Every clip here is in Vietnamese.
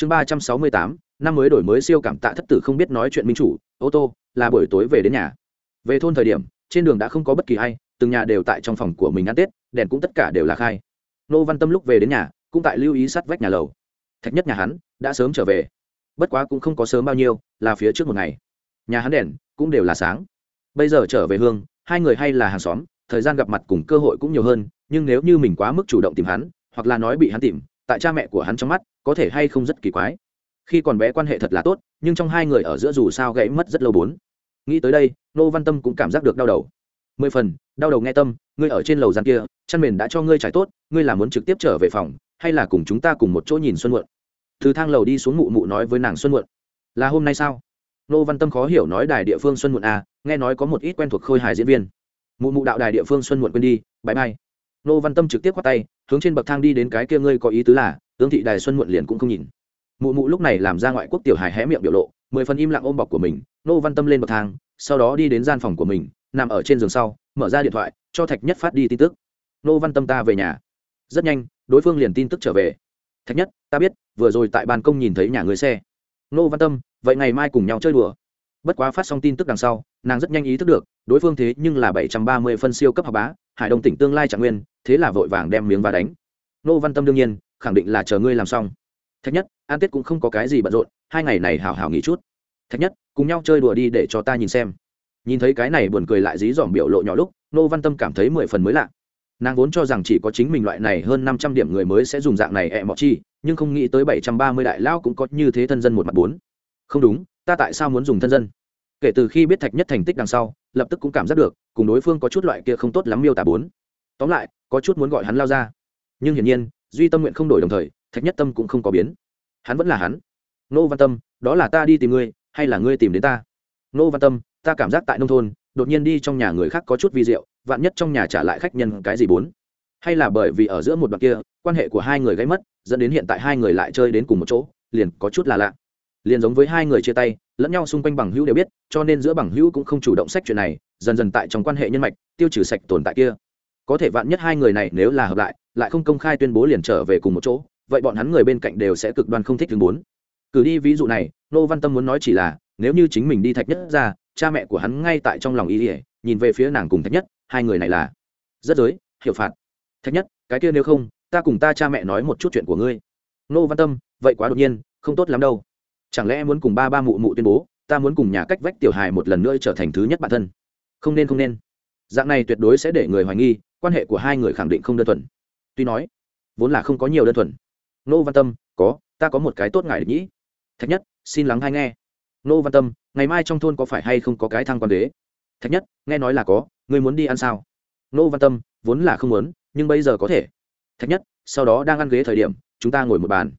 chương ba trăm sáu mươi tám, năm mới đổi mới siêu cảm tạ thất tử không biết nói chuyện minh chủ, ô tô, là buổi tối về đến nhà. Về thôn thời điểm, trên đường đã không có bất kỳ ai, từng nhà đều tại trong phòng của mình ăn tết, đèn cũng tất cả đều là khai. Nô văn tâm lúc về đến nhà, cũng tại lưu ý sát vách nhà lầu. Thạch nhất nhà hắn, đã sớm trở về. Bất quá cũng không có sớm bao nhiêu, là phía trước một ngày. Nhà hắn đèn, cũng đều là sáng. Bây giờ trở về hương, hai người hay là hàng xóm, thời gian gặp mặt cùng cơ hội cũng nhiều hơn, nhưng nếu như mình quá mức chủ động tìm hắn, hoặc là nói bị hắn tìm tại cha mẹ của hắn trong mắt, có thể hay không rất kỳ quái. Khi còn bé quan hệ thật là tốt, nhưng trong hai người ở giữa dù sao gãy mất rất lâu bốn. Nghĩ tới đây, nô văn tâm cũng cảm giác được đau đầu. Mười phần, đau đầu nghe tâm, ngươi ở trên lầu gian kia, chăn mền đã cho ngươi trải tốt, ngươi là muốn trực tiếp trở về phòng, hay là cùng chúng ta cùng một chỗ nhìn xuân muộn? Từ thang lầu đi xuống mụ mụ nói với nàng xuân muộn. Là hôm nay sao? Nô văn tâm khó hiểu nói đài địa phương xuân muộn à nghe nói có một ít quen thuộc khôi hài diễn viên. Mụ mụ đạo đài địa phương xuân muộn quên đi bãi bay nô văn tâm trực tiếp khoát tay, hướng trên bậc thang đi đến cái kia ngươi có ý tứ là, tướng thị đài xuân muộn liền cũng không nhìn. Mụ mụ lúc này làm ra ngoại quốc tiểu hài hé miệng biểu lộ, mười phần im lặng ôm bọc của mình, nô văn tâm lên bậc thang, sau đó đi đến gian phòng của mình, nằm ở trên giường sau, mở ra điện thoại, cho thạch nhất phát đi tin tức. Nô văn tâm ta về nhà. Rất nhanh, đối phương liền tin tức trở về. Thạch nhất, ta biết, vừa rồi tại ban công nhìn thấy nhà người xe. Nô văn tâm, vậy ngày mai cùng nhau chơi đùa. Bất quá phát xong tin tức đằng sau, nàng rất nhanh ý thức được đối phương thế nhưng là bảy trăm ba mươi phân siêu cấp học bá, hải đông tỉnh tương lai trạng nguyên, thế là vội vàng đem miếng và đánh. Nô văn tâm đương nhiên, khẳng định là chờ ngươi làm xong. Thạch nhất, an tết cũng không có cái gì bận rộn, hai ngày này hào hào nghỉ chút. Thạch nhất, cùng nhau chơi đùa đi để cho ta nhìn xem. Nhìn thấy cái này buồn cười lại dí dỏm biểu lộ nhỏ lúc, nô văn tâm cảm thấy mười phần mới lạ. Nàng vốn cho rằng chỉ có chính mình loại này hơn năm trăm điểm người mới sẽ dùng dạng này ẹ mọ chi, nhưng không nghĩ tới bảy trăm ba mươi đại lao cũng có như thế thân dân một mặt bốn. Không đúng, ta tại sao muốn dùng thân dân? Kể từ khi biết thạch nhất thành tích đằng sau, lập tức cũng cảm giác được, cùng đối phương có chút loại kia không tốt lắm miêu tả bốn. Tóm lại, có chút muốn gọi hắn lao ra. Nhưng hiển nhiên, duy tâm nguyện không đổi đồng thời, thạch nhất tâm cũng không có biến. Hắn vẫn là hắn. Nô văn tâm, đó là ta đi tìm ngươi, hay là ngươi tìm đến ta? Nô văn tâm, ta cảm giác tại nông thôn, đột nhiên đi trong nhà người khác có chút vi diệu, vạn nhất trong nhà trả lại khách nhân cái gì bốn? Hay là bởi vì ở giữa một đoạn kia, quan hệ của hai người gây mất, dẫn đến hiện tại hai người lại chơi đến cùng một chỗ, liền có chút là lạ liền giống với hai người chia tay, lẫn nhau xung quanh bằng hữu đều biết, cho nên giữa bằng hữu cũng không chủ động sách chuyện này, dần dần tại trong quan hệ nhân mạch, tiêu trừ sạch tồn tại kia. Có thể vạn nhất hai người này nếu là hợp lại lại không công khai tuyên bố liền trở về cùng một chỗ, vậy bọn hắn người bên cạnh đều sẽ cực đoan không thích thứ bốn. Cử đi ví dụ này, nô văn tâm muốn nói chỉ là, nếu như chính mình đi thạch nhất ra, cha mẹ của hắn ngay tại trong lòng ý ỉa, nhìn về phía nàng cùng thạch nhất, hai người này là rất giới, hiểu phạt. Thạch nhất, cái kia nếu không, ta cùng ta cha mẹ nói một chút chuyện của ngươi. Nô văn tâm, vậy quá đột nhiên, không tốt lắm đâu chẳng lẽ muốn cùng ba ba mụ mụ tuyên bố, ta muốn cùng nhà cách vách tiểu hài một lần nữa trở thành thứ nhất bản thân? Không nên không nên. Dạng này tuyệt đối sẽ để người hoài nghi, quan hệ của hai người khẳng định không đơn thuần. Tuy nói, vốn là không có nhiều đơn thuần. Nô văn tâm, có, ta có một cái tốt ngại nhĩ. Thạch nhất, xin lắng hay nghe. Nô văn tâm, ngày mai trong thôn có phải hay không có cái thang quan đế? Thạch nhất, nghe nói là có, ngươi muốn đi ăn sao? Nô văn tâm, vốn là không muốn, nhưng bây giờ có thể. Thạch nhất, sau đó đang ăn ghế thời điểm, chúng ta ngồi một bàn.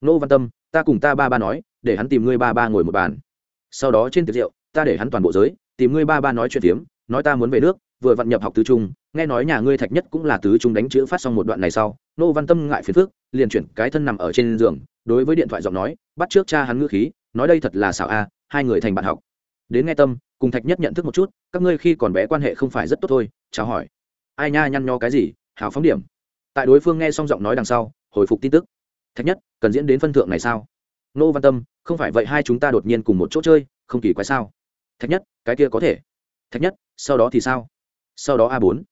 Nô văn tâm, ta cùng ta ba ba nói để hắn tìm ngươi ba ba ngồi một bàn. Sau đó trên tiệc rượu, ta để hắn toàn bộ giới, tìm ngươi ba ba nói chuyện tiếm nói ta muốn về nước, vừa vặn nhập học tứ trung, nghe nói nhà ngươi thạch nhất cũng là tứ trung đánh chữ phát xong một đoạn này sau, nô văn tâm ngại phiền phức, liền chuyển cái thân nằm ở trên giường, đối với điện thoại giọng nói, bắt trước cha hắn ngữ khí, nói đây thật là xảo a, hai người thành bạn học. Đến nghe tâm, cùng thạch nhất nhận thức một chút, các ngươi khi còn bé quan hệ không phải rất tốt thôi, chào hỏi. Ai nha nhăn nho cái gì, hào phóng điểm. Tại đối phương nghe xong giọng nói đằng sau, hồi phục tin tức. Thạch nhất, cần diễn đến phân thượng này sao? Nô văn tâm, không phải vậy hai chúng ta đột nhiên cùng một chỗ chơi, không kỳ quái sao? Thạch nhất, cái kia có thể. Thạch nhất, sau đó thì sao? Sau đó a bốn.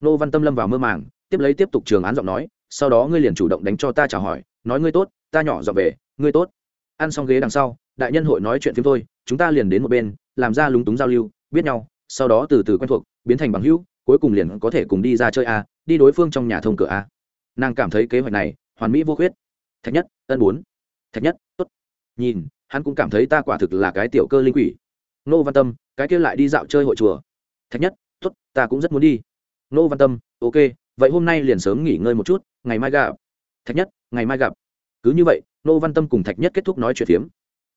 Nô văn tâm lâm vào mơ màng, tiếp lấy tiếp tục trường án giọng nói, sau đó ngươi liền chủ động đánh cho ta chào hỏi, nói ngươi tốt, ta nhỏ dọn về, ngươi tốt. Ăn xong ghế đằng sau, đại nhân hội nói chuyện phim thôi, chúng ta liền đến một bên, làm ra lúng túng giao lưu, biết nhau, sau đó từ từ quen thuộc, biến thành bằng hữu, cuối cùng liền có thể cùng đi ra chơi a, đi đối phương trong nhà thông cửa a. Nàng cảm thấy kế hoạch này hoàn mỹ vô khuyết. Thạch nhất, ân bốn. Thạch nhất nhìn, hắn cũng cảm thấy ta quả thực là cái tiểu cơ linh quỷ. Nô văn tâm, cái kia lại đi dạo chơi hội chùa. Thạch nhất, tốt, ta cũng rất muốn đi. Nô văn tâm, ok, vậy hôm nay liền sớm nghỉ ngơi một chút, ngày mai gặp. Thạch nhất, ngày mai gặp. Cứ như vậy nô văn tâm cùng thạch nhất kết thúc nói chuyện phiếm.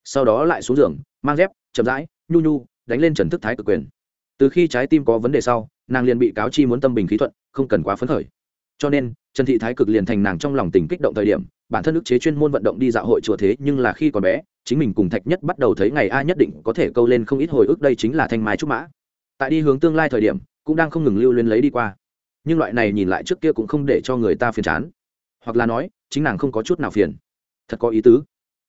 Sau đó lại xuống giường, mang dép, chậm rãi, nhu nhu, đánh lên trần thức thái cực quyền. Từ khi trái tim có vấn đề sau, nàng liền bị cáo chi muốn tâm bình khí thuận, không cần quá phấn khởi. Cho nên, trần thị thái cực liền thành nàng trong lòng tình kích động thời điểm bản thân ức chế chuyên môn vận động đi dạo hội chùa thế nhưng là khi còn bé, chính mình cùng thạch nhất bắt đầu thấy ngày a nhất định có thể câu lên không ít hồi ức, đây chính là thanh mai trúc mã. Tại đi hướng tương lai thời điểm, cũng đang không ngừng lưu luyến lấy đi qua. Nhưng loại này nhìn lại trước kia cũng không để cho người ta phiền chán. Hoặc là nói, chính nàng không có chút nào phiền. Thật có ý tứ.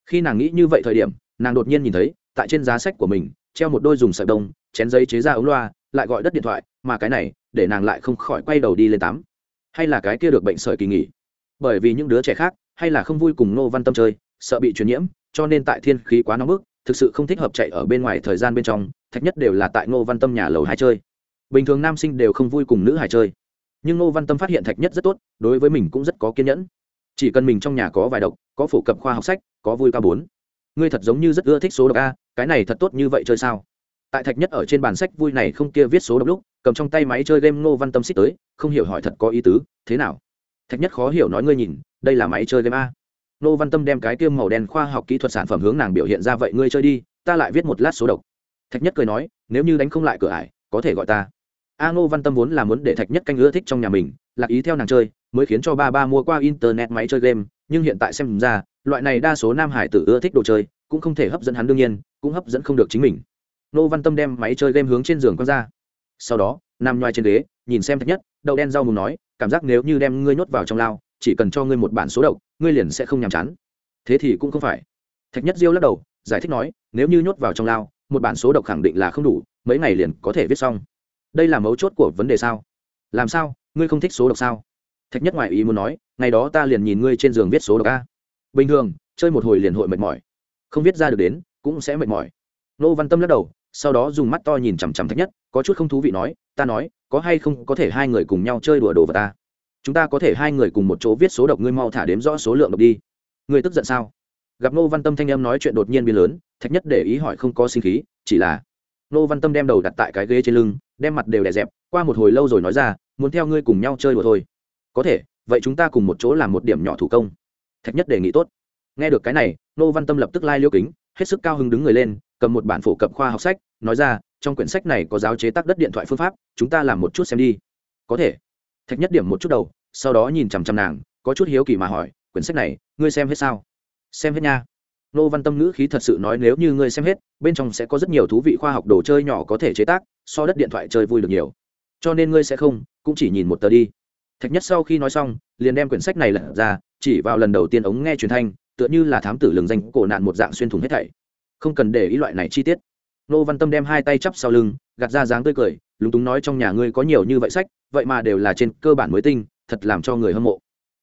Khi nàng nghĩ như vậy thời điểm, nàng đột nhiên nhìn thấy, tại trên giá sách của mình, treo một đôi dùng sợi đông chén giấy chế ra ống loa, lại gọi đất điện thoại, mà cái này, để nàng lại không khỏi quay đầu đi lên tắm hay là cái kia được bệnh sởi kỳ nghỉ? Bởi vì những đứa trẻ khác hay là không vui cùng Ngô văn tâm chơi, sợ bị truyền nhiễm, cho nên tại thiên khí quá nóng bức, thực sự không thích hợp chạy ở bên ngoài thời gian bên trong, thạch nhất đều là tại Ngô văn tâm nhà lầu hai chơi. Bình thường nam sinh đều không vui cùng nữ hài chơi. Nhưng Ngô văn tâm phát hiện thạch nhất rất tốt, đối với mình cũng rất có kiên nhẫn. Chỉ cần mình trong nhà có vài độc, có phổ cập khoa học sách, có vui ca bốn. Ngươi thật giống như rất ưa thích số độc a, cái này thật tốt như vậy chơi sao? Tại thạch nhất ở trên bàn sách vui này không kia viết số độc lúc, cầm trong tay máy chơi game ngô văn tâm xích tới, không hiểu hỏi thật có ý tứ, thế nào? Thạch nhất khó hiểu nói ngươi nhìn, đây là máy chơi game a. Nô văn tâm đem cái tiêm màu đen khoa học kỹ thuật sản phẩm hướng nàng biểu hiện ra vậy ngươi chơi đi, ta lại viết một lát số độc. Thạch nhất cười nói, nếu như đánh không lại cửa ải, có thể gọi ta. A Nô văn tâm vốn là muốn để thạch nhất canh ưa thích trong nhà mình, lạc ý theo nàng chơi, mới khiến cho ba ba mua qua internet máy chơi game, nhưng hiện tại xem ra, loại này đa số nam hải tử ưa thích đồ chơi, cũng không thể hấp dẫn hắn đương nhiên, cũng hấp dẫn không được chính mình. Nô văn tâm đem máy chơi game hướng trên giường quăng ra. Sau đó nằm nhoai trên ghế, nhìn xem thạch nhất, đậu đen rau mù nói, cảm giác nếu như đem ngươi nhốt vào trong lao, chỉ cần cho ngươi một bản số độc, ngươi liền sẽ không nhàm chán. Thế thì cũng không phải. Thạch nhất diêu lắc đầu, giải thích nói, nếu như nhốt vào trong lao, một bản số độc khẳng định là không đủ, mấy ngày liền có thể viết xong. Đây là mấu chốt của vấn đề sao? Làm sao? Ngươi không thích số độc sao? Thạch nhất ngoại ý muốn nói, ngày đó ta liền nhìn ngươi trên giường viết số độc a. Bình thường, chơi một hồi liền hội mệt mỏi. Không viết ra được đến, cũng sẽ mệt mỏi. Nô văn tâm lắc đầu sau đó dùng mắt to nhìn chằm chằm thạch nhất, có chút không thú vị nói, ta nói, có hay không có thể hai người cùng nhau chơi đùa đồ vào ta? Chúng ta có thể hai người cùng một chỗ viết số độc, ngươi mau thả đếm rõ số lượng độc đi. Ngươi tức giận sao? Gặp nô văn tâm thanh em nói chuyện đột nhiên biến lớn, thạch nhất để ý hỏi không có sinh khí, chỉ là nô văn tâm đem đầu đặt tại cái ghế trên lưng, đem mặt đều đè dẹp, qua một hồi lâu rồi nói ra, muốn theo ngươi cùng nhau chơi đùa thôi. Có thể, vậy chúng ta cùng một chỗ làm một điểm nhỏ thủ công. Thạch nhất đề nghị tốt. Nghe được cái này nô văn tâm lập tức lai liêu kính, hết sức cao hứng đứng người lên, cầm một bản phổ cập khoa học sách nói ra, trong quyển sách này có giáo chế tác đất điện thoại phương pháp, chúng ta làm một chút xem đi. Có thể. Thạch nhất điểm một chút đầu, sau đó nhìn chằm chằm nàng, có chút hiếu kỳ mà hỏi, quyển sách này, ngươi xem hết sao? Xem hết nha. Nô văn tâm ngữ khí thật sự nói nếu như ngươi xem hết, bên trong sẽ có rất nhiều thú vị khoa học đồ chơi nhỏ có thể chế tác, so đất điện thoại chơi vui được nhiều. Cho nên ngươi sẽ không, cũng chỉ nhìn một tờ đi. Thạch nhất sau khi nói xong, liền đem quyển sách này lật ra, chỉ vào lần đầu tiên ống nghe truyền thanh, tựa như là thám tử lường danh cổ nạn một dạng xuyên thủng hết thảy. Không cần để ý loại này chi tiết nô văn tâm đem hai tay chắp sau lưng, gạt ra dáng tươi cười, lúng túng nói trong nhà ngươi có nhiều như vậy sách, vậy mà đều là trên cơ bản mới tinh, thật làm cho người hâm mộ.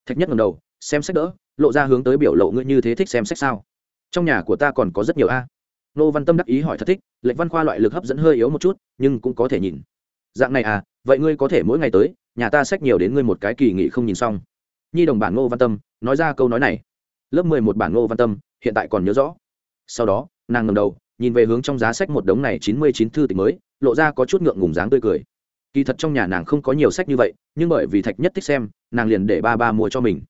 Thạch nhất ngầm đầu, xem sách đỡ, lộ ra hướng tới biểu lộ ngươi như thế thích xem sách sao? Trong nhà của ta còn có rất nhiều a. Nô văn tâm đắc ý hỏi thật thích, lệnh văn khoa loại lực hấp dẫn hơi yếu một chút, nhưng cũng có thể nhìn. Dạng này à vậy ngươi có thể mỗi ngày tới, nhà ta sách nhiều đến ngươi một cái kỳ nghỉ không nhìn xong. Nhi đồng bản ngô văn tâm, nói ra câu nói này. Lớp mười một bản ngô văn tâm, hiện tại còn nhớ rõ. Sau đó, nàng ngầm đầu nhìn về hướng trong giá sách một đống này chín mươi chín thư tịch mới, lộ ra có chút ngượng ngùng dáng tươi cười. Kỳ thật trong nhà nàng không có nhiều sách như vậy, nhưng bởi vì thạch nhất thích xem, nàng liền để ba ba mua cho mình.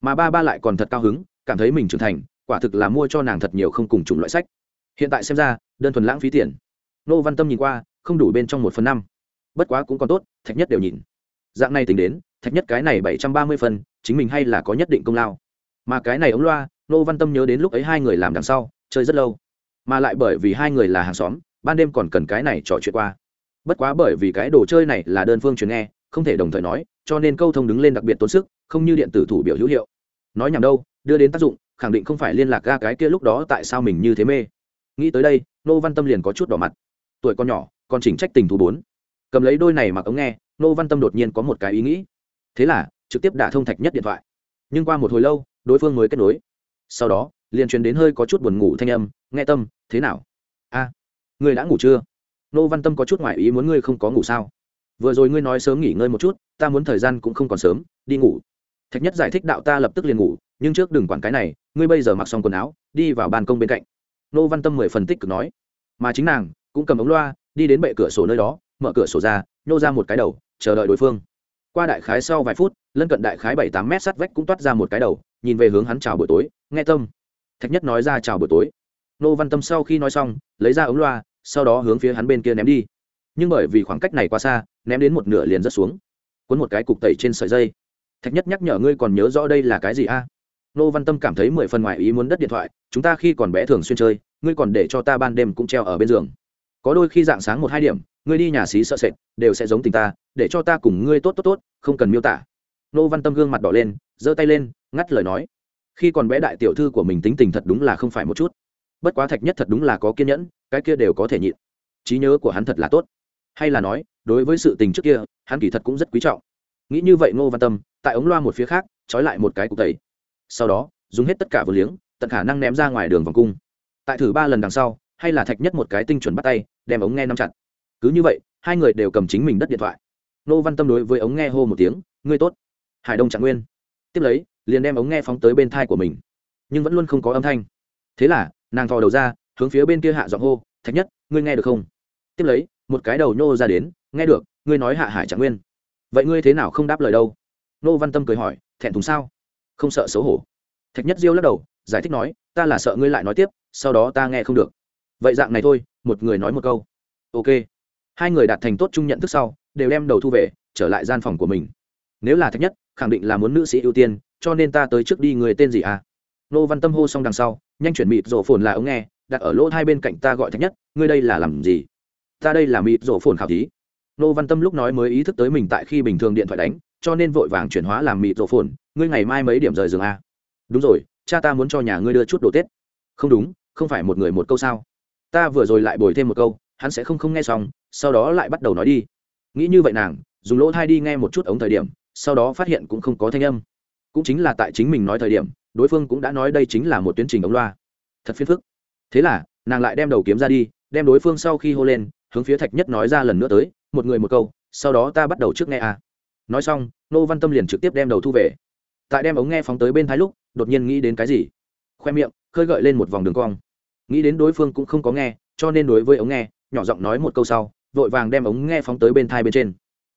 Mà ba ba lại còn thật cao hứng, cảm thấy mình trưởng thành, quả thực là mua cho nàng thật nhiều không cùng chủng loại sách. Hiện tại xem ra, đơn thuần lãng phí tiền. Nô văn tâm nhìn qua, không đủ bên trong một phần năm. Bất quá cũng còn tốt, thạch nhất đều nhìn. Dạng này tính đến, thạch nhất cái này bảy trăm ba mươi phần, chính mình hay là có nhất định công lao. Mà cái này ống loa, nô văn tâm nhớ đến lúc ấy hai người làm đằng sau, chơi rất lâu mà lại bởi vì hai người là hàng xóm, ban đêm còn cần cái này trò chuyện qua. Bất quá bởi vì cái đồ chơi này là đơn phương truyền nghe, không thể đồng thời nói, cho nên câu thông đứng lên đặc biệt tốn sức, không như điện tử thủ biểu hữu hiệu. Nói nhầm đâu, đưa đến tác dụng, khẳng định không phải liên lạc ra cái kia lúc đó tại sao mình như thế mê. Nghĩ tới đây, nô văn tâm liền có chút đỏ mặt. Tuổi con nhỏ, còn chỉnh trách tình thú bốn. Cầm lấy đôi này mặc ống nghe, nô văn tâm đột nhiên có một cái ý nghĩ. Thế là, trực tiếp đả thông thạch nhất điện thoại. Nhưng qua một hồi lâu, đối phương mới kết nối. Sau đó, liền truyền đến hơi có chút buồn ngủ thanh âm, nghe tâm thế nào? A à, ngươi đã ngủ chưa? Nô văn tâm có chút ngoại ý muốn ngươi không có ngủ sao? Vừa rồi ngươi nói sớm nghỉ ngơi một chút ta muốn thời gian cũng không còn sớm đi ngủ. Thạch nhất giải thích đạo ta lập tức liền ngủ nhưng trước đừng quản cái này ngươi bây giờ mặc xong quần áo đi vào ban công bên cạnh. Nô văn tâm mười phần tích cực nói. Mà chính nàng cũng cầm ống loa đi đến bệ cửa sổ nơi đó mở cửa sổ ra nhô ra một cái đầu chờ đợi đối phương. Qua đại khái sau vài phút lân cận đại khái bảy tám mét sắt vách cũng toát ra một cái đầu nhìn về hướng hắn chào buổi tối nghe tâm. Thạch nhất nói ra chào buổi tối nô văn tâm sau khi nói xong, lấy ra ống loa, sau đó hướng phía hắn bên kia ném đi. Nhưng bởi vì khoảng cách này quá xa, ném đến một nửa liền rớt xuống. Cuốn một cái cục tẩy trên sợi dây. Thạch nhất nhắc nhở ngươi còn nhớ rõ đây là cái gì a? Nô văn tâm cảm thấy mười phần ngoài ý muốn đất điện thoại, chúng ta khi còn bé thường xuyên chơi, ngươi còn để cho ta ban đêm cũng treo ở bên giường. Có đôi khi dạng sáng một hai điểm, ngươi đi nhà xí sợ sệt, đều sẽ giống tình ta, để cho ta cùng ngươi tốt tốt tốt, không cần miêu tả. Nô văn tâm gương mặt đỏ lên, giơ tay lên, ngắt lời nói. Khi còn bé đại tiểu thư của mình tính tình thật đúng là không phải một chút bất quá thạch nhất thật đúng là có kiên nhẫn, cái kia đều có thể nhịn. Trí nhớ của hắn thật là tốt. Hay là nói, đối với sự tình trước kia, hắn kỳ thật cũng rất quý trọng. Nghĩ như vậy ngô văn tâm, tại ống loa một phía khác, trói lại một cái cục tẩy. Sau đó, dùng hết tất cả vừa liếng, tận khả năng ném ra ngoài đường vòng cung. Tại thử ba lần đằng sau, hay là thạch nhất một cái tinh chuẩn bắt tay, đem ống nghe nắm chặt. Cứ như vậy, hai người đều cầm chính mình đất điện thoại. Nô văn tâm đối với ống nghe hô một tiếng, ngươi tốt. Hải đông trạng nguyên. Tiếp lấy, liền đem ống nghe phóng tới bên thai của mình. Nhưng vẫn luôn không có âm thanh. Thế là nàng thò đầu ra, hướng phía bên kia hạ giọng hô, thạch nhất, ngươi nghe được không? Tiếp lấy, một cái đầu nhô ra đến, nghe được, ngươi nói hạ hải trạng nguyên. Vậy ngươi thế nào không đáp lời đâu? Nô văn tâm cười hỏi, thẹn thùng sao? Không sợ xấu hổ. Thạch nhất diêu lắc đầu, giải thích nói, ta là sợ ngươi lại nói tiếp, sau đó ta nghe không được. Vậy dạng này thôi, một người nói một câu. Ok. Hai người đạt thành tốt chung nhận thức sau, đều đem đầu thu về, trở lại gian phòng của mình. Nếu là thạch nhất, khẳng định là muốn nữ sĩ ưu tiên, cho nên ta tới trước đi người tên gì à? Nô văn tâm hô xong đằng sau, nhanh chuyển mịt rổ phồn là ống nghe, đặt ở lỗ hai bên cạnh ta gọi thạch nhất, ngươi đây là làm gì? Ta đây là mịt rổ phồn khảo thí. Nô văn tâm lúc nói mới ý thức tới mình tại khi bình thường điện thoại đánh, cho nên vội vàng chuyển hóa làm mịt rổ phồn, ngươi ngày mai mấy điểm rời giường à? đúng rồi, cha ta muốn cho nhà ngươi đưa chút đồ tết. Không đúng, không phải một người một câu sao? Ta vừa rồi lại bồi thêm một câu, hắn sẽ không không nghe xong, sau đó lại bắt đầu nói đi. Nghĩ như vậy nàng, dùng lỗ thai đi nghe một chút ống thời điểm, sau đó phát hiện cũng không có thanh âm. Cũng chính là tại chính mình nói thời điểm đối phương cũng đã nói đây chính là một tuyến trình ống loa. Thật phiền phức. Thế là, nàng lại đem đầu kiếm ra đi, đem đối phương sau khi hô lên, hướng phía thạch nhất nói ra lần nữa tới, một người một câu, sau đó ta bắt đầu trước nghe à. nói xong, nô văn tâm liền trực tiếp đem đầu thu về. Tại đem ống nghe phóng tới bên thái lúc, đột nhiên nghĩ đến cái gì? Khoe miệng, khơi gợi lên một vòng đường cong. Nghĩ đến đối phương cũng không có nghe, cho nên đối với ống nghe, nhỏ giọng nói một câu sau, vội vàng đem ống nghe phóng tới bên thai bên trên.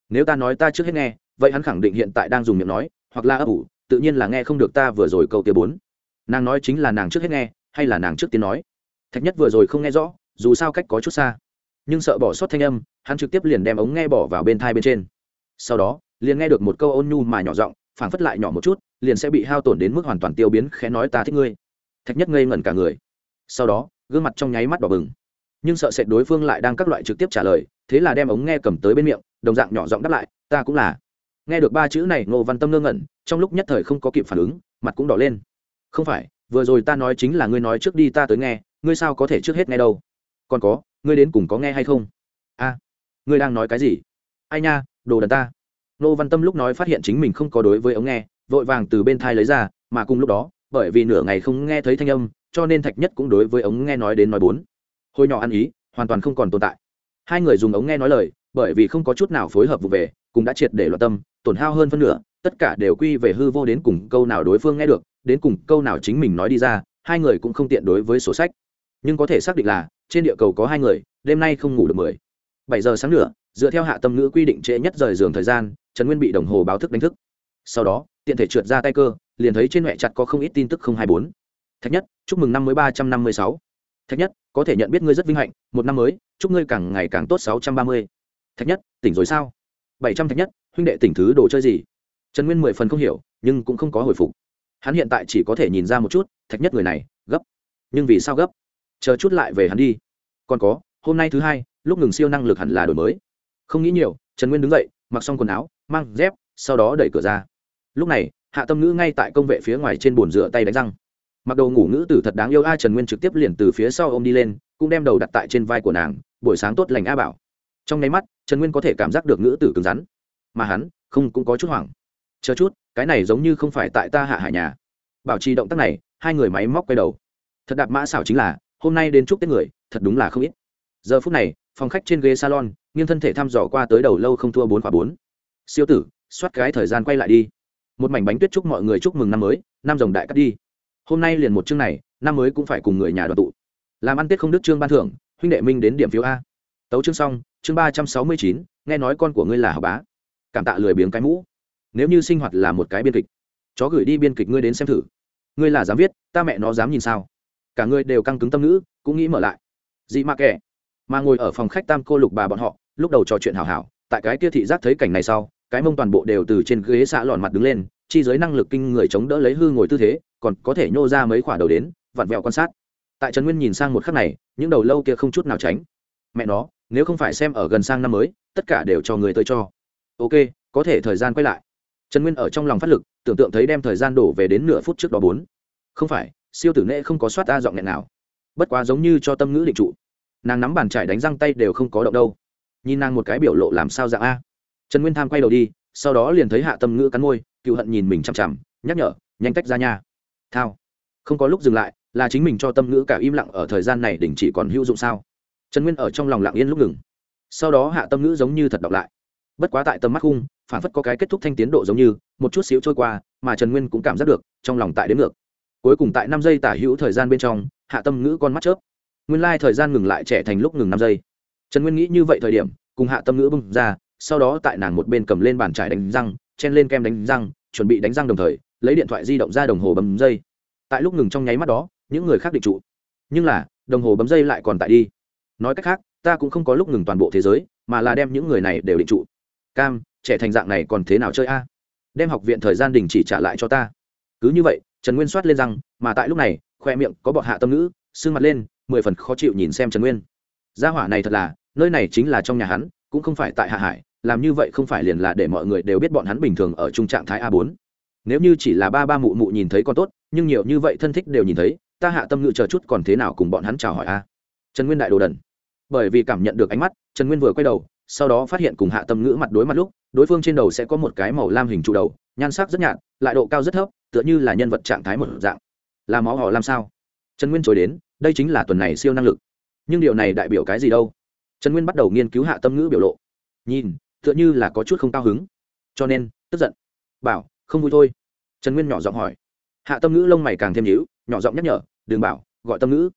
Nếu ta nói ta trước hết nghe, vậy hắn khẳng định hiện tại đang dùng miệng nói, hoặc là ấp ủ tự nhiên là nghe không được ta vừa rồi câu kia bốn. Nàng nói chính là nàng trước hết nghe, hay là nàng trước tiên nói? Thạch nhất vừa rồi không nghe rõ, dù sao cách có chút xa. Nhưng sợ bỏ sót thanh âm, hắn trực tiếp liền đem ống nghe bỏ vào bên thai bên trên. Sau đó, liền nghe được một câu ôn nhu mà nhỏ giọng, phảng phất lại nhỏ một chút, liền sẽ bị hao tổn đến mức hoàn toàn tiêu biến, khẽ nói ta thích ngươi. Thạch nhất ngây ngẩn cả người. Sau đó, gương mặt trong nháy mắt đỏ bừng. Nhưng sợ sệt đối phương lại đang các loại trực tiếp trả lời, thế là đem ống nghe cầm tới bên miệng, đồng dạng nhỏ giọng đáp lại, ta cũng là nghe được ba chữ này, ngô văn tâm ngơ ngẩn, trong lúc nhất thời không có kịp phản ứng, mặt cũng đỏ lên. Không phải, vừa rồi ta nói chính là ngươi nói trước đi ta tới nghe, ngươi sao có thể trước hết nghe đâu? Còn có, ngươi đến cùng có nghe hay không? A, ngươi đang nói cái gì? Ai nha, đồ đần ta. Ngô văn tâm lúc nói phát hiện chính mình không có đối với ống nghe, vội vàng từ bên thai lấy ra, mà cùng lúc đó, bởi vì nửa ngày không nghe thấy thanh âm, cho nên thạch nhất cũng đối với ống nghe nói đến nói bốn. Hồi nhỏ ăn ý, hoàn toàn không còn tồn tại. Hai người dùng ống nghe nói lời, bởi vì không có chút nào phối hợp vụ về cũng đã triệt để loạn tâm, tổn hao hơn phân nửa, tất cả đều quy về hư vô đến cùng câu nào đối phương nghe được, đến cùng câu nào chính mình nói đi ra, hai người cũng không tiện đối với sổ sách. Nhưng có thể xác định là, trên địa cầu có hai người, đêm nay không ngủ được mười. Bảy giờ sáng nữa dựa theo hạ tâm ngữ quy định trễ nhất rời giường thời gian, trần nguyên bị đồng hồ báo thức đánh thức. Sau đó, tiện thể trượt ra tay cơ, liền thấy trên mẹ chặt có không ít tin tức không hai bốn. Thạch nhất, chúc mừng năm mới ba trăm năm mươi sáu. Thạch nhất, có thể nhận biết ngươi rất vinh hạnh, một năm mới, chúc ngươi càng ngày càng tốt sáu trăm ba mươi. Thạch nhất, tỉnh rồi sao? Bảy trăm thạch nhất, huynh đệ tỉnh thứ đồ chơi gì? Trần nguyên mười phần không hiểu, nhưng cũng không có hồi phục. Hắn hiện tại chỉ có thể nhìn ra một chút, thạch nhất người này, gấp. Nhưng vì sao gấp? Chờ chút lại về hắn đi. Còn có, hôm nay thứ hai, lúc ngừng siêu năng lực hẳn là đổi mới. Không nghĩ nhiều, trần nguyên đứng dậy, mặc xong quần áo, mang dép, sau đó đẩy cửa ra. Lúc này, hạ tâm ngữ ngay tại công vệ phía ngoài trên bồn rửa tay đánh răng. Mặc đồ ngủ ngữ tử thật đáng yêu a, trần nguyên trực tiếp liền từ phía sau ô m đi lên, cũng đem đầu đặt tại trên vai của nàng, buổi sáng tốt lành a bảo trong nháy mắt, trần nguyên có thể cảm giác được ngữ tử cứng rắn. Mà hắn, không, cũng có chút hoảng. Chờ chút, cái này giống như không phải tại ta hạ hải nhà. Bảo trì động tác này, hai người máy móc quay đầu. Thật đạp mã xảo chính là, hôm nay đến chúc tết người, thật đúng là không ít. Giờ phút này, phòng khách trên ghế salon, nghiêng thân thể thăm dò qua tới đầu lâu không thua bốn quả bốn. Siêu tử, soát cái thời gian quay lại đi. Một mảnh bánh tuyết chúc mọi người chúc mừng năm mới, năm rồng đại cắt đi. Hôm nay liền một chương này, năm mới cũng phải cùng người nhà đoàn tụ. Làm ăn tết không đức trương ban thưởng, huynh đệ minh đến điểm phiếu a. Tấu chương xong chương ba trăm sáu mươi chín, nghe nói con của ngươi là học bá. Cảm tạ lười biếng cái mũ. Nếu như sinh hoạt là một cái biên kịch, chó gửi đi biên kịch ngươi đến xem thử. Ngươi là dám viết, ta mẹ nó dám nhìn sao? Cả ngươi đều căng cứng tâm ngữ, cũng nghĩ mở lại. Dị mạc kẻ. Mà ngồi ở phòng khách tam cô lục bà bọn họ, lúc đầu trò chuyện hào hảo, tại cái kia thị giác thấy cảnh này sau, cái mông toàn bộ đều từ trên ghế xạ lọn mặt đứng lên, chi giới năng lực kinh người chống đỡ lấy hư ngồi tư thế, còn có thể nhô ra mấy khoả đầu đến, vặn vẹo quan sát. Tại trần nguyên nhìn sang một khắc này, những đầu lâu kia không chút nào tránh. Mẹ nó nếu không phải xem ở gần sang năm mới, tất cả đều cho người tới cho. Ok, có thể thời gian quay lại. Trần nguyên ở trong lòng phát lực, tưởng tượng thấy đem thời gian đổ về đến nửa phút trước đó bốn. Không phải, siêu tử nệ không có soát ra giọng nghẹn nào. Bất quá giống như cho tâm ngữ định trụ. Nàng nắm bàn trải đánh răng tay đều không có động đâu. Nhìn nàng một cái biểu lộ làm sao dạng a. Trần nguyên tham quay đầu đi, sau đó liền thấy hạ tâm ngữ cắn môi, cựu hận nhìn mình chằm chằm, nhắc nhở, nhanh tách ra nha. Thao. Không có lúc dừng lại, là chính mình cho tâm ngữ cả im lặng ở thời gian này đình chỉ còn hữu dụng sao? Trần nguyên ở trong lòng lặng yên lúc ngừng. Sau đó hạ tâm ngữ giống như thật đọc lại. Bất quá tại tầm mắt khung, phản phất có cái kết thúc thanh tiến độ giống như, một chút xíu trôi qua, mà trần nguyên cũng cảm giác được, trong lòng tại đến ngược. Cuối cùng tại năm giây tả hữu thời gian bên trong, hạ tâm ngữ con mắt chớp. Nguyên lai、like、thời gian ngừng lại trẻ thành lúc ngừng năm giây. Trần nguyên nghĩ như vậy thời điểm, cùng hạ tâm ngữ bưng ra, sau đó tại nàng một bên cầm lên bàn trải đánh răng, chen lên kem đánh răng, chuẩn bị đánh răng đồng thời, lấy điện thoại di động ra đồng hồ bấm dây tại lúc ngừng trong nháy mắt đó, những người khác định trụ. Nhưng là, đồng hồ bấm dây lại còn tại đi nói cách khác, ta cũng không có lúc ngừng toàn bộ thế giới, mà là đem những người này đều định trụ. Cam, trẻ thành dạng này còn thế nào chơi a? Đem học viện thời gian đình chỉ trả lại cho ta. Cứ như vậy, trần nguyên soát lên răng, mà tại lúc này, khoe miệng có bọt hạ tâm ngữ, sưng mặt lên, mười phần khó chịu nhìn xem trần nguyên. Gia hỏa này thật là, nơi này chính là trong nhà hắn, cũng không phải tại hạ hải, làm như vậy không phải liền là để mọi người đều biết bọn hắn bình thường ở trung trạng thái a bốn. Nếu như chỉ là ba ba mụ mụ nhìn thấy còn tốt, nhưng nhiều như vậy thân thích đều nhìn thấy, ta hạ tâm ngữ chờ chút còn thế nào cùng bọn hắn chào hỏi a? Trần nguyên đại đồ đần bởi vì cảm nhận được ánh mắt, trần nguyên vừa quay đầu, sau đó phát hiện cùng hạ tâm ngữ mặt đối mặt lúc, đối phương trên đầu sẽ có một cái màu lam hình trụ đầu, nhan sắc rất nhạt, lại độ cao rất thấp, tựa như là nhân vật trạng thái một dạng. Là máu họ làm sao? Trần nguyên trồi đến, đây chính là tuần này siêu năng lực. Nhưng điều này đại biểu cái gì đâu? Trần nguyên bắt đầu nghiên cứu hạ tâm ngữ biểu lộ. Nhìn, tựa như là có chút không cao hứng. Cho nên, tức giận. Bảo, không vui thôi. Trần nguyên nhỏ giọng hỏi. Hạ tâm ngữ lông mày càng thêm nhíu, nhỏ giọng nhắc nhở, đừng bảo, gọi tâm ngữ.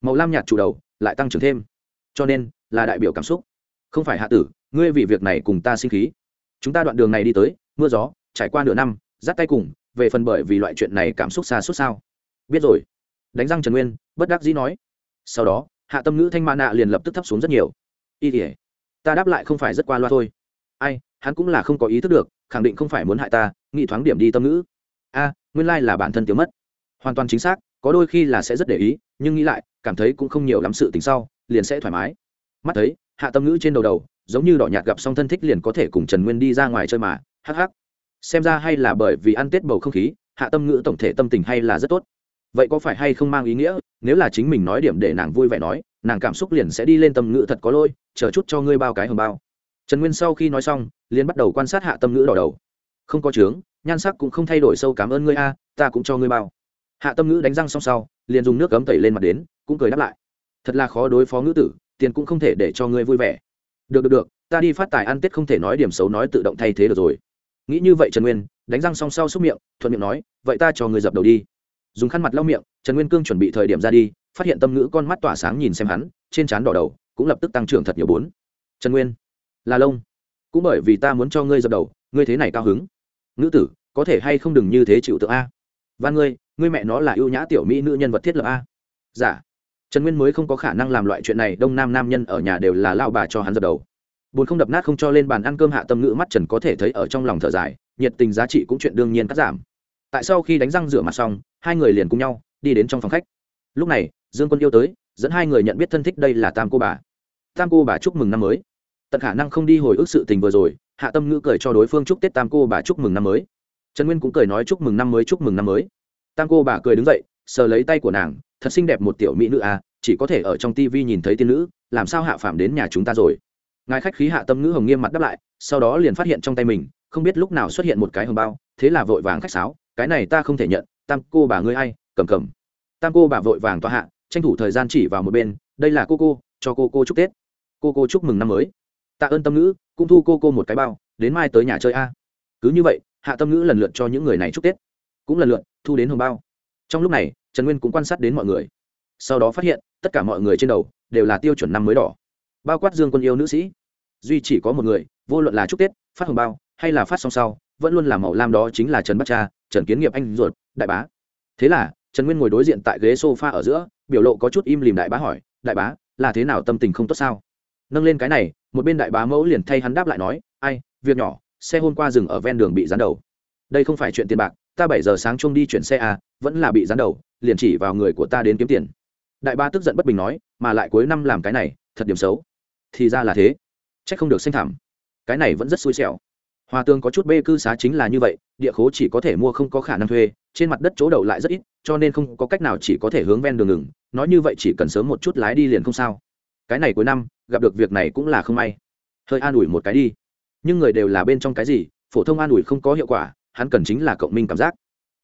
Màu lam nhạt chủ đầu, lại tăng trưởng thêm cho nên, là đại biểu cảm xúc. Không phải hạ tử, ngươi vì việc này cùng ta sinh khí. Chúng ta đoạn đường này đi tới, mưa gió, trải qua nửa năm, dắt tay cùng, về phần bởi vì loại chuyện này cảm xúc xa suốt sao? Biết rồi. Đánh răng trần nguyên, bất đắc dĩ nói. Sau đó, hạ tâm ngữ thanh mã nạ liền lập tức thấp xuống rất nhiều. Y tỉa ta đáp lại không phải rất qua loa thôi. Ai, hắn cũng là không có ý thức được, khẳng định không phải muốn hại ta, nghĩ thoáng điểm đi tâm ngữ. A, nguyên lai、like、là bản thân tiêu mất. Hoàn toàn chính xác, có đôi khi là sẽ rất để ý, nhưng nghĩ lại cảm thấy cũng không nhiều lắm sự tính sau, liền sẽ thoải mái. Mắt thấy, hạ tâm ngữ trên đầu đầu, giống như đỏ nhạt gặp xong thân thích liền có thể cùng trần nguyên đi ra ngoài chơi mà, hắc hắc. Xem ra hay là bởi vì ăn tết bầu không khí, hạ tâm ngữ tổng thể tâm tình hay là rất tốt. Vậy có phải hay không mang ý nghĩa, nếu là chính mình nói điểm để nàng vui vẻ nói, nàng cảm xúc liền sẽ đi lên tâm ngữ thật có lôi chờ chút cho ngươi bao cái hầm bao. Trần nguyên sau khi nói xong, liền bắt đầu quan sát hạ tâm ngữ đỏ đầu. Không có trướng nhan sắc cũng không thay đổi sâu cảm ơn ngươi a, ta cũng cho ngươi bao. Hạ tâm ngữ đánh răng xong sau, liền dùng nước cấm tẩy lên mặt đến cũng cười đáp lại. Thật là khó đối phó ngữ tử, tiền cũng không thể để cho ngươi vui vẻ. Được được được, ta đi phát tài ăn tết không thể nói điểm xấu nói tự động thay thế được rồi. Nghĩ như vậy trần nguyên, đánh răng song sau xúc miệng, thuận miệng nói, vậy ta cho ngươi dập đầu đi. Dùng khăn mặt lau miệng, trần nguyên cương chuẩn bị thời điểm ra đi, phát hiện tâm ngữ con mắt tỏa sáng nhìn xem hắn, trên trán đỏ đầu, cũng lập tức tăng trưởng thật nhiều bốn. Trần nguyên, là lông. Cũng bởi vì ta muốn cho ngươi dập đầu, ngươi thế này cao hứng. Ngữ tử, có thể hay không đừng như thế chịu tượng a? Và ngươi ngươi mẹ nó là ưu nhã tiểu mỹ nữ nhân vật thiết lập a? Giả dạ trần nguyên mới không có khả năng làm loại chuyện này, đông nam nam nhân ở nhà đều là lao bà cho hắn dập đầu. Bồn không đập nát không cho lên bàn ăn cơm hạ tâm ngữ mắt trần có thể thấy ở trong lòng thở dài, nhiệt tình giá trị cũng chuyện đương nhiên cắt giảm. Tại sau khi đánh răng rửa mặt xong, hai người liền cùng nhau đi đến trong phòng khách. Lúc này, dương quân yêu tới, dẫn hai người nhận biết thân thích đây là tam cô bà. Tam cô bà chúc mừng năm mới. Tận khả năng không đi hồi ức sự tình vừa rồi, hạ tâm ngữ cười cho đối phương chúc tết tam cô bà chúc mừng năm mới. Trần nguyên cũng cười nói chúc mừng năm mới, chúc mừng năm mới. Tam cô bà cười đứng dậy sờ lấy tay của nàng, thật xinh đẹp một tiểu mỹ nữ à chỉ có thể ở trong tivi nhìn thấy tiên nữ, làm sao hạ phạm đến nhà chúng ta rồi? Ngài khách khí hạ tâm ngữ hồng nghiêm mặt đáp lại, sau đó liền phát hiện trong tay mình, không biết lúc nào xuất hiện một cái hồng bao, thế là vội vàng khách sáo, cái này ta không thể nhận, tam cô bà ngươi hay cầm cầm. Tam cô bà vội vàng tòa hạ, tranh thủ thời gian chỉ vào một bên, đây là cô cô, cho cô cô chúc tết. Cô cô chúc mừng năm mới. Tạ ơn tâm ngữ, cũng thu cô cô một cái bao, đến mai tới nhà chơi a. Cứ như vậy, hạ tâm ngữ lần lượt cho những người này chúc tết. Cũng lần lượt, thu đến hồng bao trong lúc này, trần nguyên cũng quan sát đến mọi người. Sau đó phát hiện, tất cả mọi người trên đầu đều là tiêu chuẩn năm mới đỏ. Bao quát dương quân yêu nữ sĩ. Duy chỉ có một người, vô luận là chúc tết, phát hồng bao, hay là phát song sau, vẫn luôn là màu lam đó chính là trần bắc cha, trần kiến nghiệp anh ruột, đại bá. Thế là, trần nguyên ngồi đối diện tại ghế s o f a ở giữa, biểu lộ có chút im lìm đại bá hỏi, đại bá, là thế nào tâm tình không tốt sao? Nâng lên cái này, một bên đại bá mẫu liền thay hắn đáp lại nói, ai, việc nhỏ, xe hôm qua dừng ở ven đường bị dán đầu. Đây không phải chuyện tiền bạc ta bảy giờ sáng chung đi chuyển xe à vẫn là bị gián đầu, liền chỉ vào người của ta đến kiếm tiền. Đại ba tức giận bất bình nói, mà lại cuối năm làm cái này, thật điểm xấu. Thì ra là thế. Chắc không được xanh thảm cái này vẫn rất xui xẻo. Hòa tương có chút bê cư xá chính là như vậy, địa khố chỉ có thể mua không có khả năng thuê, trên mặt đất chỗ đầu lại rất ít, cho nên không có cách nào chỉ có thể hướng ven đường ngừng. Nói như vậy chỉ cần sớm một chút lái đi liền không sao. Cái này cuối năm, gặp được việc này cũng là không may. Hơi an ủi một cái đi. Nhưng người đều là bên trong cái gì, phổ thông an ủi không có hiệu quả hắn cần chính là cộng minh cảm giác.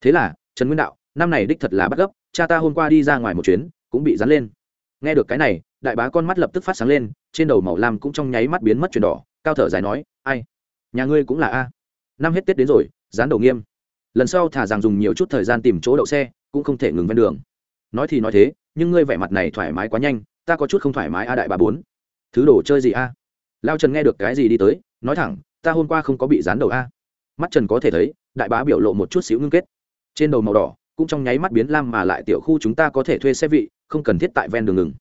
Thế là, trần nguyên đạo, năm này đích thật là bắt gấp, cha ta hôm qua đi ra ngoài một chuyến, cũng bị dán lên. Nghe được cái này, đại bá con mắt lập tức phát sáng lên, trên đầu màu lam cũng trong nháy mắt biến mất chuyển đỏ, cao thở dài nói, ai? Nhà ngươi cũng là a. Năm hết tết đến rồi, dán đầu nghiêm. Lần sau thả rằng dùng nhiều chút thời gian tìm chỗ đậu xe, cũng không thể ngừng ven đường. Nói thì nói thế, nhưng ngươi vẻ mặt này thoải mái quá nhanh, ta có chút không thoải mái a đại bà bốn. Thứ đồ chơi gì a? Lao trần nghe được cái gì đi tới, nói thẳng, ta hôm qua không có bị dán đầu a mắt trần có thể thấy, đại bá biểu lộ một chút xíu ngưng kết. Trên đầu màu đỏ, cũng trong nháy mắt biến lam mà lại tiểu khu chúng ta có thể thuê xe vị, không cần thiết tại ven đường ngừng.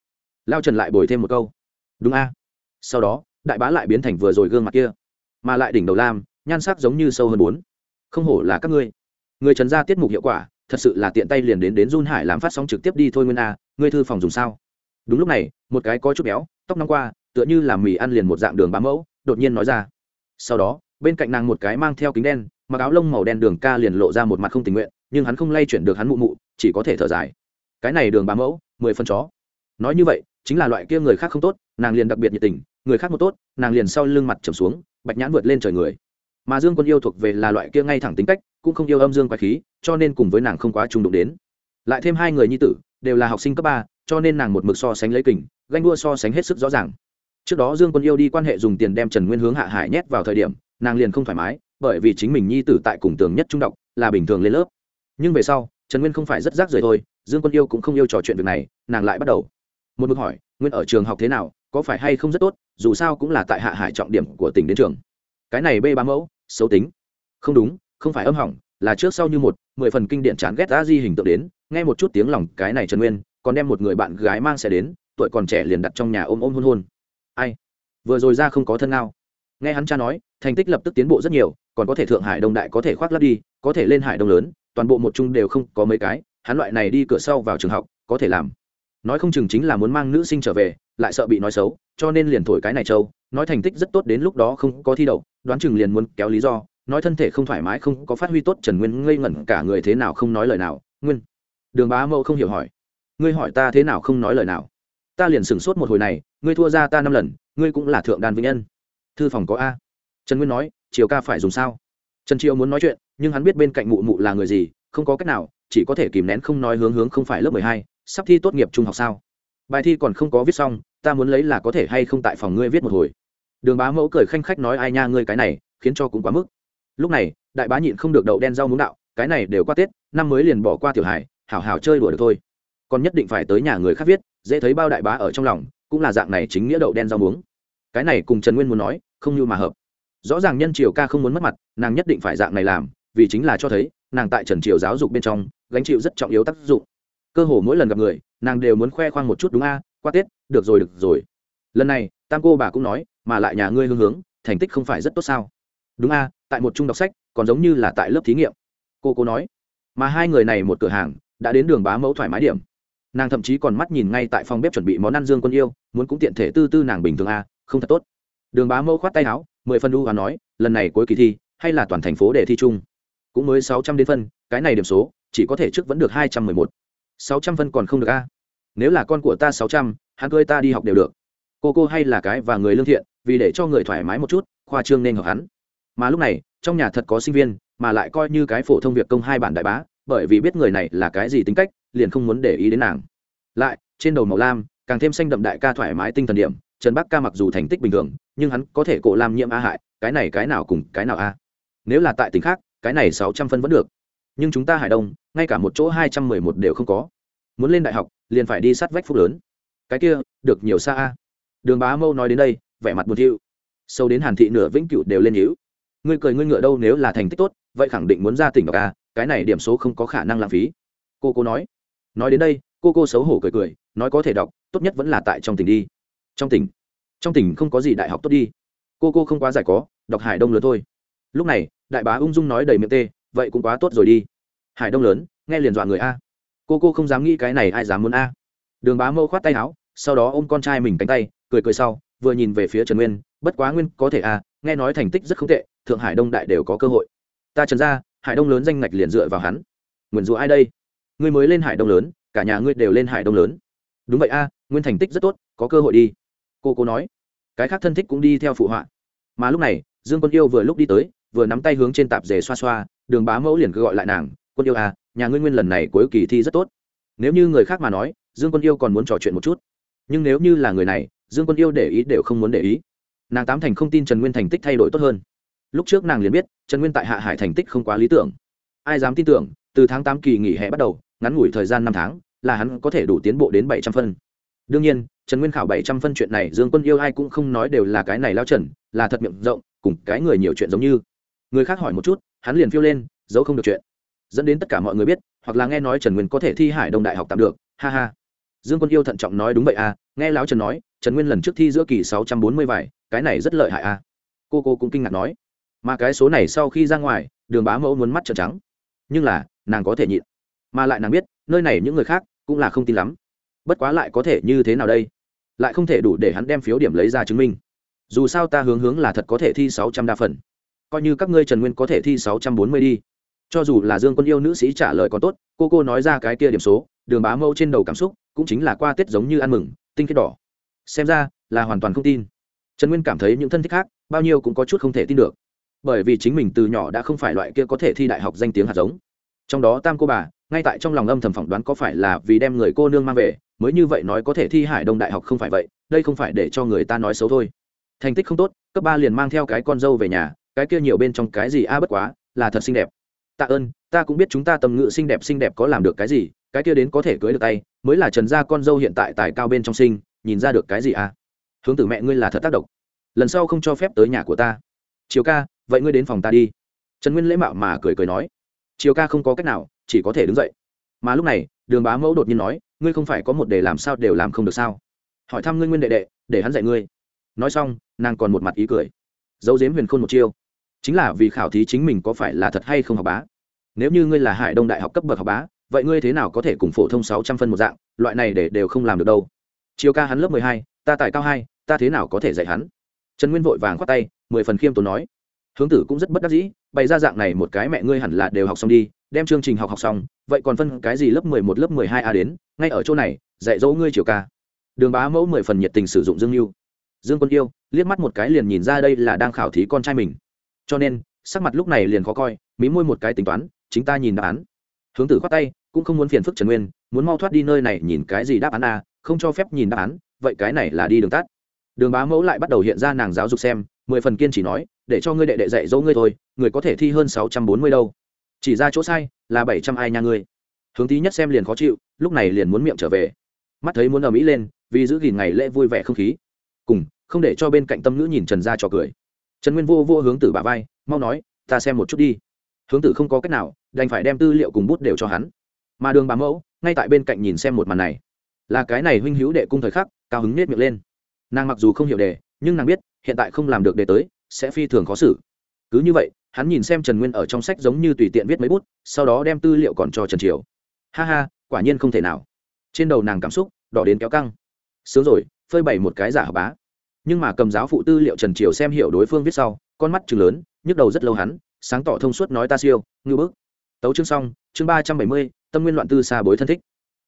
Lao trần lại bồi thêm một câu. Đúng a. Sau đó, đại bá lại biến thành vừa rồi gương mặt kia, mà lại đỉnh đầu lam, nhan sắc giống như sâu hơn bốn. Không hổ là các ngươi. Người trần ra tiết mục hiệu quả, thật sự là tiện tay liền đến đến run hải làm phát sóng trực tiếp đi thôi nguyên a, ngươi thư phòng dùng sao? Đúng lúc này, một cái có chút béo, tóc nóng qua, tựa như là mì ăn liền một dạng đường bám mẫu, đột nhiên nói ra. Sau đó bên cạnh nàng một cái mang theo kính đen, mặc áo lông màu đen đường ca liền lộ ra một mặt không tình nguyện, nhưng hắn không lay chuyển được hắn mụ mụ, chỉ có thể thở dài. Cái này đường bám mẫu, mười phân chó. Nói như vậy, chính là loại kia người khác không tốt, nàng liền đặc biệt nhiệt tình, người khác một tốt, nàng liền sau lưng mặt trầm xuống, bạch nhãn vượt lên trời người. Mà dương quân yêu thuộc về là loại kia ngay thẳng tính cách, cũng không yêu âm dương quái khí, cho nên cùng với nàng không quá trung đụng đến. Lại thêm hai người nhi tử, đều là học sinh cấp ba, cho nên nàng một mực so sánh lấy kình, ganh đua so sánh hết sức rõ ràng. Trước đó dương quân yêu đi quan hệ dùng tiền đem trần nguyên hướng hạ hải nhét vào thời điểm nàng liền không thoải mái, bởi vì chính mình nhi tử tại cùng tường nhất trung đọc là bình thường lên lớp. Nhưng về sau, trần nguyên không phải rất rác rời thôi, dương quân yêu cũng không yêu trò chuyện việc này, nàng lại bắt đầu. Một mực hỏi, nguyên ở trường học thế nào, có phải hay không rất tốt, dù sao cũng là tại hạ hải trọng điểm của tỉnh đến trường. Cái này b ba mẫu, xấu tính. Không đúng, không phải âm hỏng, là trước sau như một, mười phần kinh điển chán ghét đã di hình tượng đến, nghe một chút tiếng lòng cái này trần nguyên, còn đem một người bạn gái mang xe đến, tuổi còn trẻ liền đặt trong nhà ôm ôm hôn hôn. Ai? Vừa rồi ra không có thân nào nghe hắn cha nói, thành tích lập tức tiến bộ rất nhiều, còn có thể thượng hải đông đại có thể khoác lắp đi, có thể lên hải đông lớn, toàn bộ một chung đều không có mấy cái, hắn loại này đi cửa sau vào trường học, có thể làm. Nói không chừng chính là muốn mang nữ sinh trở về, lại sợ bị nói xấu, cho nên liền thổi cái này châu nói thành tích rất tốt đến lúc đó không có thi đậu, đoán chừng liền muốn kéo lý do, nói thân thể không thoải mái không có phát huy tốt trần nguyên ngây ngẩn cả người thế nào không nói lời nào, nguyên. Đường bá mẫu không hiểu hỏi. Ngươi hỏi ta thế nào không nói lời nào? Ta liền sửng sốt một hồi này, ngươi thua ra ta năm lần, ngươi cũng là thượng đàn vĩnh nhân thư phòng có a? Trần nguyên nói chiều ca phải dùng sao? Trần triều muốn nói chuyện, nhưng hắn biết bên cạnh mụ mụ là người gì, không có cách nào, chỉ có thể kìm nén không nói hướng hướng không phải lớp mười hai, sắp thi tốt nghiệp trung học sao? Bài thi còn không có viết xong, ta muốn lấy là có thể hay không tại phòng ngươi viết một hồi. Đường bá mẫu cười khanh khách nói, ai nha, ngươi cái này, khiến cho cũng quá mức. Lúc này, đại bá nhịn không được đậu đen rau muống đạo, cái này đều qua tết, năm mới liền bỏ qua tiểu hải hảo hảo chơi đùa được thôi. Còn nhất định phải tới nhà người khác viết, dễ thấy bao đại bá ở trong lòng, cũng là dạng này chính nghĩa đậu đen rau muống. Cái này cùng trần nguyên muốn nói không như mà hợp. Rõ ràng nhân triều ca không muốn mất mặt, nàng nhất định phải dạng này làm, vì chính là cho thấy, nàng tại trần triều giáo dục bên trong, gánh chịu rất trọng yếu tác dụng. Cơ hồ mỗi lần gặp người, nàng đều muốn khoe khoang một chút đúng a, qua tết, được rồi được rồi. Lần này, tam cô bà cũng nói, mà lại nhà ngươi hương hướng, thành tích không phải rất tốt sao? Đúng a, tại một trung đọc sách, còn giống như là tại lớp thí nghiệm. Cô cô nói. Mà hai người này một cửa hàng, đã đến đường bá mẫu thoải mái điểm. Nàng thậm chí còn mắt nhìn ngay tại phòng bếp chuẩn bị món ăn dương quân yêu, muốn cũng tiện thể tư tư nàng bình thường a, không thật tốt đường bá mẫu khoát tay áo, mười phân u và nói, lần này cuối kỳ thi, hay là toàn thành phố để thi chung. Cũng mới sáu trăm đến phân, cái này điểm số, chỉ có thể trước vẫn được hai trăm mười một. Sáu trăm phân còn không được a. Nếu là con của ta sáu trăm, hắn cưới ta đi học đều được. Cô cô hay là cái và người lương thiện, vì để cho người thoải mái một chút, khoa trương nên hợp hắn. Mà lúc này, trong nhà thật có sinh viên, mà lại coi như cái phổ thông việc công hai bản đại bá, bởi vì biết người này là cái gì tính cách, liền không muốn để ý đến nàng. Lại, trên đầu màu lam, càng thêm xanh đậm đại ca thoải mái tinh thần điểm trần bắc ca mặc dù thành tích bình thường, nhưng hắn có thể cổ làm nhiễm a hại cái này cái nào cùng cái nào a. Nếu là tại tỉnh khác, cái này sáu trăm phân vẫn được. Nhưng chúng ta hải đông, ngay cả một chỗ hai trăm mười một đều không có. Muốn lên đại học, liền phải đi sát vách phúc lớn. Cái kia, được nhiều xa a. Đường bá mâu nói đến đây, vẻ mặt buồn thiu. Sâu đến hàn thị nửa vĩnh cửu đều lên hữu ngươi cười ngươi ngựa đâu nếu là thành tích tốt, vậy khẳng định muốn ra tỉnh đọc a, cái này điểm số không có khả năng lãng phí. Cô cô nói. Nói đến đây, cô cô xấu hổ cười cười, nói có thể đọc, tốt nhất vẫn là tại trong tỉnh đi trong tỉnh. Trong tỉnh không có gì đại học tốt đi. Cô cô không quá giải có, đọc hải đông lớn thôi. Lúc này, đại bá ung dung nói đầy miệng tê, vậy cũng quá tốt rồi đi. Hải đông lớn, nghe liền dọa người a. Cô cô không dám nghĩ cái này ai dám muốn a. Đường bá mâu khoát tay áo, sau đó ôm con trai mình cánh tay, cười cười sau, vừa nhìn về phía trần nguyên, bất quá nguyên có thể a, nghe nói thành tích rất không tệ, thượng hải đông đại đều có cơ hội. Ta trần ra hải đông lớn danh ngạch liền dựa vào hắn. Nguyền rủa ai đây? Ngươi mới lên hải đông lớn, cả nhà ngươi đều lên hải đông lớn. Đúng vậy a, nguyên thành tích rất tốt, có cơ hội đi cô cô nói, cái khác thân thích cũng đi theo phụ họa. Mà lúc này, dương quân yêu vừa lúc đi tới, vừa nắm tay hướng trên tạp dề xoa xoa, đường bá mẫu liền cứ gọi lại nàng, quân yêu à nhà ngươi nguyên lần này cuối kỳ thi rất tốt. Nếu như người khác mà nói, dương quân yêu còn muốn trò chuyện một chút. Nhưng nếu như là người này, dương quân yêu để ý đều không muốn để ý. Nàng tám thành không tin trần nguyên thành tích thay đổi tốt hơn. Lúc trước nàng liền biết, trần nguyên tại hạ hải thành tích không quá lý tưởng. Ai dám tin tưởng, từ tháng tám kỳ nghỉ hè bắt đầu, ngắn ngủi thời gian năm tháng, là hắn có thể đủ tiến bộ đến bảy trăm phân đương nhiên, trần nguyên khảo bảy trăm phân chuyện này dương quân yêu ai cũng không nói đều là cái này lao trần, là thật miệng rộng, cùng cái người nhiều chuyện giống như. Người khác hỏi một chút, hắn liền phiêu lên, giấu không được chuyện. Dẫn đến tất cả mọi người biết, hoặc là nghe nói trần nguyên có thể thi hải đông đại học tạm được, ha ha. Dương quân yêu thận trọng nói đúng vậy à nghe lão trần nói, trần nguyên lần trước thi giữa kỳ sáu trăm bốn mươi vải, cái này rất lợi hại à. Cô cô cũng kinh ngạc nói. Mà cái số này sau khi ra ngoài, đường bá mẫu muốn mắt trợn trắng. Nhưng là, nàng có thể nhịn. Mà lại nàng biết, nơi này những người khác cũng là không tin lắm bất quá lại có thể như thế nào đây? Lại không thể đủ để hắn đem phiếu điểm lấy ra chứng minh. Dù sao ta hướng hướng là thật có thể thi sáu trăm đa phần. Coi như các ngươi trần nguyên có thể thi sáu trăm bốn mươi đi. Cho dù là dương quân yêu nữ sĩ trả lời còn tốt, cô cô nói ra cái kia điểm số, đường bá mâu trên đầu cảm xúc, cũng chính là qua tết giống như ăn mừng, tinh khiết đỏ. Xem ra, là hoàn toàn không tin. Trần nguyên cảm thấy những thân thích khác, bao nhiêu cũng có chút không thể tin được. Bởi vì chính mình từ nhỏ đã không phải loại kia có thể thi đại học danh tiếng hạt giống. Trong đó tam cô bà, ngay tại trong lòng âm thầm phỏng đoán có phải là vì đem người cô nương mang về mới như vậy nói có thể thi hải đông đại học không phải vậy, đây không phải để cho người ta nói xấu thôi. Thành tích không tốt, cấp ba liền mang theo cái con dâu về nhà, cái kia nhiều bên trong cái gì a à bất quá, là thật xinh đẹp. Tạ ơn, ta cũng biết chúng ta tầm ngự xinh đẹp xinh đẹp có làm được cái gì, cái kia đến có thể cưới được tay, mới là trần gia con dâu hiện tại tài cao bên trong sinh, nhìn ra được cái gì à? Hướng tử mẹ ngươi là thật tác động. Lần sau không cho phép tới nhà của ta. Chiều ca, vậy ngươi đến phòng ta đi. Trần nguyên lễ mạo mà cười cười nói. Chiều ca không có cách nào, chỉ có thể đứng dậy. Mà lúc này, đường bá mẫu đột nhiên nói ngươi không phải có một đề làm sao đều làm không được sao? Hỏi thăm ngươi nguyên đệ đệ, để hắn dạy ngươi. Nói xong, nàng còn một mặt ý cười. Giấu giếm huyền khôn một chiêu. Chính là vì khảo thí chính mình có phải là thật hay không học bá. Nếu như ngươi là hải đông đại học cấp bậc học bá, vậy ngươi thế nào có thể cùng phổ thông sáu trăm phân một dạng, loại này để đều không làm được đâu. Chiều ca hắn lớp mười hai, ta tài cao hai, ta thế nào có thể dạy hắn? Trần nguyên vội vàng khoát tay, mười phần khiêm tốn nói. Hướng tử cũng rất bất đắc dĩ, bày ra dạng này một cái mẹ ngươi hẳn là đều học xong đi đem chương trình học học xong, vậy còn phân cái gì lớp mười một, lớp mười hai a đến, ngay ở chỗ này, dạy dỗ ngươi chiều ca. Đường bá mẫu mười phần nhiệt tình sử dụng dương mưu dương quân yêu, liếc mắt một cái liền nhìn ra đây là đang khảo thí con trai mình. Cho nên, sắc mặt lúc này liền khó coi, mí môi một cái tính toán, chính ta nhìn đáp án. Hướng tử khoát tay, cũng không muốn phiền phức trần nguyên, muốn mau thoát đi nơi này nhìn cái gì đáp án a, không cho phép nhìn đáp án, vậy cái này là đi đường tắt. Đường bá mẫu lại bắt đầu hiện ra nàng giáo dục xem, mười phần kiên chỉ nói, để cho ngươi đệ đệ dạy dỗ ngươi thôi, người có thể thi hơn sáu trăm bốn mươi đâu chỉ ra chỗ sai là bảy trăm ai nha ngươi. Hướng tí nhất xem liền khó chịu, lúc này liền muốn miệng trở về. Mắt thấy muốn ở mỹ lên, vì giữ gìn ngày lễ vui vẻ không khí. Cùng, không để cho bên cạnh tâm nữ nhìn trần ra cho cười. Trần nguyên vô vô hướng tử bà vai, mau nói, ta xem một chút đi. Hướng tử không có cách nào, đành phải đem tư liệu cùng bút đều cho hắn. Mà đường bà mẫu, ngay tại bên cạnh nhìn xem một màn này. Là cái này huynh hữu đệ cung thời khắc, cao hứng nết miệng lên. Nàng mặc dù không hiểu đề, nhưng nàng biết, hiện tại không làm được đề tới, sẽ phi thường khó xử. Cứ như vậy hắn nhìn xem trần nguyên ở trong sách giống như tùy tiện viết mấy bút, sau đó đem tư liệu còn cho trần triều. Ha ha, quả nhiên không thể nào. Trên đầu nàng cảm xúc đỏ đến kéo căng. Sướng rồi, phơi bày một cái giả hợp bá. Nhưng mà cầm giáo phụ tư liệu trần triều xem hiểu đối phương viết sau, con mắt chừng lớn, nhức đầu rất lâu hắn, sáng tỏ thông suốt nói ta siêu ngư bức. Tấu chương xong, chương ba trăm bảy mươi, tâm nguyên loạn tư xa bối thân thích.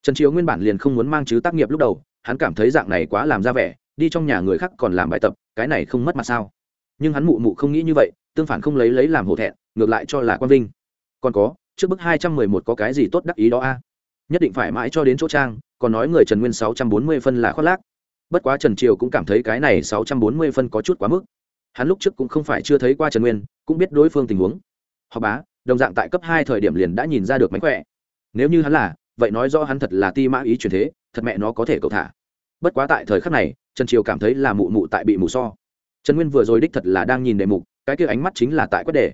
Trần triều nguyên bản liền không muốn mang chứ tác nghiệp lúc đầu, hắn cảm thấy dạng này quá làm ra vẻ, đi trong nhà người khác còn làm bài tập, cái này không mất mặt sao? Nhưng hắn mụ mụ không nghĩ như vậy tương phản không lấy lấy làm hổ thẹn, ngược lại cho là quan vinh. Còn có, trước bức hai trăm mười một có cái gì tốt đắc ý đó a? Nhất định phải mãi cho đến chỗ trang, còn nói người trần nguyên sáu trăm bốn mươi phân là khoác lác. Bất quá trần triều cũng cảm thấy cái này sáu trăm bốn mươi phân có chút quá mức. Hắn lúc trước cũng không phải chưa thấy qua trần nguyên, cũng biết đối phương tình huống. Họ bá, đồng dạng tại cấp hai thời điểm liền đã nhìn ra được mánh khỏe. Nếu như hắn là, vậy nói rõ hắn thật là ti mã ý truyền thế, thật mẹ nó có thể cầu thả. Bất quá tại thời khắc này, trần triều cảm thấy là mụ mụ tại bị mù so. Trần nguyên vừa rồi đích thật là đang nhìn đề mục cái kia ánh mắt chính là tại quét đề.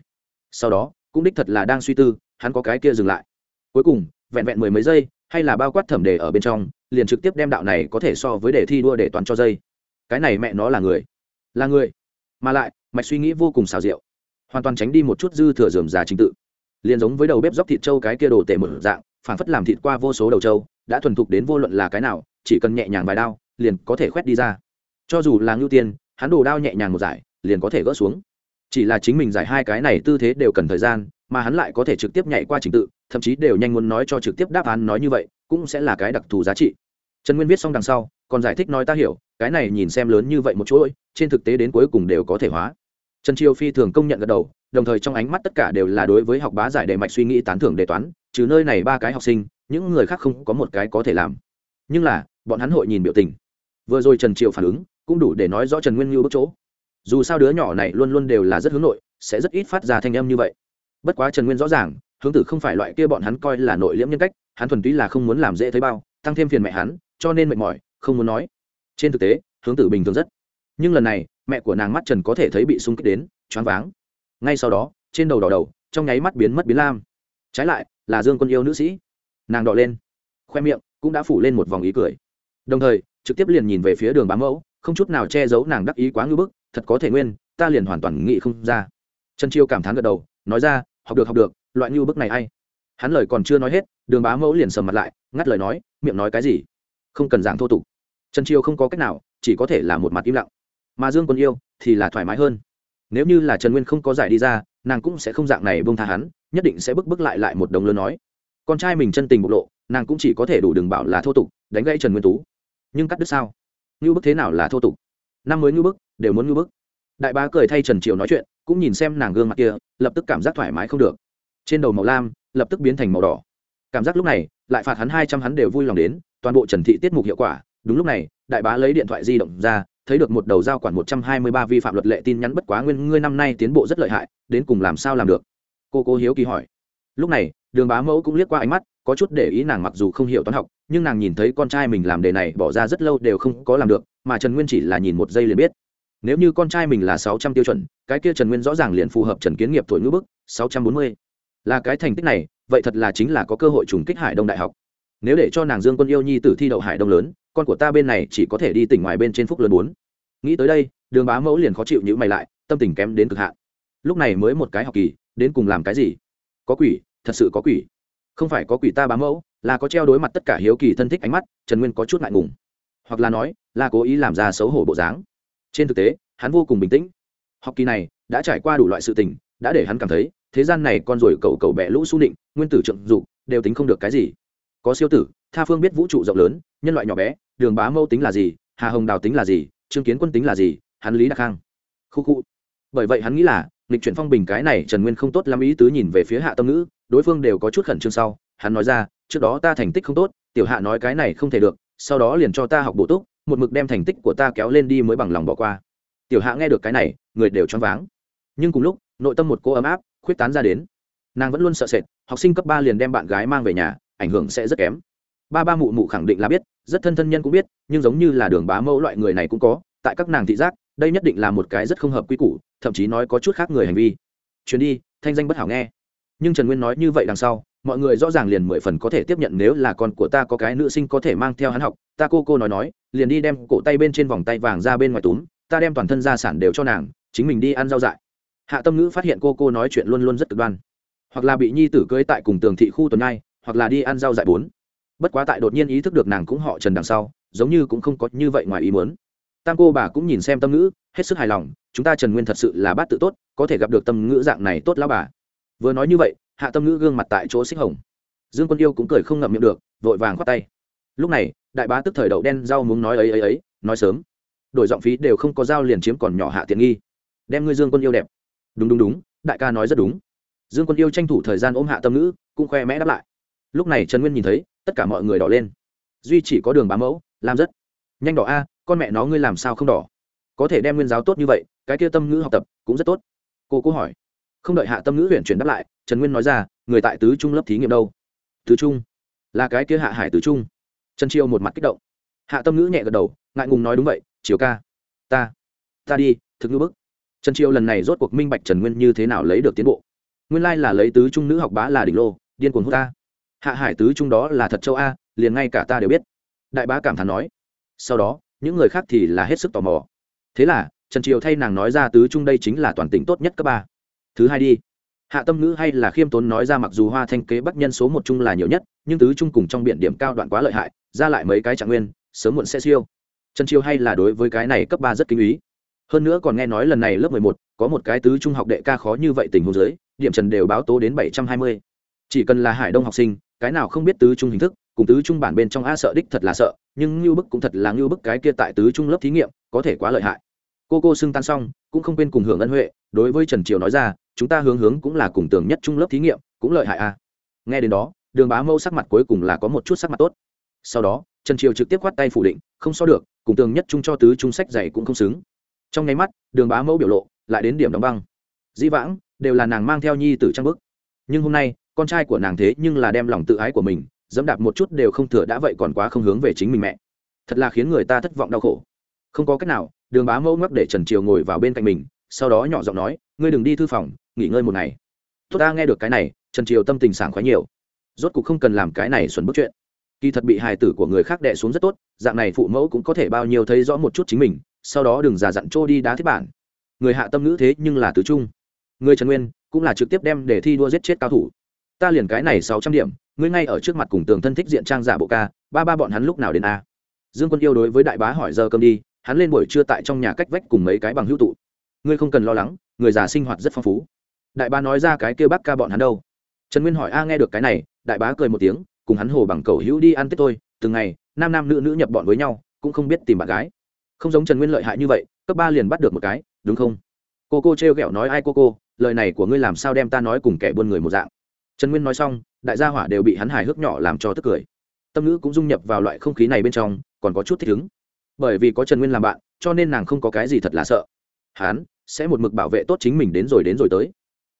Sau đó, cũng đích thật là đang suy tư, hắn có cái kia dừng lại. Cuối cùng, vẹn vẹn mười mấy giây, hay là bao quát thẩm đề ở bên trong, liền trực tiếp đem đạo này có thể so với đề thi đua để toán cho dây. Cái này mẹ nó là người. Là người. Mà lại, mạch suy nghĩ vô cùng xào rượu hoàn toàn tránh đi một chút dư thừa dườm già trình tự. Liền giống với đầu bếp dóc thịt trâu cái kia đồ tệ một dạng, phản phất làm thịt qua vô số đầu trâu, đã thuần thục đến vô luận là cái nào, chỉ cần nhẹ nhàng vài đao, liền có thể khoét đi ra. Cho dù là ngưu tiên, hắn đồ đao nhẹ nhàng một giải, liền có thể gỡ xuống chỉ là chính mình giải hai cái này tư thế đều cần thời gian, mà hắn lại có thể trực tiếp nhảy qua trình tự, thậm chí đều nhanh muốn nói cho trực tiếp đáp án nói như vậy, cũng sẽ là cái đặc thù giá trị. Trần nguyên viết xong đằng sau, còn giải thích nói ta hiểu, cái này nhìn xem lớn như vậy một chuỗi, trên thực tế đến cuối cùng đều có thể hóa. Trần triều phi thường công nhận gật đầu, đồng thời trong ánh mắt tất cả đều là đối với học bá giải đề mạch suy nghĩ tán thưởng đề toán, trừ nơi này ba cái học sinh, những người khác không có một cái có thể làm. Nhưng là, bọn hắn hội nhìn biểu tình. Vừa rồi trần triều phản ứng, cũng đủ để nói rõ trần nguyên như bước chỗ dù sao đứa nhỏ này luôn luôn đều là rất hướng nội, sẽ rất ít phát ra thanh âm như vậy. Bất quá trần nguyên rõ ràng, hướng tử không phải loại kia bọn hắn coi là nội liễm nhân cách, hắn thuần túy là không muốn làm dễ thấy bao, tăng thêm phiền mẹ hắn, cho nên mệt mỏi, không muốn nói. Trên thực tế, hướng tử bình thường rất. Nhưng lần này, mẹ của nàng mắt trần có thể thấy bị sung kích đến, choáng váng. Ngay sau đó, trên đầu đỏ đầu, trong nháy mắt biến mất biến lam. Trái lại, là dương quân yêu nữ sĩ. Nàng đỏ lên. Khoe miệng cũng đã phủ lên một vòng ý cười. Đồng thời, trực tiếp liền nhìn về phía đường bám mẫu, không chút nào che giấu nàng đắc ý quá ngưỡng bức thật có thể nguyên, ta liền hoàn toàn nghĩ không ra. Trần chiêu cảm thán gật đầu, nói ra, học được học được, loại như bức này a i hắn lời còn chưa nói hết, đường bá mẫu liền sầm mặt lại, ngắt lời nói, miệng nói cái gì? Không cần giảng thô tục. Trần chiêu không có cách nào, chỉ có thể là một mặt im lặng. Mà dương quân yêu thì là thoải mái hơn. Nếu như là trần nguyên không có giải đi ra, nàng cũng sẽ không dạng này bông tha hắn, nhất định sẽ bức bức lại lại một đồng lớn nói. Con trai mình chân tình bộc lộ, nàng cũng chỉ có thể đủ đường bảo là thô tục, đánh gãy trần nguyên tú. Nhưng cắt đứt sao? Như bức thế nào là thô tục? Năm mới như bức đều muốn ngưỡng bức. Đại bá cười thay trần triều nói chuyện, cũng nhìn xem nàng gương mặt kia, lập tức cảm giác thoải mái không được. Trên đầu màu lam, lập tức biến thành màu đỏ. Cảm giác lúc này, lại phạt hắn hai trăm hắn đều vui lòng đến, toàn bộ trần thị tiết mục hiệu quả. Đúng lúc này, đại bá lấy điện thoại di động ra, thấy được một đầu giao quản một trăm hai mươi ba vi phạm luật lệ tin nhắn bất quá nguyên, ngươi năm nay tiến bộ rất lợi hại, đến cùng làm sao làm được? Cô cô hiếu kỳ hỏi. Lúc này, đường bá mẫu cũng liếc qua ánh mắt, có chút để ý nàng mặc dù không hiểu toán học, nhưng nàng nhìn thấy con trai mình làm đề này bỏ ra rất lâu đều không có làm được, mà trần nguyên chỉ là nhìn một giây liền biết nếu như con trai mình là sáu trăm tiêu chuẩn, cái kia trần nguyên rõ ràng liền phù hợp trần kiến nghiệp tuổi ngữ bức, sáu trăm bốn mươi. Là cái thành tích này, vậy thật là chính là có cơ hội trùng kích hải đông đại học. Nếu để cho nàng dương quân yêu nhi tử thi đậu hải đông lớn, con của ta bên này chỉ có thể đi tỉnh ngoài bên trên phúc lớn bốn. Nghĩ tới đây, đường bá mẫu liền khó chịu nhíu mày lại, tâm tình kém đến cực hạn. Lúc này mới một cái học kỳ, đến cùng làm cái gì? Có quỷ, thật sự có quỷ. Không phải có quỷ ta bá mẫu, là có treo đối mặt tất cả hiếu kỳ thân thích ánh mắt, trần nguyên có chút ngại ngùng. Hoặc là nói, là cố ý làm ra xấu hổ bộ dáng trên thực tế, hắn vô cùng bình tĩnh. Học kỳ này đã trải qua đủ loại sự tình, đã để hắn cảm thấy, thế gian này con rồi cầu cầu bẹ lũ su định nguyên tử trượng dục, đều tính không được cái gì. Có siêu tử, tha phương biết vũ trụ rộng lớn, nhân loại nhỏ bé, đường bá mâu tính là gì, hà hồng đào tính là gì, trương kiến quân tính là gì, hắn lý đặc khang. Khu khu. Bởi vậy hắn nghĩ là lịch chuyển phong bình cái này trần nguyên không tốt lắm ý tứ nhìn về phía hạ tâm ngữ, đối phương đều có chút khẩn trương sau, hắn nói ra, trước đó ta thành tích không tốt, tiểu hạ nói cái này không thể được, sau đó liền cho ta học bổ túc một mực đem thành tích của ta kéo lên đi mới bằng lòng bỏ qua. Tiểu hạ nghe được cái này, người đều choáng váng. Nhưng cùng lúc, nội tâm một cô ấm áp, khuyết tán ra đến. Nàng vẫn luôn sợ sệt, học sinh cấp ba liền đem bạn gái mang về nhà, ảnh hưởng sẽ rất kém. Ba ba mụ mụ khẳng định là biết, rất thân thân nhân cũng biết, nhưng giống như là đường bá mẫu loại người này cũng có, tại các nàng thị giác, đây nhất định là một cái rất không hợp quy củ, thậm chí nói có chút khác người hành vi. Chuyến đi, thanh danh bất hảo nghe. Nhưng trần nguyên nói như vậy đằng sau mọi người rõ ràng liền mười phần có thể tiếp nhận nếu là con của ta có cái nữ sinh có thể mang theo hắn học. Ta cô cô nói nói liền đi đem cổ tay bên trên vòng tay vàng ra bên ngoài túm ta đem toàn thân gia sản đều cho nàng chính mình đi ăn rau dại. Hạ tâm ngữ phát hiện cô cô nói chuyện luôn luôn rất cực đoan. Hoặc là bị nhi tử cưới tại cùng tường thị khu tuần nay, hoặc là đi ăn rau dại bốn. Bất quá tại đột nhiên ý thức được nàng cũng họ trần đằng sau giống như cũng không có như vậy ngoài ý muốn. Tam cô bà cũng nhìn xem tâm ngữ hết sức hài lòng chúng ta trần nguyên thật sự là bát tự tốt có thể gặp được tâm ngữ dạng này tốt lão bà. Vừa nói như vậy hạ tâm ngữ gương mặt tại chỗ xích hồng. Dương quân yêu cũng cười không ngậm miệng được, vội vàng khoát tay. Lúc này, đại bá tức thời đậu đen rau muốn nói ấy ấy ấy, nói sớm. Đổi giọng phí đều không có dao liền chiếm còn nhỏ hạ tiện nghi. Đem ngươi dương quân yêu đẹp. Đúng đúng đúng, đại ca nói rất đúng. Dương quân yêu tranh thủ thời gian ôm hạ tâm ngữ, cũng khoe mẽ đáp lại. Lúc này trần nguyên nhìn thấy, tất cả mọi người đỏ lên. Duy chỉ có đường bá mẫu, làm rất. Nhanh đỏ a, con mẹ nó ngươi làm sao không đỏ? Có thể đem nguyên giáo tốt như vậy, cái kia tâm ngữ học tập, cũng rất tốt. Cô cố hỏi. Không đợi hạ tâm ngữ huyện chuyển đáp lại trần nguyên nói ra, người tại tứ trung lớp thí nghiệm đâu? Tứ trung? Là cái kia hạ hải tứ trung. Trần triều một mặt kích động. Hạ tâm ngữ nhẹ gật đầu, ngại ngùng nói đúng vậy chiều ca. Ta. Ta đi, thực ngữ bức. Trần triều lần này rốt cuộc minh bạch trần nguyên như thế nào lấy được tiến bộ. Nguyên lai là lấy tứ trung nữ học bá là đỉnh lô, điên cuồng hút ta. Hạ hải tứ trung đó là thật châu a, liền ngay cả ta đều biết. Đại bá cảm thán nói. Sau đó, những người khác thì là hết sức tò mò. Thế là, trần triều thay nàng nói ra tứ trung đây chính là toàn tỉnh tốt nhất cấp ba. Thứ hai đi hạ tâm ngữ hay là khiêm tốn nói ra mặc dù hoa thanh kế bắc nhân số một chung là nhiều nhất, nhưng tứ trung cùng trong biển điểm cao đoạn quá lợi hại, ra lại mấy cái trạng nguyên, sớm muộn sẽ siêu. Trần Chiêu hay là đối với cái này cấp ba rất kinh ý. Hơn nữa còn nghe nói lần này lớp mười một, có một cái tứ trung học đệ ca khó như vậy tình huống dưới, điểm trần đều báo tố đến bảy trăm hai mươi. Chỉ cần là hải đông học sinh, cái nào không biết tứ trung hình thức, cùng tứ trung bản bên trong a sợ đích thật là sợ, nhưng ngưu bức cũng thật là ngưu bức cái kia tại tứ trung lớp thí nghiệm, có thể quá lợi hại. Cô cô xưng tan xong, cũng không quên cùng hưởng ân huệ, đối với trần triều nói ra chúng ta hướng hướng cũng là cùng tường nhất trung lớp thí nghiệm, cũng lợi hại a nghe đến đó, đường bá mâu sắc mặt cuối cùng là có một chút sắc mặt tốt. Sau đó, trần triều trực tiếp khoát tay phủ định, không so được, cùng tường nhất trung cho tứ trung sách dày cũng không xứng. Trong nháy mắt, đường bá mẫu biểu lộ lại đến điểm đóng băng. Dĩ vãng, đều là nàng mang theo nhi tử trang bức. Nhưng hôm nay, con trai của nàng thế nhưng là đem lòng tự ái của mình, dẫm đạp một chút đều không thừa đã vậy còn quá không hướng về chính mình mẹ. Thật là khiến người ta thất vọng đau khổ. Không có cách nào, đường bá mẫu ngắc để trần triều ngồi vào bên cạnh mình, sau đó nhỏ giọng nói ngươi đừng đi thư phòng, nghỉ ngơi một ngày. Tốt, ta nghe được cái này, trần triều tâm tình sảng khoái nhiều. Rốt cuộc không cần làm cái này xuẩn bức chuyện. Kỳ thật bị hài tử của người khác đẻ xuống rất tốt, dạng này phụ mẫu cũng có thể bao nhiêu thấy rõ một chút chính mình, sau đó đừng giả dặn trô đi đá thiết bản. Người hạ tâm ngữ thế nhưng là tứ trung. Người trần nguyên cũng là trực tiếp đem để thi đua giết chết cao thủ. Ta liền cái này sáu trăm điểm, ngươi ngay ở trước mặt cùng tường thân thích diện trang giả bộ ca, ba ba bọn hắn lúc nào đến a? Dương quân yêu đối với đại bá hỏi giờ cơm đi, hắn lên buổi trưa tại trong nhà cách vách cùng mấy cái bằng hữu tụ ngươi không cần lo lắng, người già sinh hoạt rất phong phú. Đại bá nói ra cái kêu bác ca bọn hắn đâu. Trần nguyên hỏi, a, nghe được cái này. Đại bá cười một tiếng, cùng hắn hồ bằng cầu hữu đi ăn tết tôi từng ngày, nam nam nữ nữ nhập bọn với nhau, cũng không biết tìm bạn gái. Không giống trần nguyên lợi hại như vậy, cấp ba liền bắt được một cái, đúng không? Cô cô t r e o g ẹ o nói, ai cô cô, lời này của ngươi làm sao đem ta nói cùng kẻ buôn người một dạng? Trần nguyên nói xong, đại gia hỏa đều bị hắn hài hước nhỏ làm cho tức cười. Tâm nữ cũng dung nhập vào loại không khí này bên trong, còn có chút thích ứng. Bởi vì có trần nguyên làm bạn, cho nên nàng không có cái gì thật là sợ. Hắn sẽ một mực bảo vệ tốt chính mình đến rồi đến rồi tới.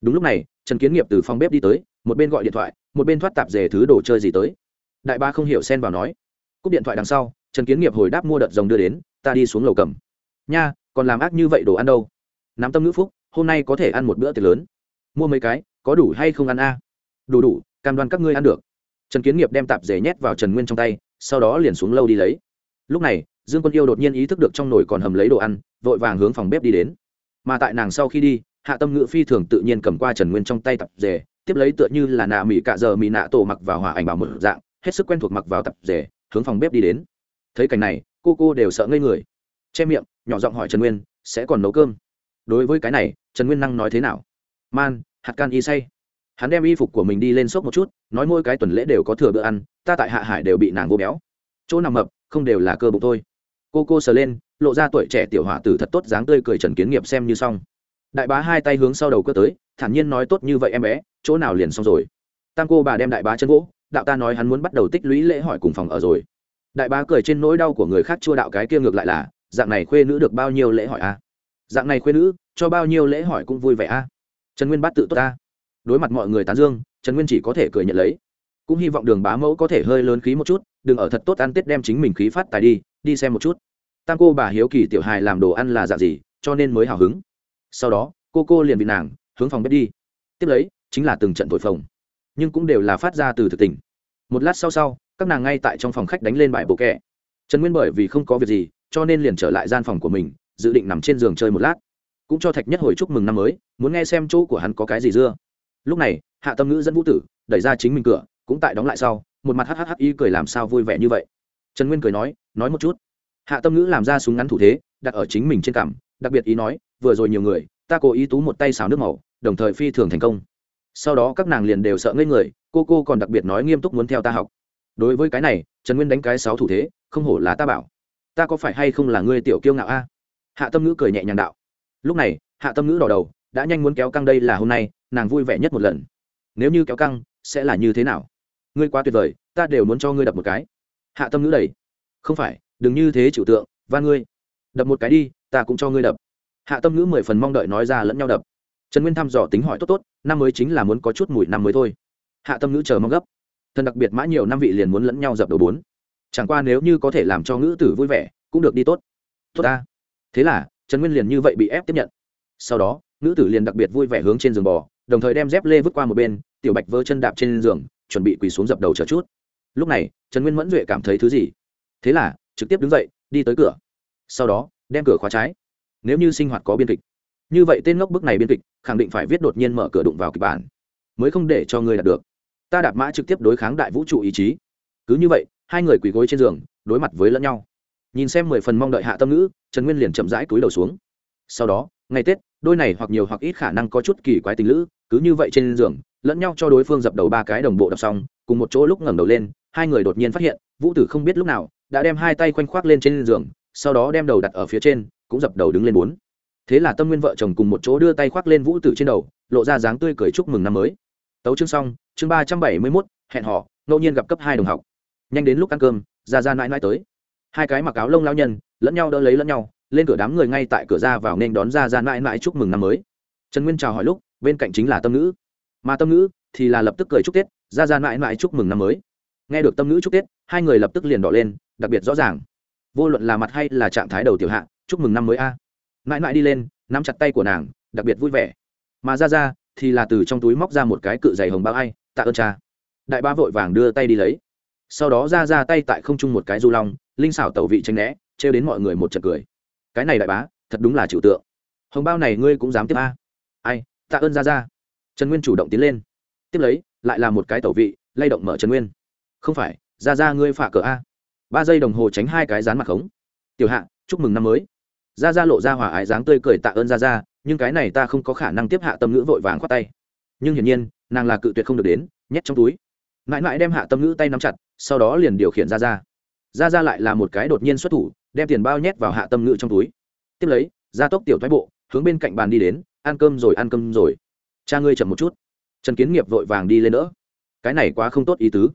Đúng lúc này, trần kiến nghiệp từ phòng bếp đi tới, một bên gọi điện thoại, một bên thoát tạp dề thứ đồ chơi gì tới. Đại ba không hiểu xen vào nói. Cúp điện thoại đằng sau, trần kiến nghiệp hồi đáp mua đợt rồng đưa đến, ta đi xuống lầu cầm. Nha, còn làm ác như vậy đồ ăn đâu? Nắm tâm ngữ phúc, hôm nay có thể ăn một bữa tiệc lớn. Mua mấy cái, có đủ hay không ăn a? Đủ đủ, cam đoan các ngươi ăn được. Trần kiến nghiệp đem tạp dề nhét vào trần nguyên trong tay, sau đó liền xuống lâu đi lấy. Lúc này, dương quân yêu đột nhiên ý thức được trong nồi còn hầm lấy đồ ăn, vội vàng hướng phòng bếp đi đến mà tại nàng sau khi đi, hạ tâm ngữ phi thường tự nhiên cầm qua trần nguyên trong tay tập dề tiếp lấy tựa như là nạ mỹ cạ giờ mỹ nạ tổ mặc vào hỏa ảnh bảo một dạng, hết sức quen thuộc mặc vào tập dề hướng phòng bếp đi đến. Thấy cảnh này, cô cô đều sợ ngây người. Che miệng, nhỏ giọng hỏi trần nguyên, sẽ còn nấu cơm? Đối với cái này, trần nguyên năng nói thế nào? Man, hạt can y say. Hắn đem y phục của mình đi lên sốc một chút, nói mỗi cái tuần lễ đều có thừa bữa ăn, ta tại hạ hải đều bị nàng vô béo. Chỗ nằm mập, không đều là cơ bụng thôi. Cô cô sờ lên lộ ra tuổi trẻ tiểu hỏa tử thật tốt dáng tươi cười trần kiến nghiệp xem như xong. Đại bá hai tay hướng sau đầu cơ tới, thản nhiên nói tốt như vậy em bé, chỗ nào liền xong rồi. Tam cô bà đem đại bá chân gỗ, đạo ta nói hắn muốn bắt đầu tích lũy lễ hỏi cùng phòng ở rồi. Đại bá cười trên nỗi đau của người khác chua đạo cái kia ngược lại là, dạng này khuê nữ được bao nhiêu lễ hỏi a dạng này khuê nữ, cho bao nhiêu lễ hỏi cũng vui vẻ a trần nguyên bắt tự tốt ta. Đối mặt mọi người tán dương, trần nguyên chỉ có thể cười nhận lấy. Cũng hy vọng đường bá mẫu có thể hơi lớn khí một chút, đừng ở thật tốt ăn tết đem chính mình khí phát tài đi đi xem một chút tam cô bà hiếu kỳ tiểu hài làm đồ ăn là dạng gì, cho nên mới hào hứng. Sau đó, cô cô liền bị nàng hướng phòng bếp đi. Tiếp lấy, chính là từng trận thổi phồng. Nhưng cũng đều là phát ra từ thực tình. Một lát sau sau, các nàng ngay tại trong phòng khách đánh lên bài bộ kẹ. Trần nguyên bởi vì không có việc gì, cho nên liền trở lại gian phòng của mình, dự định nằm trên giường chơi một lát. Cũng cho thạch nhất hồi chúc mừng năm mới, muốn nghe xem chỗ của hắn có cái gì dưa. Lúc này, hạ tâm ngữ dẫn vũ tử, đẩy ra chính mình cửa, cũng tại đóng lại sau, một mặt hhhi cười làm sao vui vẻ như vậy. Trần nguyên cười nói nói một chút hạ tâm ngữ làm ra súng ngắn thủ thế đặt ở chính mình trên cảm, đặc biệt ý nói vừa rồi nhiều người ta cố ý tú một tay xào nước màu đồng thời phi thường thành công. Sau đó các nàng liền đều sợ ngây người cô cô còn đặc biệt nói nghiêm túc muốn theo ta học. Đối với cái này trần nguyên đánh cái sáu thủ thế không hổ là ta bảo. Ta có phải hay không là ngươi tiểu kiêu ngạo a? Hạ tâm ngữ cười nhẹ nhàng đạo. Lúc này hạ tâm ngữ đỏ đầu đã nhanh muốn kéo căng đây là hôm nay nàng vui vẻ nhất một lần. Nếu như kéo căng sẽ là như thế nào? Ngươi quá tuyệt vời ta đều muốn cho ngươi đập một cái. Hạ tâm ngữ đầy không phải đừng như thế chịu tượng, van ngươi. Đập một cái đi, ta cũng cho ngươi đập. Hạ tâm ngữ mười phần mong đợi nói ra lẫn nhau đập. Trần nguyên thăm dò tính hỏi tốt tốt, năm mới chính là muốn có chút mùi năm mới thôi. Hạ tâm ngữ chờ mong gấp. Thần đặc biệt mã nhiều năm vị liền muốn lẫn nhau dập đầu bốn. Chẳng qua nếu như có thể làm cho ngữ tử vui vẻ, cũng được đi tốt. Tốt ta. Thế là, trần nguyên liền như vậy bị ép tiếp nhận. Sau đó, ngữ tử liền đặc biệt vui vẻ hướng trên giường bò, đồng thời đem dép lê vứt qua một bên, tiểu bạch vơ chân đạp trên giường, chuẩn bị quỳ xuống dập đầu chờ chút. Lúc này, trần nguyên mẫn duệ cảm thấy thứ gì? Thế là trực tiếp đứng dậy, đi tới cửa. Sau đó, đem cửa khóa trái. Nếu như sinh hoạt có biên kịch. Như vậy tên ngốc bức này biên kịch, khẳng định phải viết đột nhiên mở cửa đụng vào kịch bản. Mới không để cho người đạt được. Ta đạp mã trực tiếp đối kháng đại vũ trụ ý chí. Cứ như vậy, hai người quỳ gối trên giường, đối mặt với lẫn nhau. Nhìn xem mười phần mong đợi hạ tâm ngữ, trần nguyên liền chậm rãi túi đầu xuống. Sau đó, ngày tết, đôi này hoặc nhiều hoặc ít khả năng có chút kỳ quái tình lữ, cứ như vậy trên giường, lẫn nhau cho đối phương dập đầu ba cái đồng bộ đọc xong, cùng một chỗ lúc ngẩng đầu lên, hai người đột nhiên phát hiện, vũ tử không biết lúc nào đã đem hai tay khoanh khoác lên trên giường, sau đó đem đầu đặt ở phía trên, cũng dập đầu đứng lên bốn. Thế là tâm nguyên vợ chồng cùng một chỗ đưa tay khoác lên vũ tử trên đầu, lộ ra dáng tươi cười chúc mừng năm mới. Tấu chương xong, chương ba trăm bảy mươi mốt, hẹn họ ngẫu nhiên gặp cấp hai đồng học. Nhanh đến lúc ăn cơm, ra ra mãi mãi tới. Hai cái mặc áo lông lao nhân, lẫn nhau đỡ lấy lẫn nhau, lên cửa đám người ngay tại cửa ra vào nên đón ra ra mãi mãi chúc mừng năm mới. Trần nguyên chào hỏi lúc, bên cạnh chính là tâm ngữ. Mà tâm ngữ thì là lập tức cười chúc tết, ra ra mãi mãi chúc mừng năm mới. Nghe được tâm ngữ chúc tết, hai người lập tức liền đỏ lên đặc biệt rõ ràng. Vô luận là mặt hay là trạng thái đầu tiểu hạ, chúc mừng năm mới a. Mãi mãi đi lên, nắm chặt tay của nàng, đặc biệt vui vẻ. Mà ra ra thì là từ trong túi móc ra một cái cự giày hồng bao ai, tạ ơn cha. Đại ba vội vàng đưa tay đi lấy. Sau đó ra ra tay tại không trung một cái du long, linh xảo tẩu vị tranh né, trêu đến mọi người một trận cười. Cái này đại bá, thật đúng là chịu tượng. Hồng bao này ngươi cũng dám tiếp a? Ai, tạ ơn ra ra trần nguyên chủ động tiến lên. Tiếp lấy, lại là một cái tẩu vị, lay động mở trần nguyên. Không phải ra ra ngươi phả cờ a? Ba giây đồng hồ tránh hai cái dán mặt khống. Tiểu hạ, chúc mừng năm mới. Ra ra lộ ra hòa ái dáng tươi cười tạ ơn ra ra nhưng cái này ta không có khả năng tiếp hạ tâm ngữ vội vàng khoát tay. Nhưng hiển nhiên, nàng là cự tuyệt không được đến, nhét trong túi. Mãi mãi đem hạ tâm ngữ tay nắm chặt, sau đó liền điều khiển ra ra ra ra lại là một cái đột nhiên xuất thủ, đem tiền bao nhét vào hạ tâm ngữ trong túi. Tiếp lấy ra tốc tiểu thoái bộ, hướng bên cạnh bàn đi đến, ăn cơm rồi, ăn cơm rồi. Cha ngươi chậm một chút. Trần kiến nghiệp vội vàng đi lên nữa cái này quá không tốt ý tứ.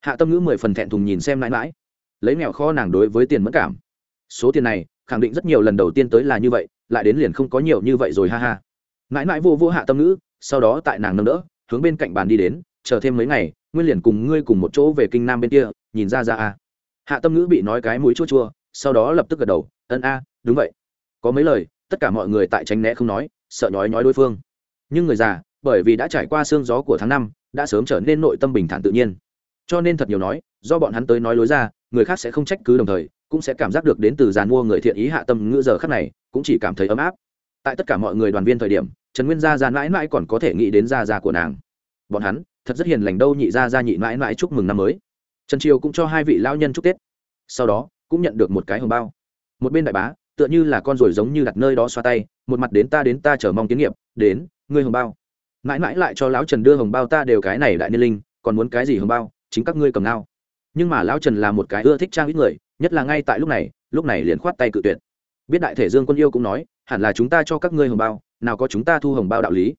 Hạ tâm ngữ mười phần thẹn thùng nhìn xem mãi mãi lấy mẹo kho nàng đối với tiền mất cảm. Số tiền này, khẳng định rất nhiều lần đầu tiên tới là như vậy, lại đến liền không có nhiều như vậy rồi ha ha. Mãi mãi vô vô hạ tâm ngữ, sau đó tại nàng nâng đỡ, hướng bên cạnh bàn đi đến, chờ thêm mấy ngày, nguyên liền cùng ngươi cùng một chỗ về kinh nam bên kia, nhìn ra ra a. Hạ tâm ngữ bị nói cái mũi chua chua, sau đó lập tức gật đầu, ân a, đúng vậy. Có mấy lời, tất cả mọi người tại tránh né không nói, sợ nhói nhói đối phương. Nhưng người già, bởi vì đã trải qua sương gió của tháng năm, đã sớm trở nên nội tâm bình thản tự nhiên. Cho nên thật nhiều nói, do bọn hắn tới nói lối ra người khác sẽ không trách cứ đồng thời, cũng sẽ cảm giác được đến từ giàn mua người thiện ý hạ tâm ngữ giờ khắc này, cũng chỉ cảm thấy ấm áp. Tại tất cả mọi người đoàn viên thời điểm, trần nguyên gia ra mãi mãi còn có thể nghĩ đến gia gia của nàng. Bọn hắn, thật rất hiền lành đâu nhị gia gia nhị mãi mãi chúc mừng năm mới. Trần triều cũng cho hai vị lao nhân chúc tết. Sau đó, cũng nhận được một cái hồng bao. Một bên đại bá, tựa như là con rồi giống như đặt nơi đó xoa tay, một mặt đến ta đến ta chờ mong kiến nghiệp, đến, ngươi hồng bao. Mãi mãi lại cho lão trần đưa hồng bao ta đều cái này đại niên linh, còn muốn cái gì hồng bao, chính các ngươi cầm ngao nhưng mà lão trần là một cái ưa thích trang ít người, nhất là ngay tại lúc này lúc này liền khoát tay cự tuyệt. Biết đại thể dương quân yêu cũng nói, hẳn là chúng ta cho các ngươi hồng bao, nào có chúng ta thu hồng bao đạo lý.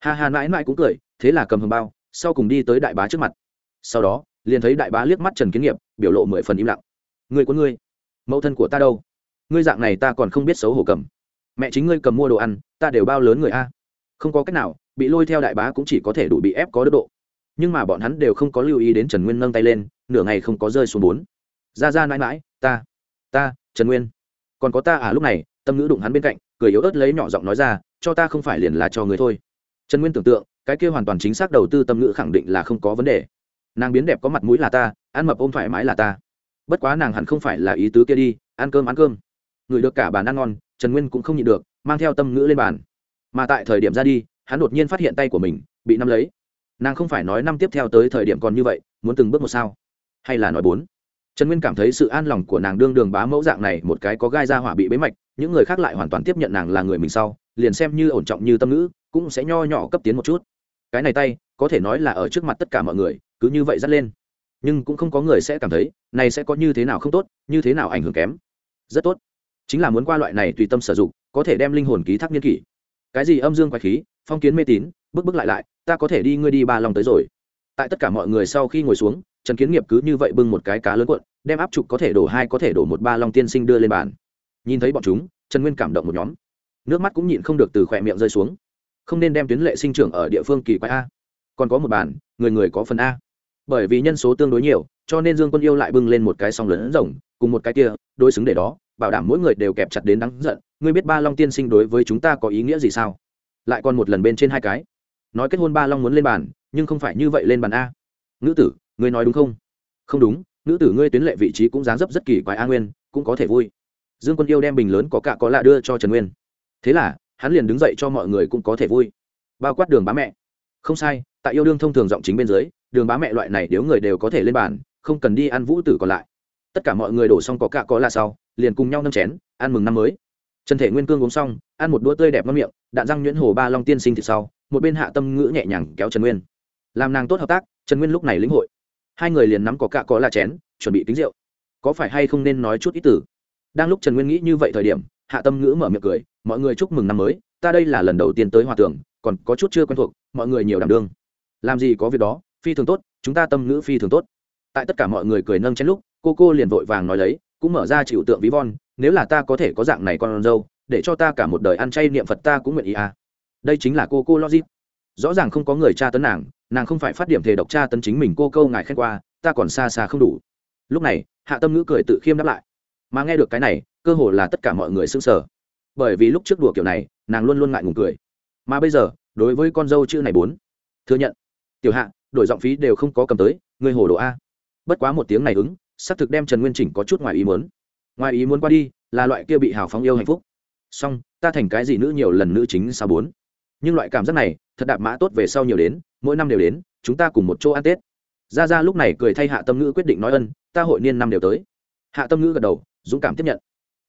Ha ha, mãi mãi cũng cười, thế là cầm hồng bao, sau cùng đi tới đại bá trước mặt. Sau đó, liền thấy đại bá liếc mắt trần kiến nghiệp, biểu lộ mười phần im lặng. Người của ngươi, mẫu thân của ta đâu? Ngươi dạng này ta còn không biết xấu hổ cầm. Mẹ chính ngươi cầm mua đồ ăn, ta đều bao lớn người a. Không có cách nào, bị lôi theo đại bá cũng chỉ có thể đủ bị ép có đức độ nhưng mà bọn hắn đều không có lưu ý đến trần nguyên nâng tay lên, nửa ngày không có rơi xuống bốn. Ra ra mãi mãi, ta ta, trần nguyên. Còn có ta à lúc này, tâm ngữ đụng hắn bên cạnh, cười yếu ớt lấy nhỏ giọng nói ra, cho ta không phải liền là cho người thôi. Trần nguyên tưởng tượng, cái kia hoàn toàn chính xác đầu tư tâm ngữ khẳng định là không có vấn đề. Nàng biến đẹp có mặt mũi là ta, ăn mập ôm thoải mái là ta. Bất quá nàng hẳn không phải là ý tứ kia đi, ăn cơm ăn cơm. Người được cả bàn ăn ngon, trần nguyên cũng không nhịn được, mang theo tâm ngữ lên bàn. Mà tại thời điểm ra đi, hắn đột nhiên phát hiện tay của mình, bị nắm lấy nàng không phải nói năm tiếp theo tới thời điểm còn như vậy, muốn từng bước một sao? Hay là nói bốn? Trần nguyên cảm thấy sự an lòng của nàng đương đường bá mẫu dạng này một cái có gai ra hỏa bị bế mạch, những người khác lại hoàn toàn tiếp nhận nàng là người mình sau, liền xem như ổn trọng như tâm ngữ, cũng sẽ nho nhỏ cấp tiến một chút. Cái này tay, có thể nói là ở trước mặt tất cả mọi người, cứ như vậy dắt lên. Nhưng cũng không có người sẽ cảm thấy, này sẽ có như thế nào không tốt, như thế nào ảnh hưởng kém. Rất tốt. Chính là muốn qua loại này tùy tâm sử dụng, có thể đem linh hồn ký thác niên kỷ. Cái gì âm dương quái khí phong kiến mê tín, bước bước lại lại, ta có thể đi, ngươi đi ba lòng tới rồi. Tại tất cả mọi người sau khi ngồi xuống, trần kiến nghiệp cứ như vậy bưng một cái cá lớn cuộn, đem áp trục có thể đổ hai, có thể đổ một ba long tiên sinh đưa lên bàn. Nhìn thấy bọn chúng, trần nguyên cảm động một nhóm. Nước mắt cũng nhịn không được từ khỏe miệng rơi xuống. Không nên đem tuyến lệ sinh trưởng ở địa phương kỳ quái a. Còn có một bàn, người người có phần a. Bởi vì nhân số tương đối nhiều, cho nên dương quân yêu lại bưng lên một cái song lớn rồng, cùng một cái kia, đối xứng để đó, bảo đảm mỗi người đều kẹp chặt đến đắng giận. Ngươi biết ba long tiên sinh đối với chúng ta có ý nghĩa gì sao? Lại còn một lần bên trên hai cái. Nói kết hôn ba long muốn lên bàn, nhưng không phải như vậy lên bàn a. Nữ tử, ngươi nói đúng không? Không đúng nữ tử ngươi tuyến lệ vị trí cũng dáng dấp rất kỳ quái a nguyên, cũng có thể vui. Dương quân yêu đem bình lớn có cạ có lạ đưa cho trần nguyên. Thế là, hắn liền đứng dậy cho mọi người cũng có thể vui. Bao quát đường bá mẹ. Không sai, tại yêu đương thông thường giọng chính bên dưới, đường bá mẹ loại này nếu người đều có thể lên bàn, không cần đi ăn vũ tử còn lại. Tất cả mọi người đổ xong có cạ có lạ sau, liền cùng nhau nâm chén, ăn mừng năm mới trần thể nguyên cương uống xong, ăn một đũa tươi đẹp ngon miệng, đạn răng nhuyễn hồ ba long tiên sinh thịt sau, một bên hạ tâm ngữ nhẹ nhàng kéo trần nguyên. Làm nàng tốt hợp tác, trần nguyên lúc này lĩnh hội. Hai người liền nắm có cạ có là chén, chuẩn bị tính rượu. Có phải hay không nên nói chút ít tử? Đang lúc trần nguyên nghĩ như vậy thời điểm, hạ tâm ngữ mở miệng cười, mọi người chúc mừng năm mới, ta đây là lần đầu tiên tới hòa tưởng còn có chút chưa quen thuộc, mọi người nhiều đảm đương. Làm gì có việc đó, phi thường tốt, chúng ta tâm ngữ phi thường tốt. Tại tất cả mọi người cười nâng chén lúc, cô cô liền vội vàng nói lấy cũng mở ra chịu tượng ví von, nếu là ta có thể có dạng này con dâu, để cho ta cả một đời ăn chay niệm phật ta cũng nguyện ý à. Đây chính là cô cô logic. Rõ ràng không có người tra tấn nàng nàng không phải phát điểm thể độc tra tấn chính mình, cô câu ngài khen qua, ta còn xa xa không đủ. Lúc này, hạ tâm ngữ cười tự khiêm đáp lại. Mà nghe được cái này, cơ hồ là tất cả mọi người sững sờ. Bởi vì lúc trước đùa kiểu này, nàng luôn luôn ngại ngùng cười. Mà bây giờ, đối với con dâu chữ này bốn, thừa nhận. Tiểu hạ, đổi giọng phí đều không có cầm tới người hồ đồ a. Bất quá một tiếng này ứng xác thực đem trần nguyên chỉnh có chút ngoài ý muốn. Ngoài ý muốn qua đi, là loại kia bị hào phóng yêu hạnh phúc. Song, ta thành cái gì nữ nhiều lần nữ chính sao bốn? Nhưng loại cảm giác này, thật đạp mã tốt về sau nhiều đến, mỗi năm đều đến, chúng ta cùng một chỗ ăn tết. Ra ra lúc này cười thay hạ tâm ngữ quyết định nói ân, ta hội niên năm đều tới. Hạ tâm ngữ gật đầu, dũng cảm tiếp nhận.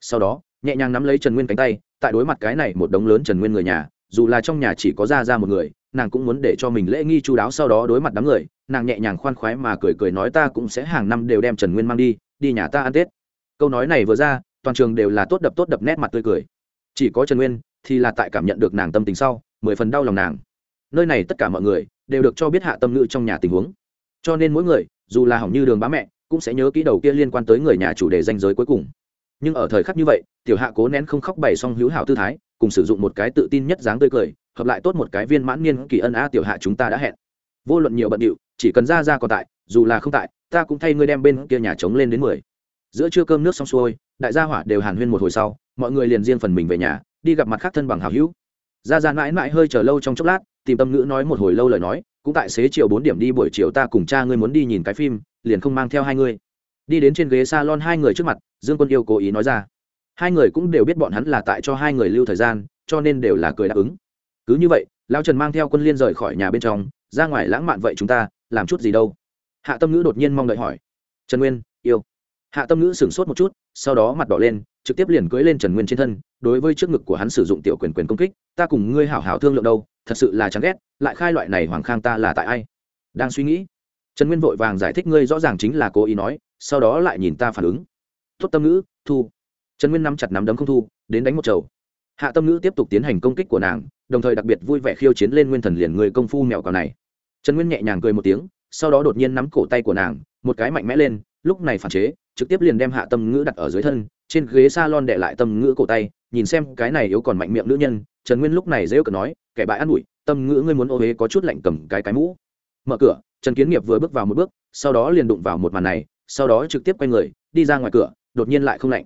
Sau đó, nhẹ nhàng nắm lấy trần nguyên cánh tay, tại đối mặt cái này một đống lớn trần nguyên người nhà, dù là trong nhà chỉ có ra ra một người, nàng cũng muốn để cho mình lễ nghi chú đáo sau đó đối mặt đám người nàng nhẹ nhàng khoan khoái mà cười cười nói ta cũng sẽ hàng năm đều đem trần nguyên mang đi đi nhà ta ăn tết. Câu nói này vừa ra, toàn trường đều là tốt đập tốt đập nét mặt tươi cười. Chỉ có trần nguyên thì là tại cảm nhận được nàng tâm tình sau, mười phần đau lòng nàng. Nơi này tất cả mọi người đều được cho biết hạ tâm ngữ trong nhà tình huống. Cho nên mỗi người, dù là hỏng như đường bá mẹ, cũng sẽ nhớ kỹ đầu kia liên quan tới người nhà chủ đề danh giới cuối cùng. Nhưng ở thời khắc như vậy, tiểu hạ cố nén không khóc bày xong hữu hảo tư thái, cùng sử dụng một cái tự tin nhất dáng tươi cười, hợp lại tốt một cái viên mãn niên kỳ ân a tiểu hạ chúng ta đã hẹn. Vô luận nhiều bận điệu chỉ cần ra ra còn tại, dù là không tại, ta cũng thay ngươi đem bên kia nhà trống lên đến mười. Giữa trưa cơm nước xong xuôi, đại gia hỏa đều hàn huyên một hồi sau, mọi người liền riêng phần mình về nhà, đi gặp mặt khác thân bằng hào hữu. Ra ra mãi mãi hơi chờ lâu trong chốc lát, tìm tâm ngữ nói một hồi lâu lời nói, cũng tại xế chiều bốn điểm đi buổi chiều ta cùng cha ngươi muốn đi nhìn cái phim, liền không mang theo hai ngươi. Đi đến trên ghế s a lon hai người trước mặt, dương quân yêu cố ý nói ra. Hai người cũng đều biết bọn hắn là tại cho hai người lưu thời gian, cho nên đều là cười đáp ứng. Cứ như vậy lao trần mang theo quân liên rời khỏi nhà bên trong, ra ngoài lãng mạn vậy chúng ta làm chút gì đâu. Hạ tâm ngữ đột nhiên mong đợi hỏi, trần nguyên, yêu. Hạ tâm ngữ sửng sốt một chút, sau đó mặt đỏ lên, trực tiếp liền cưới lên trần nguyên trên thân, đối với trước ngực của hắn sử dụng tiểu quyền quyền công kích, ta cùng ngươi hảo hảo thương lượng đâu, thật sự là chán ghét, lại khai loại này hoàng khang ta là tại ai? Đang suy nghĩ, trần nguyên vội vàng giải thích ngươi rõ ràng chính là cố ý nói, sau đó lại nhìn ta phản ứng. Tốt tâm ngữ, thu. Trần nguyên nắm chặt nắm đấm không thu, đến đánh một chầu. Hạ tâm ngữ tiếp tục tiến hành công kích của nàng, đồng thời đặc biệt vui vẻ khiêu chiến lên nguyên thần liền người công phu mèo cào này trần nguyên nhẹ nhàng cười một tiếng, sau đó đột nhiên nắm cổ tay của nàng, một cái mạnh mẽ lên, lúc này phản chế, trực tiếp liền đem hạ tâm ngữ đặt ở dưới thân, trên ghế s a lon đệ lại tâm ngữ cổ tay, nhìn xem cái này yếu còn mạnh miệng nữ nhân, trần nguyên lúc này dễ cờ nói, kẻ bại ăn ủi, tâm ngữ ngươi muốn ô huế có chút lạnh cầm cái cái mũ. Mở cửa, trần kiến nghiệp vừa bước vào một bước, sau đó liền đụng vào một màn này, sau đó trực tiếp quay người, đi ra ngoài cửa, đột nhiên lại không lạnh.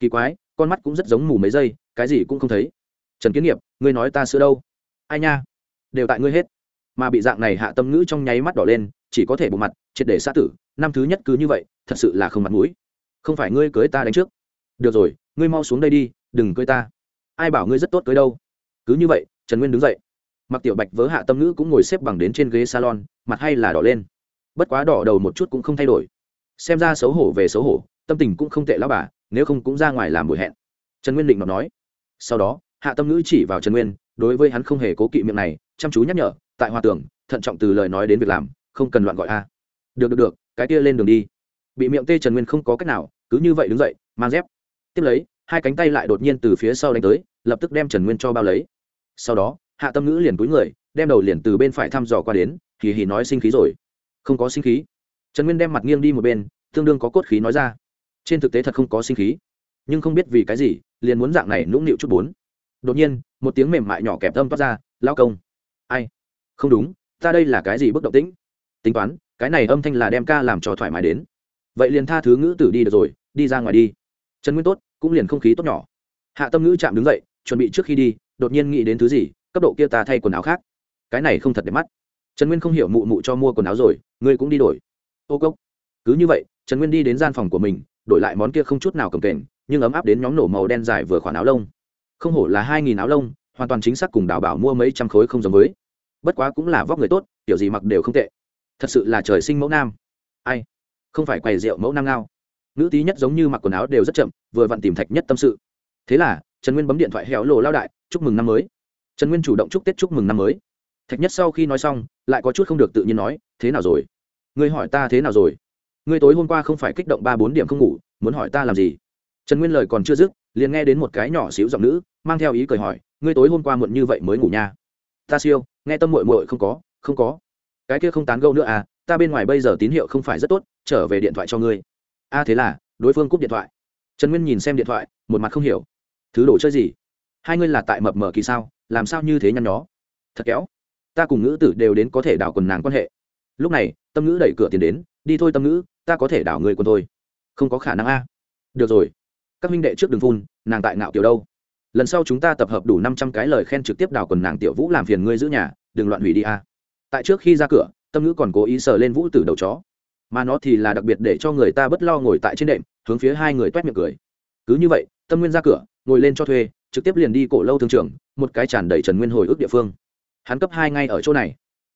Kỳ quái, con mắt cũng rất giống mù mấy giây, cái gì cũng không thấy. Trần kiến nghiệp, ngươi nói ta sữa đâu? Ai nha, đều tại ngươi hết mà bị dạng này hạ tâm ngữ trong nháy mắt đỏ lên, chỉ có thể bộ mặt, triệt để xã tử, năm thứ nhất cứ như vậy, thật sự là không mặt mũi. Không phải ngươi cưới ta đánh trước. Được rồi, ngươi mau xuống đây đi, đừng cưới ta. Ai bảo ngươi rất tốt cưới đâu? Cứ như vậy, trần nguyên đứng dậy. Mặc tiểu bạch vớ hạ tâm ngữ cũng ngồi xếp bằng đến trên ghế salon, mặt hay là đỏ lên. Bất quá đỏ đầu một chút cũng không thay đổi. Xem ra xấu hổ về xấu hổ, tâm tình cũng không tệ lao bà, nếu không cũng ra ngoài làm buổi hẹn. Trần nguyên định nói. Sau đó, hạ tâm ngữ chỉ vào trần nguyên, đối với hắn không hề cố kỵ miệng này, chăm chú nhắc nhở tại hoa tường, thận trọng từ lời nói đến việc làm, không cần loạn gọi a. Được được được, cái kia lên đường đi. Bị miệng tê trần nguyên không có cách nào, cứ như vậy đứng dậy, mang dép. Tiếp lấy, hai cánh tay lại đột nhiên từ phía sau đánh tới, lập tức đem trần nguyên cho bao lấy. Sau đó, hạ tâm ngữ liền cúi người, đem đầu liền từ bên phải thăm dò qua đến thì hì nói sinh khí rồi. Không có sinh khí. Trần nguyên đem mặt nghiêng đi một bên, tương đương có cốt khí nói ra. Trên thực tế thật không có sinh khí. Nhưng không biết vì cái gì, liền muốn dạng này nũng nịu chút bốn. Đột nhiên, một tiếng mềm mại nhỏ kẹp tâm toát ra lao công. Ai? Không đúng, ta đây là cái gì bức động tĩnh? Tính toán, cái này âm thanh là đem ca làm cho thoải mái đến. Vậy liền tha thứ ngữ tử đi được rồi, đi ra ngoài đi. Trần nguyên tốt, cũng liền không khí tốt nhỏ. Hạ tâm ngữ chạm đứng dậy, chuẩn bị trước khi đi, đột nhiên nghĩ đến thứ gì, cấp độ kia ta thay quần áo khác. Cái này không thật đẹp mắt. Trần nguyên không hiểu mụ mụ cho mua quần áo rồi, ngươi cũng đi đổi. Ô cốc. Cứ như vậy, trần nguyên đi đến gian phòng của mình, đổi lại món kia không chút nào cầm kềnh, nhưng ấm áp đến nhóm nổ màu đen dài vừa khoản áo lông. Không hổ là hai nghìn áo lông, hoàn toàn chính xác cùng đào bảo mua mấy trăm khối không giống với bất quá cũng là vóc người tốt, kiểu gì mặc đều không tệ. Thật sự là trời sinh mẫu nam. Ai? Không phải quầy rượu mẫu nam ngao. Nữ tí nhất giống như mặc quần áo đều rất chậm, vừa vặn tìm thạch nhất tâm sự. Thế là, trần nguyên bấm điện thoại héo lộ lao đại, chúc mừng năm mới. Trần nguyên chủ động chúc tết chúc mừng năm mới. Thạch nhất sau khi nói xong, lại có chút không được tự nhiên nói, thế nào rồi? Ngươi hỏi ta thế nào rồi? Ngươi tối hôm qua không phải kích động ba bốn điểm không ngủ, muốn hỏi ta làm gì? Trần nguyên lời còn chưa dứt, liền nghe đến một cái nhỏ xíu giọng nữ, mang theo ý cười hỏi, ngươi tối hôm qua muộn như vậy mới ngủ nha? Ta siêu nghe tâm muội muội không có không có. Cái kia không tán gẫu nữa à ta bên ngoài bây giờ tín hiệu không phải rất tốt, trở về điện thoại cho ngươi. A, thế là, đối phương cúp điện thoại. Trần nguyên nhìn xem điện thoại, một mặt không hiểu. Thứ đồ chơi gì? Hai ngươi là tại mập mờ kỳ sao, làm sao như thế nhăn nhó? Thật kéo. Ta cùng ngữ tử đều đến có thể đảo quần nàng quan hệ. Lúc này, tâm ngữ đẩy cửa tiền đến, đi thôi tâm ngữ, ta có thể đảo người quân thôi. Không có khả năng a. Được rồi. Các minh đệ trước đường phun, nàng tại ngạo kiểu đâu? Lần sau chúng ta tập hợp đủ năm trăm cái lời khen trực tiếp đào quần nàng tiểu vũ làm phiền ngươi giữ nhà, đừng loạn hủy đi a. Tại trước khi ra cửa, tâm ngữ còn cố ý sờ lên vũ từ đầu chó. Mà nó thì là đặc biệt để cho người ta bất lo ngồi tại trên đệm, hướng phía hai người t u é t miệng cười. Cứ như vậy, tâm nguyên ra cửa, ngồi lên cho thuê, trực tiếp liền đi cổ lâu thương trường, một cái tràn đầy trần nguyên hồi ức địa phương. Hắn cấp hai ngay ở chỗ này.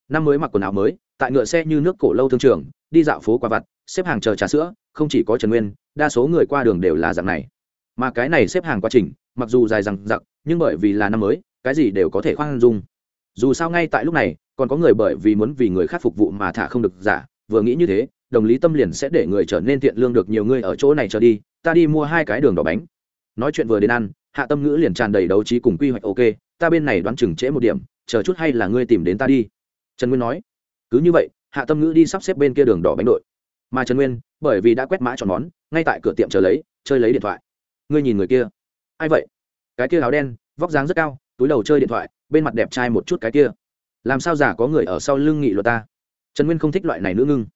Năm mới mặc quần áo mới, tại ngựa xe như nước cổ lâu thương trường, đi dạo phố qua vặt, xếp hàng chờ trà sữa, không chỉ có trần nguyên, đa số người qua đường đều là dạng này mà cái này xếp hàng quá trình, mặc dù dài rằng giặc nhưng bởi vì là năm mới, cái gì đều có thể khoan dung. Dù sao ngay tại lúc này, còn có người bởi vì muốn vì người khác phục vụ mà thả không được giả, vừa nghĩ như thế, đồng lý tâm liền sẽ để người trở nên thiện lương được nhiều người ở chỗ này trở đi, ta đi mua hai cái đường đỏ bánh. Nói chuyện vừa đến ăn, hạ tâm ngữ liền tràn đầy đấu trí cùng quy hoạch, ok, ta bên này đoán chừng trễ một điểm, chờ chút hay là ngươi tìm đến ta đi. Trần nguyên nói. Cứ như vậy, hạ tâm ngữ đi sắp xếp bên kia đường đỏ bánh đội. Mà trần nguyên, bởi vì đã quét mã chọn món, ngay tại cửa tiệm chờ lấy, chơi lấy điện thoại ngươi nhìn người kia. Ai vậy? Cái kia áo đen, vóc dáng rất cao, túi đầu chơi điện thoại, bên mặt đẹp trai một chút cái kia. Làm sao giả có người ở sau lưng nghị luật ta? Trần nguyên không thích loại này nữ ngưng.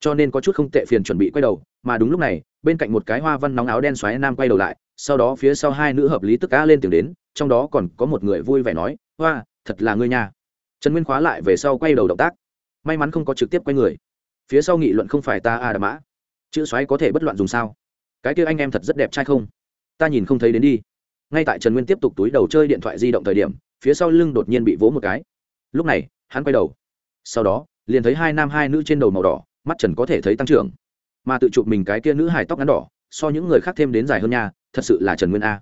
Cho nên có chút không tệ phiền chuẩn bị quay đầu, mà đúng lúc này, bên cạnh một cái hoa văn nóng áo đen xoáy nam quay đầu lại, sau đó phía sau hai nữ hợp lý tức cá lên tiếng đến, trong đó còn có một người vui vẻ nói, hoa, thật là ngươi nha. Trần nguyên khóa lại về sau quay đầu động tác. May mắn không có trực tiếp quay người. Phía sau nghị luận không phải ta a à đà mã. Chữ xoáy có thể bất loạn dùng sao? Cái kia anh em thật rất đẹp trai không? Ta nhìn không thấy đến đi. Ngay tại trần nguyên tiếp tục túi đầu chơi điện thoại di động thời điểm, phía sau lưng đột nhiên bị vỗ một cái. Lúc này, hắn quay đầu. Sau đó, liền thấy hai nam hai nữ trên đầu màu đỏ, mắt trần có thể thấy tăng trưởng. Mà tự chụp mình cái kia nữ hài tóc ngắn đỏ, so những người khác thêm đến dài hơn nha, thật sự là trần nguyên a.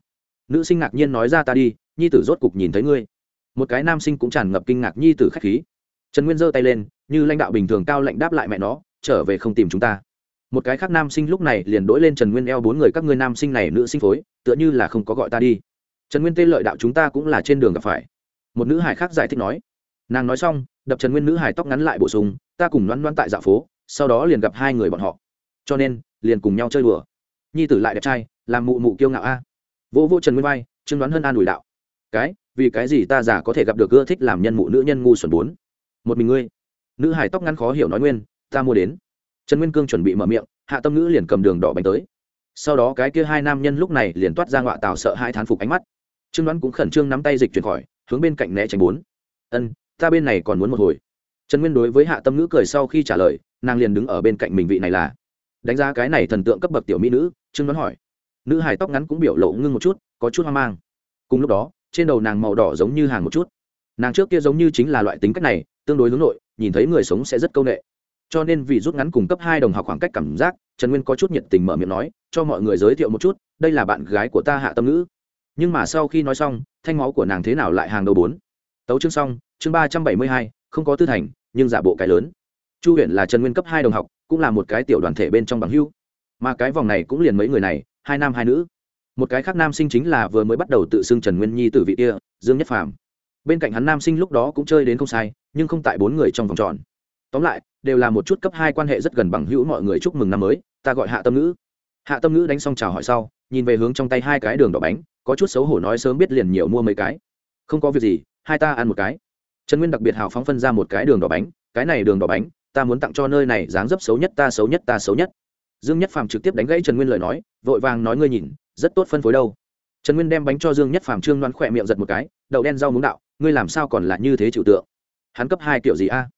Nữ sinh ngạc nhiên nói ra ta đi, nhi tử rốt cục nhìn thấy ngươi. Một cái nam sinh cũng tràn ngập kinh ngạc nhi tử khách khí. Trần nguyên giơ tay lên, như lãnh đạo bình thường cao lạnh đáp lại mẹ nó, trở về không tìm chúng ta một cái khác nam sinh lúc này liền đỗi lên trần nguyên eo bốn người các ngươi nam sinh này nữ sinh phối, tựa như là không có gọi ta đi. Trần nguyên tên lợi đạo chúng ta cũng là trên đường gặp phải. Một nữ hải khác giải thích nói. Nàng nói xong, đập trần nguyên nữ hải tóc ngắn lại bổ sung, ta cùng loan loan tại dạ phố, sau đó liền gặp hai người bọn họ. Cho nên, liền cùng nhau chơi đùa. Nhi tử lại đẹp trai, làm mụ mụ kiêu ngạo a. Vô vô trần nguyên vai, trương đoán hơn an ủi đạo. Cái, vì cái gì ta giả có thể gặp được ưa thích làm nhân mụ nữ nhân ngu xuẩn bốn? Một mình ngươi. Nữ hải tóc ngắn khó hiểu nói nguyên, ta mua đến trần nguyên cương chuẩn bị mở miệng, hạ tâm ngữ liền cầm đường đỏ bánh tới. Sau đó cái kia hai nam nhân lúc này liền toát ra ngọa tào sợ hai thán phục ánh mắt. Trương đoán cũng khẩn trương nắm tay dịch chuyển khỏi, hướng bên cạnh né tránh bốn. Ân, ta bên này còn muốn một hồi. Trần nguyên đối với hạ tâm ngữ cười sau khi trả lời, nàng liền đứng ở bên cạnh mình vị này là. Đánh giá cái này thần tượng cấp bậc tiểu mỹ nữ, trương đoán hỏi. Nữ hài tóc ngắn cũng biểu lộ ngưng một chút, có chút hoang mang. Cùng lúc đó, trên đầu nàng màu đỏ giống như hàng một chút. Nàng trước kia giống như chính là loại tính cách này, tương đối hướng nội, nhìn thấy người sống sẽ rất c â u n ệ cho nên vì rút ngắn cùng cấp hai đồng học khoảng cách cảm giác, trần nguyên có chút nhiệt tình mở miệng nói, cho mọi người giới thiệu một chút, đây là bạn gái của ta hạ tâm ngữ. Nhưng mà sau khi nói xong, thanh máu của nàng thế nào lại hàng đầu bốn. Tấu chương xong, chương ba trăm bảy mươi hai, không có tư thành, nhưng giả bộ cái lớn. Chu huyện là trần nguyên cấp hai đồng học, cũng là một cái tiểu đoàn thể bên trong bằng hưu. Mà cái vòng này cũng liền mấy người này, hai nam hai nữ. Một cái khác nam sinh chính là vừa mới bắt đầu tự xưng trần nguyên nhi từ vị kia, dương nhất phàm. Bên cạnh hắn nam sinh lúc đó cũng chơi đến không sai, nhưng không tại bốn người trong vòng tròn. Tóm lại đều là một chút cấp hai quan hệ rất gần bằng hữu mọi người chúc mừng năm mới, ta gọi hạ tâm ngữ. Hạ tâm ngữ đánh xong chào hỏi sau, nhìn về hướng trong tay hai cái đường đỏ bánh, có chút xấu hổ nói sớm biết liền nhiều mua mấy cái. Không có việc gì, hai ta ăn một cái. Trần nguyên đặc biệt hào phóng phân ra một cái đường đỏ bánh, cái này đường đỏ bánh, ta muốn tặng cho nơi này, dáng dấp xấu nhất ta xấu nhất ta xấu nhất. Dương nhất phàm trực tiếp đánh gãy trần nguyên lời nói, vội vàng nói ngươi nhìn, rất tốt phân phối đâu. Trần nguyên đem bánh cho dương nhất phàm trương đoán khỏe miệng giật một cái, đậu đen rau muống đạo, ngươi làm sao còn là như thế chịu tượng? Hắn cấp hai kiểu gì a?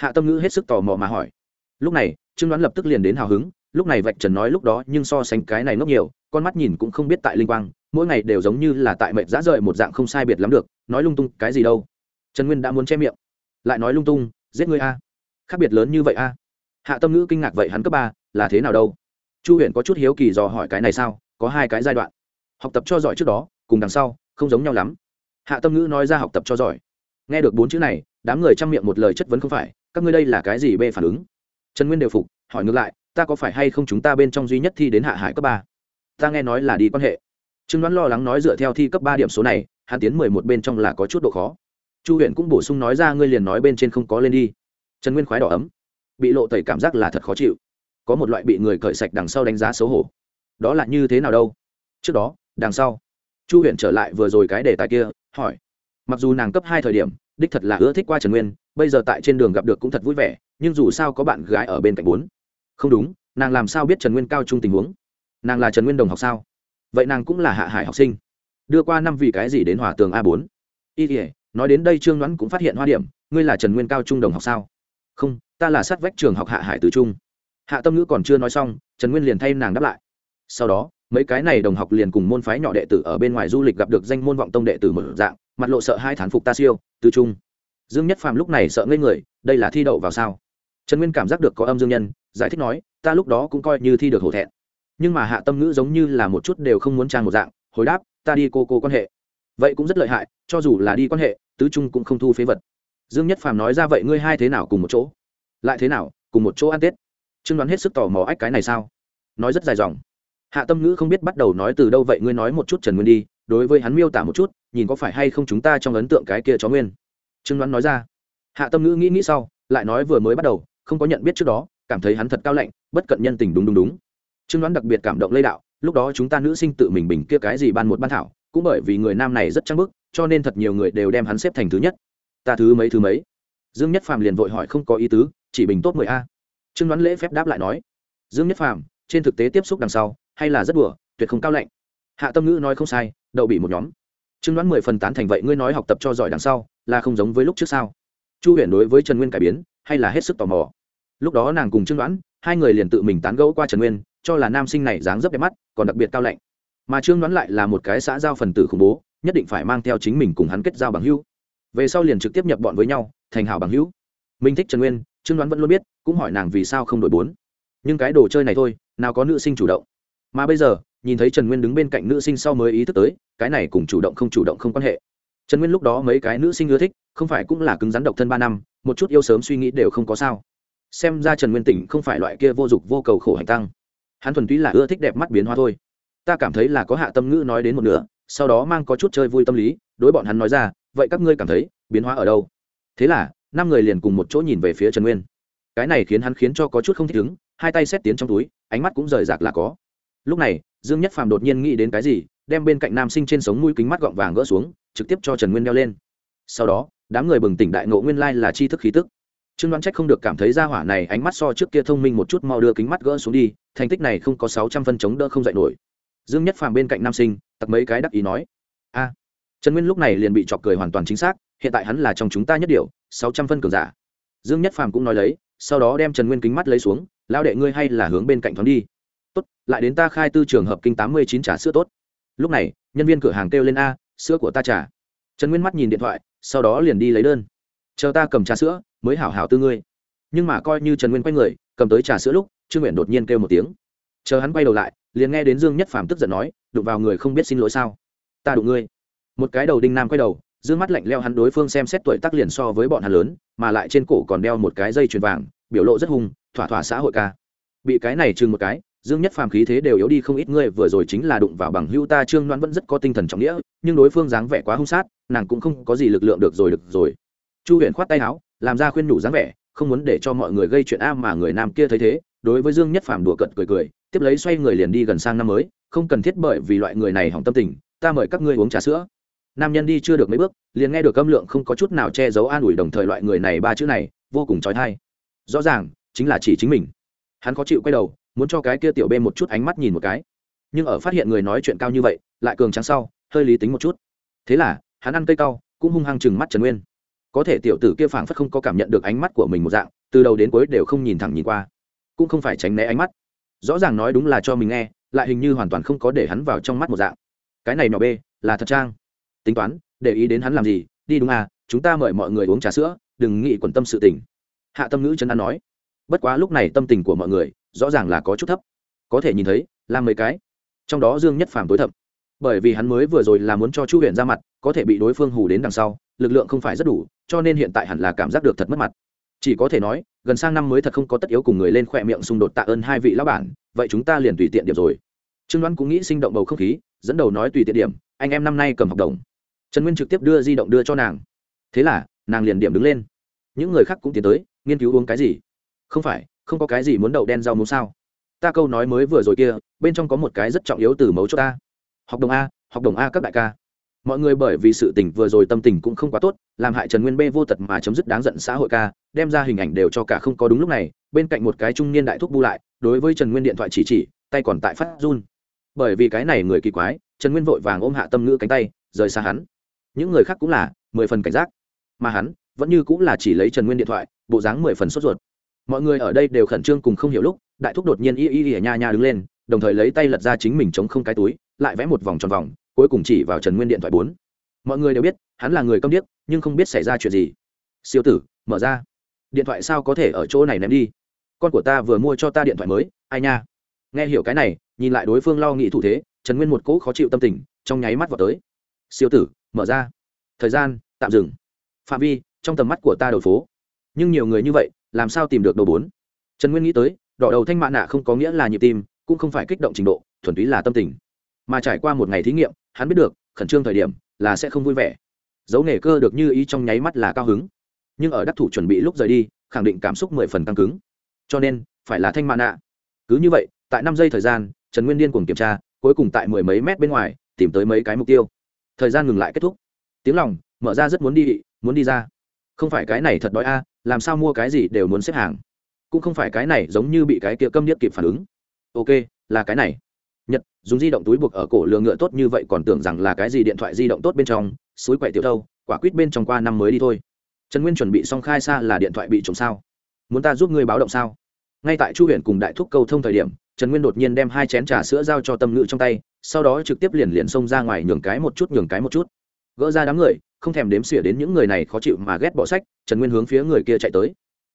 Hạ tâm ngữ hết sức tò mò mà hỏi. Lúc này, trương đoán lập tức liền đến hào hứng, lúc này vạch trần nói lúc đó nhưng so sánh cái này ngốc nhiều, con mắt nhìn cũng không biết tại linh quang, mỗi ngày đều giống như là tại mệnh dã rời một dạng không sai biệt lắm được, nói lung tung, cái gì đâu? Trần nguyên đã muốn che miệng. Lại nói lung tung, giết ngươi a. Khác biệt lớn như vậy a. Hạ tâm ngữ kinh ngạc, vậy hắn cấp ba là thế nào đâu? Chu Huyền có chút hiếu kỳ dò hỏi, cái này sao? Có hai cái giai đoạn. Học tập cho giỏi trước đó, cùng đằng sau, không giống nhau lắm. Hạ tâm ngữ nói ra, học tập cho giỏi. Nghe được bốn chữ này, đám người chăm miệng một lời chất vấn không phải các ngươi đây là cái gì bê phản ứng? Trần nguyên đều phục, hỏi ngược lại, ta có phải hay không chúng ta bên trong duy nhất thi đến hạ hải cấp ba? Ta nghe nói là đi quan hệ. Trương đoán lo lắng nói dựa theo thi cấp ba điểm số này hàn tiến mười một bên trong là có chút độ khó. Chu huyện cũng bổ sung nói ra ngươi liền nói bên trên không có lên đi. Trần nguyên khoái đỏ ấm. Bị lộ tẩy cảm giác là thật khó chịu. Có một loại bị người cởi sạch đằng sau đánh giá xấu hổ. Đó là như thế nào đâu? Trước đó, đằng sau. Chu huyện trở lại vừa rồi cái đề tài kia, hỏi. Mặc dù nàng cấp hai thời điểm, đích thật là ưa thích qua trần nguyên bây giờ tại trên đường gặp được cũng thật vui vẻ, nhưng dù sao có bạn gái ở bên cạnh bốn. Không đúng, nàng làm sao biết trần nguyên cao trung tình huống? Nàng là trần nguyên đồng học sao? Vậy nàng cũng là hạ hải học sinh. Đưa qua năm vì cái gì đến hòa tường a bốn? Y ỉa nói đến đây trương đoán cũng phát hiện hoa điểm, ngươi là trần nguyên cao trung đồng học sao? Không, ta là sát vách trường học hạ hải từ trung. Hạ tâm ngữ còn chưa nói xong, trần nguyên liền thay nàng đáp lại. Sau đó, mấy cái này đồng học liền cùng môn phái nhỏ đệ tử ở bên ngoài du lịch gặp được danh môn vọng tông đệ tử mở dạng, mặt lộ sợ hai thán phục ta siêu từ trung dương nhất phàm lúc này sợ ngây người, đây là thi đậu vào sao? Trần nguyên cảm giác được có âm dương nhân, giải thích nói, ta lúc đó cũng coi như thi được hổ thẹn. Nhưng mà hạ tâm ngữ giống như là một chút đều không muốn trang một dạng, hồi đáp, ta đi cô cô quan hệ. Vậy cũng rất lợi hại, cho dù là đi quan hệ, tứ trung cũng không thu phế vật. Dương nhất phàm nói ra vậy ngươi hai thế nào cùng một chỗ? Lại thế nào, cùng một chỗ ăn tết? Trương đoán hết sức tò mò ách cái này sao? Nói rất dài dòng. Hạ tâm ngữ không biết bắt đầu nói từ đâu vậy ngươi nói một chút trần nguyên đi, đối với hắn miêu tả một chút, nhìn có phải hay không chúng ta trong ấn tượng cái kia chó nguyên trương đoán nói ra. Hạ tâm ngữ nghĩ nghĩ sau, lại nói vừa mới bắt đầu, không có nhận biết trước đó, cảm thấy hắn thật cao lạnh, bất cận nhân tình đúng đúng đúng. Trương đoán đặc biệt cảm động lây đạo, lúc đó chúng ta nữ sinh tự mình bình kia cái gì ban một ban thảo, cũng bởi vì người nam này rất trăng bức, cho nên thật nhiều người đều đem hắn xếp thành thứ nhất. Ta thứ mấy thứ mấy? Dương nhất phàm liền vội hỏi không có ý tứ, chỉ bình tốt mười a. Trương đoán lễ phép đáp lại nói. Dương nhất phàm, trên thực tế tiếp xúc đằng sau, hay là rất đùa, tuyệt không cao lạnh. Hạ tâm ngữ nói không sai, đậu bị một nhóm trương đoán mười phần tán thành vậy, ngươi nói học tập cho giỏi đằng sau là không giống với lúc trước sao? Chu huyền đối với trần nguyên cải biến, hay là hết sức tò mò. Lúc đó nàng cùng trương đoán, hai người liền tự mình tán gẫu qua trần nguyên, cho là nam sinh này dáng dấp đẹp mắt, còn đặc biệt cao lạnh. Mà trương đoán lại là một cái xã giao phần tử khủng bố, nhất định phải mang theo chính mình cùng hắn kết giao bằng hữu. Về sau liền trực tiếp nhập bọn với nhau, thành hảo bằng hữu. Minh thích trần nguyên, trương đoán vẫn luôn biết, cũng hỏi nàng vì sao không đổi bốn. Nhưng cái đồ chơi này thôi, nào có nữ sinh chủ động. Mà bây giờ nhìn thấy trần nguyên đứng bên cạnh nữ sinh sau mới ý thức tới, cái này cùng chủ động không chủ động không quan hệ. Trần nguyên lúc đó mấy cái nữ sinh ưa thích, không phải cũng là cứng rắn độc thân ba năm, một chút yêu sớm suy nghĩ đều không có sao. Xem ra trần nguyên tỉnh không phải loại kia vô dụng vô cầu khổ hành tăng. Hắn thuần túy là ưa thích đẹp mắt biến hóa thôi. Ta cảm thấy là có hạ tâm ngữ nói đến một nửa, sau đó mang có chút chơi vui tâm lý, đối bọn hắn nói ra, vậy các ngươi cảm thấy, biến hóa ở đâu? Thế là, năm người liền cùng một chỗ nhìn về phía trần nguyên. Cái này khiến hắn khiến cho có chút không thích ứng, hai tay xét tiến trong túi, ánh mắt cũng rời rạc là có. Lúc này dương nhất phàm đột nhiên nghĩ đến cái gì, đem bên cạnh nam sinh trên sống mũi kính mắt gọng vàng gỡ xuống, trực tiếp cho trần nguyên đeo lên. Sau đó, đám người bừng tỉnh đại ngộ nguyên lai là chi thức khí tức. Trương đoán trách không được cảm thấy ra hỏa này ánh mắt so trước kia thông minh một chút mau đưa kính mắt gỡ xuống đi, thành tích này không có sáu trăm phân chống đỡ không dạy nổi. Dương nhất phàm bên cạnh nam sinh tặc mấy cái đắc ý nói, a, trần nguyên lúc này liền bị chọc cười hoàn toàn chính xác, hiện tại hắn là trong chúng ta nhất điều, sáu trăm phân cường giả. Dương nhất phàm cũng nói lấy, sau đó đem trần nguyên kính mắt lấy xuống lao đệ ngươi hay là hướng bên cạnh thoáng đi tốt, lại đến ta khai tư trường hợp kinh tám mươi chín trà sữa tốt. Lúc này, nhân viên cửa hàng kêu lên, a, sữa của ta trả trần nguyên mắt nhìn điện thoại, sau đó liền đi lấy đơn. Chờ ta cầm trà sữa, mới hảo hảo tư ngươi. Nhưng mà coi như trần nguyên quay người, cầm tới trà sữa lúc, trương nguyện đột nhiên kêu một tiếng. Chờ hắn quay đầu lại, liền nghe đến dương nhất phàm tức giận nói, đụng vào người không biết xin lỗi sao? Ta đụng ngươi. Một cái đầu đinh nam quay đầu, dương mắt lạnh leo hắn đối phương xem xét tuổi tác liền so với bọn hắn lớn, mà lại trên cổ còn đeo một cái dây chuyền vàng, biểu lộ rất hung, thỏa thỏa xã hội ca. Bị cái này chừng một cái dương nhất phàm khí thế đều yếu đi không ít, ngươi vừa rồi chính là đụng vào bằng hưu ta, trương đoán vẫn rất có tinh thần trọng nghĩa, nhưng đối phương dáng vẻ quá hung sát, nàng cũng không có gì lực lượng được rồi được rồi. Chu huyện khoát tay áo, làm ra khuyên nhủ dáng vẻ, không muốn để cho mọi người gây chuyện a mà người nam kia thấy thế, đối với dương nhất phàm đùa cợt cười cười, tiếp lấy xoay người liền đi gần sang năm mới, không cần thiết bởi vì loại người này hỏng tâm tình, ta mời các ngươi uống trà sữa. Nam nhân đi chưa được mấy bước, liền nghe được âm lượng không có chút nào che giấu an ủi đồng thời loại người này ba chữ này, vô cùng trói thai. Rõ ràng, chính là chỉ chính mình. Hắn khó chịu quay đầu muốn cho cái kia tiểu bê một chút ánh mắt nhìn một cái. Nhưng ở phát hiện người nói chuyện cao như vậy, lại cường trắng sau, hơi lý tính một chút. Thế là, hắn ăn cây cao, cũng hung hăng chừng mắt trần nguyên. Có thể tiểu tử kia phảng phất không có cảm nhận được ánh mắt của mình một dạng, từ đầu đến cuối đều không nhìn thẳng nhìn qua. Cũng không phải tránh né ánh mắt. Rõ ràng nói đúng là cho mình nghe, lại hình như hoàn toàn không có để hắn vào trong mắt một dạng. Cái này nhỏ b là thật trang. Tính toán, để ý đến hắn làm gì? Đi đúng à chúng ta mời mọi người uống trà sữa, đừng nghĩ quần tâm sự tình. Hạ tâm ngữ chân an nói. Bất quá lúc này tâm tình của mọi người rõ ràng là có chút thấp. Có thể nhìn thấy làm mấy cái. Trong đó dương nhất phàm tối thập bởi vì hắn mới vừa rồi là muốn cho chu huyện ra mặt, có thể bị đối phương hù đến đằng sau, lực lượng không phải rất đủ, cho nên hiện tại hẳn là cảm giác được thật mất mặt. Chỉ có thể nói, gần sang năm mới thật không có tất yếu cùng người lên khỏe miệng xung đột tạ ơn hai vị lão bản, vậy chúng ta liền tùy tiện điểm rồi. Trương đoán cũng nghĩ sinh động bầu không khí, dẫn đầu nói tùy tiện điểm, anh em năm nay cầm học đồng. Trần nguyên trực tiếp đưa di động đưa cho nàng. Thế là, nàng liền điểm đứng lên. Những người khác cũng tiến tới, nghiên cứu uống cái gì? Không phải không có cái gì muốn đậu đen rau muốn sao? Ta câu nói mới vừa rồi kia, bên trong có một cái rất trọng yếu từ mấu cho ta. Học đồng a, học đồng a các đại ca. Mọi người bởi vì sự tình vừa rồi tâm tình cũng không quá tốt, làm hại trần nguyên b vô tật mà chấm dứt đáng giận xã hội ca, đem ra hình ảnh đều cho cả không có đúng lúc này, bên cạnh một cái trung niên đại thúc bu lại, đối với trần nguyên điện thoại chỉ chỉ, tay còn tại phát run. Bởi vì cái này người kỳ quái, trần nguyên vội vàng ôm hạ tâm ngữ cánh tay, rời xa hắn. Những người khác cũng là mười phần cảnh giác, mà hắn vẫn như cũng là chỉ lấy trần nguyên điện thoại, bộ dáng mười phần sốt ruột mọi người ở đây đều khẩn trương cùng không hiểu lúc, đại thúc đột nhiên y y y nha nha đứng lên, đồng thời lấy tay lật ra chính mình chống không cái túi, lại vẽ một vòng tròn vòng, cuối cùng chỉ vào trần nguyên điện thoại bốn. Mọi người đều biết, hắn là người câm điếc, nhưng không biết xảy ra chuyện gì. Siêu tử, mở ra. Điện thoại sao có thể ở chỗ này ném đi? Con của ta vừa mua cho ta điện thoại mới, ai nha? Nghe hiểu cái này, nhìn lại đối phương lo nghĩ thủ thế, trần nguyên một cỗ khó chịu tâm tình, trong nháy mắt vào tới. Siêu tử, mở ra. Thời gian, tạm dừng. Phạm vi, trong tầm mắt của ta đầu phố. Nhưng nhiều người như vậy làm sao tìm được đầu bốn? Trần nguyên nghĩ tới, đỏ đầu thanh mạ nạ không có nghĩa là nhịp tim, cũng không phải kích động trình độ, thuần túy là tâm tình. Mà trải qua một ngày thí nghiệm, hắn biết được, khẩn trương thời điểm, là sẽ không vui vẻ. Dấu nghề cơ được như ý trong nháy mắt là cao hứng. Nhưng ở đắc thủ chuẩn bị lúc rời đi, khẳng định cảm xúc mười phần căng cứng. Cho nên, phải là thanh mạ nạ. Cứ như vậy, tại năm giây thời gian, trần nguyên điên cuồng kiểm tra, cuối cùng tại mười mấy mét bên ngoài, tìm tới mấy cái mục tiêu. Thời gian ngừng lại kết thúc. Tiếng lòng, mở ra rất muốn đi muốn đi ra không phải cái này thật đói a, làm sao mua cái gì đều muốn xếp hàng. Cũng không phải cái này giống như bị cái kia câm điếc kịp phản ứng. Ok, là cái này. Nhật, dùng di động túi buộc ở cổ lừa ngựa tốt như vậy còn tưởng rằng là cái gì điện thoại di động tốt bên trong, suối quậy tiểu thâu, quả quýt bên trong qua năm mới đi thôi. Trần nguyên chuẩn bị xong khai xa là điện thoại bị trộm sao? Muốn ta giúp ngươi báo động sao? Ngay tại chu huyện cùng đại thúc cầu thông thời điểm, trần nguyên đột nhiên đem hai chén trà sữa giao cho tâm ngữ trong tay, sau đó trực tiếp liền liền xông ra ngoài nhường cái một chút, nhường cái một chút. Gỡ ra đám người không thèm đếm xỉa đến những người này khó chịu mà ghét bỏ sách, trần nguyên hướng phía người kia chạy tới.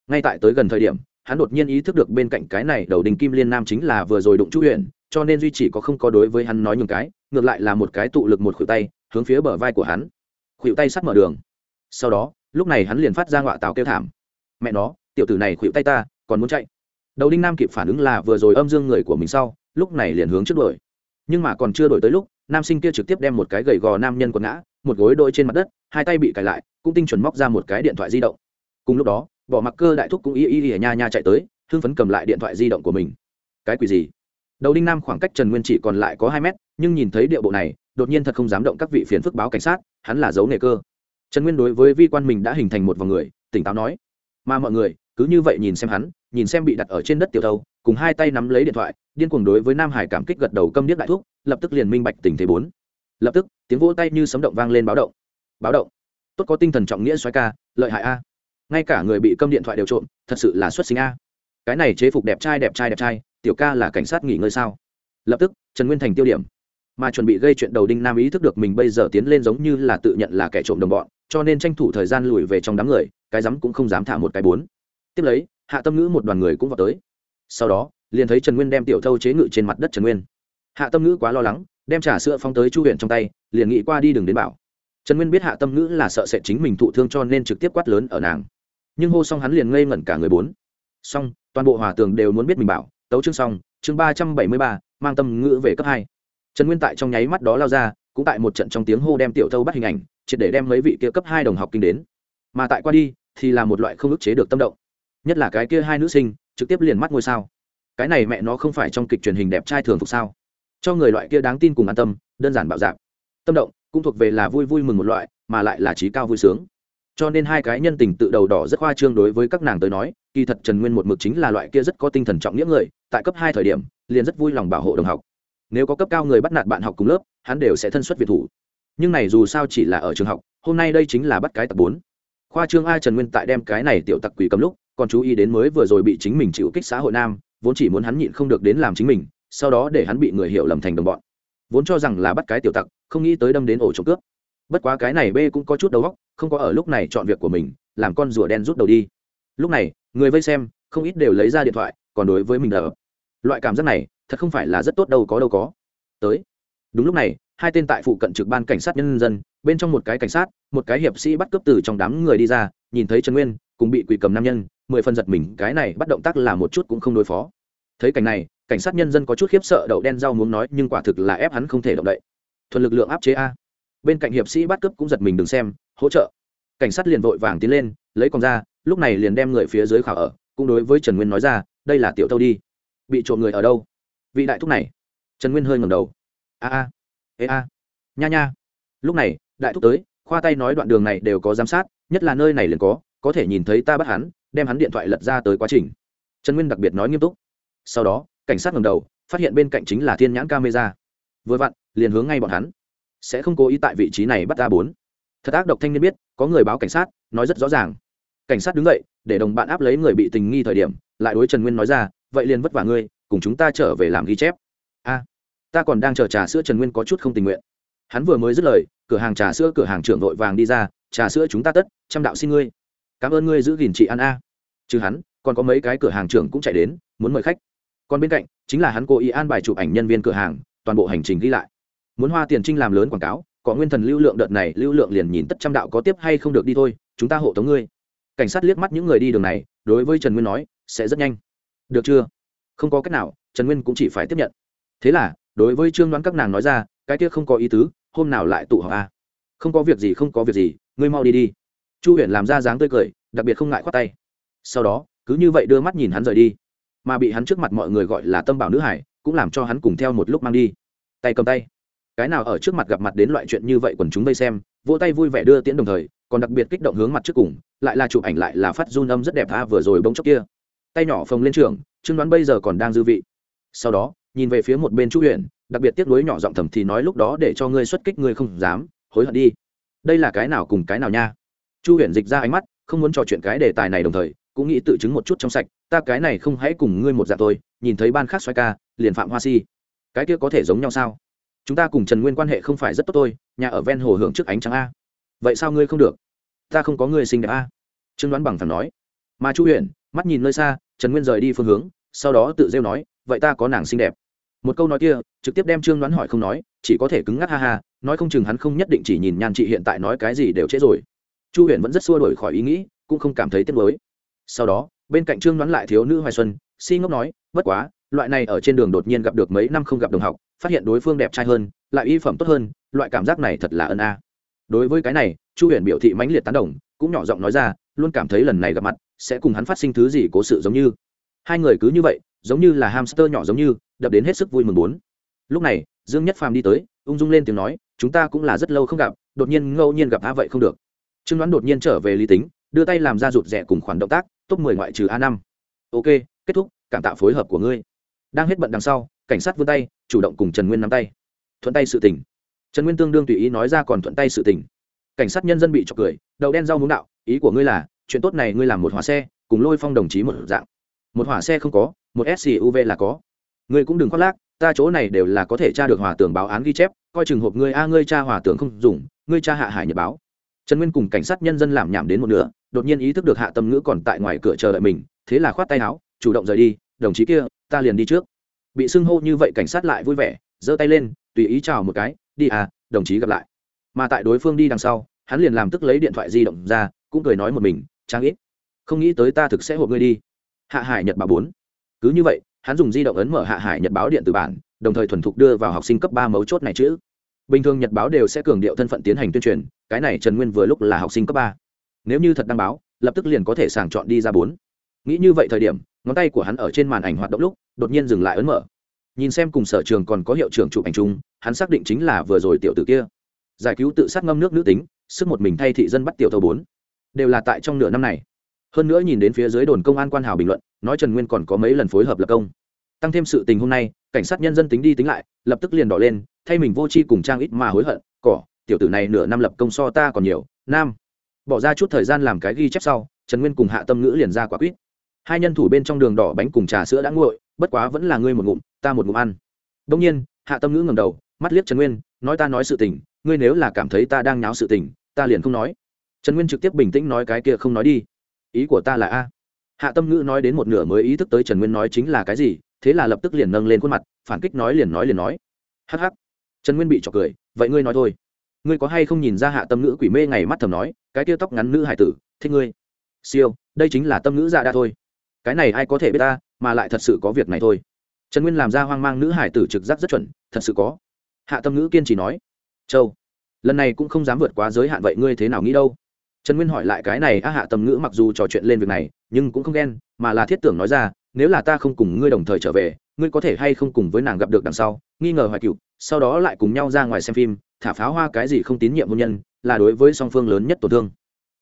Ngay tại tới gần thời điểm, hắn đột nhiên ý thức được bên cạnh cái này đầu đình kim liên nam chính là vừa rồi đụng chu Huyền cho nên duy chỉ có không có đối với hắn nói nhường cái, ngược lại là một cái tụ lực một khuỷu tay, hướng phía bờ vai của hắn. Khuỷu tay sắt mở đường. Sau đó, lúc này hắn liền phát ra ngọa tào kêu thảm. Mẹ nó, tiểu tử này khuỵu tay ta, còn muốn chạy. Đầu đinh nam kịp phản ứng là vừa rồi âm dương người của mình sau, lúc này liền hướng trước đuổi. Nhưng mà còn chưa đổi tới lúc, nam sinh kia trực tiếp đem một cái gầy gò nam nhân quần ngã một gối đôi trên mặt đất, hai tay bị cài lại, cũng tinh chuẩn móc ra một cái điện thoại di động. Cùng lúc đó, bỏ mặc cơ đại thúc cũng y y y nha nha chạy tới, hưng phấn cầm lại điện thoại di động của mình. Cái quỷ gì? Đầu đinh nam khoảng cách trần nguyên chỉ còn lại có hai mét, nhưng nhìn thấy địa bộ này, đột nhiên thật không dám động các vị phiền phức báo cảnh sát, hắn là dấu nghề cơ. Trần nguyên đối với vi quan mình đã hình thành một vòng người, tỉnh táo nói, mà mọi người, cứ như vậy nhìn xem hắn, nhìn xem bị đặt ở trên đất tiểu thâu, cùng hai tay nắm lấy điện thoại, điên cuồng đối với nam hải cảm kích gật đầu câm điếc đại thúc, lập tức liền minh bạch tình thế bốn lập tức, tiếng vỗ tay như sấm động vang lên báo động. Báo động. Tốt có tinh thần trọng nghĩa xoáy ca, lợi hại a. Ngay cả người bị câm điện thoại đều trộm, thật sự là xuất sinh a. Cái này chế phục đẹp trai đẹp trai đẹp trai, tiểu ca là cảnh sát nghỉ ngơi sao? Lập tức, trần nguyên thành tiêu điểm. Mà chuẩn bị gây chuyện đầu đinh nam ý thức được mình bây giờ tiến lên giống như là tự nhận là kẻ trộm đồng bọn, cho nên tranh thủ thời gian lùi về trong đám người, cái rắm cũng không dám thả một cái bốn. Tiếp lấy, hạ tâm ngữ một đoàn người cũng vào tới. Sau đó, liền thấy trần nguyên đem tiểu thâu chế ngự trên mặt đất trần nguyên. Hạ tâm ngữ quá lo lắng đem trà sữa phóng tới chu huyện trong tay, liền nghĩ qua đi đừng đến bảo. Trần nguyên biết hạ tâm ngữ là sợ sẽ chính mình thụ thương cho nên trực tiếp quát lớn ở nàng. Nhưng hô xong hắn liền ngây ngẩn cả người bốn. Xong, toàn bộ hòa tường đều muốn biết mình bảo. Tấu chương xong, chương ba trăm bảy mươi ba, mang tâm ngữ về cấp hai. Trần nguyên tại trong nháy mắt đó lao ra, cũng tại một trận trong tiếng hô đem tiểu thâu bắt hình ảnh, triệt để đem mấy vị kia cấp hai đồng học kinh đến. Mà tại qua đi, thì là một loại không ức chế được tâm động. Nhất là cái kia hai nữ sinh, trực tiếp liền mắt ngôi sao. Cái này mẹ nó không phải trong kịch truyền hình đẹp trai thường phục sao? Cho người loại kia đáng tin cùng an tâm, đơn giản bạo dạp. Tâm động, cũng thuộc về là vui vui mừng một loại, mà lại là trí cao vui sướng. Cho nên hai cái nhân tình tự đầu đỏ rất khoa trương đối với các nàng tới nói, kỳ thật trần nguyên một mực chính là loại kia rất có tinh thần trọng nghĩa người, tại cấp hai thời điểm, liền rất vui lòng bảo hộ đồng học. Nếu có cấp cao người bắt nạt bạn học cùng lớp, hắn đều sẽ thân xuất việt thủ. Nhưng này dù sao chỉ là ở trường học, hôm nay đây chính là bắt cái tập bốn. Khoa trương a trần nguyên tại đem cái này tiểu tặc quỷ cầm lúc, còn chú ý đến mới vừa rồi bị chính mình chịu kích xã hội nam, vốn chỉ muốn hắn nhịn không được đến làm chính mình sau đó để hắn bị người hiểu lầm thành đồng bọn. Vốn cho rằng là bắt cái tiểu tặc, không nghĩ tới đâm đến ổ trộm cướp. Bất quá cái này b cũng có chút đầu óc, không có ở lúc này chọn việc của mình, làm con rùa đen rút đầu đi. Lúc này, người vây xem, không ít đều lấy ra điện thoại, còn đối với mình đỡ. Loại cảm giác này, thật không phải là rất tốt đâu có đâu có. Tới. Đúng lúc này, hai tên tại phụ cận trực ban cảnh sát nhân dân, bên trong một cái cảnh sát, một cái hiệp sĩ bắt cướp từ trong đám người đi ra, nhìn thấy trần nguyên, cùng bị quỷ cầm nam nhân, mười phần giật mình, cái này bắt động tác là một chút cũng không đối phó thấy cảnh này, cảnh sát nhân dân có chút khiếp sợ đậu đen rau muốn nói, nhưng quả thực là ép hắn không thể động đậy. Thuần lực lượng áp chế a. Bên cạnh hiệp sĩ bắt cướp cũng giật mình đừng xem, hỗ trợ. Cảnh sát liền vội vàng tiến lên, lấy con ra, lúc này liền đem người phía dưới khảo ở, cũng đối với trần nguyên nói ra, đây là tiểu tâu đi. Bị trộm người ở đâu? Vị đại thúc này. Trần nguyên hơi ngầm đầu. A a, ê, a, nha nha. Lúc này, đại thúc tới, khoa tay nói đoạn đường này đều có giám sát, nhất là nơi này liền có có thể nhìn thấy ta bắt hắn, đem hắn điện thoại lật ra tới quá trình. Trần nguyên đặc biệt nói nghiêm túc sau đó, cảnh sát ngầm đầu, phát hiện bên cạnh chính là thiên nhãn camera. Vừa vặn, liền hướng ngay bọn hắn. Sẽ không cố ý tại vị trí này bắt a bốn. Thật ác độc thanh niên biết, có người báo cảnh sát, nói rất rõ ràng. Cảnh sát đứng dậy, để đồng bạn áp lấy người bị tình nghi thời điểm, lại đối trần nguyên nói ra, vậy liền vất vả ngươi, cùng chúng ta trở về làm ghi chép. A, ta còn đang chờ trà sữa trần nguyên có chút không tình nguyện. Hắn vừa mới dứt lời, cửa hàng trà sữa cửa hàng trưởng vội vàng đi ra, trà sữa chúng ta tất, trăm đạo xin ngươi. Cảm ơn ngươi giữ gìn chị ăn a. À. chứ hắn, còn có mấy cái cửa hàng trưởng cũng chạy đến, muốn mời khách còn bên cạnh, chính là hắn cố ý an bài chụp ảnh nhân viên cửa hàng, toàn bộ hành trình ghi lại. Muốn hoa tiền trinh làm lớn quảng cáo, có nguyên thần lưu lượng đợt này, lưu lượng liền nhìn tất trăm đạo có tiếp hay không được đi thôi, chúng ta hộ tống ngươi. Cảnh sát liếc mắt những người đi đường này, đối với trần nguyên nói, sẽ rất nhanh. Được chưa? Không có cách nào, trần nguyên cũng chỉ phải tiếp nhận. Thế là, đối với trương đoán các nàng nói ra, cái kia không có ý tứ, hôm nào lại tụ họp a à? không có việc gì, không có việc gì, ngươi mau đi đi. Chu huyền làm ra dáng tươi cười, đặc biệt không ngại khoát tay. Sau đó, cứ như vậy đưa mắt nhìn hắn rời đi mà bị hắn trước mặt mọi người gọi là tâm bảo nữ hải, cũng làm cho hắn cùng theo một lúc mang đi. Tay cầm tay. Cái nào ở trước mặt gặp mặt đến loại chuyện như vậy quần chúng vây xem, vỗ tay vui vẻ đưa tiễn đồng thời, còn đặc biệt kích động hướng mặt trước cùng, lại là chụp ảnh lại là phát run âm rất đẹp tha vừa rồi bông chốc kia. Tay nhỏ phồng lên trường chứng đoán bây giờ còn đang dư vị. Sau đó, nhìn về phía một bên chu huyện đặc biệt tiếc nuối nhỏ giọng thầm thì nói lúc đó để cho ngươi xuất kích ngươi không dám, hối hận đi. Đây là cái nào cùng cái nào nha? Chu huyện dịch ra ánh mắt, không muốn trò chuyện cái đề tài này đồng thời, cũng nghĩ tự chứng một chút trong sạch ta cái này không hãy cùng ngươi một dạng tôi, nhìn thấy ban khác xoay ca, liền phạm hoa si. Cái kia có thể giống nhau sao? Chúng ta cùng trần nguyên quan hệ không phải rất tốt tôi, nhà ở ven hồ hưởng trước ánh trắng a. Vậy sao ngươi không được? Ta không có người xinh đẹp a. Trương đoán bằng thẳng nói. Mà chu huyền mắt nhìn nơi xa, trần nguyên rời đi phương hướng, sau đó tự rêu nói, vậy ta có nàng xinh đẹp. Một câu nói kia, trực tiếp đem trương đoán hỏi không nói, chỉ có thể cứng ngắc ha ha, nói không chừng hắn không nhất định chỉ nhìn nhan chị hiện tại nói cái gì đều trễ rồi. Chu huyền vẫn rất xua đổi khỏi ý nghĩ, cũng không cảm thấy tiếc mới sau đó bên cạnh trương đoán lại thiếu nữ hoài xuân, si ngốc nói, bất quá, loại này ở trên đường đột nhiên gặp được mấy năm không gặp đồng học, phát hiện đối phương đẹp trai hơn, lại y phẩm tốt hơn, loại cảm giác này thật là ân a. Đối với cái này, chu huyền biểu thị mãnh liệt tán đồng, cũng nhỏ giọng nói ra, luôn cảm thấy lần này gặp mặt sẽ cùng hắn phát sinh thứ gì cố sự giống như. Hai người cứ như vậy, giống như là hamster nhỏ giống như, đập đến hết sức vui mừng bốn. Lúc này, dương nhất phàm đi tới, ung dung lên tiếng nói, chúng ta cũng là rất lâu không gặp, đột nhiên ngẫu nhiên gặp a vậy không được. Trương đoán đột nhiên trở về lý tính, đưa tay làm ra rụt rẻ cùng khoản động tác top mười ngoại trừ a5, ok kết thúc cảm tạ phối hợp của ngươi. Đang hết bận đằng sau cảnh sát vươn tay chủ động cùng trần nguyên nắm tay. Thuận tay sự tình. Trần nguyên tương đương tùy ý nói ra còn thuận tay sự tình. Cảnh sát nhân dân bị chọc cười đầu đen rau muống đạo ý của ngươi là chuyện tốt này ngươi làm một hỏa xe cùng lôi phong đồng chí một dạng. Một hỏa xe không có một suv là có. Ngươi cũng đừng khoác lác ta chỗ này đều là có thể tra được hòa tưởng báo án ghi chép coi chừng hộp ngươi a ngươi tra hòa tưởng không dùng ngươi tra hạ hải nhật báo trần nguyên cùng cảnh sát nhân dân làm nhảm đến một nửa, đột nhiên ý thức được hạ tâm ngữ còn tại ngoài cửa chờ đợi mình, thế là khoát tay áo, chủ động rời đi, đồng chí kia, ta liền đi trước. Bị xưng hô như vậy cảnh sát lại vui vẻ, giơ tay lên, tùy ý chào một cái, đi à đồng chí gặp lại. Mà tại đối phương đi đằng sau, hắn liền làm tức lấy điện thoại di động ra, cũng cười nói một mình, trang ít, không nghĩ tới ta thực sẽ hộp ngươi đi. Hạ hải nhật báo bốn. Cứ như vậy, hắn dùng di động ấn mở hạ hải nhật báo điện tử bản, đồng thời thuần thục đưa vào học sinh cấp ba mấu chốt này chữ bình thường nhật báo đều sẽ cường điệu thân phận tiến hành tuyên truyền cái này trần nguyên vừa lúc là học sinh cấp ba. Nếu như thật đăng báo, lập tức liền có thể sàng chọn đi ra bốn. Nghĩ như vậy thời điểm, ngón tay của hắn ở trên màn ảnh hoạt động lúc, đột nhiên dừng lại ấn mở. Nhìn xem cùng sở trường còn có hiệu trưởng chụp ảnh chung, hắn xác định chính là vừa rồi tiểu tử kia. Giải cứu tự sát ngâm nước nữ tính, sức một mình thay thị dân bắt tiểu thầu bốn. Đều là tại trong nửa năm này. Hơn nữa nhìn đến phía dưới đồn công an quan hào bình luận, nói trần nguyên còn có mấy lần phối hợp lập công. Tăng thêm sự tình hôm nay, cảnh sát nhân dân tính đi tính lại, lập tức liền đỏ lên, thay mình vô chi cùng trang ít mà hối hận, cỏ tiểu tử này nửa năm lập công so ta còn nhiều, nam. Bỏ ra chút thời gian làm cái ghi chép sau, trần nguyên cùng hạ tâm ngữ liền ra quả quýt. Hai nhân thủ bên trong đường đỏ bánh cùng trà sữa đã nguội, bất quá vẫn là ngươi một ngụm, ta một ngụm ăn. Đông nhiên, hạ tâm ngữ ngầm đầu, mắt liếc trần nguyên, nói ta nói sự tình, ngươi nếu là cảm thấy ta đang nháo sự tình, ta liền không nói. Trần nguyên trực tiếp bình tĩnh nói cái kia không nói đi. Ý của ta là a. Hạ tâm ngữ nói đến một nửa mới ý thức tới trần nguyên nói chính là cái gì, thế là lập tức liền nâng lên khuôn mặt, phản kích nói liền nói liền nói. Hh trần nguyên bị trọc cười, vậy ngươi nói thôi ngươi có hay không nhìn ra hạ tâm ngữ quỷ mê ngày mắt thầm nói, cái tia tóc ngắn nữ hải tử, thích ngươi. Siêu, đây chính là tâm ngữ dạ đa thôi. Cái này ai có thể biết ta, mà lại thật sự có việc này thôi. Trần nguyên làm ra hoang mang nữ hải tử trực giác rất chuẩn, thật sự có. Hạ tâm ngữ kiên trì nói, châu, lần này cũng không dám vượt quá giới hạn, vậy ngươi thế nào nghĩ đâu? Trần nguyên hỏi lại cái này, a, hạ tâm ngữ mặc dù trò chuyện lên việc này, nhưng cũng không ghen, mà là thiết tưởng nói ra, nếu là ta không cùng ngươi đồng thời trở về, ngươi có thể hay không cùng với nàng gặp được đằng sau? Nghi ngờ hoài cựu sau đó lại cùng nhau ra ngoài xem phim thả pháo hoa cái gì không tín nhiệm hôn nhân, là đối với song phương lớn nhất tổn thương.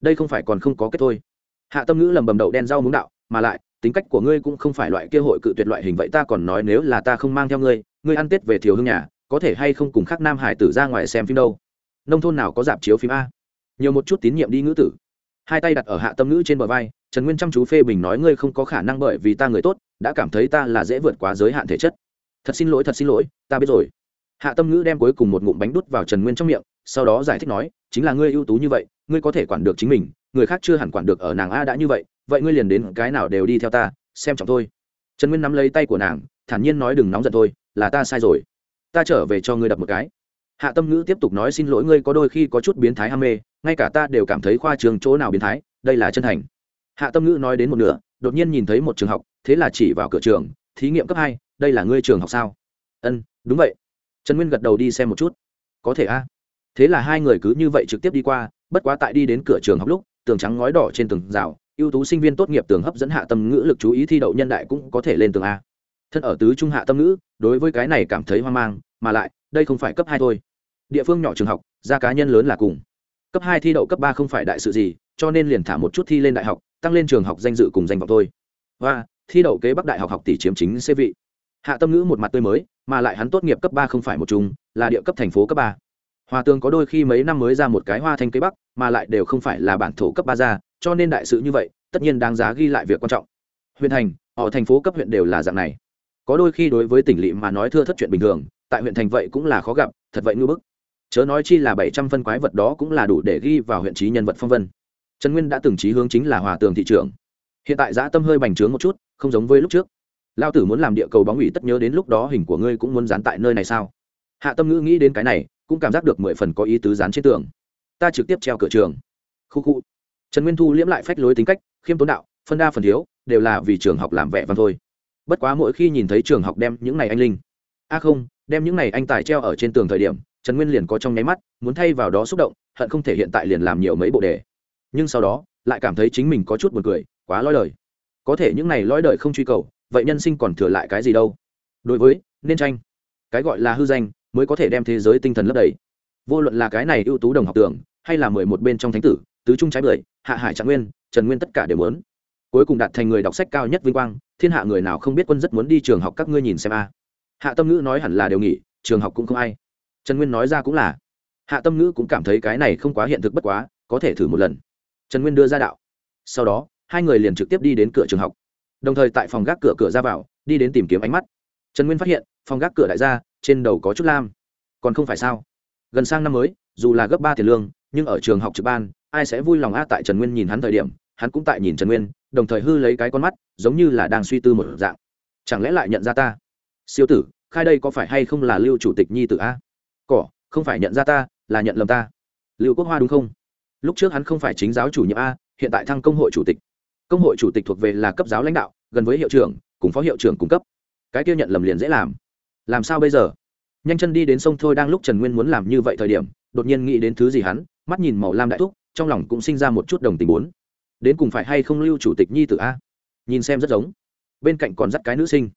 Đây không phải còn không có kết thôi. Hạ tâm ngữ lầm bầm đậu đen rau muống đạo, mà lại, tính cách của ngươi cũng không phải loại kia hội cự tuyệt loại hình vậy, ta còn nói nếu là ta không mang theo ngươi ngươi ăn tết về thiếu hương nhà, có thể hay không cùng khác nam hải tử ra ngoài xem phim đâu? Nông thôn nào có dạp chiếu phim a? Nhiều một chút tín nhiệm đi ngữ tử. Hai tay đặt ở hạ tâm ngữ trên bờ vai, trần nguyên chăm chú phê bình nói, ngươi không có khả năng bởi vì ta người tốt, đã cảm thấy ta là dễ vượt quá giới hạn thể chất. Thật xin lỗi, thật xin lỗi, ta biết rồi hạ tâm ngữ đem cuối cùng một ngụm bánh đút vào trần nguyên trong miệng, sau đó giải thích nói, chính là ngươi ưu tú như vậy, ngươi có thể quản được chính mình, người khác chưa hẳn quản được ở nàng a đã như vậy vậy ngươi liền đến cái nào đều đi theo ta, xem trọng thôi. Trần nguyên nắm lấy tay của nàng, thản nhiên nói đừng nóng giận thôi, là ta sai rồi. Ta trở về cho ngươi đập một cái. Hạ tâm ngữ tiếp tục nói xin lỗi ngươi có đôi khi có chút biến thái ham mê, ngay cả ta đều cảm thấy khoa trường chỗ nào biến thái, đây là chân thành. Hạ tâm ngữ nói đến một nửa, đột nhiên nhìn thấy một trường học, thế là chỉ vào cửa trường, thí nghiệm cấp hai, đây là ngươi trường học sao? Ân, đúng vậy trần nguyên gật đầu đi xem một chút. Có thể a. Thế là hai người cứ như vậy trực tiếp đi qua, bất quá tại đi đến cửa trường học lúc, tường trắng ngói đỏ trên tường rào, ưu tú sinh viên tốt nghiệp tường hấp dẫn hạ tâm ngữ lực chú ý thi đậu nhân đại cũng có thể lên tường a. Thân ở tứ trung hạ tâm ngữ, đối với cái này cảm thấy hoang mang, mà lại, đây không phải cấp hai thôi. Địa phương nhỏ trường học, ra cá nhân lớn là cùng. Cấp hai thi đậu cấp ba không phải đại sự gì, cho nên liền thả một chút thi lên đại học, tăng lên trường học danh dự cùng danh vọng thôi. Và, thi đậu kế bắc đại học học tỷ chiếm chính xê vị. Hạ tâm ngữ một mặt tươi mới mà lại hắn tốt nghiệp cấp ba không phải một chung là địa cấp thành phố cấp ba. Hòa tường có đôi khi mấy năm mới ra một cái hoa thanh cây bắc mà lại đều không phải là bản thổ cấp ba ra cho nên đại sự như vậy tất nhiên đáng giá ghi lại việc quan trọng. Huyện thành họ thành phố cấp huyện đều là dạng này. Có đôi khi đối với tỉnh lỵ mà nói thưa thất chuyện bình thường tại huyện thành vậy cũng là khó gặp thật vậy ngư bức. Chớ nói chi là bảy trăm phân quái vật đó cũng là đủ để ghi vào huyện trí nhân vật phong vân. Trần nguyên đã từng trí hướng chính là hòa tường thị trưởng, hiện tại giã tâm hơi bành trướng một chút không giống với lúc trước lao tử muốn làm địa cầu bóng ủy tất nhớ đến lúc đó hình của ngươi cũng muốn dán tại nơi này sao? Hạ tâm ngữ nghĩ đến cái này, cũng cảm giác được mười phần có ý tứ dán trên tường. Ta trực tiếp treo cửa trường. Khu khu. Trần nguyên thu liễm lại phách lối tính cách, khiêm tốn đạo, phân đa phần thiếu, đều là vì trường học làm vẻ văn thôi. Bất quá mỗi khi nhìn thấy trường học đem những này anh linh. A không, đem những này anh tài treo ở trên tường thời điểm, trần nguyên liền có trong nháy mắt, muốn thay vào đó xúc động, hận không thể hiện tại liền làm nhiều mấy bộ đề. Nhưng sau đó, lại cảm thấy chính mình có chút buồn cười, quá lõi đời. Có thể những này lõi đời không truy cầu vậy nhân sinh còn thừa lại cái gì đâu? Đối với, nên tranh. Cái gọi là hư danh, mới có thể đem thế giới tinh thần lấp đầy. Vô luận là cái này ưu tú đồng học tưởng, hay là mười một bên trong thánh tử, tứ trung trái bưởi, hạ hải trạng nguyên, trần nguyên tất cả đều muốn. Cuối cùng đạt thành người đọc sách cao nhất vinh quang, thiên hạ người nào không biết quân rất muốn đi trường học các ngươi nhìn xem a. Hạ tâm ngữ nói hẳn là đều nghỉ, trường học cũng không ai. Trần nguyên nói ra cũng là. Hạ tâm ngữ cũng cảm thấy cái này không quá hiện thực bất quá, có thể thử một lần. Trần nguyên đưa ra đạo. Sau đó, hai người liền trực tiếp đi đến cửa trường học đồng thời tại phòng gác cửa cửa ra vào, đi đến tìm kiếm ánh mắt. Trần nguyên phát hiện, phòng gác cửa đại gia, trên đầu có chút lam. Còn không phải sao? Gần sang năm mới, dù là gấp ba tiền lương, nhưng ở trường học trực ban, ai sẽ vui lòng a tại trần nguyên nhìn hắn thời điểm, hắn cũng tại nhìn trần nguyên, đồng thời hư lấy cái con mắt, giống như là đang suy tư một dạng. Chẳng lẽ lại nhận ra ta? Siêu tử, khai đây có phải hay không là lưu chủ tịch nhi tử a cỏ, không phải nhận ra ta, là nhận lầm ta. Lưu quốc hoa đúng không? Lúc trước hắn không phải chính giáo chủ nhiệm a, hiện tại thăng công hội chủ tịch công hội chủ tịch thuộc về là cấp giáo lãnh đạo, gần với hiệu trưởng, cùng phó hiệu trưởng cung cấp. Cái kia nhận lầm liền dễ làm. Làm sao bây giờ? Nhanh chân đi đến sông thôi đang lúc trần nguyên muốn làm như vậy thời điểm, đột nhiên nghĩ đến thứ gì hắn, mắt nhìn màu lam đại thúc, trong lòng cũng sinh ra một chút đồng tình bốn. Đến cùng phải hay không lưu chủ tịch nhi tử a? Nhìn xem rất giống. Bên cạnh còn dắt cái nữ sinh.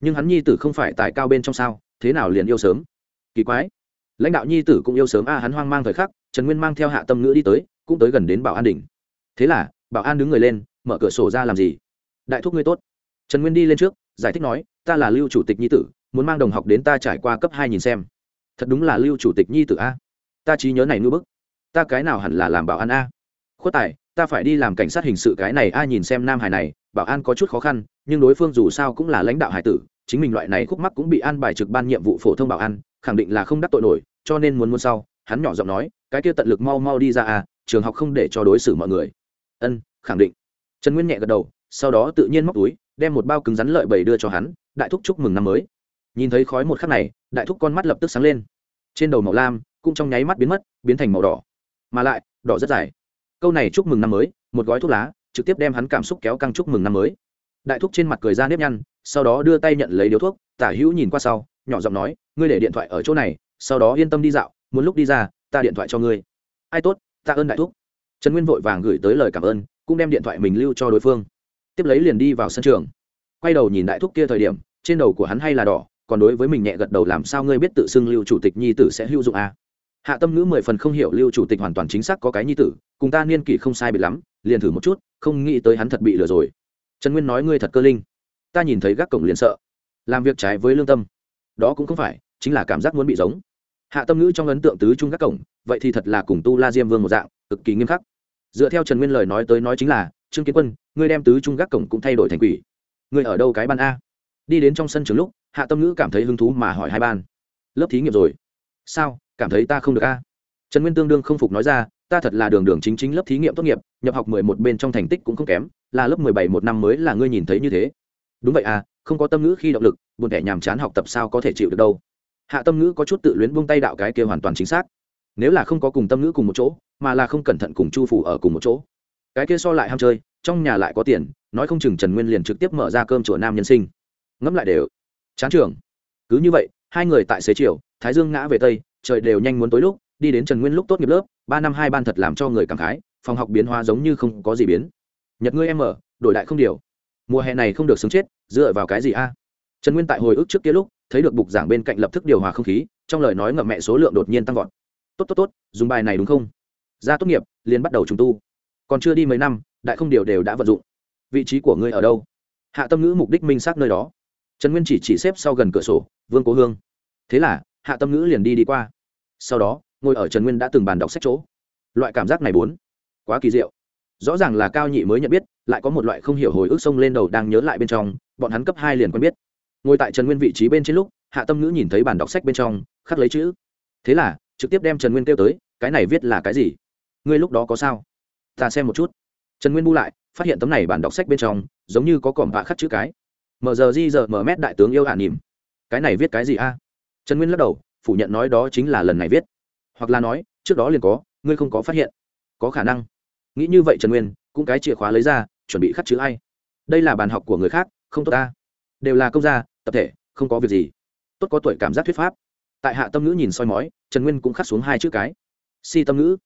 Nhưng hắn nhi tử không phải tài cao bên trong sao, thế nào liền yêu sớm? Kỳ quái. Lãnh đạo nhi tử cũng yêu sớm a, hắn hoang mang thời khắc, trần nguyên mang theo hạ tâm ngữ đi tới, cũng tới gần đến bảo an đỉnh. Thế là, bảo an đứng người lên mở cửa sổ ra làm gì? Đại thúc ngươi tốt. Trần nguyên đi lên trước, giải thích nói, ta là lưu chủ tịch nhi tử, muốn mang đồng học đến ta trải qua cấp hai nhìn xem. Thật đúng là lưu chủ tịch nhi tử a. Ta trí nhớ này ngư bức. Ta cái nào hẳn là làm bảo an a? Khuất tài, ta phải đi làm cảnh sát hình sự cái này a nhìn xem nam hải này, bảo an có chút khó khăn, nhưng đối phương dù sao cũng là lãnh đạo hải tử, chính mình loại này khúc mắc cũng bị an bài trực ban nhiệm vụ phổ thông bảo an, khẳng định là không đắc tội nổi, cho nên muốn muốn sau, hắn nhỏ giọng nói, cái kia tận lực mau mau đi ra à trường học không để cho đối xử mọi người. Ân, khẳng định trần nguyên nhẹ gật đầu, sau đó tự nhiên móc túi, đem một bao cứng rắn lợi bầy đưa cho hắn, đại thúc chúc mừng năm mới. Nhìn thấy khói một khắc này, đại thúc con mắt lập tức sáng lên. Trên đầu màu lam cũng trong nháy mắt biến mất, biến thành màu đỏ. Mà lại, đỏ rất dài. Câu này chúc mừng năm mới, một gói thuốc lá, trực tiếp đem hắn cảm xúc kéo căng chúc mừng năm mới. Đại thúc trên mặt cười ra nếp nhăn, sau đó đưa tay nhận lấy điếu thuốc, tả hữu nhìn qua sau, nhỏ giọng nói, ngươi để điện thoại ở chỗ này, sau đó yên tâm đi dạo, muốn lúc đi ra, ta điện thoại cho ngươi. Ai tốt, tạ ơn đại thúc. Trần nguyên vội vàng gửi tới lời cảm ơn cũng đem điện thoại mình lưu cho đối phương. Tiếp lấy liền đi vào sân trường. Quay đầu nhìn đại thúc kia thời điểm, trên đầu của hắn hay là đỏ, còn đối với mình nhẹ gật đầu làm sao ngươi biết tự xưng lưu chủ tịch nhi tử sẽ hữu dụng à? hạ tâm ngữ mười phần không hiểu lưu chủ tịch hoàn toàn chính xác có cái nhi tử, cùng ta niên kỷ không sai bị lắm, liền thử một chút, không nghĩ tới hắn thật bị lừa rồi. Trần nguyên nói ngươi thật cơ linh. Ta nhìn thấy gác cổng liền sợ. Làm việc trái với lương tâm. Đó cũng không phải, chính là cảm giác muốn bị giống. Hạ tâm ngữ trong ấn tượng tứ trung gác cổng, vậy thì thật là cùng tu la diêm vương một dạng, cực kỳ nghiêm khắc dựa theo trần nguyên lời nói tới nói chính là, trương kiến quân, ngươi đem tứ trung gác cổng cũng thay đổi thành quỷ. Ngươi ở đâu cái ban a? Đi đến trong sân trường lúc, hạ tâm ngữ cảm thấy hứng thú mà hỏi hai ban. Lớp thí nghiệm rồi. Sao? Cảm thấy ta không được a? Trần nguyên tương đương không phục nói ra, ta thật là đường đường chính chính lớp thí nghiệm tốt nghiệp, nhập học mười một bên trong thành tích cũng không kém, là lớp mười bảy một năm mới là ngươi nhìn thấy như thế. Đúng vậy à không có tâm ngữ khi động lực, buồn thẻ nhàm chán học tập sao có thể chịu được đâu. Hạ tâm ngữ có chút tự luyến buông tay đạo cái kia hoàn toàn chính xác nếu là không có cùng tâm ngữ cùng một chỗ, mà là không cẩn thận cùng chu phủ ở cùng một chỗ. Cái kia so lại ham chơi, trong nhà lại có tiền, nói không chừng trần nguyên liền trực tiếp mở ra cơm chùa nam nhân sinh. Ngẫm lại đều, chán trường. Cứ như vậy, hai người tại xế chiều, thái dương ngã về tây, trời đều nhanh muốn tối lúc, đi đến trần nguyên lúc tốt nghiệp lớp, ba năm hai ban thật làm cho người cảm khái, phòng học biến hóa giống như không có gì biến. Nhật ngươi em mở, đổi lại không điều. Mùa hè này không được sống chết, dựa vào cái gì a? Trần nguyên tại hồi ức trước kia lúc, thấy được bục giảng bên cạnh lập tức điều hòa không khí, trong lời nói ngậm mẹ số lượng đột nhiên tăng vọt tốt tốt tốt, dùng bài này đúng không? Ra tốt nghiệp, liền bắt đầu trùng tu. Còn chưa đi mấy năm, đại không điều đều đã vận dụng. Vị trí của ngươi ở đâu? Hạ tâm ngữ mục đích minh xác nơi đó. Trần nguyên chỉ chỉ xếp sau gần cửa sổ, vương cố hương. Thế là, hạ tâm ngữ liền đi đi qua. Sau đó, ngồi ở trần nguyên đã từng bàn đọc sách chỗ. Loại cảm giác này bốn, quá kỳ diệu. Rõ ràng là cao nhị mới nhận biết, lại có một loại không hiểu hồi ức sông lên đầu đang nhớ lại bên trong, bọn hắn cấp hai liền quen biết. Ngồi tại trần nguyên vị trí bên trên lúc, hạ tâm ngữ nhìn thấy bàn đọc sách bên trong, khắc lấy chữ. Thế là trực tiếp đem trần nguyên kêu tới, cái này viết là cái gì? Ngươi lúc đó có sao? Ta xem một chút. Trần nguyên bu lại, phát hiện tấm này bản đọc sách bên trong, giống như có còm bạ khắc chữ cái. Mờ giờ di giờ mờ mét đại tướng yêu hạ nỉm cái này viết cái gì a? Trần nguyên lắc đầu, phủ nhận nói đó chính là lần này viết. Hoặc là nói, trước đó liền có, ngươi không có phát hiện. Có khả năng. Nghĩ như vậy trần nguyên, cũng cái chìa khóa lấy ra, chuẩn bị khắc chữ ai. Đây là bàn học của người khác, không tốt ta. Đều là công gia, tập thể, không có việc gì. Tốt có tuổi cảm giác thuyết pháp tại hạ tâm ngữ nhìn soi mói, trần nguyên cũng khắc xuống hai chữ cái. Si tâm ngữ.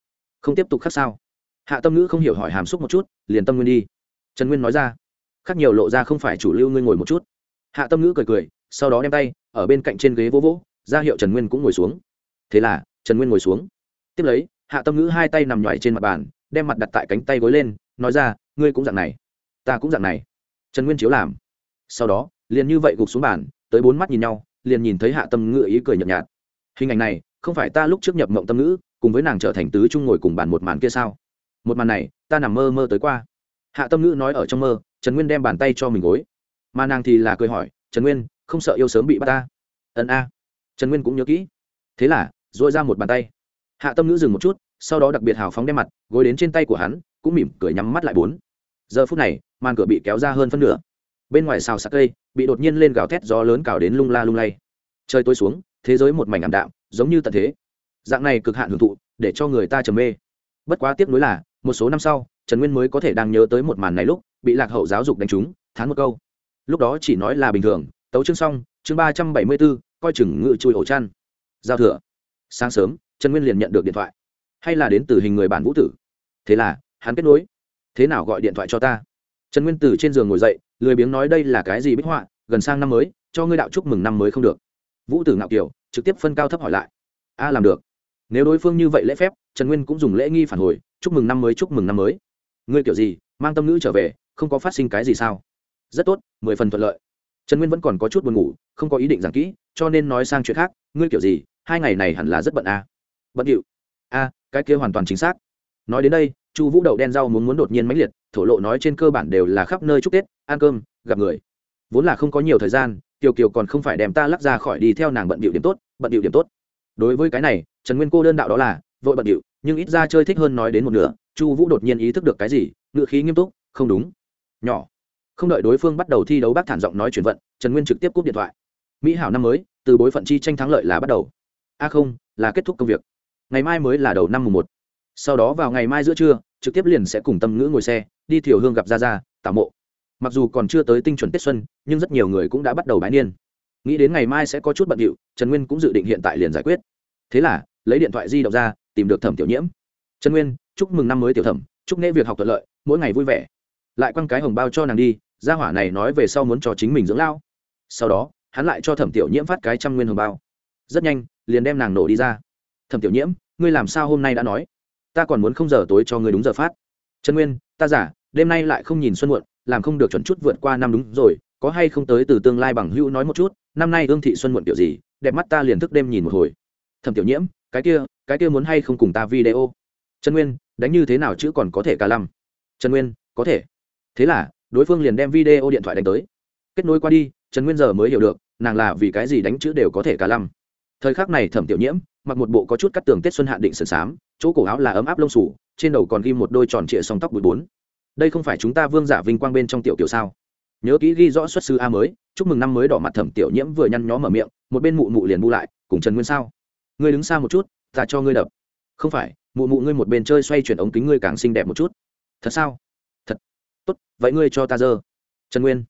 Không tiếp tục khắc sao? Hạ tâm ngữ không hiểu hỏi hàm xúc một chút, liền tâm nguyên đi. Trần nguyên nói ra. Khắc nhiều lộ ra không phải chủ lưu ngươi ngồi một chút. Hạ tâm ngữ cười cười, sau đó đem tay, ở bên cạnh trên ghế vỗ vỗ, ra hiệu trần nguyên cũng ngồi xuống. Thế là, trần nguyên ngồi xuống. Tiếp lấy, hạ tâm ngữ hai tay nằm nhoài trên mặt bàn, đem mặt đặt tại cánh tay gối lên, nói ra, ngươi cũng dạng này. Ta cũng dạng này. Trần nguyên chiếu làm. Sau đó, liền như vậy gục xuống bàn, tới bốn mắt nhìn nhau liền nhìn thấy hạ tâm ngữ ý cười nhợt nhạt. Hình ảnh này, không phải ta lúc trước nhập mộng tâm ngữ, cùng với nàng trở thành tứ trung ngồi cùng bàn một màn kia sao? Một màn này, ta nằm mơ mơ tới qua. Hạ tâm ngữ nói ở trong mơ, trần nguyên đem bàn tay cho mình gối. Mà nàng thì là cười hỏi, trần nguyên, không sợ yêu sớm bị bắt ta? Ân a. Trần nguyên cũng nhớ kỹ. Thế là dội ra một bàn tay. Hạ tâm ngữ dừng một chút, sau đó đặc biệt hào phóng đem mặt, gối đến trên tay của hắn, cũng mỉm cười nhắm mắt lại bốn. Giờ phút này, màn cửa bị kéo ra hơn phân nửa. Bên ngoài xào sạc cây bị đột nhiên lên gào thét gió lớn cào đến lung la lung lay. Trời tối xuống, thế giới một mảnh ảm đạm, giống như tận thế. Dạng này cực hạn hưởng thụ, để cho người ta trầm mê. Bất quá tiếc nuối là, một số năm sau, trần nguyên mới có thể đang nhớ tới một màn này lúc, bị lạc hậu giáo dục đánh trúng, thán một câu. Lúc đó chỉ nói là bình thường, tấu chương xong, chương ba trăm bảy mươi bốn coi chừng ngự chui ổ chăn. Giao thừa. Sáng sớm, trần nguyên liền nhận được điện thoại. Hay là đến từ hình người bản vũ tử. Thế là, hắn kết nối. Thế nào gọi điện thoại cho ta? Trần nguyên từ trên giường ngồi dậy lười biếng nói đây là cái gì bích họa, gần sang năm mới, cho ngươi đạo chúc mừng năm mới không được. Vũ tử ngạo kiều trực tiếp phân cao thấp hỏi lại. A, làm được. Nếu đối phương như vậy lễ phép, trần nguyên cũng dùng lễ nghi phản hồi, chúc mừng năm mới, chúc mừng năm mới. Ngươi kiểu gì, mang tâm ngữ trở về, không có phát sinh cái gì sao? Rất tốt, mười phần thuận lợi. Trần nguyên vẫn còn có chút buồn ngủ, không có ý định giảng kỹ, cho nên nói sang chuyện khác. Ngươi kiểu gì, hai ngày này hẳn là rất bận a à? bận điệu. A, cái kia hoàn toàn chính xác. Nói đến đây chu vũ đậu đen rau muốn muốn đột nhiên mãnh liệt, thổ lộ nói trên cơ bản đều là khắp nơi chúc tết, ăn cơm, gặp người. Vốn là không có nhiều thời gian kiều kiều còn không phải đem ta lắc ra khỏi đi theo nàng bận điệu điểm tốt, bận điệu điểm tốt. Đối với cái này, trần nguyên cô đơn đạo đó là, vội bận điệu nhưng ít ra chơi thích hơn nói đến một nửa, chu vũ đột nhiên ý thức được cái gì ngựa khí nghiêm túc, không đúng. Nhỏ. Không đợi đối phương bắt đầu thi đấu bác thản giọng nói chuyển vận, trần nguyên trực tiếp cúp điện thoại. Mỹ hảo năm mới, từ bối phận chi tranh thắng lợi là bắt đầu. A không, là kết thúc công việc. Ngày mai mới là đầu năm mùng một. Sau đó vào ngày mai giữa trưa trực tiếp liền sẽ cùng tâm ngữ ngồi xe, đi thiểu hương gặp ra ra tả mộ. Mặc dù còn chưa tới tinh chuẩn tết xuân, nhưng rất nhiều người cũng đã bắt đầu bái niên. Nghĩ đến ngày mai sẽ có chút bận điệu, trần nguyên cũng dự định hiện tại liền giải quyết. Thế là, lấy điện thoại di động ra, tìm được thẩm tiểu nhiễm. Trần nguyên, chúc mừng năm mới tiểu thẩm, chúc nghe việc học thuận lợi, mỗi ngày vui vẻ. Lại quăng cái hồng bao cho nàng đi, gia hỏa này nói về sau muốn cho chính mình dưỡng lao. Sau đó, hắn lại cho thẩm tiểu nhiễm phát cái trăm nguyên hồng bao. Rất nhanh, liền đem nàng nổ đi ra. Thẩm tiểu nhiễm, ngươi làm sao hôm nay đã nói? Ta còn muốn không giờ tối cho ngươi đúng giờ phát. Trần nguyên, ta giả, đêm nay lại không nhìn xuân muộn, làm không được chuẩn chút vượt qua năm đúng rồi, có hay không tới từ tương lai bằng hữu nói một chút, năm nay ương thị xuân muộn kiểu gì, đẹp mắt ta liền thức đêm nhìn một hồi. Thẩm tiểu nhiễm, cái kia cái kia muốn hay không cùng ta video? Trần nguyên, đánh như thế nào chứ còn có thể cả lăm? Trần nguyên, có thể. Thế là, đối phương liền đem video điện thoại đánh tới. Kết nối qua đi, trần nguyên giờ mới hiểu được, nàng là vì cái gì đánh chữ đều có thể cả lăm. Thời khắc này thẩm tiểu nhiễm, mặc một bộ có chút cắt tường tết xuân hạn định sườn xám chỗ cổ áo là ấm áp lông sủ trên đầu còn ghi một đôi tròn trịa song tóc bụi bốn. Đây không phải chúng ta vương giả vinh quang bên trong tiểu kiểu sao? Nhớ kỹ ghi rõ xuất sư a mới, chúc mừng năm mới đỏ mặt thẩm tiểu nhiễm vừa nhăn nhó mở miệng, một bên mụ mụ liền bu lại, cùng trần nguyên sao? Ngươi đứng xa một chút, ta cho ngươi đập. Không phải, mụ mụ ngươi một bên chơi xoay chuyển ống kính ngươi càng xinh đẹp một chút. Thật sao? Thật. Tốt, vậy ngươi cho ta dơ. Trần nguyên.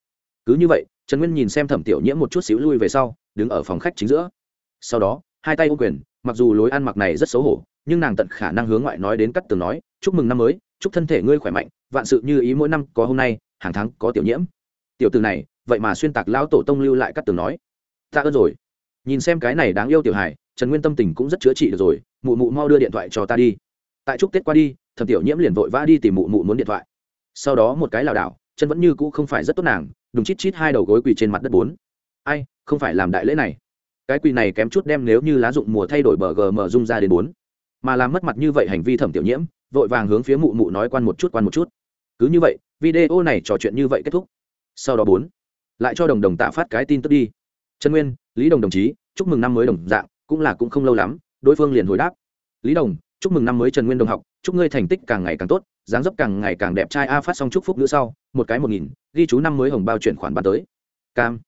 Cứ như vậy, trần nguyên nhìn xem thẩm tiểu nhiễm một chút xíu lui về sau, đứng ở phòng khách chính giữa. Sau đó, hai tay ô quyền, mặc dù lối ăn mặc này rất xấu hổ nhưng nàng tận khả năng hướng ngoại nói đến cắt tường nói, chúc mừng năm mới, chúc thân thể ngươi khỏe mạnh, vạn sự như ý mỗi năm có hôm nay, hàng tháng có tiểu nhiễm. Tiểu từ này, vậy mà xuyên tạc lão tổ tông lưu lại cắt tường nói. Ta ơn rồi. Nhìn xem cái này đáng yêu tiểu hài, trần nguyên tâm tình cũng rất chữa trị được rồi, mụ mụ mau đưa điện thoại cho ta đi. Tại chúc tết qua đi, thẩm tiểu nhiễm liền vội vã đi tìm mụ mụ muốn điện thoại. Sau đó một cái lảo đảo, chân vẫn như cũ không phải rất tốt nàng đúng chít chít hai đầu gối quỳ trên mặt đất bốn. Ai, không phải làm đại lễ này. Cái quỳ này kém chút đem nếu như lá dụng mùa thay đổi bờ gm dung ra đến bốn mà làm mất mặt như vậy hành vi thẩm tiểu nhiễm, vội vàng hướng phía mụ mụ nói quan một chút, quan một chút. Cứ như vậy, video này trò chuyện như vậy kết thúc. Sau đó bốn, lại cho đồng đồng tạ phát cái tin tức đi. Trần nguyên, lý đồng đồng chí, chúc mừng năm mới đồng dạng, cũng là cũng không lâu lắm, đối phương liền hồi đáp. Lý đồng, chúc mừng năm mới trần nguyên đồng học, chúc ngươi thành tích càng ngày càng tốt, dáng dấp càng ngày càng đẹp trai. A phát xong chúc phúc nữa sau, một cái một nghìn, ghi chú năm mới hồng bao chuyển khoản bán tới. Cam,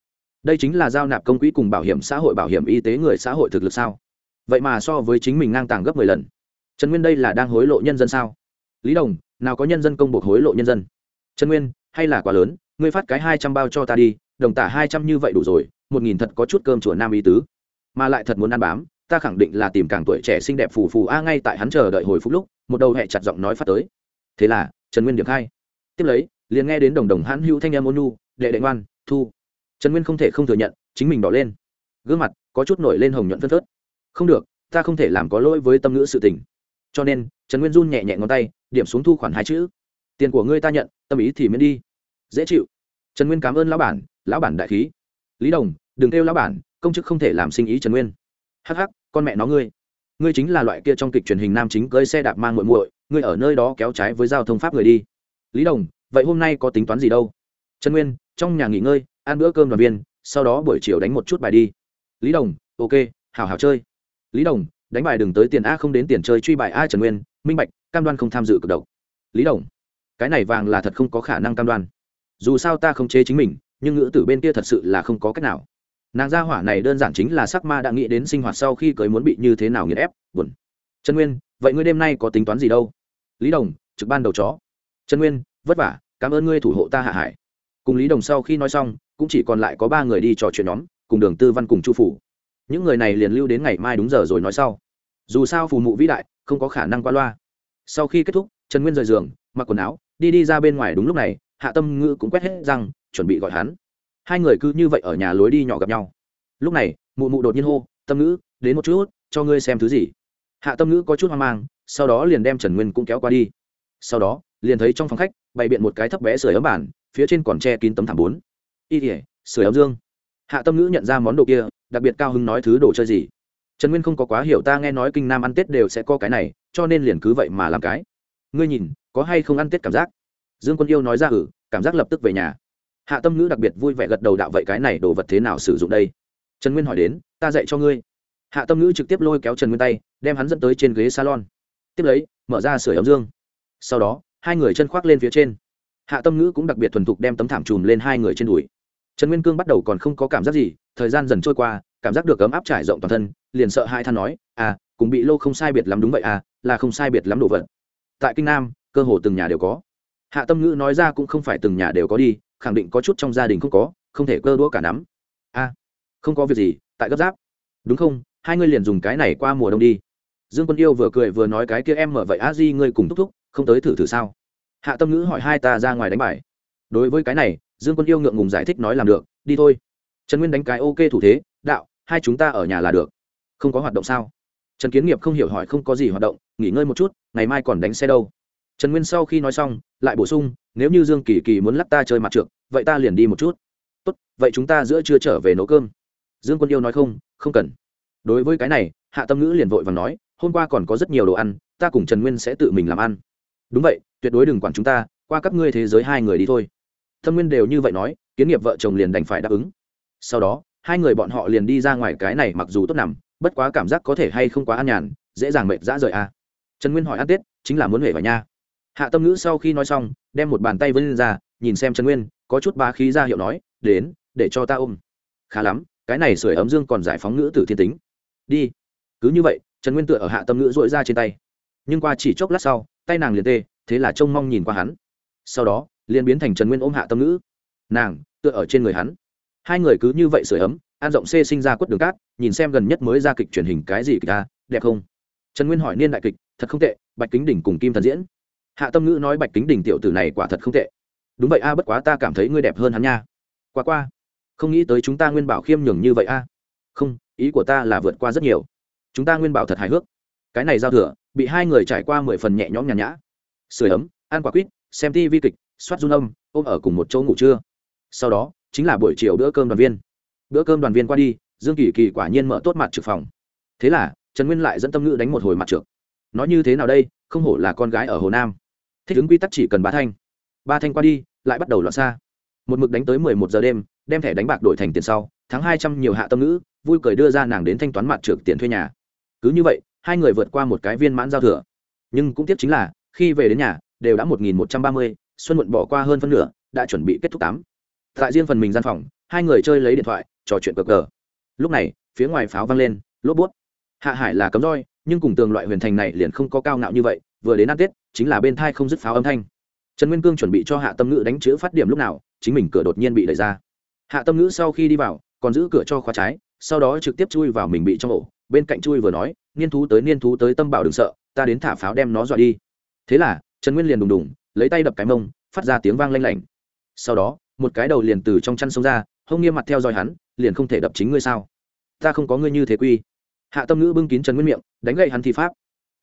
đây chính là giao nạp công quỹ cùng bảo hiểm xã hội, bảo hiểm y tế người xã hội thực lực sao? Vậy mà so với chính mình ngang tàng gấp mười lần. Trần nguyên đây là đang hối lộ nhân dân sao? Lý đồng, nào có nhân dân công buộc hối lộ nhân dân? Trần nguyên, hay là quá lớn, ngươi phát cái hai trăm bao cho ta đi, đồng tả hai trăm như vậy đủ rồi, một nghìn thật có chút cơm chùa nam y tứ. Mà lại thật muốn ăn bám, ta khẳng định là tìm càng tuổi trẻ xinh đẹp phù phù a à, ngay tại hắn chờ đợi hồi phúc lúc, một đầu hẹ chặt giọng nói phát tới. Thế là, trần nguyên điểm hai tiếp lấy, liền nghe đến đồng đồng hãn hữu thanh em ôn nu đệ đệ ngoan, thu. Trần nguyên không thể không thừa nhận, chính mình đỏ lên. Gương mặt có chút nổi lên hồng nhuận phân phớt không được, ta không thể làm có lỗi với tâm ngữ sự tình. Cho nên, trần nguyên run nhẹ nhẹ ngón tay, điểm xuống thu khoản hai chữ. Tiền của ngươi ta nhận, tâm ý thì miễn đi. Dễ chịu. Trần nguyên cảm ơn lão bản lão bản đại khí. Lý đồng, đừng kêu lão bản, công chức không thể làm sinh ý trần nguyên. Hh con mẹ nó ngươi. Ngươi chính là loại kia trong kịch truyền hình nam chính cưới xe đạp mang muội muội, ngươi ở nơi đó kéo trái với giao thông pháp người đi. Lý đồng, vậy hôm nay có tính toán gì đâu? Trần nguyên, trong nhà nghỉ ngơi, ăn bữa cơm đoàn viên, sau đó buổi chiều đánh một chút bài đi. Lý đồng, ok hào hào chơi lý đồng, đánh bài đừng tới tiền a không đến tiền chơi truy bài a trần nguyên, minh bạch, cam đoan không tham dự cực độc. Lý đồng, cái này vàng là thật không có khả năng cam đoan. Dù sao ta không chế chính mình, nhưng ngữ tử bên kia thật sự là không có cách nào. Nàng gia hỏa này đơn giản chính là sắc ma đã nghĩ đến sinh hoạt sau khi cưới muốn bị như thế nào nghiền ép, buồn. Trần nguyên, vậy ngươi đêm nay có tính toán gì đâu? Lý đồng, trực ban đầu chó. Trần nguyên, vất vả, cảm ơn ngươi thủ hộ ta hạ hải. Cùng lý đồng sau khi nói xong, cũng chỉ còn lại có ba người đi trò chuyện nhóm, cùng đường tư văn cùng chu phủ những người này liền lưu đến ngày mai đúng giờ rồi nói sau. Dù sao phù mụ vĩ đại, không có khả năng qua loa. Sau khi kết thúc, trần nguyên rời giường, mặc quần áo, đi đi ra bên ngoài đúng lúc này, hạ tâm ngữ cũng quét hết răng, chuẩn bị gọi hắn. Hai người cứ như vậy ở nhà lối đi nhỏ gặp nhau. Lúc này, mụ mụ đột nhiên hô, tâm ngữ, đến một chút, cho ngươi xem thứ gì. Hạ tâm ngữ có chút hoang mang, sau đó liền đem trần nguyên cũng kéo qua đi. Sau đó, liền thấy trong phòng khách, bày biện một cái thấp bé sưởi ấm bản phía trên còn che kín tấm thảm bốn. Y tỉa sưởi ấm dương. Hạ tâm ngữ nhận ra món đồ kia đặc biệt cao hứng nói thứ đồ chơi gì. Trần nguyên không có quá hiểu ta nghe nói kinh nam ăn tết đều sẽ có cái này, cho nên liền cứ vậy mà làm cái. Ngươi nhìn, có hay không ăn tết cảm giác? Dương quân yêu nói ra ừ cảm giác lập tức về nhà. Hạ tâm ngữ đặc biệt vui vẻ gật đầu đạo, vậy cái này đồ vật thế nào sử dụng đây? Trần nguyên hỏi đến, ta dạy cho ngươi. Hạ tâm ngữ trực tiếp lôi kéo trần nguyên tay, đem hắn dẫn tới trên ghế salon. Tiếp lấy, mở ra sửa ấm dương. Sau đó, hai người chân khoác lên phía trên. Hạ tâm ngữ cũng đặc biệt thuần thục đem tấm thảm chùm lên hai người trên đùi trần nguyên cương bắt đầu còn không có cảm giác gì, thời gian dần trôi qua, cảm giác được ấm áp trải rộng toàn thân, liền sợ hai than nói à cùng bị lô không sai biệt lắm đúng vậy à là không sai biệt lắm đồ vật. Tại kinh nam, cơ hồ từng nhà đều có. Hạ tâm ngữ nói ra cũng không phải từng nhà đều có đi, khẳng định có chút trong gia đình không có, không thể cơ đũa cả nắm. A, không có việc gì, tại gấp giáp. Đúng không, hai ngươi liền dùng cái này qua mùa đông đi. Dương quân yêu vừa cười vừa nói cái kia em mở vậy a di ngươi cùng thúc thúc, không tới thử thử sao? Hạ tâm ngữ hỏi hai ta ra ngoài đánh bài. Đối với cái này dương quân yêu ngượng ngùng giải thích nói làm được, đi thôi. Trần nguyên đánh cái ok thủ thế, đạo, hai chúng ta ở nhà là được. Không có hoạt động sao? Trần kiến nghiệp không hiểu hỏi không có gì hoạt động, nghỉ ngơi một chút, ngày mai còn đánh xe đâu. Trần nguyên sau khi nói xong, lại bổ sung, nếu như dương kỳ kỳ muốn lắc ta chơi mặt trượt, vậy ta liền đi một chút. Tốt, vậy chúng ta giữa chưa trở về nấu cơm. Dương quân yêu nói không không cần. Đối với cái này, hạ tâm ngữ liền vội và nói, hôm qua còn có rất nhiều đồ ăn, ta cùng trần nguyên sẽ tự mình làm ăn. Đúng vậy, tuyệt đối đừng quản chúng ta, qua các ngươi thế giới hai người đi thôi thâm nguyên đều như vậy nói, kiến nghiệp vợ chồng liền đành phải đáp ứng. Sau đó, hai người bọn họ liền đi ra ngoài cái này mặc dù tốt nằm, bất quá cảm giác có thể hay không quá an nhàn, dễ dàng mệt dã rời a. À. trần nguyên hỏi ăn tết, chính là muốn huệ vào nha hạ tâm ngữ sau khi nói xong, đem một bàn tay vân lên ra, nhìn xem trần nguyên, có chút ba khí ra hiệu nói, đến, để cho ta ôm. Khá lắm, cái này sưởi ấm dương còn giải phóng ngữ từ thiên tính. Đi. Cứ như vậy, trần nguyên tựa ở hạ tâm ngữ dội ra trên tay. Nhưng qua chỉ chốc lát sau, tay nàng liền tê, thế là trông mong nhìn qua hắn. Sau đó liền biến thành trần nguyên ôm hạ tâm ngữ. Nàng, tựa ở trên người hắn. Hai người cứ như vậy sưởi ấm an rộng xê sinh ra quất đường cát, nhìn xem gần nhất mới ra kịch truyền hình cái gì kịch ta đẹp không? Trần nguyên hỏi niên đại kịch, thật không tệ, bạch kính đỉnh cùng kim thần diễn. Hạ tâm ngữ nói bạch kính đỉnh tiểu tử này quả thật không tệ. Đúng vậy a, bất quá ta cảm thấy ngươi đẹp hơn hắn nha. Qua qua. Không nghĩ tới chúng ta nguyên bảo khiêm nhường như vậy a. Không, ý của ta là vượt qua rất nhiều. Chúng ta nguyên bảo thật hài hước. Cái này giao thừa, bị hai người trải qua mười phần nhẹ nhõm nhàn nhã. Sửa ấm, ăn quả quýt, xem ti vi kịch soát run âm, ôm ở cùng một chỗ ngủ trưa. Sau đó, chính là buổi chiều bữa cơm đoàn viên. Bữa cơm đoàn viên qua đi, dương kỳ kỳ quả nhiên mở tốt mặt trực phòng. Thế là, trần nguyên lại dẫn tâm ngữ đánh một hồi mặt trực. Nói như thế nào đây, không hổ là con gái ở hồ nam. Thích ứng quy tắc chỉ cần ba thanh. Ba thanh qua đi, lại bắt đầu loạn xa. Một mực đánh tới mười một giờ đêm, đem thẻ đánh bạc đổi thành tiền sau tháng hai trăm nhiều hạ tâm ngữ, vui cười đưa ra nàng đến thanh toán mặt trượt tiền thuê nhà. Cứ như vậy, hai người vượt qua một cái viên mãn giao thừa. Nhưng cũng tiếc chính là, khi về đến nhà, đều đã một nghìn một trăm ba mươi xuân muộn bỏ qua hơn phân nửa, đã chuẩn bị kết thúc tám. Tại riêng phần mình gian phòng, hai người chơi lấy điện thoại, trò chuyện cờ cờ. Lúc này, phía ngoài pháo vang lên, lốp bút. Hạ hải là cấm roi, nhưng cùng tường loại huyền thành này liền không có cao ngạo như vậy, vừa đến ăn tết, chính là bên thai không dứt pháo âm thanh. Trần nguyên cương chuẩn bị cho hạ tâm ngữ đánh chữ phát điểm lúc nào, chính mình cửa đột nhiên bị đẩy ra. Hạ tâm ngữ sau khi đi vào, còn giữ cửa cho khóa trái, sau đó trực tiếp chui vào mình bị trong ổ, bên cạnh chui vừa nói, niên thú tới, niên thú tới, tâm bảo đừng sợ, ta đến thả pháo đem nó dọa đi. Thế là, trần nguyên liền đùng đùng lấy tay đập cái mông, phát ra tiếng vang lanh lảnh. Sau đó, một cái đầu liền từ trong chăn sông ra, hông nghiêm mặt theo dõi hắn, liền không thể đập chính ngươi sao? Ta không có ngươi như thế quy. Hạ tâm ngữ bưng kín trần nguyên miệng, đánh gậy hắn thi pháp.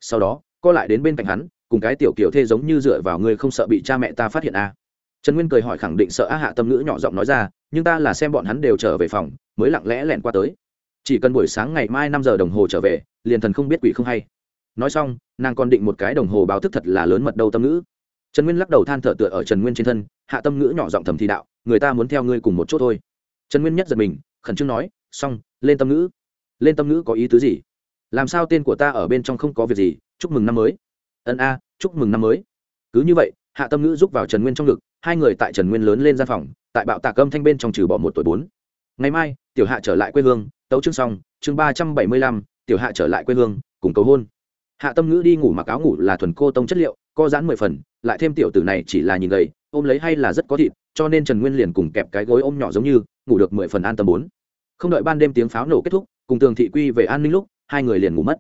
Sau đó, co lại đến bên cạnh hắn, cùng cái tiểu kiểu thê giống như dựa vào ngươi không sợ bị cha mẹ ta phát hiện à. trần nguyên cười hỏi khẳng định sợ á hạ tâm ngữ nhỏ giọng nói ra, nhưng ta là xem bọn hắn đều trở về phòng, mới lặng lẽ lẹn qua tới. Chỉ cần buổi sáng ngày mai năm giờ đồng hồ trở về, liền thần không biết quỷ không hay. Nói xong, nàng còn định một cái đồng hồ báo thức thật là lớn mật đầu tâm ngữ trần nguyên lắc đầu than thở tựa ở trần nguyên trên thân, hạ tâm ngữ nhỏ giọng thầm thì đạo, người ta muốn theo ngươi cùng một chỗ thôi. Trần nguyên nhất giật mình, khẩn trương nói, xong, lên tâm ngữ. Lên tâm ngữ có ý tứ gì? Làm sao tên của ta ở bên trong không có việc gì, chúc mừng năm mới. Ân a, chúc mừng năm mới. Cứ như vậy, hạ tâm ngữ giúp vào trần nguyên trong ngực, hai người tại trần nguyên lớn lên gian phòng, tại bạo tạc âm thanh bên trong trừ bỏ một tuổi bốn. Ngày mai, tiểu hạ trở lại quê hương, tấu chương xong, chương ba trăm bảy mươi lăm, tiểu hạ trở lại quê hương, cùng cầu hôn. Hạ tâm ngữ đi ngủ mặc áo ngủ là thuần cô tông chất liệu, co giãn mười phần lại thêm tiểu tử này chỉ là nhìn gầy, ôm lấy hay là rất có thịt, cho nên trần nguyên liền cùng kẹp cái gối ôm nhỏ giống như, ngủ được mười phần an tâm bốn. Không đợi ban đêm tiếng pháo nổ kết thúc, cùng tường thị quy về an ninh lúc, hai người liền ngủ mất.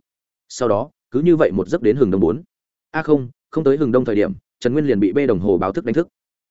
Sau đó, cứ như vậy một giấc đến hừng đông bốn. A không không tới hừng đông thời điểm, trần nguyên liền bị bê đồng hồ báo thức đánh thức.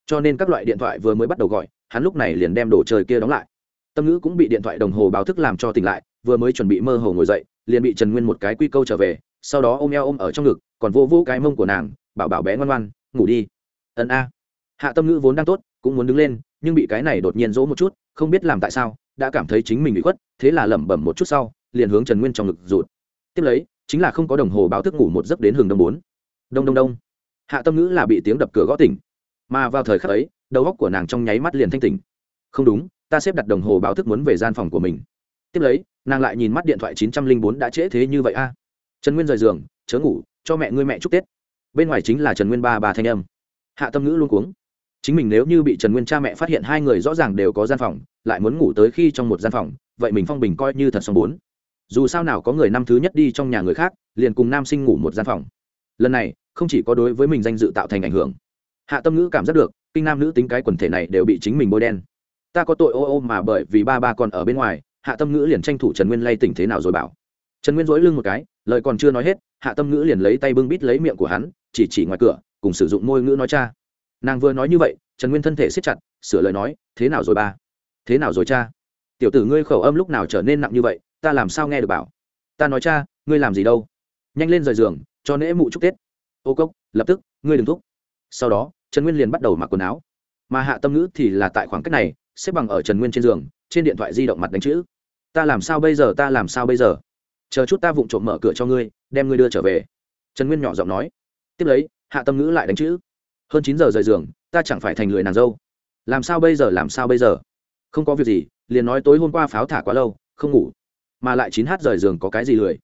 Cho nên các loại điện thoại vừa mới bắt đầu gọi, hắn lúc này liền đem đồ chơi kia đóng lại. Tâm ngữ cũng bị điện thoại đồng hồ báo thức làm cho tỉnh lại, vừa mới chuẩn bị mơ hồ ngồi dậy, liền bị trần nguyên một cái quy câu trở về, sau đó ôm eo ôm ở trong ngực, còn vô vô cái mông của nàng, bảo bảo bé ngoan ngoan ngủ đi. Ân a. Hạ tâm ngữ vốn đang tốt, cũng muốn đứng lên, nhưng bị cái này đột nhiên dỗ một chút, không biết làm tại sao, đã cảm thấy chính mình bị khuất, thế là lẩm bẩm một chút sau, liền hướng trần nguyên trong ngực rụt. Tiếp lấy, chính là không có đồng hồ báo thức ngủ một giấc đến hừng đông bốn. Đông đông đông. Hạ tâm ngữ là bị tiếng đập cửa gõ tỉnh. Mà vào thời khắc ấy, đầu óc của nàng trong nháy mắt liền thanh tỉnh. Không đúng, ta xếp đặt đồng hồ báo thức muốn về gian phòng của mình. Tiếp lấy, nàng lại nhìn mắt điện thoại chín trăm linh bốn đã trễ thế như vậy a. Trần nguyên rời giường, chớ ngủ, cho mẹ ngươi mẹ chúc tết bên ngoài chính là trần nguyên ba bà thanh âm. Hạ tâm ngữ luôn cuống. Chính mình nếu như bị trần nguyên cha mẹ phát hiện hai người rõ ràng đều có gian phòng, lại muốn ngủ tới khi trong một gian phòng, vậy mình phong bình coi như thật xong bốn. Dù sao nào có người năm thứ nhất đi trong nhà người khác, liền cùng nam sinh ngủ một gian phòng. Lần này, không chỉ có đối với mình danh dự tạo thành ảnh hưởng. Hạ tâm ngữ cảm giác được, kinh nam nữ tính cái quần thể này đều bị chính mình bôi đen. Ta có tội ô ô mà bởi vì ba ba còn ở bên ngoài, hạ tâm ngữ liền tranh thủ trần nguyên lay tỉnh thế nào rồi bảo. Trần nguyên dối lưng một cái, lời còn chưa nói hết, hạ tâm ngữ liền lấy tay bưng bít lấy miệng của hắn chỉ chỉ ngoài cửa, cùng sử dụng ngôn ngữ nói cha. Nàng vừa nói như vậy, trần nguyên thân thể siết chặt, sửa lời nói, thế nào rồi ba? Thế nào rồi cha? Tiểu tử ngươi khẩu âm lúc nào trở nên nặng như vậy, ta làm sao nghe được bảo? Ta nói cha, ngươi làm gì đâu? Nhanh lên rời giường, cho nễ mụ chúc tết. Ô cốc, lập tức, ngươi đừng thúc. Sau đó, trần nguyên liền bắt đầu mặc quần áo. Mà hạ tâm ngữ thì là tại khoảng cách này, xếp bằng ở trần nguyên trên giường, trên điện thoại di động mặt đánh chữ. Ta làm sao bây giờ, ta làm sao bây giờ? Chờ chút ta vụng trộm mở cửa cho ngươi, đem ngươi đưa trở về. Trần nguyên nhỏ giọng nói tiếp lấy, hạ tâm ngữ lại đánh chữ. Hơn chín giờ rời giường, ta chẳng phải thành người nàng dâu. Làm sao bây giờ, làm sao bây giờ? Không có việc gì, liền nói tối hôm qua pháo thả quá lâu, không ngủ. Mà lại chín h rời giường có cái gì lười?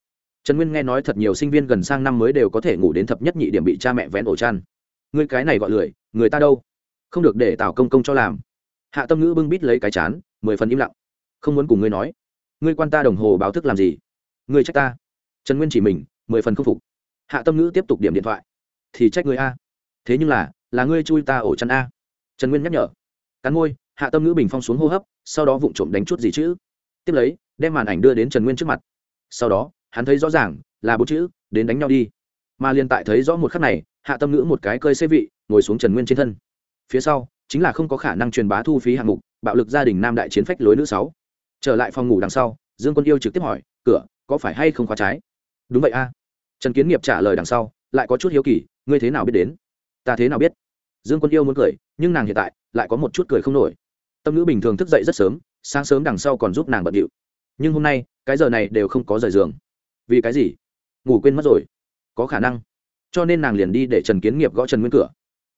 Trần nguyên nghe nói thật nhiều sinh viên gần sang năm mới đều có thể ngủ đến thập nhất nhị điểm bị cha mẹ vén ổ chăn. Ngươi cái này gọi lười, người ta đâu? Không được để tào công công cho làm. Hạ tâm ngữ bưng bít lấy cái chán, mười phần im lặng. Không muốn cùng ngươi nói. Ngươi quan ta đồng hồ báo thức làm gì? Ngươi trách ta. Trần nguyên chỉ mình, mười phần không phục. Hạ tâm ngữ tiếp tục điểm điện thoại thì trách người a. Thế nhưng là là ngươi chui ta ổ chăn a. Trần nguyên nhắc nhở. Cắn môi, hạ tâm ngữ bình phong xuống hô hấp, sau đó vụng trộm đánh chút gì chữ. Tiếp lấy, đem màn ảnh đưa đến trần nguyên trước mặt. Sau đó, hắn thấy rõ ràng, là bốn chữ, đến đánh nhau đi. Mà liền tại thấy rõ một khắc này, hạ tâm ngữ một cái cơi xê vị, ngồi xuống trần nguyên trên thân. Phía sau, chính là không có khả năng truyền bá thu phí hạng mục, bạo lực gia đình nam đại chiến phách lối nữ sáu. Trở lại phòng ngủ đằng sau, dương quân yêu trực tiếp hỏi, cửa, có phải hay không khóa trái? Đúng vậy a. Trần kiến nghiệp trả lời đằng sau, lại có chút hiếu kỳ ngươi thế nào biết đến? Ta thế nào biết? Dương quân yêu muốn cười, nhưng nàng hiện tại lại có một chút cười không nổi. Tâm nữ bình thường thức dậy rất sớm, sáng sớm đằng sau còn giúp nàng bận điệu. Nhưng hôm nay, cái giờ này đều không có rời giường. Vì cái gì? Ngủ quên mất rồi. Có khả năng. Cho nên nàng liền đi để trần kiến nghiệp gõ trần nguyên cửa.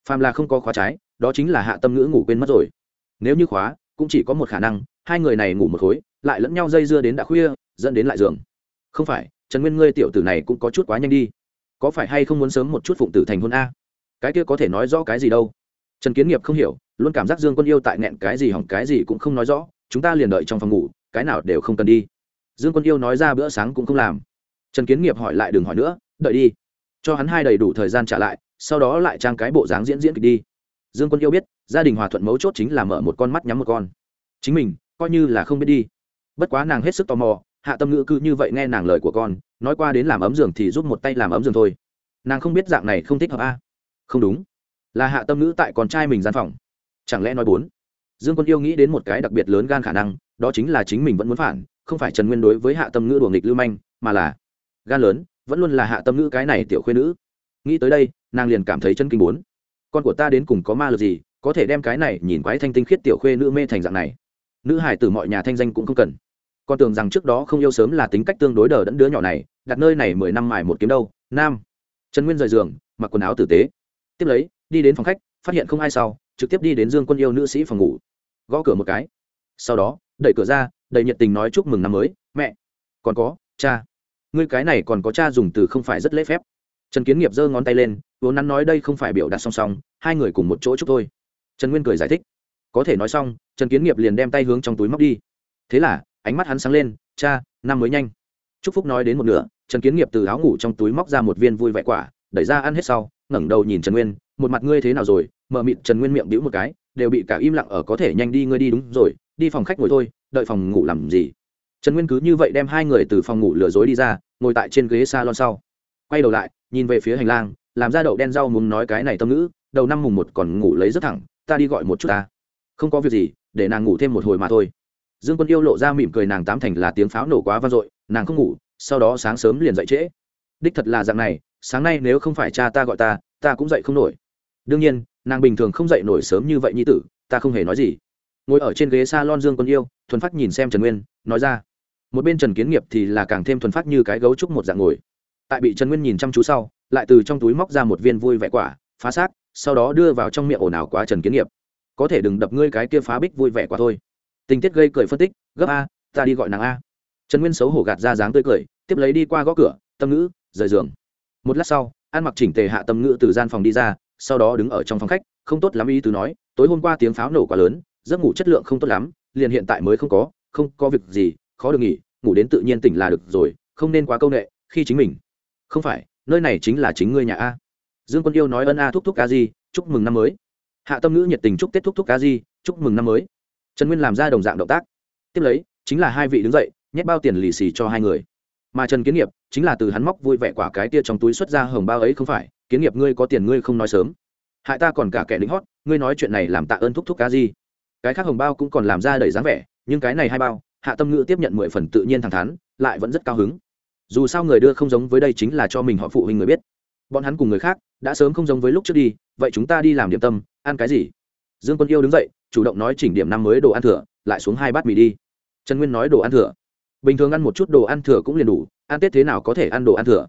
Phàm là không có khóa trái, đó chính là hạ tâm ngữ ngủ quên mất rồi. Nếu như khóa, cũng chỉ có một khả năng, hai người này ngủ một khối, lại lẫn nhau dây dưa đến đã khuya, dẫn đến lại giường. Không phải, trần nguyên, ngươi tiểu tử này cũng có chút quá nhanh đi có phải hay không muốn sớm một chút phụng tử thành hôn a? Cái kia có thể nói rõ cái gì đâu? Trần kiến nghiệp không hiểu, luôn cảm giác dương quân yêu tại nghẹn cái gì hỏng cái gì cũng không nói rõ, chúng ta liền đợi trong phòng ngủ, cái nào đều không cần đi. Dương quân yêu nói ra bữa sáng cũng không làm. Trần kiến nghiệp hỏi lại đừng hỏi nữa, đợi đi. Cho hắn hai đầy đủ thời gian trả lại, sau đó lại trang cái bộ dáng diễn diễn kịch đi. Dương quân yêu biết, gia đình hòa thuận mấu chốt chính là mở một con mắt nhắm một con. Chính mình, coi như là không biết đi. Bất quá nàng hết sức tò mò, hạ tâm ngữ cứ như vậy nghe nàng lời của con nói qua đến làm ấm giường thì giúp một tay làm ấm giường thôi. Nàng không biết dạng này không thích hợp a. Không đúng. Là hạ tâm nữ tại con trai mình gian phòng. Chẳng lẽ nói bốn? Dương quân yêu nghĩ đến một cái đặc biệt lớn gan khả năng, đó chính là chính mình vẫn muốn phản, không phải trần nguyên đối với hạ tâm ngữ đùa nghịch lưu manh, mà là gan lớn, vẫn luôn là hạ tâm ngữ cái này tiểu khuyên nữ. Nghĩ tới đây, nàng liền cảm thấy chân kinh bốn. Con của ta đến cùng có ma lực gì, có thể đem cái này nhìn quái thanh tinh khiết tiểu khuê nữ mê thành dạng này. Nữ hải từ mọi nhà thanh danh cũng không cần. Con tưởng rằng trước đó không yêu sớm là tính cách tương đối đờ đẫn đứa nhỏ này đặt nơi này mười năm mài một kiếm đâu, nam. Trần nguyên rời giường, mặc quần áo tử tế. Tiếp lấy, đi đến phòng khách, phát hiện không ai sau, trực tiếp đi đến dương quân yêu nữ sĩ phòng ngủ. Gõ cửa một cái. Sau đó, đẩy cửa ra, đầy nhiệt tình nói chúc mừng năm mới, mẹ, còn có, cha. Ngươi cái này còn có cha dùng từ không phải rất lễ phép. Trần kiến nghiệp giơ ngón tay lên vốn nắn nói đây không phải biểu đạt song song, hai người cùng một chỗ chúc thôi. Trần nguyên cười giải thích. Có thể nói xong, trần kiến nghiệp liền đem tay hướng trong túi móc đi. Thế là, ánh mắt hắn sáng lên, cha, năm mới nhanh. Chúc phúc nói đến một nửa trần kiến nghiệp từ áo ngủ trong túi móc ra một viên vui vẻ quả, đẩy ra ăn hết sau, ngẩng đầu nhìn trần nguyên, một mặt ngươi thế nào rồi? Mờ mịt, trần nguyên miệng đĩu một cái, đều bị cả im lặng ở có thể nhanh đi, ngươi đi đúng rồi, đi phòng khách ngồi thôi, đợi phòng ngủ làm gì? Trần nguyên cứ như vậy đem hai người từ phòng ngủ lừa dối đi ra, ngồi tại trên ghế s a lon sau. Quay đầu lại, nhìn về phía hành lang, làm ra đậu đen rau muốn nói cái này tâm ngữ, đầu năm mùng một còn ngủ lấy rất thẳng, ta đi gọi một chút ta. Không có việc gì, để nàng ngủ thêm một hồi mà thôi. Dương quân yêu lộ ra mỉm cười, nàng tám thành là tiếng pháo nổ quá vang dội, nàng không ngủ sau đó sáng sớm liền dậy trễ. Đích thật là dạng này, sáng nay nếu không phải cha ta gọi ta ta cũng dậy không nổi. Đương nhiên, nàng bình thường không dậy nổi sớm như vậy như tử, ta không hề nói gì. Ngồi ở trên ghế s a lon dương quân yêu, thuần phát nhìn xem trần nguyên, nói ra. Một bên trần kiến nghiệp thì là càng thêm thuần phát như cái gấu trúc một dạng ngồi. Tại bị trần nguyên nhìn chăm chú sau, lại từ trong túi móc ra một viên vui vẻ quả, phá xác, sau đó đưa vào trong miệng ồn ào quá trần kiến nghiệp. Có thể đừng đập ngươi cái kia phá bích vui vẻ quá thôi. Tình tiết gây cười phân tích, gấp a, ta đi gọi nàng a. Trần nguyên xấu hổ gạt ra dáng tươi cười tiếp lấy đi qua gõ cửa, tâm ngữ, rời giường. Một lát sau ăn mặc chỉnh tề hạ tâm ngữ từ gian phòng đi ra, sau đó đứng ở trong phòng khách, không tốt lắm ý tứ nói, tối hôm qua tiếng pháo nổ quá lớn, giấc ngủ chất lượng không tốt lắm, liền hiện tại mới không có không có việc gì, khó được nghỉ, ngủ đến tự nhiên tỉnh là được rồi, không nên quá câu nệ, khi chính mình. Không phải, nơi này chính là chính ngươi nhà a. Dương quân yêu nói ân a thúc thúc ca di, chúc mừng năm mới. Hạ tâm ngữ nhiệt tình chúc tết thúc thúc ca di, chúc mừng năm mới. Trần nguyên làm ra đồng dạng động tác. Tiếp lấy, chính là hai vị đứng dậy, nhét bao tiền lì xì cho hai người mà trần kiến nghiệp chính là từ hắn móc vui vẻ quả cái tia trong túi xuất ra hồng bao ấy không phải. Kiến nghiệp, ngươi có tiền ngươi không nói sớm. Hại ta còn cả kẻ lính hót, ngươi nói chuyện này làm tạ ơn thúc thúc cá gì cái khác hồng bao cũng còn làm ra đầy dáng vẻ, nhưng cái này hai bao, hạ tâm ngữ tiếp nhận mười phần tự nhiên thẳng thắn, lại vẫn rất cao hứng. Dù sao người đưa không giống với đây chính là cho mình họ phụ huynh người biết. Bọn hắn cùng người khác đã sớm không giống với lúc trước đi, vậy chúng ta đi làm điểm tâm, ăn cái gì? Dương quân yêu đứng dậy, chủ động nói chỉnh điểm năm mới đồ ăn thừa, lại xuống hai bát mì đi. Trần nguyên nói đồ ăn thừa bình thường ăn một chút đồ ăn thừa cũng liền đủ, ăn tết thế nào có thể ăn đồ ăn thừa?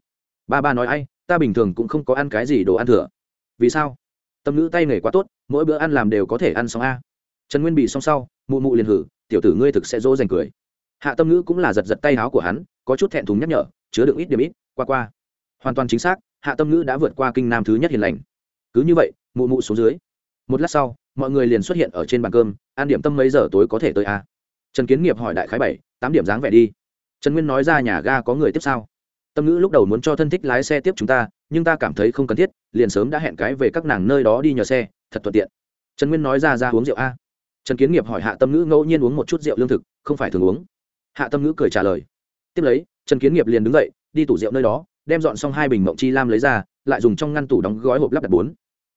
Ba ba nói ai, ta bình thường cũng không có ăn cái gì đồ ăn thừa. Vì sao? Tâm nữ tay nghề quá tốt, mỗi bữa ăn làm đều có thể ăn xong a. Trần nguyên bị xong sau, mụ mụ liền hử, tiểu tử ngươi thực sẽ dỗ dành cười. Hạ tâm nữ cũng là giật giật tay áo của hắn, có chút thẹn thùng nhắc nhở, chứa đựng ít điểm ít, qua qua. Hoàn toàn chính xác, hạ tâm nữ đã vượt qua kinh nam thứ nhất hiền lành. Cứ như vậy, mụ mụ xuống dưới. Một lát sau, mọi người liền xuất hiện ở trên bàn cơm, ăn điểm tâm mấy giờ tối có thể tới a. Trần kiến nghiệp hỏi đại khái bảy tám điểm dáng vẻ đi. Trần nguyên nói ra nhà ga có người tiếp sau. Tâm ngữ lúc đầu muốn cho thân thích lái xe tiếp chúng ta, nhưng ta cảm thấy không cần thiết, liền sớm đã hẹn cái về các nàng nơi đó đi nhờ xe, thật thuận tiện. Trần nguyên nói ra ra uống rượu a. Trần kiến nghiệp hỏi hạ tâm ngữ ngẫu nhiên uống một chút rượu lương thực, không phải thường uống. Hạ tâm ngữ cười trả lời. Tiếp lấy, trần kiến nghiệp liền đứng dậy, đi tủ rượu nơi đó, đem dọn xong hai bình mộng chi lam lấy ra, lại dùng trong ngăn tủ đóng gói hộp lắp đặt bốn.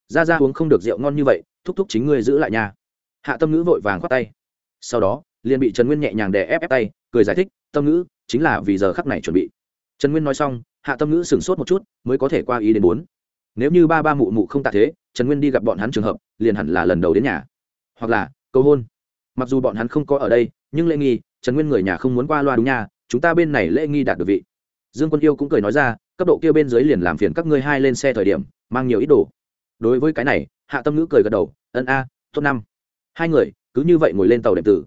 Ra ra uống không được rượu ngon như vậy, thúc thúc chính ngươi giữ lại nhà hạ tâm ngữ vội vàng khoát tay. Sau đó, liền bị trần nguyên nhẹ nhàng đè ép ép tay cười giải thích, tâm ngữ chính là vì giờ khắc này chuẩn bị. Trần nguyên nói xong, hạ tâm ngữ sửng sốt một chút, mới có thể qua ý đến bốn. Nếu như ba ba mụ mụ không tạ thế, trần nguyên đi gặp bọn hắn trường hợp, liền hẳn là lần đầu đến nhà. Hoặc là, cầu hôn. Mặc dù bọn hắn không có ở đây, nhưng lễ nghi, trần nguyên người nhà không muốn qua loa đúng nhà chúng ta bên này lễ nghi đạt được vị. Dương quân yêu cũng cười nói ra, cấp độ kia bên dưới liền làm phiền các ngươi hai lên xe thời điểm, mang nhiều ít đồ. Đối với cái này, hạ tâm ngữ cười gật đầu, ân a, tốt năm. Hai người cứ như vậy ngồi lên tàu đệm tử.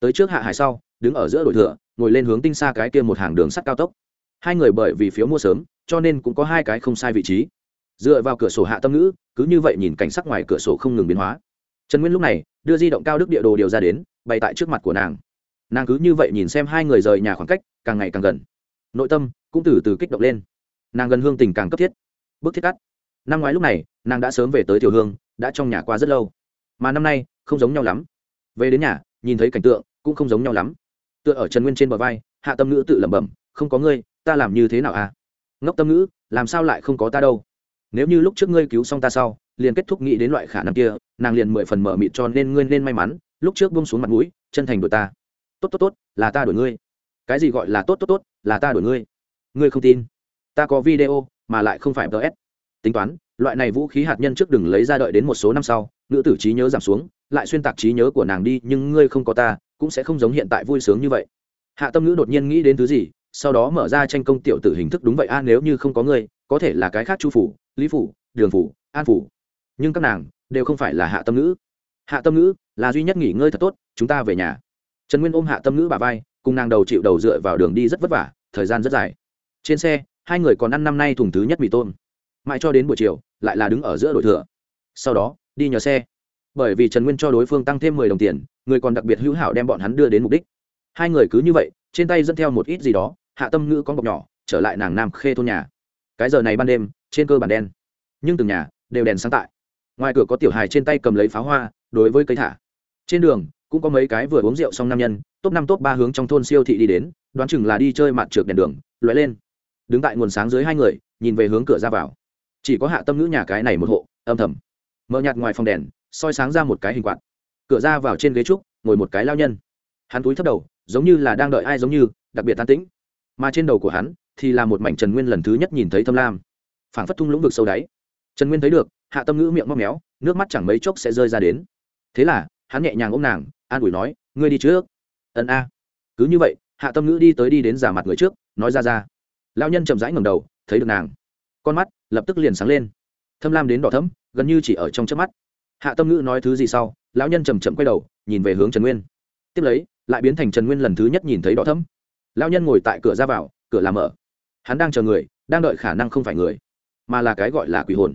Tới trước hạ hải sau đứng ở giữa đội thừa, ngồi lên hướng tinh xa cái kia một hàng đường sắt cao tốc. Hai người bởi vì phiếu mua sớm, cho nên cũng có hai cái không sai vị trí. Dựa vào cửa sổ hạ tâm ngữ, cứ như vậy nhìn cảnh sắc ngoài cửa sổ không ngừng biến hóa. Trần nguyên lúc này, đưa di động cao đức địa đồ điều ra đến, bày tại trước mặt của nàng. Nàng cứ như vậy nhìn xem hai người rời nhà khoảng cách, càng ngày càng gần. Nội tâm cũng từ từ kích động lên. Nàng gần hương tình càng cấp thiết. Bước thiết cắt. Năm ngoái lúc này, nàng đã sớm về tới tiểu hương, đã trong nhà qua rất lâu. Mà năm nay, không giống nhau lắm. Về đến nhà, nhìn thấy cảnh tượng, cũng không giống nhau lắm tựa ở trần nguyên trên bờ vai, hạ tâm ngữ tự lẩm bẩm, không có ngươi, ta làm như thế nào à? Ngốc tâm ngữ, làm sao lại không có ta đâu? Nếu như lúc trước ngươi cứu xong ta sau, liền kết thúc nghĩ đến loại khả năng kia, nàng liền mười phần mở mịt cho nên ngươi nên may mắn, lúc trước bông xuống mặt mũi, chân thành đổi ta. Tốt tốt tốt, là ta đổi ngươi. Cái gì gọi là tốt tốt tốt, là ta đổi ngươi? Ngươi không tin? Ta có video, mà lại không phải ts tính toán, loại này vũ khí hạt nhân trước đừng lấy ra đợi đến một số năm sau nữ tử trí nhớ giảm xuống, lại xuyên tạc trí nhớ của nàng đi, nhưng ngươi không có ta cũng sẽ không giống hiện tại vui sướng như vậy. Hạ tâm ngữ đột nhiên nghĩ đến thứ gì, sau đó mở ra tranh công tiểu tử hình thức đúng vậy, a, nếu như không có ngươi, có thể là cái khác chu phủ, lý phủ, đường phủ, an phủ. Nhưng các nàng đều không phải là hạ tâm ngữ. Hạ tâm ngữ, là duy nhất nghỉ ngơi thật tốt, chúng ta về nhà. Trần nguyên ôm hạ tâm ngữ bà vai, cùng nàng đầu chịu đầu dựa vào đường đi rất vất vả, thời gian rất dài. Trên xe, hai người còn ăn năm nay thùng thứ nhất mì tôm. Mãi cho đến buổi chiều, lại là đứng ở giữa đội thừa. Sau đó, đi nhờ xe bởi vì trần nguyên cho đối phương tăng thêm mười đồng tiền, người còn đặc biệt hữu hảo đem bọn hắn đưa đến mục đích. Hai người cứ như vậy, trên tay dẫn theo một ít gì đó, hạ tâm ngữ con bọc nhỏ, trở lại nàng nam khê thôn nhà. Cái giờ này ban đêm, trên cơ bản đen, nhưng từng nhà đều đèn sáng tại. Ngoài cửa có tiểu hài trên tay cầm lấy pháo hoa, đối với cây thả. Trên đường, cũng có mấy cái vừa uống rượu xong nam nhân, top năm top ba hướng trong thôn siêu thị đi đến, đoán chừng là đi chơi mặt trượt đèn đường, lóe lên. Đứng tại nguồn sáng dưới hai người, nhìn về hướng cửa ra vào. Chỉ có hạ tâm ngữ nhà cái này một hộ, âm thầm. Mở nhạt ngoài phòng đèn soi sáng ra một cái hình quạt. Cửa ra vào trên ghế trúc, ngồi một cái lao nhân. Hắn túi thấp đầu, giống như là đang đợi ai giống như, đặc biệt tan tĩnh. Mà trên đầu của hắn thì là một mảnh trần nguyên lần thứ nhất nhìn thấy thâm lam. Phảng phất thung lũng vực sâu đáy. Trần nguyên thấy được, hạ tâm ngữ miệng móc méo, nước mắt chẳng mấy chốc sẽ rơi ra đến. Thế là, hắn nhẹ nhàng ôm nàng, an ủi nói, ngươi đi trước. Ân a. Cứ như vậy, hạ tâm ngữ đi tới đi đến giả mặt người trước, nói ra ra. Lao nhân chậm rãi ngầm đầu, thấy được nàng. Con mắt lập tức liền sáng lên. Thâm lam đến đỏ thấm gần như chỉ ở trong chớp mắt hạ tâm ngữ nói thứ gì sau, lão nhân chầm chậm quay đầu, nhìn về hướng trần nguyên. Tiếp lấy, lại biến thành trần nguyên lần thứ nhất nhìn thấy đỏ thấm lão nhân ngồi tại cửa ra vào, cửa làm mở. Hắn đang chờ người, đang đợi khả năng không phải người, mà là cái gọi là quỷ hồn.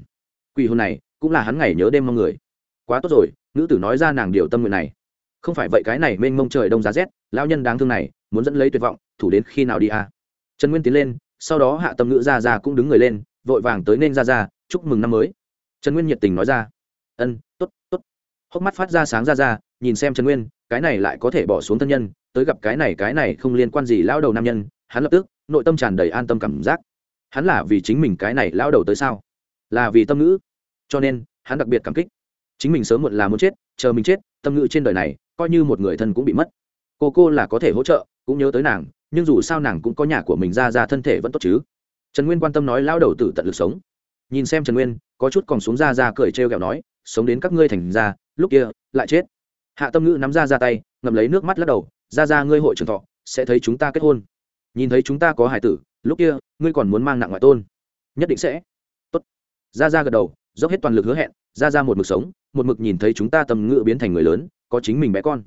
Quỷ hồn này, cũng là hắn ngày nhớ đêm mong người. Quá tốt rồi, nữ tử nói ra nàng điều tâm nguyện này. Không phải vậy cái này mênh mông trời đông giá rét, lão nhân đáng thương này, muốn dẫn lấy tuyệt vọng, thủ đến khi nào đi à? Trần nguyên tiến lên, sau đó hạ tâm ngữ ra ra cũng đứng người lên, vội vàng tới nên ra ra, chúc mừng năm mới. Trần nguyên nhiệt tình nói ra. Ân hốc mắt phát ra sáng ra ra, nhìn xem trần nguyên, cái này lại có thể bỏ xuống thân nhân, tới gặp cái này cái này không liên quan gì lao đầu nam nhân, hắn lập tức, nội tâm tràn đầy an tâm cảm giác. Hắn là vì chính mình cái này lao đầu tới sao? Là vì tâm ngữ. Cho nên, hắn đặc biệt cảm kích. Chính mình sớm muộn là muốn chết, chờ mình chết, tâm ngữ trên đời này, coi như một người thân cũng bị mất. Cô cô là có thể hỗ trợ, cũng nhớ tới nàng, nhưng dù sao nàng cũng có nhà của mình ra ra thân thể vẫn tốt chứ. Trần nguyên quan tâm nói lao đầu tử tận lực sống. Nhìn xem trần nguyên, có chút còn xuống ra ra cười trêu ghẹo nói, sống đến các ngươi thành ra lúc kia, lại chết. Hạ tâm ngữ nắm ra ra tay, ngậm lấy nước mắt lắc đầu ra ra ngươi hội trưởng thọ, sẽ thấy chúng ta kết hôn. Nhìn thấy chúng ta có hải tử, lúc kia, ngươi còn muốn mang nặng ngoại tôn. Nhất định sẽ. Tốt. Ra ra gật đầu, dốc hết toàn lực hứa hẹn ra ra một mực sống, một mực nhìn thấy chúng ta tầm ngữ biến thành người lớn, có chính mình bé con.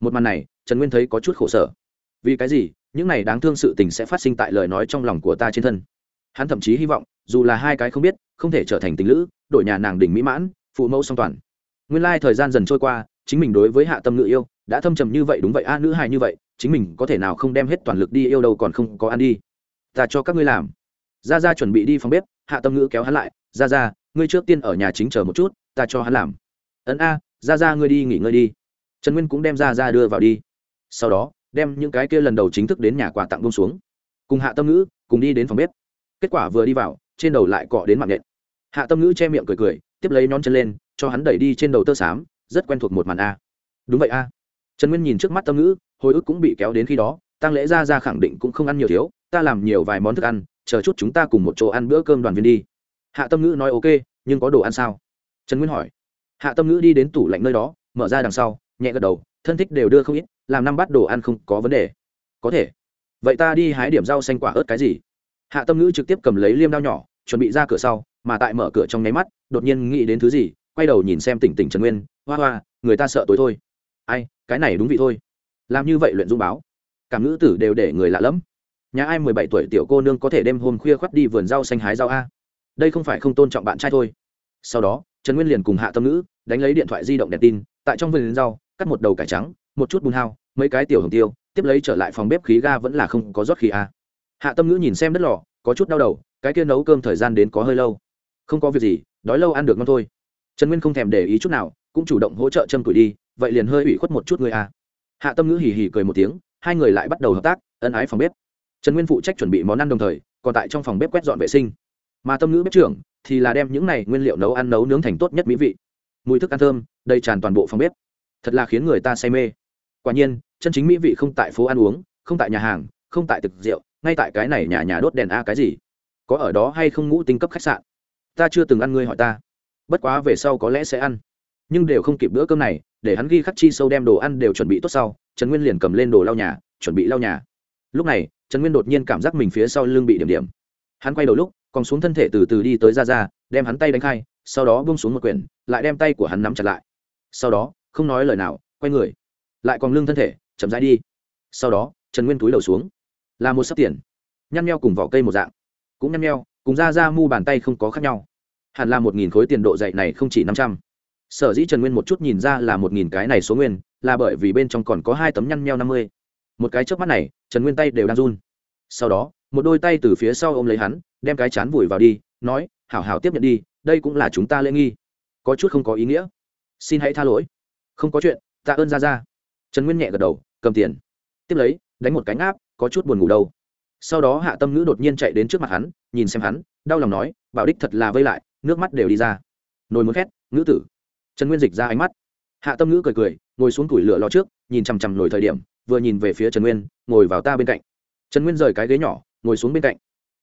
Một màn này, trần nguyên thấy có chút khổ sở. Vì cái gì? Những này đáng thương sự tình sẽ phát sinh tại lời nói trong lòng của ta trên thân. Hắn thậm chí hy vọng, dù là hai cái không biết, không thể trở thành tình lữ, đổi nhà nàng đỉnh mỹ mãn, phụ mẫu song toàn nguyên lai thời gian dần trôi qua, chính mình đối với hạ tâm ngự yêu, đã thâm trầm như vậy đúng vậy, a, nữ hài như vậy, chính mình có thể nào không đem hết toàn lực đi yêu đâu còn không có ăn đi. Ta cho các ngươi làm. Ra ra chuẩn bị đi phòng bếp, hạ tâm ngữ kéo hắn lại. Ra ra ngươi trước tiên ở nhà chính chờ một chút, ta cho hắn làm. Ấn a ra ra ngươi đi nghỉ ngơi đi. Trần nguyên cũng đem ra ra đưa vào đi. Sau đó, đem những cái kia lần đầu chính thức đến nhà quà tặng bông xuống. Cùng hạ tâm ngữ cùng đi đến phòng bếp. Kết quả vừa đi vào, trên đầu lại cọ đến mạng nhện. Hạ tâm ngữ che miệng cười cười tiếp lấy nón chân lên, cho hắn đẩy đi trên đầu tơ xám, rất quen thuộc một màn a. Đúng vậy a. Trần nguyên nhìn trước mắt tâm ngữ, hồi ức cũng bị kéo đến khi đó tăng lễ ra ra khẳng định cũng không ăn nhiều thiếu, ta làm nhiều vài món thức ăn, chờ chút chúng ta cùng một chỗ ăn bữa cơm đoàn viên đi. Hạ tâm ngữ nói ok, nhưng có đồ ăn sao? Trần nguyên hỏi. Hạ tâm ngữ đi đến tủ lạnh nơi đó, mở ra đằng sau, nhẹ gật đầu, thân thích đều đưa không ít, làm năm bát đồ ăn không có vấn đề. Có thể. Vậy ta đi hái điểm rau xanh quả ớt cái gì? Hạ tâm ngữ trực tiếp cầm lấy liêm đao nhỏ, chuẩn bị ra cửa sau, mà tại mở cửa trong nháy mắt đột nhiên nghĩ đến thứ gì, quay đầu nhìn xem tỉnh tỉnh trần nguyên, hoa hoa, người ta sợ tối thôi. Ai, cái này đúng vị thôi. Làm như vậy luyện dung báo. Cảm ngữ tử đều để người lạ lẫm. Nhà ai mười bảy tuổi tiểu cô nương có thể đêm hôm khuya khoắt đi vườn rau xanh hái rau a? Đây không phải không tôn trọng bạn trai thôi. Sau đó, trần nguyên liền cùng hạ tâm ngữ đánh lấy điện thoại di động đèn tin, tại trong vườn rau, cắt một đầu cải trắng, một chút bùn hao, mấy cái tiểu hồng tiêu, tiếp lấy trở lại phòng bếp khí ga vẫn là không có rót khí a. Hạ tâm ngữ nhìn xem đất lò, có chút đau đầu, cái kia nấu cơm thời gian đến có hơi lâu. Không có việc gì đói lâu ăn được ngon thôi. Trần nguyên không thèm để ý chút nào, cũng chủ động hỗ trợ châm tuổi đi, vậy liền hơi ủy khuất một chút người à. hạ tâm ngữ hì hì cười một tiếng, hai người lại bắt đầu hợp tác, ân ái phòng bếp. Trần nguyên phụ trách chuẩn bị món ăn đồng thời, còn tại trong phòng bếp quét dọn vệ sinh. Mà tâm ngữ bếp trưởng thì là đem những này nguyên liệu nấu ăn nấu nướng thành tốt nhất mỹ vị. Mùi thức ăn thơm, đầy tràn toàn bộ phòng bếp. Thật là khiến người ta say mê. Quả nhiên, chân chính mỹ vị không tại phố ăn uống, không tại nhà hàng, không tại thực rượu, ngay tại cái này nhà nhà đốt đèn a cái gì. Có ở đó hay không ngũ tinh cấp khách sạn? Ta chưa từng ăn ngươi hỏi ta. Bất quá về sau có lẽ sẽ ăn. Nhưng đều không kịp bữa cơm này, để hắn ghi khắc chi sâu đem đồ ăn đều chuẩn bị tốt sau, trần nguyên liền cầm lên đồ lau nhà, chuẩn bị lau nhà. Lúc này, trần nguyên đột nhiên cảm giác mình phía sau lưng bị điểm điểm. Hắn quay đầu lúc, còn xuống thân thể từ từ đi tới ra ra đem hắn tay đánh khai, sau đó bông xuống một quyển, lại đem tay của hắn nắm chặt lại. Sau đó, không nói lời nào, quay người. Lại còn lưng thân thể, chậm rãi đi. Sau đó, trần nguyên túi đầu xuống. Là một sấp tiền. Nhăn nheo cùng vỏ cây một dạng. Cũng nhăn nheo cùng ra ra mu bàn tay không có khác nhau. Hẳn là một nghìn khối tiền độ dạy này không chỉ năm trăm. Sở dĩ trần nguyên một chút nhìn ra là một nghìn cái này số nguyên, là bởi vì bên trong còn có hai tấm nhăn nheo năm mươi. Một cái trước mắt này, trần nguyên tay đều đang run. Sau đó, một đôi tay từ phía sau ôm lấy hắn, đem cái chán vùi vào đi, nói, hảo hảo tiếp nhận đi, đây cũng là chúng ta lễ nghi. Có chút không có ý nghĩa. Xin hãy tha lỗi. Không có chuyện, tạ ơn ra ra. Trần nguyên nhẹ gật đầu, cầm tiền. Tiếp lấy, đánh một cánh áp có chút buồn ngủ đâu sau đó hạ tâm ngữ đột nhiên chạy đến trước mặt hắn, nhìn xem hắn, đau lòng nói, bảo đích thật là vây lại, nước mắt đều đi ra. Nồi muốn khét, ngữ tử. Trần nguyên dịch ra ánh mắt. Hạ tâm ngữ cười cười, ngồi xuống củi lửa lò trước, nhìn chằm chằm nổi thời điểm, vừa nhìn về phía trần nguyên, ngồi vào ta bên cạnh. Trần nguyên rời cái ghế nhỏ, ngồi xuống bên cạnh.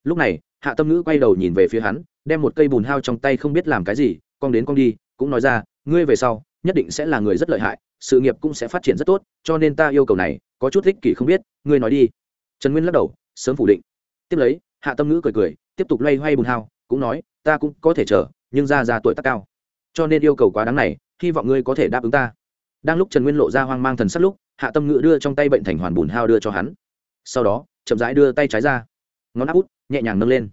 Lúc này, hạ tâm ngữ quay đầu nhìn về phía hắn, đem một cây bùn hao trong tay không biết làm cái gì con đến con đi, cũng nói ra, ngươi về sau, nhất định sẽ là người rất lợi hại, sự nghiệp cũng sẽ phát triển rất tốt, cho nên ta yêu cầu này, có chút thích kỷ không biết, ngươi nói đi. Trần nguyên lắc đầu sớm phủ định. Tiếp lấy, hạ tâm ngữ cười cười, tiếp tục loay hoay bùn hao cũng nói, ta cũng có thể chờ, nhưng ra ra tuổi tác cao. Cho nên yêu cầu quá đáng này, hy vọng ngươi có thể đáp ứng ta. Đang lúc trần nguyên lộ ra hoang mang thần sắc lúc, hạ tâm ngữ đưa trong tay bệnh thành hoàn bùn hao đưa cho hắn. Sau đó, chậm rãi đưa tay trái ra. Ngón áp út, nhẹ nhàng nâng lên.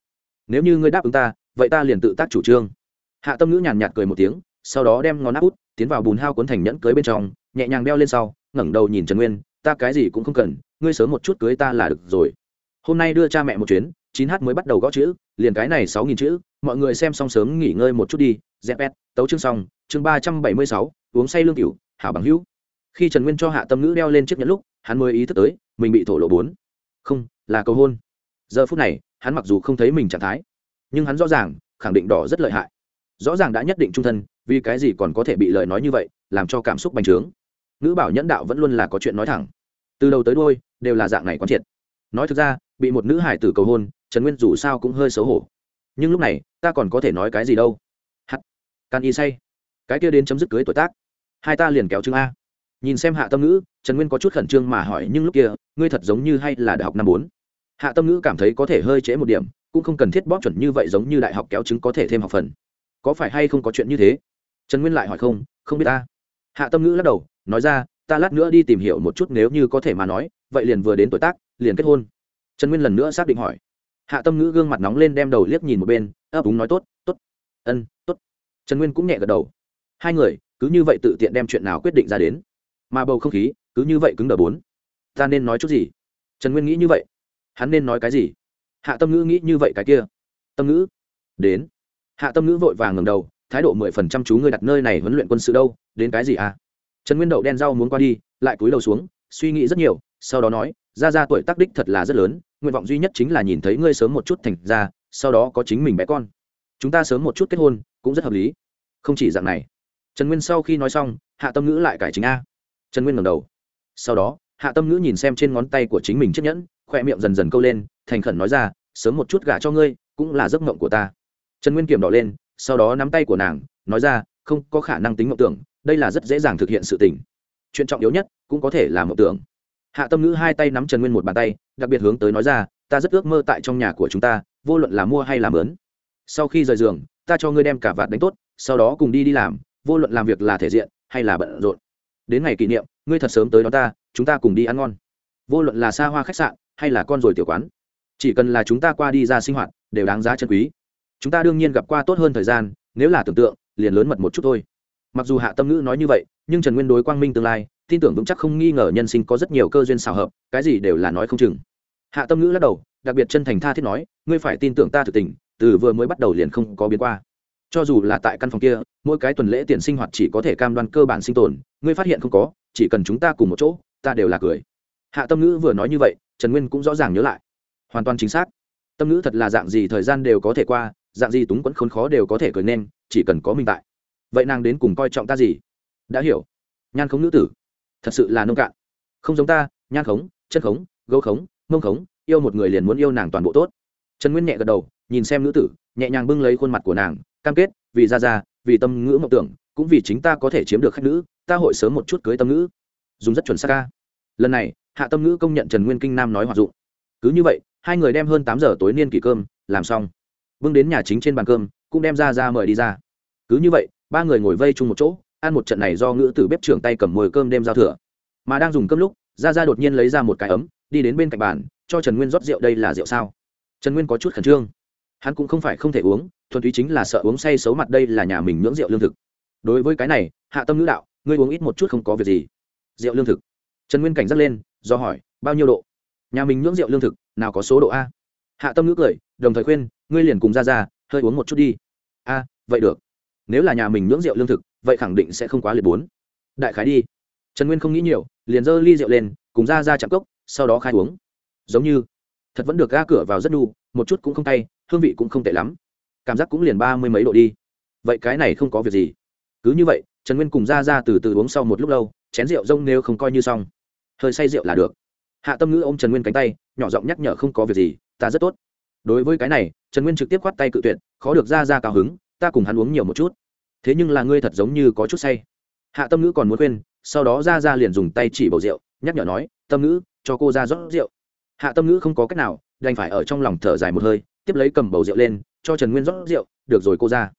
Nếu như ngươi đáp ứng ta, vậy ta liền tự tác chủ trương. Hạ tâm ngữ nhàn nhạt cười một tiếng, sau đó đem ngón áp út tiến vào bùn hao cuốn thành nhẫn cưới bên trong, nhẹ nhàng đeo lên sau, ngẩng đầu nhìn trần nguyên, ta cái gì cũng không cần, ngươi sớm một chút cưới ta là được rồi hôm nay đưa cha mẹ một chuyến, chín h mới bắt đầu gõ chữ, liền cái này sáu nghìn chữ, mọi người xem xong sớm nghỉ ngơi một chút đi. Dẹp ép tấu chương xong, chương ba trăm bảy mươi sáu, uống say lương cửu, hảo bằng hữu. Khi trần nguyên cho hạ tâm ngữ đeo lên chiếc nhẫn lúc, hắn mới ý thức tới, mình bị thổ lộ bốn. Không, là cầu hôn. Giờ phút này, hắn mặc dù không thấy mình trạng thái, nhưng hắn rõ ràng, khẳng định đỏ rất lợi hại. Rõ ràng đã nhất định trung thân, vì cái gì còn có thể bị lời nói như vậy, làm cho cảm xúc bành trướng. Ngữ bảo nhẫn đạo vẫn luôn là có chuyện nói thẳng. Từ đầu tới đôi đều là dạng này quán triệt. Nói thực ra bị một nữ hải tử cầu hôn, trần nguyên dù sao cũng hơi xấu hổ. Nhưng lúc này, ta còn có thể nói cái gì đâu? Hắt. Can y say. Cái kia đến chấm dứt cưới tuổi tác. Hai ta liền kéo chứng a. Nhìn xem hạ tâm ngữ, trần nguyên có chút khẩn trương mà hỏi, nhưng lúc kia, ngươi thật giống như hay là đại học năm bốn? Hạ tâm ngữ cảm thấy có thể hơi trễ một điểm, cũng không cần thiết bóp chuẩn như vậy giống như đại học kéo chứng có thể thêm học phần. Có phải hay không có chuyện như thế? Trần nguyên lại hỏi không không biết ta. Hạ tâm ngữ lắc đầu, nói ra, ta lát nữa đi tìm hiểu một chút nếu như có thể mà nói, vậy liền vừa đến tuổi tác, liền kết hôn trần nguyên lần nữa xác định hỏi. Hạ tâm ngữ gương mặt nóng lên đem đầu liếc nhìn một bên, ấp úng nói, tốt t ố t ân t ố t trần nguyên cũng nhẹ gật đầu. Hai người, cứ như vậy tự tiện đem chuyện nào quyết định ra đến. Mà bầu không khí, cứ như vậy cứng đờ bốn. Ta nên nói chút gì? Trần nguyên nghĩ như vậy. Hắn nên nói cái gì? Hạ tâm ngữ nghĩ như vậy cái kia. Tâm ngữ, đến. Hạ tâm ngữ vội vàng ngầm đầu, thái độ mười phần trăm chú ngươi đặt nơi này huấn luyện quân sự đâu, đến cái gì à? Trần nguyên đậu đen rau muốn qua đi, lại cúi đầu xuống, suy nghĩ rất nhiều sau đó nói ra ra tuổi tác đích thật là rất lớn, nguyện vọng duy nhất chính là nhìn thấy ngươi sớm một chút thành ra sau đó có chính mình bé con. Chúng ta sớm một chút kết hôn, cũng rất hợp lý. Không chỉ dạng này, trần nguyên sau khi nói xong, hạ tâm ngữ lại cải chính a. Trần nguyên ngầm đầu. Sau đó, hạ tâm ngữ nhìn xem trên ngón tay của chính mình chiếc nhẫn khoe miệng dần dần câu lên, thành khẩn nói ra, sớm một chút gả cho ngươi, cũng là giấc mộng của ta. Trần nguyên kiểm đỏ lên, sau đó nắm tay của nàng, nói ra, không có khả năng tính mộng tưởng, đây là rất dễ dàng thực hiện sự tình. Chuyện trọng yếu nhất, cũng có thể là mộng tưởng hạ tâm ngữ hai tay nắm trần nguyên một bàn tay, đặc biệt hướng tới nói ra, ta rất ước mơ tại trong nhà của chúng ta, vô luận là mua hay làm lớn sau khi rời giường, ta cho ngươi đem cả vạt đánh tốt, sau đó cùng đi đi làm, vô luận làm việc là thể diện hay là bận rộn. Đến ngày kỷ niệm, ngươi thật sớm tới đó ta, chúng ta cùng đi ăn ngon. Vô luận là xa hoa khách sạn hay là con rồi tiểu quán, chỉ cần là chúng ta qua đi ra sinh hoạt, đều đáng giá chân quý. Chúng ta đương nhiên gặp qua tốt hơn thời gian, nếu là tưởng tượng, liền lớn mật một chút thôi mặc dù hạ tâm ngữ nói như vậy, nhưng trần nguyên đối quang minh tương lai, tin tưởng vững chắc không nghi ngờ nhân sinh có rất nhiều cơ duyên xào hợp, cái gì đều là nói không chừng. Hạ tâm ngữ lắc đầu, đặc biệt chân thành tha thiết nói, ngươi phải tin tưởng ta thực tình, từ vừa mới bắt đầu liền không có biến qua. Cho dù là tại căn phòng kia, mỗi cái tuần lễ tiền sinh hoạt chỉ có thể cam đoan cơ bản sinh tồn, ngươi phát hiện không có, chỉ cần chúng ta cùng một chỗ, ta đều là cười. Hạ tâm ngữ vừa nói như vậy, trần nguyên cũng rõ ràng nhớ lại. Hoàn toàn chính xác. Tâm ngữ thật là dạng gì thời gian đều có thể qua, dạng gì túng quẫn khốn khó đều có thể cười nên, chỉ cần có minh tại vậy nàng đến cùng coi trọng ta gì? Đã hiểu. Nhan khống nữ tử, thật sự là nông cạn. Không giống ta, nhan khống, chân khống, gấu khống, mông khống, yêu một người liền muốn yêu nàng toàn bộ tốt. Trần nguyên nhẹ gật đầu, nhìn xem nữ tử, nhẹ nhàng bưng lấy khuôn mặt của nàng, cam kết, vì ra ra vì tâm ngữ mộng tưởng, cũng vì chính ta có thể chiếm được khách nữ, ta hội sớm một chút cưới tâm ngữ. Dùng rất chuẩn xác ca. Lần này, hạ tâm ngữ công nhận trần nguyên kinh nam nói hoạt dụng. Cứ như vậy, hai người đem hơn tám giờ tối niên kỷ cơm làm xong. Bưng đến nhà chính trên bàn cơm, cũng đem ra ra mời đi ra. Cứ như vậy ba người ngồi vây chung một chỗ, ăn một trận này do ngữ từ bếp trưởng tay cầm mồi cơm đem giao thừa. Mà đang dùng cơm lúc ra ra đột nhiên lấy ra một cái ấm, đi đến bên cạnh bàn, cho trần nguyên rót rượu đây là rượu sao? Trần nguyên có chút khẩn trương. Hắn cũng không phải không thể uống, thuần túy chính là sợ uống say xấu mặt đây là nhà mình nhưỡng rượu lương thực. Đối với cái này, hạ tâm ngữ đạo, ngươi uống ít một chút không có việc gì. Rượu lương thực. Trần nguyên cảnh giác lên, do hỏi, bao nhiêu độ? Nhà mình nhưỡng rượu lương thực, nào có số độ a? Hạ tâm ngữ cười, đồng thời khuyên, ngươi liền cùng ra ra hơi uống một chút đi. A, vậy được nếu là nhà mình nhưỡng rượu lương thực, vậy khẳng định sẽ không quá liệt bốn. Đại khái đi. Trần nguyên không nghĩ nhiều, liền giơ ly rượu lên, cùng ra ra chạm cốc, sau đó khai uống. Giống như, thật vẫn được ga cửa vào rất đu, một chút cũng không tay hương vị cũng không tệ lắm. Cảm giác cũng liền ba mươi mấy độ đi. Vậy cái này không có việc gì. Cứ như vậy, trần nguyên cùng ra ra từ từ uống sau một lúc lâu, chén rượu rông nếu không coi như xong. Hơi say rượu là được. Hạ tâm ngữ ô m trần nguyên cánh tay, nhỏ giọng nhắc nhở không có việc gì, ta rất tốt. Đối với cái này, trần nguyên trực tiếp khoát tay cự tuyệt, khó được ra ra cao hứng ta cùng hắn uống nhiều một chút. Thế nhưng là ngươi thật giống như có chút say. Hạ tâm ngữ còn muốn khuyên, sau đó ra ra liền dùng tay chỉ bầu rượu, nhắc nhở nói, tâm ngữ, cho cô ra rót rượu. Hạ tâm ngữ không có cách nào, đành phải ở trong lòng thở dài một hơi, tiếp lấy cầm bầu rượu lên, cho trần nguyên rót rượu, được rồi cô ra.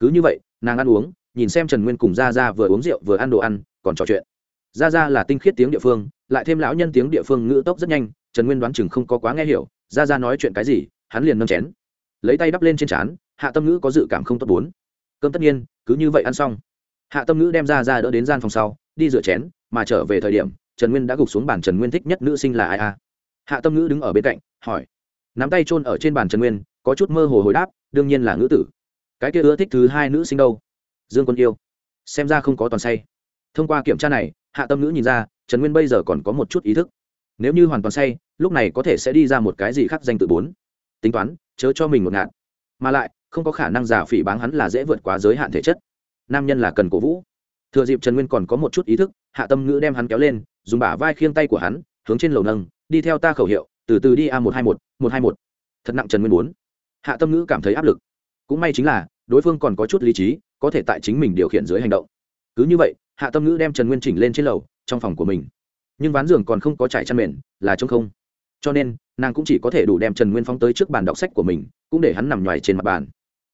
Cứ như vậy, nàng ăn uống, nhìn xem trần nguyên cùng ra ra vừa uống rượu vừa ăn đồ ăn, còn trò chuyện. Ra ra là tinh khiết tiếng địa phương, lại thêm lão nhân tiếng địa phương ngữ tốc rất nhanh, trần nguyên đoán chừng không có quá nghe hiểu ra ra nói chuyện cái gì, hắn liền nâng chén, lấy tay đắp lên trên trán hạ tâm ngữ có dự cảm không tốt bốn. Cơm tất nhiên, cứ như vậy ăn xong. Hạ tâm ngữ đem ra ra đỡ đến gian phòng sau, đi rửa chén, mà trở về thời điểm, trần nguyên đã gục xuống bàn trần nguyên thích nhất nữ sinh là ai a? Hạ tâm ngữ đứng ở bên cạnh, hỏi. Nắm tay chôn ở trên bàn trần nguyên, có chút mơ hồ hồi đáp, đương nhiên là ngữ tử. Cái kia ưa thích thứ hai nữ sinh đâu? Dương quân yêu. Xem ra không có toàn say. Thông qua kiểm tra này, hạ tâm ngữ nhìn ra, trần nguyên bây giờ còn có một chút ý thức. Nếu như hoàn toàn say, lúc này có thể sẽ đi ra một cái gì khác danh tự bốn. Tính toán, chớ cho mình một ngạn mà lại không có khả năng giả phỉ báng hắn là dễ vượt quá giới hạn thể chất. Nam nhân là cần cổ vũ. Thừa dịp trần nguyên còn có một chút ý thức, hạ tâm ngữ đem hắn kéo lên, dùng bả vai khiêng tay của hắn, hướng trên lầu nâng, đi theo ta khẩu hiệu, từ từ đi a một hai một một hai một. Thật nặng trần nguyên bốn hạ tâm ngữ cảm thấy áp lực. Cũng may chính là, đối phương còn có chút lý trí, có thể tại chính mình điều khiển dưới hành động. Cứ như vậy, hạ tâm ngữ đem trần nguyên chỉnh lên trên lầu, trong phòng của mình. Nhưng ván giường còn không có trải chăn mền, là trống không. Cho nên, nàng cũng chỉ có thể đủ đem trần nguyên phóng tới trước bàn đọc sách của mình, cũng để hắn nằm nhoài trên mặt bàn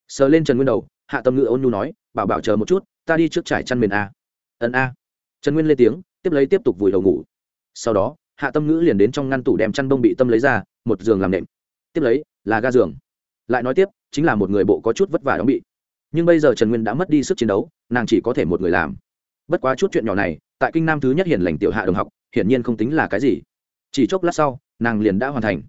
sờ lên trần nguyên đầu, hạ tâm ngữ ôn nhu nói, bảo bảo chờ một chút, ta đi trước trải chăn mền a. Ân a. Trần nguyên lên tiếng, tiếp lấy tiếp tục vùi đầu ngủ. Sau đó, hạ tâm ngữ liền đến trong ngăn tủ đem chăn bông bị tâm lấy ra, một giường làm nệm. Tiếp lấy, là ga giường. Lại nói tiếp, chính là một người bộ có chút vất vả đóng bị. Nhưng bây giờ trần nguyên đã mất đi sức chiến đấu, nàng chỉ có thể một người làm. Bất quá chút chuyện nhỏ này, tại kinh nam thứ nhất hiển lành tiểu hạ đồng học, hiển nhiên không tính là cái gì. Chỉ chốc lát sau, nàng liền đã hoàn thành.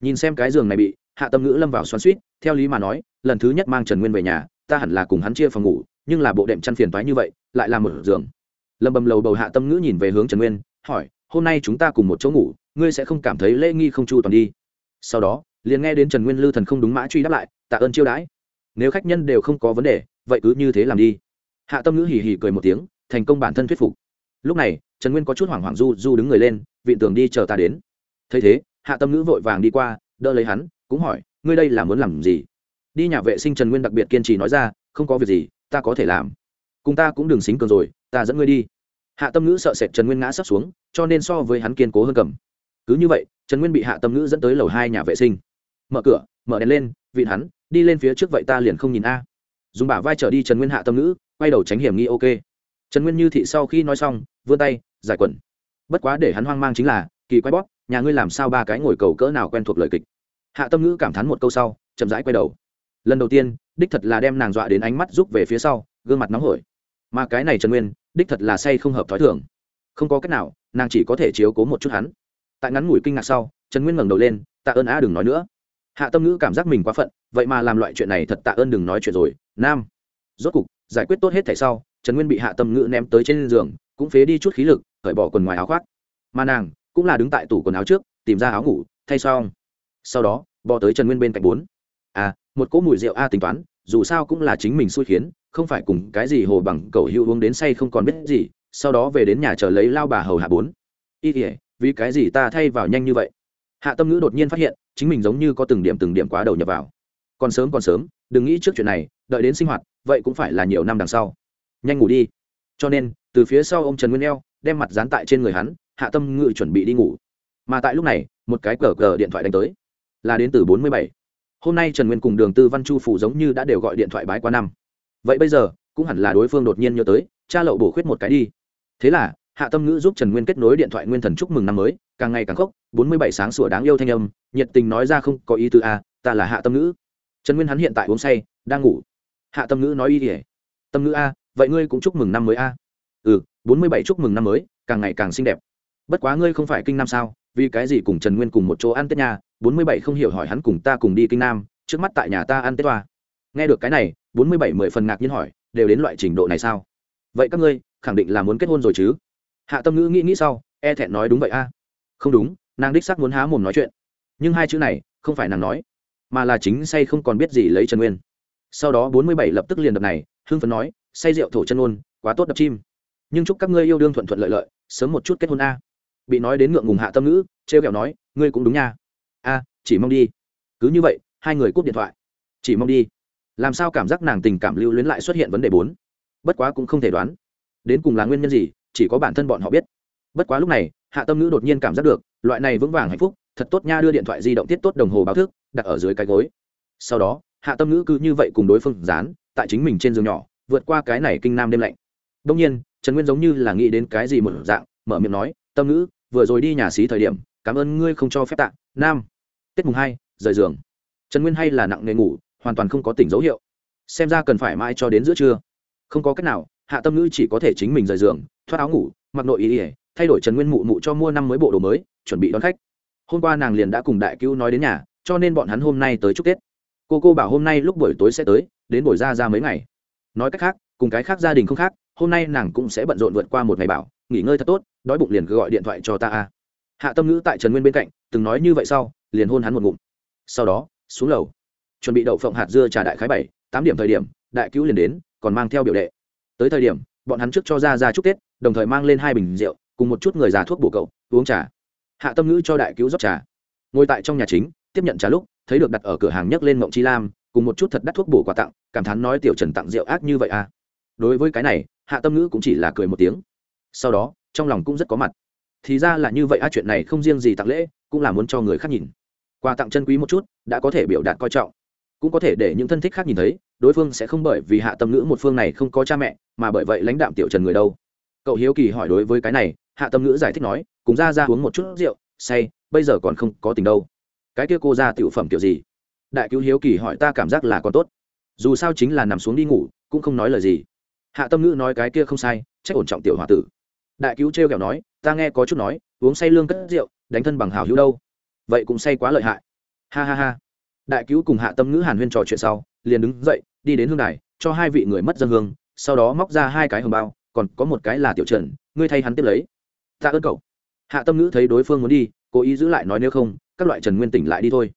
Nhìn xem cái giường này bị, hạ tâm ngữ lâm vào xoắn suýt theo lý mà nói lần thứ nhất mang trần nguyên về nhà, ta hẳn là cùng hắn chia phòng ngủ, nhưng là bộ đệm chăn phiền toái như vậy, lại là một giường. Lâm bầm lầu bầu hạ tâm ngữ nhìn về hướng trần nguyên, hỏi, hôm nay chúng ta cùng một chỗ ngủ, ngươi sẽ không cảm thấy lễ nghi không chu toàn đi? Sau đó, liền nghe đến trần nguyên lư thần không đúng mã truy đáp lại, tạ ơn chiêu đãi. Nếu khách nhân đều không có vấn đề, vậy cứ như thế làm đi. Hạ tâm ngữ hì hì cười một tiếng, thành công bản thân thuyết phục. Lúc này, trần nguyên có chút hoảng hoảng du du đứng người lên, vịn tường đi chờ ta đến. Thấy thế, hạ tâm ngữ vội vàng đi qua, đỡ lấy hắn, cũng hỏi, ngươi đây là muốn làm gì? Đi nhà vệ sinh trần nguyên đặc biệt kiên trì nói ra, không có việc gì, ta có thể làm. Cùng ta cũng đừng xính cường rồi, ta dẫn ngươi đi. Hạ tâm ngữ sợ sệt trần nguyên ngã sắp xuống, cho nên so với hắn kiên cố hơn cầm. Cứ như vậy, trần nguyên bị hạ tâm ngữ dẫn tới lầu hai nhà vệ sinh. Mở cửa, mở đèn lên, vịn hắn, đi lên phía trước vậy ta liền không nhìn a. Dùng bả vai trở đi trần nguyên hạ tâm ngữ, quay đầu tránh hiểm nghi, ok. Trần nguyên như thị sau khi nói xong, vươn tay, giải quần. Bất quá để hắn hoang mang chính là, kỳ quay bóp, nhà ngươi làm sao ba cái ngồi cầu cỡ nào quen thuộc lời kịch. Hạ tâm ngữ cảm thán một câu sau, chậm rãi quay đầu lần đầu tiên, đích thật là đem nàng dọa đến ánh mắt rút về phía sau, gương mặt nóng hổi. Mà cái này trần nguyên, đích thật là say không hợp t h ó i thường. Không có cách nào, nàng chỉ có thể chiếu cố một chút hắn. Tại ngắn ngủi kinh ngạc sau, trần nguyên ngẩng đầu lên, tạ ơn á, đừng nói nữa. Hạ tâm ngữ cảm giác mình quá phận, vậy mà làm loại chuyện này thật tạ ơn đừng nói chuyện rồi, nam. Rốt cục, giải quyết tốt hết thảy sau, trần nguyên bị hạ tâm ngữ ném tới trên giường, cũng phế đi chút khí lực, cởi bỏ quần ngoài áo khoác. Mà nàng, cũng là đứng tại tủ quần áo trước, tìm ra áo ngủ, thay xong. Sau đó, bò tới trần nguyên bên cạnh bốn à một cỗ mùi rượu a tính toán, dù sao cũng là chính mình xui khiến, không phải cùng cái gì hồ bằng cầu hữu uống đến say không còn biết gì, sau đó về đến nhà chờ lấy lao bà hầu hạ bốn. Y ỉa vì cái gì ta thay vào nhanh như vậy? Hạ tâm ngữ đột nhiên phát hiện, chính mình giống như có từng điểm từng điểm quá đầu nhập vào. Còn sớm còn sớm, đừng nghĩ trước chuyện này, đợi đến sinh hoạt, vậy cũng phải là nhiều năm đằng sau. Nhanh ngủ đi. Cho nên, từ phía sau ông trần nguyên eo, đem mặt dán tại trên người hắn, hạ tâm ngự chuẩn bị đi ngủ. Mà tại lúc này, một cái cờ cờ điện thoại đánh tới. Là đến từ bốn mươi bảy hôm nay trần nguyên cùng đường tư văn chu phủ giống như đã đều gọi điện thoại bái qua năm. Vậy bây giờ, cũng hẳn là đối phương đột nhiên nhớ tới, cha lậu bổ khuyết một cái đi. Thế là, hạ tâm ngữ giúp trần nguyên kết nối điện thoại nguyên thần chúc mừng năm mới, càng ngày càng khốc, bốn mươi bảy sáng sủa đáng yêu thanh âm, nhiệt tình nói ra không có ý tư a à, ta là hạ tâm ngữ. Trần nguyên hắn hiện tại uống say, đang ngủ. Hạ tâm ngữ nói ý ỉa tâm ngữ a, vậy ngươi cũng chúc mừng năm mới a. Ừ bốn mươi bảy chúc mừng năm mới, càng ngày càng xinh đẹp. Bất quá ngươi không phải kinh năm sao, vì cái gì cùng trần nguyên cùng một chỗ ăn tết nhà bốn mươi bảy không hiểu hỏi hắn cùng ta cùng đi kinh nam, trước mắt tại nhà ta ăn tết toa nghe được cái này, bốn mươi bảy mười phần ngạc nhiên hỏi, đều đến loại trình độ này sao? Vậy các ngươi, khẳng định là muốn kết hôn rồi chứ? Hạ tâm ngữ nghĩ nghĩ sau e thẹn nói đúng vậy a. Không đúng, nàng đích xác muốn há mồm nói chuyện. Nhưng hai chữ này, không phải nàng nói, mà là chính say không còn biết gì lấy trần nguyên. Sau đó bốn mươi bảy lập tức liền đập này, hưng phấn nói, say rượu thổ chân ôn, quá tốt đập chim. Nhưng chúc các ngươi yêu đương thuận thuận lợi lợi, sớm một chút kết hôn a. Bị nói đến ngượng ngùng hạ tâm ngữ t r e o kẹo nói, ngươi cũng đúng nha a, chỉ mong đi. Cứ như vậy, hai người cúp điện thoại. Chỉ mong đi. Làm sao cảm giác nàng tình cảm lưu luyến lại xuất hiện vấn đề bốn? Bất quá cũng không thể đoán. Đến cùng là nguyên nhân gì, chỉ có bản thân bọn họ biết. Bất quá lúc này, hạ tâm ngữ đột nhiên cảm giác được, loại này vững vàng hạnh phúc, thật tốt nha đưa điện thoại di động tiết tốt đồng hồ báo thức, đặt ở dưới cái gối. Sau đó, hạ tâm ngữ cứ như vậy cùng đối phương dán, tại chính mình trên giường nhỏ, vượt qua cái này kinh nam đêm lạnh. Đông nhiên, trần nguyên giống như là nghĩ đến cái gì một dạng, mở miệng nói, tâm ngữ, vừa rồi đi nhà xí thời điểm, cảm ơn ngươi không cho phép tạ, nam tết mùng hai, rời giường. Trần nguyên hay là nặng nghề ngủ, hoàn toàn không có tỉnh dấu hiệu. Xem ra cần phải mãi cho đến giữa trưa. Không có cách nào, hạ tâm ngữ chỉ có thể chính mình rời giường, thoát áo ngủ, mặc nội ý ỉa thay đổi trần nguyên mụ mụ cho mua năm mới bộ đồ mới, chuẩn bị đón khách. Hôm qua nàng liền đã cùng đại cứu nói đến nhà, cho nên bọn hắn hôm nay tới chúc tết. Cô cô bảo hôm nay lúc buổi tối sẽ tới, đến buổi ra ra mấy ngày. Nói cách khác, cùng cái khác gia đình không khác, hôm nay nàng cũng sẽ bận rộn vượt qua một ngày bảo, nghỉ ngơi thật tốt, đói bụng liền cứ gọi điện thoại cho ta a. Hạ tâm ngữ tại trần nguyên bên cạnh, từng nói như vậy sau liền hôn hắn một ngụm. Sau đó, xuống lầu. Chuẩn bị đậu phộng hạt dưa trà đại khái bảy, tám điểm thời điểm, đại cứu liền đến, còn mang theo biểu đệ. Tới thời điểm, bọn hắn trước cho ra ra chúc tết, đồng thời mang lên hai bình rượu, cùng một chút người già thuốc bổ cậu, uống trà. Hạ tâm ngữ cho đại cứu rót trà. Ngồi tại trong nhà chính, tiếp nhận trà lúc, thấy được đặt ở cửa hàng nhấc lên mộng chi lam, cùng một chút thật đắt thuốc bổ quà tặng, cảm thán nói tiểu trần tặng rượu ác như vậy à. Đối với cái này, hạ tâm ngữ cũng chỉ là cười một tiếng. Sau đó, trong lòng cũng rất có mặt. Thì ra là như vậy a chuyện này không riêng gì tặng lễ, cũng là muốn cho người khác nhìn quà tặng chân quý một chút, đã có thể biểu đạt coi trọng. Cũng có thể để những thân thích khác nhìn thấy, đối phương sẽ không bởi vì hạ tâm ngữ một phương này không có cha mẹ, mà bởi vậy lãnh đạm tiểu trần người đâu. Cậu hiếu kỳ hỏi đối với cái này, hạ tâm ngữ giải thích nói, cùng ra ra uống một chút rượu, say, bây giờ còn không có tình đâu. Cái kia cô ra tiểu phẩm kiểu gì? Đại cứu hiếu kỳ hỏi ta cảm giác là còn tốt. Dù sao chính là nằm xuống đi ngủ, cũng không nói lời gì. Hạ tâm ngữ nói cái kia không sai trách ổn trọng tiểu h o a tử. Đại cứu t r e o kẹo nói, ta nghe có chút nói, uống say lương cất rượu, đánh thân bằng hào hữu đâu vậy cũng say quá lợi hại. Ha ha ha. Đại cứu cùng hạ tâm ngữ hàn huyên trò chuyện sau, liền đứng dậy, đi đến hương đài, cho hai vị người mất dân hương, sau đó móc ra hai cái hồng bao, còn có một cái là tiểu trần, ngươi thay hắn tiếp lấy. Ta ơn cậu. Hạ tâm ngữ thấy đối phương muốn đi, cố ý giữ lại nói nếu không, các loại trần nguyên tỉnh lại đi thôi.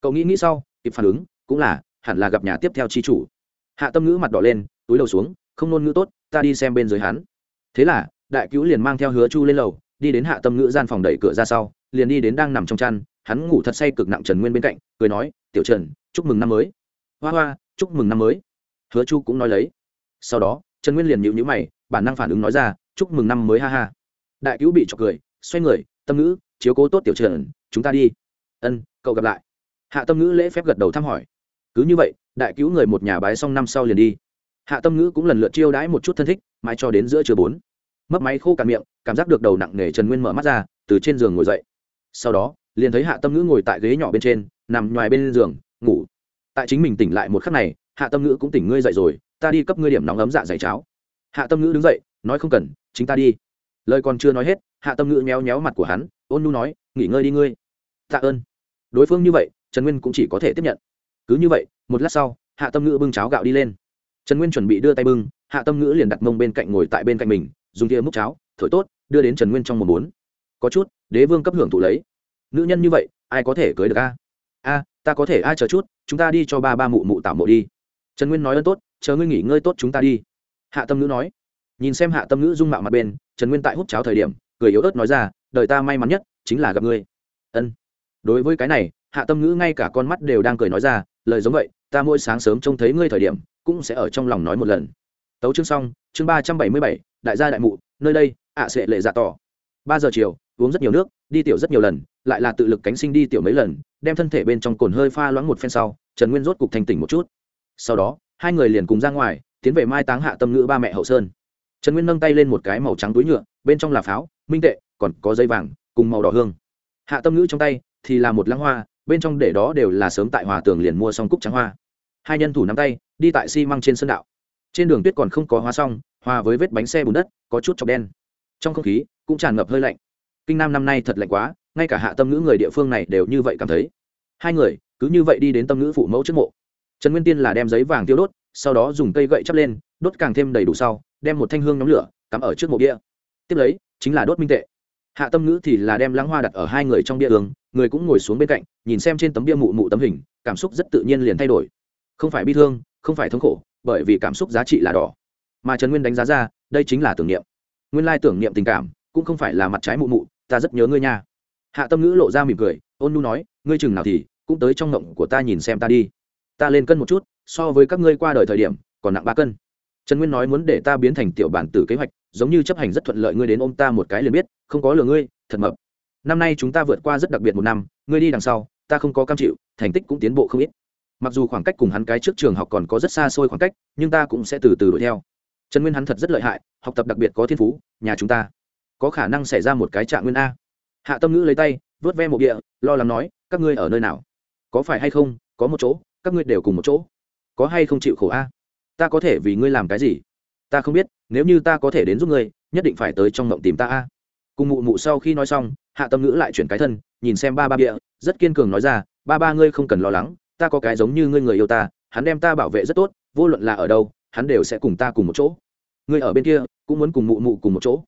Cậu nghĩ nghĩ sau, kịp phản ứng, cũng là, hẳn là gặp nhà tiếp theo chi chủ. Hạ tâm ngữ mặt đỏ lên, túi đầu xuống, không nôn ngữ tốt, ta đi xem bên dưới hắn. Thế là, đại cứu liền mang theo hứa chu lên lầu, đi đến hạ tâm ngữ gian phòng đẩy cửa ra sau, liền đi đến đang nằm trong chăn hắn ngủ thật say cực nặng trần nguyên bên cạnh, cười nói, tiểu trần, chúc mừng năm mới. Hoa hoa, chúc mừng năm mới. Hứa chu cũng nói lấy. Sau đó, trần nguyên liền nhịu nhữ mày, bản năng phản ứng nói ra, chúc mừng năm mới, ha ha. Đại cứu bị trọc cười, xoay người, tâm ngữ, chiếu cố tốt tiểu trần, chúng ta đi. Ân, cậu gặp lại. Hạ tâm ngữ lễ phép gật đầu thăm hỏi. Cứ như vậy, đại cứu người một nhà bái xong năm sau liền đi. Hạ tâm ngữ cũng lần lượt chiêu đãi một chút thân thích, mãi cho đến giữa trưa bốn. Mấp máy khô cạn miệng, cảm giác được đầu nặng nề trần nguyên mở mắt ra, từ trên giường ngồi dậy. Sau đó liền thấy hạ tâm ngữ ngồi tại ghế nhỏ bên trên, nằm ngoài bên giường, ngủ. Tại chính mình tỉnh lại một khắc này, hạ tâm ngữ cũng tỉnh ngươi dậy rồi, ta đi cấp ngươi điểm nóng ấm dạ dày cháo. Hạ tâm ngữ đứng dậy, nói không cần, chính ta đi. Lời còn chưa nói hết, hạ tâm ngữ méo méo mặt của hắn, ôn nu nói, nghỉ ngơi đi ngươi. Tạ ơn. Đối phương như vậy, trần nguyên cũng chỉ có thể tiếp nhận. Cứ như vậy, một lát sau, hạ tâm ngữ bưng cháo gạo đi lên. Trần nguyên chuẩn bị đưa tay bưng, hạ tâm ngữ liền đặt mông bên cạnh ngồi tại bên cạnh mình, dùng tia múc cháo, thổi tốt, đưa đến trần nguyên trong một bốn có chút, đế vương cấp hưởng thụ lấy nữ nhân như vậy, ai có thể cưới được a? A, ta có thể ai chờ chút, chúng ta đi cho ba ba mụ mụ tạo mộ đi. Trần nguyên nói ơn tốt, chờ ngươi nghỉ ngơi tốt chúng ta đi. Hạ tâm ngữ nói. Nhìn xem hạ tâm ngữ dung mạo mặt bên, trần nguyên tại hút cháo thời điểm, cười yếu ớt nói ra, đời ta may mắn nhất, chính là gặp ngươi. Ân. Đối với cái này, hạ tâm ngữ ngay cả con mắt đều đang cười nói ra, lời giống vậy, ta mỗi sáng sớm trông thấy ngươi thời điểm, cũng sẽ ở trong lòng nói một lần. Tấu chương xong, chương ba trăm bảy mươi bảy, đại gia đại mụ, nơi đây, ạ à sẽ lệ dạ tỏ. Ba giờ chiều uống rất nhiều nước, đi tiểu rất nhiều lần, lại là tự lực cánh sinh đi tiểu mấy lần, đem thân thể bên trong cồn hơi pha loãng một phen sau, trần nguyên rốt cục thành tỉnh một chút. Sau đó, hai người liền cùng ra ngoài, tiến về mai táng hạ tâm ngữ ba mẹ hậu sơn. Trần nguyên nâng tay lên một cái màu trắng túi nhựa, bên trong là pháo, minh tệ, còn có dây vàng, cùng màu đỏ hương. Hạ tâm ngữ trong tay thì là một lăng hoa, bên trong để đó đều là sớm tại hòa tường liền mua xong cúc trắng hoa. Hai nhân thủ nắm tay, đi tại xi、si、măng trên sân đạo. Trên đường tuyết còn không có hoa xong, hòa với vết bánh xe bùn đất, có chút chọc đen. Trong không khí cũng tràn ngập hơi lạnh kinh nam năm nay thật lạnh quá, ngay cả hạ tâm ngữ người địa phương này đều như vậy cảm thấy. Hai người, cứ như vậy đi đến tâm ngữ phụ mẫu trước mộ. Trần nguyên tiên là đem giấy vàng tiêu đốt, sau đó dùng cây gậy chắp lên, đốt càng thêm đầy đủ sau, đem một thanh hương nhóm lửa cắm ở trước mộ bia. Tiếp lấy, chính là đốt minh tệ. Hạ tâm ngữ thì là đem lãng hoa đặt ở hai người trong bia đường người cũng ngồi xuống bên cạnh, nhìn xem trên tấm bia mụ mụ tấm hình, cảm xúc rất tự nhiên liền thay đổi. Không phải bi thương, không phải thống khổ, bởi vì cảm xúc giá trị là đỏ. Mà trần nguyên đánh giá ra, đây chính là tưởng niệm. Nguyên lai tưởng niệm tình cảm, cũng không phải là mặt trái mụ mụ ta rất nhớ ngươi nha. Hạ tâm ngữ lộ ra mỉm cười, ôn nu nói, ngươi chừng nào thì, cũng tới trong ngộng của ta nhìn xem ta đi. Ta lên cân một chút, so với các ngươi qua đời thời điểm, còn nặng ba cân. Trần nguyên nói muốn để ta biến thành tiểu bản tử kế hoạch, giống như chấp hành rất thuận lợi ngươi đến ôm ta một cái liền biết, không có lừa ngươi, thật mập. Năm nay chúng ta vượt qua rất đặc biệt một năm, ngươi đi đằng sau, ta không có cam chịu, thành tích cũng tiến bộ không ít. Mặc dù khoảng cách cùng hắn cái trước trường học còn có rất xa xôi khoảng cách, nhưng ta cũng sẽ từ từ đuổi theo. Trần nguyên hắn thật rất lợi hại, học tập đặc biệt có thiên phú, nhà chúng ta có khả năng xảy ra một cái trạng nguyên a. Hạ tâm ngữ lấy tay, vớt ve một địa, lo lắng nói, các ngươi ở nơi nào? Có phải hay không, có một chỗ, các ngươi đều cùng một chỗ. Có hay không chịu khổ a? Ta có thể vì ngươi làm cái gì? Ta không biết, nếu như ta có thể đến giúp ngươi, nhất định phải tới trong mộng tìm ta a. Cùng mụ mụ sau khi nói xong, hạ tâm ngữ lại chuyển cái thân, nhìn xem ba ba bịa, rất kiên cường nói ra, ba ba ngươi không cần lo lắng, ta có cái giống như ngươi người yêu ta, hắn đem ta bảo vệ rất tốt, vô luận là ở đâu, hắn đều sẽ cùng ta cùng một chỗ. Ngươi ở bên kia, cũng muốn cùng mụ mụ cùng một chỗ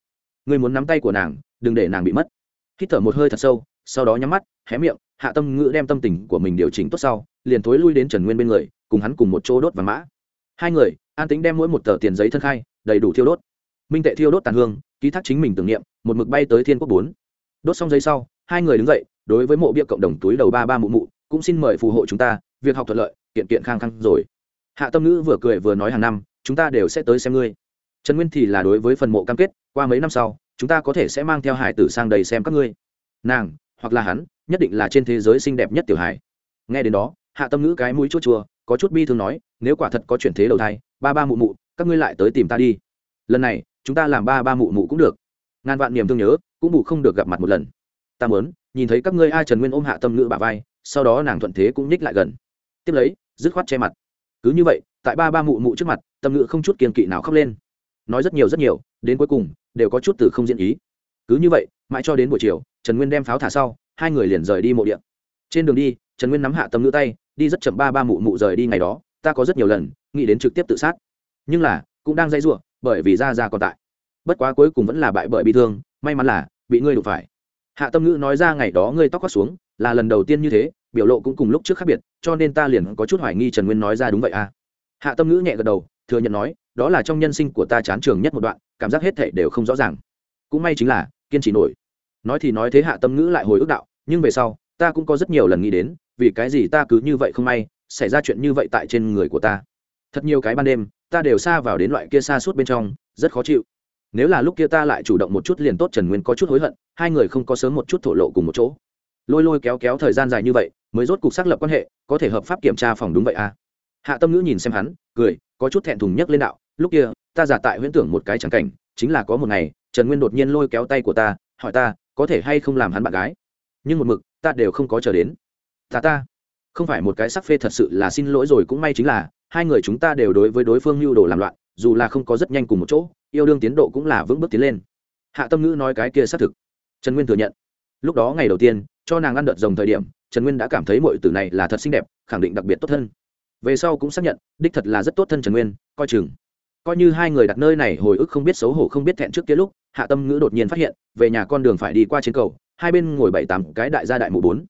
ngươi muốn nắm tay của nàng, đừng để nàng bị mất. Hít thở một hơi thật sâu, sau đó nhắm mắt, hé miệng, hạ tâm ngữ đem tâm tình của mình điều chỉnh tốt sau, liền thối lui đến trần nguyên bên người, cùng hắn cùng một chỗ đốt và mã. Hai người, an tính đem mỗi một tờ tiền giấy thân khai, đầy đủ thiêu đốt. Minh tệ thiêu đốt tàn hương, ký thác chính mình tưởng niệm, một mực bay tới thiên quốc bốn. Đốt xong giấy sau, hai người đứng dậy, đối với mộ bia cộng đồng túi đầu ba ba mụ mụ, cũng xin mời phù hộ chúng ta, việc học thuận lợi, kiện kiện khang khang rồi. Hạ tâm ngữ vừa cười vừa nói hàng năm, chúng ta đều sẽ tới xem ngươi. Trần nguyên thì là đối với phần mộ cam kết qua mấy năm sau, chúng ta có thể sẽ mang theo hải tử sang đầy xem các ngươi. Nàng, hoặc là hắn, nhất định là trên thế giới xinh đẹp nhất tiểu hải nghe đến đó, hạ tâm ngữ cái mũi chua chua, có chút bi thương nói, nếu quả thật có chuyển thế đầu thai, ba ba mụ mụ, các ngươi lại tới tìm ta đi. Lần này, chúng ta làm ba ba mụ mụ cũng được. Ngàn vạn niềm thương nhớ, cũng bù không được gặp mặt một lần. Ta muốn, nhìn thấy các ngươi ai trần nguyên ôm hạ tâm ngữ bà vai, sau đó nàng thuận thế cũng nhích lại gần. Tiếp lấy, dứt khoát che mặt. Cứ như vậy, tại ba ba mụ mụ trước mặt, tâm ngữ không chút kiên kỵ nào khóc lên nói rất nhiều rất nhiều, đến cuối cùng, đều có chút từ không diễn ý. Cứ như vậy, mãi cho đến buổi chiều, trần nguyên đem pháo thả sau, hai người liền rời đi mộ điện trên đường đi, trần nguyên nắm hạ tâm ngữ tay, đi rất chậm ba ba mụ mụ rời đi ngày đó, ta có rất nhiều lần, nghĩ đến trực tiếp tự sát. Nhưng là, cũng đang dây ruộng bởi vì ra ra còn tại. Bất quá cuối cùng vẫn là bại bởi bị thương, may mắn là, bị ngươi đụng phải. Hạ tâm ngữ nói ra ngày đó ngươi tóc quát xuống, là lần đầu tiên như thế, biểu lộ cũng cùng lúc trước khác biệt, cho nên ta liền có chút hoài nghi trần nguyên nói ra đúng vậy à. Hạ tâm ngữ nhẹ gật đầu, thừa nhận nói đó là trong nhân sinh của ta chán trường nhất một đoạn, cảm giác hết thể đều không rõ ràng. Cũng may chính là, kiên trì nổi. Nói thì nói thế hạ tâm ngữ lại hồi ức đạo, nhưng về sau, ta cũng có rất nhiều lần nghĩ đến, vì cái gì ta cứ như vậy không may, xảy ra chuyện như vậy tại trên người của ta. Thật nhiều cái ban đêm, ta đều xa vào đến loại kia xa suốt bên trong, rất khó chịu. Nếu là lúc kia ta lại chủ động một chút liền tốt, trần nguyên có chút hối hận, hai người không có sớm một chút thổ lộ cùng một chỗ. Lôi lôi kéo kéo thời gian dài như vậy, mới rốt cuộc xác lập quan hệ, có thể hợp pháp kiểm tra phòng đúng vậy à? Hạ tâm ngữ nhìn xem hắn, cười, có chút thẹn thùng nhấc lên đạo lúc kia, ta giả tại huyễn tưởng một cái trắng cảnh, chính là có một ngày, trần nguyên đột nhiên lôi kéo tay của ta, hỏi ta, có thể hay không làm hắn bạn gái? Nhưng một mực, ta đều không có chờ đến. Ta ta, không phải một cái sắc phê thật sự là xin lỗi rồi cũng may chính là, hai người chúng ta đều đối với đối phương mưu đồ làm loạn, dù là không có rất nhanh cùng một chỗ, yêu đương tiến độ cũng là vững bước tiến lên. Hạ tâm ngữ nói cái kia xác thực. Trần nguyên thừa nhận. Lúc đó ngày đầu tiên, cho nàng ăn đợt rồng thời điểm, trần nguyên đã cảm thấy mọi từ này là thật xinh đẹp, khẳng định đặc biệt tốt thân. Về sau cũng xác nhận, đích thật là rất tốt thân trần nguyên, coi chừng coi như hai người đặt nơi này hồi ức không biết xấu hổ không biết thẹn trước kia lúc, hạ tâm ngữ đột nhiên phát hiện, về nhà con đường phải đi qua trên cầu, hai bên ngồi bảy tám cái đại gia đại mụ bốn.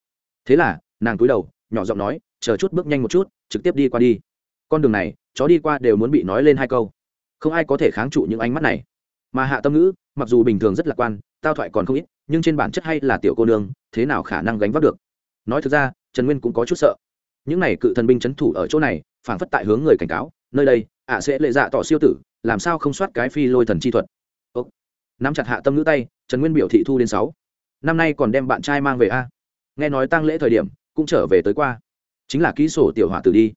Thế là, nàng cúi đầu, nhỏ giọng nói, chờ chút bước nhanh một chút, trực tiếp đi qua đi. Con đường này, chó đi qua đều muốn bị nói lên hai câu. Không ai có thể kháng trụ những ánh mắt này. Mà hạ tâm ngữ, mặc dù bình thường rất lạc quan, tao thoại còn không ít, nhưng trên bản chất hay là tiểu cô nương, thế nào khả năng gánh vác được? Nói thực ra, trần nguyên cũng có chút sợ. Những này cự thần binh c h ấ n thủ ở chỗ này, phảng phất tại hướng người cảnh cáo, nơi đây ạ sẽ lệ dạ tỏ siêu tử, làm sao không soát cái phi lôi thần chi thuật? Ốc. nắm chặt hạ tâm ngữ tay, trần nguyên biểu thị thu đến sáu. Năm nay còn đem bạn trai mang về a. Nghe nói tăng lễ thời điểm, cũng trở về tới qua. Chính là ký sổ tiểu hỏa tử đi.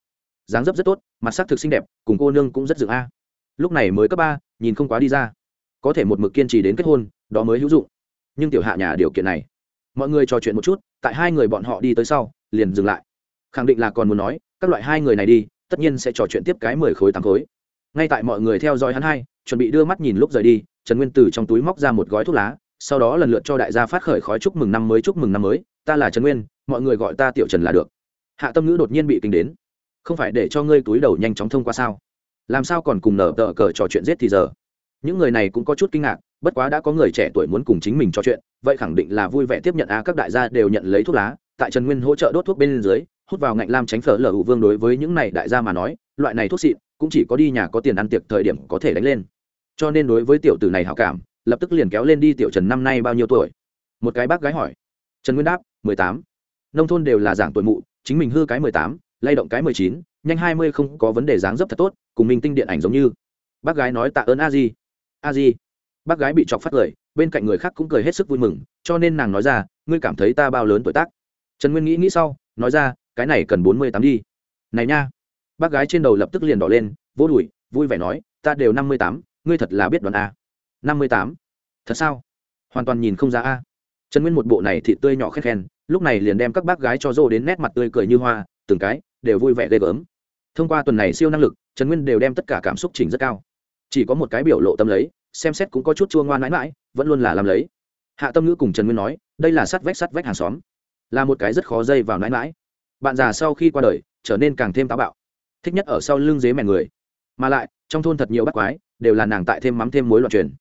Dáng dấp rất tốt, mặt sắc thực xinh đẹp, cùng cô nương cũng rất dựng a. Lúc này mới cấp ba, nhìn không quá đi ra. Có thể một mực kiên trì đến kết hôn, đó mới hữu dụng. Nhưng tiểu hạ nhà điều kiện này. Mọi người trò chuyện một chút, tại hai người bọn họ đi tới sau, liền dừng lại. Khẳng định là còn muốn nói, các loại hai người này đi tất nhiên sẽ trò chuyện tiếp cái mười khối tám khối. Ngay tại mọi người theo dõi hắn hai, chuẩn bị đưa mắt nhìn lúc rời đi, trần nguyên từ trong túi móc ra một gói thuốc lá, sau đó lần lượt cho đại gia phát khởi khói chúc mừng năm mới, chúc mừng năm mới, ta là trần nguyên, mọi người gọi ta tiểu trần là được. Hạ tâm ngữ đột nhiên bị kinh đến. Không phải để cho ngươi túi đầu nhanh chóng thông qua sao? Làm sao còn cùng nở tờ cờ trò chuyện giết thì giờ? Những người này cũng có chút kinh ngạc, bất quá đã có người trẻ tuổi muốn cùng chính mình trò chuyện, vậy khẳng định là vui vẻ tiếp nhận. A các đại gia đều nhận lấy thuốc lá, tại trần nguyên hỗ trợ đốt thuốc bên dưới hút vào ngạnh lam tránh phở lở hữu vương đối với những này đại gia mà nói, loại này thuốc xịn cũng chỉ có đi nhà có tiền ăn tiệc thời điểm có thể đánh lên. Cho nên đối với tiểu tử này hảo cảm, lập tức liền kéo lên đi tiểu trần năm nay bao nhiêu tuổi? Một cái bác gái hỏi. Trần nguyên đáp, mười tám. Nông thôn đều là giảng tuổi mụ, chính mình hư cái mười tám, lay động cái mười chín, nhanh hai mươi không có vấn đề dáng dấp thật tốt, cùng minh tinh điện ảnh giống như. Bác gái nói tạ ơn a di. A di. Bác gái bị chọc phát cười bên cạnh người khác cũng cười hết sức vui mừng, cho nên nàng nói ra, ngươi cảm thấy ta bao lớn tuổi tác? Trần nguyên nghĩ nghĩ sau, nói ra cái này cần bốn mươi tám đi. Này nha. Bác gái trên đầu lập tức liền đỏ lên vỗ đùi, vui vẻ nói, ta đều năm mươi tám, ngươi thật là biết đoán a. Năm mươi tám? Thật sao? Hoàn toàn nhìn không ra a. Trần nguyên một bộ này thị tươi nhỏ khét khen, lúc này liền đem các bác gái cho rô đến nét mặt tươi cười như hoa, từng cái, đều vui vẻ ghê gớm. Thông qua tuần này siêu năng lực, trần nguyên đều đem tất cả cảm xúc chỉnh rất cao. Chỉ có một cái biểu lộ tâm lấy, xem xét cũng có chút chua ngoan mãi mãi, vẫn luôn là làm lấy. Hạ tâm ngữ cùng trần nguyên nói, đây là sắt vách sắt vách hàng xóm. Là một cái rất khó dây vào mãi mãi bạn già sau khi qua đời, trở nên càng thêm táo bạo. Thích nhất ở sau lưng dế mèn người. Mà lại, trong thôn thật nhiều bắt quái, đều là nàng tại thêm mắm thêm mối loạn truyền.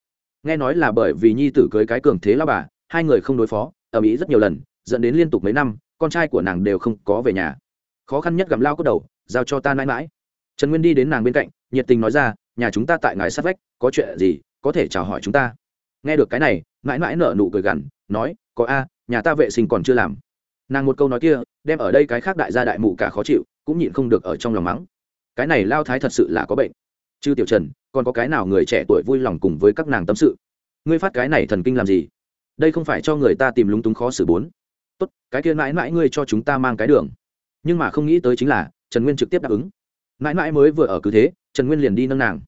Nghe nói là bởi vì nhi tử cưới cái cường thế lao bà, hai người không đối phó ở mỹ rất nhiều lần, dẫn đến liên tục mấy năm, con trai của nàng đều không có về nhà. Khó khăn nhất gặm lao cốt đầu, giao cho ta mãi mãi. Trần nguyên đi đến nàng bên cạnh, nhiệt tình nói ra, nhà chúng ta tại ngài sát vách, có chuyện gì, có thể chào hỏi chúng ta. Nghe được cái này, mãi mãi nở nụ cười gằn, nói, có a, nhà ta vệ sinh còn chưa làm nàng một câu nói kia, đem ở đây cái khác đại gia đại mụ cả khó chịu, cũng nhịn không được ở trong lòng mắng. Cái này lao thái thật sự là có bệnh. Chư tiểu trần, còn có cái nào người trẻ tuổi vui lòng cùng với các nàng tâm sự? Ngươi phát cái này thần kinh làm gì? Đây không phải cho người ta tìm lúng túng khó xử bốn. Tốt, cái kia mãi mãi ngươi cho chúng ta mang cái đường. Nhưng mà không nghĩ tới chính là, trần nguyên trực tiếp đáp ứng. Mãi mãi mới vừa ở cứ thế, trần nguyên liền đi nâng nàng.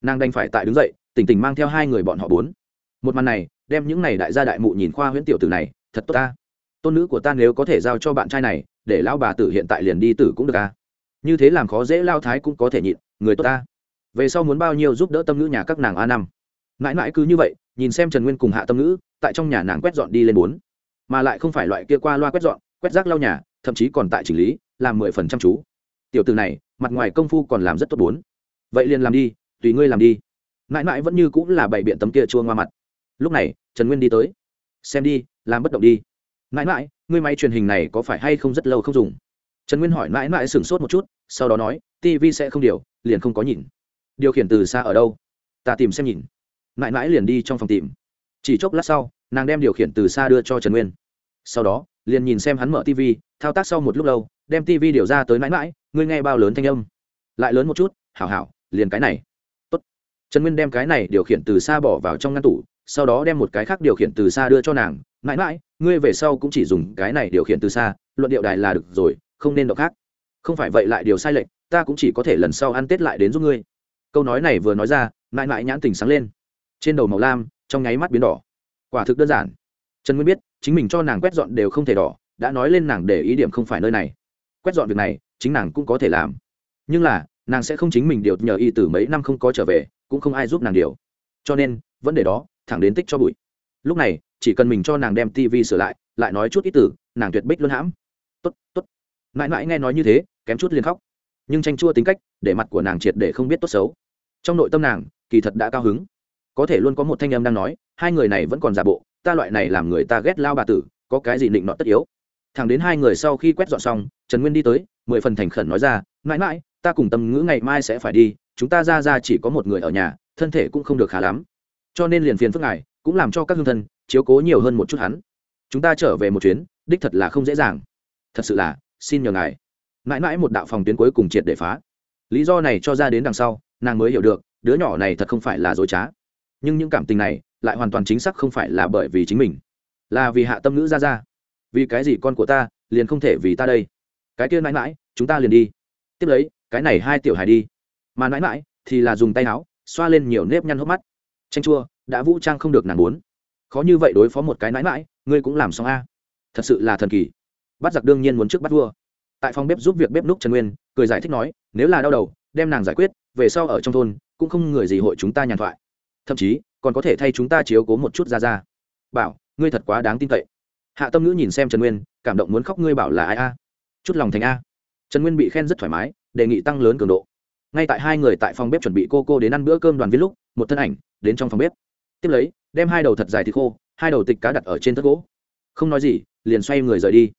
Nàng đành phải tại đứng dậy, tỉnh tỉnh mang theo hai người bọn họ bốn. Một màn này, đem những này đại gia đại mụ nhìn khoa huyễn tiểu tử này, thật tốt ta tôn nữ của ta nếu có thể giao cho bạn trai này, để lao bà tử hiện tại liền đi tử cũng được à? Như thế làm khó dễ lao thái cũng có thể nhịn, người tốt ta. Về sau muốn bao nhiêu giúp đỡ tâm ngữ nhà các nàng a năm? Mãi mãi cứ như vậy, nhìn xem trần nguyên cùng hạ tâm ngữ, tại trong nhà nàng quét dọn đi lên bốn. Mà lại không phải loại kia qua loa quét dọn, quét rác lau nhà, thậm chí còn tại chỉnh lý, làm mười phần trăm chú. Tiểu từ này, mặt ngoài công phu còn làm rất tốt bốn. Vậy liền làm đi, tùy ngươi làm đi. Mãi mãi vẫn như cũng là bày biện tấm kia chua ngoa mặt. Lúc này, trần nguyên đi tới. Xem đi, làm bất động đi mãi mãi người máy truyền hình này có phải hay không rất lâu không dùng? Trần nguyên hỏi mãi mãi sửng sốt một chút, sau đó nói tv sẽ không điều, liền không có nhìn. Điều khiển từ xa ở đâu? Ta tìm xem nhìn. Mãi mãi liền đi trong phòng tìm. Chỉ chốc lát sau, nàng đem điều khiển từ xa đưa cho trần nguyên. Sau đó, liền nhìn xem hắn mở tv thao tác sau một lúc lâu, đem tv điều ra tới mãi mãi, ngươi nghe bao lớn thanh âm? Lại lớn một chút, hảo hảo, liền cái này. Tốt. trần nguyên đem cái này điều khiển từ xa bỏ vào trong ngăn tủ, sau đó đem một cái khác điều khiển từ xa đưa cho nàng mãi mãi, ngươi về sau cũng chỉ dùng cái này điều khiển từ xa, luận điệu đài là được rồi, không nên đọc khác. Không phải vậy lại điều sai lệch, ta cũng chỉ có thể lần sau ăn tết lại đến giúp ngươi. Câu nói này vừa nói ra, mãi mãi nhãn tình sáng lên. Trên đầu màu lam, trong nháy mắt biến đỏ. Quả thực đơn giản. Trần nguyên biết, chính mình cho nàng quét dọn đều không thể đỏ, đã nói lên nàng để ý điểm không phải nơi này. Quét dọn việc này, chính nàng cũng có thể làm. Nhưng là, nàng sẽ không chính mình điều nhờ y từ mấy năm không có trở về, cũng không ai giúp nàng điều. Cho nên, vấn đề đó, thẳng đến tích cho bụi. Lúc này chỉ cần mình cho nàng đem tv sửa lại lại nói chút ít tử, nàng tuyệt bích luôn hãm. Tốt tốt. Mãi mãi nghe nói như thế kém chút liền khóc. Nhưng tranh chua tính cách để mặt của nàng triệt để không biết tốt xấu. Trong nội tâm nàng kỳ thật đã cao hứng. Có thể luôn có một thanh âm đang nói hai người này vẫn còn giả bộ ta loại này làm người ta ghét lao bà tử có cái gì định nọ tất yếu. Thẳng đến hai người sau khi quét dọn xong trần nguyên đi tới mười phần thành khẩn nói ra mãi mãi ta cùng tâm ngữ ngày mai sẽ phải đi chúng ta ra ra chỉ có một người ở nhà thân thể cũng không được khá lắm. Cho nên liền phiền phức ngài cũng làm cho các hương thân chiếu cố nhiều hơn một chút hắn. Chúng ta trở về một chuyến, đích thật là không dễ dàng. Thật sự là, xin nhờ ngài. Mãi mãi một đạo phòng tuyến cuối cùng triệt để phá. Lý do này cho ra đến đằng sau, nàng mới hiểu được, đứa nhỏ này thật không phải là dối trá. Nhưng những cảm tình này lại hoàn toàn chính xác không phải là bởi vì chính mình, là vì hạ tâm ngữ ra ra. Vì cái gì con của ta liền không thể vì ta đây? Cái kia mãi mãi, chúng ta liền đi. Tiếp lấy, cái này hai tiểu hài đi. Mà mãi mãi thì là dùng tay áo, xoa lên nhiều nếp nhăn hốc mắt. Tranh chua, đã vũ trang không được nàng muốn khó như vậy đối phó một cái nãi mãi ngươi cũng làm xong a. Thật sự là thần kỳ. Bắt giặc đương nhiên muốn trước bắt vua. Tại phòng bếp giúp việc bếp núc trần nguyên, cười giải thích nói, nếu là đau đầu, đem nàng giải quyết, về sau ở trong thôn, cũng không người gì hội chúng ta nhàn thoại. Thậm chí, còn có thể thay chúng ta chiếu cố một chút ra ra. Bảo, ngươi thật quá đáng tin cậy. Hạ tâm ngữ nhìn xem trần nguyên, cảm động muốn khóc ngươi bảo là ai a? Chút lòng thành a. Trần nguyên bị khen rất thoải mái, đề nghị tăng lớn cường độ. Ngay tại hai người tại phòng bếp chuẩn bị cô cô đến ăn bữa cơm đoàn viên lúc, một thân ảnh đến trong phòng bếp. Tiếp lấy đem hai đầu thật dài thịt khô, hai đầu tịch cá đặt ở trên thất gỗ. Không nói gì, liền xoay người rời đi.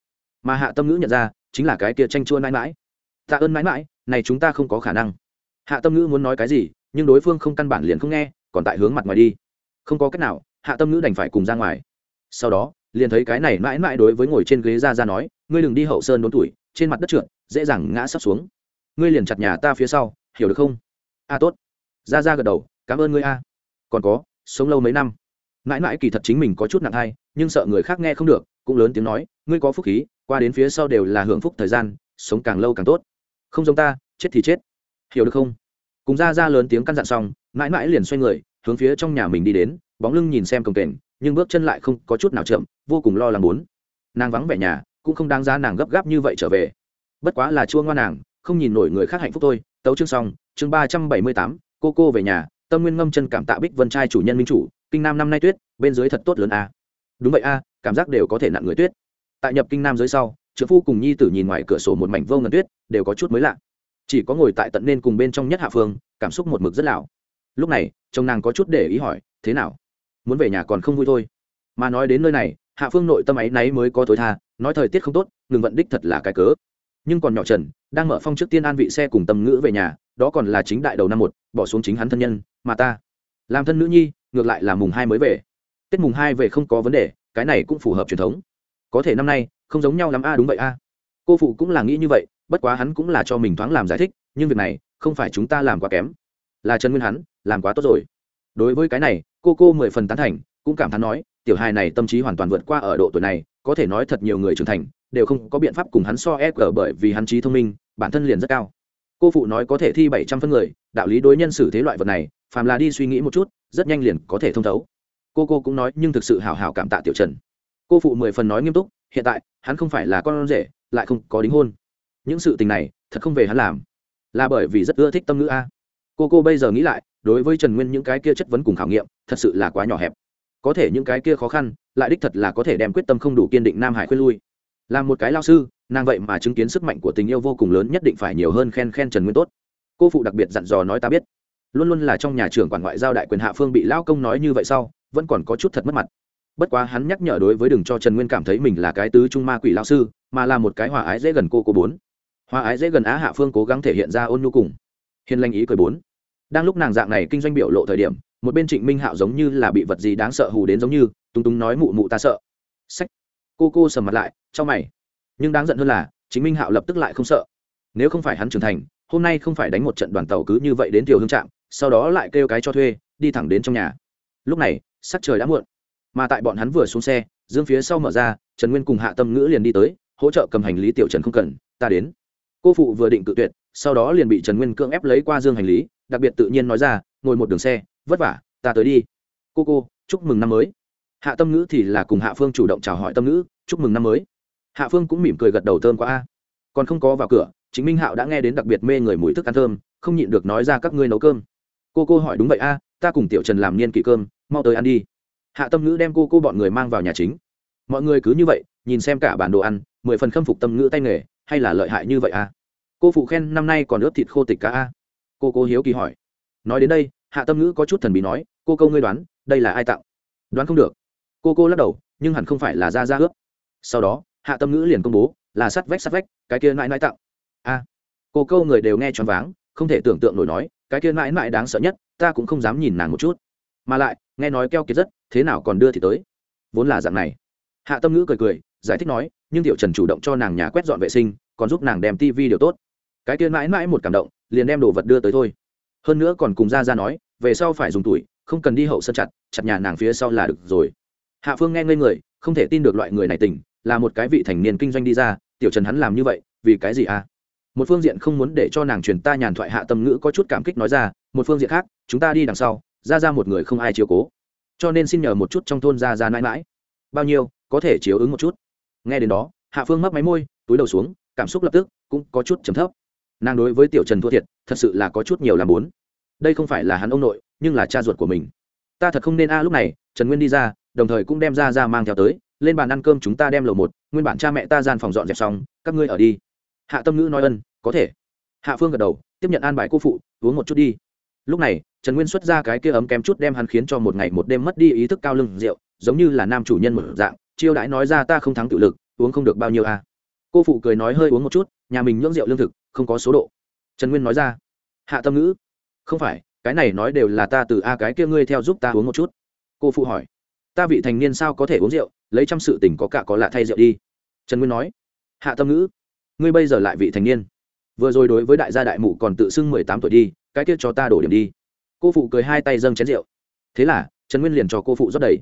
Mà hạ tâm ngữ nhận ra, chính là cái kia tranh chua mãi mãi. Tạ ơn mãi mãi, này chúng ta không có khả năng. Hạ tâm ngữ muốn nói cái gì, nhưng đối phương không căn bản liền không nghe, còn tại hướng mặt ngoài đi. Không có cách nào, hạ tâm ngữ đành phải cùng ra ngoài. Sau đó, liền thấy cái này mãi mãi đối với ngồi trên ghế ra ra nói, ngươi đừng đi hậu sơn đốn tuổi, trên mặt đất trượt, dễ dàng ngã sắp xuống. Ngươi liền chặt nhà ta phía sau, hiểu được không? A, tốt. Ra ra gật đầu, cảm ơn ngươi a. Còn có, sống lâu mấy năm mãi mãi kỳ thật chính mình có chút nặng hay nhưng sợ người khác nghe không được, cũng lớn tiếng nói, ngươi có phúc khí, qua đến phía sau đều là hưởng phúc thời gian, sống càng lâu càng tốt. Không giống ta, chết thì chết. Hiểu được không? Cùng ra ra lớn tiếng căn dặn xong, mãi mãi liền xoay người, hướng phía trong nhà mình đi đến, bóng lưng nhìn xem cồng kềnh nhưng bước chân lại không có chút nào chậm, vô cùng lo lắng muốn. Nàng vắng vẻ nhà, cũng không đáng giá nàng gấp gáp như vậy trở về. Bất quá là chua ngoan nàng, không nhìn nổi người khác hạnh phúc thôi. Tấu chương xong, chương ba trăm bảy mươi tám, cô cô về nhà, tâm nguyên ngâm chân cảm tạ bích vân trai chủ nhân minh chủ kinh nam năm nay tuyết, bên dưới thật tốt lớn a. Đúng vậy a, cảm giác đều có thể nặng người tuyết. Tại nhập kinh nam dưới sau trợ phu cùng nhi tử nhìn ngoài cửa sổ một mảnh vô ngần tuyết, đều có chút mới lạ. Chỉ có ngồi tại tận nên cùng bên trong nhất hạ phương, cảm xúc một mực rất lão lúc này, chồng nàng có chút để ý hỏi, thế nào? Muốn về nhà còn không vui thôi? Mà nói đến nơi này, hạ phương nội tâm ấy náy mới có tối tha, nói thời tiết không tốt, ngừng vận đích thật là cái cớ. Nhưng còn nhỏ trần, đang mở phong trước tiên an vị xe cùng tâm ngữ về nhà, đó còn là chính đại đầu năm một, bỏ xuống chính hắn thân nhân, mà ta. Làm thân nữ nhi ngược lại là mùng hai mới về. Tết mùng hai về không có vấn đề, cái này cũng phù hợp truyền thống. Có thể năm nay, không giống nhau lắm. A đúng vậy a cô phụ cũng là nghĩ như vậy, bất quá hắn cũng là cho mình thoáng làm giải thích, nhưng việc này, không phải chúng ta làm quá kém. Là trần nguyên hắn, làm quá tốt rồi. Đối với cái này, cô cô mười phần tán thành, cũng cảm thán nói, tiểu hài này tâm trí hoàn toàn vượt qua ở độ tuổi này, có thể nói thật nhiều người trưởng thành, đều không có biện pháp cùng hắn so e cờ bởi vì hắn trí thông minh, bản thân liền rất cao. Cô phụ nói có thể thi bảy trăm phân người, đạo lý đối nhân xử thế loại vật này phàm là đi suy nghĩ một chút, rất nhanh liền có thể thông thấu. Cô cô cũng nói, nhưng thực sự hào hào cảm tạ tiểu trần. Cô phụ mười phần nói nghiêm túc, hiện tại, hắn không phải là con rể, lại không có đính hôn. Những sự tình này, thật không về hắn làm. Là bởi vì rất ưa thích tâm ngữ a. Cô cô bây giờ nghĩ lại, đối với trần nguyên những cái kia chất vấn cùng khảo nghiệm, thật sự là quá nhỏ hẹp. Có thể những cái kia khó khăn, lại đích thật là có thể đem quyết tâm không đủ kiên định nam hải khuyên lui. Là một cái lao sư, nàng vậy mà chứng kiến sức mạnh của tình yêu vô cùng lớn, nhất định phải nhiều hơn khen khen trần nguyên tốt. Cô phụ đặc biệt dặn dò nói, ta biết luôn luôn là trong nhà trưởng quản ngoại giao đại quyền hạ phương bị lao công nói như vậy sau, vẫn còn có chút thật mất mặt. Bất quá hắn nhắc nhở đối với đừng cho trần nguyên cảm thấy mình là cái tứ trung ma quỷ lao sư, mà là một cái hòa ái dễ gần cô cô bốn. Hòa ái dễ gần á hạ phương cố gắng thể hiện ra ôn nhu cùng hiền lanh ý cười bốn. Đang lúc nàng dạng này kinh doanh biểu lộ thời điểm, một bên trịnh minh hạo giống như là bị vật gì đáng sợ hù đến giống như tung tung nói mụ mụ ta sợ. Sách cô cô sầm mặt lại, cho mày. Nhưng đáng giận hơn là chính minh hạo lập tức lại không sợ. Nếu không phải hắn trưởng thành, hôm nay không phải đánh một trận đoàn tàu cứ như vậy đến tiểu hương trạm sau đó lại kêu cái cho thuê, đi thẳng đến trong nhà. Lúc này, sắc trời đã muộn. Mà tại bọn hắn vừa xuống xe, dương phía sau mở ra, trần nguyên cùng hạ tâm ngữ liền đi tới, hỗ trợ cầm hành lý tiểu trần không cần, ta đến. Cô phụ vừa định cự tuyệt, sau đó liền bị trần nguyên cưỡng ép lấy qua dương hành lý, đặc biệt tự nhiên nói ra, ngồi một đường xe, vất vả, ta tới đi. Cô cô, chúc mừng năm mới. Hạ tâm ngữ thì là cùng hạ phương chủ động chào hỏi tâm ngữ, chúc mừng năm mới. Hạ phương cũng mỉm cười gật đầu thơm quá a. Còn không có vào cửa, chính minh hạo đã nghe đến đặc biệt mê người mùi thức ăn thơm, không nhịn được nói ra, các ngươi nấu cơm cô cô hỏi đúng vậy a, ta cùng tiểu trần làm niên kỷ cơm, mau tới ăn đi. Hạ tâm ngữ đem cô cô bọn người mang vào nhà chính. Mọi người cứ như vậy, nhìn xem cả bản đồ ăn, mười phần khâm phục tâm ngữ tay nghề, hay là lợi hại như vậy a? Cô phụ khen năm nay còn ướp thịt khô tịch cá a? Cô cô hiếu kỳ hỏi. Nói đến đây, hạ tâm ngữ có chút thần bí nói, cô câu ngươi đoán, đây là ai tặng? Đoán không được. Cô cô lắc đầu, nhưng hẳn không phải là ra ra ướp. Sau đó, hạ tâm ngữ liền công bố, là sắt vách sắt vách, cái kia mãi mãi tặng. A. Cô câu người đều nghe choáng váng, không thể tưởng tượng nổi nói cái kia mãi mãi đáng sợ nhất, ta cũng không dám nhìn nàng một chút. Mà lại, nghe nói keo kiệt rất, thế nào còn đưa thì tới? Vốn là dạng này. Hạ tâm ngữ cười cười, giải thích nói, nhưng tiểu trần chủ động cho nàng nhà quét dọn vệ sinh, còn giúp nàng đem tivi điều tốt. Cái kia mãi mãi một cảm động, liền đem đồ vật đưa tới thôi. Hơn nữa còn cùng ra ra nói, về sau phải dùng tuổi, không cần đi hậu sân chặt chặt nhà nàng phía sau là được rồi. Hạ phương nghe ngây người, không thể tin được loại người này tình là một cái vị thành niên kinh doanh đi ra, tiểu trần hắn làm như vậy, vì cái gì à? Một phương diện không muốn để cho nàng truyền ta nhàn thoại hạ tâm ngữ có chút cảm kích nói ra, một phương diện khác, chúng ta đi đằng sau, ra ra một người không ai chiếu cố. Cho nên xin nhờ một chút trong thôn ra ra mãi mãi. Bao nhiêu, có thể chiếu ứng một chút. Nghe đến đó, hạ phương mấp máy môi, túi đầu xuống, cảm xúc lập tức cũng có chút trầm thấp. Nàng đối với tiểu trần thua thiệt, thật sự là có chút nhiều làm bốn đây không phải là hắn ông nội, nhưng là cha ruột của mình. Ta thật không nên a à lúc này, trần nguyên đi ra, đồng thời cũng đem ra ra mang theo tới, lên bàn ăn cơm chúng ta đem lầu một, nguyên bản cha mẹ ta gian phòng dọn dẹp xong, các ngươi ở đi hạ tâm ngữ nói ân, có thể. Hạ phương gật đầu, tiếp nhận an bài cô phụ, uống một chút đi. Lúc này, trần nguyên xuất ra cái kia ấm kém chút đem hắn khiến cho một ngày một đêm mất đi ý thức cao lưng rượu, giống như là nam chủ nhân một dạng, chiêu đãi nói ra ta không thắng tự lực, uống không được bao nhiêu à? cô phụ cười nói hơi uống một chút, nhà mình nhưỡng rượu lương thực, không có số độ. Trần nguyên nói ra, hạ tâm ngữ, không phải, cái này nói đều là ta từ a cái kia ngươi theo giúp ta uống một chút. Cô phụ hỏi, ta vị thành niên sao có thể uống rượu, lấy trăm sự tình có cả có lạ thay rượu đi. Trần nguyên nói, hạ tâm ngữ ngươi bây giờ lại vị thành niên. Vừa rồi đối với đại gia đại mụ còn tự xưng mười tám tuổi đi, cái kia cho ta đổ điểm đi. Cô phụ cười hai tay dâng chén rượu. Thế là, trần nguyên liền cho cô phụ rót đầy.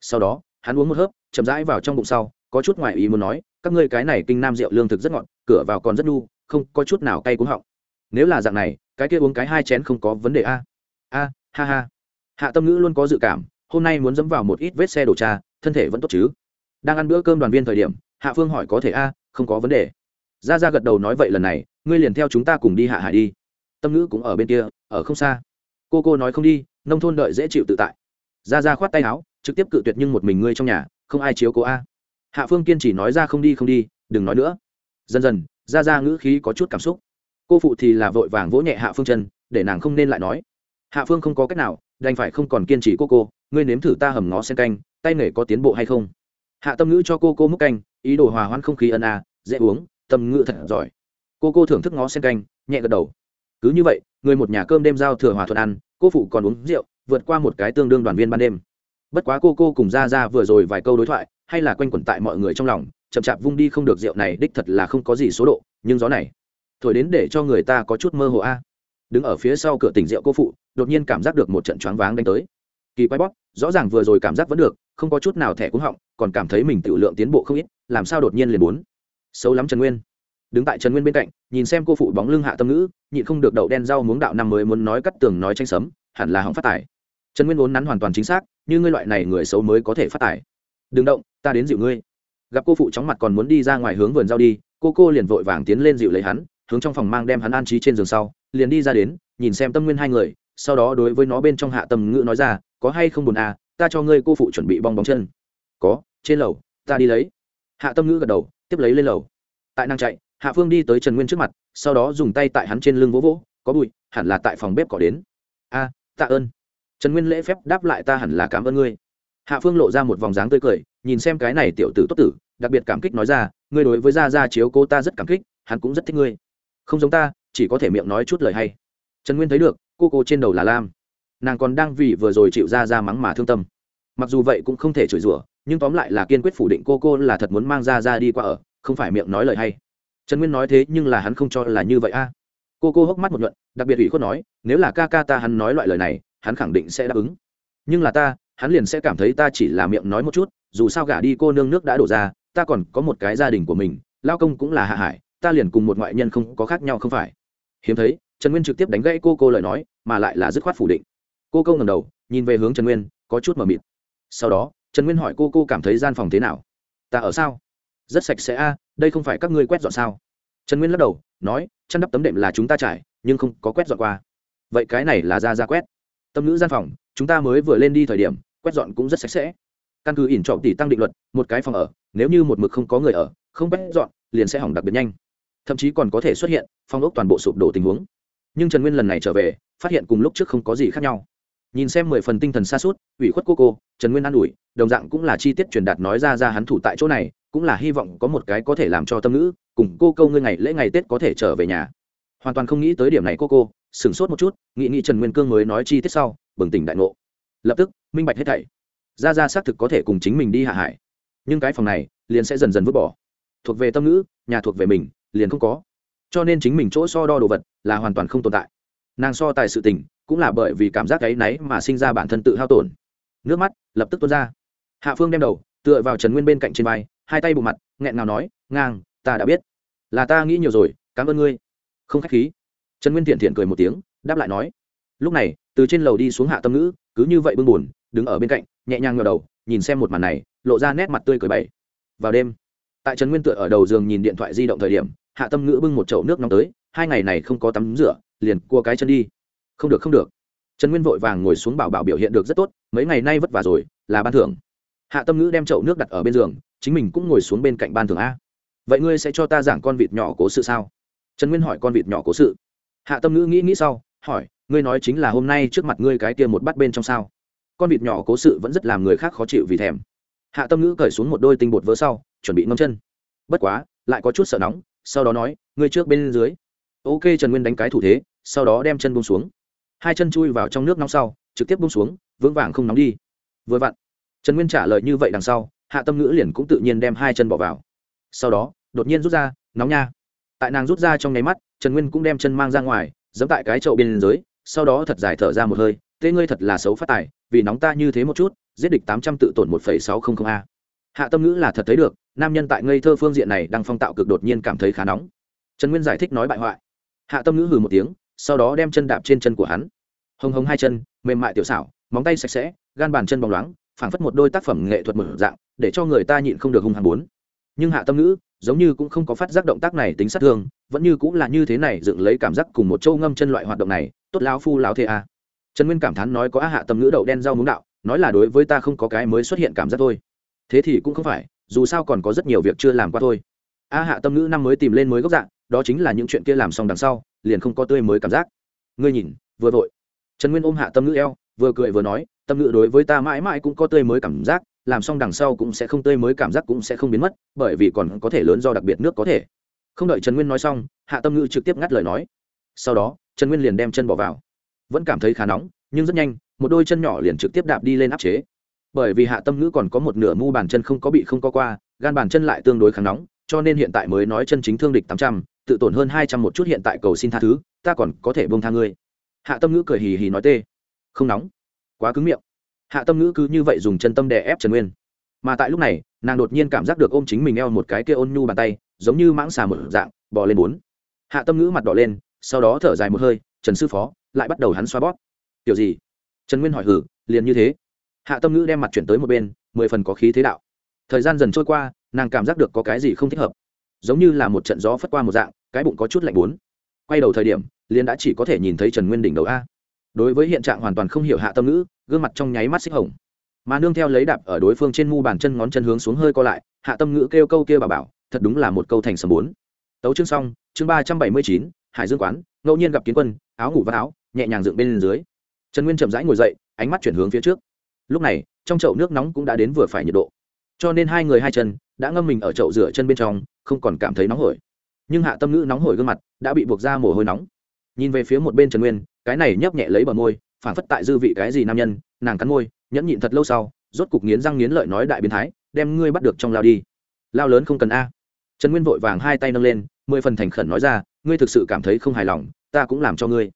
Sau đó, hắn uống một hớp, chậm rãi vào trong bụng sau, có chút ngoại ý muốn nói, các ngươi cái này kinh nam rượu lương thực rất ngọt, cửa vào còn rất đu không có chút nào cay cuống họng. Nếu là dạng này, cái kia uống cái hai chén không có vấn đề a. A, ha ha. Hạ tâm ngữ luôn có dự cảm, hôm nay muốn dẫm vào một ít vết xe đổ trà, thân thể vẫn tốt chứ. Đang ăn bữa cơm đoàn viên thời điểm, hạ phương hỏi có thể a, không có vấn đề ra ra gật đầu nói vậy lần này, ngươi liền theo chúng ta cùng đi hạ hải đi. Tâm ngữ cũng ở bên kia, ở không xa. Cô cô nói không đi, nông thôn đợi dễ chịu tự tại. Ra ra khoát tay áo, trực tiếp cự tuyệt nhưng một mình ngươi trong nhà, không ai chiếu cố a. Hạ phương kiên chỉ nói ra không đi không đi, đừng nói nữa. Dần dần ra ra ngữ khí có chút cảm xúc. Cô phụ thì là vội vàng vỗ nhẹ hạ phương chân, để nàng không nên lại nói. Hạ phương không có cách nào, đành phải không còn kiên trì cô cô, ngươi nếm thử ta hầm ngó sen canh, tay nghề có tiến bộ hay không? Hạ tâm ngữ cho cô cô múc canh, ý đồ hòa hoãn không khí ân a, dễ uống tâm ngữ thật giỏi. Cô cô thưởng thức ngó sen canh, nhẹ gật đầu. Cứ như vậy, người một nhà cơm đêm giao thừa hòa thuận ăn, cô phụ còn uống rượu, vượt qua một cái tương đương đoàn viên ban đêm. Bất quá cô cô cùng ra ra vừa rồi vài câu đối thoại, hay là quanh quẩn tại mọi người trong lòng, chậm chạp vung đi không được rượu này đích thật là không có gì số độ, nhưng gió này, thổi đến để cho người ta có chút mơ hồ a. Đứng ở phía sau cửa tỉnh rượu cô phụ, đột nhiên cảm giác được một trận choáng váng đánh tới. Kỳ quay bóp, rõ ràng vừa rồi cảm giác vẫn được, không có chút nào thẻ cúng họng, còn cảm thấy mình tự lượng tiến bộ không ít, làm sao đột nhiên liền muốn xấu lắm trần nguyên. Đứng tại trần nguyên bên cạnh, nhìn xem cô phụ bóng lưng hạ tâm ngữ, nhịn không được đậu đen rau muống đạo năm mới muốn nói cắt tường nói tranh sấm, hẳn là hỏng phát tài. Trần nguyên vốn nắn hoàn toàn chính xác, như ngươi loại này người xấu mới có thể phát tài. Đừng động, ta đến dịu ngươi. Gặp cô phụ chóng mặt còn muốn đi ra ngoài hướng vườn rau đi, cô cô liền vội vàng tiến lên dịu lấy hắn, hướng trong phòng mang đem hắn an trí trên giường sau, liền đi ra đến, nhìn xem tâm nguyên hai người, sau đó đối với nó bên trong hạ tâm ngữ nói ra, có hay không buồn à ta cho ngươi cô phụ chuẩn bị bong bóng chân. Có, trên lầu, ta đi lấy. Hạ tâm ngữ gật đầu tiếp lấy lên lầu. Tại năng chạy, hạ phương đi tới trần nguyên trước mặt, sau đó dùng tay tại hắn trên lưng vỗ vỗ, có bụi, hẳn là tại phòng bếp cỏ đến. A, tạ ơn. Trần nguyên lễ phép đáp lại, ta hẳn là cảm ơn ngươi. Hạ phương lộ ra một vòng dáng tươi cười, nhìn xem cái này tiểu tử tốt tử, đặc biệt cảm kích nói ra, ngươi đối với gia gia chiếu cô ta rất cảm kích, hắn cũng rất thích ngươi. Không giống ta, chỉ có thể miệng nói chút lời hay. Trần nguyên thấy được, cô cô trên đầu là lam. Nàng còn đang vì vừa rồi chịu ra ra mắng mà thương tâm. Mặc dù vậy cũng không thể chửi rủa nhưng tóm lại là kiên quyết phủ định cô cô là thật muốn mang ra ra đi qua ở, không phải miệng nói lời hay. Trần nguyên nói thế nhưng là hắn không cho là như vậy a. Cô cô hốc mắt một nhuận, đặc biệt ủy khuất nói, nếu là ca ca ta hắn nói loại lời này, hắn khẳng định sẽ đáp ứng. Nhưng là ta, hắn liền sẽ cảm thấy ta chỉ là miệng nói một chút, dù sao gả đi cô nương nước đã đổ ra, ta còn có một cái gia đình của mình, lao công cũng là hạ hải, ta liền cùng một ngoại nhân không có khác nhau không phải. Hiếm thấy, trần nguyên trực tiếp đánh gãy cô cô lời nói, mà lại là dứt khoát phủ định. Cô câu ngầm đầu, nhìn về hướng trần nguyên, có chút mờ mịt. Sau đó trần nguyên hỏi cô cô cảm thấy gian phòng thế nào? Ta ở sao? Rất sạch sẽ a, đây không phải các ngươi quét dọn sao? Trần nguyên lắc đầu, nói, chăn đắp tấm đệm là chúng ta trải, nhưng không có quét dọn qua. Vậy cái này là ra ra quét. Tâm nữ gian phòng, chúng ta mới vừa lên đi thời điểm, quét dọn cũng rất sạch sẽ. Căn cứ ỉn trọng tỷ tăng định luật, một cái phòng ở, nếu như một mực không có người ở, không quét dọn, liền sẽ hỏng đặc biệt nhanh. Thậm chí còn có thể xuất hiện phong ốc toàn bộ sụp đổ tình huống. Nhưng trần nguyên lần này trở về, phát hiện cùng lúc trước không có gì khác nhau nhìn xem mười phần tinh thần xa suốt ủy khuất cô cô, trần nguyên an ủi, đồng dạng cũng là chi tiết truyền đạt nói ra ra hắn thủ tại chỗ này, cũng là hy vọng có một cái có thể làm cho tâm ngữ, cùng cô câu ngươi ngày lễ ngày tết có thể trở về nhà. Hoàn toàn không nghĩ tới điểm này cô cô, sửng sốt một chút, nghĩ nghĩ trần nguyên cương mới nói chi tiết sau, bừng tỉnh đại ngộ. Lập tức, minh bạch hết thảy. Ra ra xác thực có thể cùng chính mình đi hạ hải. Nhưng cái phòng này, liền sẽ dần dần vứt bỏ. Thuộc về tâm ngữ, nhà thuộc về mình, liền không có. Cho nên chính mình chỗ so đo đồ vật là hoàn toàn không tồn tại. Nàng so tài sự tình cũng là bởi vì cảm giác ấy náy mà sinh ra bản thân tự hao tổn. Nước mắt lập tức tuôn ra. Hạ phương đem đầu, tựa vào trần nguyên bên cạnh trên vai, hai tay bụng mặt, nghẹn ngào nói, ngang, ta đã biết. Là ta nghĩ nhiều rồi, cảm ơn ngươi. Không khách khí. Trần nguyên thiện thiện cười một tiếng, đáp lại nói, lúc này, từ trên lầu đi xuống hạ tâm ngữ, cứ như vậy bưng buồn, đứng ở bên cạnh, nhẹ nhàng ngờ đầu, nhìn xem một màn này, lộ ra nét mặt tươi cười bày. Vào đêm, tại trần nguyên tựa ở đầu giường nhìn điện thoại di động thời điểm, hạ tâm ngữ bưng một chậu nước nóng tới, hai ngày này không có tắm rửa, liền cua cái chân đi không được không được. Trần nguyên vội vàng ngồi xuống bảo bảo biểu hiện được rất tốt, mấy ngày nay vất vả rồi, là ban thưởng. Hạ tâm ngữ đem chậu nước đặt ở bên giường, chính mình cũng ngồi xuống bên cạnh ban thưởng a. Vậy ngươi sẽ cho ta giảng con vịt nhỏ cố sự sao? Trần nguyên hỏi con vịt nhỏ cố sự. Hạ tâm ngữ nghĩ nghĩ sau, hỏi, ngươi nói chính là hôm nay trước mặt ngươi cái kia một bát bên trong sao? Con vịt nhỏ cố sự vẫn rất làm người khác khó chịu vì thèm. Hạ tâm ngữ cởi xuống một đôi tinh bột vỡ sau, chuẩn bị ngâm chân. Bất quá, lại có chút sợ nóng, sau đó nói, ngươi trước bên dưới. Ok, trần nguyên đánh cái thủ thế, sau đó đem chân bông xuống hai chân chui vào trong nước nóng sau, trực tiếp bung xuống, vững vàng không nóng đi. Vừa vặn, trần nguyên trả lời như vậy đằng sau, hạ tâm ngữ liền cũng tự nhiên đem hai chân bỏ vào. Sau đó, đột nhiên rút ra, nóng nha. Tại nàng rút ra trong nháy mắt, trần nguyên cũng đem chân mang ra ngoài, giẫm tại cái chậu bên dưới, sau đó thật dài thở ra một hơi tê ngươi thật là xấu phát tài, vì nóng ta như thế một chút, giết địch tám trăm tự tổn một phẩy sáu không không a. Hạ tâm ngữ là thật thấy được, nam nhân tại ngây thơ phương diện này đang phong tạo cực đột nhiên cảm thấy khá nóng. Trần nguyên giải thích nói bại hoại. Hạ tâm ngữ hừ một tiếng sau đó đem chân đạp trên chân của hắn. Hồng hồng hai chân, mềm mại tiểu xảo, móng tay sạch sẽ, gan bàn chân bóng loáng, phảng phất một đôi tác phẩm nghệ thuật mở dạng, để cho người ta nhịn không được hung hăng bốn nhưng hạ tâm ngữ, giống như cũng không có phát giác động tác này tính sát thương, vẫn như cũng là như thế này dựng lấy cảm giác cùng một châu ngâm chân loại hoạt động này, tốt lão phu lão thế a. Trần nguyên cảm thán nói có a hạ tâm ngữ đậu đen rau muống đạo, nói là đối với ta không có cái mới xuất hiện cảm giác thôi. Thế thì cũng không phải, dù sao còn có rất nhiều việc chưa làm qua thôi. A hạ tâm ngữ năm mới tìm lên mới gốc dạng, đó chính là những chuyện kia làm xong đằng sau liền không có tươi mới cảm giác. Ngươi nhìn, vừa vội. Trần nguyên ôm hạ tâm ngữ eo, vừa cười vừa nói, tâm ngữ đối với ta mãi mãi cũng có tươi mới cảm giác, làm xong đằng sau cũng sẽ không tươi mới cảm giác cũng sẽ không biến mất, bởi vì còn có thể lớn do đặc biệt nước có thể. Không đợi trần nguyên nói xong, hạ tâm ngữ trực tiếp ngắt lời nói. Sau đó, trần nguyên liền đem chân bỏ vào. Vẫn cảm thấy khá nóng, nhưng rất nhanh, một đôi chân nhỏ liền trực tiếp đạp đi lên áp chế. Bởi vì hạ tâm ngữ còn có một nửa mu bàn chân không có bị không có qua, gan bàn chân lại tương đối khá nóng, cho nên hiện tại mới nói chân chính thương địch tám trăm tự tổn hơn hai trăm một chút hiện tại cầu xin tha thứ, ta còn có thể bông tha ngươi. Hạ tâm ngữ cười hì hì nói tê. Không nóng. Quá cứng miệng. Hạ tâm ngữ cứ như vậy dùng chân tâm đè ép trần nguyên. Mà tại lúc này, nàng đột nhiên cảm giác được ôm chính mình eo một cái kia ôn nhu bàn tay, giống như mãng xà một dạng, bò lên bốn. Hạ tâm ngữ mặt đỏ lên, sau đó thở dài một hơi, trần sư phó, lại bắt đầu hắn xoa bóp. Kiểu gì? Trần nguyên hỏi, hử, liền như thế? Hạ tâm ngữ đem mặt chuyển tới một bên, mười phần có khí thế đạo. Thời gian dần trôi qua, nàng cảm giác được có cái gì không thích hợp. Giống như là một trận gió phất qua một dạng cái bụng có chút lạnh bốn. Quay đầu thời điểm liên đã chỉ có thể nhìn thấy trần nguyên đỉnh đầu a. Đối với hiện trạng hoàn toàn không hiểu hạ tâm ngữ, gương mặt trong nháy mắt xích hồng. Mà nương theo lấy đạp ở đối phương trên mu bàn chân ngón chân hướng xuống hơi co lại, hạ tâm ngữ kêu câu kia bà bảo, thật đúng là một câu thành sầm bốn. Tấu chương xong, chương ba trăm bảy mươi chín, hải dương quán, ngẫu nhiên gặp kiến quân, áo ngủ và áo, nhẹ nhàng dựng bên dưới. Trần nguyên chậm rãi ngồi dậy, ánh mắt chuyển hướng phía trước. Lúc này, trong chậu nước nóng cũng đã đến vừa phải nhiệt độ. Cho nên hai người hai chân đã ngâm mình ở chậu rửa chân bên trong, không còn cảm thấy nóng hổi nhưng hạ tâm ngữ nóng hổi gương mặt đã bị buộc ra mồ hôi nóng. Nhìn về phía một bên trần nguyên, cái này nhấp nhẹ lấy bờ môi phản phất tại dư vị cái gì nam nhân, nàng cắn môi, nhẫn nhịn thật lâu sau, rốt cục nghiến răng nghiến lợi nói đại biến thái, đem ngươi bắt được trong lao đi. Lao lớn không cần a. Trần nguyên vội vàng hai tay nâng lên, mười phần thành khẩn nói ra, ngươi thực sự cảm thấy không hài lòng, ta cũng làm cho ngươi.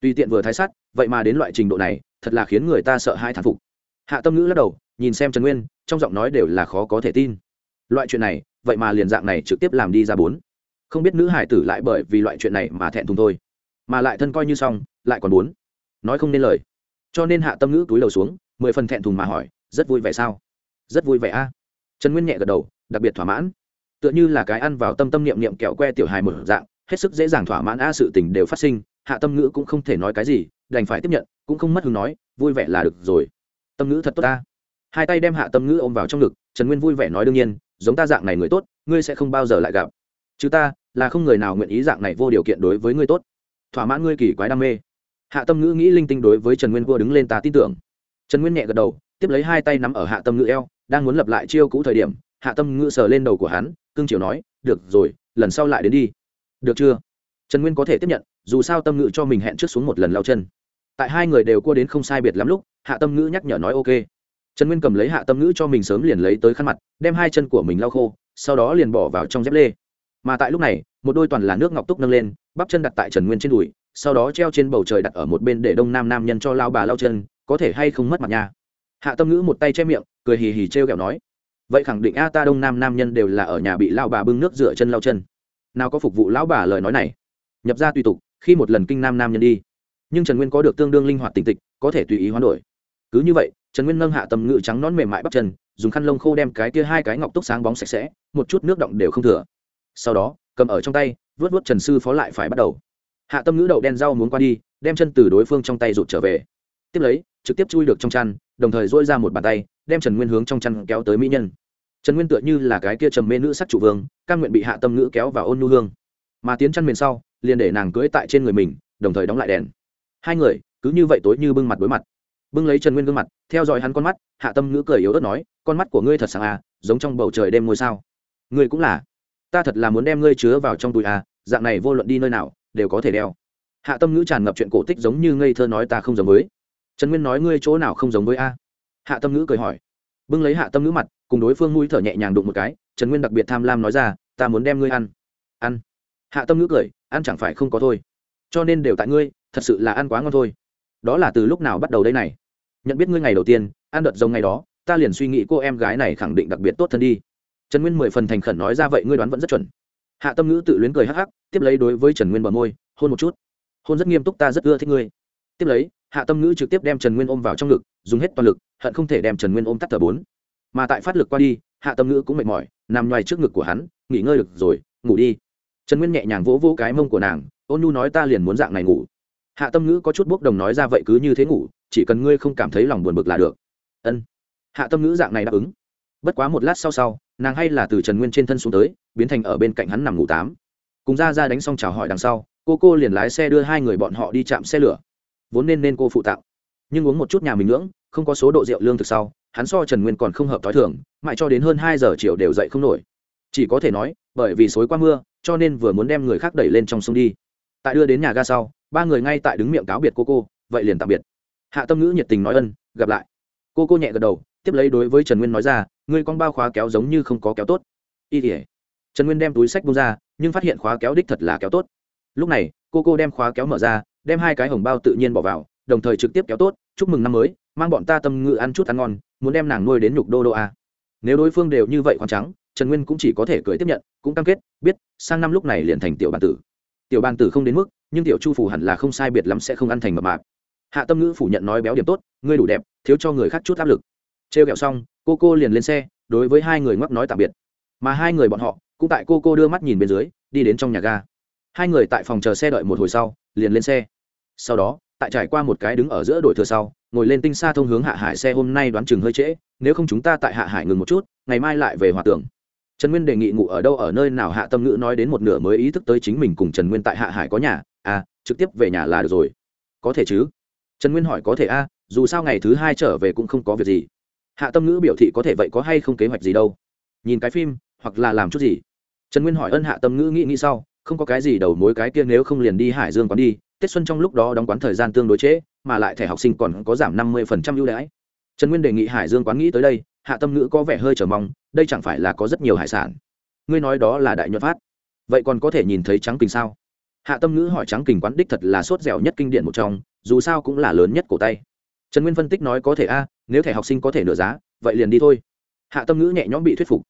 Tùy tiện vừa thái sát, vậy mà đến loại trình độ này, thật là khiến người ta sợ hai thán phục. Hạ tâm ngữ lắc đầu, nhìn xem trần nguyên, trong giọng nói đều là khó có thể tin. Loại chuyện này, vậy mà liền dạng này trực tiếp làm đi ra bốn không biết nữ hải tử lại bởi vì loại chuyện này mà thẹn thùng thôi. Mà lại thân coi như xong, lại còn muốn. Nói không nên lời. Cho nên hạ tâm ngữ túi đầu xuống, mười phần thẹn thùng mà hỏi, rất vui vẻ sao? Rất vui vẻ a. Trần nguyên nhẹ gật đầu, đặc biệt thỏa mãn. Tựa như là cái ăn vào tâm tâm niệm niệm kẹo que tiểu hài một dạng, hết sức dễ dàng thỏa mãn a sự tình đều phát sinh, hạ tâm ngữ cũng không thể nói cái gì, đành phải tiếp nhận, cũng không mất hứng nói, vui vẻ là được rồi. Tâm ngữ thật tốt ta. Hai tay đem hạ tâm ngữ ôm vào trong ngực, trần nguyên vui vẻ nói đương nhiên, giống ta dạng này người tốt, ngươi sẽ không bao giờ lại gặp chứ ta, là không người nào nguyện ý dạng này vô điều kiện đối với ngươi tốt. Thỏa mãn ngươi kỳ quái đam mê. Hạ tâm ngữ nghĩ linh tinh đối với trần nguyên vua đứng lên ta tin tưởng. Trần nguyên nhẹ gật đầu, tiếp lấy hai tay nắm ở hạ tâm ngữ eo, đang muốn lập lại chiêu cũ thời điểm, hạ tâm ngữ sờ lên đầu của hắn, cương triều nói, được rồi, lần sau lại đến đi. Được chưa? Trần nguyên có thể tiếp nhận, dù sao tâm ngữ cho mình hẹn trước xuống một lần lao chân. Tại hai người đều cua đến không sai biệt lắm lúc, hạ tâm ngữ nhắc nhở nói, ok. Trần nguyên cầm lấy hạ tâm ngữ cho mình sớm liền lấy tới khăn mặt, đem hai chân của mình lau khô, sau đó liền bỏ vào trong dép lê mà tại lúc này, một đôi toàn là nước ngọc túc nâng lên, bắp chân đặt tại trần nguyên trên đùi, sau đó treo trên bầu trời đặt ở một bên để đông nam nam nhân cho lao bà lao chân, có thể hay không mất mặt nha. Hạ tâm ngữ một tay che miệng, cười hì hì t r e o kẹo nói, vậy khẳng định a ta đông nam nam nhân đều là ở nhà bị lao bà bưng nước rửa chân lao chân. Nào có phục vụ lão bà lời nói này. Nhập ra tùy tục, khi một lần kinh nam nam nhân đi. Nhưng trần nguyên có được tương đương linh hoạt tình tịch, có thể tùy ý hoán đổi. Cứ như vậy, trần nguyên nâng hạ tầm ngự trắng nón mềm mại bắp chân, dùng khăn lông khô đem cái kia hai cái ngọc túc sáng bóng sạch sẽ, một chút nước động đều không thừa sau đó, cầm ở trong tay vớt vớt trần sư phó lại phải bắt đầu. Hạ tâm ngữ đậu đen rau muốn qua đi, đem chân từ đối phương trong tay rụt trở về. Tiếp lấy, trực tiếp chui được trong chăn, đồng thời dỗi ra một bàn tay, đem trần nguyên hướng trong chăn kéo tới mỹ nhân. Trần nguyên tựa như là cái kia trầm mê nữ sắc chủ vương căn nguyện bị hạ tâm ngữ kéo vào ôn nu hương. Mà tiến chăn miền sau, liền để nàng cưỡi tại trên người mình, đồng thời đóng lại đèn. Hai người, cứ như vậy tối như bưng mặt đối mặt. Bưng lấy trần nguyên gương mặt, theo dõi hắn con mắt, hạ tâm ngữ cười yếu ớt nói, con mắt của ngươi thật sáng à giống trong bầu trời đêm ngôi sao. Ngươi cũng là ta thật là muốn đem ngươi chứa vào trong túi à dạng này vô luận đi nơi nào, đều có thể đeo. Hạ tâm ngữ tràn ngập chuyện cổ tích giống như ngây thơ nói ta không giống với. Trần nguyên nói ngươi chỗ nào không giống với a? Hạ tâm ngữ cười hỏi. Bưng lấy hạ tâm ngữ mặt, cùng đối phương mũi thở nhẹ nhàng đụng một cái, trần nguyên đặc biệt tham lam nói ra, ta muốn đem ngươi ăn. Ăn. Hạ tâm ngữ cười, ăn chẳng phải không có thôi. Cho nên đều tại ngươi, thật sự là ăn quá ngon thôi. Đó là từ lúc nào bắt đầu đây này? Nhận biết ngươi ngày đầu tiên, ăn đợt rồng ngày đó, ta liền suy nghĩ cô em gái này khẳng định đặc biệt tốt thân đi trần nguyên mười phần thành khẩn nói ra vậy ngươi đoán vẫn rất chuẩn. Hạ tâm ngữ tự luyến cười hắc hắc, tiếp lấy đối với trần nguyên bờ môi, hôn một chút. Hôn rất nghiêm túc ta rất ưa thích ngươi. Tiếp lấy, hạ tâm ngữ trực tiếp đem trần nguyên ôm vào trong ngực, dùng hết toàn lực, hận không thể đem trần nguyên ôm tắt thở bốn. Mà tại phát lực qua đi, hạ tâm ngữ cũng mệt mỏi, nằm ngoài trước ngực của hắn, nghỉ ngơi được rồi, ngủ đi. Trần nguyên nhẹ nhàng vỗ vỗ cái mông của nàng, ôn nhu nói ta liền muốn dạng này ngủ. Hạ tâm ngữ có chút bốc đồng nói ra vậy cứ như thế ngủ, chỉ cần ngươi không cảm thấy lòng buồn bực là được. Ân. Hạ tâm ngữ dạng này đáp ứng. Bất quá một lát sau sau nàng hay là từ trần nguyên trên thân xuống tới, biến thành ở bên cạnh hắn nằm ngủ tám. Cùng ra ra đánh xong chào hỏi đằng sau, cô cô liền lái xe đưa hai người bọn họ đi chạm xe lửa. Vốn nên nên cô phụ tạo. Nhưng uống một chút nhà mình ngưỡng, không có số độ rượu lương thực sau, hắn so trần nguyên còn không hợp t h ó i thường, mãi cho đến hơn hai giờ chiều đều dậy không nổi. Chỉ có thể nói, bởi vì xối qua mưa, cho nên vừa muốn đem người khác đẩy lên trong sông đi. Tại đưa đến nhà ga sau, ba người ngay tại đứng miệng cáo biệt cô cô, vậy liền tạm biệt. Hạ tâm ngữ nhiệt tình nói ân, gặp lại. Cô cô nhẹ gật đầu tiếp lấy đối với trần nguyên nói ra, ngươi con bao khóa kéo giống như không có kéo tốt. Y tỉa trần nguyên đem túi sách bung ra, nhưng phát hiện khóa kéo đích thật là kéo tốt. Lúc này, cô cô đem khóa kéo mở ra, đem hai cái hồng bao tự nhiên bỏ vào, đồng thời trực tiếp kéo tốt, chúc mừng năm mới, mang bọn ta tâm ngự ăn chút ăn ngon, muốn đem nàng nuôi đến nhục đô đô a. Nếu đối phương đều như vậy khoan trắng, trần nguyên cũng chỉ có thể cười tiếp nhận, cũng cam kết, biết, sang năm lúc này liền thành tiểu bàn tử. Tiểu bàn tử không đến mức, nhưng tiểu chu phủ hẳn là không sai biệt lắm sẽ không ăn thành mập mạp. Hạ tâm ngữ phủ nhận nói béo điểm tốt, ngươi đủ đẹp, thiếu cho người khác chút áp lực trêu kẹo xong cô cô liền lên xe đối với hai người ngoắc nói tạm biệt. Mà hai người bọn họ cũng tại cô cô đưa mắt nhìn bên dưới đi đến trong nhà ga. Hai người tại phòng chờ xe đợi một hồi sau liền lên xe. Sau đó tại trải qua một cái đứng ở giữa đội thừa sau ngồi lên tinh xa thông hướng hạ hải xe hôm nay đoán chừng hơi trễ nếu không chúng ta tại hạ hải ngừng một chút ngày mai lại về hòa tưởng trần nguyên đề nghị ngủ ở đâu ở nơi nào hạ tâm ngữ nói đến một nửa mới ý thức tới chính mình cùng trần nguyên tại hạ hải có nhà à trực tiếp về nhà là được rồi. Có thể chứ? Trần nguyên hỏi có thể a à, dù sao ngày thứ hai trở về cũng không có việc gì hạ tâm ngữ biểu thị có thể vậy có hay không kế hoạch gì đâu. Nhìn cái phim, hoặc là làm chút gì. Trần nguyên hỏi ân hạ tâm ngữ nghĩ nghĩ sau, không có cái gì đầu mối cái kia nếu không liền đi hải dương quán đi. Tết xuân trong lúc đó đóng quán thời gian tương đối trễ, mà lại thẻ học sinh còn có giảm năm mươi phần trăm ưu đãi. Trần nguyên đề nghị hải dương quán nghĩ tới đây, hạ tâm ngữ có vẻ hơi chờ mong, đây chẳng phải là có rất nhiều hải sản. Ngươi nói đó là đại nhuận phát. Vậy còn có thể nhìn thấy trắng kình sao? Hạ tâm ngữ hỏi trắng kình quán đích thật là sốt dẻo nhất kinh điển một trong, dù sao cũng là lớn nhất cổ tay. Trần nguyên phân tích nói có thể a nếu thẻ học sinh có thể nửa giá, vậy liền đi thôi. Hạ tâm ngữ nhẹ nhõm bị thuyết phục.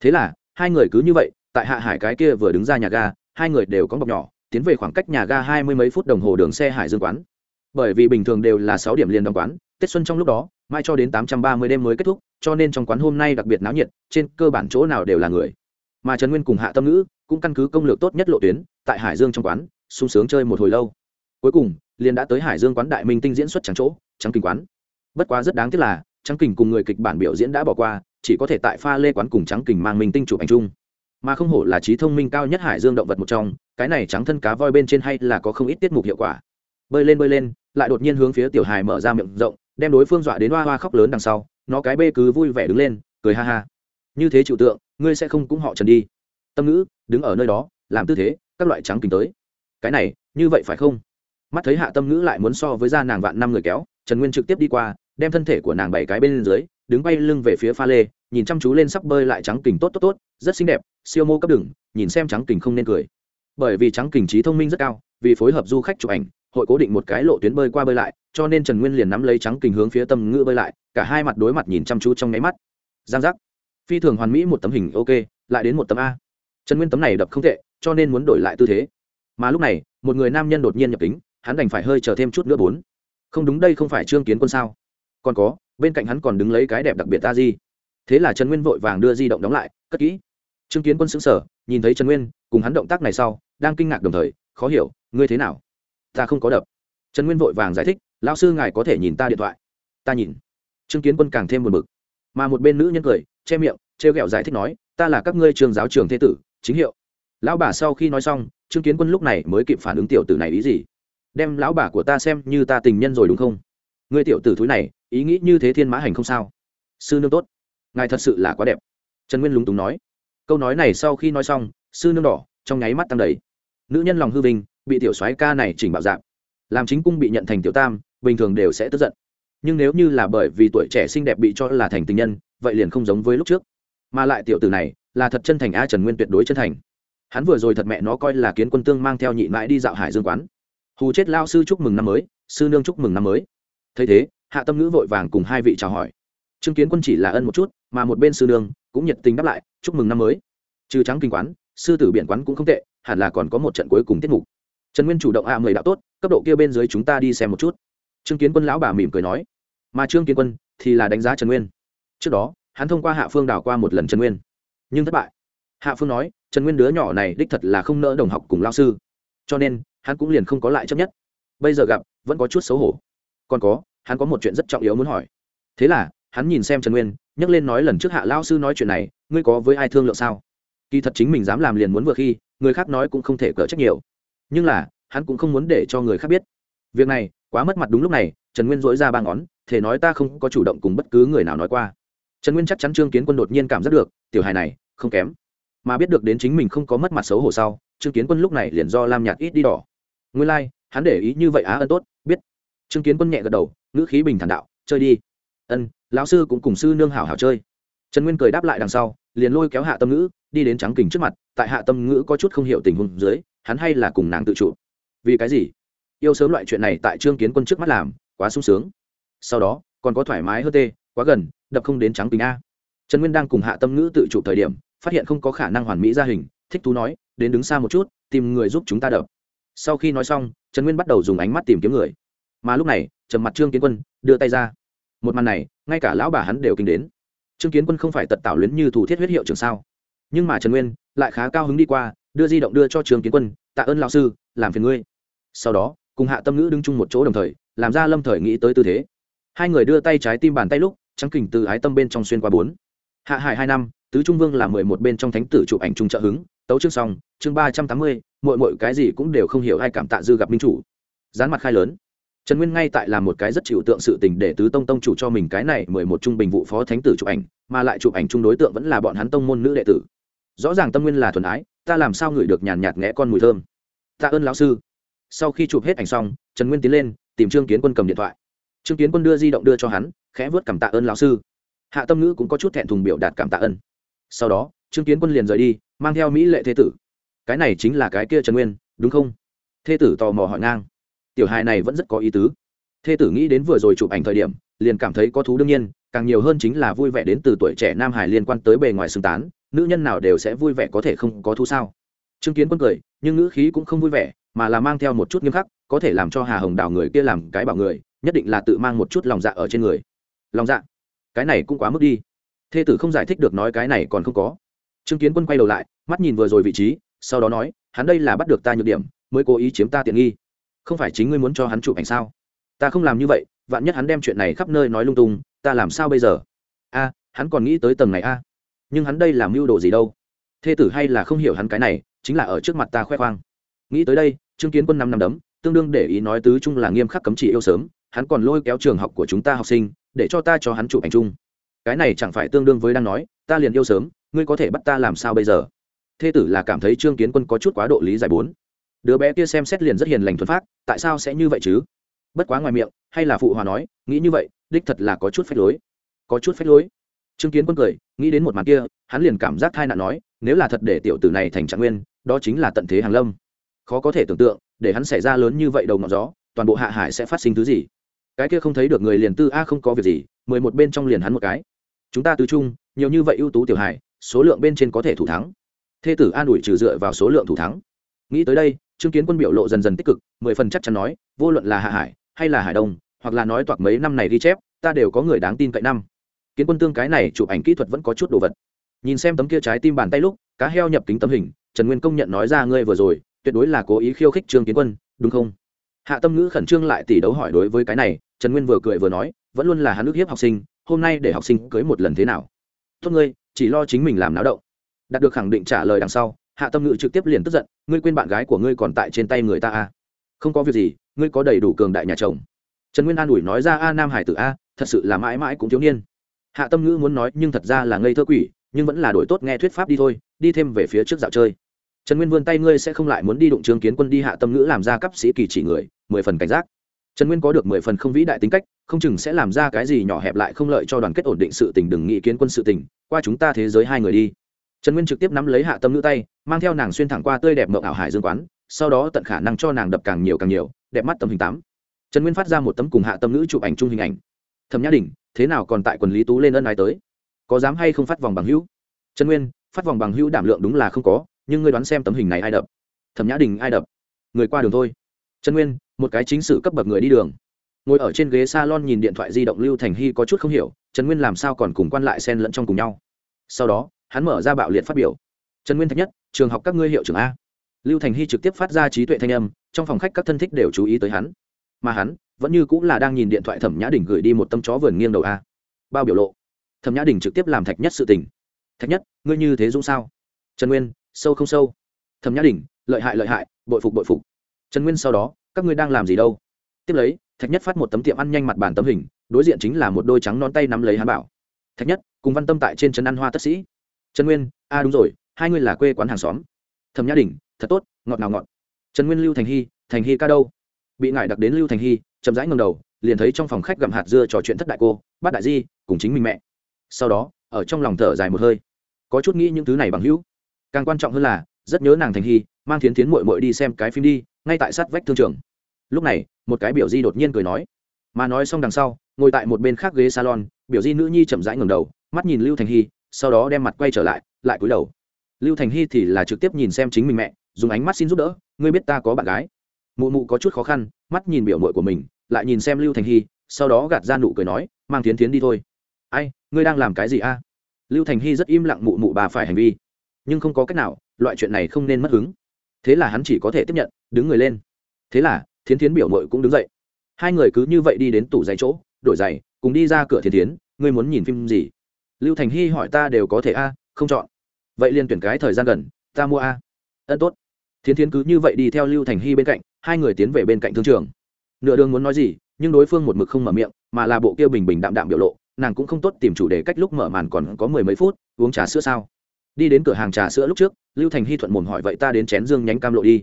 Thế là, hai người cứ như vậy, tại hạ hải cái kia vừa đứng ra nhà ga, hai người đều có bọc nhỏ, tiến về khoảng cách nhà ga hai mươi mấy phút đồng hồ đường xe hải dương quán. Bởi vì bình thường đều là sáu điểm liền đóng quán, tết xuân trong lúc đó, mai cho đến tám trăm ba mươi đêm mới kết thúc, cho nên trong quán hôm nay đặc biệt náo nhiệt, trên cơ bản chỗ nào đều là người. Mà trần nguyên cùng hạ tâm ngữ cũng căn cứ công lược tốt nhất lộ tuyến, tại hải dương trong quán, sung sướng chơi một hồi lâu. Cuối cùng, liền đã tới hải dương quán đại minh tinh diễn xuất trắng chỗ, trắng kinh quán bất quá rất đáng tiếc là, trắng kình cùng người kịch bản biểu diễn đã bỏ qua, chỉ có thể tại pha lê quán cùng trắng kình mang minh tinh chụp ảnh chung. Mà không hổ là trí thông minh cao nhất hải dương động vật một trong, cái này trắng thân cá voi bên trên hay là có không ít tiết mục hiệu quả. Bơi lên bơi lên, lại đột nhiên hướng phía tiểu hài mở ra miệng rộng, đem đối phương dọa đến hoa hoa khóc lớn đằng sau, nó cái bê cứ vui vẻ đứng lên, cười ha ha. Như thế chịu tượng, ngươi sẽ không cũng họ trần đi. Tâm ngữ, đứng ở nơi đó, làm tư thế, các loại trắng kính tới. Cái này, như vậy phải không? Mắt thấy hạ tâm ngữ lại muốn so với da nàng vạn năm người kéo, trần nguyên trực tiếp đi qua đem thân thể của nàng bảy cái bên dưới, đứng bay lưng về phía pha lê, nhìn chăm chú lên sắp bơi lại trắng kình tốt tốt tốt, rất xinh đẹp, siêu mô cấp đừng, nhìn xem trắng kình không nên cười. Bởi vì trắng kình trí thông minh rất cao, vì phối hợp du khách chụp ảnh, hội cố định một cái lộ tuyến bơi qua bơi lại, cho nên trần nguyên liền nắm lấy trắng kình hướng phía tâm ngữ bơi lại, cả hai mặt đối mặt nhìn chăm chú trong nháy mắt. Giang giác. Phi thường hoàn mỹ một tấm hình, ok, lại đến một tấm a. Trần nguyên tấm này đập không tệ, cho nên muốn đổi lại tư thế. Mà lúc này, một người nam nhân đột nhiên nhập kính, hắn đành phải hơi chờ thêm chút nữa bốn. Không đúng đây không phải trương kiến quân sao? Còn có, bên cạnh hắn còn đứng lấy cái đẹp đặc biệt ta di. Thế là trần nguyên vội vàng đưa di động đóng lại, cất kỹ. Trương kiến quân xứng sở nhìn thấy trần nguyên, cùng hắn động tác này sau, đang kinh ngạc đồng thời, khó hiểu, ngươi thế nào? Ta không có đập. Trần nguyên vội vàng giải thích, lão sư ngài có thể nhìn ta điện thoại. Ta nhìn. Trương kiến quân càng thêm buồn bực. Mà một bên nữ nhân cười, che miệng, trêu ghẹo giải thích nói, ta là các ngươi trường giáo trường thế tử, chính hiệu. Lão bà sau khi nói xong, trương kiến quân lúc này mới kịp phản ứng tiểu tử này ý gì. Đem lão bà của ta xem như ta tình nhân rồi đúng không? Ngươi tiểu tử thúi này ý nghĩ như thế thiên mã hành không sao. Sư nương tốt. Ngài thật sự là quá đẹp. Trần nguyên lúng túng nói. Câu nói này sau khi nói xong, sư nương đỏ, trong nháy mắt tăng đầy. Nữ nhân lòng hư vinh, bị tiểu soái ca này chỉnh bạo dạng. Làm chính cung bị nhận thành tiểu tam, bình thường đều sẽ tức giận. Nhưng nếu như là bởi vì tuổi trẻ xinh đẹp bị cho là thành tình nhân, vậy liền không giống với lúc trước. Mà lại tiểu tử này, là thật chân thành a trần nguyên tuyệt đối chân thành. Hắn vừa rồi thật mẹ nó coi là kiến quân tương mang theo nhị mãi đi dạo hải dương quán. Hù chết lao sư chúc mừng năm mới, sư nương chúc mừng năm mới. Thấy thế hạ tâm ngữ vội vàng cùng hai vị chào hỏi. Chứng kiến quân chỉ là ân một chút, mà một bên sư nương cũng nhiệt tình đáp lại, chúc mừng năm mới. Trừ trắng kinh quán, sư tử biển quán cũng không tệ, hẳn là còn có một trận cuối cùng tiết mục. Trần nguyên chủ động hạ à mười đạo tốt, cấp độ kia bên dưới chúng ta đi xem một chút. Trương kiến quân lão bà mỉm cười nói. Mà trương kiến quân thì là đánh giá trần nguyên. Trước đó, hắn thông qua hạ phương đảo qua một lần trần nguyên, nhưng thất bại. Hạ phương nói, trần nguyên đứa nhỏ này đích thật là không nỡ đồng học cùng lao sư, cho nên hắn cũng liền không có lại chấp nhất. Bây giờ gặp, vẫn có chút xấu hổ. Còn có hắn có một chuyện rất trọng yếu muốn hỏi. Thế là hắn nhìn xem trần nguyên nhắc lên nói lần trước hạ lao sư nói chuyện này ngươi có với ai thương lượng sao? Kỳ thật chính mình dám làm liền muốn vừa khi người khác nói cũng không thể cỡ trách nhiều. Nhưng là hắn cũng không muốn để cho người khác biết. Việc này quá mất mặt đúng lúc này trần nguyên dỗi ra ba ngón thể nói ta không có chủ động cùng bất cứ người nào nói qua. Trần nguyên chắc chắn trương kiến quân đột nhiên cảm giác được tiểu hài này không kém. Mà biết được đến chính mình không có mất mặt xấu hổ sau trương kiến quân lúc này liền do lam nhạt ít đi đỏ. Nguyên lai、like, hắn để ý như vậy á ân tốt biết. Trương kiến quân nhẹ gật đầu ngữ khí bình thản đạo, chơi đi. Ân, lão sư cũng cùng sư nương hảo hảo chơi. Trần nguyên cười đáp lại đằng sau, liền lôi kéo hạ tâm ngữ, đi đến trắng kình trước mặt, tại hạ tâm ngữ có chút không hiểu tình huống dưới, hắn hay là cùng nàng tự chủ. Vì cái gì? Yêu sớm loại chuyện này tại trương kiến quân trước mắt làm, quá sung sướng. Sau đó, còn có thoải mái hơn tê, quá gần, đập không đến trắng kình a. Trần nguyên đang cùng hạ tâm ngữ tự chủ thời điểm, phát hiện không có khả năng hoàn mỹ ra hình, thích thú nói, đến đứng xa một chút, tìm người giúp chúng ta đập. Sau khi nói xong, trần nguyên bắt đầu dùng ánh mắt tìm kiếm người mà lúc này trầm mặt trương kiến quân đưa tay ra một màn này ngay cả lão bà hắn đều kinh đến trương kiến quân không phải tật tạo luyến như thủ thiết huyết hiệu trường sao nhưng mà trần nguyên lại khá cao hứng đi qua đưa di động đưa cho trương kiến quân tạ ơn lão sư làm phiền ngươi sau đó cùng hạ tâm ngữ đứng chung một chỗ đồng thời làm ra lâm thời nghĩ tới tư thế hai người đưa tay trái tim bàn tay lúc trắng kình từ ái tâm bên trong xuyên qua bốn hạ hải hai năm tứ trung vương là mười một bên trong thánh tử chụp ảnh trung trợ hứng tấu chương xong chương ba trăm tám mươi mội mội cái gì cũng đều không hiểu ai cảm tạ dư gặp minh chủ dán mặt khai lớn trần nguyên ngay tại là một cái rất chịu tượng sự tình để tứ tông tông chủ cho mình cái này mười một trung bình vụ phó thánh tử chụp ảnh, mà lại chụp ảnh chung đối tượng vẫn là bọn hắn tông môn nữ đệ tử. Rõ ràng tâm nguyên là thuần ái, ta làm sao ngửi được nhàn nhạt nghẽ con mùi thơm. Tạ ơn lão sư. Sau khi chụp hết ảnh xong, trần nguyên tiến lên, tìm trương kiến quân cầm điện thoại. Trương kiến quân đưa di động đưa cho hắn, khẽ vớt cảm tạ ơn lão sư. Hạ tâm ngữ cũng có chút thẹn thùng biểu đạt cảm tạ ơn. Sau đó, trương kiến quân liền rời đi, mang theo mỹ lệ thế tử. Cái này chính là cái kia trần nguyên, đúng không? Thê tử tò mò hỏi ngang tiểu hài này vẫn rất có ý tứ. Thê tử nghĩ đến vừa rồi chụp ảnh thời điểm, liền cảm thấy có thú đương nhiên, càng nhiều hơn chính là vui vẻ đến từ tuổi trẻ nam hải liên quan tới bề ngoài xứng tán, nữ nhân nào đều sẽ vui vẻ có thể không có thú sao. Chứng kiến quân cười, nhưng ngữ khí cũng không vui vẻ, mà là mang theo một chút nghiêm khắc, có thể làm cho hà hồng đào người kia làm cái bảo người, nhất định là tự mang một chút lòng dạ ở trên người. Lòng dạ? Cái này cũng quá mức đi. Thê tử không giải thích được nói cái này còn không có. Chứng kiến quân quay đầu lại, mắt nhìn vừa rồi vị trí, sau đó nói, hắn đây là bắt được ta nhược điểm, mới cố ý chiếm ta tiện nghi không phải chính ngươi muốn cho hắn chụp ảnh sao? Ta không làm như vậy, vạn nhất hắn đem chuyện này khắp nơi nói lung tung, ta làm sao bây giờ? A, hắn còn nghĩ tới tầng này a. Nhưng hắn đây làm mưu đồ gì đâu? Thê tử hay là không hiểu hắn cái này, chính là ở trước mặt ta khoe khoang. Nghĩ tới đây, trương kiến quân năm năm đấm, tương đương để ý nói tứ chung là nghiêm khắc cấm chỉ yêu sớm, hắn còn lôi kéo trường học của chúng ta học sinh, để cho ta cho hắn chụp ảnh chung. Cái này chẳng phải tương đương với đang nói, ta liền yêu sớm, ngươi có thể bắt ta làm sao bây giờ? Thê tử là cảm thấy trương kiến quân có chút quá độ lý giải bốn đứa bé kia xem xét liền rất hiền lành thuần phát tại sao sẽ như vậy chứ? Bất quá ngoài miệng, hay là phụ hòa nói, nghĩ như vậy, đích thật là có chút phép lối. Có chút phép lối. Chứng kiến quân cười, nghĩ đến một màn kia, hắn liền cảm giác thai nạn nói, nếu là thật để tiểu tử này thành trạng nguyên, đó chính là tận thế hàng lâm. Khó có thể tưởng tượng, để hắn xảy ra lớn như vậy đầu ngọn gió, toàn bộ hạ hải sẽ phát sinh thứ gì? Cái kia không thấy được người liền tư a không có việc gì, mười một bên trong liền hắn một cái. Chúng ta tứ trung, nhiều như vậy ưu tú tiểu hải số lượng bên trên có thể thủ thắng. Thê tử an ủi trừ dựa vào số lượng thủ thắng. Nghĩ tới đây chứng kiến quân biểu lộ dần dần tích cực, mười phần chắc chắn nói, vô luận là hạ hải, hay là hải đông, hoặc là nói toạc mấy năm này ghi chép, ta đều có người đáng tin cậy năm. Kiến quân tương cái này chụp ảnh kỹ thuật vẫn có chút đồ vật. Nhìn xem tấm kia trái tim bàn tay lúc, cá heo nhập kính tấm hình, trần nguyên công nhận nói ra ngươi vừa rồi, tuyệt đối là cố ý khiêu khích trương kiến quân, đúng không? Hạ tâm ngữ khẩn trương lại tỷ đấu hỏi đối với cái này, trần nguyên vừa cười vừa nói, vẫn luôn là hắn ước hiếp học sinh, hôm nay để học sinh cưới một lần thế nào? Tốt ngươi, chỉ lo chính mình làm náo động. Đạt được khẳng định trả lời đằng sau hạ tâm ngữ trực tiếp liền tức giận, ngươi quên bạn gái của ngươi còn tại trên tay người ta à? không có việc gì, ngươi có đầy đủ cường đại nhà chồng. Trần nguyên an ủi nói ra, a, nam hải tử a, thật sự là mãi mãi cũng thiếu niên. Hạ tâm ngữ muốn nói, nhưng thật ra là ngây thơ quỷ, nhưng vẫn là đổi tốt nghe thuyết pháp đi thôi, đi thêm về phía trước dạo chơi. Trần nguyên vươn tay ngươi sẽ không lại muốn đi đụng trương kiến quân đi hạ tâm ngữ làm ra cấp sĩ kỳ chỉ người, mười phần cảnh giác. Trần nguyên có được mười phần không vĩ đại tính cách, không chừng sẽ làm ra cái gì nhỏ hẹp lại không lợi cho đoàn kết ổn định sự tình, đừng nghĩ kiến quân sự tình, qua chúng ta thế giới hai người đi trần nguyên trực tiếp nắm lấy hạ tâm nữ tay, mang theo nàng xuyên thẳng qua tươi đẹp mộng ảo hải dương quán, sau đó tận khả năng cho nàng đập càng nhiều càng nhiều, đẹp mắt tầm hình tám. Trần nguyên phát ra một tấm cùng hạ tâm nữ chụp ảnh chung hình ảnh. Thẩm nhã đình, thế nào còn tại quần lý tú lên ân ai tới? Có dám hay không phát vòng bằng hữu? Trần nguyên, phát vòng bằng hữu đảm lượng đúng là không có, nhưng ngươi đoán xem tấm hình này ai đập? Thẩm nhã đình, ai đập? Người qua đường thôi. Trần nguyên, một cái chính sử cấp bậc người đi đường. Ngồi ở trên ghế s a lon nhìn điện thoại di động lưu thành hy có chút không hiểu, trần nguyên làm sao còn cùng quan lại xen lẫn trong cùng nhau? Sau đó hắn mở ra bạo liệt phát biểu. Trần nguyên thạch nhất, trường học các ngươi hiệu trưởng a. Lưu thành hy trực tiếp phát ra trí tuệ thanh âm, trong phòng khách các thân thích đều chú ý tới hắn. Mà hắn, vẫn như cũng là đang nhìn điện thoại thẩm nhã đình gửi đi một tâm chó vườn nghiêng đầu a. Bao biểu lộ. Thẩm nhã đình trực tiếp làm thạch nhất sự tình. Thạch nhất, ngươi như thế dũng sao? Trần nguyên, sâu không sâu? Thẩm nhã đình, lợi hại lợi hại, bội phục bội phục. Trần nguyên sau đó, các ngươi đang làm gì đâu? Tiếp lấy, thạch nhất phát một tấm tiệm ăn nhanh mặt bàn tấm hình, đối diện chính là một đôi trắng non tay nắm lấy hắn bảo. Thạch nhất, cùng văn tâm tại trên trấn ăn hoa tất sĩ trần nguyên a đúng rồi, hai người là quê quán hàng xóm. Thẩm nhã đình thật tốt, ngọt nào ngọt. Trần nguyên, lưu thành hy thành hy ca đâu? Bị ngại đặc đến lưu thành hy, chậm rãi ngầm đầu, liền thấy trong phòng khách gặm hạt dưa trò chuyện thất đại cô, bát đại di, cùng chính mình mẹ. Sau đó, ở trong lòng thở dài một hơi. Có chút nghĩ những thứ này bằng hữu. Càng quan trọng hơn là, rất nhớ nàng thành hy, mang thiến thiến mội mội đi xem cái phim đi, ngay tại sát vách thương trường. Lúc này, một cái biểu di đột nhiên cười nói. Mà nói xong đằng sau, ngồi tại một bên khác ghế salon, biểu di nữ nhi chậm rãi ngầm đầu, mắt nhìn lưu thành hy sau đó đem mặt quay trở lại lại cúi đầu. Lưu thành hy thì là trực tiếp nhìn xem chính mình mẹ, dùng ánh mắt xin giúp đỡ, ngươi biết ta có bạn gái? Mụ mụ có chút khó khăn, mắt nhìn biểu mội của mình, lại nhìn xem lưu thành hy, sau đó gạt ra nụ cười nói, mang tiến tiến đi thôi. Ai, ngươi đang làm cái gì a? Lưu thành hy rất im lặng mụ mụ bà phải hành vi, nhưng không có cách nào, loại chuyện này không nên mất hứng. Thế là hắn chỉ có thể tiếp nhận, đứng người lên. Thế là, thiến thiến biểu mội cũng đứng dậy. Hai người cứ như vậy đi đến tủ giày chỗ, đổi giày, cùng đi ra cửa thiến thiến, ngươi muốn nhìn phim gì? Lưu thành hy hỏi ta đều có thể a, không chọn. Vậy liền tuyển cái thời gian gần, ta mua a. Ân tốt. Thiến thiến cứ như vậy đi theo lưu thành hy bên cạnh, hai người tiến về bên cạnh thương trường. Nửa đường muốn nói gì, nhưng đối phương một mực không mở miệng, mà là bộ kia bình bình đạm đạm biểu lộ, nàng cũng không tốt tìm chủ đề cách lúc mở màn còn có mười mấy phút, uống trà sữa sao? Đi đến cửa hàng trà sữa lúc trước, lưu thành hy thuận mồm hỏi vậy ta đến chén dương nhánh cam lộ đi.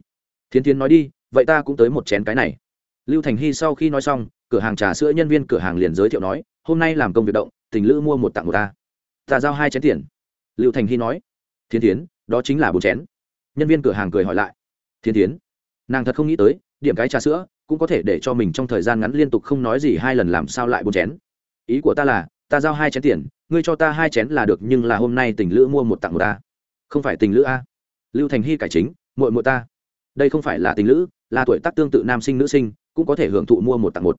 Thiến thiến nói đi, vậy ta cũng tới một chén cái này. Lưu thành hy sau khi nói xong, cửa hàng trà sữa nhân viên cửa hàng liền giới thiệu nói, hôm nay làm công việc động, tình lữ mua một tặng một ta ta giao hai chén tiền. Lưu thành hy nói. Thiên tiến đó chính là bốn chén. Nhân viên cửa hàng cười hỏi lại. Thiên tiến nàng thật không nghĩ tới, điểm cái trà sữa, cũng có thể để cho mình trong thời gian ngắn liên tục không nói gì hai lần làm sao lại bốn chén. Ý của ta là, ta giao hai chén tiền, ngươi cho ta hai chén là được, nhưng là hôm nay tình lữ mua một tặng một ta. Không phải tình lữ a. Lưu thành hy cải chính, muội muội ta. Đây không phải là tình lữ, là tuổi tác tương tự nam sinh nữ sinh, cũng có thể hưởng thụ mua một tặng một.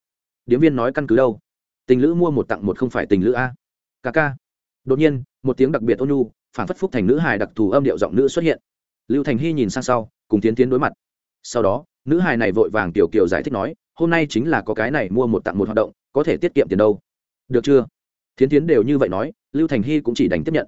Điếm viên nói căn cứ đâu? Tình lữ mua một tặng một không phải tình lữ a. Ca ca đột nhiên, một tiếng đặc biệt ôn nhu phản phất phúc thành nữ hài đặc thù âm điệu giọng nữ xuất hiện. Lưu thành hy nhìn sang sau, cùng tiến tiến đối mặt. Sau đó, nữ hài này vội vàng tiểu kiều giải thích nói, hôm nay chính là có cái này mua một tặng một hoạt động, có thể tiết kiệm tiền đâu. Được chưa? Thiến tiến đều như vậy nói, lưu thành hy cũng chỉ đành tiếp nhận.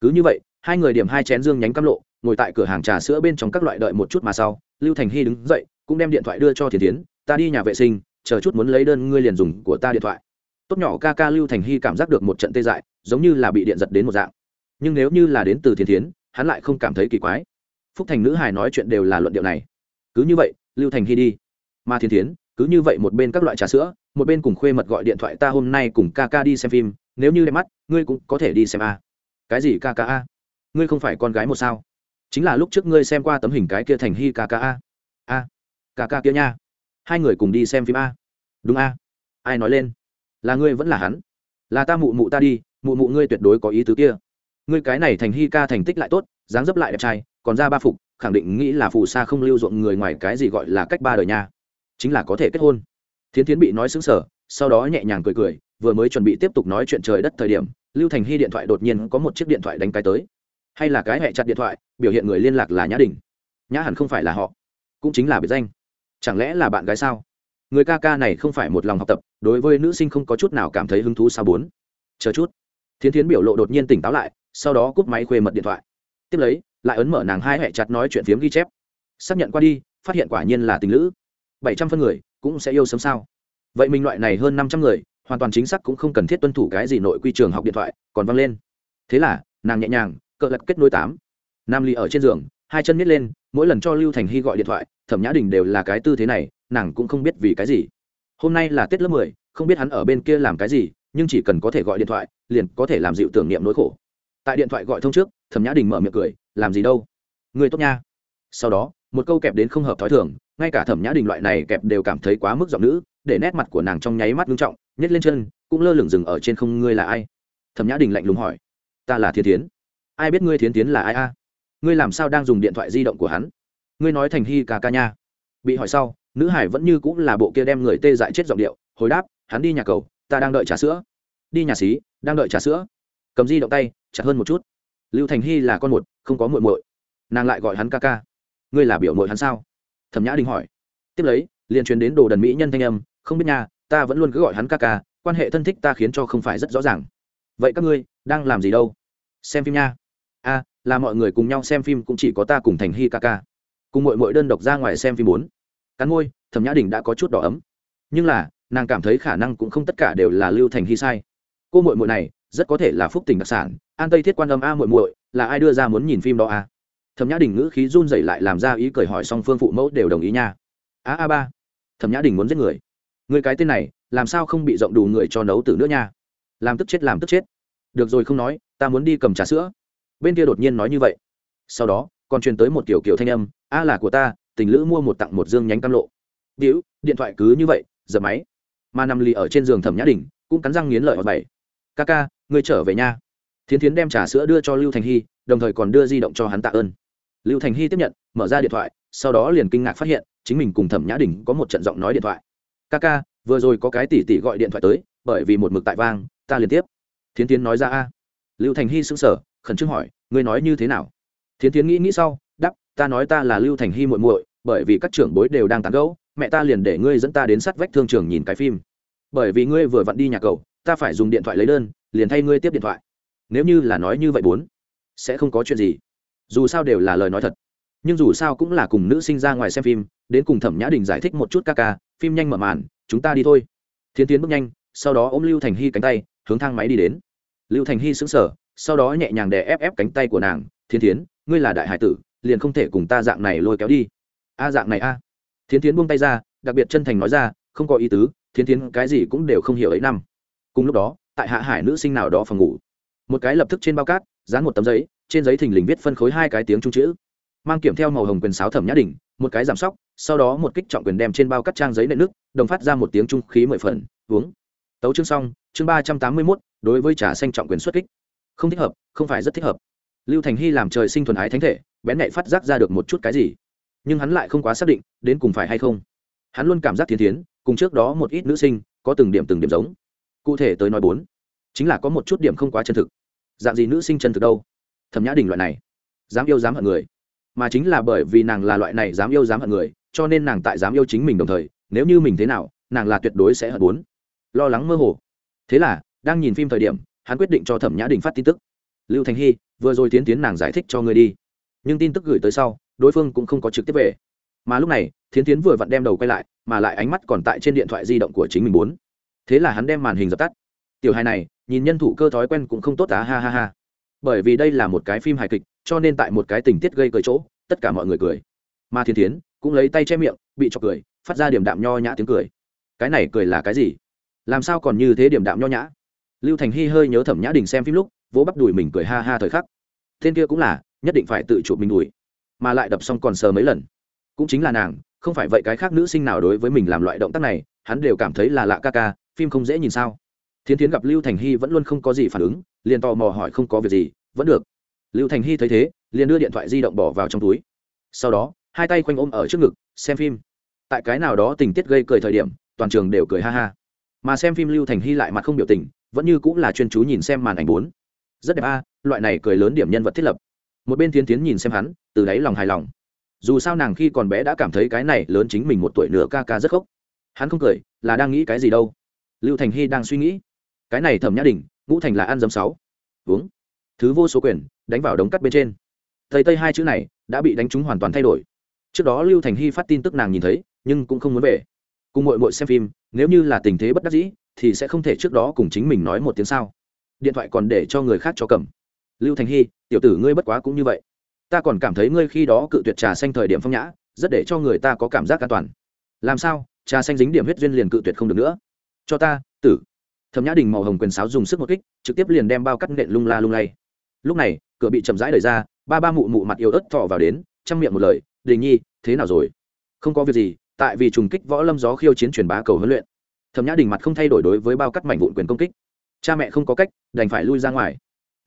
Cứ như vậy, hai người điểm hai chén dương nhánh cam lộ, ngồi tại cửa hàng trà sữa bên trong các loại đợi một chút mà sau, lưu thành hy đứng dậy, cũng đem điện thoại đưa cho thiến tiến, ta đi nhà vệ sinh, chờ chút muốn lấy đơn ngươi liền dùng của ta điện thoại tốt nhỏ ca ca lưu thành hy cảm giác được một trận tê dại, giống như là bị điện giật đến một dạng. Nhưng nếu như là đến từ thiên thiến, hắn lại không cảm thấy kỳ quái. Phúc thành nữ hài nói chuyện đều là luận điệu này. Cứ như vậy, lưu thành hy đi. Mà thiên thiến, cứ như vậy một bên các loại trà sữa, một bên cùng khuê mật gọi điện thoại ta hôm nay cùng ca ca đi xem phim, nếu như đẹp mắt, ngươi cũng có thể đi xem a. Cái gì ca ca a? Ngươi không phải con gái một sao? Chính là lúc trước ngươi xem qua tấm hình cái kia thành hy ca ca a. A, ca ca kia nha. Hai người cùng đi xem phim a. Đúng a. Ai nói lên? Là ngươi vẫn là hắn. Là ta mụ mụ ta đi, mụ mụ ngươi tuyệt đối có ý tứ kia. Ngươi cái này thành Hi ca thành tích lại tốt, dáng dấp lại đẹp trai, còn ra ba phục, khẳng định nghĩ là phù sa không lưu ruộng người ngoài cái gì gọi là cách ba đời nha. Chính là có thể kết hôn. Thiến thiến bị nói xứng sở sau đó nhẹ nhàng cười cười, vừa mới chuẩn bị tiếp tục nói chuyện trời đất thời điểm, lưu thành hy điện thoại đột nhiên có một chiếc điện thoại đánh cái tới. Hay là cái hẹ chặt điện thoại, biểu hiện người liên lạc là nhã đình. Nhã hẳn không phải là họ, cũng chính là biệt danh. Chẳng lẽ là bạn gái sao? Người ca ca này không phải một lòng học tập, đối với nữ sinh không có chút nào cảm thấy hứng thú sao bốn? Chờ chút. Thiến thiến biểu lộ đột nhiên tỉnh táo lại, sau đó cúp máy khuê mật điện thoại. Tiếp lấy, lại ấn mở nàng hai hẹ chặt nói chuyện phiếm ghi chép. Xác nhận qua đi, phát hiện quả nhiên là tình lữ. Bảy trăm phân người, cũng sẽ yêu sớm sao? Vậy mình loại này hơn năm trăm người, hoàn toàn chính xác cũng không cần thiết tuân thủ cái gì nội quy trường học điện thoại, còn văng lên. Thế là, nàng nhẹ nhàng cỡ lật kết nối tám. Nam ly ở trên giường, hai chân miết lên, mỗi lần cho lưu thành hy gọi điện thoại, thẩm nhã đình đều là cái tư thế này nàng cũng không biết vì cái gì. Hôm nay là tết lớp mười, không biết hắn ở bên kia làm cái gì, nhưng chỉ cần có thể gọi điện thoại, liền có thể làm dịu tưởng niệm nỗi khổ. Tại điện thoại gọi thông trước, thẩm nhã đình mở miệng cười, làm gì đâu? Người tốt nha. Sau đó, một câu kẹp đến không hợp t h ó i thường, ngay cả thẩm nhã đình loại này kẹp đều cảm thấy quá mức giọng nữ, để nét mặt của nàng trong nháy mắt ngưng trọng nhét lên chân, cũng lơ lửng rừng ở trên không ngươi là ai? Thẩm nhã đình lạnh lùng hỏi. Ta là thiên tiến. Ai biết ngươi thiên tiến là ai a? Ngươi làm sao đang dùng điện thoại di động của hắn? Ngươi nói thành hy ca ca nha. Bị hỏi sau nữ hải vẫn như cũng là bộ kia đem người tê dại chết giọng điệu, hồi đáp, hắn đi nhà cầu, ta đang đợi trà sữa. Đi nhà xí, đang đợi trà sữa. Cầm di động tay, chặt hơn một chút. Lưu thành hy là con một, không có muội muội. Nàng lại gọi hắn ca ca. Ngươi là biểu muội hắn sao? Thẩm nhã đình hỏi. Tiếp lấy, liền truyền đến đồ đần mỹ nhân thanh âm, không biết nha, ta vẫn luôn cứ gọi hắn ca ca, quan hệ thân thích ta khiến cho không phải rất rõ ràng. Vậy các ngươi, đang làm gì đâu? Xem phim nha. A, là mọi người cùng nhau xem phim cũng chỉ có ta cùng thành hy ca ca. Cùng mội mội đơn độc ra ngoài xem phim bốn cắn môi, thẩm nhã đình đã có chút đỏ ấm. Nhưng là, nàng cảm thấy khả năng cũng không tất cả đều là lưu thành hy sai. Cô muội muội này, rất có thể là phúc tình đặc sản, an tây thiết quan âm a muội muội, là ai đưa ra muốn nhìn phim đó a? Thẩm nhã đình ngữ khí run dậy lại làm ra ý cười hỏi song phương phụ mẫu đều đồng ý nha. A a ba. Thẩm nhã đình muốn giết người. Người cái tên này, làm sao không bị rộng đủ người cho nấu tử nữa nha? Làm tức chết, làm tức chết. Được rồi không nói, ta muốn đi cầm trà sữa. Bên kia đột nhiên nói như vậy. Sau đó, còn truyền tới một kiểu kiểu thanh âm, a là của ta tình lữ mua một tặng một dương nhánh cam lộ. Điếu điện thoại cứ như vậy giờ máy. Mà nằm lì ở trên giường thẩm nhã đình cũng cắn răng nghiến lợi vào bảy ca ca ngươi trở về nha. Thiến thiến đem trà sữa đưa cho lưu thành hy đồng thời còn đưa di động cho hắn tạ ơn. Lưu thành hy tiếp nhận mở ra điện thoại sau đó liền kinh ngạc phát hiện chính mình cùng thẩm nhã đình có một trận giọng nói điện thoại. Ca ca vừa rồi có cái tỷ tỷ gọi điện thoại tới bởi vì một mực tại vang ta liên tiếp. Thiến tiến nói ra a. Lưu thành hy sững sờ, khẩn trương hỏi ngươi nói như thế nào? Thiến tiến nghĩ nghĩ sau đắp ta nói ta là lưu thành hy muội muội bởi vì các trưởng bối đều đang tán gẫu mẹ ta liền để ngươi dẫn ta đến sát vách thương trường nhìn cái phim. Bởi vì ngươi vừa vặn đi nhà cầu ta phải dùng điện thoại lấy đơn liền thay ngươi tiếp điện thoại. Nếu như là nói như vậy bốn sẽ không có chuyện gì. Dù sao đều là lời nói thật. Nhưng dù sao cũng là cùng nữ sinh ra ngoài xem phim đến cùng thẩm nhã đình giải thích một chút ca ca phim nhanh mở màn chúng ta đi thôi. Thiên tiến bước nhanh sau đó ôm lưu thành hy cánh tay hướng thang máy đi đến. Lưu thành hy sững sờ, sau đó nhẹ nhàng đè ép ép cánh tay của nàng thiên thiến ngươi là đại hải tử liền không thể cùng ta dạng này lôi kéo đi a dạng này a. Thiến tiến buông tay ra, đặc biệt chân thành nói ra, không có ý tứ, Thiến tiến cái gì cũng đều không hiểu ấy năm. Cùng lúc đó, tại hạ hải nữ sinh nào đó phòng ngủ, một cái lập tức trên bao cát, dán một tấm giấy, trên giấy thình lình viết phân khối hai cái tiếng trung chữ. Mang kiểm theo màu hồng quyền sáo thẩm nhã đỉnh, một cái giảm sóc, sau đó một kích trọng quyền đem trên bao cắt trang giấy nệ nước, đồng phát ra một tiếng trung khí mười phần, uống. Tấu chương xong, chương ba trăm tám mươi mốt, đối với trà xanh trọng quyền xuất kích. Không thích hợp, không phải rất thích hợp. Lưu thành hy làm trời sinh thuần ái thánh thể, bén nhạy phát giác ra được một chút cái gì nhưng hắn lại không quá xác định đến cùng phải hay không. Hắn luôn cảm giác thiên tiến cùng trước đó một ít nữ sinh, có từng điểm từng điểm giống. Cụ thể tới nói bốn, chính là có một chút điểm không quá chân thực. Dạng gì nữ sinh chân thực đâu? Thẩm nhã đình loại này, dám yêu dám hận người. Mà chính là bởi vì nàng là loại này dám yêu dám hận người, cho nên nàng tại dám yêu chính mình đồng thời, nếu như mình thế nào, nàng là tuyệt đối sẽ hận bốn. Lo lắng mơ hồ. Thế là, đang nhìn phim thời điểm, hắn quyết định cho thẩm nhã đình phát tin tức. Lưu thành hy, vừa rồi tiến tiến nàng giải thích cho người đi. Nhưng tin tức gửi tới sau đối phương cũng không có trực tiếp về. Mà lúc này, thiến tiến vừa vặn đem đầu quay lại, mà lại ánh mắt còn tại trên điện thoại di động của chính mình bốn. Thế là hắn đem màn hình dập tắt. Tiểu hài này, nhìn nhân thủ cơ thói quen cũng không tốt á, ha ha ha. Bởi vì đây là một cái phim hài kịch, cho nên tại một cái tình tiết gây cười chỗ, tất cả mọi người cười. Mà thiên tiến cũng lấy tay che miệng, bị chọc cười, phát ra điểm đạm nho nhã tiếng cười. Cái này cười là cái gì? Làm sao còn như thế điểm đạm nho nhã? Lưu thành hy hơi nhớ thẩm nhã đình xem phim lúc, vỗ bắp đùi mình cười ha ha thời khắc. Tên kia cũng là, nhất định phải tự chụp mình đùi mà lại đập xong còn sờ mấy lần. Cũng chính là nàng, không phải vậy cái khác nữ sinh nào đối với mình làm loại động tác này, hắn đều cảm thấy là lạ ca ca, phim không dễ nhìn sao. Thiến tiến gặp lưu thành hy vẫn luôn không có gì phản ứng, liền tò mò hỏi không có việc gì, vẫn được. Lưu thành hy thấy thế, liền đưa điện thoại di động bỏ vào trong túi. Sau đó, hai tay khoanh ôm ở trước ngực, xem phim. Tại cái nào đó tình tiết gây cười thời điểm, toàn trường đều cười ha ha. Mà xem phim lưu thành hy lại mặt không biểu tình, vẫn như cũng là chuyên chú nhìn xem màn ảnh bốn. Rất đẹp a, loại này cười lớn điểm nhân vật thiết lập một bên tiến tiến nhìn xem hắn, từ đáy lòng hài lòng. Dù sao nàng khi còn bé đã cảm thấy cái này lớn chính mình một tuổi nửa ca ca rất khóc hắn không cười, là đang nghĩ cái gì đâu. Lưu thành hy đang suy nghĩ. Cái này thẩm nhã đình, ngũ thành là ăn dấm sáu. Uống. Thứ vô số quyền, đánh vào đống cắt bên trên. Thầy tây hai chữ này đã bị đánh trúng hoàn toàn thay đổi. Trước đó lưu thành hy phát tin tức nàng nhìn thấy, nhưng cũng không muốn về. Cùng mội mội xem phim, nếu như là tình thế bất đắc dĩ, thì sẽ không thể trước đó cùng chính mình nói một tiếng sao. Điện thoại còn để cho người khác cho cầm lưu thành hy, tiểu tử ngươi bất quá cũng như vậy. Ta còn cảm thấy ngươi khi đó cự tuyệt trà xanh thời điểm phong nhã, rất để cho người ta có cảm giác an toàn. Làm sao? Trà xanh dính điểm huyết duyên liền cự tuyệt không được nữa. Cho ta, tử. Thẩm nhã đình màu hồng quyền sáo dùng sức một kích, trực tiếp liền đem bao cắt nện lung la lung lay. Lúc này, cửa bị chậm rãi đẩy ra, ba ba mụ mụ mặt yếu ớt thọ vào đến, chăm miệng một lời, đình nhi, thế nào rồi? Không có việc gì, tại vì trùng kích võ lâm gió khiêu chiến truyền bá cầu huấn luyện. Thẩm nhã đình mặt không thay đổi đối với bao cắt mảnh vụn quyền công kích. Cha mẹ không có cách, đành phải lui ra ngoài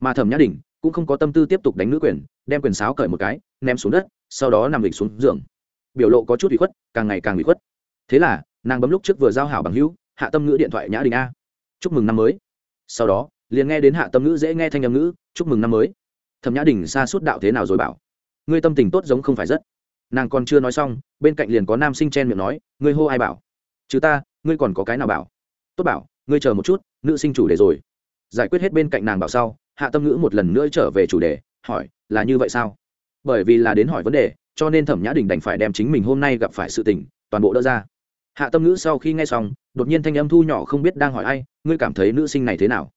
mà thẩm nhã đình cũng không có tâm tư tiếp tục đánh nữ quyền, đem quyền sáo cởi một cái, ném xuống đất, sau đó nằm lịch xuống giường. Biểu lộ có chút bị khuất, càng ngày càng bị khuất. Thế là, nàng bấm lúc trước vừa giao hảo bằng hữu, hạ tâm ngữ điện thoại nhã đình a. Chúc mừng năm mới. Sau đó, liền nghe đến hạ tâm ngữ dễ nghe thanh âm ngữ, chúc mừng năm mới. Thẩm nhã đình xa suốt đạo thế nào rồi bảo? Ngươi tâm tình tốt giống không phải rất. Nàng còn chưa nói xong, bên cạnh liền có nam sinh chen miệng nói, ngươi hô ai bảo? Chứ ta, ngươi còn có cái nào bảo? Tốt bảo, ngươi chờ một chút, nữ sinh chủ đề rồi. Giải quyết hết bên cạnh nàng bảo sau hạ tâm ngữ một lần nữa trở về chủ đề, hỏi, là như vậy sao? Bởi vì là đến hỏi vấn đề, cho nên thẩm nhã đình đành phải đem chính mình hôm nay gặp phải sự tình, toàn bộ đỡ ra. Hạ tâm ngữ sau khi nghe xong, đột nhiên thanh âm thu nhỏ không biết đang hỏi ai, ngươi cảm thấy nữ sinh này thế nào?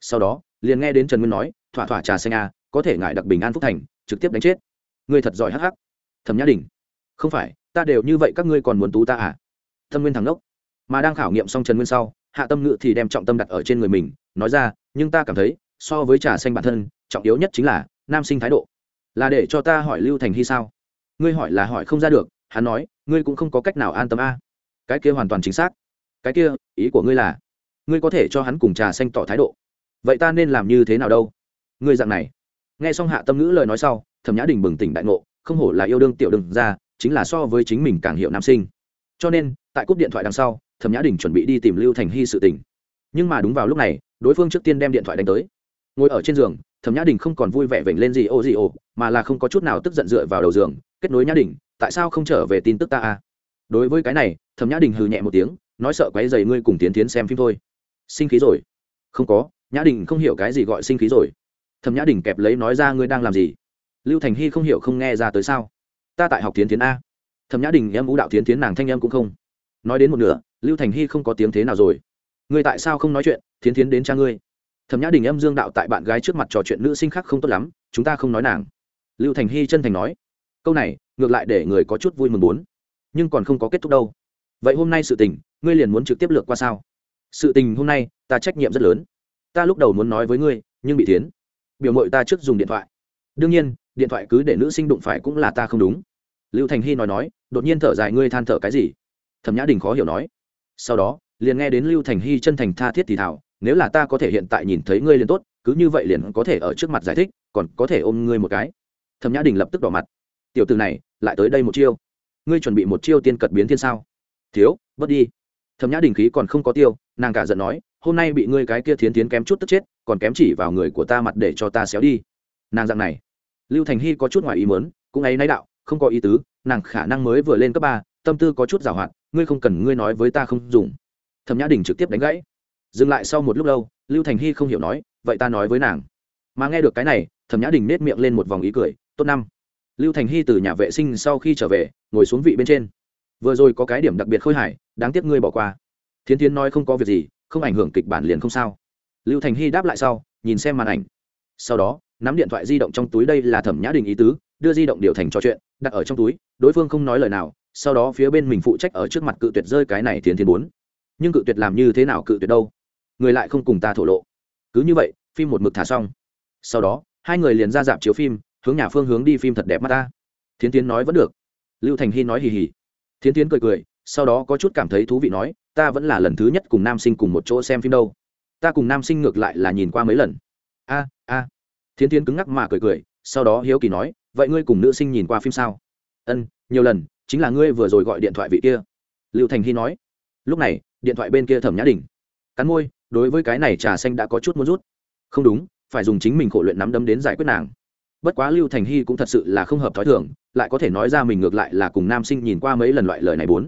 Sau đó, liền nghe đến trần nguyên nói, thỏa thỏa trà xanh a có thể ngại đặc bình an phúc thành, trực tiếp đánh chết. Ngươi thật giỏi hắc hắc. Thẩm nhã đình, không phải, ta đều như vậy các ngươi còn muốn tú ta à? Thâm nguyên thắng đốc mà đang khảo nghiệm xong trần nguyên sau, hạ tâm ngữ thì đem trọng tâm đặt ở trên người mình, nói ra, nhưng ta cảm thấy so với trà xanh bản thân, trọng yếu nhất chính là nam sinh thái độ. Là để cho ta hỏi lưu thành hy sao? Ngươi hỏi là hỏi không ra được, hắn nói, ngươi cũng không có cách nào an tâm a. Cái kia hoàn toàn chính xác. Cái kia, ý của ngươi là, ngươi có thể cho hắn cùng trà xanh tỏ thái độ. Vậy ta nên làm như thế nào đâu? Ngươi dạng này. Nghe xong hạ tâm ngữ lời nói sau, thẩm nhã đình bừng tỉnh đại ngộ, không hổ là yêu đương tiểu đừng ra, chính là so với chính mình càng hiệu nam sinh. Cho nên, tại cúp điện thoại đằng sau, thẩm nhã đình chuẩn bị đi tìm lưu thành hy sự tình. Nhưng mà đúng vào lúc này, đối phương trước tiên đem điện thoại đánh tới ngồi ở trên giường, thẩm nhã đình không còn vui vẻ vểnh lên gì, ô gì, ô, mà là không có chút nào tức giận dựa vào đầu giường, kết nối nhã đình, tại sao không trở về tin tức ta à đối với cái này, thẩm nhã đình hừ nhẹ một tiếng, nói sợ quấy dày ngươi cùng tiến tiến xem phim thôi. Sinh khí rồi. Không có, nhã đình không hiểu cái gì gọi sinh khí rồi. Thẩm nhã đình kẹp lấy nói ra ngươi đang làm gì? Lưu thành hy không hiểu không nghe ra tới sao? Ta tại học tiến tiến a. Thẩm nhã đình em vũ đạo tiến tiến nàng thanh em cũng không. Nói đến một nửa, lưu thành hy không có tiếng thế nào rồi. Ngươi tại sao không nói chuyện? Tiến tiến đến cha ngươi thẩm nhã đình âm dương đạo tại bạn gái trước mặt trò chuyện nữ sinh khác không tốt lắm, chúng ta không nói nàng. Lưu thành hy chân thành nói, câu này, ngược lại để người có chút vui mừng muốn, nhưng còn không có kết thúc đâu. Vậy hôm nay sự tình, ngươi liền muốn trực tiếp lược qua sao? Sự tình hôm nay, ta trách nhiệm rất lớn. Ta lúc đầu muốn nói với ngươi, nhưng bị tiến biểu mội ta trước dùng điện thoại. Đương nhiên, điện thoại cứ để nữ sinh đụng phải cũng là ta không đúng. Lưu thành hy nói nói, đột nhiên thở dài, ngươi than thở cái gì? Thẩm nhã đình khó hiểu nói. Sau đó, liền nghe đến lưu thành hy chân thành tha thiết thì thảo nếu là ta có thể hiện tại nhìn thấy ngươi liền tốt, cứ như vậy liền có thể ở trước mặt giải thích, còn có thể ôm ngươi một cái. Thẩm nhã đình lập tức đỏ mặt. Tiểu từ này, lại tới đây một chiêu. Ngươi chuẩn bị một chiêu tiên cật biến thiên sao? Thiếu, bớt đi. Thẩm nhã đình khí còn không có tiêu, nàng cả giận nói, hôm nay bị ngươi cái kia thiến tiến kém chút tức chết, còn kém chỉ vào người của ta mặt để cho ta xéo đi. Nàng dặn này. Lưu thành hy có chút ngoài ý mớn cũng ấy náy đạo, không có ý tứ, nàng khả năng mới vừa lên cấp ba, tâm tư có chút giảo hoạt, ngươi không cần ngươi nói với ta không dùng. Thẩm nhã đình trực tiếp đánh gãy dừng lại sau một lúc lâu, lưu thành hy không hiểu nói, vậy ta nói với nàng. Mà nghe được cái này, thẩm nhã đình nết miệng lên một vòng ý cười, tốt năm. Lưu thành hy từ nhà vệ sinh sau khi trở về, ngồi xuống vị bên trên. Vừa rồi có cái điểm đặc biệt khôi hài, đáng tiếc ngươi bỏ qua. Thiến tiến nói không có việc gì, không ảnh hưởng kịch bản liền không sao. Lưu thành hy đáp lại sau, nhìn xem màn ảnh. Sau đó, nắm điện thoại di động trong túi đây là thẩm nhã đình ý tứ, đưa di động điều thành trò chuyện, đặt ở trong túi, đối phương không nói lời nào, sau đó phía bên mình phụ trách ở trước mặt cự tuyệt rơi cái này thiến tiến bốn. Nhưng cự tuyệt làm như thế nào cự tuyệt đâu? Người lại không cùng ta thổ lộ. Cứ như vậy, phim một mực thả xong. Sau đó, hai người liền ra dạp chiếu phim, hướng nhà phương hướng đi phim thật đẹp mắt ta. Thiến tiến nói vẫn được. Lưu thành hy nói hì hì. Thiến tiến cười cười, sau đó có chút cảm thấy thú vị nói, ta vẫn là lần thứ nhất cùng nam sinh cùng một chỗ xem phim đâu. Ta cùng nam sinh ngược lại là nhìn qua mấy lần. A a. Thiến tiến cứng ngắc mà cười cười, sau đó hiếu kỳ nói, vậy ngươi cùng nữ sinh nhìn qua phim sao? Ân, nhiều lần, chính là ngươi vừa rồi gọi điện thoại vị kia. Lưu thành hy nói, lúc này, điện thoại bên kia thẩm nhã đình. Cắn môi đối với cái này trà xanh đã có chút muốn rút. Không đúng, phải dùng chính mình khổ luyện nắm đấm đến giải quyết nàng. Bất quá lưu thành hy cũng thật sự là không hợp t h ó i thường, lại có thể nói ra mình ngược lại là cùng nam sinh nhìn qua mấy lần loại lời này bốn.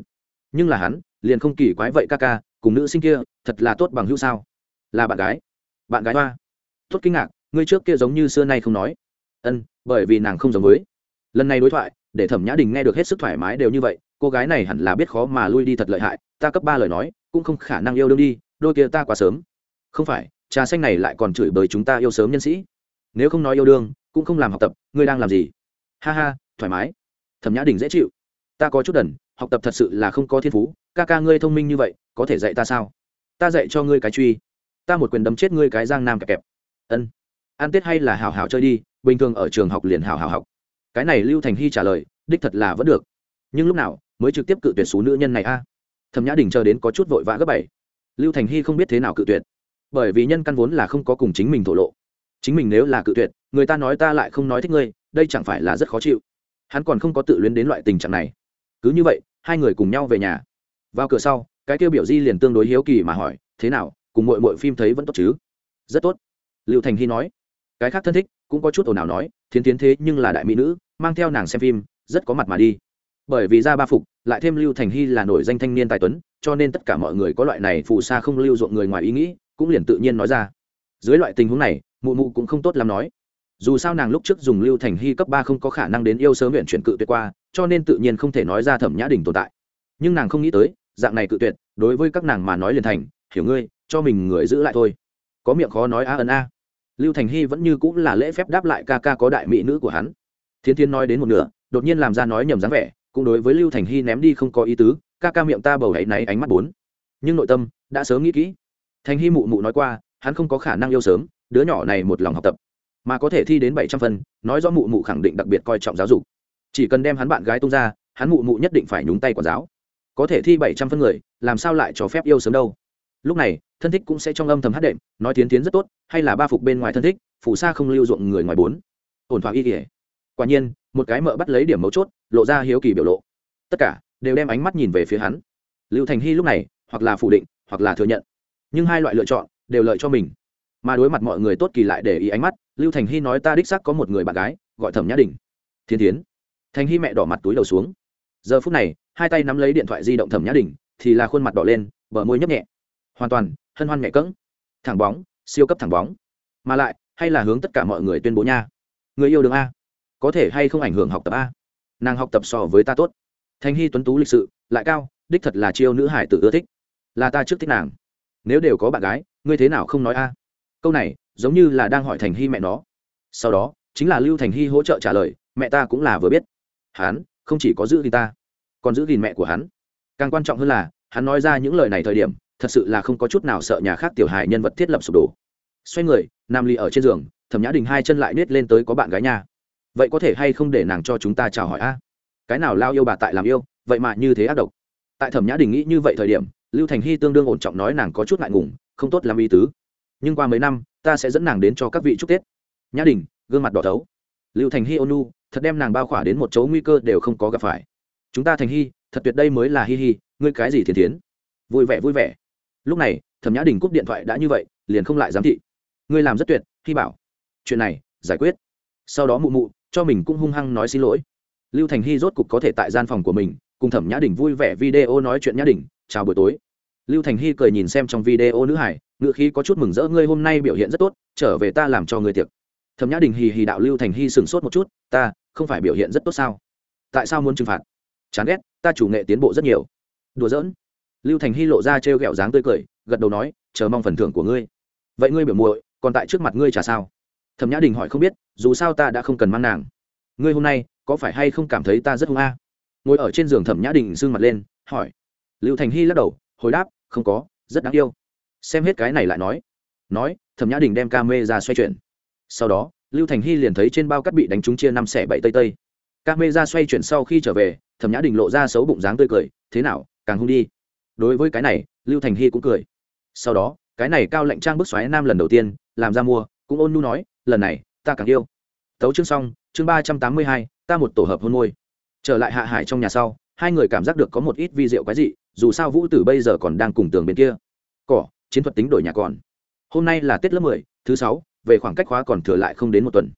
Nhưng là hắn, liền không kỳ quái vậy ca ca, cùng nữ sinh kia, thật là tốt bằng hữu sao? Là bạn gái. Bạn gái hoa. Tốt kinh ngạc, ngươi trước kia giống như xưa nay không nói. Ân, bởi vì nàng không giống với. Lần này đối thoại, để thẩm nhã đình nghe được hết sức thoải mái đều như vậy, cô gái này hẳn là biết khó mà lui đi thật lợi hại, ta cấp ba lời nói, cũng không khả năng yêu đương đi đôi kia ta quá sớm. Không phải, trà xanh này lại còn chửi bới chúng ta yêu sớm nhân sĩ. Nếu không nói yêu đương, cũng không làm học tập, ngươi đang làm gì? Ha ha, thoải mái. Thẩm nhã đình dễ chịu. Ta có chút đần, học tập thật sự là không có thiên phú. Ca ca ngươi thông minh như vậy, có thể dạy ta sao? Ta dạy cho ngươi cái truy. Ta một quyền đấm chết ngươi cái giang nam kẹp kẹp. Ân. Ăn tết hay là hào hào chơi đi, bình thường ở trường học liền hào hào học. Cái này lưu thành hy trả lời, đích thật là vẫn được. Nhưng lúc nào mới trực tiếp cự tuyệt số nữ nhân này a? Thẩm nhã đình chờ đến có chút vội vã gấp bảy lưu thành hy không biết thế nào cự tuyệt, bởi vì nhân căn vốn là không có cùng chính mình thổ lộ. Chính mình nếu là cự tuyệt, người ta nói ta lại không nói thích ngươi, đây chẳng phải là rất khó chịu. Hắn còn không có tự luyến đến loại tình trạng này. Cứ như vậy, hai người cùng nhau về nhà. Vào cửa sau, cái kêu biểu di liền tương đối hiếu kỳ mà hỏi, thế nào, cùng mội mội phim thấy vẫn tốt chứ? Rất tốt. Liệu thành hy nói. Cái khác thân thích cũng có chút ồn ào nói, thiến tiến thế nhưng là đại mỹ nữ, mang theo nàng xem phim, rất có mặt mà đi bởi vì ra ba phục, lại thêm lưu thành hy là nổi danh thanh niên tài tuấn, cho nên tất cả mọi người có loại này phù sa không lưu ruộng người ngoài ý nghĩ, cũng liền tự nhiên nói ra. Dưới loại tình huống này, mụ mụ cũng không tốt lắm nói. Dù sao nàng lúc trước dùng lưu thành hy cấp ba không có khả năng đến yêu sớm huyện chuyển cự tuyệt qua, cho nên tự nhiên không thể nói ra thẩm nhã đình tồn tại. Nhưng nàng không nghĩ tới, dạng này cự tuyệt, đối với các nàng mà nói liền thành, hiểu ngươi, cho mình người giữ lại thôi. Có miệng khó nói a ân a. Lưu thành hy vẫn như cũng là lễ phép đáp lại ca ca có đại mỹ nữ của hắn. Thiến thiến nói đến một nửa, đột nhiên làm ra nói nhầm dáng vẻ cũng đối với lưu thành hy ném đi không có ý tứ, ca ca miệng ta bầu ấy náy ánh mắt bốn. Nhưng nội tâm đã sớm nghĩ kỹ. Thành hy mụ mụ nói qua, hắn không có khả năng yêu sớm, đứa nhỏ này một lòng học tập. Mà có thể thi đến bảy trăm phân, nói do mụ mụ khẳng định đặc biệt coi trọng giáo dục. Chỉ cần đem hắn bạn gái tung ra, hắn mụ mụ nhất định phải nhúng tay quản giáo. Có thể thi bảy trăm phân người, làm sao lại cho phép yêu sớm đâu? Lúc này, thân thích cũng sẽ trong âm thầm hát đệm, nói tiến tiến rất tốt, hay là ba phục bên ngoài thân thích phủ xa không lưu ruộng người ngoài bốn. Ổn thỏa y kỉa quả nhiên một cái mợ bắt lấy điểm mấu chốt, lộ ra hiếu kỳ biểu lộ. Tất cả đều đem ánh mắt nhìn về phía hắn. Lưu thành hy lúc này, hoặc là phủ định, hoặc là thừa nhận. Nhưng hai loại lựa chọn đều lợi cho mình. Mà đối mặt mọi người tốt kỳ lại để ý ánh mắt, lưu thành hy nói ta đích xác có một người bạn gái, gọi thẩm nhã đình. Thiên tiến thành hy mẹ đỏ mặt túi đầu xuống. Giờ phút này, hai tay nắm lấy điện thoại di động thẩm nhã đình, thì là khuôn mặt đỏ lên, bờ môi nhấp nhẹ. Hoàn toàn, hân hoan nhẹ cỡng thẳng bóng, siêu cấp thẳng bóng. Mà lại, hay là hướng tất cả mọi người tuyên bố nha. Người yêu đường a có thể hay không ảnh hưởng học tập a? Nàng học tập so với ta tốt. Thành hy tuấn tú lịch sự, lại cao, đích thật là chiêu nữ hải tự ưa thích. Là ta trước thích nàng. Nếu đều có bạn gái, ngươi thế nào không nói a? Câu này, giống như là đang hỏi thành hy mẹ nó. Sau đó, chính là lưu thành hy hỗ trợ trả lời, mẹ ta cũng là vừa biết. Hắn, không chỉ có giữ gìn ta, còn giữ gìn mẹ của hắn. Càng quan trọng hơn là, hắn nói ra những lời này thời điểm, thật sự là không có chút nào sợ nhà khác tiểu hài nhân vật thiết lập sụp đổ. Xoay người, nam ly ở trên giường, thẩm nhã đình hai chân lại nết lên tới có bạn gái nhà vậy có thể hay không để nàng cho chúng ta chào hỏi a? Cái nào lao yêu bà tại làm yêu, vậy mà như thế ác độc. Tại thẩm nhã đình nghĩ như vậy thời điểm, lưu thành hy tương đương ổn trọng nói nàng có chút ngại ngùng, không tốt làm ý tứ. Nhưng qua mấy năm, ta sẽ dẫn nàng đến cho các vị chúc tết. Nhã đình, gương mặt đỏ thấu. Lưu thành hy ônu thật đem nàng bao khỏa đến một chỗ nguy cơ đều không có gặp phải. Chúng ta thành hy, thật tuyệt đây mới là hi hi, ngươi cái gì thiền tiến vui vẻ vui vẻ. Lúc này, thẩm nhã đình cúp điện thoại đã như vậy, liền không lại giám thị. Ngươi làm rất tuyệt, hy bảo. Chuyện này, giải quyết. Sau đó mụ mụ cho mình cũng hung hăng nói xin lỗi. Lưu thành hy rốt cục có thể tại gian phòng của mình, cùng thẩm nhã đình vui vẻ video nói chuyện nhã đình, chào buổi tối. Lưu thành hy cười nhìn xem trong video nữ hải ngự khí có chút mừng rỡ, ngươi hôm nay biểu hiện rất tốt, trở về ta làm cho ngươi tiệc. Thẩm nhã đình hì hì đạo lưu thành hy sửng sốt một chút, ta, không phải biểu hiện rất tốt sao? Tại sao muốn trừng phạt? Chán ghét, ta chủ nghệ tiến bộ rất nhiều. Đùa giỡn. Lưu thành hy lộ ra trêu ghẹo dáng tươi cười, gật đầu nói, chờ mong phần thưởng của ngươi. Vậy ngươi biểu muội, còn tại trước mặt ngươi trả sao? Thẩm nhã đình hỏi không biết, dù sao ta đã không cần mang nàng. Ngươi hôm nay, có phải hay không cảm thấy ta rất hung a? Ngồi ở trên giường thẩm nhã đình sương mặt lên, hỏi. Lưu thành hy lắc đầu, hồi đáp, không có, rất đáng yêu. Xem hết cái này lại nói. Nói, thẩm nhã đình đem ca mê ra xoay chuyển. Sau đó, lưu thành hy liền thấy trên bao cắt bị đánh trúng chia năm xẻ bảy tây tây. Ca mê ra xoay chuyển sau khi trở về, thẩm nhã đình lộ ra xấu bụng dáng tươi cười, thế nào, càng hung đi. Đối với cái này, lưu thành hy cũng cười. Sau đó, cái này cao lệnh trang bức xoáy nam lần đầu tiên, làm ra mua, cũng ôn nu nói lần này, ta càng yêu. Tấu chương xong, chương ba trăm tám mươi hai, ta một tổ hợp hôn môi. Trở lại hạ hải trong nhà sau, hai người cảm giác được có một ít vi diệu quái dị, dù sao vũ tử bây giờ còn đang cùng tường bên kia. Cỏ, chiến thuật tính đổi nhà còn. Hôm nay là tết lớp mười, thứ sáu, về khoảng cách khóa còn thừa lại không đến một tuần.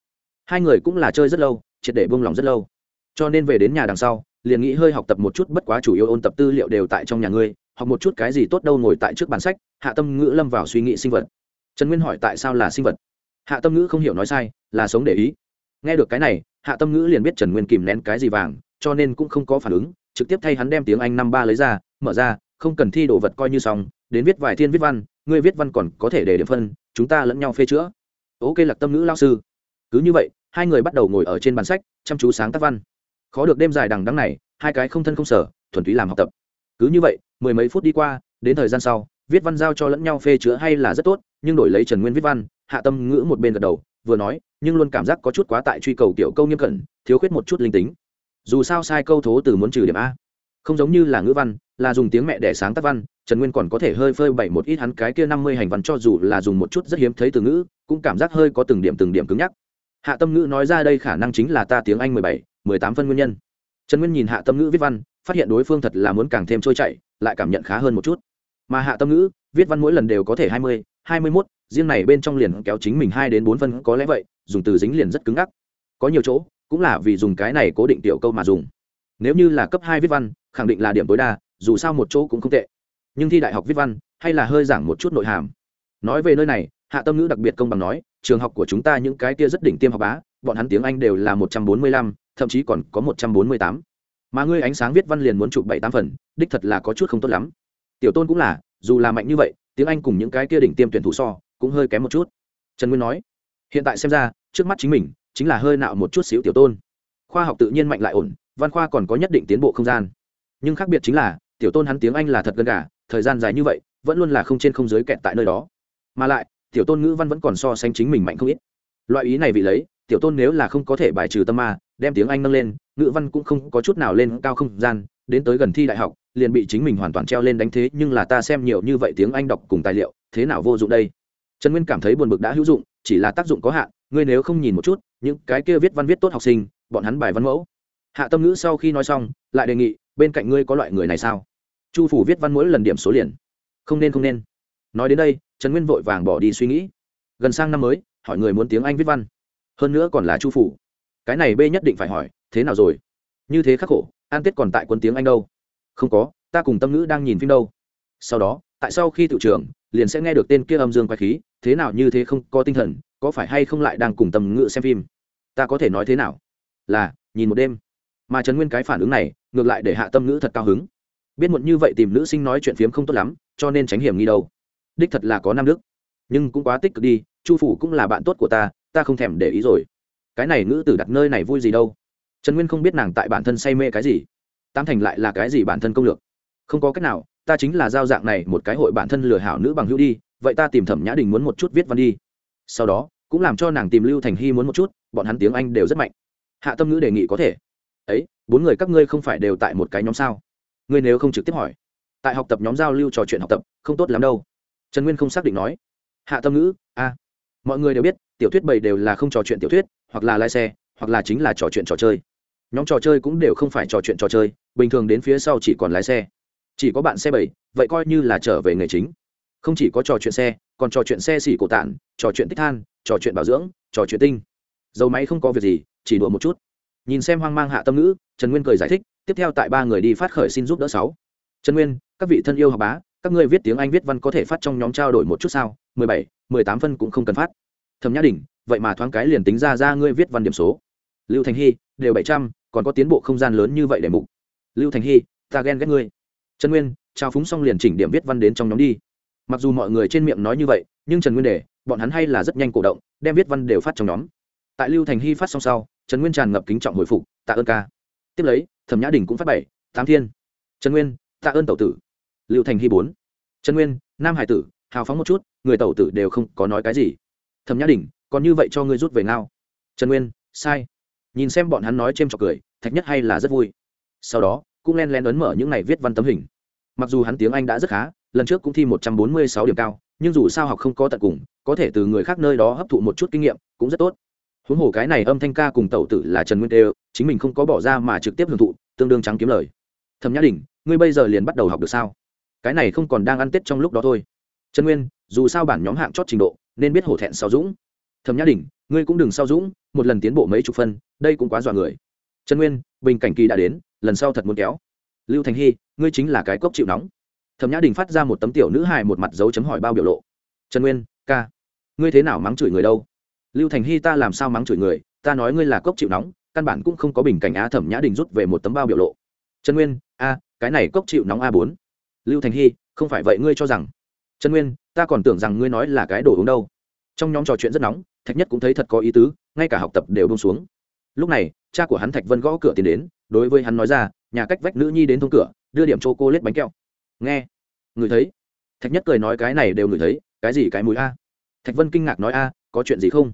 Hai người cũng là chơi rất lâu, triệt để buông lòng rất lâu. Cho nên về đến nhà đằng sau, liền nghĩ hơi học tập một chút, bất quá chủ yếu ôn tập tư liệu đều tại trong nhà ngươi, học một chút cái gì tốt đâu ngồi tại trước bàn sách, hạ tâm ngữ lâm vào suy nghĩ sinh vật. Trần nguyên hỏi tại sao là sinh vật? Hạ tâm ngữ không hiểu nói sai, là sống để ý. Nghe được cái này, hạ tâm ngữ liền biết trần nguyên kìm nén cái gì vàng, cho nên cũng không có phản ứng, trực tiếp thay hắn đem tiếng anh năm ba lấy ra, mở ra, không cần thi đồ vật coi như xong, đến viết vài thiên viết văn, ngươi viết văn còn có thể để điểm phân, chúng ta lẫn nhau phê chữa. Ok lạc tâm ngữ lao sư. Cứ như vậy, hai người bắt đầu ngồi ở trên bàn sách, chăm chú sáng tác văn. Khó được đêm dài đằng đắng này, hai cái không thân không sở, thuần túy làm học tập. Cứ như vậy, mười mấy phút đi qua, đến thời gian sau, viết văn giao cho lẫn nhau phê chữa hay là rất tốt, nhưng đổi lấy trần nguyên viết văn hạ tâm ngữ một bên gật đầu, vừa nói, nhưng luôn cảm giác có chút quá tại truy cầu tiểu câu nghiêm cẩn, thiếu khuyết một chút linh tính. Dù sao sai câu thố từ muốn trừ điểm a. Không giống như là ngữ văn, là dùng tiếng mẹ để sáng tác văn, trần nguyên còn có thể hơi phơi bày một ít hắn cái kia năm mươi hành văn cho dù là dùng một chút rất hiếm thấy từ ngữ, cũng cảm giác hơi có từng điểm từng điểm cứng nhắc. Hạ tâm ngữ nói ra đây khả năng chính là ta tiếng anh mười bảy, mười tám phân nguyên nhân. Trần nguyên nhìn hạ tâm ngữ viết văn, phát hiện đối phương thật là muốn càng thêm trôi chảy, lại cảm nhận khá hơn một chút. Mà hạ tâm ngữ viết văn mỗi lần đều có thể hai mươi hai mươi mốt riêng này bên trong liền kéo chính mình hai đến bốn phân, có lẽ vậy, dùng từ dính liền rất cứng ngắc. Có nhiều chỗ, cũng là vì dùng cái này cố định tiểu câu mà dùng. Nếu như là cấp hai viết văn, khẳng định là điểm tối đa, dù sao một chỗ cũng không tệ. Nhưng thi đại học viết văn, hay là hơi giảng một chút nội hàm. Nói về nơi này, hạ tâm ngữ đặc biệt công bằng nói, trường học của chúng ta những cái kia rất đỉnh tiêm học bá, bọn hắn tiếng anh đều là một trăm bốn mươi lăm, thậm chí còn có một trăm bốn mươi tám. Mà ngươi ánh sáng viết văn liền muốn chụp bảy tám phần, đích thật là có chút không tốt lắm. Tiểu tôn cũng là, dù là mạnh như vậy, tiếng anh cùng những cái kia đỉnh tiêm tuyển thủ so cũng hơi kém một chút. Trần nguyên nói, hiện tại xem ra, trước mắt chính mình, chính là hơi nạo một chút xíu tiểu tôn. Khoa học tự nhiên mạnh lại ổn, văn khoa còn có nhất định tiến bộ không gian. Nhưng khác biệt chính là, tiểu tôn hắn tiếng anh là thật gần cả thời gian dài như vậy, vẫn luôn là không trên không dưới kẹt tại nơi đó. Mà lại, tiểu tôn ngữ văn vẫn còn so sánh chính mình mạnh không ít. Loại ý này vì lấy, tiểu tôn nếu là không có thể bài trừ tâm ma, đem tiếng anh nâng lên, ngữ văn cũng không có chút nào lên cao không gian, đến tới gần thi đại học, liền bị chính mình hoàn toàn treo lên đánh thế, nhưng là ta xem nhiều như vậy tiếng anh đọc cùng tài liệu, thế nào vô dụng đây? Trần nguyên cảm thấy buồn bực đã hữu dụng, chỉ là tác dụng có hạn, ngươi nếu không nhìn một chút, những cái kia viết văn viết tốt học sinh, bọn hắn bài văn mẫu. Hạ tâm ngữ sau khi nói xong, lại đề nghị, bên cạnh ngươi có loại người này sao? Chu phủ viết văn mỗi lần điểm số liền. Không nên không nên. Nói đến đây, trần nguyên vội vàng bỏ đi suy nghĩ. Gần sang năm mới, hỏi người muốn tiếng anh viết văn. Hơn nữa còn là chu phủ. Cái này b nhất định phải hỏi, thế nào rồi? Như thế khắc khổ, an tết còn tại quân tiếng anh đâu? Không có, ta cùng tâm ngữ đang nhìn phim đâu. Sau đó, tại sau khi tự trường liền sẽ nghe được tên kia âm dương quay khí thế nào như thế không có tinh thần, có phải hay không lại đang cùng tâm ngựa xem phim? Ta có thể nói thế nào? Là, nhìn một đêm. Mà trần nguyên cái phản ứng này, ngược lại để hạ tâm ngữ thật cao hứng. Biết muộn như vậy tìm nữ sinh nói chuyện phiếm không tốt lắm, cho nên tránh hiểm nghi đâu. Đích thật là có nam đức. Nhưng cũng quá tích cực đi, chu phủ cũng là bạn tốt của ta ta không thèm để ý rồi. Cái này ngữ tử đặt nơi này vui gì đâu. Trần nguyên không biết nàng tại bản thân say mê cái gì. Tam thành lại là cái gì bản thân công lược? Không có cách nào, ta chính là giao dạng này một cái hội bản thân lừa hảo nữ bằng hữu đi vậy ta tìm thẩm nhã đình muốn một chút viết văn đi. Sau đó, cũng làm cho nàng tìm lưu thành hy muốn một chút, bọn hắn tiếng anh đều rất mạnh. Hạ tâm ngữ đề nghị có thể. Ấy, bốn người các ngươi không phải đều tại một cái nhóm sao? Ngươi nếu không trực tiếp hỏi. Tại học tập nhóm giao lưu trò chuyện học tập, không tốt lắm đâu. Trần nguyên không xác định nói. Hạ tâm ngữ, a. Mọi người đều biết, tiểu thuyết bảy đều là không trò chuyện tiểu thuyết, hoặc là lái xe, hoặc là chính là trò chuyện trò chơi. Nhóm trò chơi cũng đều không phải trò chuyện trò chơi, bình thường đến phía sau chỉ còn lái xe. Chỉ có bạn xe bảy vậy coi như là trở về nghề chính không chỉ có trò chuyện xe, còn trò chuyện xe xỉ cổ tản, trò chuyện tích than, trò chuyện bảo dưỡng, trò chuyện tinh. Dầu máy không có việc gì, chỉ đùa một chút. Nhìn xem hoang mang hạ tâm ngữ, trần nguyên cười giải thích, tiếp theo tại ba người đi phát khởi xin giúp đỡ sáu. Trần nguyên, các vị thân yêu học bá, các ngươi viết tiếng anh viết văn có thể phát trong nhóm trao đổi một chút sao? Mười bảy, mười tám phân cũng không cần phát. Thẩm nhã đình vậy mà thoáng cái liền tính ra ra ngươi viết văn điểm số. Lưu thành hy, đều bảy trăm, còn có tiến bộ không gian lớn như vậy để mục. Lưu thành hy, ta ghen ghét ngươi. Trần nguyên, trao phúng xong liền chỉnh điểm viết văn đến trong nhóm đi mặc dù mọi người trên miệng nói như vậy nhưng trần nguyên Đề, bọn hắn hay là rất nhanh cổ động đem viết văn đều phát trong nhóm. Tại lưu thành hy phát xong sau trần nguyên tràn ngập kính trọng hồi phục tạ ơn ca. Tiếp lấy thẩm nhã đình cũng phát bảy tám thiên. Trần nguyên tạ ơn tẩu tử. Lưu thành hy bốn. Trần nguyên nam hải tử hào phóng một chút người tẩu tử đều không có nói cái gì. Thẩm nhã đình còn như vậy cho ngươi rút về ngao. Trần nguyên sai. Nhìn xem bọn hắn nói c h trọc cười thạch nhất hay là rất vui. Sau đó cũng len len ấn mở những này viết văn tấm hình. Mặc dù hắn tiếng anh đã rất khá lần trước cũng thi một trăm bốn mươi sáu điểm cao, nhưng dù sao học không có tận cùng, có thể từ người khác nơi đó hấp thụ một chút kinh nghiệm, cũng rất tốt. Huống hồ cái này âm thanh ca cùng tẩu tử là trần nguyên tê, chính mình không có bỏ ra mà trực tiếp hưởng thụ, tương đương trắng kiếm lời. Thẩm nhã đình, ngươi bây giờ liền bắt đầu học được sao? Cái này không còn đang ăn tết trong lúc đó thôi. Trần nguyên, dù sao bản nhóm hạng chót trình độ, nên biết hổ thẹn sau dũng. Thẩm nhã đình, ngươi cũng đừng sau dũng, một lần tiến bộ mấy chục phân, đây cũng quá dọa người. Trần nguyên, bình cảnh kỳ đã đến, lần sau thật muốn kéo. Lưu thành hy, ngươi chính là cái cốc chịu nóng thẩm nhã đình phát ra một tấm tiểu nữ hài một mặt dấu chấm hỏi bao biểu lộ. Trần nguyên, ca, ngươi thế nào mắng chửi người đâu? Lưu thành hy, ta làm sao mắng chửi người? Ta nói ngươi là cốc chịu nóng, căn bản cũng không có bình cảnh á. Thẩm nhã đình rút về một tấm bao biểu lộ. Trần nguyên, a, cái này cốc chịu nóng a bốn. Lưu thành hy, không phải vậy ngươi cho rằng. Trần nguyên, ta còn tưởng rằng ngươi nói là cái đồ uống đâu. Trong nhóm trò chuyện rất nóng, thạch nhất cũng thấy thật có ý tứ, ngay cả học tập đều bông xuống. Lúc này, cha của hắn thạch vân gõ cửa tiến đến, đối với hắn nói ra, nhà cách vách nữ nhi đến thông cửa, đưa điểm cho cô lết bánh kẹo nghe. Người thấy. Thạch nhất cười nói cái này đều người thấy, cái gì cái mùi a? Thạch vân kinh ngạc nói a, có chuyện gì không?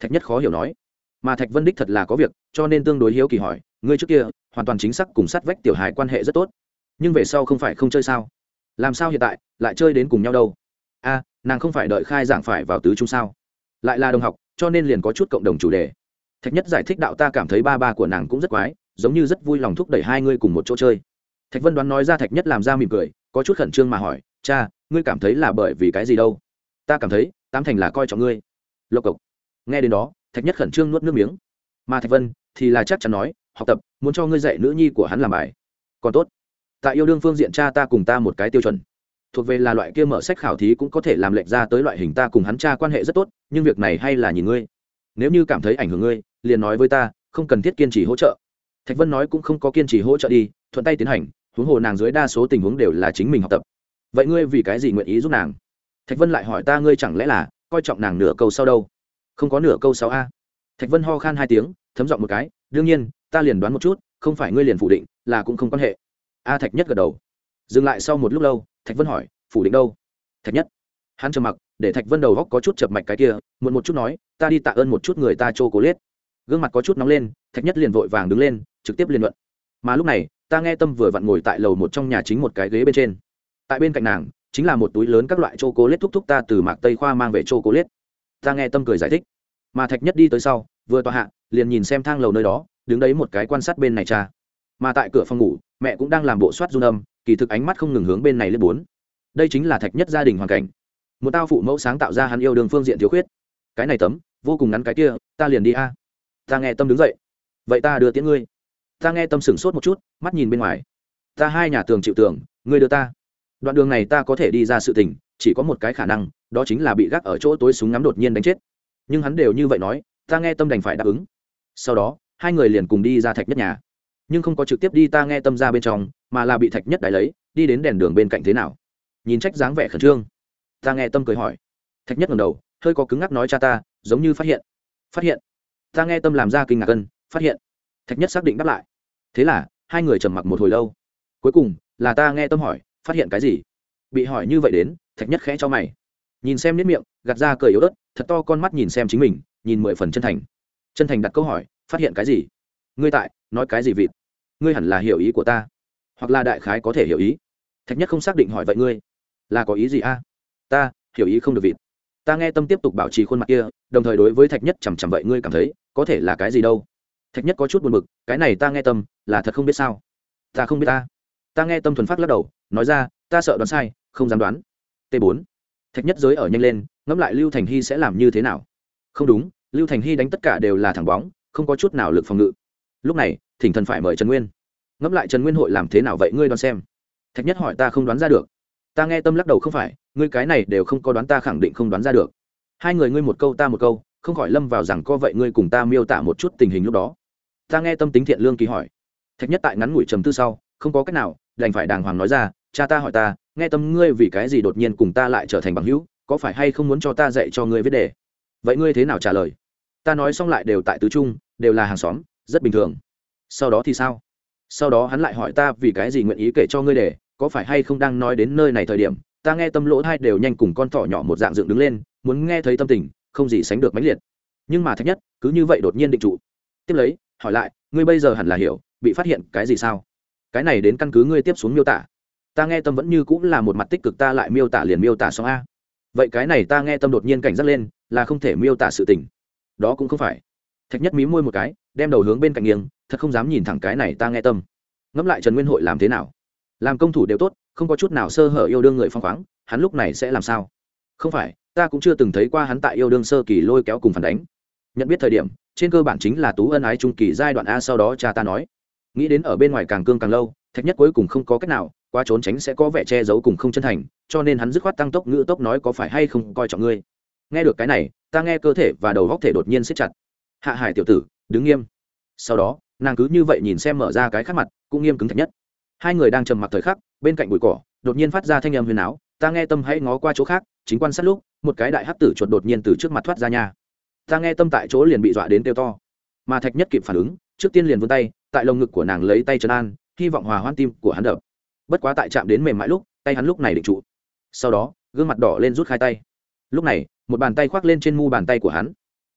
Thạch nhất khó hiểu nói. Mà thạch vân đích thật là có việc, cho nên tương đối hiếu kỳ hỏi, ngươi trước kia, hoàn toàn chính xác cùng sát vách tiểu hài quan hệ rất tốt. Nhưng về sau không phải không chơi sao? Làm sao hiện tại, lại chơi đến cùng nhau đâu? A, nàng không phải đợi khai giảng phải vào tứ trung sao? Lại là đồng học, cho nên liền có chút cộng đồng chủ đề. Thạch nhất giải thích đạo ta cảm thấy ba ba của nàng cũng rất quái, giống như rất vui lòng thúc đẩy hai ngươi cùng một chỗ chơi thạch vân đoán nói ra thạch nhất làm ra mỉm cười, có chút khẩn trương mà hỏi, cha, ngươi cảm thấy là bởi vì cái gì đâu? Ta cảm thấy, tám thành là coi trọng ngươi. Lộc cộc. Nghe đến đó, thạch nhất khẩn trương nuốt nước miếng. Mà thạch vân, thì là chắc chắn nói, học tập, muốn cho ngươi dạy nữ nhi của hắn làm bài. Còn tốt. Tại yêu đương phương diện cha ta cùng ta một cái tiêu chuẩn. Thuộc về là loại kia mở sách khảo thí cũng có thể làm lệnh ra tới loại hình ta cùng hắn cha quan hệ rất tốt, nhưng việc này hay là nhìn ngươi. Nếu như cảm thấy ảnh hưởng ngươi, liền nói với ta, không cần thiết kiên trì hỗ trợ. Thạch vân nói cũng không có kiên trì hỗ trợ đi, thuận tay tiến hành huống hồ nàng dưới đa số tình huống đều là chính mình học tập. Vậy ngươi vì cái gì nguyện ý giúp nàng? Thạch vân lại hỏi ta ngươi chẳng lẽ là coi trọng nàng nửa câu sau đâu? Không có nửa câu sau a. Thạch vân ho khan hai tiếng, thấm giọng một cái, đương nhiên, ta liền đoán một chút, không phải ngươi liền phủ định, là cũng không quan hệ. A thạch nhất gật đầu. Dừng lại sau một lúc lâu, thạch vân hỏi, phủ định đâu? Thạch nhất. Hắn trầm mặc, để thạch vân đầu góc có chút chập mạch cái kia, muộn một chút nói, ta đi tạ ơn một chút người ta chô cố liết. Gương mặt có chút nóng lên, thạch nhất liền vội vàng đứng lên, trực tiếp liên luận. Mà lúc này ta nghe tâm vừa vặn ngồi tại lầu một trong nhà chính một cái ghế bên trên. Tại bên cạnh nàng, chính là một túi lớn các loại chô cố lết thúc thúc ta từ mạc tây khoa mang về chô cố lết ta nghe tâm cười giải thích. Mà thạch nhất đi tới sau, vừa tọa hạ, liền nhìn xem thang lầu nơi đó, đứng đấy một cái quan sát bên này cha. Mà tại cửa phòng ngủ, mẹ cũng đang làm bộ soát run âm, kỳ thực ánh mắt không ngừng hướng bên này lên bốn. Đây chính là thạch nhất gia đình hoàn cảnh. Một tao phụ mẫu sáng tạo ra hắn yêu đường phương diện thiếu khuyết. Cái này tấm, vô cùng ngắn cái kia, ta liền đi a. Ta nghe tâm đứng dậy. Vậy ta đưa tiễn ngươi ta nghe tâm sửng sốt một chút, mắt nhìn bên ngoài. Ta hai nhà tường chịu tường, ngươi đưa ta. Đoạn đường này ta có thể đi ra sự tình, chỉ có một cái khả năng, đó chính là bị gác ở chỗ tối súng ngắm đột nhiên đánh chết. Nhưng hắn đều như vậy nói, ta nghe tâm đành phải đáp ứng. Sau đó, hai người liền cùng đi ra thạch nhất nhà. Nhưng không có trực tiếp đi ta nghe tâm ra bên trong, mà là bị thạch nhất đáy lấy, đi đến đèn đường bên cạnh thế nào. Nhìn trách dáng vẻ khẩn trương. Ta nghe tâm cười hỏi. Thạch nhất ngầm đầu, hơi có cứng ngắc nói cha ta, giống như phát hiện. Phát hiện. Ta nghe tâm làm ra kinh ngạc cân phát hiện. Thạch nhất xác định đáp lại thế là, hai người trầm mặc một hồi lâu. Cuối cùng, là ta nghe tâm hỏi, phát hiện cái gì? Bị hỏi như vậy đến, thạch nhất khẽ cho mày. Nhìn xem nếp miệng, gạt ra cười yếu ớt, thật to con mắt nhìn xem chính mình, nhìn mười phần chân thành. Chân thành đặt câu hỏi, phát hiện cái gì? Ngươi tại, nói cái gì vịt? Ngươi hẳn là hiểu ý của ta. Hoặc là đại khái có thể hiểu ý. Thạch nhất không xác định hỏi vậy ngươi, là có ý gì a? Ta, hiểu ý không được vịt. Ta nghe tâm tiếp tục bảo trì khuôn mặt kia, đồng thời đối với thạch nhất chằm chằm vậy ngươi cảm thấy, có thể là cái gì đâu? Thạch nhất có chút buồn b ự c cái này ta nghe tâm là thật không biết sao? Ta không biết ta. Ta nghe tâm thuần phát lắc đầu, nói ra, ta sợ đoán sai, không dám đoán. T bốn. Thạch nhất giới ở nhanh lên, ngẫm lại lưu thành hy sẽ làm như thế nào? Không đúng, lưu thành hy đánh tất cả đều là thẳng bóng, không có chút nào lực phòng ngự. Lúc này, thỉnh thần phải mời trần nguyên. Ngẫm lại trần nguyên hội làm thế nào vậy ngươi đoán xem. Thạch nhất hỏi ta không đoán ra được. Ta nghe tâm lắc đầu không phải, ngươi cái này đều không có đoán ta khẳng định không đoán ra được. Hai người ngươi một câu ta một câu, không khỏi lâm vào rằng co vậy ngươi cùng ta miêu tả một chút tình hình lúc đó. Ta nghe tâm tính thiện lương kỳ hỏi thạch nhất tại ngắn ngủi trầm tư sau, không có cách nào, đành phải đàng hoàng nói ra, cha ta hỏi ta, nghe tâm ngươi vì cái gì đột nhiên cùng ta lại trở thành bằng hữu, có phải hay không muốn cho ta dạy cho ngươi viết đề? Vậy ngươi thế nào trả lời? Ta nói xong lại đều tại tứ trung, đều là hàng xóm, rất bình thường. Sau đó thì sao? Sau đó hắn lại hỏi ta vì cái gì nguyện ý kể cho ngươi để có phải hay không đang nói đến nơi này thời điểm, ta nghe tâm lỗ hai đều nhanh cùng con thỏ nhỏ một dạng dựng đứng lên, muốn nghe thấy tâm tình, không gì sánh được mãnh liệt. Nhưng mà thách nhất, cứ như vậy đột nhiên định trụ. Tiếp lấy, hỏi lại, ngươi bây giờ hẳn là hiểu bị phát hiện cái gì sao? Cái này đến căn cứ ngươi tiếp xuống miêu tả. Ta nghe tâm vẫn như cũng là một mặt tích cực ta lại miêu tả liền miêu tả xong a. Vậy cái này ta nghe tâm đột nhiên cảnh giác lên, là không thể miêu tả sự tình. Đó cũng không phải. Thạch nhất mí môi một cái, đem đầu hướng bên cạnh nghiêng, thật không dám nhìn thẳng cái này ta nghe tâm. Ngẫm lại trần nguyên hội làm thế nào? Làm công thủ đều tốt, không có chút nào sơ hở yêu đương người phong khoáng, hắn lúc này sẽ làm sao? Không phải, ta cũng chưa từng thấy qua hắn tại yêu đương sơ kỳ lôi kéo cùng phản đánh. Nhận biết thời điểm, trên cơ bản chính là tú ân ái trung kỳ giai đoạn a sau đó cha ta nói nghĩ đến ở bên ngoài càng cương càng lâu, thạch nhất cuối cùng không có cách nào, qua trốn tránh sẽ có vẻ che giấu cùng không chân thành, cho nên hắn dứt khoát tăng tốc ngữ tốc nói có phải hay không coi trọng ngươi. Nghe được cái này, ta nghe cơ thể và đầu góc thể đột nhiên siết chặt. Hạ hải tiểu tử, đứng nghiêm. Sau đó, nàng cứ như vậy nhìn xem mở ra cái khác mặt, cũng nghiêm cứng thạch nhất. Hai người đang trầm mặc thời khắc, bên cạnh bụi cỏ, đột nhiên phát ra thanh âm huyền áo. Ta nghe tâm hãy ngó qua chỗ khác, chính quan sát lúc, một cái đại hắc tử chuột đột nhiên từ trước mặt thoát ra nhà ta nghe tâm tại chỗ liền bị dọa đến tiêu to. Mà thạch nhất kịp phản ứng, trước tiên liền vươn tay tại lồng ngực của nàng lấy tay trấn an, hy vọng hòa hoan tim của hắn đập. Bất quá tại chạm đến mềm mại lúc, tay hắn lúc này định trụ. Sau đó, gương mặt đỏ lên rút khai tay. Lúc này, một bàn tay khoác lên trên mu bàn tay của hắn.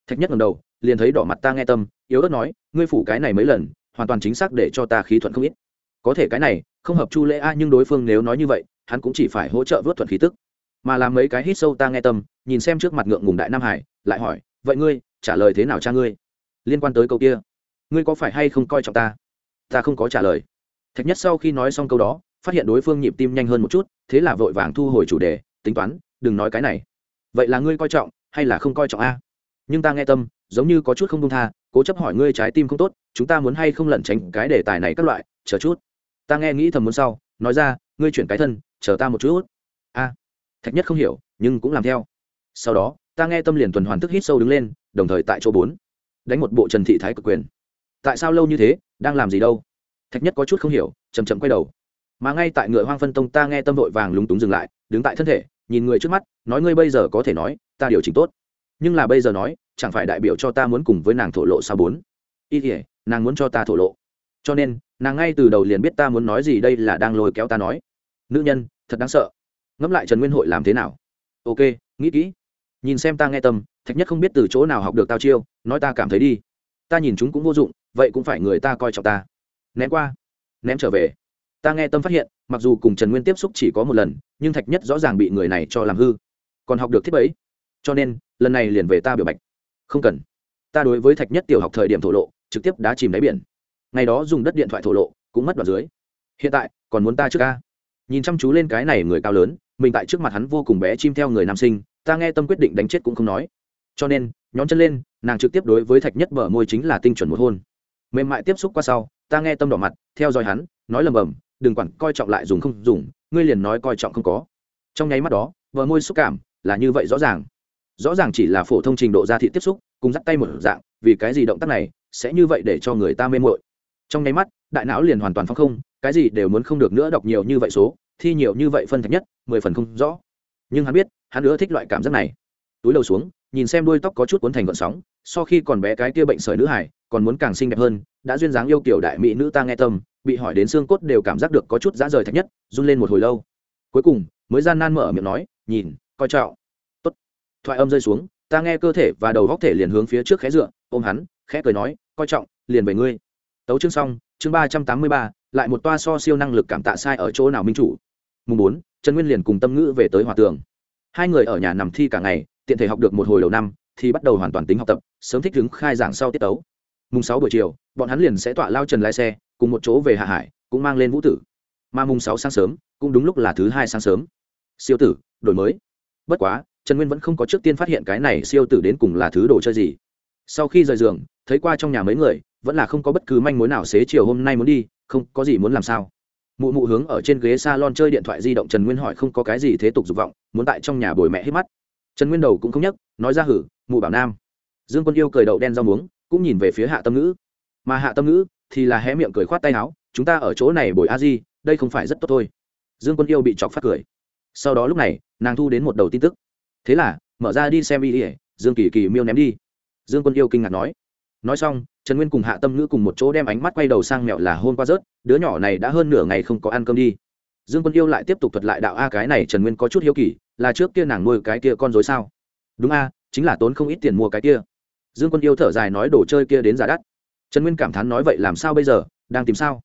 Thạch nhất ngầm đầu, liền thấy đỏ mặt ta nghe tâm, yếu ớt nói, ngươi phủ cái này mấy lần, hoàn toàn chính xác để cho ta khí thuận không ít. Có thể cái này, không hợp chu lễ a, nhưng đối phương nếu nói như vậy, hắn cũng chỉ phải hỗ trợ vớt thuận khí tức. Mà làm mấy cái hít sâu ta nghe tâm, nhìn xem trước mặt ngượng ngùng đại nam hải, lại hỏi, vậy ngươi, trả lời thế nào cha ngươi? Liên quan tới câu kia ngươi có phải hay không coi trọng ta? Ta không có trả lời. Thạch nhất sau khi nói xong câu đó, phát hiện đối phương nhịp tim nhanh hơn một chút, thế là vội vàng thu hồi chủ đề, tính toán, đừng nói cái này. Vậy là ngươi coi trọng, hay là không coi trọng a? Nhưng ta nghe tâm, giống như có chút không công tha, cố chấp hỏi ngươi trái tim không tốt, chúng ta muốn hay không lẩn tránh cái đề tài này các loại, chờ chút. Ta nghe nghĩ thầm muốn sau, nói ra, ngươi chuyển cái thân, chờ ta một chút. A. Thạch nhất không hiểu, nhưng cũng làm theo. Sau đó, ta nghe tâm liền tuần hoàn thức hít sâu đứng lên, đồng thời tại chỗ bốn, đánh một bộ trần thị thái cực quyền tại sao lâu như thế, đang làm gì đâu? Thạch nhất có chút không hiểu chầm chậm quay đầu. Mà ngay tại ngựa hoang phân tông ta nghe tâm vội vàng lúng túng dừng lại, đứng tại thân thể, nhìn người trước mắt, nói ngươi bây giờ có thể nói, ta điều chỉnh tốt. Nhưng là bây giờ nói, chẳng phải đại biểu cho ta muốn cùng với nàng thổ lộ sao bốn? Y thể nàng muốn cho ta thổ lộ. Cho nên, nàng ngay từ đầu liền biết ta muốn nói gì đây là đang lôi kéo ta nói. Nữ nhân, thật đáng sợ. Ngẫm lại trần nguyên hội làm thế nào? Ok, nghĩ kỹ. Nhìn xem ta nghe tâm, thạch nhất không biết từ chỗ nào học được tao chiêu, nói ta cảm thấy đi ta nhìn chúng cũng vô dụng vậy cũng phải người ta coi trọng ta. Ném qua ném trở về. Ta nghe tâm phát hiện mặc dù cùng trần nguyên tiếp xúc chỉ có một lần nhưng thạch nhất rõ ràng bị người này cho làm hư. Còn học được thiết ấy, cho nên lần này liền về ta biểu bạch. Không cần. Ta đối với thạch nhất tiểu học thời điểm thổ lộ trực tiếp đá chìm đáy biển. Ngày đó dùng đất điện thoại thổ lộ cũng mất đoạn dưới. Hiện tại còn muốn ta trước ca. Nhìn chăm chú lên cái này người cao lớn mình tại trước mặt hắn vô cùng bé chim theo người nam sinh ta nghe tâm quyết định đánh chết cũng không nói. Cho nên nhón chân lên nàng trực tiếp đối với thạch nhất bờ môi chính là tinh chuẩn một hôn. Mềm mại tiếp xúc qua sau, ta nghe tâm đỏ mặt, theo dõi hắn, nói lầm bầm, đừng quản, coi trọng lại dùng không dùng, ngươi liền nói coi trọng không có. Trong nháy mắt đó, bờ môi xúc cảm là như vậy rõ ràng. Rõ ràng chỉ là phổ thông trình độ da thị tiếp xúc, cùng dắt tay một dạng, vì cái gì động tác này sẽ như vậy để cho người ta mê mội trong nháy mắt, đại não liền hoàn toàn phong không, cái gì đều muốn không được nữa, đọc nhiều như vậy số, thi nhiều như vậy phân thạch nhất, mười phần không rõ. Nhưng hắn biết, hắn ưa thích loại cảm giác này. Túi đầu xuống nhìn xem đuôi tóc có chút cuốn thành gọn sóng, so khi còn bé cái kia bệnh sởi nữ hải còn muốn càng xinh đẹp hơn, đã duyên dáng yêu kiểu đại mỹ nữ ta nghe tâm, bị hỏi đến xương cốt đều cảm giác được có chút dã rời thạch nhất, run lên một hồi lâu. Cuối cùng, mới gian nan mở miệng nói, nhìn, coi trọng. Tốt. Thoại âm rơi xuống, ta nghe cơ thể và đầu góc thể liền hướng phía trước khẽ dựa, ôm hắn, khẽ cười nói, coi trọng, liền về ngươi. Tấu chương xong, chương ba trăm tám mươi ba, lại một toa so siêu năng lực cảm tạ sai ở chỗ nào minh chủ. Mùng bốn, trần nguyên liền cùng tâm ngữ về tới hòa tường. Hai người ở nhà nằm thi cả ngày tiện thể học được một hồi đầu năm, thì bắt đầu hoàn toàn tính học tập, sớm thích ứng khai giảng sau tiết tấu. Mùng sáu buổi chiều, bọn hắn liền sẽ tọa lao trần lái xe, cùng một chỗ về hạ hải, cũng mang lên vũ tử. Mà mùng sáu sáng sớm, cũng đúng lúc là thứ hai sáng sớm. Siêu tử, đổi mới. Bất quá, trần nguyên vẫn không có trước tiên phát hiện cái này siêu tử đến cùng là thứ đồ chơi gì. Sau khi rời giường, thấy qua trong nhà mấy người, vẫn là không có bất cứ manh mối nào xế chiều hôm nay muốn đi, không có gì muốn làm sao. Mụ mụ hướng ở trên ghế s a lon chơi điện thoại di động trần nguyên hỏi không có cái gì thế tục dục vọng, muốn tại trong nhà bồi mẹ hết mắt trần nguyên đầu cũng không nhắc, nói ra hử, mụ bảo nam. Dương quân yêu cười đậu đen rau muống, cũng nhìn về phía hạ tâm ngữ. Mà hạ tâm ngữ thì là hé miệng cười khoát tay áo, chúng ta ở chỗ này bồi a di, đây không phải rất tốt thôi. Dương quân yêu bị chọc phát cười. Sau đó lúc này, nàng thu đến một đầu tin tức. Thế là, mở ra đi xem y ỉa dương kỳ kỳ miêu ném đi. Dương quân yêu kinh ngạc nói. Nói xong, trần nguyên cùng hạ tâm ngữ cùng một chỗ đem ánh mắt quay đầu sang mẹo là hôn qua rớt, đứa nhỏ này đã hơn nửa ngày không có ăn cơm đi dương quân yêu lại tiếp tục thuật lại đạo a cái này trần nguyên có chút hiếu kỳ, là trước kia nàng nuôi cái kia con dối sao? Đúng a, chính là tốn không ít tiền mua cái kia. Dương quân yêu thở dài nói đồ chơi kia đến giá đắt. Trần nguyên cảm thán nói vậy làm sao bây giờ, đang tìm sao?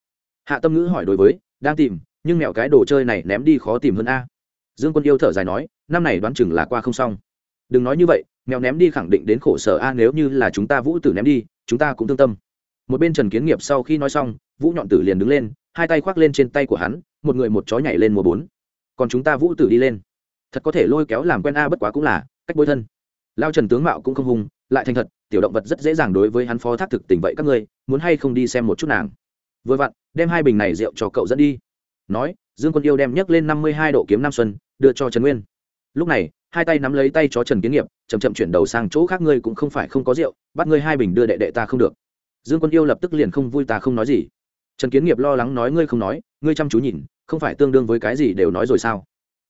Hạ tâm ngữ hỏi đối với, đang tìm, nhưng mẹo cái đồ chơi này ném đi khó tìm hơn a. Dương quân yêu thở dài nói, năm này đoán chừng là qua không xong. Đừng nói như vậy mèo ném đi khẳng định đến khổ sở a nếu như là chúng ta vũ tử ném đi, chúng ta cũng thương tâm. Một bên trần kiến nghiệp sau khi nói xong, vũ nhọn tử liền đứng lên hai tay khoác lên trên tay của hắn, một người một chó nhảy lên mùa bốn. Còn chúng ta vũ tử đi lên. Thật có thể lôi kéo làm quen a bất quá cũng là cách bối thân. Lao trần tướng mạo cũng không hùng, lại thành thật, tiểu động vật rất dễ dàng đối với hắn phó thác thực tình vậy các ngươi, muốn hay không đi xem một chút nàng. Vừa vặn, đem hai bình này rượu cho cậu dẫn đi. Nói, dương quân yêu đem nhấc lên năm mươi hai độ kiếm nam xuân, đưa cho trần nguyên. Lúc này, hai tay nắm lấy tay chó trần kiến nghiệp chầm chậm chuyển đầu sang chỗ khác ngươi cũng không phải không có rượu, bắt ngươi hai bình đưa đệ đệ ta không được. Dương quân yêu lập tức liền không vui ta không nói gì trần kiến nghiệp lo lắng nói, ngươi không nói, ngươi chăm chú nhìn, không phải tương đương với cái gì đều nói rồi sao?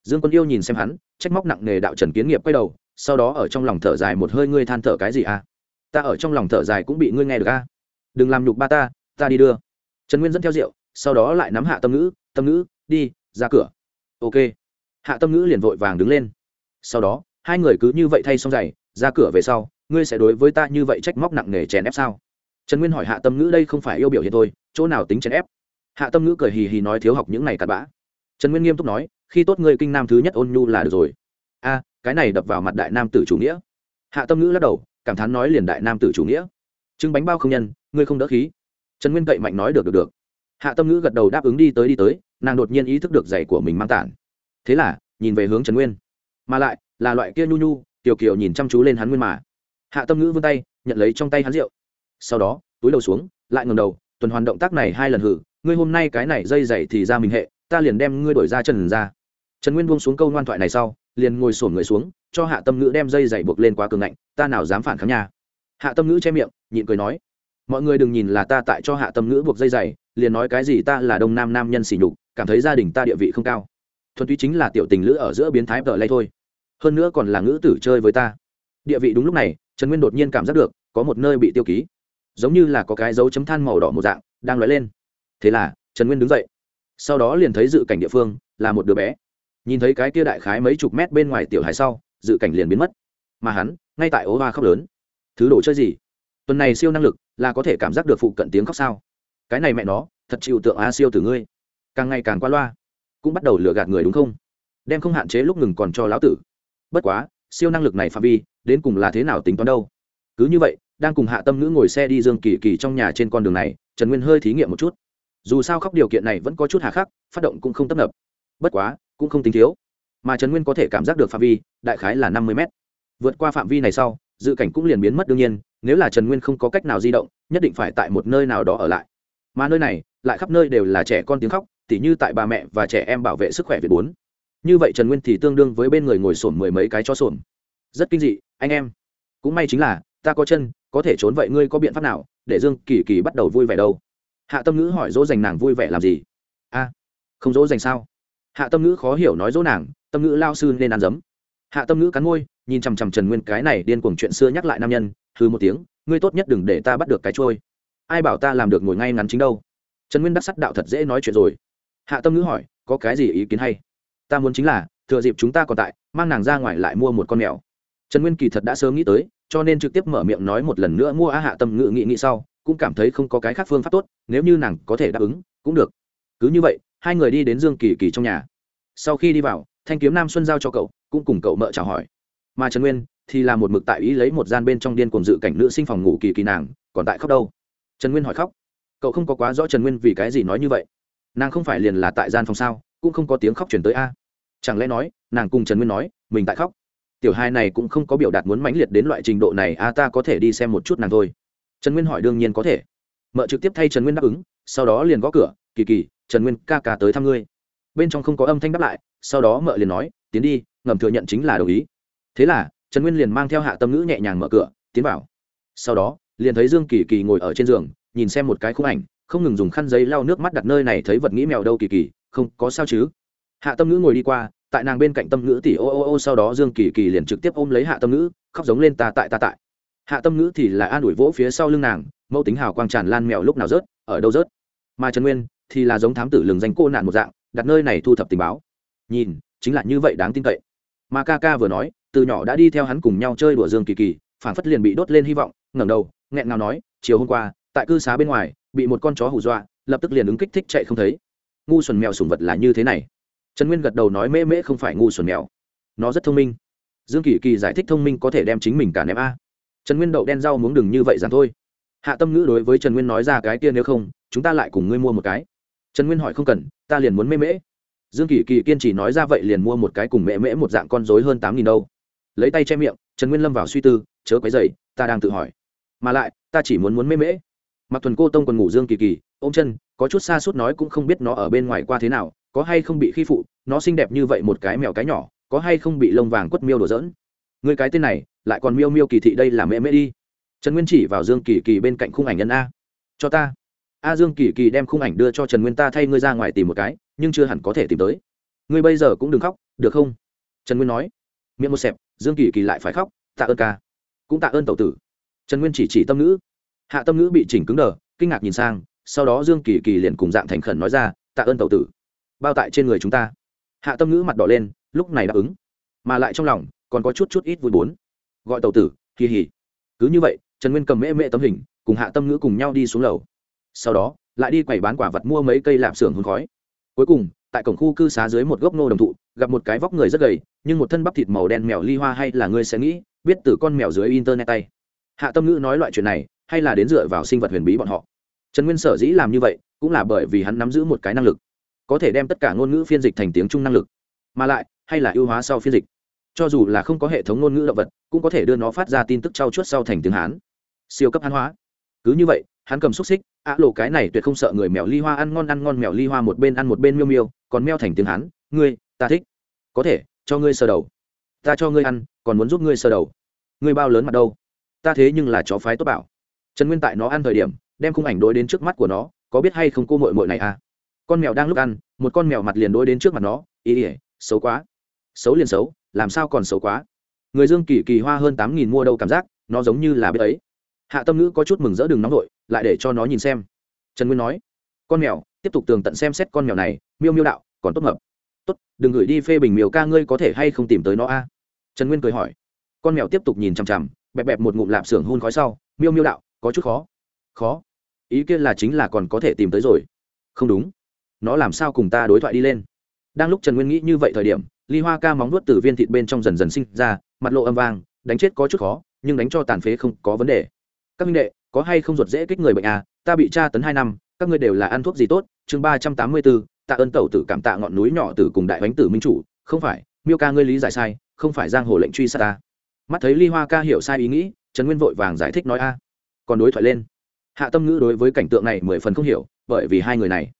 Dương quân yêu nhìn xem hắn, trách móc nặng nề đạo trần kiến nghiệp quay đầu, sau đó ở trong lòng thở dài một hơi, ngươi than thở cái gì à? Ta ở trong lòng thở dài cũng bị ngươi nghe được à? Đừng làm nhục ba ta ta đi đưa. Trần nguyên dẫn theo rượu, sau đó lại nắm hạ tâm ngữ tâm ngữ, đi, ra cửa. Ok. Hạ tâm ngữ liền vội vàng đứng lên. Sau đó, hai người cứ như vậy thay xong giày, ra cửa về sau, ngươi sẽ đối với ta như vậy trách móc nặng nề chèn ép sao? Trần nguyên hỏi hạ tâm ngữ đây không phải yêu biểu hiện thôi, chỗ nào tính chèn ép? Hạ tâm ngữ cười hì hì nói thiếu học những này cặn bã. Trần nguyên nghiêm túc nói, khi tốt ngươi kinh nam thứ nhất ôn nhu là được rồi. A, cái này đập vào mặt đại nam tử chủ nghĩa. Hạ tâm ngữ lắc đầu, cảm thán nói liền đại nam tử chủ nghĩa. Chứng bánh bao không nhân, ngươi không đỡ khí. Trần nguyên cậy mạnh nói được được được. Hạ tâm ngữ gật đầu đáp ứng đi tới đi tới, nàng đột nhiên ý thức được giày của mình mang tản. Thế là, nhìn về hướng trần nguyên. Mà lại, là loại kia nhu nhu kiều kiều nhìn chăm chú lên hắn nguyên mà. Hạ tâm ngữ vươn tay, nhận lấy trong tay hắn rượu sau đó, túi đầu xuống, lại ngầm đầu, tuần hoàn động tác này hai lần hử, ngươi hôm nay cái này dây dày thì ra mình hệ, ta liền đem ngươi đổi ra trần ra. Trần nguyên buông xuống câu ngoan thoại này sau, liền ngồi sổn người xuống, cho hạ tâm ngữ đem dây dày buộc lên quá cường ngạnh, ta nào dám phản kháng nhà hạ tâm ngữ che miệng, nhịn cười nói, mọi người đừng nhìn là ta tại cho hạ tâm ngữ buộc dây dày, liền nói cái gì ta là đông nam nam nhân xỉ nhục, cảm thấy gia đình ta địa vị không cao. Thuần túy chính là tiểu tình lữ ở giữa biến thái vợ lay thôi. Hơn nữa còn là ngữ tử chơi với ta. Địa vị đúng lúc này, trần nguyên đột nhiên cảm giác được, có một nơi bị tiêu ký giống như là có cái dấu chấm than màu đỏ một dạng, đang lóe lên. Thế là, trần nguyên đứng dậy. Sau đó liền thấy dự cảnh địa phương, là một đứa bé. Nhìn thấy cái kia đại khái mấy chục mét bên ngoài tiểu hải sau, dự cảnh liền biến mất. Mà hắn, ngay tại ố hoa khóc lớn. Thứ đồ chơi gì? Tuần này siêu năng lực, là có thể cảm giác được phụ cận tiếng khóc sao? Cái này mẹ nó, thật chịu tượng a siêu từ ngươi. Càng ngày càng qua loa. Cũng bắt đầu lừa gạt người đúng không? Đem không hạn chế lúc ngừng còn cho lão tử. Bất quá, siêu năng lực này phạm vi, đến cùng là thế nào tính toán đâu? Cứ như vậy đang cùng hạ tâm ngữ ngồi xe đi dương kỳ kỳ trong nhà trên con đường này, trần nguyên hơi thí nghiệm một chút. Dù sao khóc điều kiện này vẫn có chút hà khắc, phát động cũng không tấp nập. Bất quá, cũng không tính thiếu. Mà trần nguyên có thể cảm giác được phạm vi, đại khái là năm mươi mét. Vượt qua phạm vi này sau, dự cảnh cũng liền biến mất đương nhiên, nếu là trần nguyên không có cách nào di động, nhất định phải tại một nơi nào đó ở lại. Mà nơi này, lại khắp nơi đều là trẻ con tiếng khóc, tỉ như tại bà mẹ và trẻ em bảo vệ sức khỏe việt bốn. Như vậy trần nguyên thì tương đương với bên người ngồi sổm mười mấy cái cho sổm rất kinh dị, anh em. Cũng may chính là, ta có chân có thể trốn vậy ngươi có biện pháp nào để dương kỳ kỳ bắt đầu vui vẻ đâu? Hạ tâm ngữ hỏi dỗ dành nàng vui vẻ làm gì? A, không dỗ dành sao? Hạ tâm ngữ khó hiểu nói dỗ nàng, tâm ngữ lao sư nên ăn dấm. Hạ tâm ngữ cắn môi, nhìn chằm chằm trần nguyên cái này điên cuồng chuyện xưa nhắc lại nam nhân hư một tiếng, ngươi tốt nhất đừng để ta bắt được cái trôi. Ai bảo ta làm được ngồi ngay ngắn chính đâu? Trần nguyên đắc sắt đạo thật dễ nói chuyện rồi. Hạ tâm ngữ hỏi, có cái gì ý kiến hay? Ta muốn chính là, thừa dịp chúng ta còn tại, mang nàng ra ngoài lại mua một con mèo. Trần nguyên kỳ thật đã sớm nghĩ tới cho nên trực tiếp mở miệng nói một lần nữa mua a hạ tâm ngự nghị nghị sau, cũng cảm thấy không có cái khác phương pháp tốt, nếu như nàng có thể đáp ứng, cũng được. Cứ như vậy, hai người đi đến dương kỳ kỳ trong nhà. Sau khi đi vào, thanh kiếm nam xuân giao cho cậu, cũng cùng cậu mợ chào hỏi. Mà trần nguyên thì là một mực tại ý lấy một gian bên trong điên cùng dự cảnh nữ sinh phòng ngủ kỳ kỳ nàng, còn tại khóc đâu? Trần nguyên hỏi khóc. Cậu không có quá rõ trần nguyên vì cái gì nói như vậy. Nàng không phải liền là tại gian phòng sao, cũng không có tiếng khóc chuyển tới a. Chẳng lẽ nói, nàng cùng trần nguyên nói, mình tại khóc? Tiểu hai này cũng không có biểu đạt muốn mãnh liệt đến loại trình độ này a ta có thể đi xem một chút nàng thôi. Trần nguyên hỏi đương nhiên có thể. Mợ trực tiếp thay trần nguyên đáp ứng, sau đó liền gõ cửa, kỳ kỳ, trần nguyên ca ca tới thăm ngươi. Bên trong không có âm thanh đáp lại, sau đó mợ liền nói, tiến đi, ngầm thừa nhận chính là đồng ý. Thế là, trần nguyên liền mang theo hạ tâm ngữ nhẹ nhàng mở cửa, tiến vào. Sau đó, liền thấy dương kỳ kỳ ngồi ở trên giường, nhìn xem một cái khung ảnh, không ngừng dùng khăn giấy lau nước mắt đặt nơi này, thấy vật nghĩ mèo đâu kỳ kỳ, không, có sao chứ? Hạ tâm ngữ ngồi đi qua tại nàng bên cạnh tâm ngữ tỷ ô ô ô sau đó dương kỳ kỳ liền trực tiếp ôm lấy hạ tâm ngữ, khóc giống lên ta tại ta tại. Hạ tâm ngữ thì là an ủi vỗ phía sau lưng nàng, mẫu tính hào quang tràn lan mèo lúc nào rớt, ở đâu rớt. Mà trần nguyên thì là giống thám tử lừng danh cô nạn một dạng, đặt nơi này thu thập tình báo. Nhìn, chính là như vậy đáng tin cậy. Mà ca ca vừa nói, từ nhỏ đã đi theo hắn cùng nhau chơi đùa dương kỳ kỳ phản phất liền bị đốt lên hy vọng, ngẩng đầu, nghẹn ngào nói, chiều hôm qua, tại cư xá bên ngoài, bị một con chó hù dọa, lập tức liền ứng kích thích chạy không thấy. Ngu xuẩn mèo sùng vật là như thế này trần nguyên gật đầu nói mễ mễ không phải ngu xuẩn mèo nó rất thông minh. Dương kỳ kỳ giải thích thông minh có thể đem chính mình cả ném a. Trần nguyên đậu đen rau muốn đừng như vậy rằng thôi. Hạ tâm ngữ đối với trần nguyên nói ra cái kia nếu không, chúng ta lại cùng ngươi mua một cái. Trần nguyên hỏi không cần, ta liền muốn mễ mễ. Dương kỳ kỳ kiên trì nói ra vậy liền mua một cái cùng mễ mễ một dạng con dối hơn tám nghìn đâu. Lấy tay che miệng, trần nguyên lâm vào suy tư, chớ quấy dày ta đang tự hỏi. Mà lại, ta chỉ muốn muốn mễ mễ. Mặc thuần cô tông còn ngủ dương kỳ kỳ, ôm chân, có chút xa suốt nói cũng không biết nó ở bên ngoài qua thế nào có hay không bị khi phụ, nó xinh đẹp như vậy một cái mèo cái nhỏ, có hay không bị lông vàng quất miêu đổ dỡn người cái tên này, lại còn miêu miêu kỳ thị đây là mễ mễ đi. Trần nguyên chỉ vào dương kỳ kỳ bên cạnh khung ảnh nhân a. Cho ta. A dương kỳ kỳ đem khung ảnh đưa cho trần nguyên ta thay ngươi ra ngoài tìm một cái, nhưng chưa hẳn có thể tìm tới. Ngươi bây giờ cũng đừng khóc, được không? Trần nguyên nói. Miệng một xẹp, dương kỳ kỳ lại phải khóc, tạ ơn ca. Cũng tạ ơn tẩu tử. Trần nguyên chỉ chỉ tâm ngữ. Hạ tâm ngữ bị chỉnh cứng đờ, kinh ngạc nhìn sang, sau đó dương kỳ kỳ liền cùng dạng thành khẩn nói ra, tạ ơn tẩu tử bao tại trên người chúng ta. Hạ tâm ngữ mặt đỏ lên, lúc này đáp ứng. Mà lại trong lòng, còn có chút chút ít vui bốn gọi tàu tử, kỳ hỉ. Cứ như vậy, trần nguyên cầm mễ mễ tấm hình, cùng hạ tâm ngữ cùng nhau đi xuống lầu. Sau đó, lại đi quầy bán quả vật mua mấy cây lạp xưởng hôn khói. Cuối cùng, tại cổng khu cư xá dưới một gốc nô đồng thụ, gặp một cái vóc người rất gầy, nhưng một thân bắp thịt màu đen mèo ly hoa hay là ngươi sẽ nghĩ, biết từ con mèo dưới internet tay. Hạ tâm ngữ nói loại chuyện này, hay là đến dựa vào sinh vật huyền bí bọn họ. Trần nguyên sở dĩ làm như vậy, cũng là bởi vì hắn nắm giữ một cái năng lực có thể đem tất cả ngôn ngữ phiên dịch thành tiếng trung năng lực mà lại hay là ưu hóa sau phiên dịch. Cho dù là không có hệ thống ngôn ngữ động vật cũng có thể đưa nó phát ra tin tức trao chuốt sau thành tiếng hán. Siêu cấp hán hóa. Cứ như vậy hắn cầm xúc xích ạ lộ cái này tuyệt không sợ người mèo ly hoa ăn ngon ăn ngon mèo ly hoa một bên ăn một bên miêu miêu còn meo thành tiếng hán, ngươi ta thích. Có thể cho ngươi sờ đầu. Ta cho ngươi ăn còn muốn giúp ngươi sờ đầu. Ngươi bao lớn mặt đâu? Ta thế nhưng là chó phái tốt bảo. Trần nguyên tại nó ăn thời điểm đem khung ảnh đối đến trước mắt của nó có biết hay không cô mội mội này à? Con mèo đang lúc ăn, một con mèo mặt liền đối đến trước mặt nó, ý ỉa xấu quá. Xấu liền xấu, làm sao còn xấu quá? Người dương kỳ kỳ hoa hơn tám nghìn mua đâu cảm giác, nó giống như là biết ấy. Hạ tâm ngữ có chút mừng rỡ đừng nóng vội, lại để cho nó nhìn xem. Trần nguyên nói, con mèo, tiếp tục tường tận xem xét con mèo này, miêu miêu đạo, còn tốt mập tốt, đừng gửi đi phê bình miều ca ngươi có thể hay không tìm tới nó a? Trần nguyên cười hỏi. Con mèo tiếp tục nhìn chằm chằm, bẹp bẹp một ngụm lạp xưởng hôn khói sau, miêu miêu đạo, có chút khó. Khó? Ý kiến là chính là còn có thể tìm tới rồi. Không đúng nó làm sao cùng ta đối thoại đi lên? Đang lúc trần nguyên nghĩ như vậy thời điểm, ly hoa ca móng nuốt từ viên thịt bên trong dần dần sinh ra, mặt lộ âm vang, đánh chết có chút khó, nhưng đánh cho tàn phế không có vấn đề. Các minh đệ, có hay không ruột dễ kích người bệnh à? Ta bị tra tấn hai năm, các ngươi đều là ăn thuốc gì tốt? Chương ba trăm tám mươi bốn, tạ ơn tẩu tử cảm tạ ngọn núi nhỏ tử cùng đại bánh tử minh chủ. Không phải, miêu ca ngươi lý giải sai, không phải giang hồ lệnh truy sát ta. Mắt thấy ly hoa ca hiểu sai ý nghĩ, trần nguyên vội vàng giải thích nói a. Còn đối thoại lên. Hạ tâm ngữ đối với cảnh tượng này mười phần không hiểu, bởi vì hai người này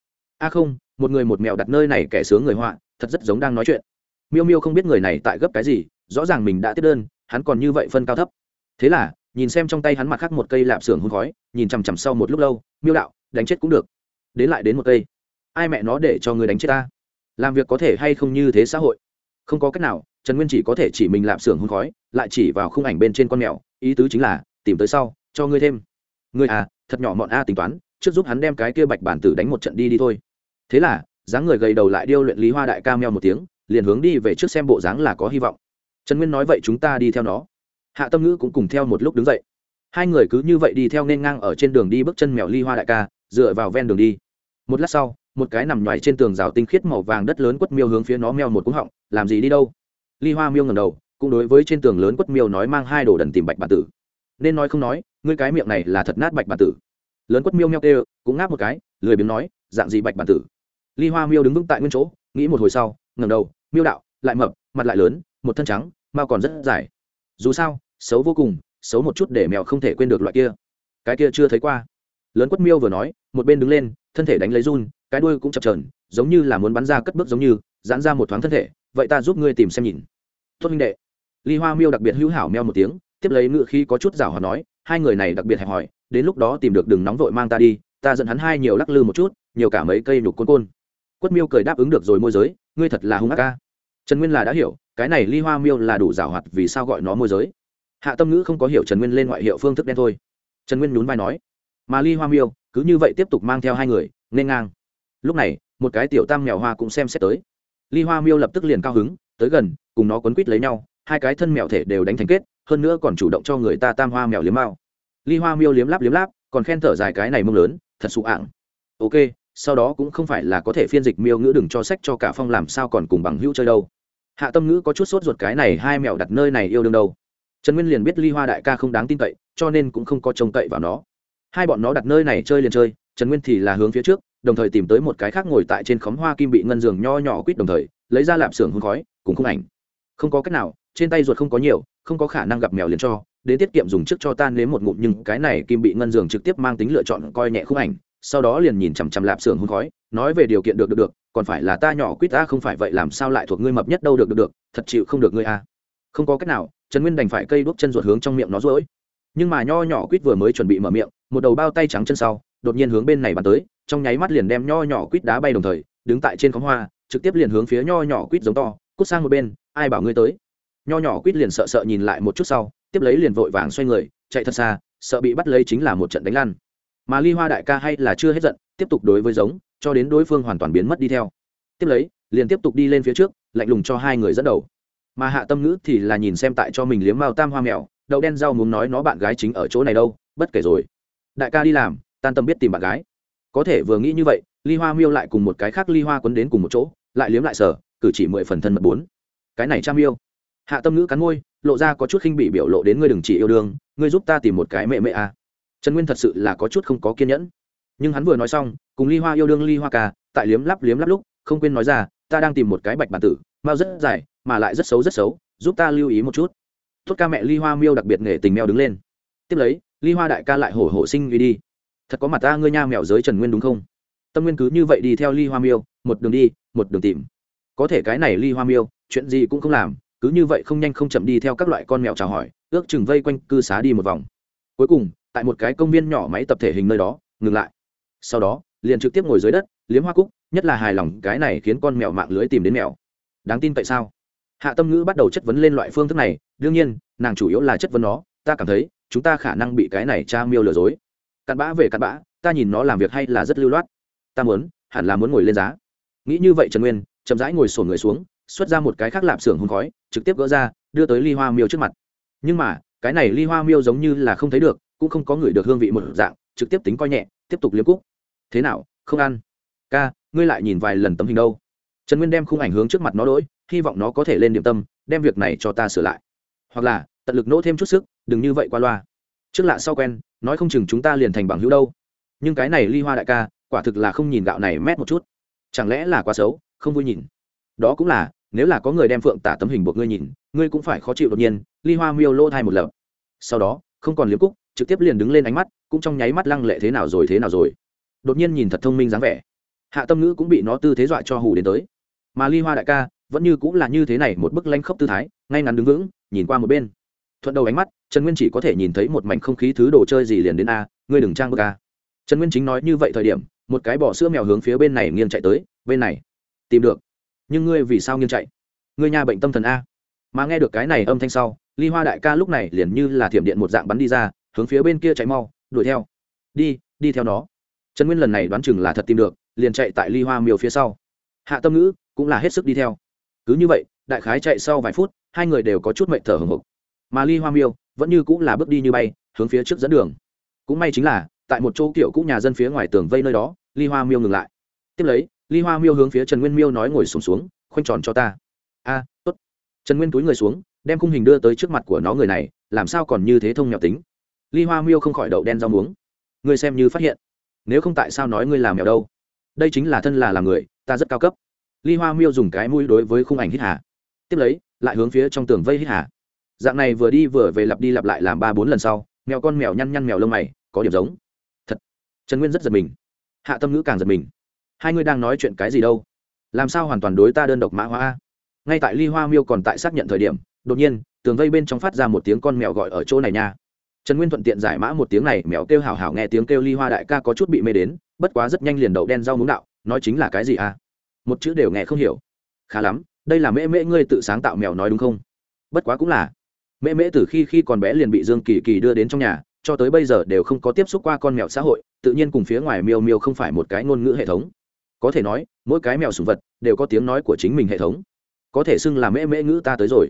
a không, một người một mèo đặt nơi này kẻ sướng người họa, thật rất giống đang nói chuyện. Miêu miêu không biết người này tại gấp cái gì, rõ ràng mình đã tiếp đơn, hắn còn như vậy phân cao thấp. Thế là, nhìn xem trong tay hắn mặt khác một cây lạp xưởng hôn khói, nhìn chằm chằm sau một lúc lâu, miêu đạo, đánh chết cũng được. Đến lại đến một cây. Ai mẹ nó để cho người đánh chết ta? Làm việc có thể hay không như thế xã hội? Không có cách nào, trần nguyên chỉ có thể chỉ mình lạp xưởng hôn khói, lại chỉ vào khung ảnh bên trên con mèo, ý tứ chính là, tìm tới sau, cho ngươi thêm. Ngươi à thật nhỏ mọn a tính toán, trước giúp hắn đem cái kia bạch bản tử đánh một trận đi đi thôi thế là, dáng người gầy đầu lại điêu luyện lý hoa đại ca meo một tiếng, liền hướng đi về trước xem bộ dáng là có hy vọng. Trần nguyên nói vậy chúng ta đi theo nó. Hạ tâm ngữ cũng cùng theo một lúc đứng dậy. Hai người cứ như vậy đi theo nên ngang ở trên đường đi bước chân mèo ly hoa đại ca, dựa vào ven đường đi. Một lát sau, một cái nằm nhoài trên tường rào tinh khiết màu vàng đất lớn quất miêu hướng phía nó meo một cúng họng, làm gì đi đâu? Ly hoa miêu ngầm đầu, cũng đối với trên tường lớn quất miêu nói mang hai đồ đần tìm bạch bản tử. Nên nói không nói, ngươi cái miệng này là thật nát bạch bản tử. Lớn quất miêu meo kêu cũng ngáp một cái, lười biếng nói, dạng gì bạch bản tử? Ly hoa miêu đứng vững tại nguyên chỗ nghĩ một hồi sau ngầm đầu miêu đạo lại mập mặt lại lớn một thân trắng mao còn rất dài. Dù sao xấu vô cùng xấu một chút để mèo không thể quên được loại kia. Cái kia chưa thấy qua. Lớn quất miêu vừa nói một bên đứng lên thân thể đánh lấy run cái đuôi cũng chập trờn giống như là muốn bắn ra cất bước giống như giãn ra một thoáng thân thể vậy ta giúp ngươi tìm xem nhìn. Tốt minh đệ. Ly hoa miêu đặc biệt hữu hảo meo một tiếng tiếp lấy ngựa khi có chút rào hòa nói hai người này đặc biệt hẹp hỏi, đến lúc đó tìm được đừng nóng vội mang ta đi ta dẫn hắn hai nhiều lắc lư một chút nhiều cả mấy cây nhục côn côn quất miêu cười đáp ứng được rồi môi giới, ngươi thật là hung ác ca. Trần nguyên là đã hiểu, cái này ly hoa miêu là đủ rào hoạt vì sao gọi nó môi giới. Hạ tâm ngữ không có hiểu trần nguyên lên ngoại hiệu phương thức đen thôi. Trần nguyên nhún vai nói, mà ly hoa miêu, cứ như vậy tiếp tục mang theo hai người, nên ngang. Lúc này, một cái tiểu tam mèo hoa cũng xem xét tới. Ly hoa miêu lập tức liền cao hứng, tới gần, cùng nó quấn quít lấy nhau, hai cái thân mèo thể đều đánh thành kết, hơn nữa còn chủ động cho người ta tam hoa mèo liếm mao. Ly hoa miêu liếm láp liếm láp, còn khen thở dài cái này mông lớn, thật sụ ạng. Ok sau đó cũng không phải là có thể phiên dịch miêu ngữ đừng cho sách cho cả phong làm sao còn cùng bằng hữu chơi đâu. Hạ tâm ngữ có chút sốt ruột cái này hai mèo đặt nơi này yêu đương đâu. Trần nguyên liền biết ly hoa đại ca không đáng tin cậy, cho nên cũng không có trông cậy vào nó. Hai bọn nó đặt nơi này chơi liền chơi, trần nguyên thì là hướng phía trước, đồng thời tìm tới một cái khác ngồi tại trên khóm hoa kim bị ngân giường nho nhỏ quýt đồng thời, lấy ra lạp xưởng hôn khói, cùng khung ảnh. Không có cách nào, trên tay ruột không có nhiều, không có khả năng gặp mèo liền cho, đến tiết kiệm dùng trước cho tan nếm một ngụm nhưng cái này kim bị ngân giường trực tiếp mang tính lựa chọn coi nhẹ khung ảnh sau đó liền nhìn chằm chằm lạp xưởng hôn khói, nói về điều kiện được được được, còn phải là ta nhỏ quýt ta không phải vậy làm sao lại thuộc ngươi mập nhất đâu, được được được, thật chịu không được ngươi a không có cách nào, trần nguyên đành phải cây đuốc chân ruột hướng trong miệng nó rối nhưng mà nho nhỏ quýt vừa mới chuẩn bị mở miệng, một đầu bao tay trắng chân sau, đột nhiên hướng bên này bắn tới, trong nháy mắt liền đem nho nhỏ quýt đá bay đồng thời, đứng tại trên khóm hoa, trực tiếp liền hướng phía nho nhỏ quýt giống to, cút sang một bên, ai bảo ngươi tới? Nho nhỏ quýt liền sợ sợ nhìn lại một chút sau, tiếp lấy liền vội vàng xoay người, chạy thật xa, sợ bị bắt lấy chính là một trận đánh lăn mà ly hoa đại ca hay là chưa hết giận, tiếp tục đối với giống, cho đến đối phương hoàn toàn biến mất đi theo. Tiếp lấy, liền tiếp tục đi lên phía trước, lạnh lùng cho hai người dẫn đầu. Mà hạ tâm ngữ thì là nhìn xem tại cho mình liếm mao tam hoa mèo, đậu đen rau muốn nói nó bạn gái chính ở chỗ này đâu, bất kể rồi. Đại ca đi làm, tan tâm biết tìm bạn gái. Có thể vừa nghĩ như vậy, ly hoa miêu lại cùng một cái khác ly hoa quấn đến cùng một chỗ, lại liếm lại sở, cử chỉ mười phần thân mật bốn. Cái này cha miêu. Hạ tâm ngữ cắn môi, lộ ra có chút khinh bị biểu lộ đến ngươi đừng chỉ yêu đương, ngươi giúp ta tìm một cái mẹ mẹ à trần nguyên thật sự là có chút không có kiên nhẫn. Nhưng hắn vừa nói xong, cùng ly hoa yêu đương ly hoa ca, tại liếm lắp liếm lắp lúc, không quên nói ra, ta đang tìm một cái bạch bản tử, mao rất dài, mà lại rất xấu rất xấu, giúp ta lưu ý một chút. Tốt ca mẹ ly hoa miêu đặc biệt nghề tình mèo đứng lên. Tiếp lấy, ly hoa đại ca lại hổ hổ sinh uy đi. Thật có mặt ta ngươi nha mèo giới trần nguyên đúng không? Tâm nguyên cứ như vậy đi theo ly hoa miêu, một đường đi, một đường tìm. Có thể cái này ly hoa miêu, chuyện gì cũng không làm, cứ như vậy không nhanh không chậm đi theo các loại con mèo chào hỏi, ước chừng vây quanh cư xá đi một vòng. Cuối cùng tại một cái công viên nhỏ máy tập thể hình nơi đó, ngừng lại. Sau đó, liền trực tiếp ngồi dưới đất, liếm hoa cúc, nhất là hài lòng cái này khiến con mèo mạng lưới tìm đến mèo. Đáng tin tại sao? Hạ tâm ngữ bắt đầu chất vấn lên loại phương thức này, đương nhiên, nàng chủ yếu là chất vấn nó, ta cảm thấy, chúng ta khả năng bị cái này cha miêu lừa dối. Cặn bã về cặn bã, ta nhìn nó làm việc hay là rất lưu loát. Ta muốn, hẳn là muốn ngồi lên giá. Nghĩ như vậy trần nguyên, chậm rãi ngồi sổ người xuống, xuất ra một cái khác lạp xưởng hôn khói, trực tiếp gỡ ra, đưa tới ly hoa miêu trước mặt. Nhưng mà, cái này ly hoa miêu giống như là không thấy được cũng không có người được hương vị một dạng, trực tiếp tính coi nhẹ, tiếp tục liếm cúc. Thế nào, không ăn? Ca, ngươi lại nhìn vài lần tấm hình đâu. Trần nguyên đem khung ảnh hướng trước mặt nó đỗi hy vọng nó có thể lên điểm tâm, đem việc này cho ta sửa lại. Hoặc là, tận lực nỗ thêm chút sức, đừng như vậy qua loa. Trước lạ sau quen, nói không chừng chúng ta liền thành bằng hữu đâu. Nhưng cái này ly hoa đại ca, quả thực là không nhìn gạo này mét một chút. Chẳng lẽ là quá xấu, không vui nhìn? Đó cũng là, nếu là có người đem phượng tả tấm hình buộc ngươi nhìn, ngươi cũng phải khó chịu đột nhiên, ly hoa miêu lô thai một lần sau đó, không còn liếm cúc trực tiếp liền đứng lên ánh mắt, cũng trong nháy mắt lăng lệ thế nào rồi, thế nào rồi. Đột nhiên nhìn thật thông minh dáng vẻ. Hạ tâm ngữ cũng bị nó tư thế dọa cho hù đến tới. Mà ly hoa đại ca, vẫn như cũng là như thế này, một bức lanh khốc tư thái, ngay ngắn đứng vững, nhìn qua một bên. Thuận đầu ánh mắt, trần nguyên chỉ có thể nhìn thấy một mảnh không khí thứ đồ chơi gì liền đến a, ngươi đừng trang bức a. Trần nguyên chính nói như vậy thời điểm, một cái bỏ sữa mèo hướng phía bên này nghiêng chạy tới, bên này. Tìm được. Nhưng ngươi vì sao nghiêng chạy? Ngươi nhà bệnh tâm thần a. Mà nghe được cái này âm thanh sau, ly hoa đại ca lúc này liền như là thiểm điện một dạng bắn đi ra hướng phía bên kia chạy mau đuổi theo. Đi đi theo nó. Trần nguyên lần này đoán chừng là thật tìm được liền chạy tại ly hoa miêu phía sau. Hạ tâm ngữ cũng là hết sức đi theo. Cứ như vậy đại khái chạy sau vài phút hai người đều có chút mệnh thở hồng hộc. Mà ly hoa miêu vẫn như cũng là bước đi như bay hướng phía trước dẫn đường. Cũng may chính là tại một chỗ kiểu cũ nhà dân phía ngoài tường vây nơi đó ly hoa miêu ngừng lại. Tiếp lấy ly hoa miêu hướng phía trần nguyên miêu nói ngồi sùng xuống, xuống khoanh tròn cho ta. A tốt. Trần nguyên túi người xuống đem khung hình đưa tới trước mặt của nó người này làm sao còn như thế thông nhỏ tính? Ly hoa miêu không khỏi đậu đen rau muống. Người xem như phát hiện. Nếu không tại sao nói ngươi làm mèo đâu? Đây chính là thân là làm người, ta rất cao cấp. Ly hoa miêu dùng cái mũi đối với khung ảnh hít hà. Tiếp lấy, lại hướng phía trong tường vây hít hà. Dạng này vừa đi vừa về lặp đi lặp lại làm ba bốn lần sau, mèo con mèo nhăn nhăn mèo lông mày, có điểm giống. Thật. Trần nguyên rất giật mình. Hạ tâm ngữ càng giật mình. Hai ngươi đang nói chuyện cái gì đâu? Làm sao hoàn toàn đối ta đơn độc mã hóa? Ngay tại ly hoa miêu còn tại xác nhận thời điểm, đột nhiên, tường vây bên trong phát ra một tiếng con mèo gọi ở chỗ này nha trần nguyên thuận tiện giải mã một tiếng này, mèo kêu hào hào nghe tiếng kêu ly hoa đại ca có chút bị mê đến, bất quá rất nhanh liền đậu đen rau muống đạo, nói chính là cái gì à? Một chữ đều nghe không hiểu. Khá lắm, đây là mễ mễ ngươi tự sáng tạo mèo nói đúng không? Bất quá cũng là. Mễ mễ từ khi khi còn bé liền bị dương kỳ kỳ đưa đến trong nhà, cho tới bây giờ đều không có tiếp xúc qua con mèo xã hội, tự nhiên cùng phía ngoài miêu miêu không phải một cái ngôn ngữ hệ thống. Có thể nói, mỗi cái mèo sùng vật đều có tiếng nói của chính mình hệ thống. Có thể xưng là mễ mễ ngữ ta tới rồi.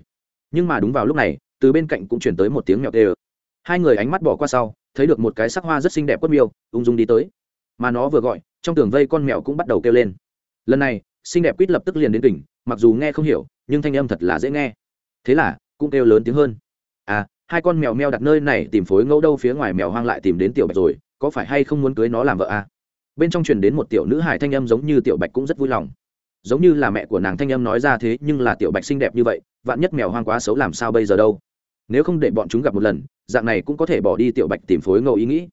Nhưng mà đúng vào lúc này, từ bên cạnh cũng chuyển tới một tiếng mèo tê ơ hai người ánh mắt bỏ qua sau, thấy được một cái sắc hoa rất xinh đẹp quất miêu, ung dung đi tới. Mà nó vừa gọi, trong tường vây con mèo cũng bắt đầu kêu lên. Lần này, xinh đẹp quýt lập tức liền đến tỉnh mặc dù nghe không hiểu, nhưng thanh âm thật là dễ nghe. Thế là, cũng kêu lớn tiếng hơn. À hai con mèo meo đặt nơi này tìm phối ngẫu đâu phía ngoài mèo hoang lại tìm đến tiểu bạch rồi, có phải hay không muốn cưới nó làm vợ à? bên trong truyền đến một tiểu nữ hải thanh âm giống như tiểu bạch cũng rất vui lòng. Giống như là mẹ của nàng thanh âm nói ra thế, nhưng là tiểu bạch xinh đẹp như vậy, vạn nhất mèo hoang quá xấu làm sao bây giờ đâu? Nếu không để bọn chúng gặp một lần dạng này cũng có thể bỏ đi tiểu bạch tìm phối ngẫu ý nghĩ.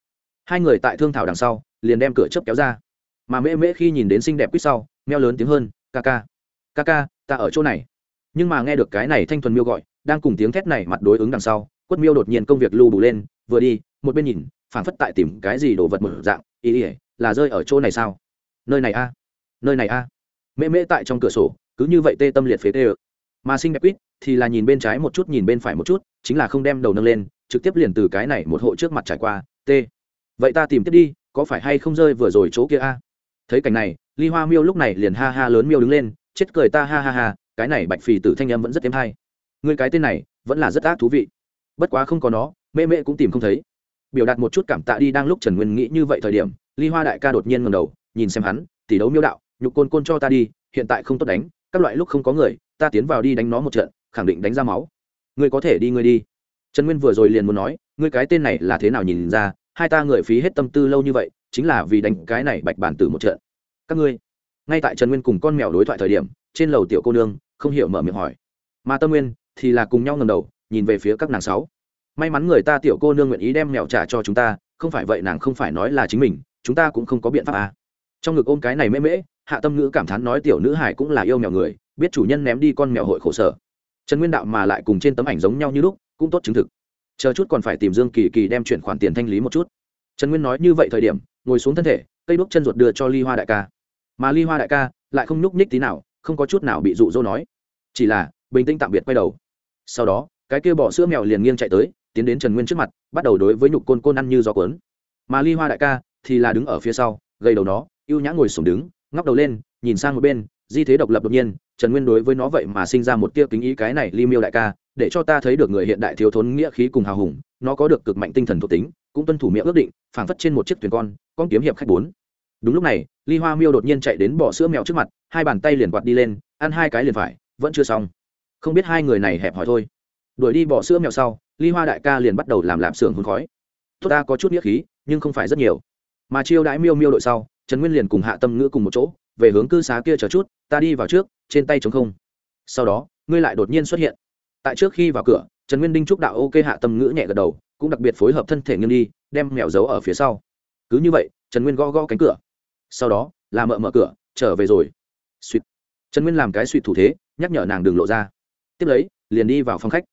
Hai người tại thương thảo đằng sau, liền đem cửa chớp kéo ra. Mà mễ mễ khi nhìn đến xinh đẹp quýt sau, meo lớn tiếng hơn, ca ca ca ca, ta ở chỗ này. Nhưng mà nghe được cái này thanh thuần miêu gọi, đang cùng tiếng thét này mặt đối ứng đằng sau, quất miêu đột nhiên công việc lưu đủ lên, vừa đi, một bên nhìn phản phất tại tìm cái gì đồ vật một dạng, ý ỉa là rơi ở chỗ này sao? Nơi này a, nơi này a. Mễ mễ tại trong cửa sổ, cứ như vậy tê tâm liệt phế tê ơ. Mà xinh đẹp quýt thì là nhìn bên trái một chút, nhìn bên phải một chút, chính là không đem đầu nâng lên trực tiếp liền từ cái này một hộ trước mặt trải qua, t, vậy ta tìm tiếp đi, có phải hay không rơi vừa rồi chỗ kia a? Thấy cảnh này, ly hoa miêu lúc này liền ha ha lớn miêu đứng lên, chết cười ta ha ha ha, cái này bạch phì tử thanh âm vẫn rất thêm hay. Người cái tên này vẫn là rất ác thú vị. Bất quá không có nó, mẹ mẹ cũng tìm không thấy. Biểu đạt một chút cảm tạ đi đang lúc trần nguyên nghĩ như vậy thời điểm, ly hoa đại ca đột nhiên ngầm đầu, nhìn xem hắn, tỷ đấu miêu đạo, nhục côn côn cho ta đi, hiện tại không tốt đánh, các loại lúc không có người, ta tiến vào đi đánh nó một trận, khẳng định đánh ra máu. Ngươi có thể đi ngươi đi trần nguyên vừa rồi liền muốn nói, ngươi cái tên này là thế nào nhìn ra? Hai ta người phí hết tâm tư lâu như vậy, chính là vì đánh cái này bạch bản tử một trận. Các ngươi? Ngay tại trần nguyên cùng con mèo đối thoại thời điểm, trên lầu tiểu cô nương không hiểu mở miệng hỏi. Mà tâm nguyên thì là cùng nhau ngầm đầu, nhìn về phía các nàng sáu. May mắn người ta tiểu cô nương nguyện ý đem mèo trả cho chúng ta, không phải vậy nàng không phải nói là chính mình, chúng ta cũng không có biện pháp à. trong ngực ôm cái này mễ mễ, hạ tâm ngữ cảm thán nói tiểu nữ hải cũng là yêu mèo người, biết chủ nhân ném đi con mèo hội khổ sở. Trần nguyên đạo mà lại cùng trên tấm ảnh giống nhau như lúc cũng tốt chứng thực. Chờ chút còn phải tìm dương kỳ kỳ đem chuyển khoản tiền thanh lý một chút. Trần nguyên nói như vậy thời điểm, ngồi xuống thân thể, cây đuốc chân ruột đưa cho ly hoa đại ca. Mà ly hoa đại ca lại không nhúc nhích tí nào, không có chút nào bị dụ dỗ nói. Chỉ là, bình tĩnh tạm biệt quay đầu. Sau đó, cái kia bỏ sữa mèo liền nghiêng chạy tới, tiến đến trần nguyên trước mặt, bắt đầu đối với nhục côn côn ăn như gió cuốn. Mà ly hoa đại ca thì là đứng ở phía sau, gầy đầu nó, ưu nhã ngồi sổm đứng, ngóc đầu lên, nhìn sang một bên di thế độc lập đột nhiên, trần nguyên đối với nó vậy mà sinh ra một tia kính ý cái này ly miêu đại ca, để cho ta thấy được người hiện đại thiếu thốn nghĩa khí cùng hào hùng, nó có được cực mạnh tinh thần thuộc tính, cũng tuân thủ miệng ước định, phảng phất trên một chiếc thuyền con con kiếm hiệp khách bốn. Đúng lúc này, ly hoa miêu đột nhiên chạy đến bỏ sữa mèo trước mặt, hai bàn tay liền quạt đi lên, ăn hai cái liền phải, vẫn chưa xong. Không biết hai người này hẹp hỏi thôi. Đuổi đi bỏ sữa mèo sau, ly hoa đại ca liền bắt đầu làm lạp xưởng hôn khói. Tốt ta có chút nghĩa khí, nhưng không phải rất nhiều. Mà chiêu đãi miêu miêu đội sau, trần nguyên liền cùng hạ tâm ngữ cùng một chỗ về hướng cư xá kia chờ chút, ta đi vào trước, trên tay chống không. Sau đó, ngươi lại đột nhiên xuất hiện. Tại trước khi vào cửa, trần nguyên đinh trúc đạo ok hạ tâm ngữ nhẹ gật đầu, cũng đặc biệt phối hợp thân thể nghiêng đi, đem mèo giấu ở phía sau. Cứ như vậy, trần nguyên gõ gõ cánh cửa. Sau đó, là mợ mở cửa, trở về rồi. Suýt trần nguyên làm cái suýt thủ thế, nhắc nhở nàng đừng lộ ra. Tiếp lấy, liền đi vào phòng khách.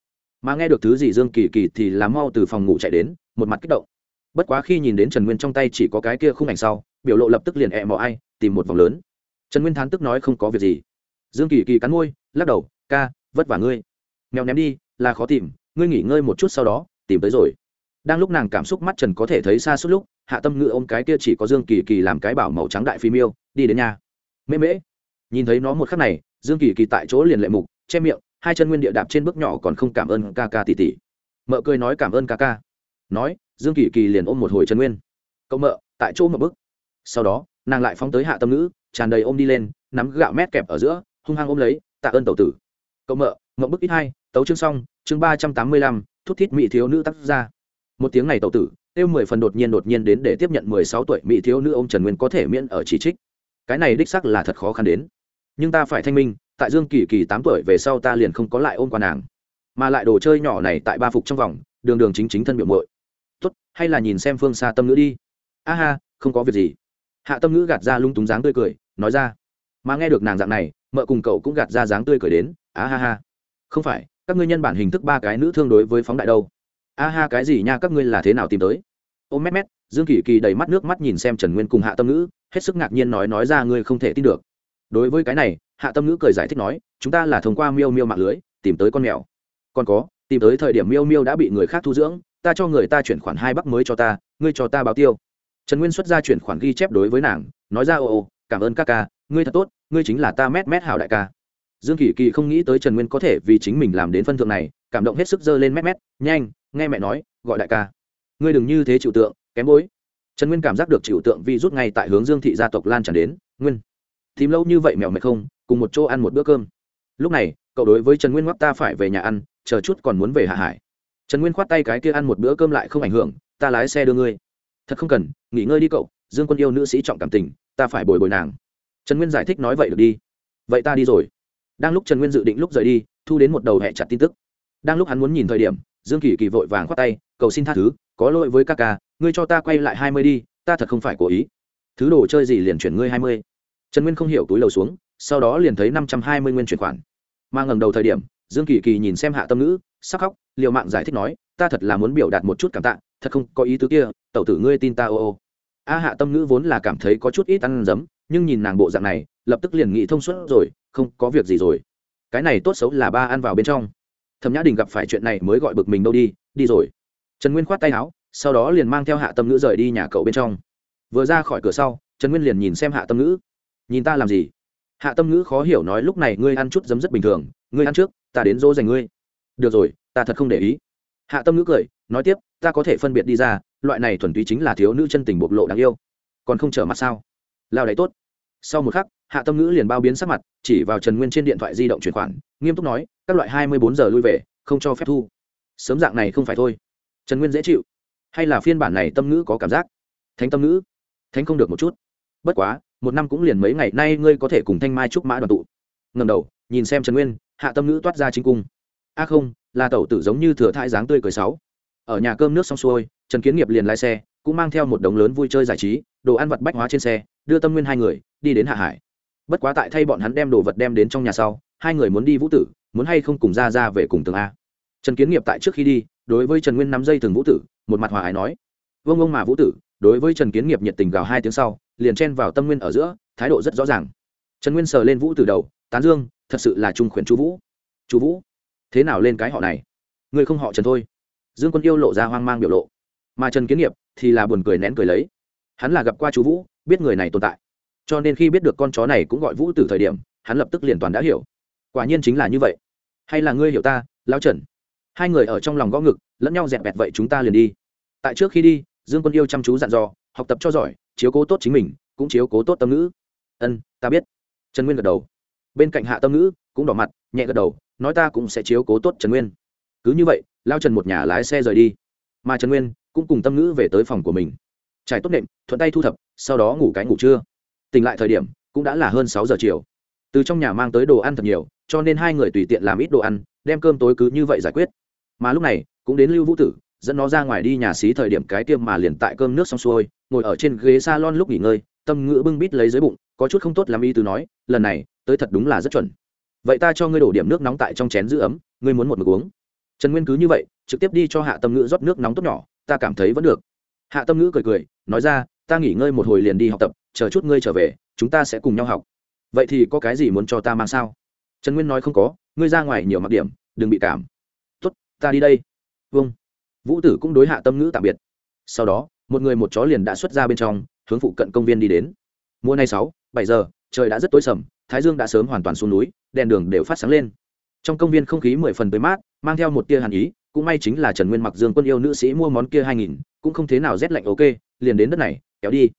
Mà nghe được thứ gì dương kỳ kỳ thì làm mau từ phòng ngủ chạy đến, một mặt kích động. Bất quá khi nhìn đến trần nguyên trong tay chỉ có cái kia khung ảnh sau, biểu lộ lập tức liền ẹ mò ai, tìm một vòng lớn trần nguyên thán tức nói không có việc gì. Dương kỳ kỳ cắn môi, lắc đầu, ca, vất vả ngươi. Mèo ném đi, là khó tìm, ngươi nghỉ ngơi một chút sau đó, tìm tới rồi. Đang lúc nàng cảm xúc mắt trần có thể thấy xa suốt lúc, hạ tâm ngự ôm cái kia chỉ có dương kỳ kỳ làm cái bảo màu trắng đại phi miêu, đi đến nhà. Mễ mễ. Nhìn thấy nó một khắc này, dương kỳ kỳ tại chỗ liền lệ mục, che miệng, hai chân nguyên địa đạp trên bước nhỏ còn không cảm ơn ca ca tỷ tỷ. Mợ cười nói cảm ơn ca ca. Nói, dương kỳ kỳ liền ôm một hồi chân nguyên. Cậu mợ, tại chỗ một bức sau đó nàng lại phóng tới hạ tâm ngữ, tràn đầy ôm đi lên, nắm gạo mét kẹp ở giữa, hung hăng ôm lấy, tạ ơn tẩu tử. Cậu mợ ngậm bức ít hai, tấu chương xong, chương ba trăm tám mươi lăm, thút thít mỹ thiếu nữ tác ra một tiếng này tẩu tử, tiêu mười phần đột nhiên đột nhiên đến để tiếp nhận mười sáu tuổi mỹ thiếu nữ ông trần nguyên có thể miễn ở chỉ trích. Cái này đích sắc là thật khó khăn đến. Nhưng ta phải thanh minh, tại dương kỳ kỳ tám tuổi về sau ta liền không có lại ôm qua nàng. Mà lại đồ chơi nhỏ này tại ba phục trong vòng, đường đường chính chính thân biểu mội tốt, hay là nhìn xem phương xa tâm nữ đi. A ha không có việc gì hạ tâm ngữ gạt ra lung túng dáng tươi cười, nói ra, mà nghe được nàng dạng này, mợ cùng cậu cũng gạt ra dáng tươi cười đến, á ha ha. Không phải, các ngươi nhân bản hình thức ba cái nữ thương đối với phóng đại đâu. A ha, cái gì nha, các ngươi là thế nào tìm tới? Ô mét mét, dương kỳ kỳ đầy mắt nước mắt nhìn xem trần nguyên cùng hạ tâm ngữ, hết sức ngạc nhiên nói nói ra ngươi không thể tin được. Đối với cái này, hạ tâm ngữ cười giải thích nói, chúng ta là thông qua miêu miêu mạng lưới, tìm tới con mèo. Còn có, tìm tới thời điểm miêu miêu đã bị người khác thu dưỡng, ta cho người ta chuyển khoản hai bắc mới cho ta, ngươi cho ta báo tiêu trần nguyên xuất ra chuyển khoản ghi chép đối với nàng, nói ra ồ ồ cảm ơn các ca, ngươi thật tốt, ngươi chính là ta mét mét hảo đại ca. Dương kỳ kỳ không nghĩ tới trần nguyên có thể vì chính mình làm đến phân thượng này, cảm động hết sức dơ lên mét mét, nhanh, nghe mẹ nói, gọi đại ca. Ngươi đừng như thế chịu tượng, kém bối. Trần nguyên cảm giác được chịu tượng vi rút ngay tại hướng dương thị gia tộc lan tràn đến, nguyên tìm lâu như vậy mèo mệt không, cùng một chỗ ăn một bữa cơm. Lúc này, cậu đối với trần nguyên ngoắc, ta phải về nhà ăn, chờ chút còn muốn về hạ hải. Trần nguyên khoát tay cái kia ăn một bữa cơm lại không ảnh hưởng, ta lái xe đưa ngươi thật không cần, nghỉ ngơi đi cậu, dương quân yêu nữ sĩ trọng cảm tình, ta phải bồi bồi nàng. Trần nguyên giải thích nói vậy được đi. Vậy ta đi rồi. Đang lúc trần nguyên dự định lúc rời đi, thu đến một đầu hẹ chặt tin tức. Đang lúc hắn muốn nhìn thời điểm, dương kỳ kỳ vội vàng khoát tay, cầu xin tha thứ, có lỗi với ca ca, ngươi cho ta quay lại hai mươi đi, ta thật không phải cố ý. Thứ đồ chơi gì liền chuyển ngươi hai mươi. Trần nguyên không hiểu túi lầu xuống, sau đó liền thấy năm trăm hai mươi nguyên chuyển khoản. Mà ngầm đầu thời điểm, dương kỳ kỳ nhìn xem hạ tâm ngữ, sắc khóc, liều mạng giải thích nói, ta thật là muốn biểu đạt một chút cảm tạ thật không có ý tứ kia, tẩu tử ngươi tin ta ô ô. A hạ tâm ngữ vốn là cảm thấy có chút ít ăn dấm, nhưng nhìn nàng bộ dạng này, lập tức liền nghĩ thông suốt rồi, không có việc gì rồi. Cái này tốt xấu là ba ăn vào bên trong. Thẩm nhã đình gặp phải chuyện này mới gọi bực mình đâu đi đi rồi. Trần nguyên khoát tay áo, sau đó liền mang theo hạ tâm ngữ rời đi nhà cậu bên trong. Vừa ra khỏi cửa sau, trần nguyên liền nhìn xem hạ tâm ngữ. Nhìn ta làm gì? Hạ tâm ngữ khó hiểu nói lúc này ngươi ăn chút giấm rất bình thường, ngươi ăn trước, ta đến dỗ dành ngươi. Được rồi, ta thật không để ý. Hạ tâm ngữ cười, nói tiếp ta có thể phân biệt đi ra, loại này thuần túy chính là thiếu nữ chân tình bộc lộ đáng yêu. Còn không trở mặt sao? Lao đấy tốt. Sau một khắc, hạ tâm ngữ liền bao biến sắc mặt, chỉ vào trần nguyên trên điện thoại di động chuyển khoản, nghiêm túc nói, các loại hai mươi bốn giờ lui về, không cho phép thu. Sớm dạng này không phải thôi. Trần nguyên dễ chịu. Hay là phiên bản này tâm ngữ có cảm giác? Thánh tâm ngữ. Thánh không được một chút. Bất quá, một năm cũng liền mấy ngày nay ngươi có thể cùng thanh mai trúc mã đoàn tụ. Ngầm đầu, nhìn xem trần nguyên, hạ tâm ngữ toát ra chính cung. A không, là tẩu tử giống như thừa thai dáng tươi cười sáu ở nhà cơm nước xong xuôi, trần kiến nghiệp liền lái xe, cũng mang theo một đống lớn vui chơi giải trí, đồ ăn vặt bách hóa trên xe, đưa tâm nguyên hai người đi đến hạ hải. Bất quá tại thay bọn hắn đem đồ vật đem đến trong nhà sau, hai người muốn đi vũ tử, muốn hay không cùng ra ra về cùng tường a. Trần kiến nghiệp tại trước khi đi, đối với trần nguyên nắm dây thường vũ tử, một mặt hòa ái nói vâng ông mà vũ tử, đối với trần kiến nghiệp nhiệt tình gào hai tiếng sau, liền chen vào tâm nguyên ở giữa, thái độ rất rõ ràng. Trần nguyên sờ lên vũ từ đầu, tán dương, thật sự là trung khuyển chú vũ. Chú vũ, thế nào lên cái họ này? Người không họ trần thôi dương quân yêu lộ ra hoang mang biểu lộ. Mà trần kiến nghiệp thì là buồn cười nén cười lấy. Hắn là gặp qua chú vũ, biết người này tồn tại. Cho nên khi biết được con chó này cũng gọi vũ từ thời điểm, hắn lập tức liền toàn đã hiểu. Quả nhiên chính là như vậy. Hay là ngươi hiểu ta lao trần? Hai người ở trong lòng gõ ngực, lẫn nhau dẹp bẹt vậy chúng ta liền đi. Tại trước khi đi, dương quân yêu chăm chú dặn dò, học tập cho giỏi, chiếu cố tốt chính mình, cũng chiếu cố tốt tâm ngữ. Ân, ta biết. Trần nguyên gật đầu. Bên cạnh hạ tâm ngữ cũng đỏ mặt, nhẹ gật đầu, nói ta cũng sẽ chiếu cố tốt trần nguyên. Cứ như vậy lao trần một nhà lái xe rời đi. Mà trần nguyên cũng cùng tâm ngữ về tới phòng của mình. Trải tốt nệm, thuận tay thu thập, sau đó ngủ cái ngủ trưa. Tỉnh lại thời điểm, cũng đã là hơn sáu giờ chiều. Từ trong nhà mang tới đồ ăn thật nhiều, cho nên hai người tùy tiện làm ít đồ ăn, đem cơm tối cứ như vậy giải quyết. Mà lúc này, cũng đến lưu vũ tử, dẫn nó ra ngoài đi nhà xí thời điểm cái tiêm mà liền tại cơm nước xong xuôi, ngồi ở trên ghế s a lon lúc nghỉ ngơi, tâm ngữ bưng bít lấy dưới bụng, có chút không tốt làm y từ nói, lần này, tới thật đúng là rất chuẩn. Vậy ta cho ngươi đổ điểm nước nóng tại trong chén giữ ấm, ngươi muốn một mực uống trần nguyên cứ như vậy, trực tiếp đi cho hạ tâm ngữ rót nước nóng tốt nhỏ, ta cảm thấy vẫn được. Hạ tâm ngữ cười cười, nói ra, ta nghỉ ngơi một hồi liền đi học tập, chờ chút ngươi trở về, chúng ta sẽ cùng nhau học. Vậy thì có cái gì muốn cho ta mang sao? Trần nguyên nói không có, ngươi ra ngoài nhiều mặc điểm, đừng bị cảm. Tốt, ta đi đây. Vâng. Vũ tử cũng đối hạ tâm ngữ tạm biệt. Sau đó, một người một chó liền đã xuất ra bên trong, hướng phụ cận công viên đi đến. Mùa này sáu, bảy giờ, trời đã rất tối sầm, thái dương đã sớm hoàn toàn xuống núi, đèn đường đều phát sáng lên trong công viên không khí mười phần tới mát, mang theo một tia hàn ý, cũng may chính là trần nguyên mặc dương quân yêu nữ sĩ mua món kia hai nghìn, cũng không thế nào rét lạnh, ok, liền đến đất này, kéo đi.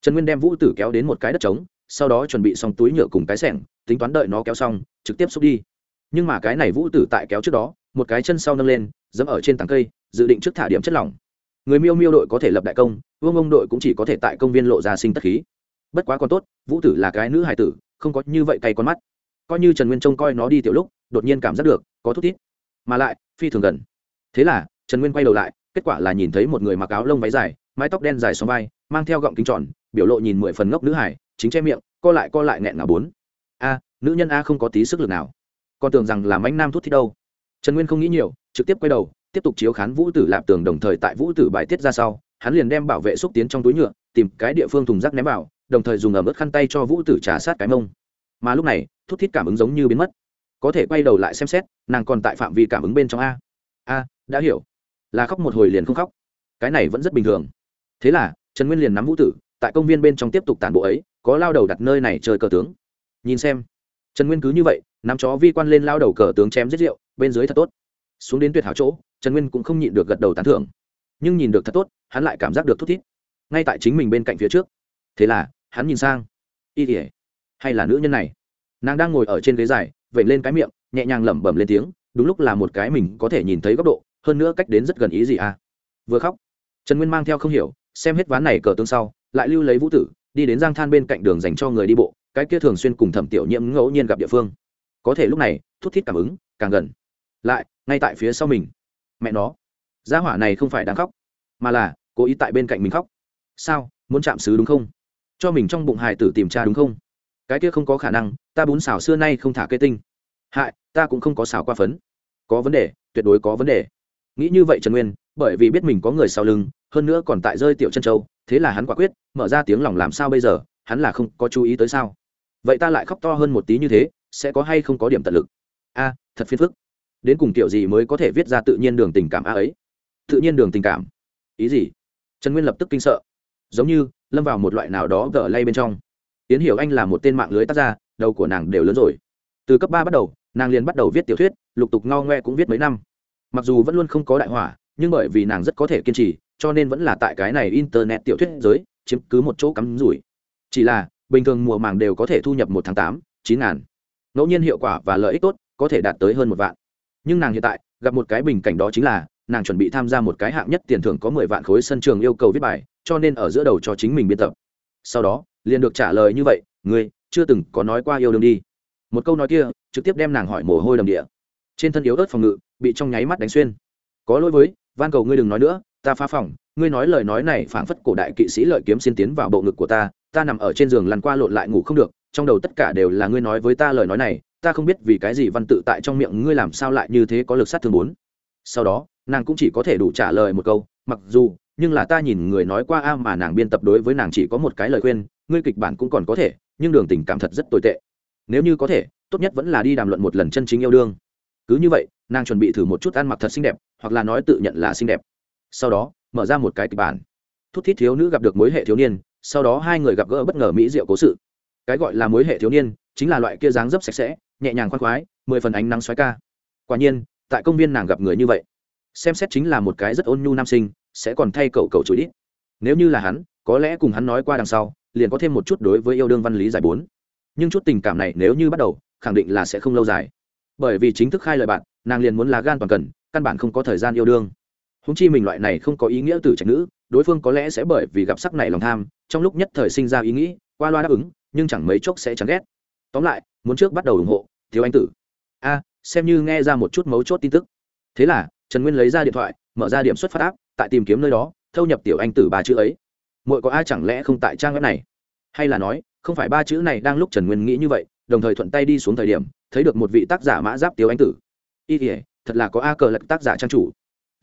Trần nguyên đem vũ tử kéo đến một cái đất trống, sau đó chuẩn bị xong túi nhựa cùng cái sẻng, tính toán đợi nó kéo xong, trực tiếp xúc đi. Nhưng mà cái này vũ tử tại kéo trước đó, một cái chân sau nâng lên, dẫm ở trên tảng cây, dự định trước thả điểm chất lỏng. Người miêu miêu đội có thể lập đại công, vương ông đội cũng chỉ có thể tại công viên lộ ra sinh tất khí. Bất quá còn tốt, vũ tử là cái nữ hài tử, không có như vậy cay con mắt. Coi như trần nguyên trông coi nó đi tiểu lúc đột nhiên cảm giác được, có thút thít mà lại, phi thường gần. Thế là, trần nguyên quay đầu lại, kết quả là nhìn thấy một người mặc áo lông váy dài, mái tóc đen dài xóm vai, mang theo gọng kính tròn, biểu lộ nhìn mười phần ngốc nữ hải chính che miệng, co lại co lại nghẹn ngào bốn. A, nữ nhân a không có tí sức lực nào. Còn tưởng rằng làm anh nam thút thít đâu. Trần nguyên không nghĩ nhiều, trực tiếp quay đầu, tiếp tục chiếu khán vũ tử lạp tường đồng thời tại vũ tử bài tiết ra sau, hắn liền đem bảo vệ xúc tiến trong túi nhựa, tìm cái địa phương thùng rác ném vào, đồng thời dùng ẩm ướt khăn tay cho vũ tử trả sát cái mông. Mà lúc này, thút thít cảm ứng giống như biến mất có thể quay đầu lại xem xét, nàng còn tại phạm vi cảm ứng bên trong a. A, đã hiểu. Là khóc một hồi liền không khóc. Cái này vẫn rất bình thường. Thế là, trần nguyên liền nắm vũ tử, tại công viên bên trong tiếp tục tản bộ ấy, có lao đầu đặt nơi này chơi cờ tướng. Nhìn xem. Trần nguyên cứ như vậy, nắm chó vi quan lên lao đầu cờ tướng chém giết rượu, bên dưới thật tốt. Xuống đến tuyệt hảo chỗ, trần nguyên cũng không nhịn được gật đầu tán thưởng. Nhưng nhìn được thật tốt, hắn lại cảm giác được thút thít. Ngay tại chính mình bên cạnh phía trước. Thế là, hắn nhìn sang. Y tỉa hay là nữ nhân này? Nàng đang ngồi ở trên ghế dài vểnh lên cái miệng, nhẹ nhàng lẩm bẩm lên tiếng, đúng lúc là một cái mình có thể nhìn thấy góc độ, hơn nữa cách đến rất gần ý gì à? Vừa khóc, trần nguyên mang theo không hiểu, xem hết ván này cờ tương sau, lại lưu lấy vũ tử, đi đến giang than bên cạnh đường dành cho người đi bộ, cái kia thường xuyên cùng thẩm tiểu nhiễm ngẫu nhiên gặp địa phương. Có thể lúc này, thút thít cảm ứng, càng gần. Lại, ngay tại phía sau mình. Mẹ nó, gia hỏa này không phải đang khóc, mà là cố ý tại bên cạnh mình khóc. Sao, muốn chạm xứ đúng không? Cho mình trong bụng hài tử tìm cha đúng không? Cái kia không có khả năng, ta bún xào xưa nay không thả cây tinh. Hại, ta cũng không có xào qua phấn. Có vấn đề, tuyệt đối có vấn đề. Nghĩ như vậy trần nguyên, bởi vì biết mình có người sau lưng, hơn nữa còn tại rơi tiểu chân châu, thế là hắn quả quyết, mở ra tiếng lòng làm sao bây giờ, hắn là không có chú ý tới sao? Vậy ta lại khóc to hơn một tí như thế, sẽ có hay không có điểm tận lực? A, thật phiền phức. Đến cùng kiểu gì mới có thể viết ra tự nhiên đường tình cảm a ấy? Tự nhiên đường tình cảm. Ý gì? Trần nguyên lập tức kinh sợ. Giống như lâm vào một loại nào đó gỡ lay bên trong. Yến hiểu anh là một tên mạng lưới tác gia, đầu của nàng đều lớn rồi. Từ cấp ba bắt đầu, nàng liền bắt đầu viết tiểu thuyết, lục tục ngao ngoe cũng viết mấy năm. Mặc dù vẫn luôn không có đại hỏa, nhưng bởi vì nàng rất có thể kiên trì, cho nên vẫn là tại cái này internet tiểu thuyết giới, chiếm cứ một chỗ cắm rủi. Chỉ là, bình thường mùa màng đều có thể thu nhập một tháng tám, chín ngàn. Ngẫu nhiên hiệu quả và lợi ích tốt có thể đạt tới hơn một vạn. Nhưng nàng hiện tại, gặp một cái bình cảnh đó chính là, nàng chuẩn bị tham gia một cái hạng nhất tiền thưởng có mười vạn khối sân trường yêu cầu viết bài, cho nên ở giữa đầu cho chính mình biên tập. Sau đó liền được trả lời như vậy, ngươi chưa từng có nói qua yêu đương đi. Một câu nói kia trực tiếp đem nàng hỏi mồ hôi đầm địa. Trên thân yếu ớt phòng ngự bị trong nháy mắt đánh xuyên. Có lỗi với, van cầu ngươi đừng nói nữa, ta phá phòng, ngươi nói lời nói này phảng phất cổ đại kỵ sĩ lợi kiếm xin tiến vào bộ ngực của ta ta nằm ở trên giường lăn qua lộn lại ngủ không được, trong đầu tất cả đều là ngươi nói với ta lời nói này, ta không biết vì cái gì văn tự tại trong miệng ngươi làm sao lại như thế có lực sát thương bốn. Sau đó, nàng cũng chỉ có thể đủ trả lời một câu, mặc dù, nhưng là ta nhìn người nói qua a mà nàng biên tập đối với nàng chỉ có một cái lời khuyên ngươi kịch bản cũng còn có thể, nhưng đường tình cảm thật rất tồi tệ. Nếu như có thể, tốt nhất vẫn là đi đàm luận một lần chân chính yêu đương. Cứ như vậy, nàng chuẩn bị thử một chút ăn mặc thật xinh đẹp, hoặc là nói tự nhận là xinh đẹp. Sau đó, mở ra một cái kịch bản. Thút thít thiếu nữ gặp được mối hệ thiếu niên, sau đó hai người gặp gỡ bất ngờ mỹ diệu cố sự. Cái gọi là mối hệ thiếu niên, chính là loại kia dáng dấp sạch sẽ, nhẹ nhàng khoan khoái, mười phần ánh nắng xoáy ca. Quả nhiên, tại công viên nàng gặp người như vậy. Xem xét chính là một cái rất ôn nhu nam sinh, sẽ còn thay cậu cậu chửi đít nếu như là hắn, có lẽ cùng hắn nói qua đằng sau liền có thêm một chút đối với yêu đương văn lý giải bốn. Nhưng chút tình cảm này nếu như bắt đầu, khẳng định là sẽ không lâu dài. Bởi vì chính thức khai lời bạn, nàng liền muốn là gan toàn cần, căn bản không có thời gian yêu đương. Húng chi mình loại này không có ý nghĩa từ trạch nữ, đối phương có lẽ sẽ bởi vì gặp sắc này lòng tham, trong lúc nhất thời sinh ra ý nghĩ, qua loa đáp ứng, nhưng chẳng mấy chốc sẽ chán ghét. Tóm lại, muốn trước bắt đầu ủng hộ, thiếu anh tử. A, xem như nghe ra một chút mấu chốt tin tức. Thế là, trần nguyên lấy ra điện thoại, mở ra điểm xuất phát áp tại tìm kiếm nơi đó, thâu nhập tiểu anh tử bà chữ ấy mỗi có ai chẳng lẽ không tại trang web này? Hay là nói, không phải ba chữ này đang lúc trần nguyên nghĩ như vậy, đồng thời thuận tay đi xuống thời điểm, thấy được một vị tác giả mã giáp tiểu anh tử. Y thể thật là có a cờ lật tác giả trang chủ.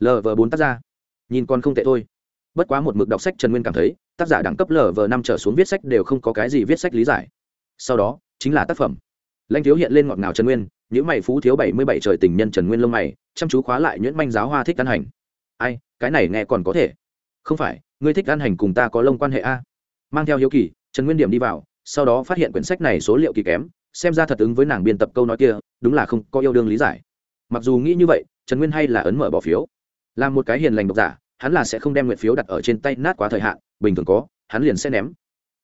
Lv bốn tác giả nhìn con không tệ thôi. Bất quá một mực đọc sách trần nguyên cảm thấy, tác giả đẳng cấp lv năm trở xuống viết sách đều không có cái gì viết sách lý giải. Sau đó, chính là tác phẩm. Lãnh thiếu hiện lên ngọt ngào trần nguyên những mày phú thiếu bảy mươi bảy trời tình nhân trần nguyên lông mày, chăm chú khóa lại nhuyễn manh giáo hoa thích tán hành. Ai, cái này nghe còn có thể. Không phải ngươi thích ăn hành cùng ta có lông quan hệ a? Mang theo hiếu kỳ, trần nguyên điểm đi vào, sau đó phát hiện quyển sách này số liệu kỳ kém, xem ra thật ứng với nàng biên tập câu nói kia, đúng là không có yêu đương lý giải. Mặc dù nghĩ như vậy, trần nguyên hay là ấn mở bỏ phiếu. Là một cái hiền lành độc giả, hắn là sẽ không đem nguyện phiếu đặt ở trên tay nát quá thời hạn, bình thường có, hắn liền sẽ ném.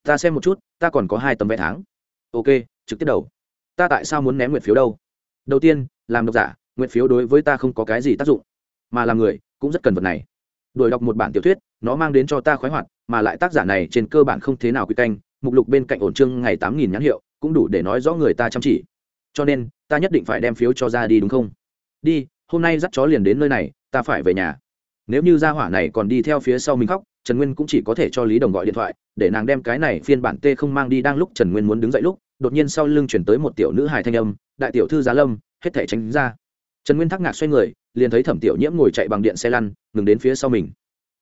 Ta xem một chút, ta còn có hai tấm vé tháng. Ok, trực tiếp đầu. Ta tại sao muốn ném nguyện phiếu đâu? Đầu tiên, làm độc giả, nguyện phiếu đối với ta không có cái gì tác dụng. Mà làm người, cũng rất cần vật này đổi đọc một bản tiểu thuyết, nó mang đến cho ta khoái hoạt, mà lại tác giả này trên cơ bản không thế nào quy canh, mục lục bên cạnh ổn trương ngày tám nghìn nhãn hiệu, cũng đủ để nói rõ người ta chăm chỉ. Cho nên, ta nhất định phải đem phiếu cho ra đi đúng không? Đi, hôm nay dắt chó liền đến nơi này, ta phải về nhà. Nếu như gia hỏa này còn đi theo phía sau mình khóc, trần nguyên cũng chỉ có thể cho lý đồng gọi điện thoại, để nàng đem cái này phiên bản t không mang đi đang lúc trần nguyên muốn đứng dậy lúc, đột nhiên sau lưng chuyển tới một tiểu nữ hài thanh âm, đại tiểu thư giá lâm, hết thể tránh ra. Trần nguyên thắc ngạc xoay người liền thấy thẩm tiểu nhiễm ngồi chạy bằng điện xe lăn, ngừng đến phía sau mình.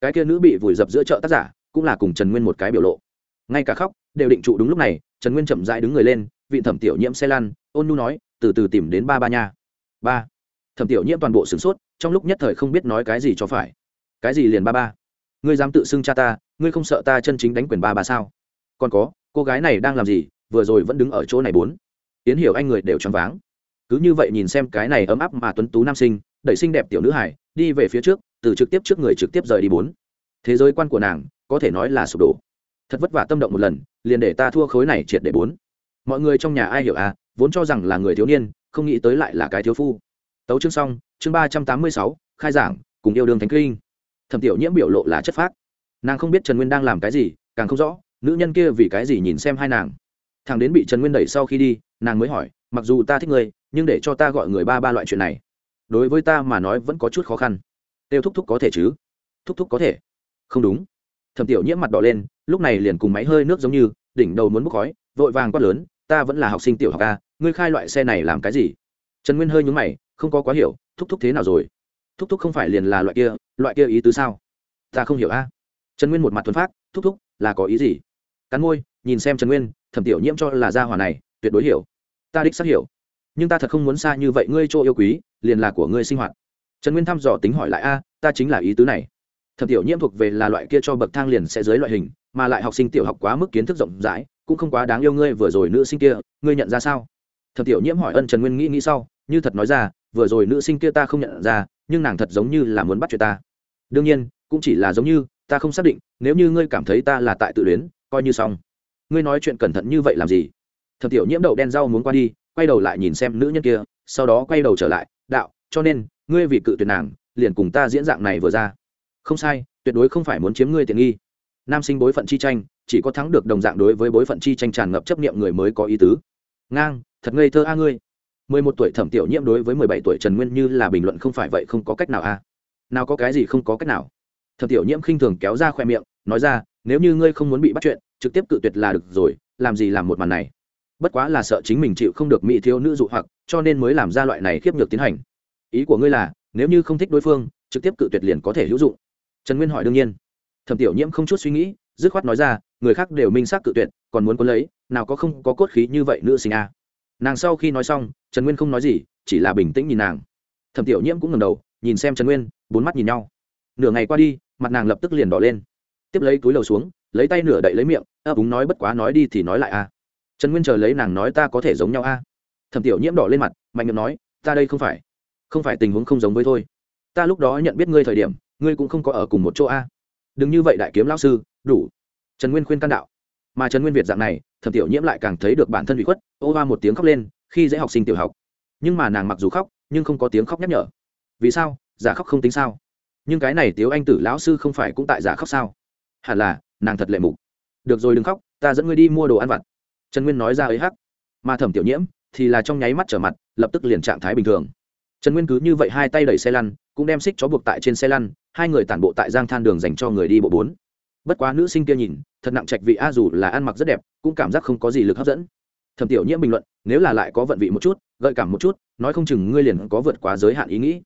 Cái kia nữ bị vùi dập giữa chợ tác giả, cũng là cùng trần nguyên một cái biểu lộ. Ngay cả khóc, đều định trụ đúng lúc này, trần nguyên chậm dại đứng người lên, vị thẩm tiểu nhiễm xe lăn, ôn nu nói, từ từ tìm đến ba ba nha. Ba? Thẩm tiểu nhiễm toàn bộ sửng sốt, trong lúc nhất thời không biết nói cái gì cho phải. Cái gì liền ba ba? Ngươi dám tự xưng cha ta, ngươi không sợ ta chân chính đánh quyền ba ba sao? Còn có, cô gái này đang làm gì, vừa rồi vẫn đứng ở chỗ này bốn. Tiến hiểu anh người đều choáng váng. Cứ như vậy nhìn xem cái này ấm áp mà tuấn tú nam sinh đẩy xinh đẹp tiểu nữ hải đi về phía trước, từ trực tiếp trước người trực tiếp rời đi bốn. Thế giới quan của nàng, có thể nói là sụp đổ. Thật vất vả tâm động một lần, liền để ta thua khối này triệt để bốn. Mọi người trong nhà ai hiểu à vốn cho rằng là người thiếu niên, không nghĩ tới lại là cái thiếu phu. Tấu chương xong, chương ba trăm tám mươi sáu, khai giảng, cùng yêu đương thánh kinh. Thẩm tiểu nhiễm biểu lộ là chất phác. Nàng không biết trần nguyên đang làm cái gì, càng không rõ, nữ nhân kia vì cái gì nhìn xem hai nàng. Thằng đến bị trần nguyên đẩy sau khi đi, nàng mới hỏi, mặc dù ta thích người nhưng để cho ta gọi người ba ba loại chuyện này đối với ta mà nói vẫn có chút khó khăn. Têu thúc thúc có thể chứ? Thúc thúc có thể. Không đúng. Thẩm tiểu nhiễm mặt đỏ lên, lúc này liền cùng máy hơi nước giống như, đỉnh đầu muốn bốc khói, vội vàng quát lớn, ta vẫn là học sinh tiểu học ca ngươi khai loại xe này làm cái gì? Trần nguyên hơi nhúng mày, không có quá hiểu, thúc thúc thế nào rồi? Thúc thúc không phải liền là loại kia loại kia ý tứ sao? Ta không hiểu a. Trần nguyên một mặt thuần phát thúc thúc, là có ý gì? Cắn môi, nhìn xem trần nguyên, thẩm tiểu nhiễm cho là gia hỏa này, tuyệt đối hiểu. Ta đích xác hiểu nhưng ta thật không muốn xa như vậy ngươi chỗ yêu quý, liền là của ngươi sinh hoạt. Trần nguyên thăm dò tính hỏi lại, a, ta chính là ý tứ này. Thẩm tiểu nhiễm thuộc về là loại kia cho bậc thang liền sẽ dưới loại hình, mà lại học sinh tiểu học quá mức kiến thức rộng rãi, cũng không quá đáng yêu ngươi vừa rồi nữ sinh kia, ngươi nhận ra sao? Thẩm tiểu nhiễm hỏi ân trần nguyên nghĩ nghĩ sau, như thật nói ra, vừa rồi nữ sinh kia ta không nhận ra, nhưng nàng thật giống như là muốn bắt chuyện ta. Đương nhiên, cũng chỉ là giống như, ta không xác định, nếu như ngươi cảm thấy ta là tại tự luyến, coi như xong. Ngươi nói chuyện cẩn thận như vậy làm gì? Thẩm tiểu nhiễm đậu đen rau muốn qua đi quay đầu lại nhìn xem nữ nhân kia, sau đó quay đầu trở lại, đạo, cho nên, ngươi vì cự tuyệt nàng, liền cùng ta diễn dạng này vừa ra. Không sai, tuyệt đối không phải muốn chiếm ngươi tiện nghi. Nam sinh bối phận chi tranh, chỉ có thắng được đồng dạng đối với bối phận chi tranh tràn ngập chấp niệm người mới có ý tứ. Ngang, thật ngây thơ a ngươi. Mười một tuổi thẩm tiểu nhiễm đối với mười bảy tuổi trần nguyên như là bình luận không phải vậy không có cách nào a. Nào có cái gì không có cách nào? Thẩm tiểu nhiễm khinh thường kéo ra khoe miệng, nói ra, nếu như ngươi không muốn bị bắt chuyện, trực tiếp cự tuyệt là được rồi, làm gì làm một màn này? Bất quá là sợ chính mình chịu không được mỹ thiếu nữ dụ hoặc, cho nên mới làm ra loại này khiếp nhược tiến hành. Ý của ngươi là, nếu như không thích đối phương, trực tiếp cự tuyệt liền có thể hữu dụng. Trần nguyên hỏi đương nhiên. Thẩm tiểu nhiễm không chút suy nghĩ, dứt khoát nói ra, người khác đều minh xác cự tuyệt, còn muốn có lấy, nào có không có cốt khí như vậy nữ sinh a. Nàng sau khi nói xong, trần nguyên không nói gì, chỉ là bình tĩnh nhìn nàng. Thẩm tiểu nhiễm cũng ngầm đầu, nhìn xem trần nguyên, bốn mắt nhìn nhau. Nửa ngày qua đi, mặt nàng lập tức liền đỏ lên. Tiếp lấy túi lầu xuống, lấy tay nửa đậy lấy miệng, ấp úng nói bất quá nói đi thì nói lại a trần nguyên chờ lấy nàng nói ta có thể giống nhau a. Thẩm tiểu nhiễm đỏ lên mặt, mạnh miệng nói, ta đây không phải không phải tình huống không giống với thôi. Ta lúc đó nhận biết ngươi thời điểm, ngươi cũng không có ở cùng một chỗ a. Đừng như vậy đại kiếm lão sư, đủ. Trần nguyên khuyên can đạo. Mà trần nguyên việt dạng này, thẩm tiểu nhiễm lại càng thấy được bản thân bị khuất, ô hoa một tiếng khóc lên, khi dễ học sinh tiểu học. Nhưng mà nàng mặc dù khóc, nhưng không có tiếng khóc nhắc nhở. Vì sao? Giả khóc không tính sao? Nhưng cái này tiếu anh tử lão sư không phải cũng tại giả khóc sao? Hẳn là, nàng thật lệ mục. Được rồi đừng khóc, ta dẫn ngươi đi mua đồ ăn vặt trần nguyên nói ra ấy hắc, mà thẩm tiểu nhiễm thì là trong nháy mắt trở mặt, lập tức liền trạng thái bình thường. Trần nguyên cứ như vậy hai tay đẩy xe lăn, cũng đem xích chó buộc tại trên xe lăn, hai người tản bộ tại giang than đường dành cho người đi bộ bốn. Bất quá nữ sinh kia nhìn, thật nặng trạch vị a dù là ăn mặc rất đẹp, cũng cảm giác không có gì lực hấp dẫn. Thẩm tiểu nhiễm bình luận, nếu là lại có vận vị một chút, gợi cảm một chút, nói không chừng ngươi liền có vượt quá giới hạn ý nghĩ.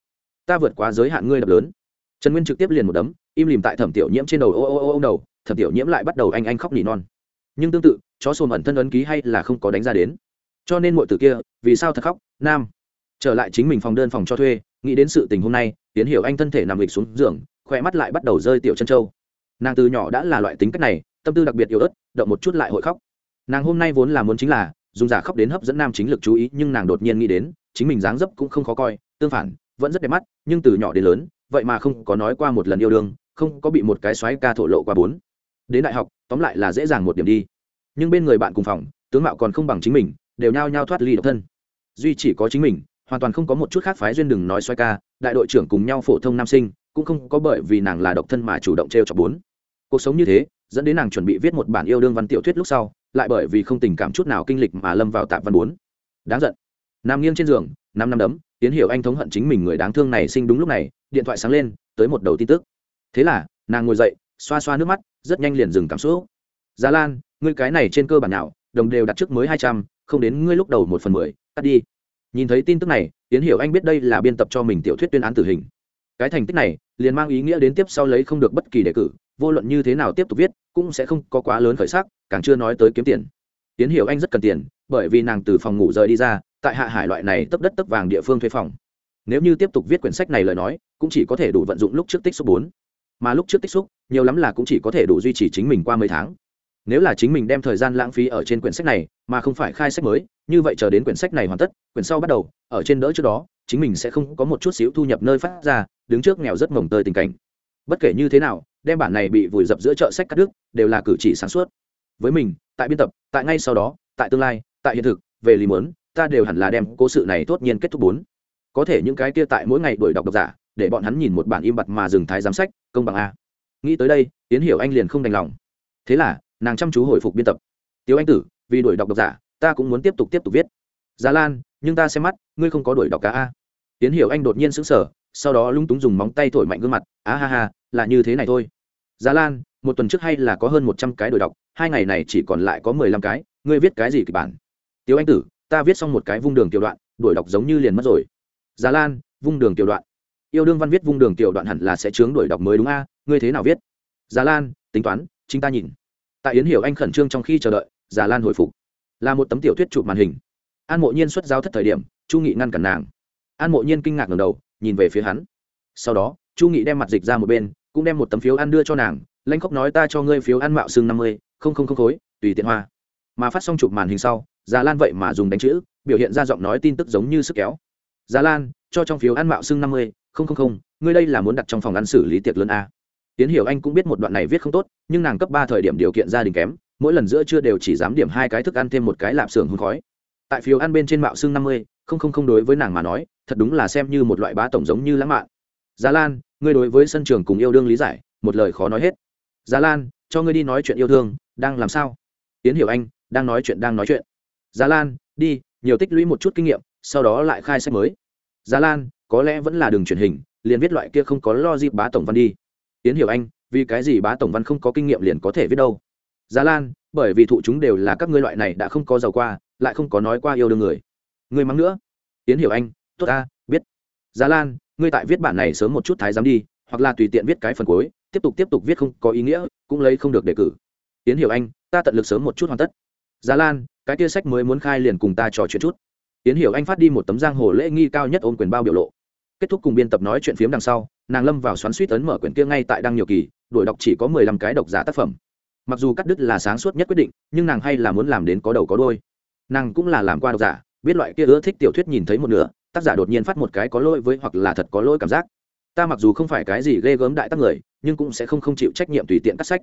Ta vượt quá giới hạn ngươi đập lớn. Trần nguyên trực tiếp liền một đấm, im lìm tại thẩm tiểu nhiễm trên đầu, ô ô ô ô đầu, thẩm tiểu nhiễm lại bắt đầu anh anh khóc nỉ non nhưng tương tự, chó xồm ẩn thân ấn ký hay là không có đánh ra đến. Cho nên mọi từ kia, vì sao thật khóc? Nam. Trở lại chính mình phòng đơn phòng cho thuê, nghĩ đến sự tình hôm nay tiến hiểu anh thân thể nằm lịch xuống giường, khỏe mắt lại bắt đầu rơi tiểu chân trâu. Nàng từ nhỏ đã là loại tính cách này, tâm tư đặc biệt yếu ớt, động một chút lại hội khóc. Nàng hôm nay vốn là muốn chính là, dùng giả khóc đến hấp dẫn nam chính lực chú ý, nhưng nàng đột nhiên nghĩ đến, chính mình dáng dấp cũng không khó coi, tương phản, vẫn rất đẹp mắt, nhưng từ nhỏ đến lớn, vậy mà không có nói qua một lần yêu đương, không có bị một cái xoáy ca thổ lộ qua bốn đến đại học, tóm lại là dễ dàng một điểm đi. Nhưng bên người bạn cùng phòng, tướng mạo còn không bằng chính mình, đều nhao nhao thoát ly độc thân. Duy chỉ có chính mình, hoàn toàn không có một chút khác phái duyên đừng nói xoay ca, đại đội trưởng cùng nhau phổ thông nam sinh, cũng không có bởi vì nàng là độc thân mà chủ động t r e o chọc bốn. Cuộc sống như thế, dẫn đến nàng chuẩn bị viết một bản yêu đương văn tiểu thuyết lúc sau, lại bởi vì không tình cảm chút nào kinh lịch mà lâm vào tạm văn bốn. Đáng giận. Nằm nghiêng trên giường, năm năm đấm, tiến hiểu anh thống hận chính mình người đáng thương này sinh đúng lúc này, điện thoại sáng lên, tới một đầu tin tức. Thế là, nàng ngồi dậy, xoa xoa nước mắt rất nhanh liền dừng cảm xúc. Giá lan, ngươi cái này trên cơ bản nào, đồng đều đặt trước mới hai trăm, không đến ngươi lúc đầu một phần mười tắt đi. Nhìn thấy tin tức này tiến hiểu anh biết đây là biên tập cho mình tiểu thuyết tuyên án tử hình. Cái thành tích này, liền mang ý nghĩa đến tiếp sau lấy không được bất kỳ đề cử, vô luận như thế nào tiếp tục viết, cũng sẽ không có quá lớn khởi sắc, càng chưa nói tới kiếm tiền. Tiến hiểu anh rất cần tiền, bởi vì nàng từ phòng ngủ rời đi ra, tại hạ hải loại này tấp đất tấp vàng địa phương thuê phòng. Nếu như tiếp tục viết quyển sách này lời nói, cũng chỉ có thể đủ vận dụng lúc trước tích xúc bốn. Mà lúc trước tích xúc nhiều lắm là cũng chỉ có thể đủ duy trì chính mình qua mấy tháng. Nếu là chính mình đem thời gian lãng phí ở trên quyển sách này, mà không phải khai sách mới, như vậy chờ đến quyển sách này hoàn tất, quyển sau bắt đầu, ở trên đỡ trước đó, chính mình sẽ không có một chút xíu thu nhập nơi phát ra, đứng trước nghèo rất mồng tơi tình cảnh. Bất kể như thế nào, đem bản này bị vùi dập giữa chợ sách cắt đứt, đều là cử chỉ sáng suốt. Với mình, tại biên tập, tại ngay sau đó, tại tương lai, tại hiện thực, về lý muốn, ta đều hẳn là đem cố sự này tốt nhiên kết thúc bốn. Có thể những cái kia tại mỗi ngày đổi đọc độc giả, để bọn hắn nhìn một bản im bặt mà dừng thái giám sách, công bằng a nghĩ tới đây tiến hiểu anh liền không đành lòng. Thế là, nàng chăm chú hồi phục biên tập. Tiếu anh tử, vì đuổi đọc độc giả, ta cũng muốn tiếp tục tiếp tục viết. Giá lan, nhưng ta xem mắt, ngươi không có đuổi đọc cả a. Tiến hiểu anh đột nhiên sững sờ, sau đó lung túng dùng móng tay thổi mạnh gương mặt á ha ha, là như thế này thôi. Giá lan, một tuần trước hay là có hơn một trăm cái đuổi đọc, hai ngày này chỉ còn lại có mười lăm cái, ngươi viết cái gì kịch bản? Tiếu anh tử, ta viết xong một cái vung đường tiểu đoạn, đuổi đọc giống như liền mất rồi. Giá lan, vung đường tiểu đoạn. Yêu đương văn viết vung đường tiểu đoạn hẳn là sẽ chướng đuổi đọc mới đúng a ngươi thế nào viết? Giá lan, tính toán, chính ta nhìn. Tại yến hiểu anh khẩn trương trong khi chờ đợi, già lan hồi phục. Là một tấm tiểu thuyết chụp màn hình. An mộ nhiên xuất giao thất thời điểm, chu nghị ngăn cản nàng. An mộ nhiên kinh ngạc ngầm đầu, nhìn về phía hắn. Sau đó, chu nghị đem mặt dịch ra một bên, cũng đem một tấm phiếu ăn đưa cho nàng, lanh khóc nói ta cho ngươi phiếu ăn mạo xương năm mươi, không không không khối, tùy tiện hoa. Mà phát xong chụp màn hình sau, già lan vậy mà dùng đánh chữ, biểu hiện ra giọng nói tin tức giống như sức kéo. Già lan, cho trong phiếu ăn mạo xương năm mươi, không không không, ngươi đây là muốn đặt trong phòng ăn xử lý tiệc lớn a tiến hiểu anh cũng biết một đoạn này viết không tốt, nhưng nàng cấp ba thời điểm điều kiện gia đình kém, mỗi lần giữa trưa đều chỉ dám điểm hai cái thức ăn thêm một cái lạp xưởng hương khói. Tại phiếu ăn bên trên mạo xương năm mươi, không không không đối với nàng mà nói, thật đúng là xem như một loại bá tổng giống như lãng mạn. Giá lan, ngươi đối với sân trường cùng yêu đương lý giải, một lời khó nói hết. Giá lan, cho ngươi đi nói chuyện yêu thương, đang làm sao? Tiến hiểu anh, đang nói chuyện, đang nói chuyện. Giá lan, đi, nhiều tích lũy một chút kinh nghiệm, sau đó lại khai sách mới. Giá lan, có lẽ vẫn là đường truyền hình, liền viết loại kia không có lo dịp bá tổng văn đi. Yến hiểu anh, vì cái gì bá tổng văn không có kinh nghiệm liền có thể viết đâu? Giá lan, bởi vì thụ chúng đều là các ngươi loại này đã không có giàu qua, lại không có nói qua yêu đương người. Người mắng nữa. Yến hiểu anh, tốt ta, biết. Giá lan, ngươi tại viết bản này sớm một chút thái giám đi, hoặc là tùy tiện viết cái phần cuối, tiếp tục tiếp tục viết không có ý nghĩa, cũng lấy không được đề cử. Yến hiểu anh, ta tận lực sớm một chút hoàn tất. Giá lan, cái kia sách mới muốn khai liền cùng ta trò chuyện chút. Yến hiểu anh phát đi một tấm giang hồ lễ nghi cao nhất ôn quyền bao biểu lộ. Kết thúc cùng biên tập nói chuyện phiếm đằng sau nàng lâm vào xoắn suýt ấn mở quyển kia ngay tại đăng nhiều kỳ đổi đọc chỉ có mười lăm cái độc giả tác phẩm. Mặc dù cắt đứt là sáng suốt nhất quyết định, nhưng nàng hay là muốn làm đến có đầu có đôi nàng cũng là làm qua độc giả, biết loại kia ưa thích tiểu thuyết nhìn thấy một nửa, tác giả đột nhiên phát một cái có lỗi với hoặc là thật có lỗi cảm giác. Ta mặc dù không phải cái gì ghê gớm đại tác người, nhưng cũng sẽ không không chịu trách nhiệm tùy tiện cắt sách.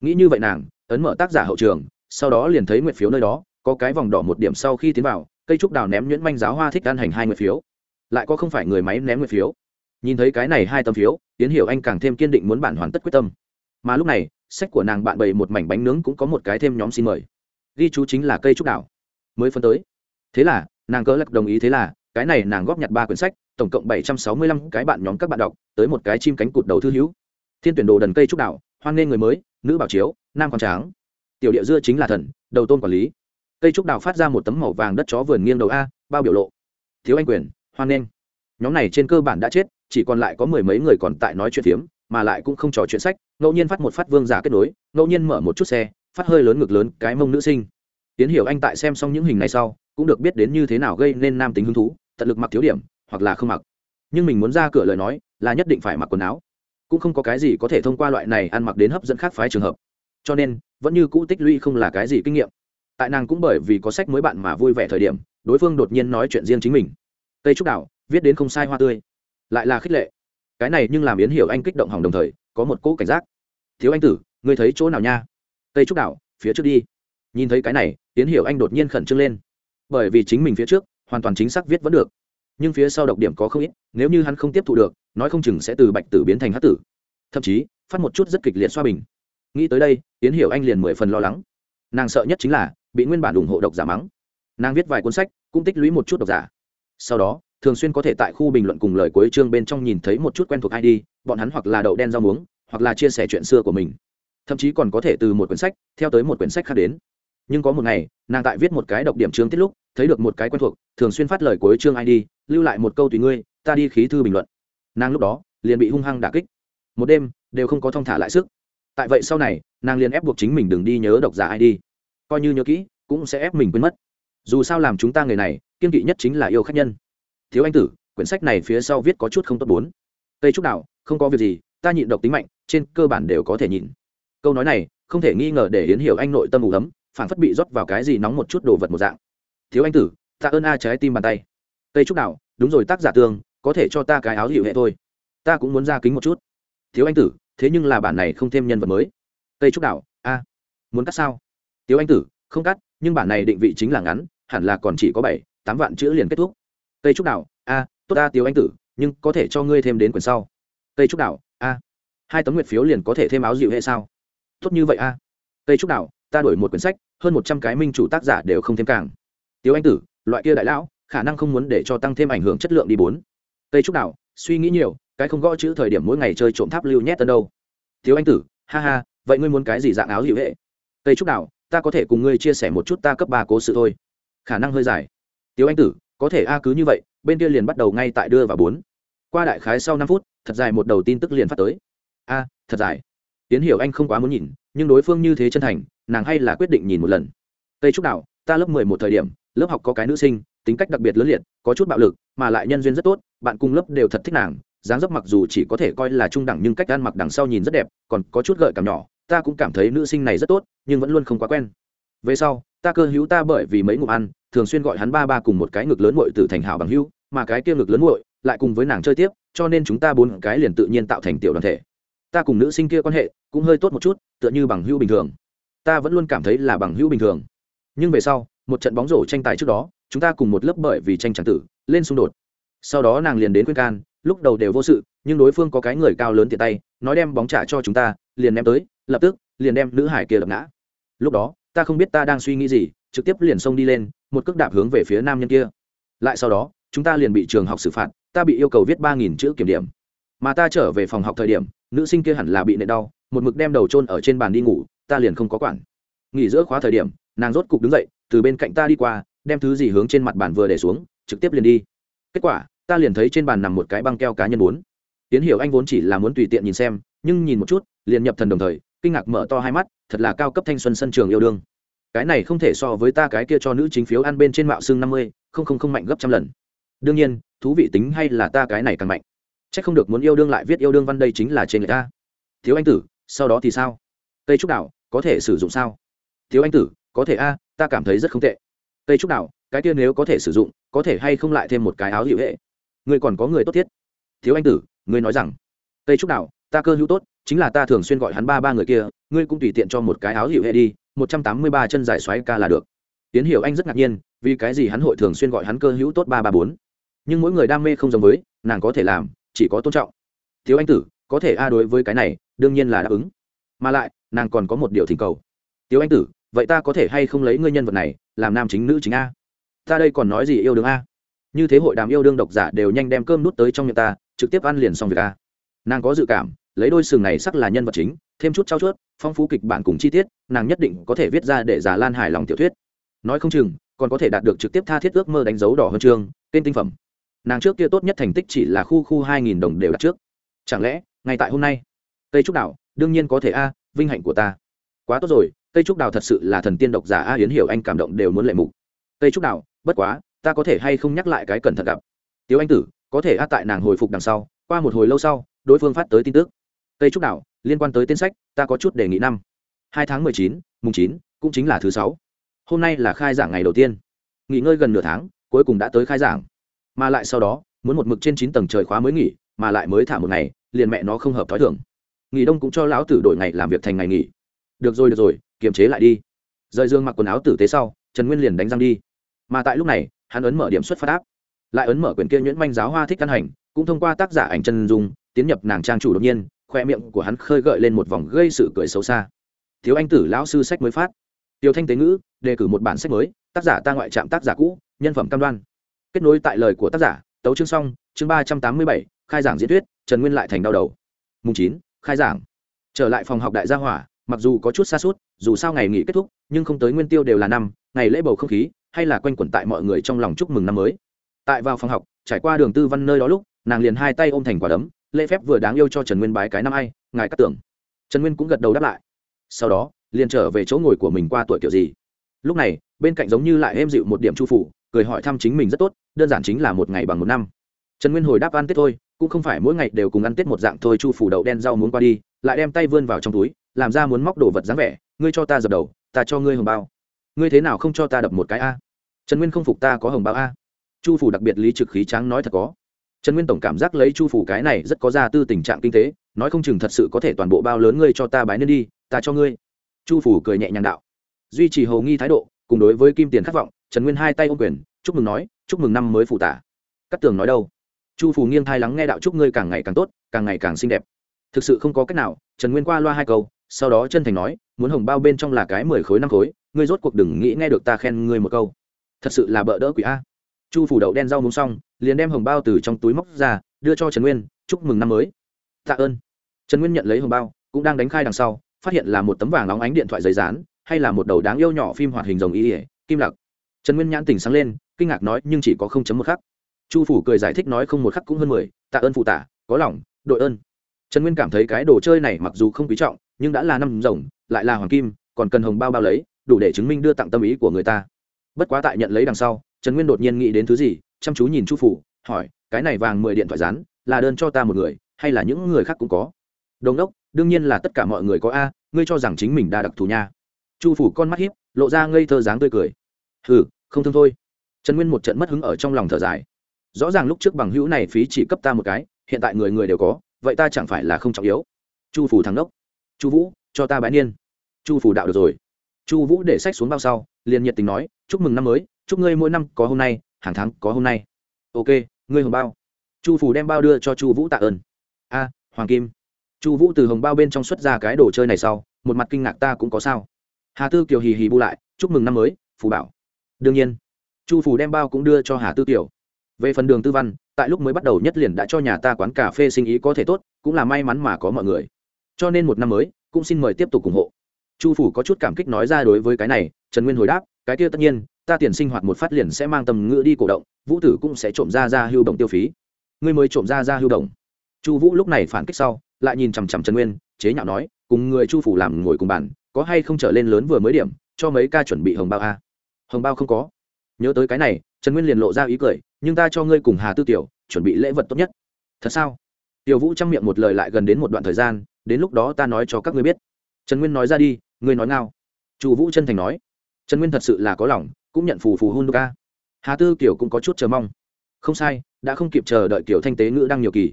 Nghĩ như vậy nàng, ấn mở tác giả hậu trường, sau đó liền thấy nguyện phiếu nơi đó, có cái vòng đỏ một điểm sau khi tiến vào, cây trúc đào ném nhuyễn manh giáo hoa thích ăn hành hai nguyện phiếu. Lại có không phải người máy ném nguyện phiếu nhìn thấy cái này hai tấm phiếu tiến hiểu anh càng thêm kiên định muốn bản hoàn tất quyết tâm. Mà lúc này, sách của nàng bạn bày một mảnh bánh nướng cũng có một cái thêm nhóm xin mời. Ghi chú chính là cây trúc đảo. Mới phân tới. Thế là, nàng cỡ lắc đồng ý thế là, cái này nàng góp nhặt ba quyển sách, tổng cộng bảy trăm sáu mươi lăm cái bạn nhóm các bạn đọc, tới một cái chim cánh cụt đầu thư hữu. Thiên tuyển đồ đần cây trúc đảo, hoan nghê người mới, nữ bảo chiếu, nam con tráng. Tiểu địa dưa chính là thần, đầu tôn quản lý. Cây trúc đào phát ra một tấm màu vàng đất chó vườn nghiêng đầu a, bao biểu lộ. Thiếu anh quyền, hoan nghênh. Nhóm này trên cơ bản đã chết chỉ còn lại có mười mấy người còn tại nói chuyện phiếm, mà lại cũng không trò chuyện sách, ngẫu nhiên phát một phát vương giả kết nối, ngẫu nhiên mở một chút xe, phát hơi lớn ngực lớn, cái mông nữ sinh. Tiến hiểu anh tại xem xong những hình này sau, cũng được biết đến như thế nào gây nên nam tính hứng thú, tận lực mặc thiếu điểm, hoặc là không mặc. Nhưng mình muốn ra cửa lời nói, là nhất định phải mặc quần áo. Cũng không có cái gì có thể thông qua loại này ăn mặc đến hấp dẫn khác phái trường hợp. Cho nên, vẫn như cũ tích lũy không là cái gì kinh nghiệm. Tại nàng cũng bởi vì có sách mới bạn mà vui vẻ thời điểm, đối phương đột nhiên nói chuyện riêng chính mình. Cây trúc đảo, viết đến không sai hoa tươi lại là khích lệ. Cái này nhưng làm yến hiểu anh kích động hỏng đồng thời, có một cỗ cảnh giác. Thiếu anh tử, ngươi thấy chỗ nào nha? Tây trúc đảo, phía trước đi. Nhìn thấy cái này, yến hiểu anh đột nhiên khẩn trương lên. Bởi vì chính mình phía trước, hoàn toàn chính xác viết vẫn được. Nhưng phía sau độc điểm có không ít, nếu như hắn không tiếp thụ được, nói không chừng sẽ từ bạch tử biến thành hát tử. Thậm chí, phát một chút rất kịch liệt xoa bình. Nghĩ tới đây tiến hiểu anh liền mười phần lo lắng. Nàng sợ nhất chính là, bị nguyên bản ủng hộ độc giả mắng. Nàng viết vài cuốn sách, cũng tích lũy một chút độc giả. Sau đó thường xuyên có thể tại khu bình luận cùng lời cuối chương bên trong nhìn thấy một chút quen thuộc id bọn hắn hoặc là đậu đen rau muống, hoặc là chia sẻ chuyện xưa của mình. Thậm chí còn có thể từ một quyển sách, theo tới một quyển sách khác đến. Nhưng có một ngày, nàng tại viết một cái độc điểm chương tiết lúc, thấy được một cái quen thuộc, thường xuyên phát lời cuối chương id lưu lại một câu tùy ngươi, ta đi khí thư bình luận. Nàng lúc đó, liền bị hung hăng đả kích. Một đêm, đều không có thông thả lại sức. Tại vậy sau này, nàng liền ép buộc chính mình đừng đi nhớ độc giả id coi như nhớ kỹ, cũng sẽ ép mình quên mất. Dù sao làm chúng ta người này, kiên kỵ nhất chính là yêu khách nhân thiếu anh tử, quyển sách này phía sau viết có chút không tốt bốn. Tây trúc đạo, không có việc gì, ta nhịn độc tính mạnh, trên cơ bản đều có thể nhịn. Câu nói này, không thể nghi ngờ để hiến hiểu anh nội tâm ủ ấm phản phất bị rót vào cái gì nóng một chút đồ vật một dạng. Thiếu anh tử, ta ơn a trái tim bàn tay. Tây trúc đạo, đúng rồi, tác giả tương có thể cho ta cái áo hiệu hệ thôi. Ta cũng muốn ra kính một chút. Thiếu anh tử, thế nhưng là bản này không thêm nhân vật mới. Tây trúc đạo, a, muốn cắt sao? Tiếu anh tử, không cắt, nhưng bản này định vị chính là ngắn, hẳn là còn chỉ có bảy, tám vạn chữ liền kết thúc tây trúc đảo, a tốt ta tiếu anh tử nhưng có thể cho ngươi thêm đến quyển sau. Tây trúc đảo, a hai tấm nguyệt phiếu liền có thể thêm áo dịu hệ sao? Tốt như vậy a. Tây trúc đảo, ta đổi một quyển sách hơn một trăm cái minh chủ tác giả đều không thêm càng. Tiếu anh tử loại kia đại lão khả năng không muốn để cho tăng thêm ảnh hưởng chất lượng đi bốn. Tây trúc đảo, suy nghĩ nhiều cái không gõ chữ thời điểm mỗi ngày chơi trộm tháp lưu nhét tân đâu. Tiếu anh tử ha ha vậy ngươi muốn cái gì dạng áo dịu hệ? Tây trúc đảo, ta có thể cùng ngươi chia sẻ một chút ta cấp ba cố sự thôi. Khả năng hơi dài. Tiếu anh tử có thể a cứ như vậy, bên kia liền bắt đầu ngay tại đưa vào bốn. Qua đại khái sau năm phút, thật dài một đầu tin tức liền phát tới. A, thật dài. Tiến hiểu anh không quá muốn nhìn, nhưng đối phương như thế chân thành, nàng hay là quyết định nhìn một lần. Tây trúc đạo, ta lớp mười một thời điểm, lớp học có cái nữ sinh, tính cách đặc biệt lớn liệt, có chút bạo lực, mà lại nhân duyên rất tốt, bạn cùng lớp đều thật thích nàng, dáng dấp mặc dù chỉ có thể coi là trung đẳng nhưng cách ăn mặc đằng sau nhìn rất đẹp, còn có chút gợi cảm nhỏ, ta cũng cảm thấy nữ sinh này rất tốt, nhưng vẫn luôn không quá quen. Về sau ta cơ hữu ta bởi vì mấy ngụm ăn, thường xuyên gọi hắn ba ba cùng một cái ngực lớn muội từ thành hảo bằng hữu, mà cái kia ngực lớn muội lại cùng với nàng chơi tiếp, cho nên chúng ta bốn cái liền tự nhiên tạo thành tiểu đoàn thể. Ta cùng nữ sinh kia quan hệ cũng hơi tốt một chút, tựa như bằng hữu bình thường. Ta vẫn luôn cảm thấy là bằng hữu bình thường. Nhưng về sau, một trận bóng rổ tranh tài trước đó, chúng ta cùng một lớp bởi vì tranh tràng tử, lên xung đột. Sau đó nàng liền đến khuyên can, lúc đầu đều vô sự, nhưng đối phương có cái người cao lớn tiện tay, nói đem bóng trả cho chúng ta, liền ném tới, lập tức liền đem nữ hải kia đập ngã. Lúc đó ta không biết ta đang suy nghĩ gì, trực tiếp liền xông đi lên, một cước đạp hướng về phía nam nhân kia. Lại sau đó, chúng ta liền bị trường học xử phạt, ta bị yêu cầu viết ba nghìn chữ kiểm điểm. Mà ta trở về phòng học thời điểm, nữ sinh kia hẳn là bị nệ đau, một mực đem đầu trôn ở trên bàn đi ngủ, ta liền không có quản. Nghỉ giữa khóa thời điểm, nàng rốt cục đứng dậy, từ bên cạnh ta đi qua, đem thứ gì hướng trên mặt bàn vừa để xuống, trực tiếp liền đi. Kết quả, ta liền thấy trên bàn nằm một cái băng keo cá nhân bốn. Tiến hiểu anh vốn chỉ là muốn tùy tiện nhìn xem, nhưng nhìn một chút, liền nhập thần đồng thời kinh ngạc mở to hai mắt, thật là cao cấp thanh xuân sân trường yêu đương. Cái này không thể so với ta cái kia cho nữ chính phiếu ăn bên trên mạo xương năm mươi, không không không mạnh gấp trăm lần. Đương nhiên, thú vị tính hay là ta cái này càng mạnh. C h ắ c không được muốn yêu đương lại viết yêu đương văn đây chính là trên người ta. Thiếu anh tử, sau đó thì sao? Cây trúc đạo có thể sử dụng sao? Thiếu anh tử, có thể a, ta cảm thấy rất không tệ. Cây trúc đạo cái kia nếu có thể sử dụng, có thể hay không lại thêm một cái áo hữu hệ? Người còn có người tốt thiết. Thiếu anh tử ngươi nói rằng, cây trúc đạo ta cơ hữu tốt chính là ta thường xuyên gọi hắn ba ba người kia, ngươi cũng tùy tiện cho một cái áo hiệu hệ đi một trăm tám mươi ba chân dài xoáy ca là được. Tiến hiểu anh rất ngạc nhiên, vì cái gì hắn hội thường xuyên gọi hắn cơ hữu tốt ba ba bốn? Nhưng mỗi người đam mê không giống với, nàng có thể làm, chỉ có tôn trọng. Thiếu anh tử, có thể a đối với cái này, đương nhiên là đáp ứng. Mà lại, nàng còn có một điều thỉnh cầu. Tiếu anh tử, vậy ta có thể hay không lấy ngươi nhân vật này, làm nam chính nữ chính a? Ta đây còn nói gì yêu đương a? Như thế hội đàm yêu đương độc giả đều nhanh đem cơm nút tới trong miệng ta, trực tiếp ăn liền xong việc a. Nàng có dự cảm lấy đôi sừng này sắc là nhân vật chính, thêm chút trao chuốt, phong phú kịch bản cùng chi tiết, nàng nhất định có thể viết ra để giả lan hài lòng tiểu thuyết. Nói không chừng, còn có thể đạt được trực tiếp tha thiết ước mơ đánh dấu đỏ huân chương tên tinh phẩm. Nàng trước kia tốt nhất thành tích chỉ là khu khu hai nghìn đồng đều đặt trước. Chẳng lẽ, ngay tại hôm nay? Cây trúc đào đương nhiên có thể a, vinh hạnh của ta. Quá tốt rồi cây trúc đào thật sự là thần tiên độc giả a hiến hiểu anh cảm động đều muốn lệ mục. Cây trúc đào bất quá, ta có thể hay không nhắc lại cái cẩn thận gặp. Tiếu anh tử, có thể a tại nàng hồi phục đằng sau, qua một hồi lâu sau, đối phương phát tới tin tức cây trúc đảo, liên quan tới tên sách, ta có chút đề nghị năm. Hai tháng mười chín, mùng chín, cũng chính là thứ sáu. Hôm nay là khai giảng ngày đầu tiên. Nghỉ ngơi gần nửa tháng, cuối cùng đã tới khai giảng. Mà lại sau đó, muốn một mực trên chín tầng trời khóa mới nghỉ, mà lại mới thả một ngày, liền mẹ nó không hợp thói thường. Nghỉ đông cũng cho lão tử đổi ngày làm việc thành ngày nghỉ. Được rồi được rồi, kiềm chế lại đi. Rời dương mặc quần áo tử tế sau, trần nguyên liền đánh răng đi. Mà tại lúc này, hắn ấn mở điểm xuất phát áp lại ấn mở quyển kia nhuyễn manh giáo hoa thích căn hành, cũng thông qua tác giả ảnh chân dung, tiến nhập nàng trang chủ đột nhiên khoe miệng của hắn khơi gợi lên một vòng gây sự cười xấu xa. Thiếu anh tử lão sư sách mới phát. Tiêu thanh tế ngữ, đề cử một bản sách mới, tác giả ta ngoại trạm tác giả cũ, nhân phẩm cam đoan. Kết nối tại lời của tác giả, tấu chương xong, chương ba trăm tám mươi bảy, khai giảng diễn thuyết, trần nguyên lại thành đau đầu. Mùng chín, khai giảng. Trở lại phòng học đại gia hỏa, mặc dù có chút xa suốt, dù sao ngày nghỉ kết thúc, nhưng không tới nguyên tiêu đều là năm, ngày lễ bầu không khí, hay là quanh quẩn tại mọi người trong lòng chúc mừng năm mới. Tại vào phòng học, trải qua đường tư văn nơi đó lúc, nàng liền hai tay ôm thành quả đấm lễ phép vừa đáng yêu cho trần nguyên bái cái năm ai, ngài cắt tưởng. Trần nguyên cũng gật đầu đáp lại. Sau đó, liền trở về chỗ ngồi của mình qua tuổi kiểu gì. Lúc này, bên cạnh giống như lại êm dịu một điểm chu phủ, cười hỏi thăm chính mình rất tốt, đơn giản chính là một ngày bằng một năm. Trần nguyên hồi đáp ăn tết thôi, cũng không phải mỗi ngày đều cùng ăn tết một dạng thôi, chu phủ đậu đen rau muốn qua đi, lại đem tay vươn vào trong túi, làm ra muốn móc đồ vật dáng vẻ, ngươi cho ta dập đầu, ta cho ngươi hồng bao. Ngươi thế nào không cho ta đập một cái a? Trần nguyên không phục ta có hồng bao a? Chu phủ đặc biệt lý trực khí tráng nói thật có trần nguyên tổng cảm giác lấy chu phủ cái này rất có ra tư tình trạng kinh tế, nói không chừng thật sự có thể toàn bộ bao lớn ngươi cho ta bái nên đi, ta cho ngươi. Chu phủ cười nhẹ nhàng đạo. Duy trì hầu nghi thái độ, cùng đối với kim tiền khát vọng, trần nguyên hai tay ô quyền, chúc mừng nói, chúc mừng năm mới phụ tả. Cắt tường nói đâu? Chu phủ nghiêng thai lắng nghe đạo chúc ngươi càng ngày càng tốt, càng ngày càng xinh đẹp. Thực sự không có cách nào, trần nguyên qua loa hai câu, sau đó chân thành nói, muốn hồng bao bên trong là cái mười khối năm khối, ngươi rốt cuộc đừng nghĩ nghe được ta khen ngươi một câu. Thật sự là bợ đỡ quỷ a. Chu phủ đậu đen rau muống xong liền đem hồng bao từ trong túi móc ra, đưa cho trần nguyên, chúc mừng năm mới. Tạ ơn. Trần nguyên nhận lấy hồng bao, cũng đang đánh khai đằng sau, phát hiện là một tấm vàng óng ánh điện thoại giấy dán, hay là một đầu đáng yêu nhỏ phim hoạt hình rồng y ỉa kim lặc. Trần nguyên nhãn tỉnh sáng lên, kinh ngạc nói, nhưng chỉ có không chấm một khắc. Chu phủ cười giải thích nói, không một khắc cũng hơn mười, tạ ơn phụ tả có lòng, đội ơn. Trần nguyên cảm thấy cái đồ chơi này mặc dù không quý trọng, nhưng đã là năm rồng, lại là hoàng kim, còn cần hồng bao bao lấy, đủ để chứng minh đưa tặng tâm ý của người ta. Bất quá tại nhận lấy đằng sau, trần nguyên đột nhiên nghĩ đến thứ gì chăm chú nhìn chu phủ, hỏi, cái này vàng mười điện thoại rán là đơn cho ta một người, hay là những người khác cũng có? Đồng đốc, đương nhiên là tất cả mọi người có a, ngươi cho rằng chính mình đa đặc thù nha. Chu phủ con mắt hiếp lộ ra ngây thơ dáng tươi cười. Hừ, không thương thôi. Trần nguyên một trận mất hứng ở trong lòng thở dài. Rõ ràng lúc trước bằng hữu này phí chỉ cấp ta một cái, hiện tại người người đều có, vậy ta chẳng phải là không trọng yếu. Chu phủ thắng đốc. Chu vũ, cho ta bãi niên. Chu phủ đạo được rồi. Chu vũ để sách xuống bao sau, liền nhiệt tình nói, chúc mừng năm mới, chúc ngươi mỗi năm có hôm nay hàng tháng có hôm nay. Ok, ngươi hồng bao. Chu phủ đem bao đưa cho chu vũ tạ ơn. A, hoàng kim. Chu vũ từ hồng bao bên trong xuất ra cái đồ chơi này sau, một mặt kinh ngạc ta cũng có sao. Hà tư kiều hì hì bu lại, chúc mừng năm mới, phù bảo. Đương nhiên, chu phủ đem bao cũng đưa cho hà tư kiều. Về phần đường tư văn, tại lúc mới bắt đầu nhất liền đã cho nhà ta quán cà phê sinh ý có thể tốt, cũng là may mắn mà có mọi người. Cho nên một năm mới, cũng xin mời tiếp tục ủng hộ. Chu phủ có chút cảm kích nói ra đối với cái này, trần nguyên hồi đáp, cái kia tất nhiên ta tiền sinh hoạt một phát liền sẽ mang tầm ngữ đi cổ động, vũ tử cũng sẽ trộm ra ra hưu động tiêu phí. Ngươi mới trộm ra ra hưu động. Chu vũ lúc này phản kích sau, lại nhìn chằm chằm trần nguyên, chế nhạo nói, cùng người chu phủ làm ngồi cùng bàn, có hay không trở lên lớn vừa mới điểm, cho mấy ca chuẩn bị hồng bao a? Hồng bao không có. Nhớ tới cái này, trần nguyên liền lộ ra ý cười, nhưng ta cho ngươi cùng hà tư tiểu, chuẩn bị lễ vật tốt nhất. Thật sao? Tiểu vũ chăm miệng một lời lại gần đến một đoạn thời gian, đến lúc đó ta nói cho các ngươi biết. Trần nguyên nói ra đi, ngươi nói ngao. Chu vũ chân thành nói trần nguyên thật sự là có lòng, cũng nhận phù phù hun ca. Hà tư kiểu cũng có chút chờ mong. Không sai, đã không kịp chờ đợi kiểu thanh tế ngữ đang nhiều kỳ.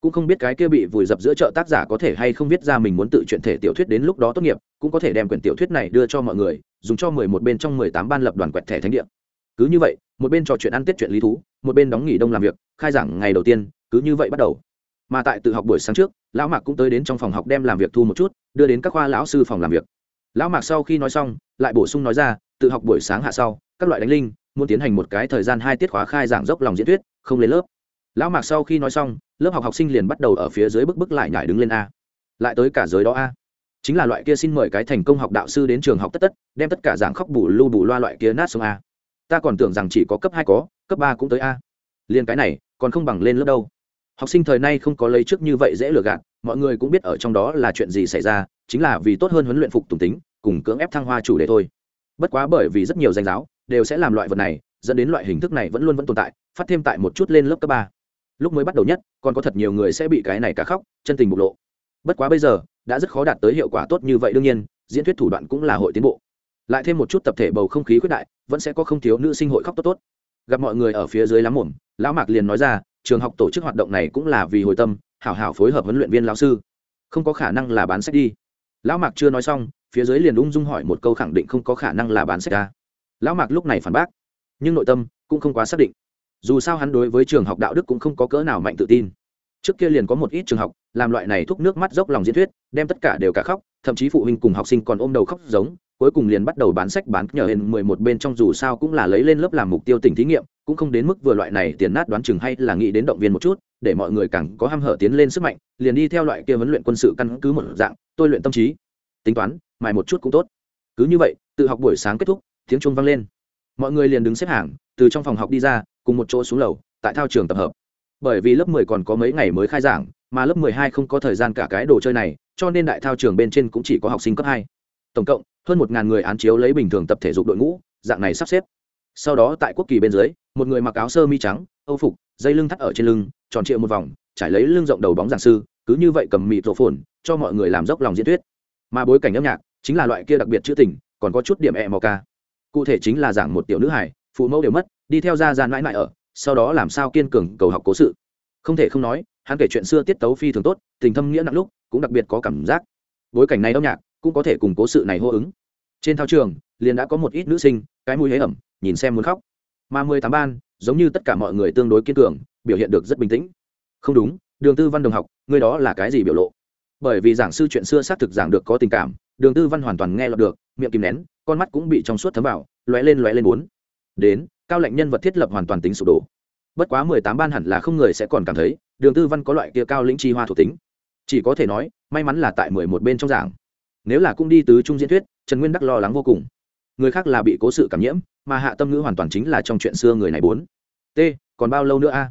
Cũng không biết cái kia bị vùi dập giữa chợ tác giả có thể hay không viết ra mình muốn tự chuyện thể tiểu thuyết đến lúc đó tốt nghiệp, cũng có thể đem quyển tiểu thuyết này đưa cho mọi người, dùng cho mười một bên trong mười tám ban lập đoàn quẹt thẻ thánh địa. Cứ như vậy, một bên trò chuyện ăn tết chuyện lý thú, một bên đóng nghỉ đông làm việc, khai giảng ngày đầu tiên, cứ như vậy bắt đầu. Mà tại tự học buổi sáng trước, lão mạc cũng tới đến trong phòng học đem làm việc thu một chút, đưa đến các khoa lão sư phòng làm việc lão mạc sau khi nói xong, lại bổ sung nói ra, tự học buổi sáng hạ sau, các loại đánh linh, muốn tiến hành một cái thời gian hai tiết khóa khai giảng dốc lòng diễn thuyết, không lên lớp. Lão mạc sau khi nói xong, lớp học học sinh liền bắt đầu ở phía dưới bức bức lại nhảy đứng lên a. Lại tới cả giới đó a. Chính là loại kia xin mời cái thành công học đạo sư đến trường học tất tất, đem tất cả giảng khóc bù lu bù loa loại kia nát xuống a. Ta còn tưởng rằng chỉ có cấp hai có, cấp ba cũng tới a. Liền cái này, còn không bằng lên lớp đâu. Học sinh thời nay không có lấy trước như vậy dễ lừa gạt, mọi người cũng biết ở trong đó là chuyện gì xảy ra chính là vì tốt hơn huấn luyện phục tùng tính, cùng cưỡng ép thăng hoa chủ đề thôi. Bất quá bởi vì rất nhiều danh giáo đều sẽ làm loại vật này, dẫn đến loại hình thức này vẫn luôn vẫn tồn tại, phát thêm tại một chút lên lớp cấp ba. Lúc mới bắt đầu nhất, còn có thật nhiều người sẽ bị cái này cả khóc, chân tình bộc lộ. Bất quá bây giờ, đã rất khó đạt tới hiệu quả tốt như vậy đương nhiên, diễn thuyết thủ đoạn cũng là hội tiến bộ. Lại thêm một chút tập thể bầu không khí khuyết đại, vẫn sẽ có không thiếu nữ sinh hội khóc tốt tốt. Gặp mọi người ở phía dưới lắm mồm, lão mạc liền nói ra, trường học tổ chức hoạt động này cũng là vì hồi tâm, hảo hảo phối hợp huấn luyện viên lão sư. Không có khả năng là bán sách đi lão mạc chưa nói xong, phía dưới liền ung dung hỏi một câu khẳng định không có khả năng là bán sách ra. Lão mạc lúc này phản bác, nhưng nội tâm cũng không quá xác định. Dù sao hắn đối với trường học đạo đức cũng không có cỡ nào mạnh tự tin. Trước kia liền có một ít trường học, làm loại này thúc nước mắt dốc lòng diễn thuyết, đem tất cả đều cả khóc, thậm chí phụ huynh cùng học sinh còn ôm đầu khóc giống, cuối cùng liền bắt đầu bán sách bán nhờ hên mười một bên trong dù sao cũng là lấy lên lớp làm mục tiêu tỉnh thí nghiệm, cũng không đến mức vừa loại này tiền nát đoán chừng hay là nghĩ đến động viên một chút để mọi người càng có ham hở tiến lên sức mạnh, liền đi theo loại kia huấn luyện quân sự căn cứ một dạng, tôi luyện tâm trí. Tính toán, mài một chút cũng tốt. Cứ như vậy, tự học buổi sáng kết thúc, tiếng chuông vang lên. Mọi người liền đứng xếp hàng, từ trong phòng học đi ra, cùng một chỗ xuống lầu, tại thao trường tập hợp. Bởi vì lớp 10 còn có mấy ngày mới khai giảng, mà lớp 12 không có thời gian cả cái đồ chơi này, cho nên đại thao trường bên trên cũng chỉ có học sinh cấp hai. Tổng cộng, hơn một ngàn người án chiếu lấy bình thường tập thể dục đội ngũ, dạng này sắp xếp. Sau đó tại quốc kỳ bên dưới, một người mặc áo sơ mi trắng, âu phục, dây lưng thắt ở trên lưng tròn trịa một vòng, trải lấy lưng rộng đầu bóng giảng sư, cứ như vậy cầm mịt rổ phồn cho mọi người làm dốc lòng diễn thuyết. Mà bối cảnh âm nhạc chính là loại kia đặc biệt chữ tình, còn có chút điểm e mò ca. Cụ thể chính là giảng một tiểu nữ hải phụ mẫu đều mất, đi theo ra ra mãi mãi ở, sau đó làm sao kiên cường cầu học cố sự. Không thể không nói, hắn kể chuyện xưa tiết tấu phi thường tốt, tình thâm nghĩa nặng lúc, cũng đặc biệt có cảm giác. Bối cảnh này âm nhạc cũng có thể cùng cố sự này hô ứng. Trên thao trường, liền đã có một ít nữ sinh, cái mũi hế ẩm, nhìn xem muốn khóc. Mà mười tám ban, giống như tất cả mọi người tương đối kiên cường biểu hiện được rất bình tĩnh. Không đúng, đường tư văn đồng học người đó là cái gì biểu lộ? Bởi vì giảng sư chuyện xưa xác thực giảng được có tình cảm, đường tư văn hoàn toàn nghe lọt được, miệng kìm nén, con mắt cũng bị trong suốt thấm vào, lóe lên lóe lên bốn. Đến, cao lệnh nhân vật thiết lập hoàn toàn tính sụp đổ. Bất quá mười tám ban hẳn là không người sẽ còn cảm thấy, đường tư văn có loại kia cao lĩnh chi hoa thuộc tính. Chỉ có thể nói, may mắn là tại mười một bên trong giảng. Nếu là cung đi tứ trung diễn thuyết, trần nguyên đắc lo lắng vô cùng. Người khác là bị cố sự cảm nhiễm, mà hạ tâm ngữ hoàn toàn chính là trong chuyện xưa người này bốn. T, còn bao lâu nữa a?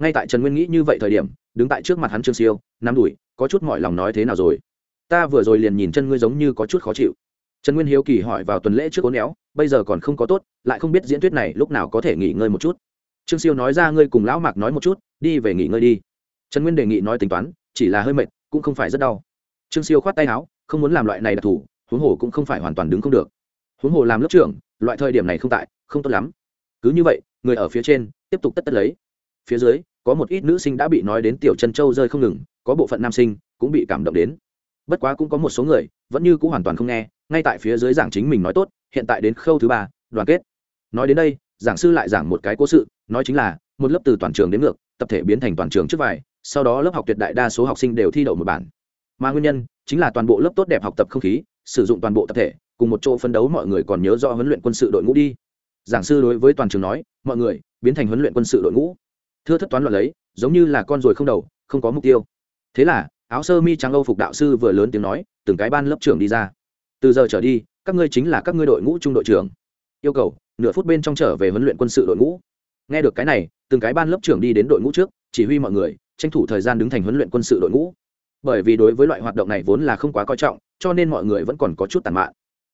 Ngay tại trần nguyên nghĩ như vậy thời điểm, đứng tại trước mặt hắn trương siêu, nắm đùi, có chút mọi lòng nói thế nào rồi? Ta vừa rồi liền nhìn chân ngươi giống như có chút khó chịu. Trần nguyên hiếu kỳ hỏi vào tuần lễ trước ố néo bây giờ còn không có tốt, lại không biết diễn thuyết này lúc nào có thể nghỉ ngơi một chút. Trương siêu nói ra ngươi cùng lão mạc nói một chút, đi về nghỉ ngơi đi. Trần nguyên đề nghị nói tính toán, chỉ là hơi mệt, cũng không phải rất đau. Trương siêu khoát tay áo, không muốn làm loại này đặc thù, huống hồ cũng không phải hoàn toàn đứng không được. Huống hồ làm lớp trưởng, loại thời điểm này không tại, không tốt lắm. Cứ như vậy, người ở phía trên, tiếp tục tất tất lấy. Phía dưới có một ít nữ sinh đã bị nói đến tiểu chân châu rơi không ngừng, có bộ phận nam sinh cũng bị cảm động đến. Bất quá cũng có một số người vẫn như cũng hoàn toàn không nghe, ngay tại phía dưới giảng chính mình nói tốt, hiện tại đến khâu thứ ba, đoàn kết. Nói đến đây, giảng sư lại giảng một cái cố sự, nói chính là một lớp từ toàn trường đến ngược, tập thể biến thành toàn trường trước vài, sau đó lớp học tuyệt đại đa số học sinh đều thi đậu một bản. Mà nguyên nhân chính là toàn bộ lớp tốt đẹp học tập không khí, sử dụng toàn bộ tập thể, cùng một chỗ phấn đấu mọi người còn nhớ rõ huấn luyện quân sự đội ngũ đi. Giảng sư đối với toàn trường nói, mọi người biến thành huấn luyện quân sự đội ngũ thưa thất toán loạn lấy, giống như là con ruồi không đầu, không có mục tiêu. Thế là, áo sơ mi trắng âu phục đạo sư vừa lớn tiếng nói, từng cái ban lớp trưởng đi ra. Từ giờ trở đi, các ngươi chính là các ngươi đội ngũ trung đội trưởng. Yêu cầu, nửa phút bên trong trở về huấn luyện quân sự đội ngũ. Nghe được cái này, từng cái ban lớp trưởng đi đến đội ngũ trước, chỉ huy mọi người, tranh thủ thời gian đứng thành huấn luyện quân sự đội ngũ. Bởi vì đối với loại hoạt động này vốn là không quá coi trọng, cho nên mọi người vẫn còn có chút tàn mạn.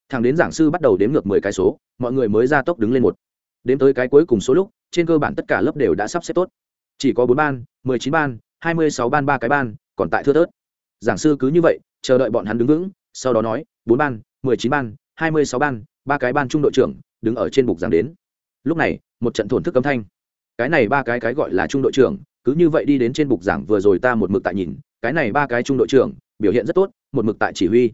Thằng đến giảng sư bắt đầu đếm ngược mười cái số, mọi người mới ra tốc đứng lên một. Đếm tới cái cuối cùng số lúc, trên cơ bản tất cả lớp đều đã sắp xếp tốt chỉ có bốn ban, mười chín ban, hai mươi sáu ban, ba cái ban, còn tại thưa tớt giảng sư cứ như vậy, chờ đợi bọn hắn đứng vững, sau đó nói, bốn ban, mười chín ban, hai mươi sáu ban, ba cái ban trung đội trưởng đứng ở trên bục giảng đến. Lúc này, một trận thổn thức âm thanh. Cái này ba cái cái gọi là trung đội trưởng, cứ như vậy đi đến trên bục giảng vừa rồi ta một mực tại nhìn, cái này ba cái trung đội trưởng, biểu hiện rất tốt, một mực tại chỉ huy.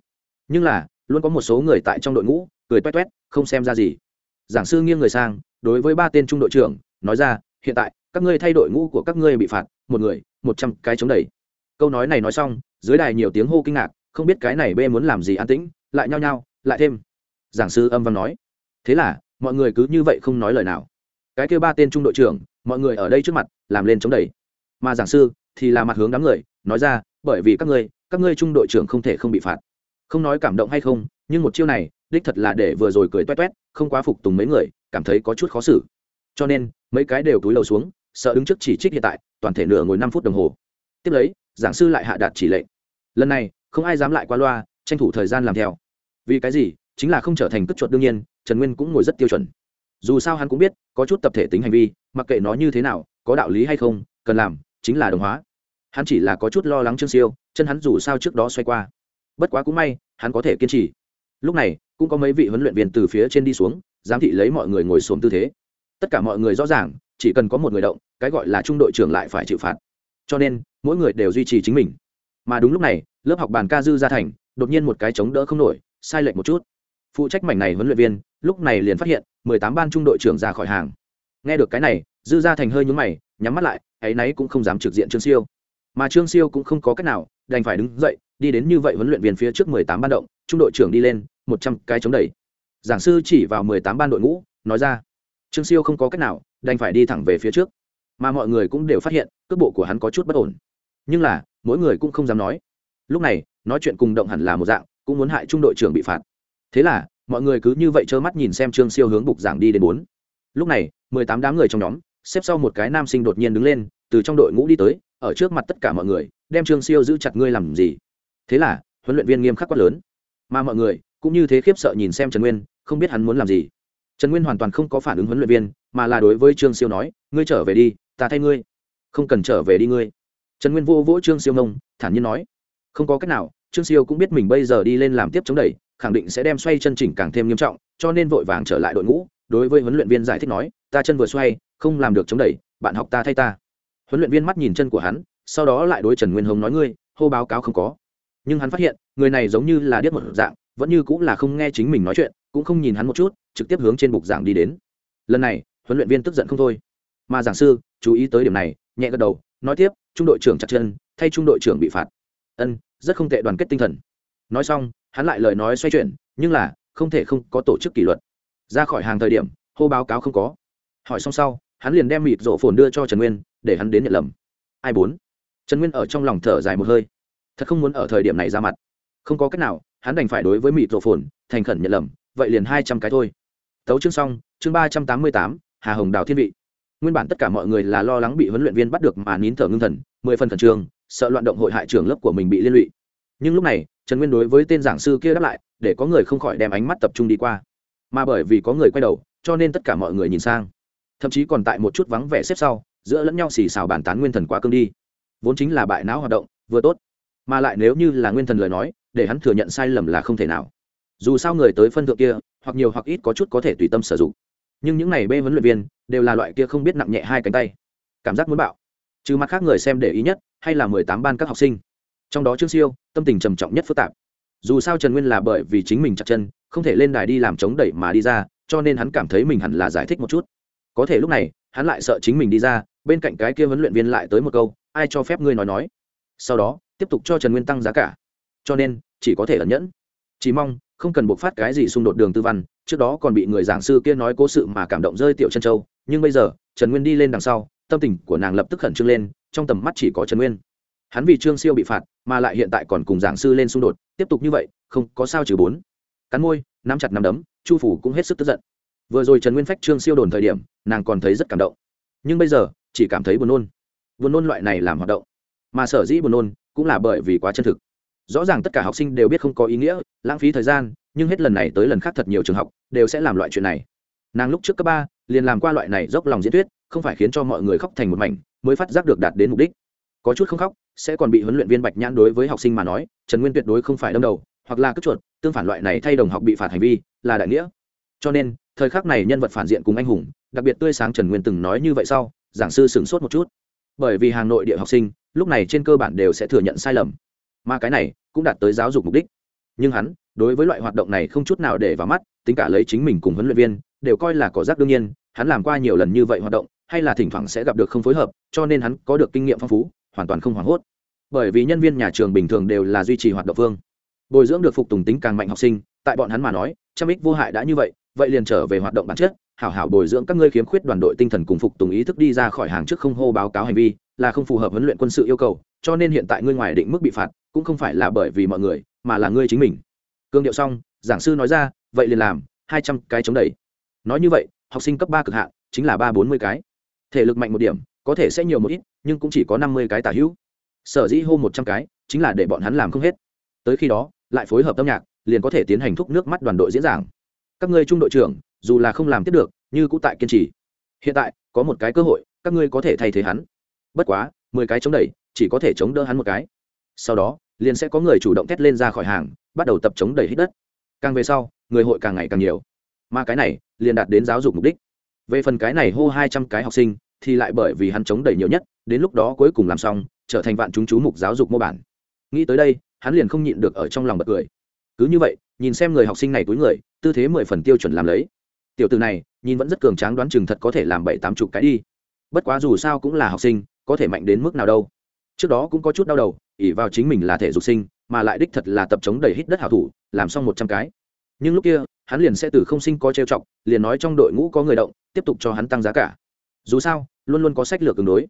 Nhưng là, luôn có một số người tại trong đội ngũ, cười toét toét, không xem ra gì. Giảng sư nghiêng người sang, đối với ba tên trung đội trưởng, nói ra, hiện tại các ngươi thay đội ngũ của các ngươi bị phạt, một người, một trăm cái chống đẩy. Câu nói này nói xong, dưới đài nhiều tiếng hô kinh ngạc, không biết cái này b muốn làm gì an tĩnh, lại nhao nhao, lại thêm. Giảng sư âm văn nói. Thế là, mọi người cứ như vậy không nói lời nào. Cái kêu ba tên trung đội trưởng, mọi người ở đây trước mặt, làm lên chống đẩy. Mà giảng sư thì là mặt hướng đám người, nói ra, bởi vì các ngươi các ngươi trung đội trưởng không thể không bị phạt. Không nói cảm động hay không, nhưng một chiêu này, đích thật là để vừa rồi cười toét toét, không quá phục tùng mấy người, cảm thấy có chút khó xử. Cho nên, mấy cái đều túi lầu xuống sợ đứng trước chỉ trích hiện tại, toàn thể nửa ngồi năm phút đồng hồ. Tiếp lấy, giảng sư lại hạ đạt chỉ lệnh. Lần này, không ai dám lại qua loa, tranh thủ thời gian làm theo. Vì cái gì? Chính là không trở thành cất chuột đương nhiên, trần nguyên cũng ngồi rất tiêu chuẩn. Dù sao hắn cũng biết, có chút tập thể tính hành vi, mặc kệ nó như thế nào, có đạo lý hay không, cần làm, chính là đồng hóa. Hắn chỉ là có chút lo lắng trương siêu, chân hắn dù sao trước đó xoay qua. Bất quá cũng may, hắn có thể kiên trì. Lúc này, cũng có mấy vị huấn luyện viên từ phía trên đi xuống, giám thị lấy mọi người ngồi xuống tư thế. Tất cả mọi người rõ ràng, chỉ cần có một người động cái gọi là trung đội trưởng lại phải chịu phạt. Cho nên, mỗi người đều duy trì chính mình. Mà đúng lúc này, lớp học bàn ca dư ra thành, đột nhiên một cái chống đỡ không nổi, sai lệch một chút. Phụ trách mảnh này huấn luyện viên, lúc này liền phát hiện, mười tám ban trung đội trưởng ra khỏi hàng. Nghe được cái này, dư ra thành hơi nhúng mày, nhắm mắt lại, ấy nấy cũng không dám trực diện trương siêu. Mà trương siêu cũng không có cách nào, đành phải đứng dậy, đi đến như vậy huấn luyện viên phía trước mười tám ban động, trung đội trưởng đi lên, một trăm cái chống đẩy. Giảng sư chỉ vào mười tám ban đội ngũ, nói ra, trương siêu không có cách nào, đành phải đi thẳng về phía trước mà mọi người cũng đều phát hiện, cước bộ của hắn có chút bất ổn. Nhưng là, mỗi người cũng không dám nói. Lúc này, nói chuyện cùng động hẳn là một dạng, cũng muốn hại trung đội trưởng bị phạt. Thế là, mọi người cứ như vậy trơ mắt nhìn xem trương siêu hướng bục giảng đi đến bốn. Lúc này, mười tám đám người trong nhóm, xếp sau một cái nam sinh đột nhiên đứng lên, từ trong đội ngũ đi tới, ở trước mặt tất cả mọi người, đem trương siêu giữ chặt ngươi làm gì? Thế là, huấn luyện viên nghiêm khắc quát lớn. Mà mọi người, cũng như thế khiếp sợ nhìn xem trần nguyên, không biết hắn muốn làm gì. Trần nguyên hoàn toàn không có phản ứng huấn luyện viên, mà là đối với trương siêu nói, ngươi trở về đi ta thay ngươi, không cần trở về đi ngươi. Trần nguyên vô vỗ trương siêu mông thản nhiên nói, không có cách nào, trương siêu cũng biết mình bây giờ đi lên làm tiếp chống đẩy, khẳng định sẽ đem xoay chân chỉnh càng thêm nghiêm trọng, cho nên vội vàng trở lại đội ngũ, đối với huấn luyện viên giải thích nói, ta chân vừa xoay, không làm được chống đẩy, bạn học ta thay ta. Huấn luyện viên mắt nhìn chân của hắn, sau đó lại đối trần nguyên hồng nói ngươi, hô báo cáo không có. Nhưng hắn phát hiện, người này giống như là điếc một dạng, vẫn như cũng là không nghe chính mình nói chuyện, cũng không nhìn hắn một chút, trực tiếp hướng trên bục giảng đi đến. Lần này, huấn luyện viên tức giận không thôi. Mà giảng sư chú ý tới điểm này, nhẹ gật đầu, nói tiếp, trung đội trưởng chặt chân, thay trung đội trưởng bị phạt. Ân, rất không tệ đoàn kết tinh thần. Nói xong, hắn lại lời nói xoay chuyển, nhưng là, không thể không có tổ chức kỷ luật. Ra khỏi hàng thời điểm, hô báo cáo không có. Hỏi xong sau, hắn liền đem mịt rổ phồn đưa cho trần nguyên, để hắn đến nhận lầm. Ai bốn? Trần nguyên ở trong lòng thở dài một hơi. Thật không muốn ở thời điểm này ra mặt. Không có cách nào, hắn đành phải đối với mịt rổ phồn, thành khẩn nhận lầm, vậy liền hai trăm cái thôi. Tấu chương xong, chương ba trăm tám mươi tám, hà hồng đào thiên vị nguyên bản tất cả mọi người là lo lắng bị huấn luyện viên bắt được mà nín thở ngưng thần, mười phần khẩn trương, sợ loạn động hội hại trưởng lớp của mình bị liên lụy. Nhưng lúc này, trần nguyên đối với tên giảng sư kia đáp lại, để có người không khỏi đem ánh mắt tập trung đi qua. Mà bởi vì có người quay đầu, cho nên tất cả mọi người nhìn sang. Thậm chí còn tại một chút vắng vẻ xếp sau, giữa lẫn nhau xì xào bàn tán nguyên thần quá cương đi. Vốn chính là bại não hoạt động, vừa tốt. Mà lại nếu như là nguyên thần lời nói, để hắn thừa nhận sai lầm là không thể nào. Dù sao người tới phân thượng kia, hoặc nhiều hoặc ít có chút có thể tùy tâm sử dụng nhưng những này bê vấn luyện viên đều là loại kia không biết nặng nhẹ hai cánh tay. Cảm giác muốn bạo. Trừ mặt khác người xem để ý nhất hay là mười tám ban các học sinh. Trong đó trương siêu, tâm tình trầm trọng nhất phức tạp. Dù sao trần nguyên là bởi vì chính mình chặt chân, không thể lên đài đi làm chống đẩy mà đi ra, cho nên hắn cảm thấy mình hẳn là giải thích một chút. Có thể lúc này, hắn lại sợ chính mình đi ra, bên cạnh cái kia huấn luyện viên lại tới một câu, ai cho phép ngươi nói nói? Sau đó, tiếp tục cho trần nguyên tăng giá cả. Cho nên, chỉ có thể ẩn nhẫn. Chỉ mong không cần buộc phát cái gì xung đột đường tư văn, trước đó còn bị người giảng sư kia nói cố sự mà cảm động rơi tiểu chân châu, nhưng bây giờ, trần nguyên đi lên đằng sau, tâm tình của nàng lập tức khẩn trương lên, trong tầm mắt chỉ có trần nguyên. Hắn vì trương siêu bị phạt, mà lại hiện tại còn cùng giảng sư lên xung đột, tiếp tục như vậy, không có sao trừ bốn. Cắn môi, nắm chặt nắm đấm, chu phủ cũng hết sức tức giận. Vừa rồi trần nguyên phách trương siêu đồn thời điểm, nàng còn thấy rất cảm động. Nhưng bây giờ, chỉ cảm thấy buồn nôn. Buồn nôn loại này làm hoạt động. Mà sở dĩ buồn nôn, cũng là bởi vì quá chân thực rõ ràng tất cả học sinh đều biết không có ý nghĩa, lãng phí thời gian, nhưng hết lần này tới lần khác thật nhiều trường học đều sẽ làm loại chuyện này. Nàng lúc trước cấp ba, liền làm qua loại này dốc lòng diễn thuyết, không phải khiến cho mọi người khóc thành một mảnh, mới phát giác được đạt đến mục đích. Có chút không khóc, sẽ còn bị huấn luyện viên bạch nhãn đối với học sinh mà nói, trần nguyên tuyệt đối không phải đâm đầu, hoặc là cất chuột, tương phản loại này thay đồng học bị phạt hành vi, là đại nghĩa. Cho nên, thời khắc này nhân vật phản diện cùng anh hùng, đặc biệt tươi sáng trần nguyên từng nói như vậy sau, giảng sư sửng sốt một chút. Bởi vì hàng nội địa học sinh, lúc này trên cơ bản đều sẽ thừa nhận sai lầm mà cái này cũng đạt tới giáo dục mục đích. Nhưng hắn, đối với loại hoạt động này không chút nào để vào mắt, tính cả lấy chính mình cùng huấn luyện viên, đều coi là có rác đương nhiên, hắn làm qua nhiều lần như vậy hoạt động, hay là thỉnh thoảng sẽ gặp được không phối hợp, cho nên hắn có được kinh nghiệm phong phú, hoàn toàn không hoảng hốt. Bởi vì nhân viên nhà trường bình thường đều là duy trì hoạt động phương. Bồi dưỡng được phục tùng tính càng mạnh học sinh, tại bọn hắn mà nói, trăm ích vô hại đã như vậy vậy liền trở về hoạt động bản chất, hảo hảo bồi dưỡng các ngươi khiếm khuyết đoàn đội tinh thần cùng phục tùng ý thức đi ra khỏi hàng trước không hô báo cáo hành vi, là không phù hợp huấn luyện quân sự yêu cầu, cho nên hiện tại ngươi ngoài định mức bị phạt cũng không phải là bởi vì mọi người, mà là ngươi chính mình. Cương điệu xong, giảng sư nói ra, vậy liền làm, hai trăm cái chống đẩy. Nói như vậy, học sinh cấp ba cực hạn, chính là ba bốn mươi cái. Thể lực mạnh một điểm, có thể sẽ nhiều một ít, nhưng cũng chỉ có năm mươi cái tả hữu. Sở dĩ hô một trăm cái, chính là để bọn hắn làm không hết. Tới khi đó, lại phối hợp âm nhạc, liền có thể tiến hành thúc nước mắt đoàn đội diễn giảng. Các ngươi trung đội trưởng, dù là không làm tiếp được, như cũ tại kiên trì. Hiện tại, có một cái cơ hội, các ngươi có thể thay thế hắn. Bất quá, mười cái chống đẩy, chỉ có thể chống đỡ hắn một cái sau đó, liền sẽ có người chủ động thét lên ra khỏi hàng, bắt đầu tập chống đẩy hít đất. Càng về sau, người hội càng ngày càng nhiều. Mà cái này, liền đạt đến giáo dục mục đích. Về phần cái này hô hai trăm cái học sinh, thì lại bởi vì hắn chống đẩy nhiều nhất, đến lúc đó cuối cùng làm xong, trở thành vạn chúng chú mục giáo dục mô bản. Nghĩ tới đây, hắn liền không nhịn được ở trong lòng bật cười. Cứ như vậy, nhìn xem người học sinh này túi người, tư thế mười phần tiêu chuẩn làm lấy. Tiểu từ này, nhìn vẫn rất cường tráng đoán chừng thật có thể làm bảy tám chục cái đi. Bất quá dù sao cũng là học sinh, có thể mạnh đến mức nào đâu. Trước đó cũng có chút đau đầu ỉ vào chính mình là thể dục sinh, mà lại đích thật là tập chống đầy hít đất hảo thủ, làm xong một trăm cái. Nhưng lúc kia, hắn liền sẽ từ không sinh có trêu chọc, liền nói trong đội ngũ có người động, tiếp tục cho hắn tăng giá cả. Dù sao, luôn luôn có sách lược cường đối.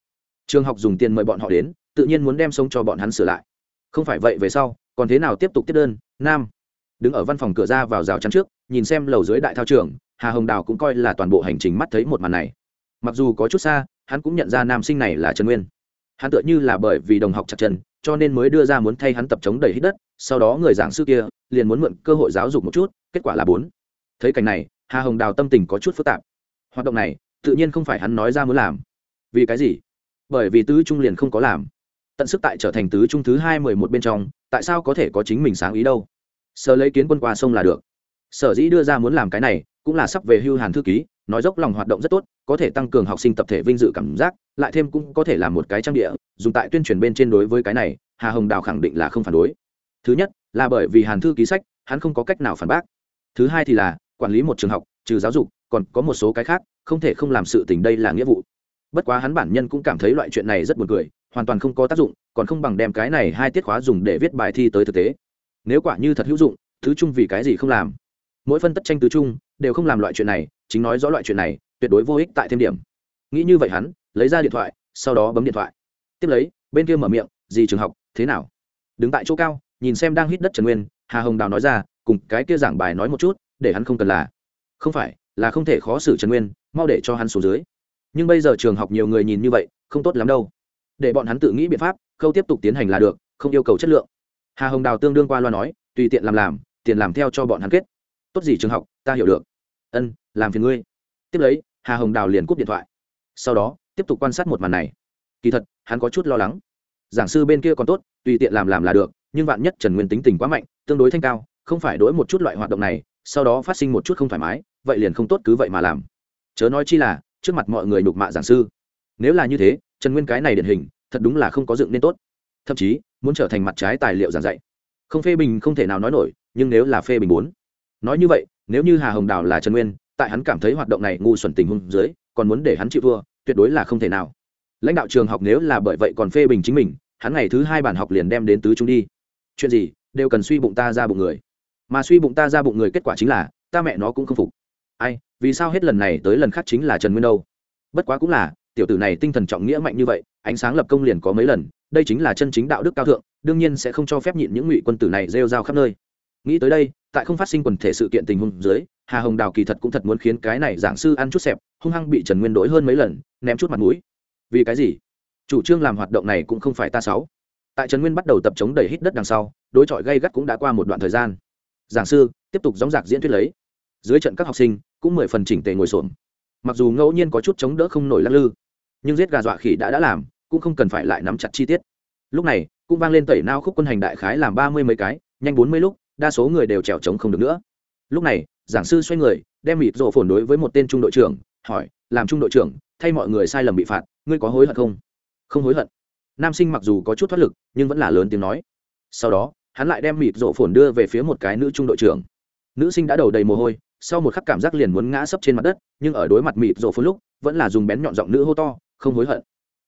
Trường học dùng tiền mời bọn họ đến, tự nhiên muốn đem sống cho bọn hắn sửa lại. Không phải vậy về sau, còn thế nào tiếp tục tiếp đơn, nam? Đứng ở văn phòng cửa ra vào rào chắn trước, nhìn xem lầu dưới đại thao trường, hà hồng đào cũng coi là toàn bộ hành trình mắt thấy một màn này. Mặc dù có chút xa, hắn cũng nhận ra nam sinh này là trần nguyên. Hắn tựa như là bởi vì đồng học chặt chân cho nên mới đưa ra muốn thay hắn tập chống đầy hít đất, sau đó người giảng sư kia liền muốn mượn cơ hội giáo dục một chút, kết quả là bốn. Thấy cảnh này, hà hồng đào tâm tình có chút phức tạp. Hoạt động này, tự nhiên không phải hắn nói ra muốn làm. Vì cái gì? Bởi vì tứ trung liền không có làm. Tận sức tại trở thành tứ trung thứ hai mười một bên trong, tại sao có thể có chính mình sáng ý đâu? Sơ lấy kiến quân qua sông là được. Sở dĩ đưa ra muốn làm cái này, cũng là sắp về hưu hàn thư ký, nói dốc lòng hoạt động rất tốt, có thể tăng cường học sinh tập thể vinh dự cảm giác lại thêm cũng có thể là một cái trang địa, dùng tại tuyên truyền bên trên đối với cái này, hà hồng đào khẳng định là không phản đối. Thứ nhất, là bởi vì hàn thư ký sách, hắn không có cách nào phản bác. Thứ hai thì là, quản lý một trường học, trừ giáo dục, còn có một số cái khác, không thể không làm sự tình đây là nghĩa vụ. Bất quá hắn bản nhân cũng cảm thấy loại chuyện này rất buồn cười, hoàn toàn không có tác dụng, còn không bằng đem cái này hai tiết khóa dùng để viết bài thi tới thực tế. Nếu quả như thật hữu dụng, thứ chung vì cái gì không làm? Mỗi phân tất tranh tứ chung, đều không làm loại chuyện này, chính nói rõ loại chuyện này, tuyệt đối vô ích tại thêm điểm. Nghĩ như vậy hắn lấy ra điện thoại, sau đó bấm điện thoại. Tiếp lấy, bên kia mở miệng gì trường học, thế nào? Đứng tại chỗ cao, nhìn xem đang hít đất trần nguyên, hà hồng đào nói ra, cùng cái kia giảng bài nói một chút, để hắn không cần là. Không phải, là không thể khó xử trần nguyên, mau để cho hắn xuống dưới. Nhưng bây giờ trường học nhiều người nhìn như vậy, không tốt lắm đâu. Để bọn hắn tự nghĩ biện pháp, khâu tiếp tục tiến hành là được, không yêu cầu chất lượng. Hà hồng đào tương đương qua loa nói, tùy tiện làm làm, tiền làm theo cho bọn hắn kết. Tốt gì trường học, ta hiểu được. Ân, làm phiền ngươi. Tiếp lấy, hà hồng đào liền cúp điện thoại. Sau đó tiếp tục quan sát một màn này. Kỳ thật, hắn có chút lo lắng. Giảng sư bên kia còn tốt, tùy tiện làm làm là được, nhưng vạn nhất trần nguyên tính tình quá mạnh, tương đối thanh cao, không phải đổi một chút loại hoạt động này, sau đó phát sinh một chút không thoải mái, vậy liền không tốt cứ vậy mà làm. Chớ nói chi là, trước mặt mọi người nhục mạ giảng sư. Nếu là như thế, trần nguyên cái này điển hình, thật đúng là không có dựng nên tốt. Thậm chí, muốn trở thành mặt trái tài liệu giảng dạy. Không phê bình không thể nào nói nổi, nhưng nếu là phê bình bốn nói như vậy, nếu như hà hồng đào là trần nguyên, tại hắn cảm thấy hoạt động này ngu xuẩn tình hung dưới, còn muốn để hắn chịu thua tuyệt đối là không thể nào. Lãnh đạo trường học nếu là bởi vậy còn phê bình chính mình, hắn ngày thứ hai bản học liền đem đến tứ chúng đi. Chuyện gì, đều cần suy bụng ta ra bụng người. Mà suy bụng ta ra bụng người kết quả chính là, ta mẹ nó cũng không phục. Ai, vì sao hết lần này tới lần khác chính là trần nguyên đâu? Bất quá cũng là, tiểu tử này tinh thần trọng nghĩa mạnh như vậy, ánh sáng lập công liền có mấy lần, đây chính là chân chính đạo đức cao thượng, đương nhiên sẽ không cho phép nhịn những ngụy quân tử này rêu rao khắp nơi. Nghĩ tới đây, tại không phát sinh quần thể sự kiện tình huống dưới, hà hồng đào kỳ thật cũng thật muốn khiến cái này giảng sư ăn chút xẹp, hung hăng bị trần nguyên đổi hơn mấy lần ném chút mặt mũi. Vì cái gì? Chủ trương làm hoạt động này cũng không phải ta sáu tại trần nguyên bắt đầu tập chống đẩy hít đất đằng sau, đối chọi gây gắt cũng đã qua một đoạn thời gian. Giảng sư, tiếp tục gióng giạc diễn thuyết lấy. Dưới trận các học sinh cũng mười phần chỉnh tề ngồi xổm. Mặc dù ngẫu nhiên có chút chống đỡ không nổi lắc lư, nhưng giết gà dọa khỉ đã đã làm, cũng không cần phải lại nắm chặt chi tiết. Lúc này, cũng vang lên tẩy nao khúc quân hành đại khái làm ba mươi mấy cái, nhanh bốn mươi lúc, đa số người đều trèo trống không được nữa. Lúc này, giảng sư xoay người, đem mịt rộ phồn đối với một tên trung đội trưởng, hỏi, làm trung đội trưởng thay mọi người sai lầm bị phạt, ngươi có hối hận không? Không hối hận. Nam sinh mặc dù có chút thoát lực, nhưng vẫn là lớn tiếng nói. Sau đó, hắn lại đem mịt rộ phồn đưa về phía một cái nữ trung đội trưởng. Nữ sinh đã đầu đầy mồ hôi, sau một khắc cảm giác liền muốn ngã sấp trên mặt đất, nhưng ở đối mặt mịt rộ phồn lúc, vẫn là dùng bén nhọn giọng nữ hô to, không hối hận.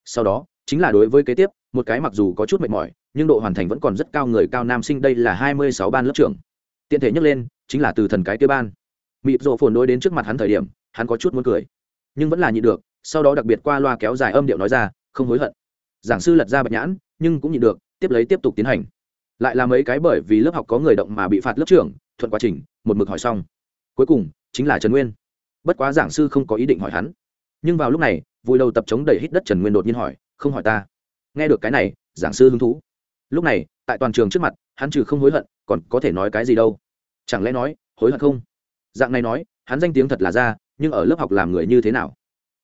Sau đó, chính là đối với kế tiếp, một cái mặc dù có chút mệt mỏi, nhưng độ hoàn thành vẫn còn rất cao người cao nam sinh, đây là hai mươi sáu ban lớp trưởng. Tiện thể nhắc lên, chính là từ thần cái kia ban. Mịt rộ phồn đối đến trước mặt hắn thời điểm, hắn có chút muốn cười, nhưng vẫn là nhịn được sau đó đặc biệt qua loa kéo dài âm điệu nói ra, không hối hận. Giảng sư lật ra bạch nhãn, nhưng cũng nhịn được, tiếp lấy tiếp tục tiến hành. Lại là mấy cái bởi vì lớp học có người động mà bị phạt lớp trưởng, thuận quá trình, một mực hỏi xong. Cuối cùng, chính là trần nguyên. Bất quá giảng sư không có ý định hỏi hắn. Nhưng vào lúc này, vui đầu tập chống đầy hít đất trần nguyên đột nhiên hỏi, không hỏi ta. Nghe được cái này, giảng sư hứng thú. Lúc này, tại toàn trường trước mặt, hắn trừ không hối hận, còn có thể nói cái gì đâu. Chẳng lẽ nói, hối hận không? Dạng này nói, hắn danh tiếng thật là ra, nhưng ở lớp học làm người như thế nào?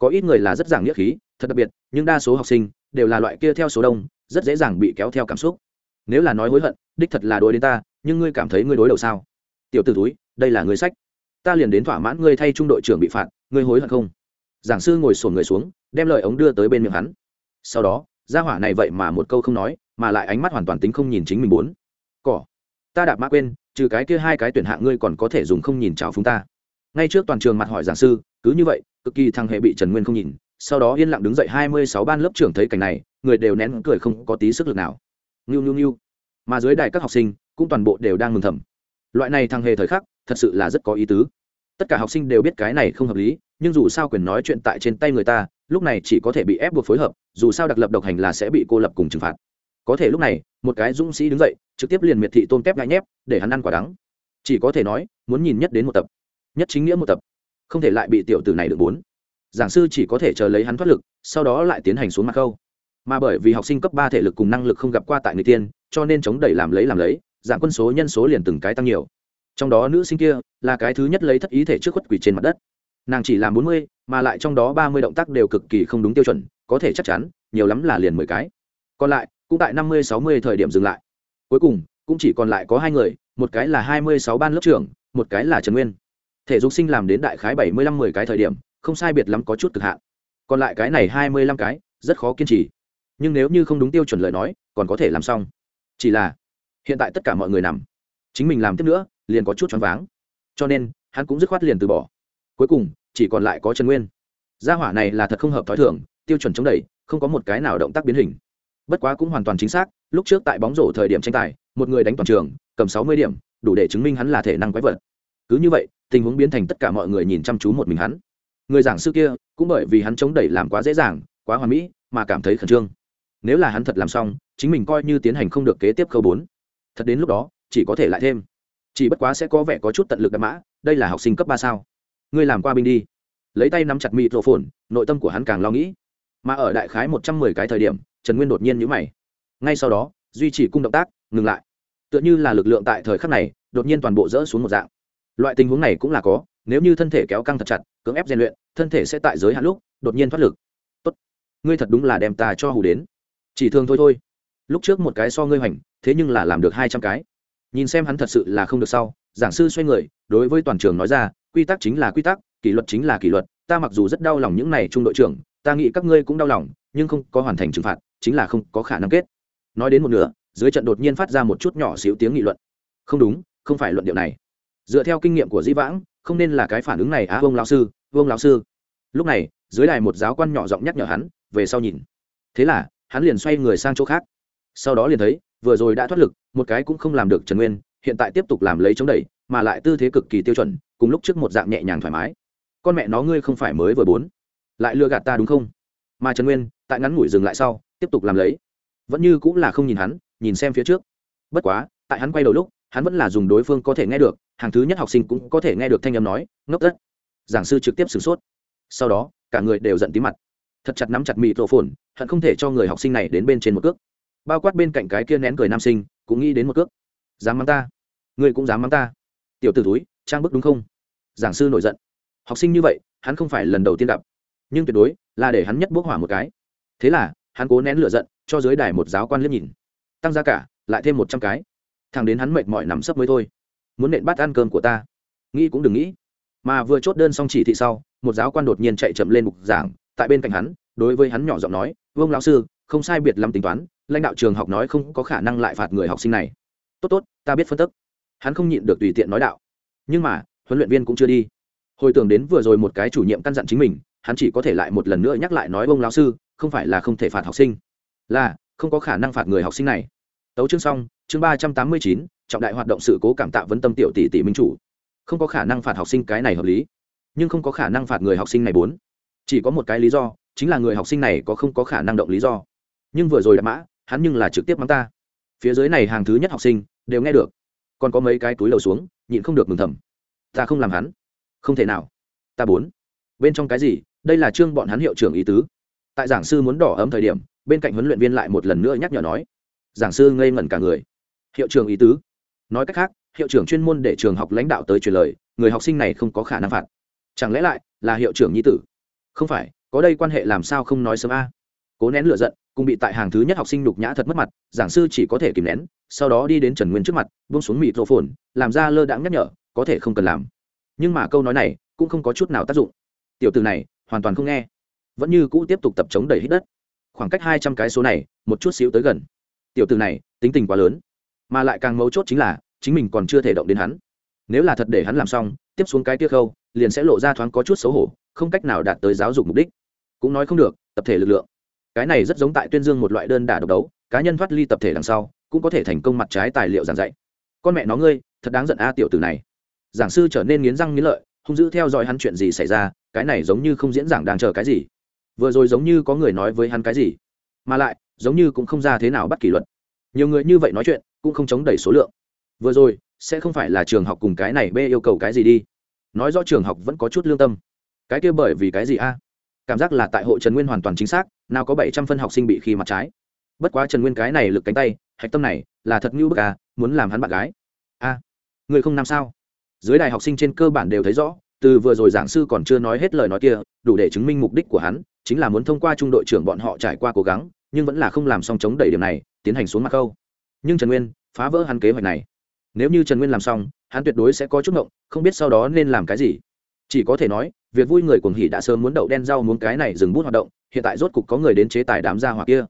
Có ít người là rất giảng nghĩa khí, thật đặc biệt, nhưng đa số học sinh đều là loại kia theo số đông, rất dễ dàng bị kéo theo cảm xúc. Nếu là nói hối hận, đích thật là đối đến ta, nhưng ngươi cảm thấy ngươi đối đầu sao? Tiểu t ử túi đây là ngươi sách. Ta liền đến thỏa mãn ngươi thay trung đội trưởng bị phạt, ngươi hối hận không? Giảng sư ngồi sổn người xuống, đem lời ống đưa tới bên miệng hắn. Sau đó, gia hỏa này vậy mà một câu không nói, mà lại ánh mắt hoàn toàn tính không nhìn chính mình muốn cỏ. Ta đạp mã quên, trừ cái kia hai cái tuyển hạng ngươi còn có thể dùng không nhìn chào phúng ta. Ngay trước toàn trường mặt hỏi giảng sư, cứ như vậy cực kỳ thằng hệ bị trần nguyên không nhìn, sau đó yên lặng đứng dậy hai mươi sáu ban lớp trưởng thấy cảnh này, người đều nén cười không có tí sức lực nào. Ngưu ngưu ngưu. Mà dưới đài các học sinh cũng toàn bộ đều đang mừng thầm. Loại này thằng hề thời khắc, thật sự là rất có ý tứ. Tất cả học sinh đều biết cái này không hợp lý, nhưng dù sao quyền nói chuyện tại trên tay người ta, lúc này chỉ có thể bị ép buộc phối hợp, dù sao đặc lập độc hành là sẽ bị cô lập cùng trừng phạt. Có thể lúc này, một cái dũng sĩ đứng dậy, trực tiếp liền miệt thị tôn kép ngại nhép, để hắn ăn quả đắng. Chỉ có thể nói, muốn nhìn nhất đến một tập. Nhất chính nghĩa một tập không thể lại bị tiểu tử này được bốn. Giảng sư chỉ có thể chờ lấy hắn thoát lực, sau đó lại tiến hành xuống mặt khâu mà bởi vì học sinh cấp ba thể lực cùng năng lực không gặp qua tại người tiên, cho nên chống đẩy làm lấy làm lấy giảm quân số nhân số liền từng cái tăng nhiều. Trong đó nữ sinh kia là cái thứ nhất lấy thất ý thể trước khuất quỷ trên mặt đất. Nàng chỉ làm bốn mươi, mà lại trong đó ba mươi động tác đều cực kỳ không đúng tiêu chuẩn, có thể chắc chắn, nhiều lắm là liền mười cái. Còn lại, cũng tại năm mươi, sáu mươi thời điểm dừng lại. Cuối cùng, cũng chỉ còn lại có hai người, một cái là hai mươi, sáu ban lớp trưởng, một cái là trần nguyên thể dục sinh làm đến đại khái bảy mươi lăm, mười cái thời điểm, không sai biệt lắm có chút cực hạn. Còn lại cái này hai mươi lăm cái, rất khó kiên trì. Nhưng nếu như không đúng tiêu chuẩn lời nói, còn có thể làm xong. Chỉ là, hiện tại tất cả mọi người nằm. Chính mình làm tiếp nữa, liền có chút choáng váng. Cho nên, hắn cũng dứt khoát liền từ bỏ. Cuối cùng, chỉ còn lại có trần nguyên. Gia hỏa này là thật không hợp t h ó i thưởng tiêu chuẩn chống đẩy, không có một cái nào động tác biến hình. Bất quá cũng hoàn toàn chính xác, lúc trước tại bóng rổ thời điểm tranh tài, một người đánh toàn trường, cầm sáu mươi điểm, đủ để chứng minh hắn là thể năng quái vật. Cứ như vậy tình huống biến thành tất cả mọi người nhìn chăm chú một mình hắn. Người giảng sư kia, cũng bởi vì hắn chống đẩy làm quá dễ dàng, quá hoàn mỹ, mà cảm thấy khẩn trương. Nếu là hắn thật làm xong, chính mình coi như tiến hành không được kế tiếp khâu bốn. Thật đến lúc đó, chỉ có thể lại thêm. Chỉ bất quá sẽ có vẻ có chút tận lực đ mã, đây là học sinh cấp ba sao? Ngươi làm qua binh đi. Lấy tay nắm chặt mịt rổ phồn nội tâm của hắn càng lo nghĩ. Mà ở đại khái một trăm mười cái thời điểm, trần nguyên đột nhiên nhữ mày. Ngay sau đó, duy trì cung động tác, ngừng lại. Tựa như là lực lượng tại thời khắc này, đột nhiên toàn bộ rỡ xuống một dạng loại tình huống này cũng là có, nếu như thân thể kéo căng thật chặt, cưỡng ép rèn luyện, thân thể sẽ tại giới hạn lúc, đột nhiên thoát lực. Tốt. Ngươi thật đúng là đem ta cho hù đến. Chỉ thường thôi thôi. Lúc trước một cái so ngươi hoành, thế nhưng là làm được hai trăm cái. Nhìn xem hắn thật sự là không được sau, giảng sư xoay người, đối với toàn trường nói ra, quy tắc chính là quy tắc, kỷ luật chính là kỷ luật, ta mặc dù rất đau lòng những này trung đội trưởng, ta nghĩ các ngươi cũng đau lòng, nhưng không có hoàn thành trừng phạt, chính là không có khả năng kết. Nói đến một nửa, dưới trận đột nhiên phát ra một chút nhỏ xíu tiếng nghị luận. Không đúng, không phải luận điệu này dựa theo kinh nghiệm của di vãng không nên là cái phản ứng này á à, vương lão sư vương lão sư. Lúc này dưới đài một giáo quan nhỏ giọng nhắc nhở hắn về sau nhìn. Thế là hắn liền xoay người sang chỗ khác. Sau đó liền thấy vừa rồi đã thoát lực một cái cũng không làm được trần nguyên hiện tại tiếp tục làm lấy chống đẩy mà lại tư thế cực kỳ tiêu chuẩn cùng lúc trước một dạng nhẹ nhàng thoải mái. Con mẹ nó ngươi không phải mới vừa bốn. Lại lừa gạt ta đúng không? Mà trần nguyên tại ngắn ngủi dừng lại sau tiếp tục làm lấy. Vẫn như cũng là không nhìn hắn nhìn xem phía trước. Bất quá tại hắn quay đầu lúc hắn vẫn là dùng đối phương có thể nghe được, hàng thứ nhất học sinh cũng có thể nghe được thanh âm nói, ngốc đất giảng sư trực tiếp sửng sốt. Sau đó, cả người đều giận tí mặt. Thật chặt nắm chặt mịt rộ phồn hận không thể cho người học sinh này đến bên trên một cước. Bao quát bên cạnh cái kia nén cười nam sinh, cũng nghĩ đến một cước. Dám mắng ta? Ngươi cũng dám mắng ta? Tiểu t ử túi trang bức đúng không? Giảng sư nổi giận. Học sinh như vậy, hắn không phải lần đầu tiên gặp. Nhưng tuyệt đối là để hắn nhất bốc hỏa một cái. Thế là, hắn cố nén lửa giận, cho dưới đài một giáo quan liếc nhìn. Tăng giá cả, lại thêm một trăm cái thằng đến hắn mệt mỏi nằm sấp mới thôi. Muốn nện bát ăn cơm của ta. Nghĩ cũng đừng nghĩ. Mà vừa chốt đơn xong chỉ thị sau, một giáo quan đột nhiên chạy chậm lên bục giảng. Tại bên cạnh hắn, đối với hắn nhỏ giọng nói, vương lão sư, không sai biệt lắm tính toán, lãnh đạo trường học nói không có khả năng lại phạt người học sinh này. Tốt tốt, ta biết phân tích. Hắn không nhịn được tùy tiện nói đạo. Nhưng mà, huấn luyện viên cũng chưa đi. Hồi tưởng đến vừa rồi một cái chủ nhiệm căn dặn chính mình, hắn chỉ có thể lại một lần nữa nhắc lại nói ông lão sư, không phải là không thể phạt học sinh, là không có khả năng phạt người học sinh này tấu chương xong, chương ba trăm tám mươi chín, trọng đại hoạt động sự cố cảm tạ vấn tâm tiểu tỷ tỷ minh chủ. Không có khả năng phạt học sinh cái này hợp lý, nhưng không có khả năng phạt người học sinh này bốn. Chỉ có một cái lý do, chính là người học sinh này có không có khả năng động lý do. Nhưng vừa rồi đã mã, hắn nhưng là trực tiếp mắng ta. Phía dưới này hàng thứ nhất học sinh, đều nghe được. Còn có mấy cái túi lầu xuống, nhịn không được mừng thầm. Ta không làm hắn. Không thể nào. Ta bốn. Bên trong cái gì? Đây là chương bọn hắn hiệu trưởng ý tứ. Tại giảng sư muốn đỏ ấm thời điểm, bên cạnh huấn luyện viên lại một lần nữa nhắc nhở nói giảng sư ngây ngẩn cả người. Hiệu trưởng ý tứ. Nói cách khác, hiệu trưởng chuyên môn để trường học lãnh đạo tới truyền lời, người học sinh này không có khả năng phạt. Chẳng lẽ lại là hiệu trưởng nhi tử? Không phải, có đây quan hệ làm sao không nói sớm a? Cố nén lựa giận, cùng bị tại hàng thứ nhất học sinh nhục nhã thật mất mặt, giảng sư chỉ có thể kìm nén, sau đó đi đến trần nguyên trước mặt, buông xuống mịt rộ phồn làm ra lơ đãng nhắc nhở, có thể không cần làm. Nhưng mà câu nói này cũng không có chút nào tác dụng. Tiểu từ này hoàn toàn không nghe. Vẫn như cũ tiếp tục tập chống đẩy hít đất. Khoảng cách hai trăm cái số này, một chút xíu tới gần tiểu từ này, tính tình quá lớn. Mà lại càng mấu chốt chính là, chính mình còn chưa thể động đến hắn. Nếu là thật để hắn làm xong, tiếp xuống cái tiết khâu, liền sẽ lộ ra thoáng có chút xấu hổ, không cách nào đạt tới giáo dục mục đích. Cũng nói không được, tập thể lực lượng. Cái này rất giống tại tuyên dương một loại đơn đả độc đấu, cá nhân thoát ly tập thể đằng sau, cũng có thể thành công mặt trái tài liệu giảng dạy. Con mẹ nó ngươi, thật đáng giận a tiểu tử này. Giảng sư trở nên nghiến răng nghiến lợi không giữ theo dõi hắn chuyện gì xảy ra, cái này giống như không diễn giảng đang chờ cái gì. Vừa rồi giống như có người nói với hắn cái gì. Mà lại giống như cũng không ra thế nào bắt kỷ luật. Nhiều người như vậy nói chuyện, cũng không chống đẩy số lượng. Vừa rồi, sẽ không phải là trường học cùng cái này b yêu cầu cái gì đi. Nói rõ trường học vẫn có chút lương tâm. Cái kia bởi vì cái gì a? Cảm giác là tại hội trần nguyên hoàn toàn chính xác, nào có bảy trăm phân học sinh bị khi mặt trái. Bất quá trần nguyên cái này lực cánh tay, hạch tâm này, là thật ngưu bức à muốn làm hắn bạn gái. A, người không làm sao? Dưới đài học sinh trên cơ bản đều thấy rõ, từ vừa rồi giảng sư còn chưa nói hết lời nói kia, đủ để chứng minh mục đích của hắn, chính là muốn thông qua trung đội trưởng bọn họ trải qua cố gắng nhưng vẫn là không làm xong chống đẩy điểm này, tiến hành xuống mặt câu nhưng trần nguyên, phá vỡ hắn kế hoạch này. Nếu như trần nguyên làm xong, hắn tuyệt đối sẽ có chút ngộng, không biết sau đó nên làm cái gì. Chỉ có thể nói, việc vui người cuồng hỉ đã sớm muốn đậu đen rau muốn cái này dừng bút hoạt động, hiện tại rốt cục có người đến chế tài đám gia hỏa kia.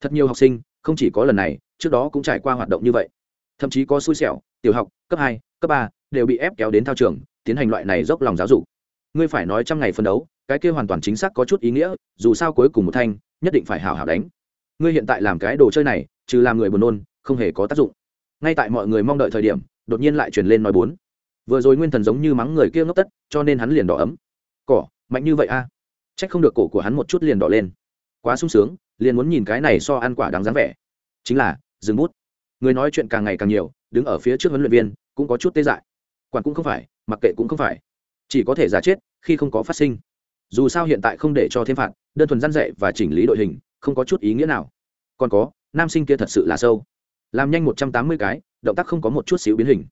Thật nhiều học sinh, không chỉ có lần này, trước đó cũng trải qua hoạt động như vậy. Thậm chí có xui xẻo, tiểu học, cấp hai, cấp ba, đều bị ép kéo đến thao trường, tiến hành loại này dốc lòng giáo dục. Ngươi phải nói trăm ngày phân đấu, cái kia hoàn toàn chính xác có chút ý nghĩa, dù sao cuối cùng một thanh, nhất định phải hào hào đánh ngươi hiện tại làm cái đồ chơi này, trừ làm người buồn nôn, không hề có tác dụng. Ngay tại mọi người mong đợi thời điểm, đột nhiên lại truyền lên nói bốn. Vừa rồi nguyên thần giống như mắng người kia ngốc tất, cho nên hắn liền đỏ ấm. Cỏ, mạnh như vậy a? À? trách không được cổ của hắn một chút liền đỏ lên. Quá sung sướng, liền muốn nhìn cái này so ăn quả đáng dáng vẻ. Chính là, dừng bút. Người nói chuyện càng ngày càng nhiều, đứng ở phía trước huấn luyện viên, cũng có chút tê dại. Quản cũng không phải, mặc kệ cũng không phải. Chỉ có thể giả chết, khi không có phát sinh. Dù sao hiện tại không để cho thêm phạt, đơn thuần gian dạy và chỉnh lý đội hình không có chút ý nghĩa nào. Còn có, nam sinh kia thật sự là sâu. Làm nhanh một trăm tám mươi cái, động tác không có một chút xíu biến hình.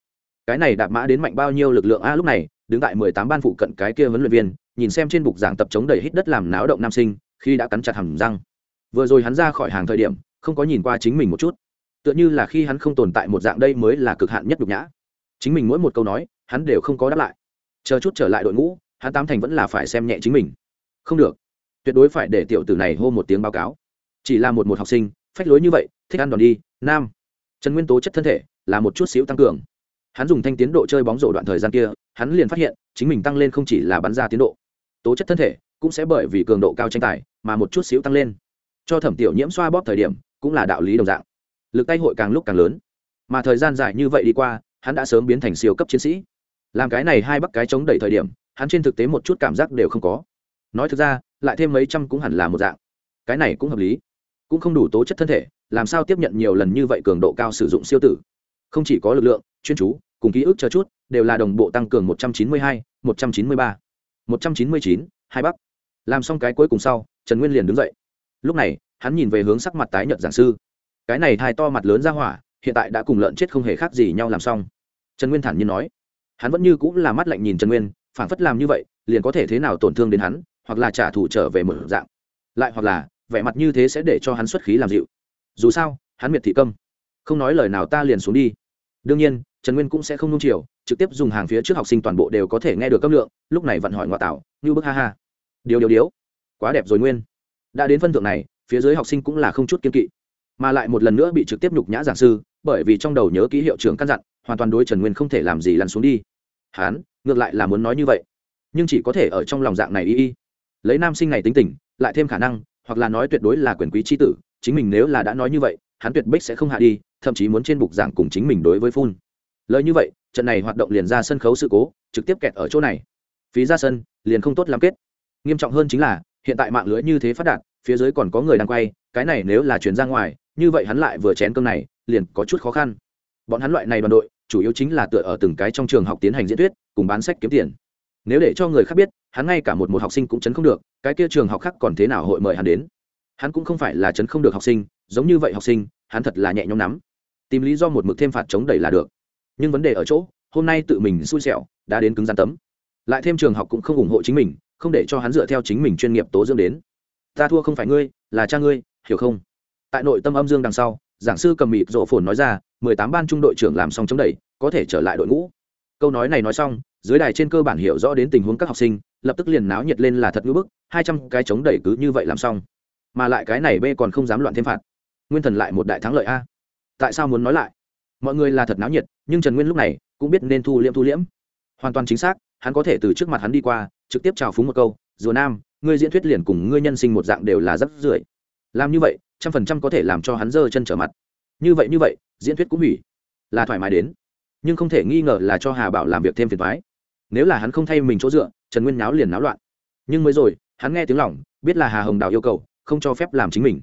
Cái này đạp mã đến mạnh bao nhiêu lực lượng? A, lúc này, đứng tại mười tám ban phụ cận cái kia huấn luyện viên, nhìn xem trên bục giảng tập chống đầy hít đất làm náo động nam sinh, khi đã cắn chặt hầm răng. Vừa rồi hắn ra khỏi hàng thời điểm, không có nhìn qua chính mình một chút. Tựa như là khi hắn không tồn tại một dạng đây mới là cực hạn nhất nhục nhã. Chính mình mỗi một câu nói, hắn đều không có đáp lại. Chờ chút trở lại đội ngũ, hắn tám thành vẫn là phải xem nhẹ chính mình. Không được. Tuyệt đối phải để tiểu tử này hô một tiếng báo cáo chỉ là một một học sinh, phách lối như vậy, thích ăn đòn đi, nam. Trần nguyên tố chất thân thể, là một chút xíu tăng cường. Hắn dùng thanh tiến độ chơi bóng rổ đoạn thời gian kia, hắn liền phát hiện, chính mình tăng lên không chỉ là bắn ra tiến độ. Tố chất thân thể, cũng sẽ bởi vì cường độ cao tranh tài, mà một chút xíu tăng lên. Cho thẩm tiểu nhiễm xoa bóp thời điểm, cũng là đạo lý đồng dạng. Lực tay hội càng lúc càng lớn. Mà thời gian dài như vậy đi qua, hắn đã sớm biến thành siêu cấp chiến sĩ. Làm cái này hai bắc cái chống đẩy thời điểm, hắn trên thực tế một chút cảm giác đều không có. Nói thực ra, lại thêm mấy trăm cũng hẳn là một dạng. Cái này cũng hợp lý cũng không đủ tố chất thân thể, làm sao tiếp nhận nhiều lần như vậy cường độ cao sử dụng siêu tử? Không chỉ có lực lượng, chuyên chú, cùng ký ức cho chút, đều là đồng bộ tăng cường một trăm chín mươi hai, một trăm chín mươi ba, một trăm chín mươi chín, hai bắc. Làm xong cái cuối cùng sau, trần nguyên liền đứng dậy. Lúc này, hắn nhìn về hướng sắc mặt tái nhợt giảng sư. Cái này thai to mặt lớn ra hỏa, hiện tại đã cùng lợn chết không hề khác gì nhau làm xong. Trần nguyên thản nhiên nói. Hắn vẫn như cũng là mắt lạnh nhìn trần nguyên, phản phất làm như vậy, liền có thể thế nào tổn thương đến hắn, hoặc là trả thù trở về một dạng. Lại hoặc là vẻ mặt như thế sẽ để cho hắn xuất khí làm dịu. Dù sao, hắn miệt thị câm. Không nói lời nào ta liền xuống đi. Đương nhiên, trần nguyên cũng sẽ không nung chiều, trực tiếp dùng hàng phía trước học sinh toàn bộ đều có thể nghe được cấp lượng, lúc này vận hỏi ngoại tạo, như bức ha ha. Điều điều điếu. Quá đẹp rồi nguyên. Đã đến phân thượng này, phía dưới học sinh cũng là không chút kiên kỵ. Mà lại một lần nữa bị trực tiếp nhục nhã giảng sư, bởi vì trong đầu nhớ ký hiệu trưởng căn dặn, hoàn toàn đối trần nguyên không thể làm gì lăn xuống đi. Hán, ngược lại là muốn nói như vậy. Nhưng chỉ có thể ở trong lòng dạng này y y. Lấy nam sinh này tính tình, lại thêm khả năng hoặc là nói tuyệt đối là quyền quý chi tử, chính mình nếu là đã nói như vậy, hắn tuyệt bích sẽ không hạ đi, thậm chí muốn trên bục giảng cùng chính mình đối với phun. Lời như vậy, trận này hoạt động liền ra sân khấu sự cố, trực tiếp kẹt ở chỗ này. Phí ra sân, liền không tốt làm kết. Nghiêm trọng hơn chính là, hiện tại mạng lưới như thế phát đạt, phía dưới còn có người đang quay, cái này nếu là chuyển ra ngoài, như vậy hắn lại vừa chén cơm này, liền có chút khó khăn. Bọn hắn loại này đoàn đội, chủ yếu chính là tựa ở từng cái trong trường học tiến hành diễn thuyết, cùng bán sách kiếm tiền. Nếu để cho người khác biết hắn ngay cả một một học sinh cũng chấn không được, cái kia trường học khác còn thế nào hội mời hắn đến? Hắn cũng không phải là chấn không được học sinh, giống như vậy học sinh, hắn thật là nhẹ nhõm nắm tìm lý do một mực thêm phạt chống đẩy là được. Nhưng vấn đề ở chỗ, hôm nay tự mình xui xẻo, đã đến cứng gian tấm. Lại thêm trường học cũng không ủng hộ chính mình, không để cho hắn dựa theo chính mình chuyên nghiệp tố dưỡng đến. Ta thua không phải ngươi, là cha ngươi, hiểu không? Tại nội tâm âm dương đằng sau, giảng sư cầm mịt rộ phồn nói ra, mười tám ban trung đội trưởng làm xong chống đẩy, có thể trở lại đội ngũ. Câu nói này nói xong, dưới đài trên cơ bản hiểu rõ đến tình huống các học sinh lập tức liền náo nhiệt lên là thật ngữ bức, hai trăm cái chống đẩy cứ như vậy làm xong. Mà lại cái này b còn không dám loạn thêm phạt. Nguyên thần lại một đại thắng lợi a. Tại sao muốn nói lại? Mọi người là thật náo nhiệt, nhưng trần nguyên lúc này cũng biết nên thu liễm thu liễm. Hoàn toàn chính xác, hắn có thể từ trước mặt hắn đi qua, trực tiếp chào phúng một câu, rùa nam, ngươi diễn thuyết liền cùng ngươi nhân sinh một dạng đều là rất rưởi làm như vậy, trăm phần trăm có thể làm cho hắn giơ chân trở mặt. Như vậy như vậy, diễn thuyết cũng hủy, là thoải mái đến. Nhưng không thể nghi ngờ là cho hà bảo làm việc thêm phiền thoái nếu là hắn không thay mình chỗ dựa, trần nguyên náo liền náo loạn. Nhưng mới rồi, hắn nghe tiếng lỏng, biết là hà hồng đào yêu cầu, không cho phép làm chính mình.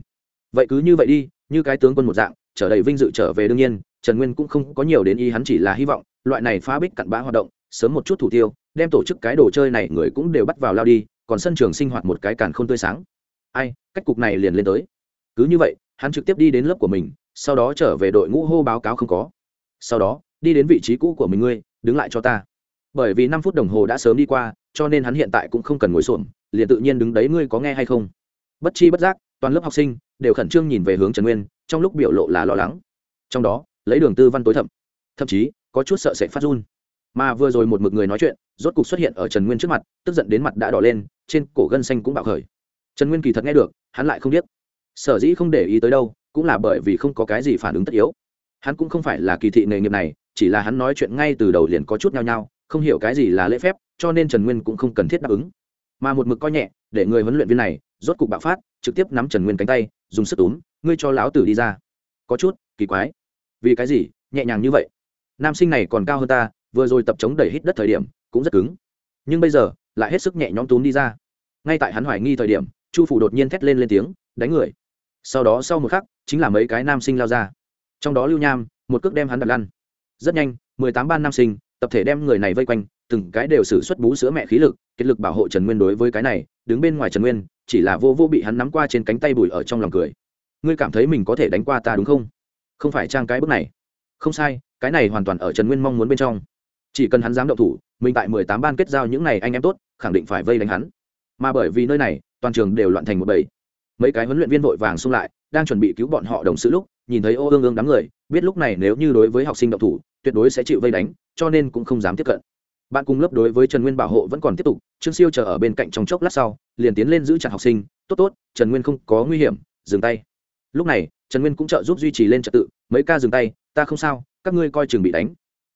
Vậy cứ như vậy đi, như cái tướng quân một dạng, trở đầy vinh dự trở về đương nhiên, trần nguyên cũng không có nhiều đến ý hắn chỉ là hy vọng, loại này phá bích cặn bã hoạt động, sớm một chút thủ tiêu, đem tổ chức cái đồ chơi này người cũng đều bắt vào lao đi, còn sân trường sinh hoạt một cái càn không tươi sáng. Ai, cách cục này liền lên tới. Cứ như vậy, hắn trực tiếp đi đến lớp của mình, sau đó trở về đội ngũ hô báo cáo không có. Sau đó, đi đến vị trí cũ của mình ngươi, đứng lại cho ta bởi vì năm phút đồng hồ đã sớm đi qua, cho nên hắn hiện tại cũng không cần ngồi xổm, liền tự nhiên đứng đấy, ngươi có nghe hay không? Bất chi bất giác, toàn lớp học sinh đều khẩn trương nhìn về hướng trần nguyên, trong lúc biểu lộ là lo lắng. Trong đó, lấy đường tư văn tối thậm thậm chí có chút sợ sẽ phát run. Mà vừa rồi một mực người nói chuyện, rốt cục xuất hiện ở trần nguyên trước mặt, tức giận đến mặt đã đỏ lên, trên cổ gân xanh cũng bạo khởi. Trần nguyên kỳ thật nghe được, hắn lại không biết sở dĩ không để ý tới đâu, cũng là bởi vì không có cái gì phản ứng tất yếu. Hắn cũng không phải là kỳ thị nghề nghiệp này, chỉ là hắn nói chuyện ngay từ đầu liền có chút nhao nhao không hiểu cái gì là lễ phép, cho nên trần nguyên cũng không cần thiết đáp ứng. Mà một mực coi nhẹ, để người huấn luyện viên này, rốt cục bạo phát, trực tiếp nắm trần nguyên cánh tay, dùng sức túm, ngươi cho lão tử đi ra. Có chút, kỳ quái. Vì cái gì? Nhẹ nhàng như vậy? Nam sinh này còn cao hơn ta, vừa rồi tập chống đẩy hít đất thời điểm, cũng rất cứng. Nhưng bây giờ, lại hết sức nhẹ nhõm túm đi ra. Ngay tại hắn hoài nghi thời điểm, chu phủ đột nhiên thét lên lên tiếng, đánh người. Sau đó sau một khắc, chính là mấy cái nam sinh lao ra. Trong đó lưu nham, một cước đem hắn đặt lăn. Rất nhanh, mười tám ban nam sinh tập thể đem người này vây quanh, từng cái đều xử xuất bú sữa mẹ khí lực, kết lực bảo hộ trần nguyên đối với cái này, đứng bên ngoài trần nguyên, chỉ là vô vô bị hắn nắm qua trên cánh tay bùi ở trong lòng cười. Ngươi cảm thấy mình có thể đánh qua ta đúng không? Không phải trang cái bước này. Không sai, cái này hoàn toàn ở trần nguyên mong muốn bên trong. Chỉ cần hắn dám động thủ, mình tại mười tám ban kết giao những n à y anh em tốt, khẳng định phải vây đánh hắn. Mà bởi vì nơi này, toàn trường đều loạn thành một bầy. Mấy cái huấn luyện viên vội vàng xung lại đang chuẩn bị cứu bọn họ đồng sự lúc, nhìn thấy ô ương ương đám người, biết lúc này nếu như đối với học sinh động thủ, tuyệt đối sẽ chịu vây đánh, cho nên cũng không dám tiếp cận. Bạn cùng lớp đối với trần nguyên bảo hộ vẫn còn tiếp tục, trương siêu chờ ở bên cạnh trong chốc lát sau, liền tiến lên giữ chặt học sinh, tốt tốt, trần nguyên không có nguy hiểm, dừng tay. Lúc này, trần nguyên cũng trợ giúp duy trì lên trật tự, mấy ca dừng tay, ta không sao, các ngươi coi chừng bị đánh.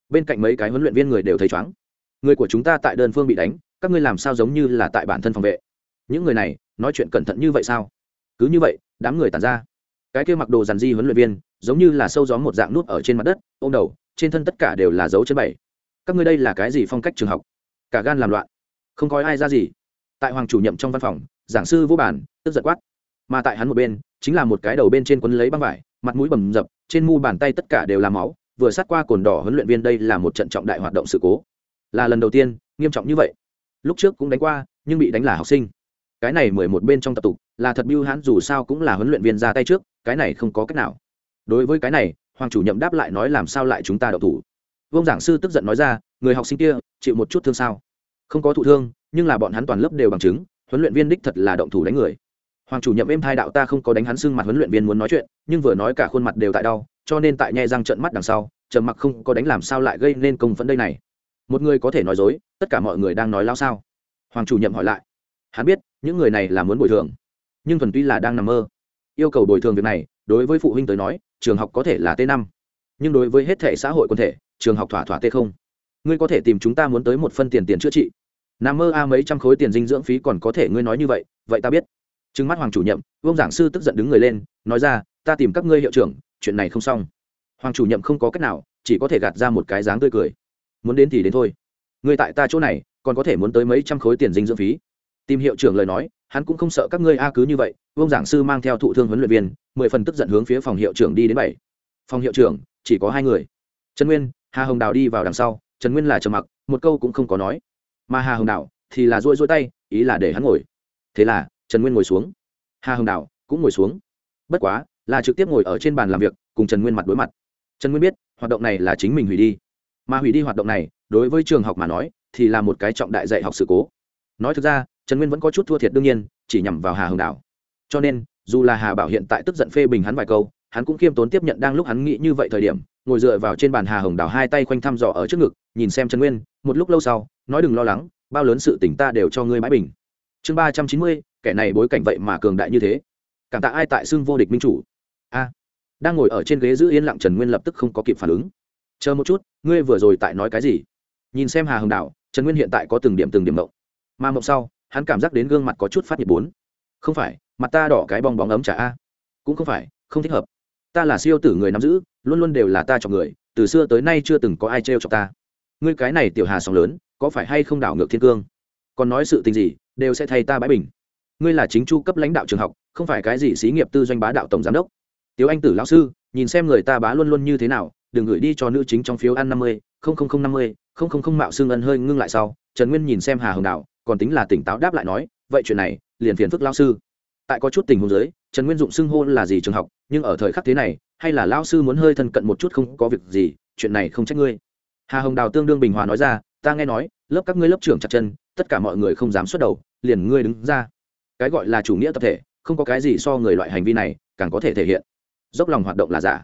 Bên cạnh mấy cái huấn luyện viên người đều thấy chóng người của chúng ta tại đơn phương bị đánh, các ngươi làm sao giống như là tại bản thân phòng vệ? Những người này, nói chuyện cẩn thận như vậy sao? Cứ như vậy đám người tàn ra. Cái kia mặc đồ dàn di huấn luyện viên, giống như là sâu gió một dạng nút ở trên mặt đất ô m đầu, trên thân tất cả đều là dấu chân bảy. Các ngươi đây là cái gì phong cách trường học? Cả gan làm loạn. Không có ai ra gì. Tại hoàng chủ nhiệm trong văn phòng, giảng sư vô bản, tức giật quát. Mà tại hắn một bên, chính là một cái đầu bên trên quấn lấy băng vải, mặt mũi bầm dập, trên mu bàn tay tất cả đều là máu, vừa sát qua cồn đỏ huấn luyện viên đây là một trận trọng đại hoạt động sự cố. Là lần đầu tiên, nghiêm trọng như vậy. Lúc trước cũng đánh qua, nhưng bị đánh là học sinh cái này mười một bên trong tập tục, là thật biêu hãn dù sao cũng là huấn luyện viên ra tay trước, cái này không có cách nào. Đối với cái này, hoàng chủ nhậm đáp lại nói làm sao lại chúng ta đậu thủ. Vương giảng sư tức giận nói ra, người học sinh kia, chịu một chút thương sao? Không có thụ thương, nhưng là bọn hắn toàn lớp đều bằng chứng, huấn luyện viên đích thật là động thủ đánh người. Hoàng chủ nhậm êm thai đạo ta không có đánh hắn xưng mặt huấn luyện viên muốn nói chuyện, nhưng vừa nói cả khuôn mặt đều tại đau, cho nên tại nhẹ răng trận mắt đằng sau, trầm mặc không có đánh làm sao lại gây nên công phấn đây này. Một người có thể nói dối, tất cả mọi người đang nói lao sao? Hoàng chủ nhậm hỏi lại hắn biết những người này là muốn bồi thường, nhưng thuần tuy là đang nằm mơ. Yêu cầu bồi thường việc này, đối với phụ huynh tới nói, trường học có thể là t năm, nhưng đối với hết thể xã hội quân thể, trường học thỏa thỏa t không. Ngươi có thể tìm chúng ta muốn tới một phân tiền tiền chữa trị. Nằm mơ a mấy trăm khối tiền dinh dưỡng phí còn có thể ngươi nói như vậy vậy ta biết. Trừng mắt hoàng chủ nhiệm, vương giảng sư tức giận đứng người lên, nói ra, ta tìm các ngươi hiệu trưởng, chuyện này không xong. Hoàng chủ nhiệm không có cách nào, chỉ có thể gạt ra một cái dáng tươi cười. Muốn đến thì đến thôi. Ngươi tại ta chỗ này, còn có thể muốn tới mấy trăm khối tiền dinh dưỡng phí tìm hiệu trưởng lời nói, hắn cũng không sợ các ngươi a cứ như vậy, vương giảng sư mang theo thụ thương huấn luyện viên, mười phần tức giận hướng phía phòng hiệu trưởng đi đến bảy. Phòng hiệu trưởng, chỉ có hai người. Trần nguyên, hà hồng đào đi vào đằng sau, trần nguyên là trầm mặc, một câu cũng không có nói. Mà hà hồng đào thì là rôi rôi tay, ý là để hắn ngồi. Thế là, trần nguyên ngồi xuống. Hà hồng đào cũng ngồi xuống. Bất quá, là trực tiếp ngồi ở trên bàn làm việc, cùng trần nguyên mặt đối mặt. Trần nguyên biết, hoạt động này là chính mình hủy đi. Mà hủy đi hoạt động này, đối với trường học mà nói, thì là một cái trọng đại dạy học sự cố. Nói thực ra trần nguyên vẫn có chút thua thiệt đương nhiên, chỉ nhằm vào hà hồng Đảo. cho nên, dù là hà bảo hiện tại tức giận phê bình hắn vài câu, hắn cũng khiêm tốn tiếp nhận đang lúc hắn nghĩ như vậy thời điểm, ngồi dựa vào trên bàn hà hồng đào hai tay khoanh thăm dò ở trước ngực, nhìn xem trần nguyên, một lúc lâu sau, nói đừng lo lắng, bao lớn sự tỉnh ta đều cho ngươi bãi bình. Chương ba trăm chín mươi, kẻ này bối cảnh vậy mà cường đại như thế. Cảm tạ ai tại xưng vô địch minh chủ? A. Đang ngồi ở trên ghế giữ yên lặng trần nguyên lập tức không có kịp phản ứng. Chờ một chút, ngươi vừa rồi tại nói cái gì? Nhìn xem hà hồng đào trần nguyên hiện tại có từng điểm từng điểm mộng. Mà mộng sau hắn cảm giác đến gương mặt có chút phát nhiệt bốn. Không phải, mặt ta đỏ cái bong bóng ấm trả a. Cũng không phải, không thích hợp. Ta là siêu tử người nắm giữ, luôn luôn đều là ta chọc người, từ xưa tới nay chưa từng có ai trêu chọc ta. Ngươi cái này tiểu hà sóng lớn, có phải hay không đảo ngược thiên cương? Còn nói sự tình gì, đều sẽ thay ta bãi bình. Ngươi là chính chu cấp lãnh đạo trường học, không phải cái gì xí nghiệp tư doanh bá đạo tổng giám đốc. Tiếu anh tử lão sư, nhìn xem người ta bá luôn luôn như thế nào, đừng gửi đi cho nữ chính trong phiếu ăn năm mươi, không không không năm mươi, không không không mạo xương ân hơi ngưng lại sau, trần nguyên nhìn xem hà hồng đạo còn tính là tỉnh táo đáp lại nói, vậy chuyện này, liền phiền phức lao sư. Tại có chút tình huống giới trần nguyên dụng xưng hô là gì trường học, nhưng ở thời khắc thế này, hay là lao sư muốn hơi thân cận một chút không có việc gì, chuyện này không trách ngươi. Hà hồng đào tương đương bình hòa nói ra, ta nghe nói, lớp các ngươi lớp trưởng chặt chân, tất cả mọi người không dám xuất đầu, liền ngươi đứng ra. Cái gọi là chủ nghĩa tập thể, không có cái gì so người loại hành vi này, càng có thể thể hiện. Dốc lòng hoạt động là giả,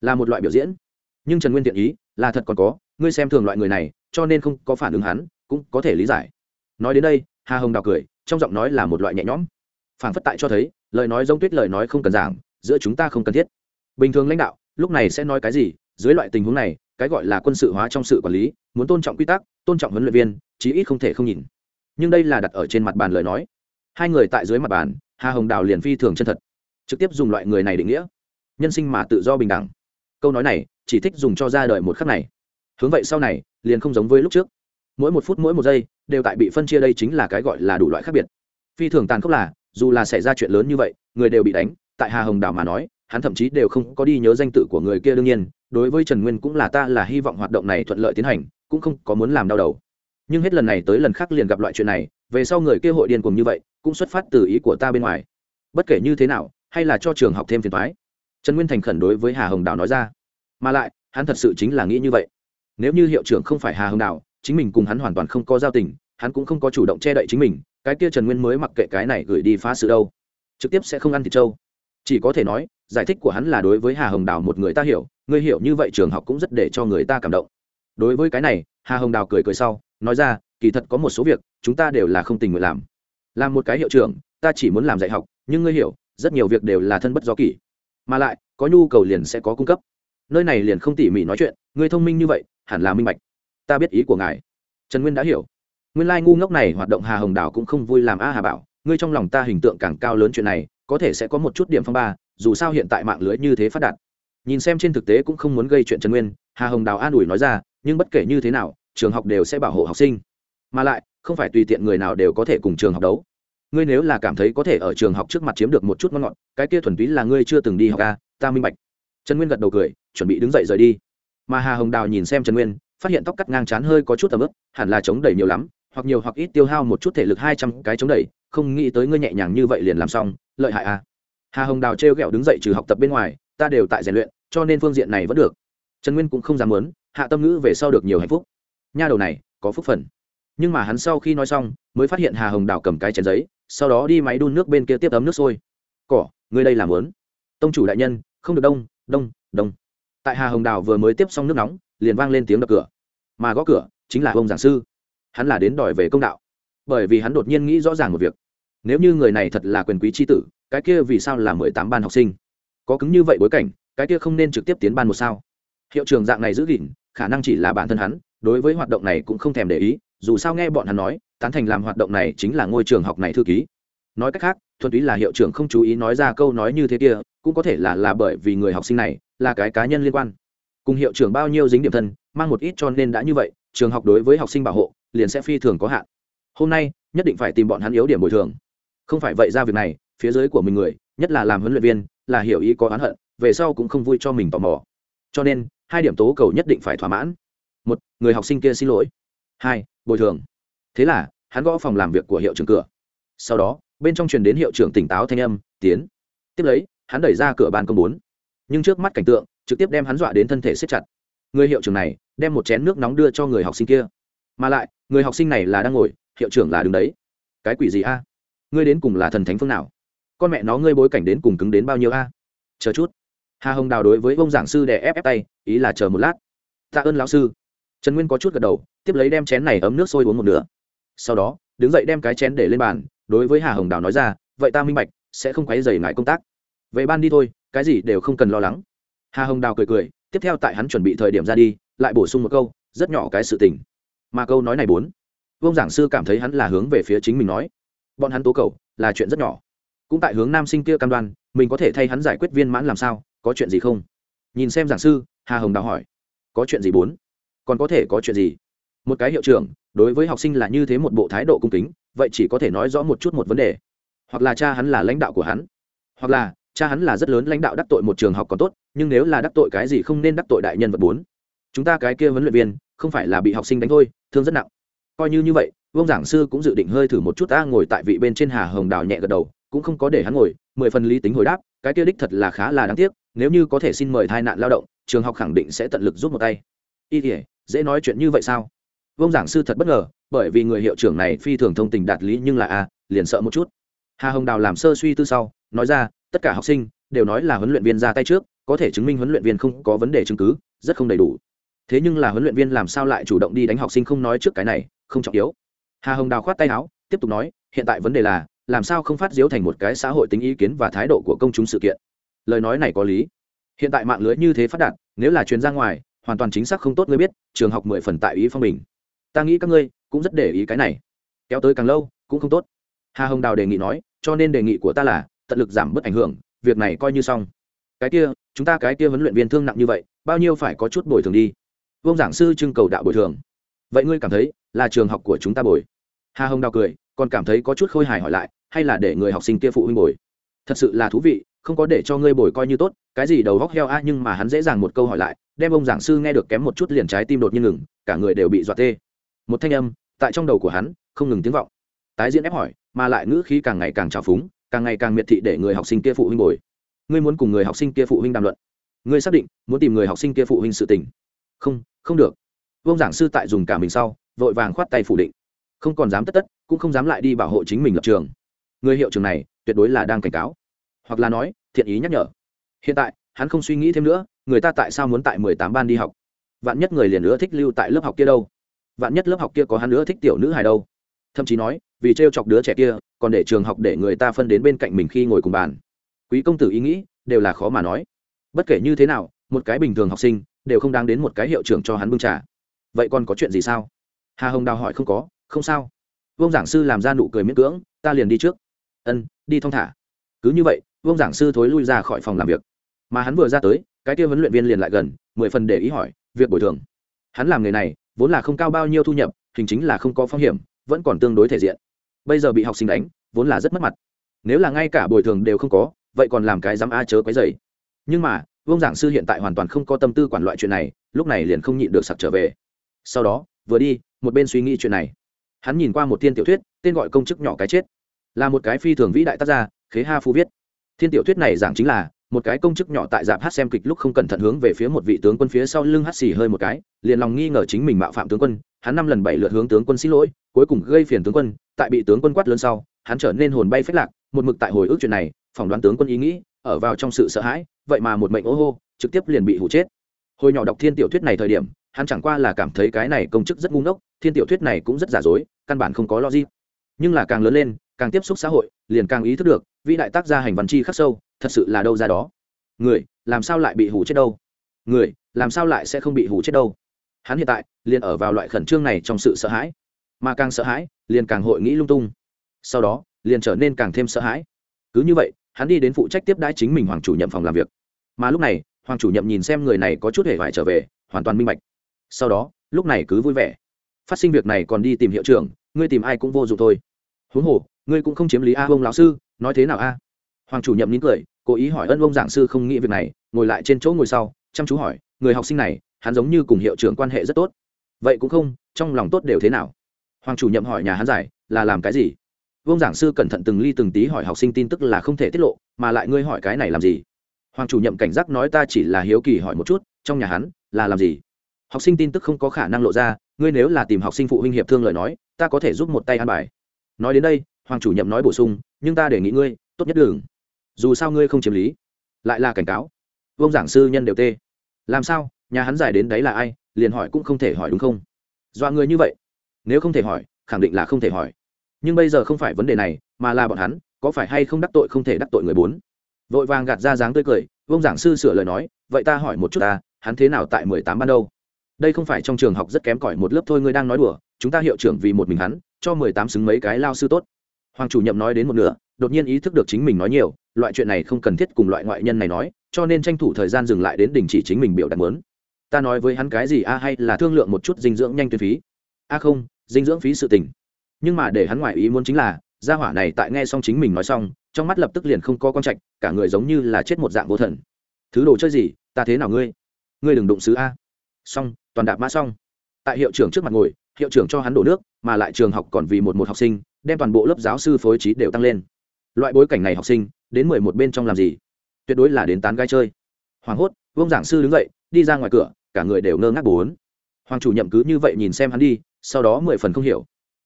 là một loại biểu diễn. Nhưng trần nguyên tiện ý, là thật còn có, ngươi xem thường loại người này, cho nên không có phản ứng hắn, cũng có thể lý giải nói đến đây, hà hồng đào cười, trong giọng nói là một loại nhẹ nhõm. Phản phất tại cho thấy, lời nói giống tuyết lời nói không cần giảng, giữa chúng ta không cần thiết. Bình thường lãnh đạo, lúc này sẽ nói cái gì, dưới loại tình huống này, cái gọi là quân sự hóa trong sự quản lý, muốn tôn trọng quy tắc, tôn trọng huấn luyện viên, chí ít không thể không nhìn. Nhưng đây là đặt ở trên mặt bàn lời nói. Hai người tại dưới mặt bàn, hà hồng đào liền phi thường chân thật. Trực tiếp dùng loại người này định nghĩa. Nhân sinh mà tự do bình đẳng. Câu nói này, chỉ thích dùng cho ra đời một khắc này. Hướng vậy sau này, liền không giống với lúc trước. Mỗi một phút mỗi một giây đều tại bị phân chia đây chính là cái gọi là đủ loại khác biệt. Phi thường tàn khốc là, dù là xảy ra chuyện lớn như vậy, người đều bị đánh, tại hà hồng đào mà nói, hắn thậm chí đều không có đi nhớ danh tự của người kia đương nhiên, đối với trần nguyên cũng là ta là hy vọng hoạt động này thuận lợi tiến hành, cũng không có muốn làm đau đầu. Nhưng hết lần này tới lần khác liền gặp loại chuyện này, về sau người kia hội điên cùng như vậy, cũng xuất phát từ ý của ta bên ngoài. Bất kể như thế nào, hay là cho trường học thêm phiền thoái trần nguyên thành khẩn đối với hà hồng đào nói ra. Mà lại, hắn thật sự chính là nghĩ như vậy. Nếu như hiệu trưởng không phải hà hồng đào chính mình cùng hắn hoàn toàn không có giao tình hắn cũng không có chủ động che đậy chính mình, cái kia trần nguyên mới mặc kệ cái này gửi đi phá sự đâu. Trực tiếp sẽ không ăn thịt trâu. Chỉ có thể nói, giải thích của hắn là đối với hà hồng đào một người ta hiểu người hiểu như vậy trường học cũng rất để cho người ta cảm động. Đối với cái này, hà hồng đào cười cười sau, nói ra, kỳ thật có một số việc, chúng ta đều là không tình nguyện làm. Làm một cái hiệu trưởng, ta chỉ muốn làm dạy học, nhưng ngươi hiểu, rất nhiều việc đều là thân bất do kỷ. Mà lại, có nhu cầu liền sẽ có cung cấp. Nơi này liền không tỉ mỉ nói chuyện, ngươi thông minh như vậy, hẳn là minh bạch. Ta biết ý của ngài. Trần nguyên đã hiểu nguyên lai ngu ngốc này hoạt động hà hồng đào cũng không vui làm a hà bảo ngươi trong lòng ta hình tượng càng cao lớn chuyện này có thể sẽ có một chút điểm phong ba dù sao hiện tại mạng lưới như thế phát đạt. Nhìn xem trên thực tế cũng không muốn gây chuyện trần nguyên hà hồng đào an ủi nói ra nhưng bất kể như thế nào trường học đều sẽ bảo hộ học sinh. Mà lại không phải tùy tiện người nào đều có thể cùng trường học đấu. Ngươi nếu là cảm thấy có thể ở trường học trước mặt chiếm được một chút ngon ngọt cái kia thuần túy là ngươi chưa từng đi học ca à, ta minh bạch. Trần nguyên gật đầu cười chuẩn bị đứng dậy rời đi. Mà hà hồng đào nhìn xem trần nguyên phát hiện tóc cắt ngang chán hơi có chút tầm ướp hẳn là chống đẩy nhiều lắm hoặc nhiều hoặc ít tiêu hao một chút thể lực hai trăm cái chống đẩy, không nghĩ tới ngươi nhẹ nhàng như vậy liền làm xong, lợi hại à. Hà hồng đào trêu ghẹo đứng dậy trừ học tập bên ngoài, ta đều tại rèn luyện, cho nên phương diện này vẫn được. Trần nguyên cũng không dám muốn, hạ tâm ngữ về sau được nhiều hạnh phúc. Nha đầu này, có phúc phần. Nhưng mà hắn sau khi nói xong, mới phát hiện hà hồng đào cầm cái chén giấy, sau đó đi máy đun nước bên kia tiếp ấm nước sôi. Cỏ, ngươi đây làm lớn tông chủ đại nhân, không được đông đông đông. Tại hà hồng đào vừa mới tiếp xong nước nóng, liền vang lên tiếng đập cửa. Mà gõ cửa, chính là ông giảng sư hắn là đến đòi về công đạo. Bởi vì hắn đột nhiên nghĩ rõ ràng một việc. Nếu như người này thật là quyền quý tri tử, cái kia vì sao là mười tám ban học sinh? Có cứng như vậy bối cảnh, cái kia không nên trực tiếp tiến ban một sao? Hiệu trường dạng này giữ gìn, khả năng chỉ là bản thân hắn, đối với hoạt động này cũng không thèm để ý, dù sao nghe bọn hắn nói, tán thành làm hoạt động này chính là ngôi trường học này thư ký. Nói cách khác, thuần túy là hiệu trưởng không chú ý nói ra câu nói như thế kia, cũng có thể là là bởi vì người học sinh này là cái cá nhân liên quan. Cùng hiệu trưởng bao nhiêu dính điểm thân, mang một ít cho nên đã như vậy, trường học đối với học sinh bảo hộ liền sẽ phi thường có hạn. Hôm nay, nhất định phải tìm bọn hắn yếu điểm bồi thường. Không phải vậy ra việc này, phía dưới của mình người, nhất là làm huấn luyện viên, là hiểu ý có oán hận, về sau cũng không vui cho mình tò mò. Cho nên, hai điểm tố cầu nhất định phải thỏa mãn. Một, người học sinh kia xin lỗi. Hai, bồi thường. Thế là, hắn gõ phòng làm việc của hiệu trưởng cửa. Sau đó, bên trong truyền đến hiệu trưởng tỉnh táo thanh âm, tiến. Tiếp lấy, hắn đẩy ra cửa ban công bốn. Nhưng trước mắt cảnh tượng, trực tiếp đem hắn dọa đến thân thể xếp chặt. Người hiệu trưởng này, đem một chén nước nóng đưa cho người học sinh kia mà lại, người học sinh này là đang ngồi, hiệu trưởng là đứng đấy. Cái quỷ gì a? Ngươi đến cùng là thần thánh phương nào? Con mẹ nó ngươi bối cảnh đến cùng cứng đến bao nhiêu a? Chờ chút. Hà hồng đào đối với ông giảng sư đè ép ép tay, ý là chờ một lát. Tạ ơn lão sư. Trần nguyên có chút gật đầu, tiếp lấy đem chén này ấm nước sôi uống một nửa. Sau đó, đứng dậy đem cái chén để lên bàn, đối với hà hồng đào nói ra, vậy ta minh bạch, sẽ không quấy dày ngại công tác. Vậy ban đi thôi, cái gì đều không cần lo lắng. Hà hồng đào cười cười, tiếp theo tại hắn chuẩn bị thời điểm ra đi, lại bổ sung một câu, rất nhỏ cái sự tình mà câu nói này bốn, vương giảng sư cảm thấy hắn là hướng về phía chính mình nói. Bọn hắn tố cầu là chuyện rất nhỏ. Cũng tại hướng nam sinh kia cam đoan, mình có thể thay hắn giải quyết viên mãn làm sao, có chuyện gì không? Nhìn xem giảng sư, hà hồng đào hỏi. Có chuyện gì bốn? Còn có thể có chuyện gì? Một cái hiệu trưởng, đối với học sinh là như thế một bộ thái độ cung kính, vậy chỉ có thể nói rõ một chút một vấn đề. Hoặc là cha hắn là lãnh đạo của hắn, hoặc là cha hắn là rất lớn lãnh đạo đắc tội một trường học còn tốt, nhưng nếu là đắc tội cái gì không nên đắc tội đại nhân vật bốn. Chúng ta cái kia huấn luyện viên, không phải là bị học sinh đánh thôi thương rất nặng. Coi như như vậy, vương giảng sư cũng dự định hơi thử một chút ta ngồi tại vị bên trên hà hồng đào nhẹ gật đầu, cũng không có để hắn ngồi, mười phần lý tính hồi đáp, cái kia đích thật là khá là đáng tiếc, nếu như có thể xin mời thai nạn lao động, trường học khẳng định sẽ tận lực giúp một tay. Y thể dễ nói chuyện như vậy sao? Vương giảng sư thật bất ngờ, bởi vì người hiệu trưởng này phi thường thông tình đạt lý nhưng là a liền sợ một chút. Hà hồng đào làm sơ suy tư sau, nói ra, tất cả học sinh đều nói là huấn luyện viên ra tay trước, có thể chứng minh huấn luyện viên không có vấn đề chứng cứ, rất không đầy đủ thế nhưng là huấn luyện viên làm sao lại chủ động đi đánh học sinh không nói trước cái này, không trọng yếu. Hà hồng đào khoát tay áo, tiếp tục nói, hiện tại vấn đề là, làm sao không phát diếu thành một cái xã hội tính ý kiến và thái độ của công chúng sự kiện. Lời nói này có lý. Hiện tại mạng lưới như thế phát đạt, nếu là chuyến ra ngoài, hoàn toàn chính xác không tốt ngươi biết, trường học mười phần tại ý phong bình. Ta nghĩ các ngươi cũng rất để ý cái này. Kéo tới càng lâu, cũng không tốt. Hà hồng đào đề nghị nói, cho nên đề nghị của ta là, tận lực giảm bớt ảnh hưởng, việc này coi như xong. Cái kia, chúng ta cái kia huấn luyện viên thương nặng như vậy, bao nhiêu phải có chút bồi thường đi. Vương giảng sư trưng cầu đạo bồi thường. Vậy ngươi cảm thấy là trường học của chúng ta bồi? Hà hồng đào cười, còn cảm thấy có chút khôi hài hỏi lại, hay là để người học sinh kia phụ huynh bồi? Thật sự là thú vị, không có để cho ngươi bồi coi như tốt, cái gì đầu góc heo a, nhưng mà hắn dễ dàng một câu hỏi lại, đem ông giảng sư nghe được kém một chút liền trái tim đột nhiên ngừng, cả người đều bị dọa tê. Một thanh âm, tại trong đầu của hắn, không ngừng tiếng vọng. Tái diễn ép hỏi, mà lại ngữ khí càng ngày càng trào phúng, càng ngày càng miệt thị để người học sinh kia phụ huynh bồi. Ngươi muốn cùng người học sinh kia phụ huynh đàm luận. Ngươi xác định, muốn tìm người học sinh kia phụ huynh sự tình. Không không được. Vương giảng sư tại dùng cả mình sau, vội vàng khoát tay phủ định. Không còn dám tất tất, cũng không dám lại đi bảo hộ chính mình lập trường. Người hiệu trường này, tuyệt đối là đang cảnh cáo. Hoặc là nói, thiện ý nhắc nhở. Hiện tại, hắn không suy nghĩ thêm nữa, người ta tại sao muốn tại mười tám ban đi học? Vạn nhất người liền nữa thích lưu tại lớp học kia đâu? Vạn nhất lớp học kia có hắn nữa thích tiểu nữ hài đâu? Thậm chí nói, vì t chọc đứa trẻ kia, còn để trường học để người ta phân đến bên cạnh mình khi ngồi cùng bàn. Quý công tử ý nghĩ, đều là khó mà nói. Bất kể như thế nào, một cái bình thường học sinh đều không đáng đến một cái hiệu trưởng cho hắn bưng trà. Vậy còn có chuyện gì sao? Hà hồng đào hỏi không có, không sao. Vương giảng sư làm ra nụ cười miễn cưỡng, ta liền đi trước. Ân, đi thong thả. Cứ như vậy, vương giảng sư thối lui ra khỏi phòng làm việc. Mà hắn vừa ra tới, cái kia huấn luyện viên liền lại gần, mười phần để ý hỏi, việc bồi thường. Hắn làm nghề này, vốn là không cao bao nhiêu thu nhập, hình chính là không có phong hiểm, vẫn còn tương đối thể diện. Bây giờ bị học sinh đánh, vốn là rất mất mặt. Nếu là ngay cả bồi thường đều không có, vậy còn làm cái dám a chớ quấy dày nhưng mà vương giảng sư hiện tại hoàn toàn không có tâm tư quản loại chuyện này, lúc này liền không nhịn được sặc trở về. Sau đó, vừa đi, một bên suy nghĩ chuyện này. Hắn nhìn qua một thiên tiểu thuyết, tên gọi công chức nhỏ cái chết. Là một cái phi thường vĩ đại tác gia, khế ha phu viết. Thiên tiểu thuyết này giảng chính là, một cái công chức nhỏ tại dạp hát xem kịch lúc không cẩn thận hướng về phía một vị tướng quân phía sau lưng hát xì hơi một cái, liền lòng nghi ngờ chính mình mạo phạm tướng quân, hắn năm lần bảy lượt hướng tướng quân xin lỗi, cuối cùng gây phiền tướng quân, tại bị tướng quân quát lớn sau, hắn trở nên hồn bay phách lạc, một mực tại hồi ức chuyện này, phỏng đoán tướng quân ý nghĩ ở vào trong sự sợ hãi, vậy mà một mệnh ô hô, trực tiếp liền bị hụ chết. Hồi nhỏ đọc thiên tiểu thuyết này thời điểm, hắn chẳng qua là cảm thấy cái này công chức rất ngu ngốc, thiên tiểu thuyết này cũng rất giả dối, căn bản không có logic. Nhưng là càng lớn lên, càng tiếp xúc xã hội, liền càng ý thức được, vĩ đại tác gia hành văn chi khắc sâu, thật sự là đâu ra đó. Người, làm sao lại bị hủ chết đâu? Người, làm sao lại sẽ không bị hủ chết đâu? Hắn hiện tại, liền ở vào loại khẩn trương này trong sự sợ hãi. Mà càng sợ hãi, liền càng hội nghĩ lung tung. Sau đó, liền trở nên càng thêm sợ hãi. Cứ như vậy hắn đi đến phụ trách tiếp đãi chính mình hoàng chủ nhậm phòng làm việc. Mà lúc này, hoàng chủ nhậm nhìn xem người này có chút hề vải trở về, hoàn toàn minh bạch. Sau đó, lúc này cứ vui vẻ. Phát sinh việc này còn đi tìm hiệu trưởng, ngươi tìm ai cũng vô dụng thôi. Huống hồ, ngươi cũng không chiếm lý a ông lão sư, nói thế nào a? Hoàng chủ nhậm nín cười, cố ý hỏi ân ông giảng sư không nghĩ việc này, ngồi lại trên chỗ ngồi sau, chăm chú hỏi, người học sinh này, hắn giống như cùng hiệu trưởng quan hệ rất tốt. Vậy cũng không, trong lòng tốt đều thế nào? Hoàng chủ nhậm hỏi nhà hắn giải, là làm cái gì? Vương giảng sư cẩn thận từng ly từng tí hỏi học sinh tin tức là không thể tiết lộ, mà lại ngươi hỏi cái này làm gì? Hoàng chủ nhậm cảnh giác nói ta chỉ là hiếu kỳ hỏi một chút, trong nhà hắn, là làm gì? Học sinh tin tức không có khả năng lộ ra, ngươi nếu là tìm học sinh phụ huynh hiệp thương lời nói, ta có thể giúp một tay an bài. Nói đến đây, hoàng chủ nhậm nói bổ sung, nhưng ta đề nghị ngươi, tốt nhất đường dù sao ngươi không chiếm lý. Lại là cảnh cáo. Vương giảng sư nhân đều tê. Làm sao? Nhà hắn giải đến đấy là ai? Liền hỏi cũng không thể hỏi đúng không? Dọa người như vậy. Nếu không thể hỏi, khẳng định là không thể hỏi nhưng bây giờ không phải vấn đề này, mà là bọn hắn, có phải hay không đắc tội không thể đắc tội người bốn? Vội vàng gạt ra dáng tươi cười, vông giảng sư sửa lời nói, vậy ta hỏi một chút ta, hắn thế nào tại mười tám ban đâu? Đây không phải trong trường học rất kém cỏi một lớp thôi ngươi đang nói đùa, chúng ta hiệu trưởng vì một mình hắn, cho mười tám xứng mấy cái lao sư tốt. Hoàng chủ nhậm nói đến một nửa, đột nhiên ý thức được chính mình nói nhiều, loại chuyện này không cần thiết cùng loại ngoại nhân này nói, cho nên tranh thủ thời gian dừng lại đến đình chỉ chính mình biểu đạt muốn. Ta nói với hắn cái gì, a, hay là thương lượng một chút dinh dưỡng nhanh tuyến phí? A không, dinh dưỡng phí sự tình nhưng mà để hắn ngoại ý muốn chính là, gia hỏa này tại nghe xong chính mình nói xong, trong mắt lập tức liền không có con trạch, cả người giống như là chết một dạng vô thần. Thứ đồ chơi gì? Ta thế nào ngươi? Ngươi đừng đụng xứ a. Xong, toàn đạp mã xong. Tại hiệu trưởng trước mặt ngồi, hiệu trưởng cho hắn đổ nước, mà lại trường học còn vì một một học sinh, đem toàn bộ lớp giáo sư phối trí đều tăng lên. Loại bối cảnh này học sinh, đến mười một bên trong làm gì? Tuyệt đối là đến tán gai chơi. Hoàng hốt, vương giảng sư đứng dậy, đi ra ngoài cửa, cả người đều ngơ ngác bốn. Hoàng chủ nhậm cứ như vậy nhìn xem hắn đi, sau đó mười phần không hiểu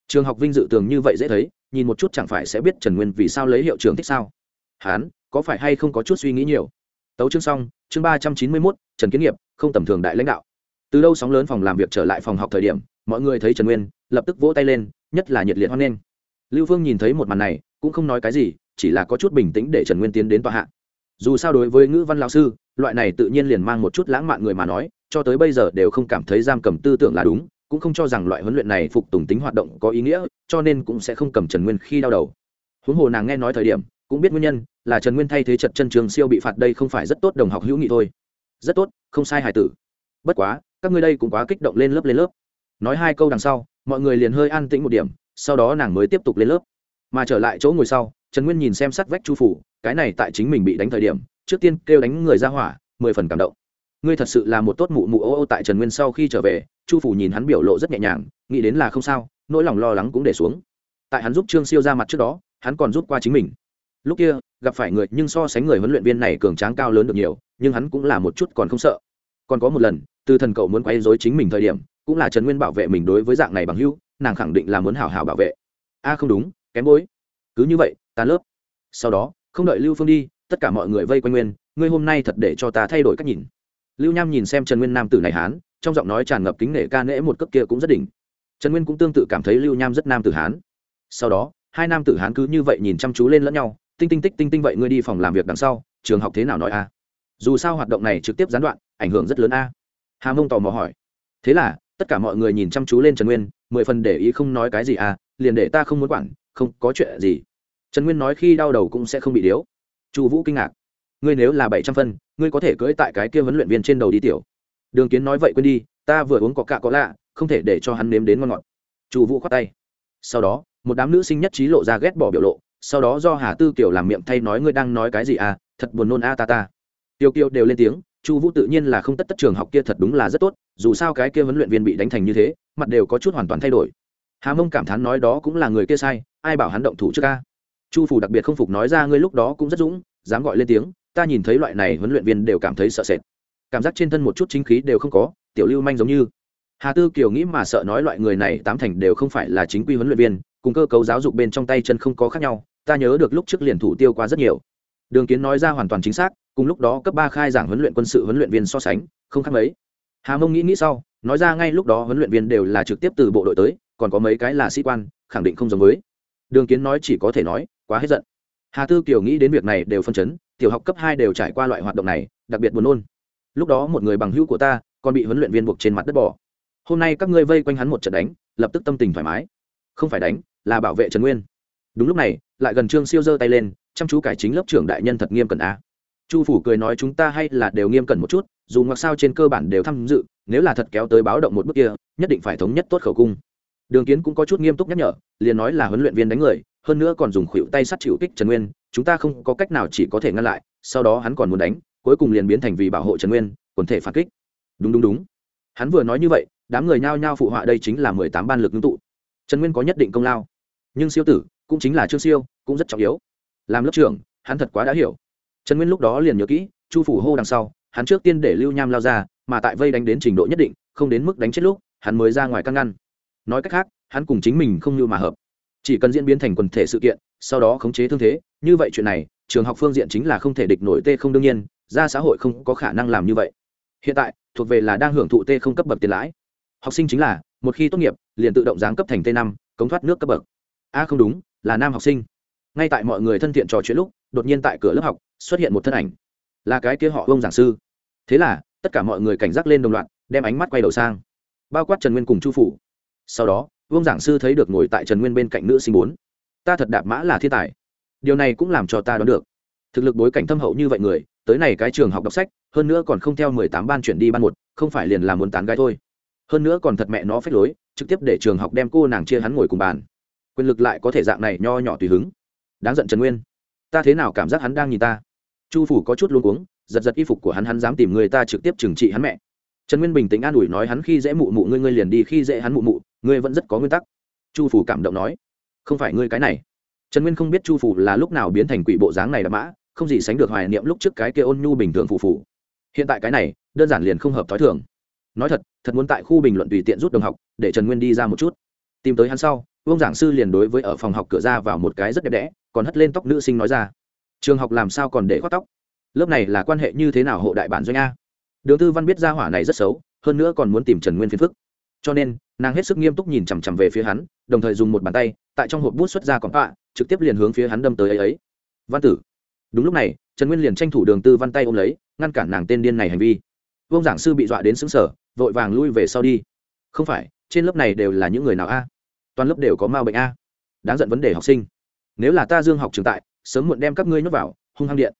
trường học vinh dự tường như vậy dễ thấy nhìn một chút chẳng phải sẽ biết trần nguyên vì sao lấy hiệu trưởng thích sao? Hán, có phải hay không có chút suy nghĩ nhiều? Tấu chương xong chương ba trăm chín mươi mốt trần kiến nghiệp không tầm thường đại lãnh đạo. Từ đâu sóng lớn phòng làm việc trở lại phòng học thời điểm mọi người thấy trần nguyên lập tức vỗ tay lên nhất là nhiệt liệt hoan nghênh. Lưu phương nhìn thấy một màn này cũng không nói cái gì chỉ là có chút bình tĩnh để trần nguyên tiến đến tòa hạ. Dù sao đối với ngữ văn lao sư loại này tự nhiên liền mang một chút lãng mạn người mà nói cho tới bây giờ đều không cảm thấy giam cầm tư tưởng là đúng cũng không cho rằng loại huấn luyện này phục tùng tính hoạt động có ý nghĩa, cho nên cũng sẽ không cầm trần nguyên khi đau đầu. Huống hồ nàng nghe nói thời điểm, cũng biết nguyên nhân, là trần nguyên thay thế chật chân trường siêu bị phạt đây không phải rất tốt đồng học hữu nghị thôi. Rất tốt, không sai hài tử. Bất quá, các ngươi đây cũng quá kích động lên lớp lên lớp. Nói hai câu đằng sau, mọi người liền hơi an tĩnh một điểm, sau đó nàng mới tiếp tục lên lớp. Mà trở lại chỗ ngồi sau, trần nguyên nhìn xem sát vách chu phủ, cái này tại chính mình bị đánh thời điểm, trước tiên kêu đánh người ra hỏa, mười phần cảm động ngươi thật sự là một tốt mụ mụ ô ô tại trần nguyên sau khi trở về, chu phủ nhìn hắn biểu lộ rất nhẹ nhàng, nghĩ đến là không sao, nỗi lòng lo lắng cũng để xuống. Tại hắn giúp trương siêu ra mặt trước đó, hắn còn giúp qua chính mình. Lúc kia, gặp phải người nhưng so sánh người huấn luyện viên này cường tráng cao lớn được nhiều, nhưng hắn cũng là một chút còn không sợ. Còn có một lần, từ thần cậu muốn quay dối chính mình thời điểm, cũng là trần nguyên bảo vệ mình đối với dạng này bằng hữu, nàng khẳng định là muốn hảo hảo bảo vệ. A, không đúng, kém bối. Cứ như vậy tan lớp. Sau đó, không đợi lưu phương đi, tất cả mọi người vây quanh nguyên, ngươi hôm nay thật để cho ta thay đổi cách nhìn lưu nham nhìn xem trần nguyên nam tử này hán, trong giọng nói tràn ngập kính nể ca nễ một cấp kia cũng rất đỉnh. Trần nguyên cũng tương tự cảm thấy lưu nham rất nam tử hán. Sau đó, hai nam tử hán cứ như vậy nhìn chăm chú lên lẫn nhau, tinh tinh tích, tinh tinh vậy ngươi đi phòng làm việc đằng sau, trường học thế nào nói a? Dù sao hoạt động này trực tiếp gián đoạn, ảnh hưởng rất lớn a. Hà mông tò mò hỏi. Thế là, tất cả mọi người nhìn chăm chú lên trần nguyên, mười phần để ý không nói cái gì à liền để ta không muốn quản, không có chuyện gì. Trần nguyên nói khi đau đầu cũng sẽ không bị điếu. Chu vũ kinh ngạc ngươi nếu là bảy trăm phân, ngươi có thể cưỡi tại cái kia huấn luyện viên trên đầu đi tiểu. Đường kiến nói vậy quên đi, ta vừa uống có cạ có lạ, không thể để cho hắn nếm đến ngon ngọt. Chu vũ khoát tay. Sau đó, một đám nữ sinh nhất trí lộ ra ghét bỏ biểu lộ, sau đó do hà tư kiều làm miệng thay nói ngươi đang nói cái gì à thật buồn nôn a ta ta. Tiêu kiều đều lên tiếng, chu vũ tự nhiên là không tất tất trường học kia thật đúng là rất tốt, dù sao cái kia huấn luyện viên bị đánh thành như thế, mặt đều có chút hoàn toàn thay đổi. Hà mông cảm thán nói đó cũng là người kia sai, ai bảo hắn động thủ trước ca chu phủ đặc biệt không phục nói ra ngươi lúc đó cũng rất dũng, dám gọi lên tiếng ta nhìn thấy loại này huấn luyện viên đều cảm thấy sợ sệt. Cảm giác trên thân một chút chính khí đều không có, tiểu lưu manh giống như. Hà tư kiều nghĩ mà sợ nói loại người này tám thành đều không phải là chính quy huấn luyện viên, cùng cơ cấu giáo dục bên trong tay chân không có khác nhau, ta nhớ được lúc trước liền thủ tiêu qua rất nhiều. Đường kiến nói ra hoàn toàn chính xác, cùng lúc đó cấp ba khai giảng huấn luyện quân sự huấn luyện viên so sánh, không khác mấy. Hà mông nghĩ nghĩ sau, nói ra ngay lúc đó huấn luyện viên đều là trực tiếp từ bộ đội tới, còn có mấy cái là sĩ quan, khẳng định không giống với. Đường kiến nói chỉ có thể nói, quá hết giận. Hà tư kiều nghĩ đến việc này đều phân chấn tiểu học cấp hai đều trải qua loại hoạt động này, đặc biệt buồn nôn. Lúc đó một người bằng hữu của ta còn bị huấn luyện viên buộc trên mặt đất bỏ. Hôm nay các ngươi vây quanh hắn một trận đánh, lập tức tâm tình thoải mái. Không phải đánh, là bảo vệ trần nguyên. Đúng lúc này, lại gần trương siêu giơ tay lên, chăm chú cải chính lớp trưởng đại nhân thật nghiêm cẩn a. Chu phủ cười nói chúng ta hay là đều nghiêm cẩn một chút, dù ngoặc sao trên cơ bản đều tham dự, nếu là thật kéo tới báo động một bước kia, nhất định phải thống nhất tốt khẩu cung. Đường kiến cũng có chút nghiêm túc nhắc nhở, liền nói là huấn luyện viên đánh người, hơn nữa còn dùng khuỷu tay sắt chịu kích trần nguyên chúng ta không có cách nào chỉ có thể ngăn lại, sau đó hắn còn muốn đánh, cuối cùng liền biến thành vì bảo hộ trần nguyên, quần thể phản kích. Đúng đúng đúng. Hắn vừa nói như vậy, đám người nhao nhao phụ họa đây chính là mười tám ban lực ngưng tụ. Trần nguyên có nhất định công lao. Nhưng siêu tử, cũng chính là trương siêu, cũng rất trọng yếu. Làm lớp trưởng, hắn thật quá đã hiểu. Trần nguyên lúc đó liền nhớ kỹ, chu phủ hô đằng sau, hắn trước tiên để lưu nham lao ra, mà tại vây đánh đến trình độ nhất định, không đến mức đánh chết lúc, hắn mới ra ngoài căn ngăn. Nói cách khác, hắn cùng chính mình không như mà hợp. Chỉ cần diễn biến thành quần thể sự kiện sau đó khống chế thương thế, như vậy chuyện này, trường học phương diện chính là không thể địch nổi t không đương nhiên, ra xã hội không có khả năng làm như vậy. Hiện tại, thuộc về là đang hưởng thụ t không cấp bậc tiền lãi. Học sinh chính là, một khi tốt nghiệp, liền tự động giáng cấp thành t năm, cống thoát nước cấp bậc. A, không đúng, là nam học sinh. Ngay tại mọi người thân thiện trò chuyện lúc, đột nhiên tại cửa lớp học, xuất hiện một thân ảnh. Là cái kia họ ông giảng sư. Thế là, tất cả mọi người cảnh giác lên đồng loạt, đem ánh mắt quay đầu sang. Bao quát trần nguyên cùng chu phủ. Sau đó, vương giảng sư thấy được ngồi tại trần nguyên bên cạnh nữ sinh bốn ta thật đạp mã là thiên tài. Điều này cũng làm cho ta đoán được. Thực lực bối cảnh thâm hậu như vậy người, tới này cái trường học đọc sách, hơn nữa còn không theo mười tám ban chuyển đi ban một, không phải liền là muốn tán gái thôi. Hơn nữa còn thật mẹ nó phép lối, trực tiếp để trường học đem cô nàng chia hắn ngồi cùng bàn. Quyền lực lại có thể dạng này nho nhỏ tùy hứng. Đáng giận trần nguyên. Ta thế nào cảm giác hắn đang nhìn ta? Chu phủ có chút luôn cuống, giật giật y phục của hắn hắn dám tìm người ta trực tiếp trừng trị hắn mẹ. Trần nguyên bình tĩnh an ủi nói hắn khi dễ mụ mụ ngươi ngươi liền đi, khi dễ hắn mụ mụ, ngươi vẫn rất có nguyên tắc. Chu phủ cảm động nói không phải ngươi cái này. Trần nguyên không biết chu phủ là lúc nào biến thành quỷ bộ dáng này đã mã, không gì sánh được hoài niệm lúc trước cái kia ôn nhu bình thường phù phù. Hiện tại cái này, đơn giản liền không hợp t h ó i thường. Nói thật thật muốn tại khu bình luận tùy tiện rút đồng học, để trần nguyên đi ra một chút. Tìm tới hắn sau, vương giảng sư liền đối với ở phòng học cửa ra vào một cái rất đẹp đẽ, còn hất lên tóc nữ sinh nói ra, trường học làm sao còn để khoác tóc? Lớp này là quan hệ như thế nào hộ đại bản doanh a? Đường tư văn biết ra hỏa này rất xấu, hơn nữa còn muốn tìm trần nguyên phiền phức. Cho nên, nàng hết sức nghiêm túc nhìn chằm chằm về phía hắn đồng thời dùng một bàn tay, tại trong hộp bút xuất ra còn tọa trực tiếp liền hướng phía hắn đâm tới ấy ấy. Văn tử. Đúng lúc này, trần nguyên liền tranh thủ đường tư văn tay ôm lấy, ngăn cản nàng tên điên này hành vi. Vông giảng sư bị dọa đến xứng sở vội vàng lui về sau đi. Không phải, trên lớp này đều là những người nào a? Toàn lớp đều có ma bệnh a. Đáng giận vấn đề học sinh. Nếu là ta dương học trường tại, sớm muộn đem các ngươi nhốt vào, hung hăng điện.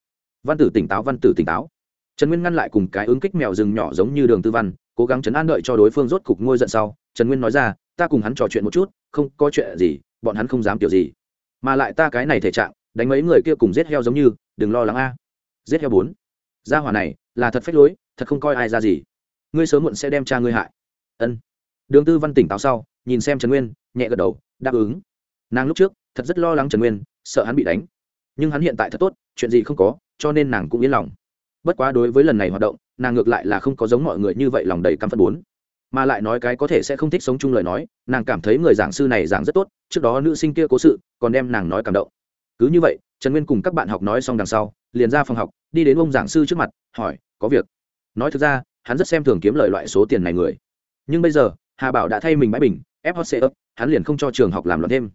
Văn tử tỉnh táo, văn tử tỉnh táo. Trần nguyên ngăn lại cùng cái ứng kích mèo rừng nhỏ giống như đường tư văn, cố gắng chấn an đợi cho đối phương rốt cục ngôi giận sau. Trần nguyên nói ra, ta cùng hắn trò chuyện một chút không có chuyện gì, bọn hắn không dám kiểu gì. Mà lại ta cái này thể trạng, đánh mấy người kia cùng giết heo giống như, đừng lo lắng a. Giết heo bốn. Gia hỏa này, là thật phách lối, thật không coi ai ra gì. Ngươi sớm muộn sẽ đem cha ngươi hại. Ân. Đường tư văn tỉnh táo sau, nhìn xem trần nguyên, nhẹ gật đầu, đáp ứng. Nàng lúc trước, thật rất lo lắng trần nguyên, sợ hắn bị đánh. Nhưng hắn hiện tại thật tốt, chuyện gì không có, cho nên nàng cũng yên lòng. Bất quá đối với lần này hoạt động, nàng ngược lại là không có giống mọi người như vậy lòng đầy căm phân bốn mà lại nói cái có thể sẽ không thích sống chung lời nói, nàng cảm thấy người giảng sư này giảng rất tốt, trước đó nữ sinh kia cố sự, còn đem nàng nói cảm động. Cứ như vậy, trần nguyên cùng các bạn học nói xong đằng sau, liền ra phòng học, đi đến ông giảng sư trước mặt, hỏi, có việc? Nói thực ra, hắn rất xem thường kiếm lời loại số tiền này người. Nhưng bây giờ, hà bảo đã thay mình bãi bình, ép hot ấp hắn liền không cho trường học làm loạn thêm.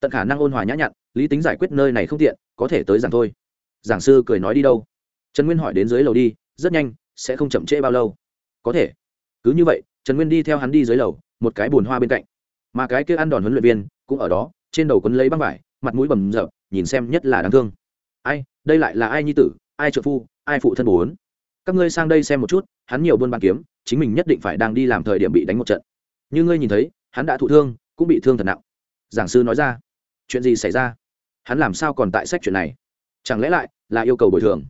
Tận khả năng ôn hòa nhã nhặn, lý tính giải quyết nơi này không tiện, có thể tới giảng thôi. Giảng sư cười nói đi đâu? Trần nguyên hỏi đến dưới lầu đi, rất nhanh, sẽ không chậm trễ bao lâu. Có thể. Cứ như vậy trần nguyên đi theo hắn đi dưới lầu, một cái bồn hoa bên cạnh. Mà cái kia ăn đòn huấn luyện viên, cũng ở đó, trên đầu quấn lấy băng vải, mặt mũi bầm rợp nhìn xem nhất là đáng thương. Ai, đây lại là ai nhi tử, ai trợ phu, ai phụ thân bốn các ngươi sang đây xem một chút, hắn nhiều buôn bán kiếm, chính mình nhất định phải đang đi làm thời điểm bị đánh một trận. Như ngươi nhìn thấy, hắn đã thụ thương, cũng bị thương thật nặng. Giảng sư nói ra. Chuyện gì xảy ra? Hắn làm sao còn tại sách chuyện này? Chẳng lẽ lại là yêu cầu bồi thường?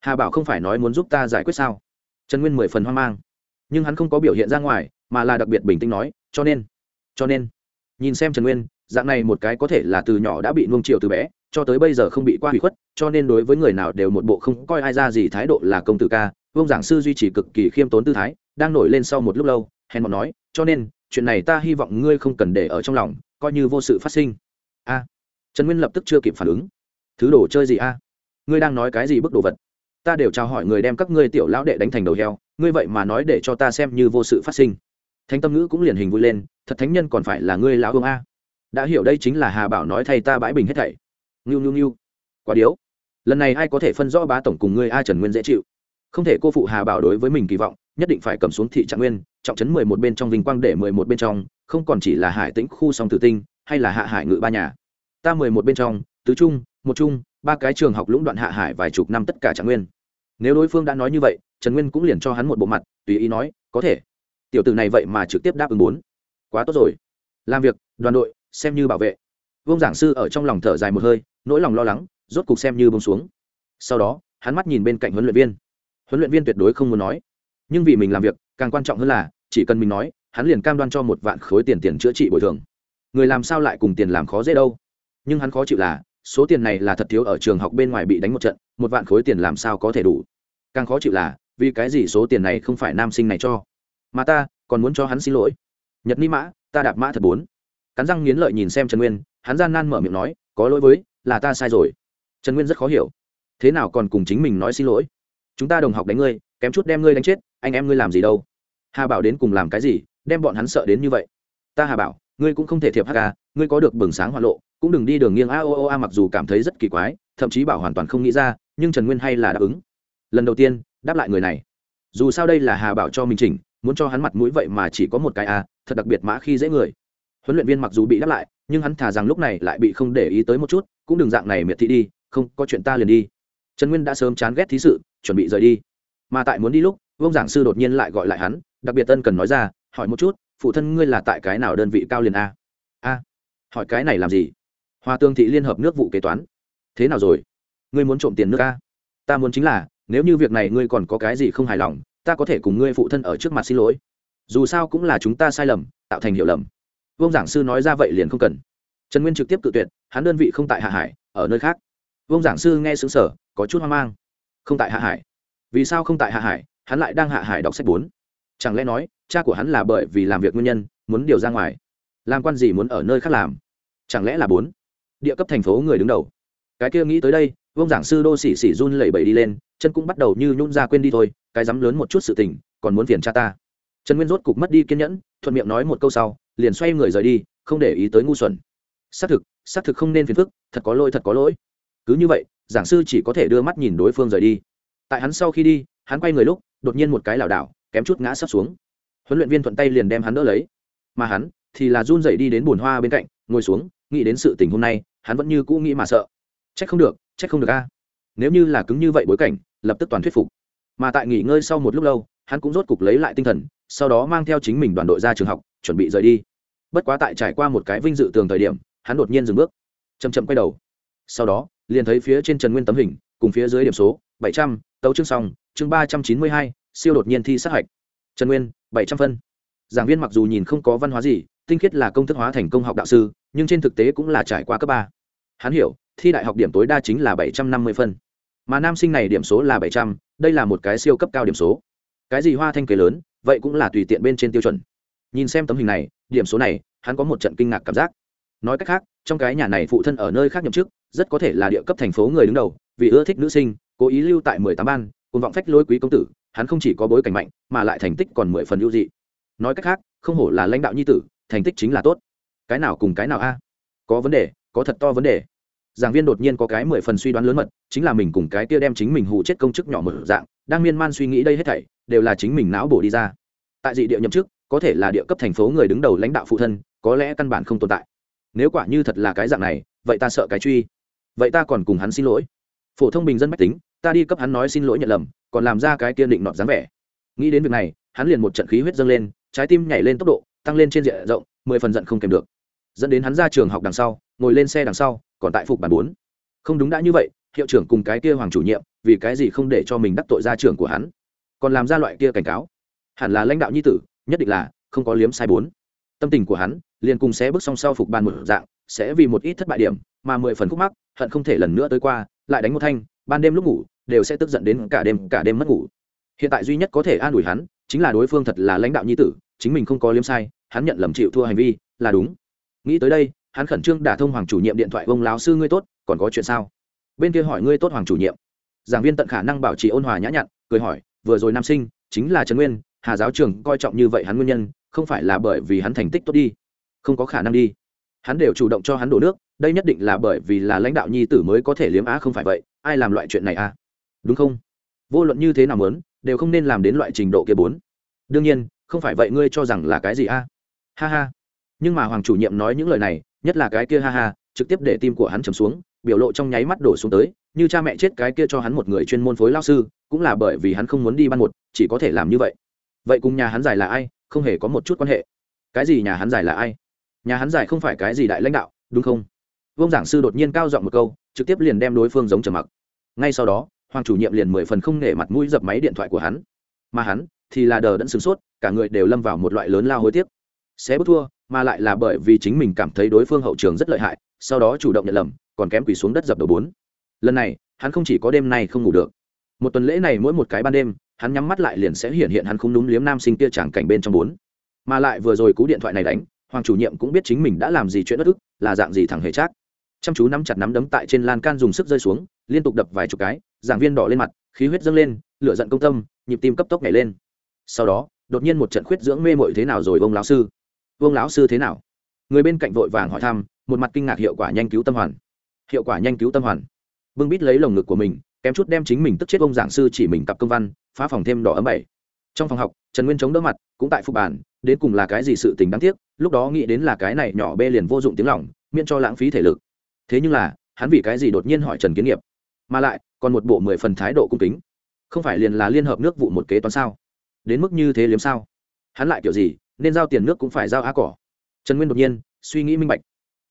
Hà bảo không phải nói muốn giúp ta giải quyết sao? Trần nguyên mười phần hoang mang nhưng hắn không có biểu hiện ra ngoài, mà là đặc biệt bình tĩnh nói, cho nên cho nên. Nhìn xem trần nguyên, dạng này một cái có thể là từ nhỏ đã bị nuông chiều từ bé, cho tới bây giờ không bị qua hủy khuất, cho nên đối với người nào đều một bộ không coi ai ra gì thái độ là công tử ca, vương giảng sư duy trì cực kỳ khiêm tốn tư thái, đang nổi lên sau một lúc lâu, hèn bọn nói, cho nên, chuyện này ta hy vọng ngươi không cần để ở trong lòng, coi như vô sự phát sinh. A. Trần nguyên lập tức chưa kịp phản ứng. Thứ đồ chơi gì a? Ngươi đang nói cái gì bức đồ vật? Ta đều chào hỏi người đem các ngươi tiểu lão đệ đánh thành đầu heo ngươi vậy mà nói để cho ta xem như vô sự phát sinh. Thánh tâm ngữ cũng liền hình vui lên, thật thánh nhân còn phải là ngươi lão vương a. Đã hiểu đây chính là hà bảo nói thay ta bãi bình hết thảy. Ngưu ngưu ngưu. Quá điếu. Lần này ai có thể phân rõ bá tổng cùng ngươi a trần nguyên dễ chịu? Không thể cô phụ hà bảo đối với mình kỳ vọng, nhất định phải cầm xuống thị trạng nguyên, trọng chấn mười một bên trong vinh quang để mười một bên trong, không còn chỉ là hải tĩnh khu song tử tinh, hay là hạ hải ngự ba nhà. Ta mười một bên trong, tứ trung, một trung, ba cái trường học lũng đoạn hạ hải vài chục năm tất cả trạng nguyên. Nếu đối phương đã nói như vậy trần nguyên cũng liền cho hắn một bộ mặt, tùy ý nói, có thể. Tiểu tử này vậy mà trực tiếp đáp ứng bốn. Quá tốt rồi. Làm việc, đoàn đội, xem như bảo vệ. Vương giảng sư ở trong lòng thở dài một hơi, nỗi lòng lo lắng, rốt cục xem như bông xuống. Sau đó, hắn mắt nhìn bên cạnh huấn luyện viên. Huấn luyện viên tuyệt đối không muốn nói. Nhưng vì mình làm việc, càng quan trọng hơn là, chỉ cần mình nói, hắn liền cam đoan cho một vạn khối tiền tiền chữa trị bồi thường. Người làm sao lại cùng tiền làm khó dễ đâu? Nhưng hắn khó chịu là, số tiền này là thật thiếu ở trường học bên ngoài bị đánh một trận, một vạn khối tiền làm sao có thể đủ? Càng khó chịu là vì cái gì số tiền này không phải nam sinh này cho? Mà ta, còn muốn cho hắn xin lỗi. Nhật ni mã, ta đạp mã thật bốn. Cắn răng nghiến lợi nhìn xem trần nguyên, hắn gian nan mở miệng nói, có lỗi với, là ta sai rồi. Trần nguyên rất khó hiểu. Thế nào còn cùng chính mình nói xin lỗi? Chúng ta đồng học đánh ngươi, kém chút đem ngươi đánh chết, anh em ngươi làm gì đâu? Hà bảo đến cùng làm cái gì, đem bọn hắn sợ đến như vậy? Ta hà bảo, ngươi cũng không thể thiệp hk ngươi có được bừng sáng hoa lộ, cũng đừng đi đường nghiêng a o o a mặc dù cảm thấy rất kỳ quái, thậm chí bảo hoàn toàn không nghĩ ra, nhưng trần nguyên hay là đáp ứng. Lần đầu tiên đáp lại người này. Dù sao đây là hà bảo cho mình chỉnh, muốn cho hắn mặt mũi vậy mà chỉ có một cái a thật đặc biệt mã khi dễ người. Huấn luyện viên mặc dù bị đáp lại, nhưng hắn thà rằng lúc này lại bị không để ý tới một chút, cũng đừng dạng này miệt thị đi, không, có chuyện ta liền đi. Trần nguyên đã sớm chán ghét thí sự, chuẩn bị rời đi. Mà tại muốn đi lúc vông giảng sư đột nhiên lại gọi lại hắn, đặc biệt tân cần nói ra, hỏi một chút, phụ thân ngươi là tại cái nào đơn vị cao liền a? A, hỏi cái này làm gì? Hoa tương thị liên hợp nước vụ kế toán. Thế nào rồi? Ngươi muốn trộm tiền nước a? Ta muốn chính là nếu như việc này ngươi còn có cái gì không hài lòng, ta có thể cùng ngươi phụ thân ở trước mặt xin lỗi. Dù sao cũng là chúng ta sai lầm, tạo thành hiểu lầm. Vương giảng sư nói ra vậy liền không cần. Trần nguyên trực tiếp tự tuyệt, hắn đơn vị không tại hạ hải, ở nơi khác. Vương giảng sư nghe xứng sở có chút hoang mang. Không tại hạ hải? Vì sao không tại hạ hải? Hắn lại đang hạ hải đọc sách bốn. Chẳng lẽ nói, cha của hắn là bởi vì làm việc nguyên nhân, muốn điều ra ngoài? Làm quan gì muốn ở nơi khác làm? Chẳng lẽ là bốn? Địa cấp thành phố người đứng đầu. Cái kia nghĩ tới đây vương giảng sư đô xỉ xỉ run lẩy bẩy đi lên, chân cũng bắt đầu như nhún ra quên đi thôi, cái dám lớn một chút sự tình, còn muốn phiền cha ta. Trần nguyên rốt cục mất đi kiên nhẫn, thuận miệng nói một câu sau, liền xoay người rời đi, không để ý tới ngu xuẩn. Xác thực xác thực không nên phiền phức, thật có lỗi, thật có lỗi. Cứ như vậy, giảng sư chỉ có thể đưa mắt nhìn đối phương rời đi. Tại hắn sau khi đi, hắn quay người lúc, đột nhiên một cái lảo đảo, kém chút ngã sắp xuống. Huấn luyện viên thuận tay liền đem hắn đỡ lấy. Mà hắn thì là run dậy đi đến bồn hoa bên cạnh, ngồi xuống, nghĩ đến sự tình hôm nay, hắn vẫn như cũ nghĩ mà sợ. Trách không được trách không được a. Nếu như là cứng như vậy bối cảnh, lập tức toàn thuyết phục. Mà tại nghỉ ngơi sau một lúc lâu, hắn cũng rốt cục lấy lại tinh thần, sau đó mang theo chính mình đoàn đội ra trường học, chuẩn bị rời đi. Bất quá tại trải qua một cái vinh dự tường thời điểm, hắn đột nhiên dừng bước chầm chậm quay đầu. Sau đó, liền thấy phía trên trần nguyên tấm hình, cùng phía dưới điểm số, bảy trăm, tấu chương xong, chương ba trăm chín mươi hai, siêu đột nhiên thi sát hạch. Trần nguyên, bảy trăm phân. Giảng viên mặc dù nhìn không có văn hóa gì, tinh khiết là công thức hóa thành công học đạo sư, nhưng trên thực tế cũng là trải qua cấp ba. Hắn hiểu thi đại học điểm tối đa chính là bảy trăm năm mươi phân. Mà nam sinh này điểm số là bảy trăm, đây là một cái siêu cấp cao điểm số. Cái gì hoa thanh kế lớn, vậy cũng là tùy tiện bên trên tiêu chuẩn. Nhìn xem tấm hình này, điểm số này, hắn có một trận kinh ngạc cảm giác. Nói cách khác, trong cái nhà này phụ thân ở nơi khác nhậm chức, rất có thể là địa cấp thành phố người đứng đầu, vì ưa thích nữ sinh, cố ý lưu tại mười tám ban cùng vọng phách lối quý công tử, hắn không chỉ có bối cảnh mạnh, mà lại thành tích còn mười phần ưu dị. Nói cách khác, không hổ là lãnh đạo nhi tử, thành tích chính là tốt. Cái nào cùng cái nào a? Có vấn đề, có thật to vấn đề giảng viên đột nhiên có cái mười phần suy đoán lớn mật, chính là mình cùng cái kia đem chính mình hù chết công chức nhỏ mở dạng, đang miên man suy nghĩ đây hết thảy, đều là chính mình não bổ đi ra. Tại dị địa nhậm chức, có thể là địa cấp thành phố người đứng đầu lãnh đạo phụ thân, có lẽ căn bản không tồn tại. Nếu quả như thật là cái dạng này, vậy ta sợ cái truy. Vậy ta còn cùng hắn xin lỗi. Phổ thông bình dân mách tính, ta đi cấp hắn nói xin lỗi nhận lầm, còn làm ra cái kia định nọt dáng vẻ. Nghĩ đến việc này, hắn liền một trận khí huyết dâng lên, trái tim nhảy lên tốc độ, tăng lên trên diện rộng, mười phần giận không kèm được. Dẫn đến hắn ra trường học đằng sau, ngồi lên xe đằng sau còn tại phục bản bốn. Không đúng đã như vậy, hiệu trưởng cùng cái kia hoàng chủ nhiệm, vì cái gì không để cho mình đắc tội ra trưởng của hắn? Còn làm ra loại kia cảnh cáo. Hẳn là lãnh đạo nhi tử, nhất định là không có liếm sai bốn. Tâm tình của hắn liền cùng sẽ bước song sau phục bàn một dạng, sẽ vì một ít thất bại điểm mà mười phần khúc mắc, hận không thể lần nữa tới qua, lại đánh một thanh, ban đêm lúc ngủ, đều sẽ tức giận đến cả đêm cả đêm mất ngủ. Hiện tại duy nhất có thể an ủi hắn, chính là đối phương thật là lãnh đạo nhi tử, chính mình không có liếm sai, hắn nhận lầm chịu thua hành vi, là đúng. Nghĩ tới đây hắn khẩn trương đả thông hoàng chủ nhiệm điện thoại ông lão sư ngươi tốt còn có chuyện sao? Bên kia hỏi ngươi tốt hoàng chủ nhiệm? Giảng viên tận khả năng bảo trì ôn hòa nhã nhặn cười hỏi vừa rồi nam sinh chính là trần nguyên hà giáo trường coi trọng như vậy hắn nguyên nhân không phải là bởi vì hắn thành tích tốt đi? Không có khả năng đi. Hắn đều chủ động cho hắn đổ nước đây nhất định là bởi vì là lãnh đạo nhi tử mới có thể liếm á không phải vậy ai làm loại chuyện này à? Đúng không? Vô luận như thế nào lớn, đều không nên làm đến loại trình độ kia bốn. Đương nhiên không phải vậy ngươi cho rằng là cái gì a ha ha. Nhưng mà hoàng chủ nhiệm nói những lời này nhất là cái kia ha ha, trực tiếp để tim của hắn trầm xuống, biểu lộ trong nháy mắt đổ xuống tới, như cha mẹ chết cái kia cho hắn một người chuyên môn phối lao sư, cũng là bởi vì hắn không muốn đi ban một, chỉ có thể làm như vậy. Vậy cùng nhà hắn giải là ai, không hề có một chút quan hệ. Cái gì nhà hắn giải là ai? Nhà hắn giải không phải cái gì đại lãnh đạo, đúng không? Vương giảng sư đột nhiên cao giọng một câu, trực tiếp liền đem đối phương giống trầm mặc. Ngay sau đó, hoàng chủ nhiệm liền mười phần không nể mặt mũi dập máy điện thoại của hắn. Mà hắn thì là đờ đẫn sửng sốt, cả người đều lâm vào một loại lớn lao hối tiếc. Sẽ bất thua mà lại là bởi vì chính mình cảm thấy đối phương hậu trường rất lợi hại, sau đó chủ động nhận lầm, còn kém quỳ xuống đất dập đầu bốn. Lần này, hắn không chỉ có đêm nay không ngủ được. Một tuần lễ này mỗi một cái ban đêm, hắn nhắm mắt lại liền sẽ hiện hiện hắn không đúng liếm nam sinh kia chẳng cảnh bên trong bốn. Mà lại vừa rồi cú điện thoại này đánh, hoàng chủ nhiệm cũng biết chính mình đã làm gì chuyện bất ức, là dạng gì thằng hề trác. Chăm chú nắm chặt nắm đấm tại trên lan can dùng sức rơi xuống, liên tục đập vài chục cái, giảng viên đỏ lên mặt, khí huyết dâng lên, lửa giận công tâm, nhịp tim cấp tốc nhảy lên. Sau đó, đột nhiên một trận khuyết dưỡng mê mội thế nào rồi ông lão sư? Vương lão sư thế nào? Người bên cạnh vội vàng hỏi thăm, một mặt kinh ngạc hiệu quả nhanh cứu tâm hoàn. Hiệu quả nhanh cứu tâm hoàn. Vương bít lấy lồng ngực của mình, kém chút đem chính mình tức chết ông giảng sư chỉ mình cặp công văn, phá phòng thêm đỏ ấm bảy. Trong phòng học, trần nguyên chống đỡ mặt, cũng tại phục bản, đến cùng là cái gì sự tình đáng tiếc, lúc đó nghĩ đến là cái này nhỏ bê liền vô dụng tiếng lỏng miễn cho lãng phí thể lực. Thế nhưng là, hắn vì cái gì đột nhiên hỏi trần kiến nghiệp? Mà lại, còn một bộ mười phần thái độ cung kính. Không phải liền là liên hợp nước vụ một kế toán sao? Đến mức như thế liếm sao? Hắn lại kiểu gì nên giao tiền nước cũng phải giao á cỏ. Trần nguyên đột nhiên suy nghĩ minh bạch.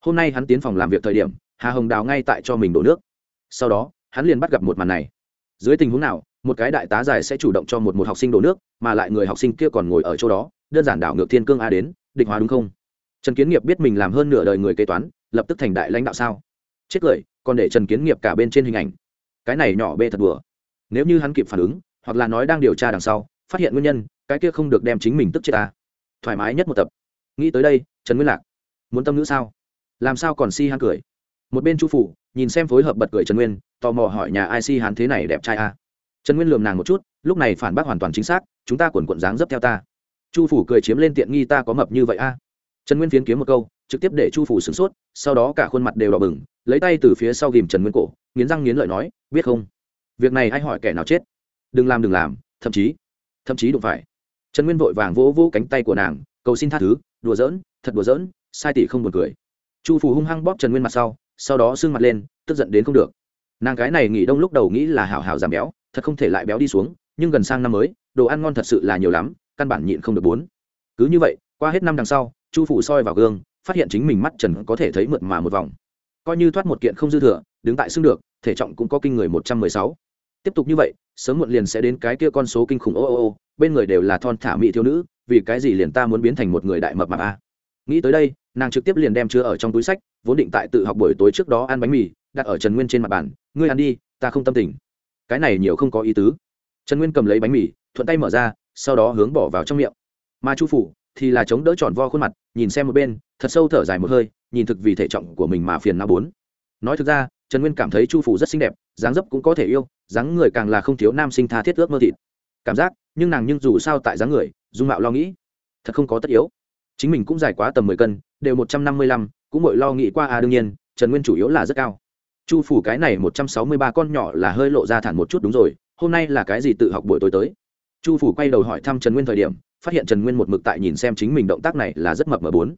Hôm nay hắn tiến phòng làm việc thời điểm, hà hồng đào ngay tại cho mình đổ nước. Sau đó, hắn liền bắt gặp một màn này. Dưới tình huống nào, một cái đại tá dài sẽ chủ động cho một một học sinh đổ nước, mà lại người học sinh kia còn ngồi ở chỗ đó, đơn giản đảo ngược thiên cương a đến định hóa đúng không? Trần kiến nghiệp biết mình làm hơn nửa đời người kế toán, lập tức thành đại lãnh đạo sao? Chết cười, còn để trần kiến nghiệp cả bên trên hình ảnh. Cái này nhỏ bê thật đùa. Nếu như hắn kịp phản ứng, hoặc là nói đang điều tra đằng sau, phát hiện nguyên nhân, cái kia không được đem chính mình tức chết ta thoải mái nhất một tập. Nghĩ tới đây, trần nguyên lạc, muốn tâm nữ sao? Làm sao còn si hắn cười? Một bên chu phủ, nhìn xem phối hợp bật cười trần nguyên, tò mò hỏi nhà ai si hắn thế này đẹp trai a? Trần nguyên lườm nàng một chút, lúc này phản bác hoàn toàn chính xác, chúng ta quần quận dáng dấp theo ta. Chu phủ cười chiếm lên tiện nghi ta có mập như vậy a? Trần nguyên phiến kiếm một câu, trực tiếp để chu phủ sửng sốt, sau đó cả khuôn mặt đều đỏ bừng, lấy tay từ phía sau ghìm trần nguyên cổ, nghiến răng nghiến lợi nói, biết không? Việc này ai hỏi kẻ nào chết? Đừng làm đừng làm, thậm chí thậm chí đụng phải trần nguyên vội vàng vỗ vỗ cánh tay của nàng, cầu xin tha thứ, đùa giỡn, thật đùa giỡn, sai tỷ không buồn cười. Chu Phù hung hăng bóp trần nguyên mặt sau sau đó sưng mặt lên, tức giận đến không được. Nàng cái này nghỉ đông lúc đầu nghĩ là hảo hảo giảm béo, thật không thể lại béo đi xuống, nhưng gần sang năm mới, đồ ăn ngon thật sự là nhiều lắm, căn bản nhịn không được bốn. Cứ như vậy, qua hết năm đằng sau, chu phủ soi vào gương, phát hiện chính mình mắt trần có thể thấy mượt mà một vòng. Coi như thoát một kiện không dư thừa, đứng tại xương được, thể trọng cũng có kinh người một trăm mười sáu tiếp tục như vậy, sớm muộn liền sẽ đến cái kia con số kinh khủng ô ô ô, bên người đều là thon thả mỹ thiếu nữ, vì cái gì liền ta muốn biến thành một người đại mập mạp a? Nghĩ tới đây, nàng trực tiếp liền đem chứa ở trong túi sách, vốn định tại tự học buổi tối trước đó ăn bánh mì, đặt ở trần nguyên trên mặt bàn, ngươi ăn đi, ta không tâm tình. Cái này nhiều không có ý tứ. Trần nguyên cầm lấy bánh mì, thuận tay mở ra, sau đó hướng bỏ vào trong miệng. Mà chu phủ thì là chống đỡ tròn vo khuôn mặt, nhìn xem một bên, thật sâu thở dài một hơi, nhìn thực vì thể trọng của mình mà phiền não bốn. Nói thực ra, trần nguyên cảm thấy chu phủ rất xinh đẹp, dáng dấp cũng có thể yêu dáng người càng là không thiếu nam sinh tha thiết ước mơ thịt. Cảm giác, nhưng nàng nhưng dù sao tại dáng người, dung mạo lo nghĩ, thật không có tất yếu. Chính mình cũng dài quá tầm mười cân, đều một trăm năm mươi lăm, cũng mỗi lo nghĩ qua à đương nhiên, trần nguyên chủ yếu là rất cao. Chu phủ cái này một trăm sáu mươi ba con nhỏ là hơi lộ ra thản một chút đúng rồi, hôm nay là cái gì tự học buổi tối tới? Chu phủ quay đầu hỏi thăm trần nguyên thời điểm, phát hiện trần nguyên một mực tại nhìn xem chính mình động tác này là rất mập mờ bốn.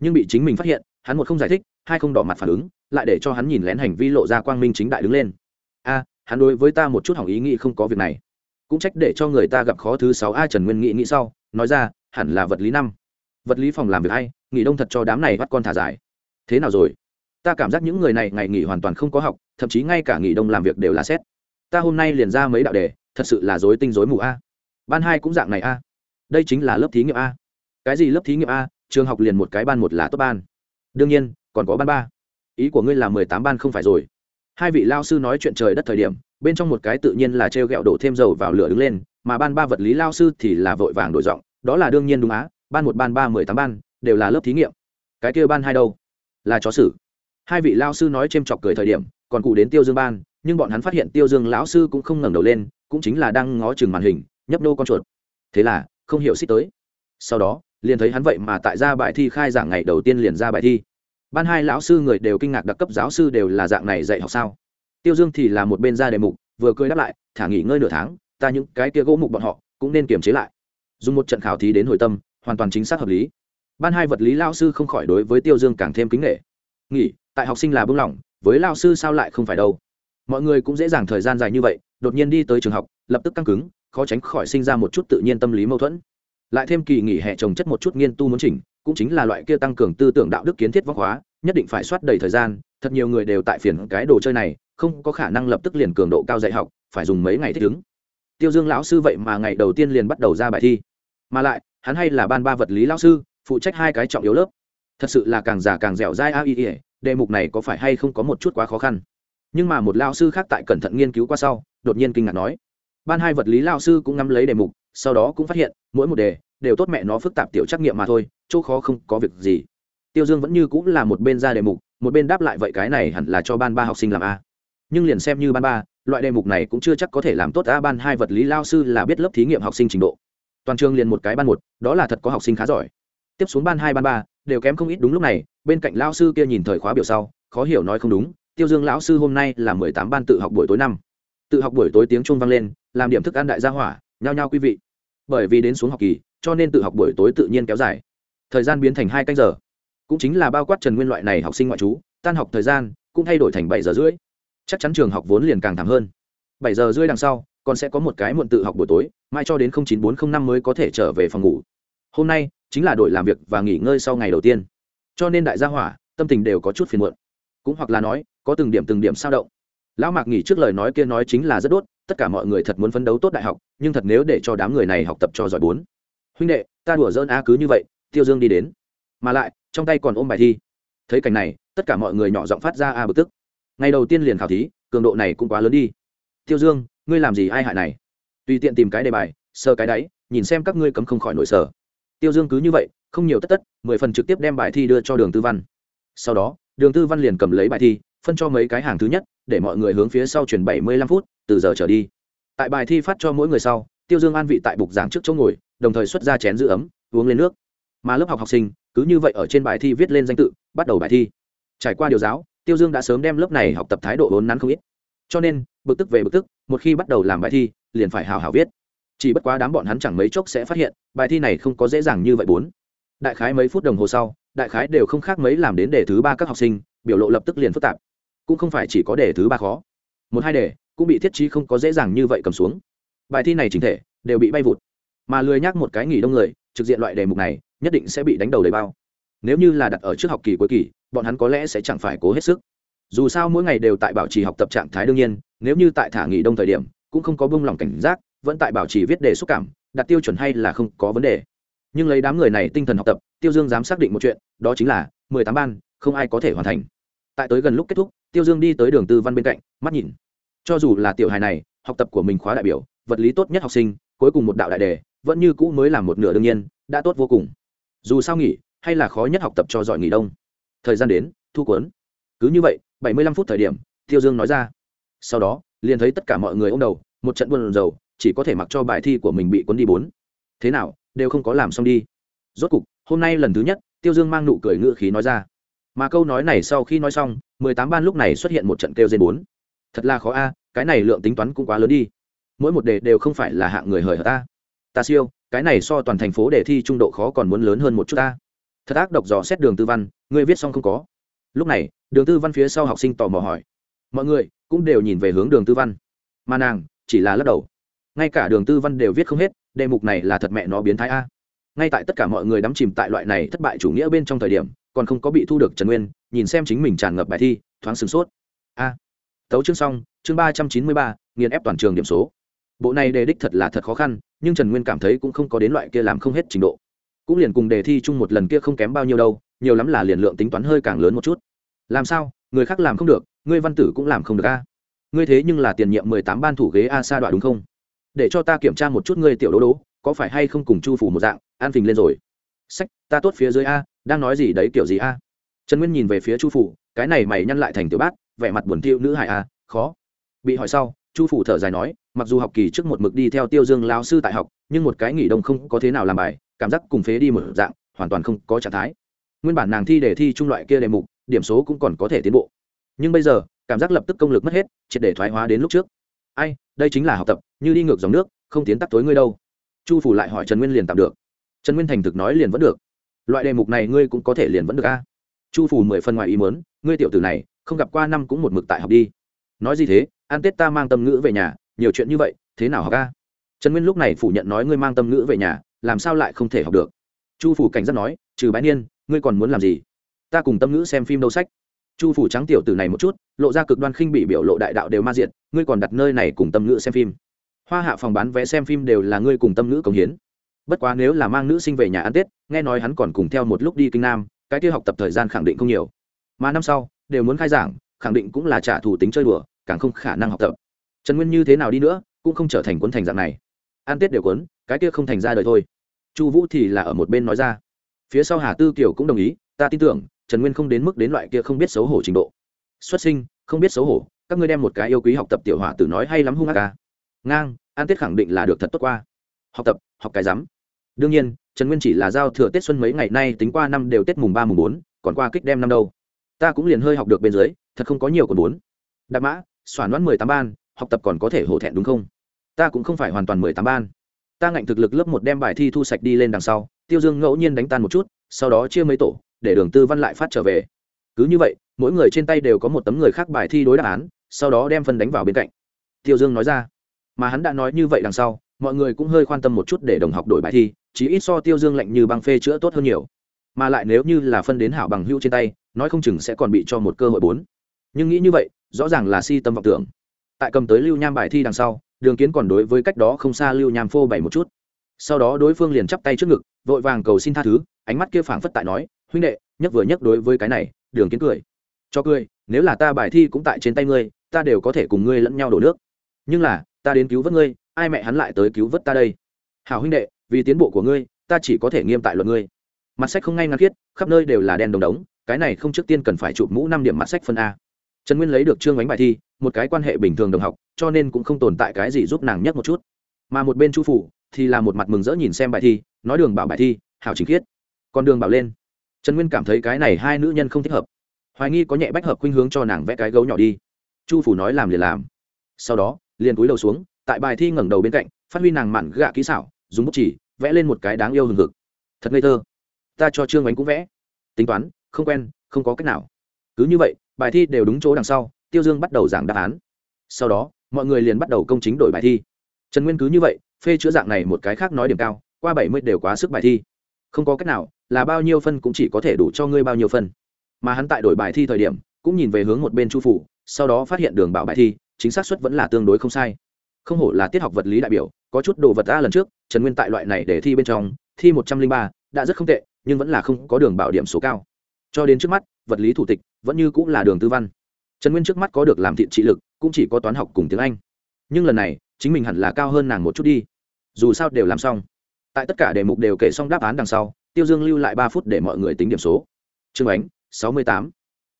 Nhưng bị chính mình phát hiện, hắn một không giải thích, hai không đỏ mặt phản ứng, lại để cho hắn nhìn lén hành vi lộ ra quang minh chính đại đứng lên. A hắn đối với ta một chút hỏng ý nghĩ không có việc này. Cũng trách để cho người ta gặp khó thứ sáu a trần nguyên nghĩ nghĩ sau, nói ra, hẳn là vật lý năm. Vật lý phòng làm việc hay, nghỉ đông thật cho đám này bắt con thả dài. Thế nào rồi? Ta cảm giác những người này ngày nghỉ hoàn toàn không có học, thậm chí ngay cả nghỉ đông làm việc đều là xét. Ta hôm nay liền ra mấy đạo đề, thật sự là dối tinh dối mù a. Ban hai cũng dạng này a. Đây chính là lớp thí nghiệm a. Cái gì lớp thí nghiệm a? Trường học liền một cái ban một là tốt ban. Đương nhiên, còn có ban ba. Ý của ngươi là mười tám ban không phải rồi hai vị lao sư nói chuyện trời đất thời điểm, bên trong một cái tự nhiên là t r e o g ẹ o đổ thêm dầu vào lửa đứng lên, mà ban ba vật lý lao sư thì là vội vàng đổi giọng, đó là đương nhiên đúng á, ban một, ban ba, mười tám ban, đều là lớp thí nghiệm. Cái kia ban hai đâu? Là chó sử. Hai vị lao sư nói c h ê m chọc cười thời điểm, còn cụ đến tiêu dương ban, nhưng bọn hắn phát hiện tiêu dương lão sư cũng không ngẩng đầu lên, cũng chính là đang ngó chừng màn hình, nhấp nô con chuột. Thế là, không hiểu xích tới. Sau đó, liền thấy hắn vậy mà tại ra bài thi khai giảng ngày đầu tiên liền ra bài thi ban hai lão sư người đều kinh ngạc đặc cấp giáo sư đều là dạng này dạy học sao? Tiêu dương thì là một bên ra đề mục, vừa cười đáp lại, thả nghỉ ngơi nửa tháng, ta những cái kia gỗ mục bọn họ cũng nên kiềm chế lại. Dùng một trận khảo thí đến hồi tâm, hoàn toàn chính xác hợp lý. Ban hai vật lý lao sư không khỏi đối với tiêu dương càng thêm kính nghệ nghỉ, tại học sinh là bưng lỏng, với lao sư sao lại không phải đâu? Mọi người cũng dễ dàng thời gian dài như vậy, đột nhiên đi tới trường học, lập tức căng cứng, khó tránh khỏi sinh ra một chút tự nhiên tâm lý mâu thuẫn. Lại thêm kỳ nghỉ hè trồng chất một chút nghiên tu muốn chỉnh cũng chính là loại kia tăng cường tư tưởng đạo đức kiến thiết văn hóa, nhất định phải soát đầy thời gian, thật nhiều người đều tại phiền cái đồ chơi này, không có khả năng lập tức liền cường độ cao dạy học, phải dùng mấy ngày thích ứng. Tiêu dương lão sư vậy mà ngày đầu tiên liền bắt đầu ra bài thi. Mà lại, hắn hay là ban ba vật lý lão sư, phụ trách hai cái trọng yếu lớp. Thật sự là càng già càng dẻo dai a ý ỉa đề mục này có phải hay không có một chút quá khó khăn. Nhưng mà một lao sư khác tại cẩn thận nghiên cứu qua sau, đột nhiên kinh ngạc nói. Ban hai vật lý lao sư cũng ngắm lấy đề mục, sau đó cũng phát hiện, mỗi một đề đều tốt mẹ nó phức tạp tiểu trắc nghiệm mà thôi, chỗ khó không có việc gì. Tiêu dương vẫn như cũng là một bên ra đề mục, một bên đáp lại vậy cái này hẳn là cho ban ba học sinh làm a. Nhưng liền xem như ban ba, loại đề mục này cũng chưa chắc có thể làm tốt a ban hai vật lý lao sư là biết lớp thí nghiệm học sinh trình độ. Toàn trường liền một cái ban một, đó là thật có học sinh khá giỏi. Tiếp xuống ban hai, ban ba, đều kém không ít đúng lúc này, bên cạnh lao sư kia nhìn thời khóa biểu sau, khó hiểu nói không đúng, tiêu dương lão sư hôm nay là mười tám ban tự học buổi tối năm. Tự học buổi tối tiếng trung vang lên, làm điểm thức ăn đại gia hỏa, nhao nhao quý vị. Bởi vì đến xuống học kỳ cho nên tự học buổi tối tự nhiên kéo dài. Thời gian biến thành hai canh giờ. Cũng chính là bao quát trần nguyên loại này học sinh ngoại trú, tan học thời gian cũng thay đổi thành bảy giờ rưỡi. Chắc chắn trường học vốn liền càng thẳng hơn. Bảy giờ rưỡi đằng sau, còn sẽ có một cái muộn tự học buổi tối, mai cho đến chín bốn trăm năm mới có thể trở về phòng ngủ. Hôm nay chính là đội làm việc và nghỉ ngơi sau ngày đầu tiên. Cho nên đại gia hỏa, tâm tình đều có chút phiền muộn. Cũng hoặc là nói, có từng điểm từng điểm sao động. Lão mạc nghỉ trước lời nói kia nói chính là rất đốt, tất cả mọi người thật muốn phấn đấu tốt đại học, nhưng thật nếu để cho đám người này học tập cho giỏi bốn huynh đệ, ta đùa dơn a cứ như vậy, tiêu dương đi đến. Mà lại, trong tay còn ôm bài thi. Thấy cảnh này, tất cả mọi người nhỏ giọng phát ra a bực tức. Ngày đầu tiên liền khảo thí, cường độ này cũng quá lớn đi. Tiêu dương, ngươi làm gì ai hại này? Tùy tiện tìm cái đề bài sơ cái đáy, nhìn xem các ngươi cấm không khỏi nổi sở. Tiêu dương cứ như vậy, không nhiều tất tất, mười phần trực tiếp đem bài thi đưa cho đường tư văn. Sau đó, đường tư văn liền cầm lấy bài thi, phân cho mấy cái hàng thứ nhất, để mọi người hướng phía sau chuyển bảy mươi lăm phút, từ giờ trở đi. Tại bài thi phát cho mỗi người sau, tiêu dương an vị tại bục giảng trước chỗ ngồi đồng thời xuất ra chén giữ ấm, uống lên nước. Mà lớp học học sinh, cứ như vậy ở trên bài thi viết lên danh tự, bắt đầu bài thi. Trải qua điều giáo, tiêu dương đã sớm đem lớp này học tập thái độ vốn nắn không ít. Cho nên, bực tức về bực tức, một khi bắt đầu làm bài thi, liền phải hào hào viết. Chỉ bất quá đám bọn hắn chẳng mấy chốc sẽ phát hiện, bài thi này không có dễ dàng như vậy bốn. Đại khái mấy phút đồng hồ sau, đại khái đều không khác mấy làm đến đề thứ ba các học sinh, biểu lộ lập tức liền phức tạp. Cũng không phải chỉ có đề thứ ba khó. Một hai đề, cũng bị thiết trí không có dễ dàng như vậy cầm xuống. Bài thi này chính thể, đều bị bay vụt mà lười nhắc một cái nghỉ đông người, trực diện loại đề mục này, nhất định sẽ bị đánh đầu đầy bao. Nếu như là đặt ở trước học kỳ cuối kỳ, bọn hắn có lẽ sẽ chẳng phải cố hết sức. Dù sao mỗi ngày đều tại bảo trì học tập trạng thái đương nhiên, nếu như tại thả nghỉ đông thời điểm, cũng không có bông lòng cảnh giác, vẫn tại bảo trì viết đề xúc cảm, đặt tiêu chuẩn hay là không có vấn đề. Nhưng lấy đám người này tinh thần học tập, tiêu dương dám xác định một chuyện, đó chính là mười tám ban, không ai có thể hoàn thành. Tại tới gần lúc kết thúc, tiêu dương đi tới đường tư văn bên cạnh, mắt nhìn. Cho dù là tiểu hài này, học tập của mình khóa đại biểu, vật lý tốt nhất học sinh, cuối cùng một đạo đại đề vẫn như cũ mới làm một nửa đương nhiên, đã tốt vô cùng. Dù sao nghỉ, hay là khó nhất học tập cho giỏi nghỉ đông. Thời gian đến, thu cuốn. Cứ như vậy, bảy mươi lăm phút thời điểm, tiêu dương nói ra. Sau đó, liền thấy tất cả mọi người ô m đầu, một trận buồn rầu, chỉ có thể mặc cho bài thi của mình bị cuốn đi bốn. Thế nào, đều không có làm xong đi. Rốt cục, hôm nay lần thứ nhất, tiêu dương mang nụ cười ngự khí nói ra. Mà câu nói này sau khi nói xong, mười tám ban lúc này xuất hiện một trận kêu dây bốn. Thật là khó a, cái này lượng tính toán cũng quá lớn đi. Mỗi một đề đều không phải là hạng người hời hợt ta ta siêu, cái này so toàn thành phố đề thi trung độ khó còn muốn lớn hơn một chút ta. Thật ác độc dò xét đường tư văn, ngươi viết xong không có? Lúc này, đường tư văn phía sau học sinh tò mò hỏi. Mọi người cũng đều nhìn về hướng đường tư văn. Mà nàng chỉ là lắc đầu. Ngay cả đường tư văn đều viết không hết, đề mục này là thật mẹ nó biến thái a. Ngay tại tất cả mọi người đắm chìm tại loại này thất bại chủ nghĩa bên trong thời điểm, còn không có bị thu được trần nguyên, nhìn xem chính mình tràn ngập bài thi, thoáng sửng sốt. A. Tấu chương xong, chương ba trăm chín mươi ba, nghiền ép toàn trường điểm số. Bộ này đề đích thật là thật khó khăn nhưng trần nguyên cảm thấy cũng không có đến loại kia làm không hết trình độ cũng liền cùng đề thi chung một lần kia không kém bao nhiêu đâu nhiều lắm là liền lượng tính toán hơi càng lớn một chút làm sao người khác làm không được ngươi văn tử cũng làm không được a ngươi thế nhưng là tiền nhiệm mười tám ban thủ ghế a sa đoạn đúng không để cho ta kiểm tra một chút ngươi tiểu đố đố có phải hay không cùng chu phủ một dạng an phình lên rồi sách ta tốt phía dưới a đang nói gì đấy kiểu gì a trần nguyên nhìn về phía chu phủ cái này mày nhăn lại thành tiểu bát vẻ mặt buồn tiêu nữ hải a khó bị hỏi sau chu phủ thở dài nói mặc dù học kỳ trước một mực đi theo tiêu dương lao sư tại học, nhưng một cái nghỉ đông không có thế nào làm bài, cảm giác cùng phế đi một dạng, hoàn toàn không có trạng thái. Nguyên bản nàng thi đề thi trung loại kia đề mục, điểm số cũng còn có thể tiến bộ. Nhưng bây giờ, cảm giác lập tức công lực mất hết, triệt để thoái hóa đến lúc trước. Ai, đây chính là học tập, như đi ngược dòng nước, không tiến tắc tối ngươi đâu. Chu phủ lại hỏi trần nguyên liền tạm được. Trần nguyên thành thực nói liền vẫn được. Loại đề mục này ngươi cũng có thể liền vẫn được a. Chu phủ mười phân ngoài ý mớn ngươi tiểu tử này, không gặp qua năm cũng một mực tại học đi. Nói gì thế an tết ta mang tâm ngữ về nhà nhiều chuyện như vậy, thế nào học a? Trần nguyên lúc này phủ nhận nói ngươi mang tâm ngữ về nhà, làm sao lại không thể học được? Chu phủ cảnh giác nói, trừ bái niên, ngươi còn muốn làm gì? Ta cùng tâm ngữ xem phim đâu sách. Chu phủ trắng tiểu từ này một chút, lộ ra cực đoan khinh bị biểu lộ đại đạo đều ma diện ngươi còn đặt nơi này cùng tâm ngữ xem phim. Hoa hạ phòng bán vé xem phim đều là ngươi cùng tâm ngữ cống hiến. Bất quá nếu là mang nữ sinh về nhà ăn tết, nghe nói hắn còn cùng theo một lúc đi kinh nam, cái kia học tập thời gian khẳng định không nhiều. Mà năm sau, đều muốn khai giảng, khẳng định cũng là trả thù tính chơi đùa, càng không khả năng học tập trần nguyên như thế nào đi nữa, cũng không trở thành cuốn thành dạng này. Ăn tết đều cuốn, cái kia không thành ra đời thôi. Chu vũ thì là ở một bên nói ra. Phía sau hà tư kiều cũng đồng ý, ta tin tưởng, trần nguyên không đến mức đến loại kia không biết xấu hổ trình độ. Xuất sinh, không biết xấu hổ, các ngươi đem một cái yêu quý học tập tiểu hỏa tử nói hay lắm hung ác ca ngang an tết khẳng định là được thật tốt qua. Học tập, học cái rắm. Đương nhiên, trần nguyên chỉ là giao thừa tết xuân mấy ngày nay, tính qua năm đều tết mùng ba, mùng bốn, còn qua kích đem năm đâu. Ta cũng liền hơi học được bên dưới, thật không có nhiều còn bốn. Đạp mã, xoản đoán mười tám ban học tập còn có thể hổ thẹn đúng không? Ta cũng không phải hoàn toàn mười tám ban. Ta ngạnh thực lực lớp một đem bài thi thu sạch đi lên đằng sau, tiêu dương ngẫu nhiên đánh tan một chút, sau đó chia mấy tổ, để đường tư văn lại phát trở về. Cứ như vậy, mỗi người trên tay đều có một tấm người khác bài thi đối đáp án, sau đó đem phân đánh vào bên cạnh. Tiêu dương nói ra. Mà hắn đã nói như vậy đằng sau, mọi người cũng hơi quan tâm một chút để đồng học đổi bài thi chỉ ít so tiêu dương lạnh như băng phê chữa tốt hơn nhiều. Mà lại nếu như là phân đến hảo bằng hữu trên tay, nói không chừng sẽ còn bị cho một cơ hội bốn. Nhưng nghĩ như vậy, rõ ràng là si tâm vọng tưởng tại cầm tới lưu nham bài thi đằng sau, đường kiến còn đối với cách đó không xa lưu nham phô bày một chút. Sau đó đối phương liền chắp tay trước ngực, vội vàng cầu xin tha thứ, ánh mắt kia phảng phất tại nói, huynh đệ nhắc vừa nhắc đối với cái này, đường kiến cười. Cho cười, nếu là ta bài thi cũng tại trên tay ngươi, ta đều có thể cùng ngươi lẫn nhau đổ nước. Nhưng là, ta đến cứu vớt ngươi, ai mẹ hắn lại tới cứu vớt ta đây? Hảo huynh đệ, vì tiến bộ của ngươi, ta chỉ có thể nghiêm tại luật ngươi. Mặt sách không ngay ngăn khiết, khắp nơi đều là đen đồng đống, cái này không trước tiên cần phải chụp mũ năm điểm mặt sách phân a trần nguyên lấy được trương bánh bài thi, một cái quan hệ bình thường đồng học, cho nên cũng không tồn tại cái gì giúp nàng nhất một chút. Mà một bên chu phủ thì là một mặt mừng rỡ nhìn xem bài thi, nói đường bảo bài thi, hảo chính khiết. Còn đường bảo lên. Trần nguyên cảm thấy cái này hai nữ nhân không thích hợp. Hoài nghi có nhẹ bách hợp khuynh hướng cho nàng vẽ cái gấu nhỏ đi. Chu phủ nói làm liền làm. Sau đó, liền cúi đầu xuống, tại bài thi ngẩng đầu bên cạnh, phát huy nàng mặn gạ kỹ xảo, dùng bút chỉ, vẽ lên một cái đáng yêu hừng hực. Thật ngây thơ. Ta cho trương ánh cũng vẽ. Tính toán, không quen, không có cách nào cứ như vậy, bài thi đều đúng chỗ đằng sau, tiêu dương bắt đầu giảng đáp án. Sau đó, mọi người liền bắt đầu công chính đổi bài thi. Trần nguyên cứ như vậy, phê chữa dạng này một cái khác nói điểm cao, qua bảy mươi đều quá sức bài thi. Không có cách nào, là bao nhiêu phân cũng chỉ có thể đủ cho ngươi bao nhiêu phân. Mà hắn tại đổi bài thi thời điểm, cũng nhìn về hướng một bên chu phủ, sau đó phát hiện đường bảo bài thi, chính xác suất vẫn là tương đối không sai. Không hổ là tiết học vật lý đại biểu, có chút đồ vật ta lần trước, trần nguyên tại loại này để thi bên trong, thi một trăm linh ba, đã rất không tệ, nhưng vẫn là không có đường bảo điểm số cao. Cho đến trước mắt, vật lý thủ tịch vẫn như cũng là đường tư văn. Trần nguyên trước mắt có được làm thiện trị lực, cũng chỉ có toán học cùng tiếng anh. Nhưng lần này, chính mình hẳn là cao hơn nàng một chút đi. Dù sao đều làm xong. Tại tất cả đề mục đều kể xong đáp án đằng sau, tiêu dương lưu lại ba phút để mọi người tính điểm số. Trương ánh sáu mươi tám.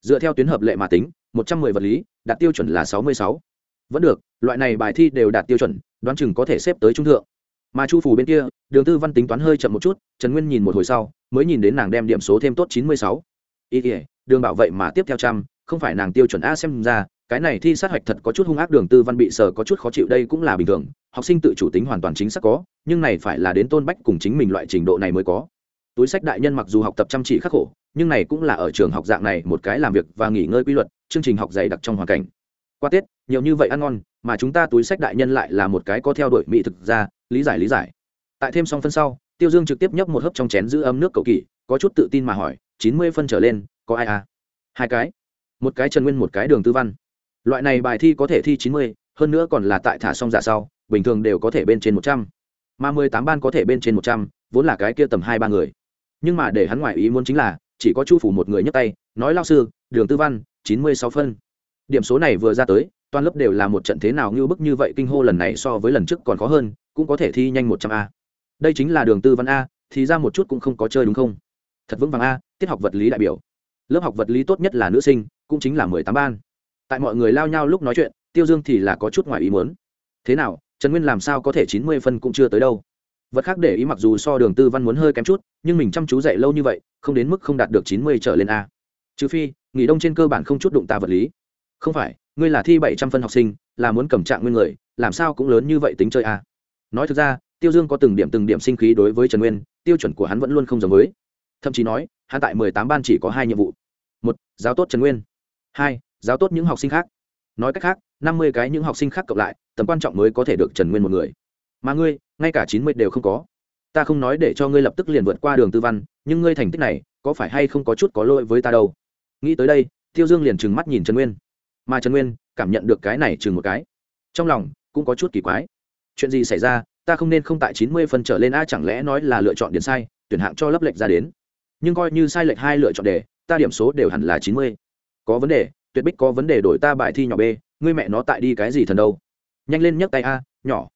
Dựa theo tuyến hợp lệ mà tính, một trăm mười vật lý, đạt tiêu chuẩn là sáu mươi sáu. Vẫn được, loại này bài thi đều đạt tiêu chuẩn, đoán chừng có thể xếp tới trung thượng. Mà chu phủ bên kia, đường tư văn tính toán hơi chậm một chút, trần nguyên nhìn một hồi sau, mới nhìn đến nàng đem điểm số thêm tốt chín mươi sáu. Ý ỉa đường bảo vậy mà tiếp theo trăm, không phải nàng tiêu chuẩn a xem ra, cái này thi sát hạch thật có chút hung ác, đường tư văn bị sờ có chút khó chịu, đây cũng là bình thường, học sinh tự chủ tính hoàn toàn chính xác có, nhưng này phải là đến tôn bách cùng chính mình loại trình độ này mới có. Túi sách đại nhân mặc dù học tập chăm chỉ khắc khổ, nhưng này cũng là ở trường học dạng này một cái làm việc và nghỉ ngơi quy luật, chương trình học dày đặc trong hoàn cảnh. Qua tết, nhiều như vậy ăn ngon, mà chúng ta túi sách đại nhân lại là một cái có theo đuổi mỹ thực ra, lý giải lý giải. Tại thêm xong phân sau, tiêu dương trực tiếp nhấp một hớp trong chén giữ ấm nước cầu kỳ, có chút tự tin mà hỏi, chín mươi phân trở lên có ai à? Hai cái. Một cái trần nguyên, một cái đường tư văn. Loại này bài thi có thể thi chín mươi, hơn nữa còn là tại thả xong giả sau, bình thường đều có thể bên trên một trăm. Mà mười tám ban có thể bên trên một trăm, vốn là cái kia tầm hai ba người. Nhưng mà để hắn ngoại ý muốn chính là, chỉ có chu phủ một người nhấc tay, nói lao sư, đường tư văn, chín mươi sáu phân. Điểm số này vừa ra tới, toàn lớp đều là một trận thế nào như bức như vậy kinh hô lần này so với lần trước còn khó hơn, cũng có thể thi nhanh một trăm a. Đây chính là đường tư văn a, thì ra một chút cũng không có chơi đúng không? Thật vững vàng a, tiết học vật lý đại biểu lớp học vật lý tốt nhất là nữ sinh, cũng chính là mười tám ban. Tại mọi người lao nhau lúc nói chuyện, tiêu dương thì là có chút ngoài ý muốn. Thế nào, trần nguyên làm sao có thể chín mươi phân cũng chưa tới đâu? Vật khác để ý mặc dù so đường tư văn muốn hơi kém chút, nhưng mình chăm chú dạy lâu như vậy, không đến mức không đạt được chín mươi trở lên a. Trừ phi, nghỉ đông trên cơ bản không chút đụng ta vật lý. Không phải, ngươi là thi bảy trăm phân học sinh, là muốn cầm trạng nguyên người, làm sao cũng lớn như vậy tính chơi a. Nói thực ra, tiêu dương có từng điểm từng điểm sinh khí đối với trần nguyên, tiêu chuẩn của hắn vẫn luôn không giống với. Thậm chí nói hắn tại mười tám ban chỉ có hai nhiệm vụ. Một, giáo tốt trần nguyên. Hai, giáo tốt những học sinh khác. Nói cách khác, năm mươi cái những học sinh khác cộng lại, tầm quan trọng mới có thể được trần nguyên một người. Mà ngươi, ngay cả chín mươi đều không có. Ta không nói để cho ngươi lập tức liền vượt qua đường tư văn, nhưng ngươi thành tích này, có phải hay không có chút có lỗi với ta đâu? Nghĩ tới đây, tiêu dương liền trừng mắt nhìn trần nguyên. Mà trần nguyên, cảm nhận được cái này chừng một cái. Trong lòng, cũng có chút kỳ quái. Chuyện gì xảy ra, ta không nên không tại chín mươi phần trở lên a, chẳng lẽ nói là lựa chọn điền sai, tuyển hạng cho lấp lệch ra đến? Nhưng coi như sai lệch hai lựa chọn đề, ta điểm số đều hẳn là chín mươi. Có vấn đề, tuyệt bích có vấn đề đổi ta bài thi nhỏ b, ngươi mẹ nó tại đi cái gì thần đâu? Nhanh lên nhấc tay a, nhỏ.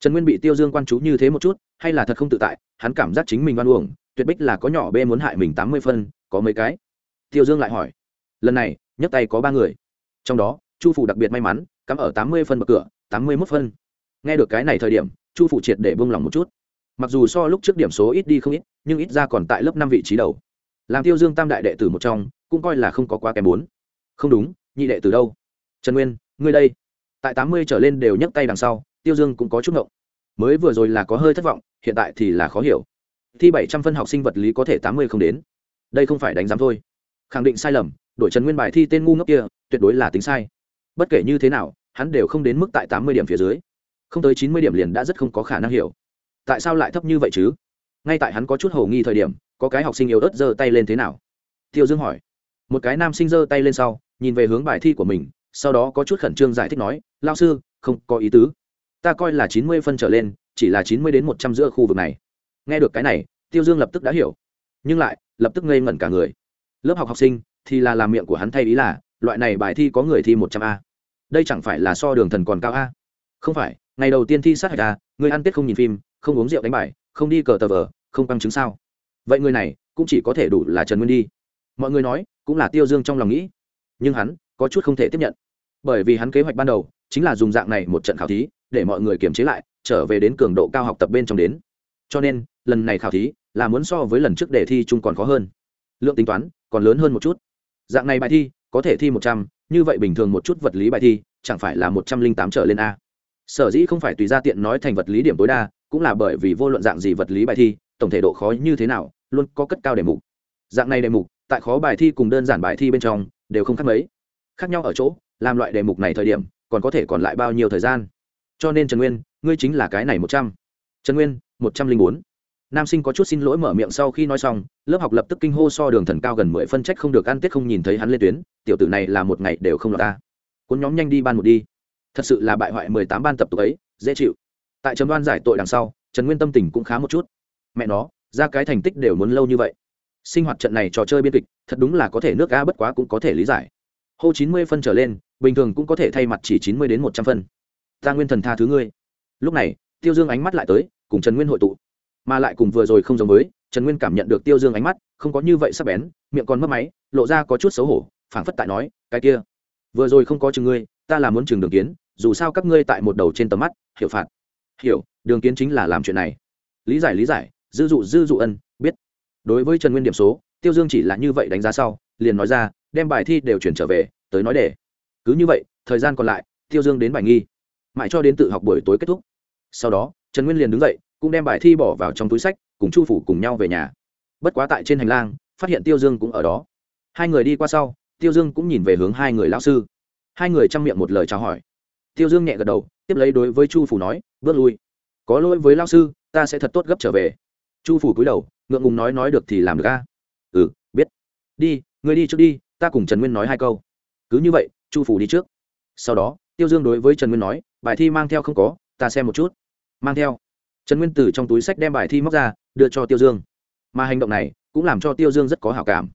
Trần nguyên bị tiêu dương quan chú như thế một chút, hay là thật không tự tại, hắn cảm giác chính mình oan uổng, tuyệt bích là có nhỏ b muốn hại mình tám mươi phân, có mấy cái? Tiêu dương lại hỏi. Lần này, nhấc tay có ba người. Trong đó, chu phủ đặc biệt may mắn, cắm ở tám mươi phân bậc cửa, tám mươi mốt phân. Nghe được cái này thời điểm, chu phủ triệt để bông lòng một chút mặc dù so lúc trước điểm số ít đi không ít, nhưng ít ra còn tại lớp năm vị trí đầu. Làm tiêu dương tam đại đệ tử một trong, cũng coi là không có quá kém bốn. Không đúng, nhị đệ tử đâu? Trần nguyên, ngươi đây. Tại tám mươi trở lên đều nhấc tay đằng sau, tiêu dương cũng có chút ngộng. Mới vừa rồi là có hơi thất vọng, hiện tại thì là khó hiểu. Thi bảy trăm phân học sinh vật lý có thể tám mươi không đến. Đây không phải đánh giám thôi. Khẳng định sai lầm, đổi trần nguyên bài thi tên ngu ngốc kia, tuyệt đối là tính sai. Bất kể như thế nào, hắn đều không đến mức tại tám mươi điểm phía dưới. Không tới chín mươi điểm liền đã rất không có khả năng hiểu tại sao lại thấp như vậy chứ? Ngay tại hắn có chút hồ nghi thời điểm, có cái học sinh yếu ớt giơ tay lên thế nào? Tiêu dương hỏi. Một cái nam sinh giơ tay lên sau, nhìn về hướng bài thi của mình, sau đó có chút khẩn trương giải thích nói lao sư, không có ý tứ. Ta coi là chín mươi phân trở lên, chỉ là chín mươi đến một trăm giữa khu vực này. Nghe được cái này, tiêu dương lập tức đã hiểu. Nhưng lại, lập tức ngây ngẩn cả người. Lớp học học sinh thì là làm miệng của hắn thay ý là, loại này bài thi có người thi một trăm a. Đây chẳng phải là so đường thần còn cao a? Không phải ngày đầu tiên thi sát hạch à, người ăn tết không nhìn phim không uống rượu đánh bài không đi cờ tờ vờ không căng chứng sao? Vậy người này cũng chỉ có thể đủ là trần nguyên đi. Mọi người nói cũng là tiêu dương trong lòng nghĩ. Nhưng hắn có chút không thể tiếp nhận. Bởi vì hắn kế hoạch ban đầu chính là dùng dạng này một trận khảo thí để mọi người kiềm chế lại trở về đến cường độ cao học tập bên trong đến. Cho nên lần này khảo thí là muốn so với lần trước đề thi chung còn khó hơn. Lượng tính toán còn lớn hơn một chút. Dạng này bài thi có thể thi một trăm như vậy bình thường một chút vật lý bài thi chẳng phải là một trăm linh tám trở lên a sở dĩ không phải tùy ra tiện nói thành vật lý điểm tối đa, cũng là bởi vì vô luận dạng gì vật lý bài thi, tổng thể độ khó như thế nào, luôn có cất cao đề mục. Dạng này đề mục, tại khó bài thi cùng đơn giản bài thi bên trong, đều không khác mấy. Khác nhau ở chỗ, làm loại đề mục này thời điểm, còn có thể còn lại bao nhiêu thời gian? Cho nên trần nguyên, ngươi chính là cái này một trăm. Trần nguyên, một trăm linh bốn. Nam sinh có chút xin lỗi mở miệng sau khi nói xong, lớp học lập tức kinh hô so đường thần cao gần mười phân trách không được ăn tết không nhìn thấy hắn lên tuyến, tiểu tử này là một ngày đều không lọt ta. Cuốn nhóm nhanh đi ban một đi thật sự là bại hoại mười tám ban tập tục ấy, dễ chịu. Tại trầm đoan giải tội đằng sau, trần nguyên tâm tình cũng khá một chút. Mẹ nó, ra cái thành tích đều muốn lâu như vậy. Sinh hoạt trận này trò chơi biên kịch, thật đúng là có thể nước ga bất quá cũng có thể lý giải. Hô chín mươi phân trở lên, bình thường cũng có thể thay mặt chỉ chín mươi đến một trăm phân. Ta nguyên thần tha thứ ngươi. Lúc này, tiêu dương ánh mắt lại tới, cùng trần nguyên hội tụ. Mà lại cùng vừa rồi không giống với, trần nguyên cảm nhận được tiêu dương ánh mắt, không có như vậy sắp bén, miệng còn mất máy, lộ ra có chút xấu hổ, phảng phất tại nói, cái kia, vừa rồi không có chừng ngươi, ta là muốn chừng đường kiến dù sao các ngươi tại một đầu trên tầm mắt, hiểu phạt. Hiểu, đường kiến chính là làm chuyện này. Lý giải lý giải, dư dụ dư dụ ân, biết. Đối với trần nguyên điểm số, tiêu dương chỉ là như vậy đánh giá sau, liền nói ra, đem bài thi đều chuyển trở về, tới nói để cứ như vậy, thời gian còn lại, tiêu dương đến bài nghi. Mãi cho đến tự học buổi tối kết thúc. Sau đó, trần nguyên liền đứng dậy, cũng đem bài thi bỏ vào trong túi sách, cùng chu phủ cùng nhau về nhà. Bất quá tại trên hành lang, phát hiện tiêu dương cũng ở đó. Hai người đi qua sau, tiêu dương cũng nhìn về hướng hai người lão sư. Hai người chăm miệng một lời chào hỏi tiêu dương nhẹ gật đầu, tiếp lấy đối với chu phủ nói, bước lui. Có lỗi với lao sư, ta sẽ thật tốt gấp trở về. Chu phủ cúi đầu, ngượng ngùng nói nói được thì làm được a. Ừ biết. Đi, ngươi đi trước đi, ta cùng trần nguyên nói hai câu. Cứ như vậy, chu phủ đi trước. Sau đó, tiêu dương đối với trần nguyên nói, bài thi mang theo không có, ta xem một chút. Mang theo. Trần nguyên từ trong túi sách đem bài thi móc ra, đưa cho tiêu dương. Mà hành động này cũng làm cho tiêu dương rất có hảo cảm.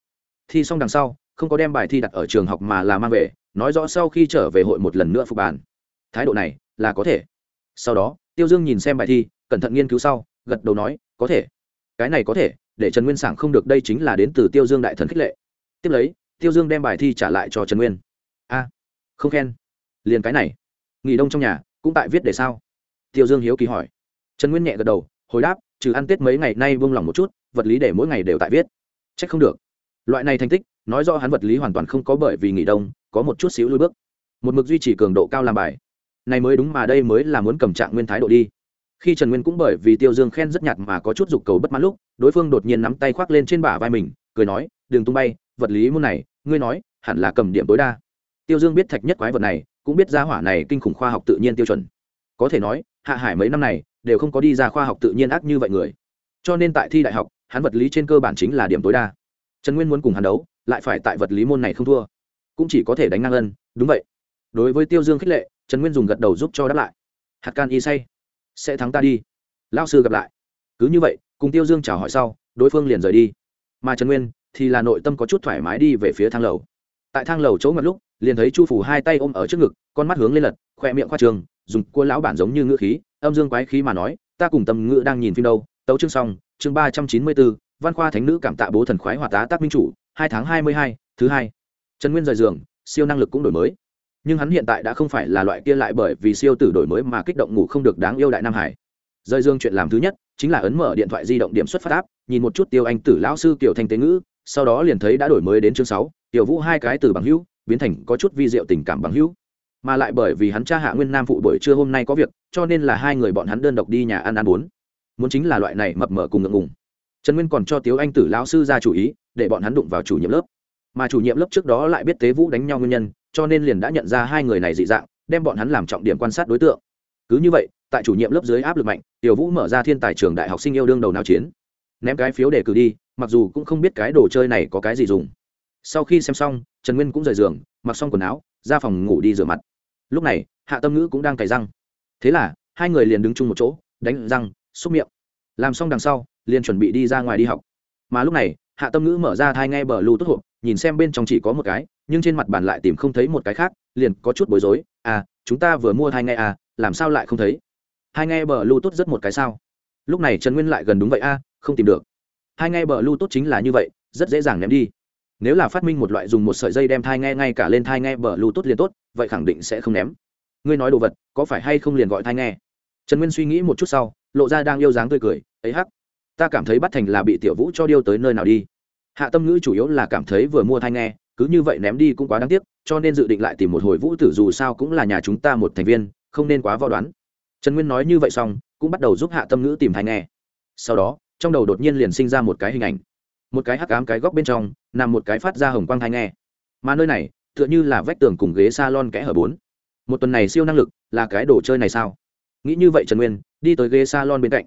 Thi xong đằng sau, không có đem bài thi đặt ở trường học mà là mang về, nói rõ sau khi trở về hội một lần nữa phục bàn thái độ này là có thể. Sau đó, tiêu dương nhìn xem bài thi, cẩn thận nghiên cứu sau, gật đầu nói, có thể. Cái này có thể, để trần nguyên sảng không được, đây chính là đến từ tiêu dương đại thần khích lệ. Tiếp lấy, tiêu dương đem bài thi trả lại cho trần nguyên. A, không khen. Liền cái này. Nghỉ đông trong nhà, cũng tại viết để sao? Tiêu dương hiếu kỳ hỏi. Trần nguyên nhẹ gật đầu, hồi đáp, trừ ăn tết mấy ngày nay buông lỏng một chút, vật lý để mỗi ngày đều tại viết. C h ắ c không được. Loại này thành tích, nói rõ hắn vật lý hoàn toàn không có bởi vì nghỉ đông, có một chút xíu lui bước. Một mực duy trì cường độ cao làm bài này mới đúng mà đây mới là muốn cầm trạng nguyên thái độ đi. Khi trần nguyên cũng bởi vì tiêu dương khen rất nhạt mà có chút dục cầu bất mãn lúc, đối phương đột nhiên nắm tay khoác lên trên bả vai mình, cười nói đừng tung bay, vật lý môn này, ngươi nói, hẳn là cầm điểm tối đa. Tiêu dương biết thạch nhất quái vật này, cũng biết ra hỏa này kinh khủng khoa học tự nhiên tiêu chuẩn. Có thể nói, hạ hải mấy năm này, đều không có đi ra khoa học tự nhiên ác như vậy người. Cho nên tại thi đại học, hắn vật lý trên cơ bản chính là điểm tối đa. Trần nguyên muốn cùng hắn đấu, lại phải tại vật lý môn này không thua. Cũng chỉ có thể đánh ngang ân, đúng vậy. Đối với tiêu dương khích lệ trần nguyên dùng gật đầu giúp cho đáp lại. Hạt can y say. Sẽ thắng ta đi. Lao sư gặp lại. Cứ như vậy, cùng tiêu dương chào hỏi sau, đối phương liền rời đi. Mà trần nguyên thì là nội tâm có chút thoải mái đi về phía thang lầu. Tại thang lầu chỗ ngặt lúc, liền thấy chu phủ hai tay ôm ở trước ngực, con mắt hướng lên lật khoe miệng khoa trường, dùng cua lão bản giống như ngữ khí, âm dương quái khí mà nói, ta cùng tâm ngữ đang nhìn phim đâu, tấu chương xong, chương ba trăm chín mươi bốn, văn khoa thánh nữ cảm tạ bố thần khoái hòa tá tác minh chủ, hai tháng hai mươi hai, thứ hai. Trần nguyên rời giường, siêu năng lực cũng đổi mới nhưng hắn hiện tại đã không phải là loại kia lại bởi vì siêu tử đổi mới mà kích động ngủ không được đáng yêu đại nam hải. Rơi dương chuyện làm thứ nhất chính là ấn mở điện thoại di động điểm xuất phát áp nhìn một chút tiêu anh tử lão sư kiểu thanh tế ngữ, sau đó liền thấy đã đổi mới đến chương sáu tiểu vũ hai cái từ bằng hữu, biến thành có chút vi diệu tình cảm bằng hữu. Mà lại bởi vì hắn cha hạ nguyên nam phụ buổi trưa hôm nay có việc, cho nên là hai người bọn hắn đơn độc đi nhà ăn ăn bốn muốn chính là loại này mập mờ cùng ngượng ngùng. Trần nguyên còn cho tiếu anh tử lão sư ra chủ ý, để bọn hắn đụng vào chủ nhiệm lớp mà chủ nhiệm lớp trước đó lại biết tế vũ đánh nhau nguyên nhân, cho nên liền đã nhận ra hai người này dị dạng, đem bọn hắn làm trọng điểm quan sát đối tượng. Cứ như vậy, tại chủ nhiệm lớp dưới áp lực mạnh, tiểu vũ mở ra thiên tài trường đại học sinh yêu đương đầu nào chiến. Ném cái phiếu để cử đi, mặc dù cũng không biết cái đồ chơi này có cái gì dùng. Sau khi xem xong, trần nguyên cũng rời giường, mặc xong quần áo, ra phòng ngủ đi rửa mặt. Lúc này, hạ tâm ngữ cũng đang cày răng. Thế là, hai người liền đứng chung một chỗ, đánh răng, xúc miệng. Làm xong đằng sau, liền chuẩn bị đi ra ngoài đi học. Mà lúc này hạ tâm ngữ mở ra thai nghe bờ lưu tốt hộp nhìn xem bên trong chỉ có một cái nhưng trên mặt bàn lại tìm không thấy một cái khác liền có chút bối rối. À chúng ta vừa mua thai nghe à làm sao lại không thấy? Hai nghe bờ lưu tốt rất một cái sao? Lúc này trần nguyên lại gần đúng vậy a à, không tìm được. Hai nghe bờ lưu tốt chính là như vậy rất dễ dàng ném đi. Nếu là phát minh một loại dùng một sợi dây đem thai nghe ngay cả lên thai nghe bờ lưu tốt liền tốt vậy khẳng định sẽ không ném. Ngươi nói đồ vật có phải hay không liền gọi thai nghe? Trần nguyên suy nghĩ một chút sau lộ ra đang yêu dáng tươi cười ấy hắc ta cảm thấy bắt thành là bị tiểu vũ cho điêu tới nơi nào đi hạ tâm ngữ chủ yếu là cảm thấy vừa mua thai nghe, cứ như vậy ném đi cũng quá đáng tiếc, cho nên dự định lại tìm một hồi vũ tử dù sao cũng là nhà chúng ta một thành viên, không nên quá vò đoán. Trần nguyên nói như vậy xong, cũng bắt đầu giúp hạ tâm ngữ tìm thai nghe. Sau đó, trong đầu đột nhiên liền sinh ra một cái hình ảnh. Một cái hắc ám cái góc bên trong, nằm một cái phát ra hồng quang thai nghe. Mà nơi này, tựa như là vách tường cùng ghế s a lon kẽ hở bốn. Một tuần này siêu năng lực, là cái đồ chơi này sao? Nghĩ như vậy trần nguyên, đi tới ghế s a lon bên cạnh.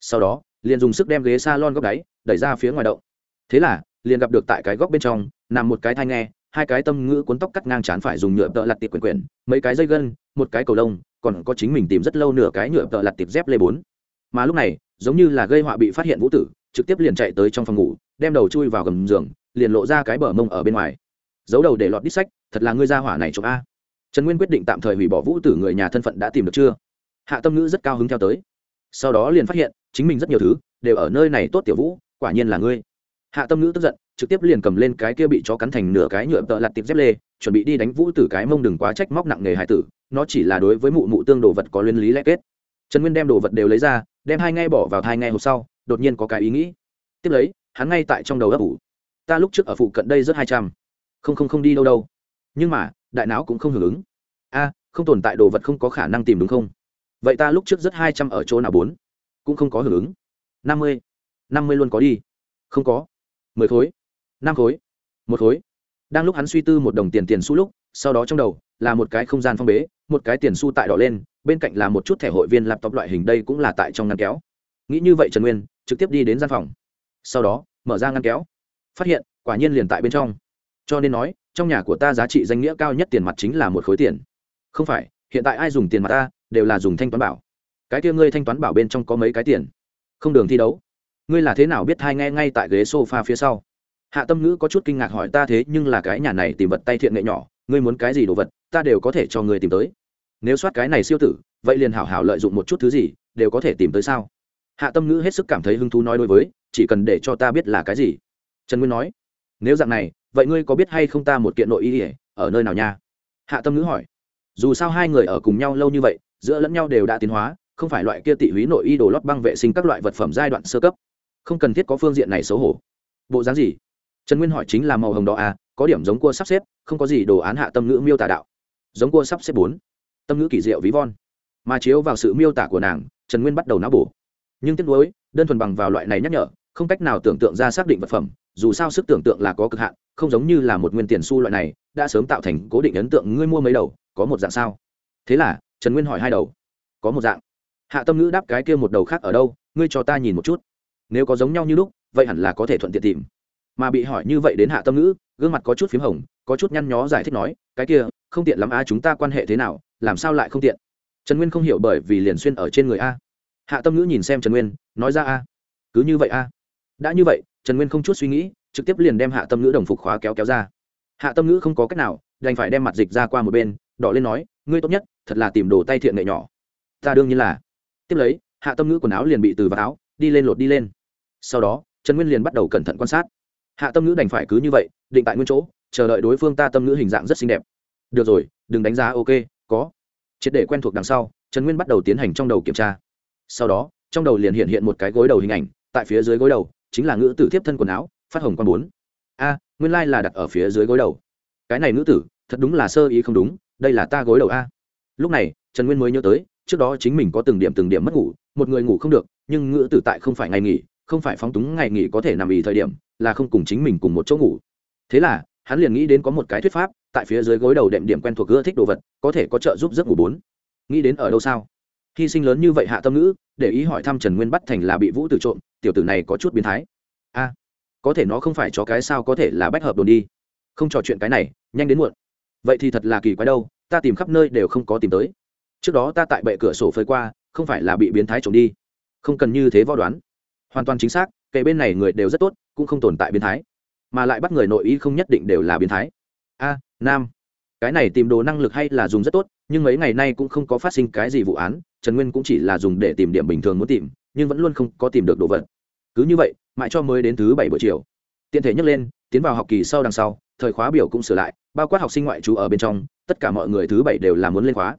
Sau đó, liền dùng sức đem ghế s a lon góc đáy, đẩy ra phía ngoài đậu thế là liền gặp được tại cái góc bên trong, nằm một cái thai nghe, hai cái tâm ngữ cuốn tóc cắt ngang chán phải dùng nhựa tợ lặt tiệp quyển quyển, mấy cái dây gân, một cái cầu lông, còn có chính mình tìm rất lâu nửa cái nhựa tợ lặt tiệp dép lê bốn. Mà lúc này, giống như là gây họa bị phát hiện vũ tử, trực tiếp liền chạy tới trong phòng ngủ, đem đầu chui vào gầm giường, liền lộ ra cái bờ mông ở bên ngoài. Giấu đầu để lọt đít sách, thật là ngươi ra hỏa này chụp a. Trần nguyên quyết định tạm thời hủy bỏ vũ tử người nhà thân phận đã tìm được chưa? Hạ tâm ngữ rất cao hứng theo tới. Sau đó liền phát hiện, chính mình rất nhiều thứ, đều ở nơi này tốt tiểu vũ, quả nhiên là ngươi hạ tâm ngữ tức giận, trực tiếp liền cầm lên cái kia bị chó cắn thành nửa cái nhựa tợ lặt tiệp dép lê, chuẩn bị đi đánh vũ tử cái mông đừng quá trách móc nặng nghề hải tử, nó chỉ là đối với mụ mụ tương đồ vật có liên lý lẽ kết. Trần nguyên đem đồ vật đều lấy ra, đem hai ngay bỏ vào hai ngay hộp sau, đột nhiên có cái ý nghĩ. Tiếp lấy, hắn ngay tại trong đầu ấp ủ. Ta lúc trước ở phụ cận đây rất hai trăm. Không không không đi đâu đâu. Nhưng mà, đại não cũng không hưởng ứng. A, không tồn tại đồ vật không có khả năng tìm đúng không? Vậy ta lúc trước rất hai trăm ở chỗ nào bốn? Cũng không có hưởng ứng. Năm mươi. Năm mươi luôn có đi. Không có mười khối, năm khối, một khối. Đang lúc hắn suy tư một đồng tiền tiền xu lúc, sau đó trong đầu là một cái không gian phong bế, một cái tiền xu tại đỏ lên, bên cạnh là một chút thẻ hội viên laptop loại hình đây cũng là tại trong ngăn kéo. Nghĩ như vậy trần nguyên trực tiếp đi đến gian phòng. Sau đó, mở ra ngăn kéo. Phát hiện, quả nhiên liền tại bên trong. Cho nên nói, trong nhà của ta giá trị danh nghĩa cao nhất tiền mặt chính là một khối tiền. Không phải, hiện tại ai dùng tiền mặt ta, đều là dùng thanh toán bảo. Cái kia ngươi thanh toán bảo bên trong có mấy cái tiền? Không đường thi đấu ngươi là thế nào biết hai nghe ngay tại ghế sofa phía sau? Hạ tâm ngữ có chút kinh ngạc hỏi ta thế nhưng là cái nhà này tìm vật tay thiện nghệ nhỏ, ngươi muốn cái gì đồ vật, ta đều có thể cho ngươi tìm tới. Nếu soát cái này siêu tử, vậy liền hảo hảo lợi dụng một chút thứ gì, đều có thể tìm tới sao? Hạ tâm ngữ hết sức cảm thấy hứng thú nói đối với, chỉ cần để cho ta biết là cái gì. Trần nguyên nói, nếu dạng này, vậy ngươi có biết hay không ta một kiện nội y ỉa ở nơi nào nha? Hạ tâm ngữ hỏi, dù sao hai người ở cùng nhau lâu như vậy, giữa lẫn nhau đều đã tiến hóa, không phải loại kia tị húy nội y đồ lót băng vệ sinh các loại vật phẩm giai đoạn sơ cấp không cần thiết có phương diện này xấu hổ. Bộ dáng gì? Trần nguyên hỏi chính là màu hồng đỏ à có điểm giống cua sắp xếp, không có gì đồ án hạ tâm ngữ miêu tả đạo. Giống cua sắp xếp bốn. Tâm ngữ kỳ diệu ví von. Mà chiếu vào sự miêu tả của nàng, trần nguyên bắt đầu não bổ. Nhưng tiếc nuối, đơn thuần bằng vào loại này nhắc nhở, không cách nào tưởng tượng ra xác định vật phẩm, dù sao sức tưởng tượng là có cực hạn, không giống như là một nguyên tiền su loại này, đã sớm tạo thành cố định ấn tượng ngươi mua mấy đầu, có một dạng sao? Thế là, trần nguyên hỏi hai đầu. Có một dạng. Hạ tâm ngữ đáp cái kia một đầu khác ở đâu, ngươi cho ta nhìn một chút nếu có giống nhau như lúc, vậy hẳn là có thể thuận tiện tìm. Mà bị hỏi như vậy đến hạ tâm ngữ, gương mặt có chút p h í m hồng, có chút nhăn nhó giải thích nói, cái kia, không tiện lắm a chúng ta quan hệ thế nào, làm sao lại không tiện? Trần nguyên không hiểu bởi vì liền xuyên ở trên người a. Hạ tâm ngữ nhìn xem trần nguyên, nói ra a. Cứ như vậy a. Đã như vậy, trần nguyên không chút suy nghĩ, trực tiếp liền đem hạ tâm ngữ đồng phục khóa kéo kéo ra. Hạ tâm ngữ không có cách nào, đành phải đem mặt dịch ra qua một bên, đỏ lên nói, ngươi tốt nhất, thật là tìm đồ tay thiện nghệ nhỏ. Ta đương nhiên là. Tiếp lấy, hạ tâm ngữ quần áo liền bị từ vào áo, đi lên lột đi lên sau đó, trần nguyên liền bắt đầu cẩn thận quan sát. Hạ tâm ngữ đành phải cứ như vậy, định tại nguyên chỗ, chờ đợi đối phương ta tâm ngữ hình dạng rất xinh đẹp. Được rồi, đừng đánh giá ok, có. Triệt để quen thuộc đằng sau, trần nguyên bắt đầu tiến hành trong đầu kiểm tra. Sau đó, trong đầu liền hiện hiện một cái gối đầu hình ảnh, tại phía dưới gối đầu, chính là ngữ tử tiếp thân quần áo, phát hồng con bốn. A, nguyên lai、like、là đặt ở phía dưới gối đầu. Cái này ngữ tử, thật đúng là sơ ý không đúng, đây là ta gối đầu a. Lúc này, trần nguyên mới nhớ tới, trước đó chính mình có từng điểm từng điểm mất ngủ, một người ngủ không được, nhưng ngữ tử tại không phải ngày nghỉ không phải phóng túng ngày nghỉ có thể nằm ì thời điểm, là không cùng chính mình cùng một chỗ ngủ. Thế là, hắn liền nghĩ đến có một cái thuyết pháp, tại phía dưới gối đầu đệm điểm quen thuộc ưa thích đồ vật, có thể có trợ giúp giấc ngủ bốn. Nghĩ đến ở đâu sao? Hy sinh lớn như vậy hạ tâm ngữ, để ý hỏi thăm trần nguyên bắt thành là bị vũ tử trộm, tiểu tử này có chút biến thái. A, có thể nó không phải cho cái sao có thể là bách hợp đồn đi. Không trò chuyện cái này, nhanh đến muộn. Vậy thì thật là kỳ quái đâu, ta tìm khắp nơi đều không có tìm tới. Trước đó ta tại bệ cửa sổ phơi qua, không phải là bị biến thái trộm đi. Không cần như thế võ đoán hoàn toàn chính xác kệ bên này người đều rất tốt, cũng không tồn tại biến thái. Mà lại bắt người nội ý không nhất định đều là biến thái. A, nam. Cái này tìm đồ năng lực hay là dùng rất tốt, nhưng mấy ngày nay cũng không có phát sinh cái gì vụ án, trần nguyên cũng chỉ là dùng để tìm điểm bình thường muốn tìm, nhưng vẫn luôn không có tìm được đồ vật. Cứ như vậy, mãi cho mới đến thứ bảy buổi chiều. Tiện thể nhắc lên, tiến vào học kỳ sau đằng sau, thời khóa biểu cũng sửa lại, bao quát học sinh ngoại trú ở bên trong, tất cả mọi người thứ bảy đều là muốn lên khóa.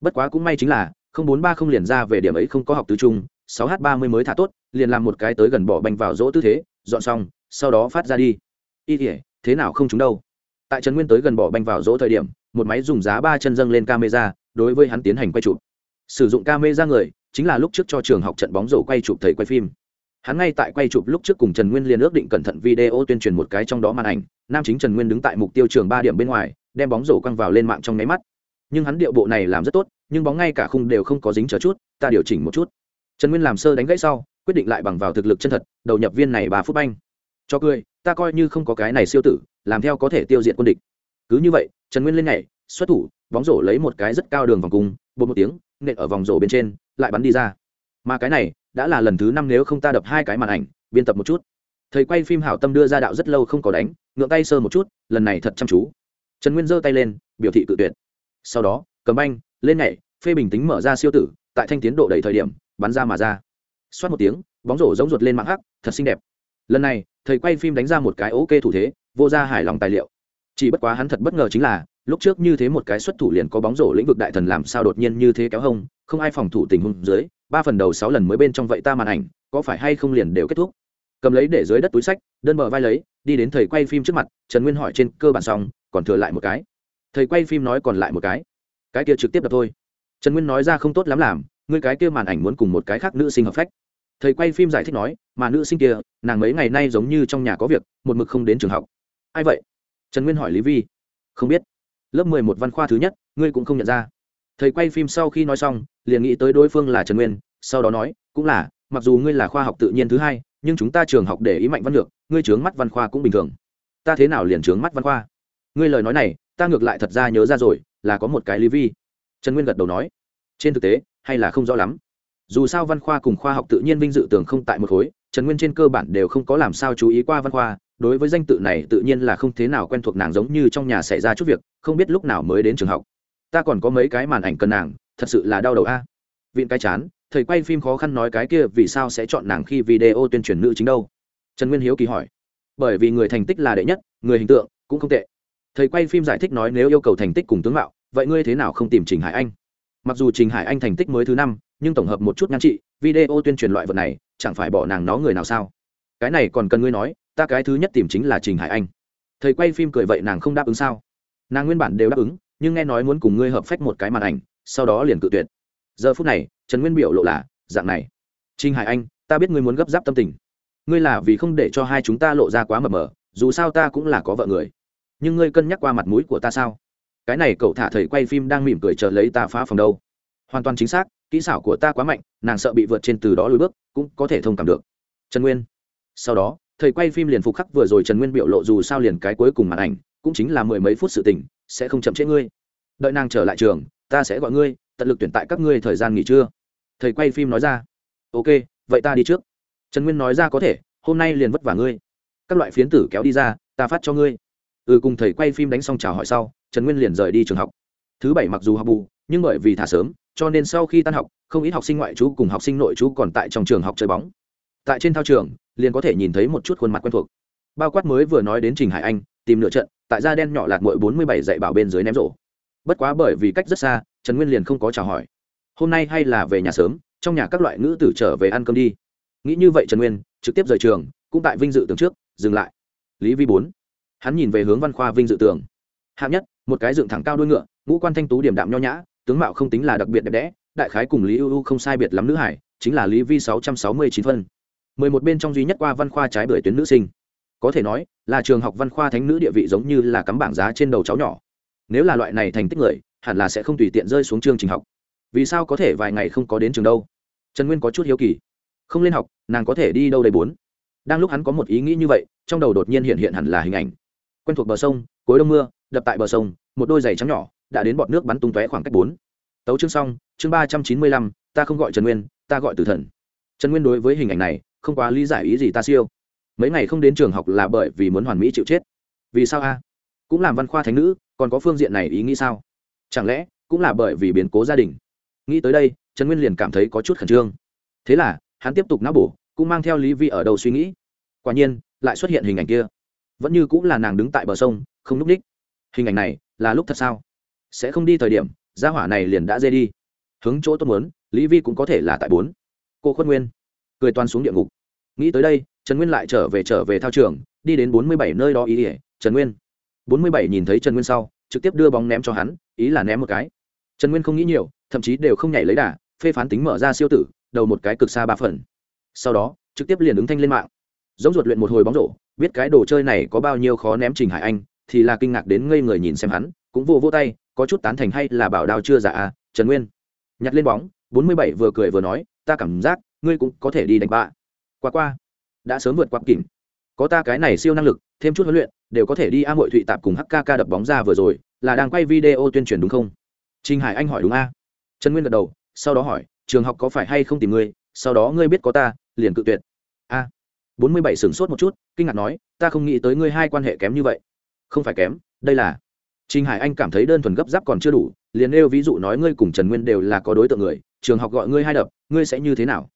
Bất quá cũng may chính là, không bốn ba không liền ra về điểm ấy không có học tứ trung sáu h ba mươi mới thả tốt, liền làm một cái tới gần bỏ bành vào rỗ tư thế, dọn xong, sau đó phát ra đi. Y tỉa thế nào không chúng đâu? Tại trần nguyên tới gần bỏ bành vào rỗ thời điểm, một máy dùng giá ba chân dâng lên camera, đối với hắn tiến hành quay chụp. Sử dụng camera người, chính là lúc trước cho trường học trận bóng rổ quay chụp thầy quay phim. Hắn ngay tại quay chụp lúc trước cùng trần nguyên liền ước định cẩn thận video tuyên truyền một cái trong đó màn ảnh, nam chính trần nguyên đứng tại mục tiêu trường ba điểm bên ngoài, đem bóng rổ quăng vào lên mạng trong nháy mắt. Nhưng hắn điệu bộ này làm rất tốt, nhưng bóng ngay cả khung đều không có dính chờ chút, ta điều chỉnh một chút trần nguyên làm sơ đánh gãy sau, quyết định lại bằng vào thực lực chân thật, đầu nhập viên này ba phút banh. Cho cười, ta coi như không có cái này siêu tử, làm theo có thể tiêu diệt quân địch. Cứ như vậy, trần nguyên lên nhảy, xuất thủ, bóng rổ lấy một cái rất cao đường vòng cung, bột một tiếng, nện ở vòng rổ bên trên, lại bắn đi ra. Mà cái này, đã là lần thứ năm nếu không ta đập hai cái màn ảnh, biên tập một chút. Thầy quay phim hảo tâm đưa ra đạo rất lâu không có đánh, ngượng tay sơ một chút, lần này thật chăm chú. Trần nguyên giơ tay lên, biểu thị cự tuyệt. Sau đó, cầm banh, lên nhảy, phê bình tính mở ra siêu tử, tại thanh tiến độ đầy thời điểm bắn ra mà ra. Xoát một tiếng, bóng rổ giống ruột lên mạng hắc, thật xinh đẹp. Lần này, thầy quay phim đánh ra một cái ok thủ thế, vô ra hài lòng tài liệu. Chỉ bất quá hắn thật bất ngờ chính là, lúc trước như thế một cái xuất thủ liền có bóng rổ lĩnh vực đại thần làm sao đột nhiên như thế kéo hông, không ai phòng thủ tình huống dưới, ba phần đầu sáu lần mới bên trong vậy ta màn ảnh, có phải hay không liền đều kết thúc? Cầm lấy để dưới đất túi sách, đơn bờ vai lấy, đi đến thầy quay phim trước mặt, trần nguyên hỏi trên cơ bản xong, còn thừa lại một cái. Thầy quay phim nói còn lại một cái. Cái kia trực tiếp đập thôi. Trần nguyên nói ra không tốt lắm làm ngươi cái kia màn ảnh muốn cùng một cái khác nữ sinh hợp phách. Thầy quay phim giải thích nói, mà nữ sinh kia, nàng mấy ngày nay giống như trong nhà có việc, một mực không đến trường học. Ai vậy? Trần nguyên hỏi lý vi. Không biết. Lớp mười một văn khoa thứ nhất, ngươi cũng không nhận ra. Thầy quay phim sau khi nói xong, liền nghĩ tới đối phương là trần nguyên, sau đó nói, cũng là, mặc dù ngươi là khoa học tự nhiên thứ hai, nhưng chúng ta trường học để ý mạnh văn lược, ngươi trướng mắt văn khoa cũng bình thường. Ta thế nào liền trướng mắt văn khoa? Ngươi lời nói này, ta ngược lại thật ra nhớ ra rồi, là có một cái lý vi. Trần nguyên gật đầu nói. Trên thực tế hay là không rõ lắm. Dù sao văn khoa cùng khoa học tự nhiên vinh dự tưởng không tại một khối, trần nguyên trên cơ bản đều không có làm sao chú ý qua văn khoa, đối với danh tự này tự nhiên là không thế nào quen thuộc nàng giống như trong nhà xảy ra chút việc, không biết lúc nào mới đến trường học. Ta còn có mấy cái màn ảnh cần nàng, thật sự là đau đầu a. À. viện cái chán, thầy quay phim khó khăn nói cái kia vì sao sẽ chọn nàng khi video tuyên truyền nữ chính đâu? Trần nguyên hiếu kỳ hỏi. Bởi vì người thành tích là đệ nhất, người hình tượng cũng không tệ. Thầy quay phim giải thích nói nếu yêu cầu thành tích cùng tướng mạo, vậy ngươi thế nào không tìm trình hải anh? Mặc dù trình hải anh thành tích mới thứ năm, nhưng tổng hợp một chút nhan trị, video tuyên truyền loại vật này, chẳng phải bỏ nàng nó người nào sao? Cái này còn cần ngươi nói, ta cái thứ nhất tìm chính là trình hải anh. Thầy quay phim cười vậy nàng không đáp ứng sao? Nàng nguyên bản đều đáp ứng, nhưng nghe nói muốn cùng ngươi hợp phách một cái màn ảnh, sau đó liền cự tuyệt. Giờ phút này, trần nguyên biểu lộ là, dạng này. Trình hải anh, ta biết ngươi muốn gấp giáp tâm tình. Ngươi là vì không để cho hai chúng ta lộ ra quá mờ mờ, dù sao ta cũng là có vợ người. Nhưng ngươi cân nhắc qua mặt mũi của ta sao? Cái này cậu thả thầy quay phim đang mỉm cười chờ lấy ta phá phòng đâu. Hoàn toàn chính xác, kỹ xảo của ta quá mạnh, nàng sợ bị vượt trên từ đó lùi bước, cũng có thể thông cảm được. Trần nguyên. Sau đó, thầy quay phim liền phục khắc vừa rồi trần nguyên biểu lộ dù sao liền cái cuối cùng màn ảnh, cũng chính là mười mấy phút sự tình, sẽ không chậm trễ ngươi. Đợi nàng trở lại trường, ta sẽ gọi ngươi, tận lực tuyển tại các ngươi thời gian nghỉ trưa. Thầy quay phim nói ra. Ok, vậy ta đi trước. Trần nguyên nói ra có thể, hôm nay liền vất vả ngươi. Các loại phiến tử kéo đi ra, ta phát cho ngươi. Ừ cùng thầy quay phim đánh xong chào hỏi sau trần nguyên liền rời đi trường học. Thứ bảy mặc dù học bù, nhưng bởi vì thả sớm, cho nên sau khi tan học, không ít học sinh ngoại trú cùng học sinh nội trú còn tại trong trường học chơi bóng. Tại trên thao trường, liền có thể nhìn thấy một chút khuôn mặt quen thuộc. Bao quát mới vừa nói đến trình hải anh, tìm nửa trận, tại da đen nhỏ lạt mội bốn mươi bảy dạy bảo bên dưới ném rổ. Bất quá bởi vì cách rất xa, trần nguyên liền không có chào hỏi. Hôm nay hay là về nhà sớm, trong nhà các loại ngữ tử trở về ăn cơm đi. Nghĩ như vậy trần nguyên, trực tiếp rời trường, cũng tại vinh dự tường trước, dừng lại. Lý vi bốn. Hắn nhìn về hướng văn khoa vinh dự tường. Hạng nhất một cái dựng thẳng cao đuôi ngựa, ngũ quan thanh tú điểm đạm nho nhã, tướng mạo không tính là đặc biệt đẹp đẽ, đại khái cùng lý ưu không sai biệt lắm nữ hải, chính là lý vi sáu trăm sáu mươi chín phân. Mười một bên trong duy nhất qua văn khoa trái bưởi tuyến nữ sinh. Có thể nói, là trường học văn khoa thánh nữ địa vị giống như là cắm bảng giá trên đầu cháu nhỏ. Nếu là loại này thành tích người, hẳn là sẽ không tùy tiện rơi xuống chương trình học. Vì sao có thể vài ngày không có đến trường đâu? Trần nguyên có chút hiếu kỳ. Không lên học, nàng có thể đi đâu đây bốn? Đang lúc hắn có một ý nghĩ như vậy, trong đầu đột nhiên hiện hiện hẳn là hình ảnh. Quen thuộc bờ sông, cuối đông mưa, đập tại bờ sông một đôi giày trắng nhỏ, đã đến bọt nước bắn tung tóe khoảng cách bốn. Tấu chương xong, chương ba trăm chín mươi lăm, ta không gọi trần nguyên, ta gọi tử thần. Trần nguyên đối với hình ảnh này, không quá lý giải ý gì ta siêu. Mấy ngày không đến trường học là bởi vì muốn hoàn mỹ chịu chết. Vì sao a? Cũng làm văn khoa thánh nữ, còn có phương diện này ý nghĩ sao? Chẳng lẽ, cũng là bởi vì biến cố gia đình? Nghĩ tới đây, trần nguyên liền cảm thấy có chút khẩn trương. Thế là, hắn tiếp tục não bổ, cũng mang theo lý vi ở đầu suy nghĩ. Quả nhiên, lại xuất hiện hình ảnh kia. Vẫn như cũng là nàng đứng tại bờ sông, không n ú c ních. Hình ảnh này là lúc thật sao? Sẽ không đi thời điểm, gia hỏa này liền đã dê đi. Hướng chỗ tốt muốn, lý vi cũng có thể là tại bốn. Cô khuất nguyên cười toan xuống địa ngục. Nghĩ tới đây, trần nguyên lại trở về trở về thao trường, đi đến bốn mươi bảy nơi đó ý ỉa trần nguyên. bốn mươi bảy nhìn thấy trần nguyên sau, trực tiếp đưa bóng ném cho hắn, ý là ném một cái. Trần nguyên không nghĩ nhiều, thậm chí đều không nhảy lấy đà, phê phán tính mở ra siêu tử, đầu một cái cực xa ba phần. Sau đó, trực tiếp liền ứng thanh lên mạng. Giống ruột luyện một hồi bóng rổ, biết cái đồ chơi này có bao nhiêu khó ném trình hải anh thì là kinh ngạc đến ngây người nhìn xem hắn cũng vô vô tay có chút tán thành hay là bảo đao chưa giả à trần nguyên nhặt lên bóng bốn mươi bảy vừa cười vừa nói ta cảm giác ngươi cũng có thể đi đánh bạ qua qua đã sớm vượt qua kỉnh có ta cái này siêu năng lực thêm chút huấn luyện đều có thể đi a hội thụy tạp cùng hkk đập bóng ra vừa rồi là đang quay video tuyên truyền đúng không Trình Hải Anh hỏi đúng a. Trần Nguyên gật đầu, sau đó hỏi, trường học có phải hay không tìm ngươi, sau đó ngươi biết có ta, liền cự tuyệt. A. Bốn mươi bảy sửng sốt một chút, kinh ngạc nói, ta không nghĩ tới ngươi hai quan hệ kém như vậy. Không phải kém, đây là. Trình Hải Anh cảm thấy đơn thuần gấp giáp còn chưa đủ, liền nêu ví dụ nói ngươi cùng Trần Nguyên đều là có đối tượng người, trường học gọi ngươi hai đập, ngươi sẽ như thế nào?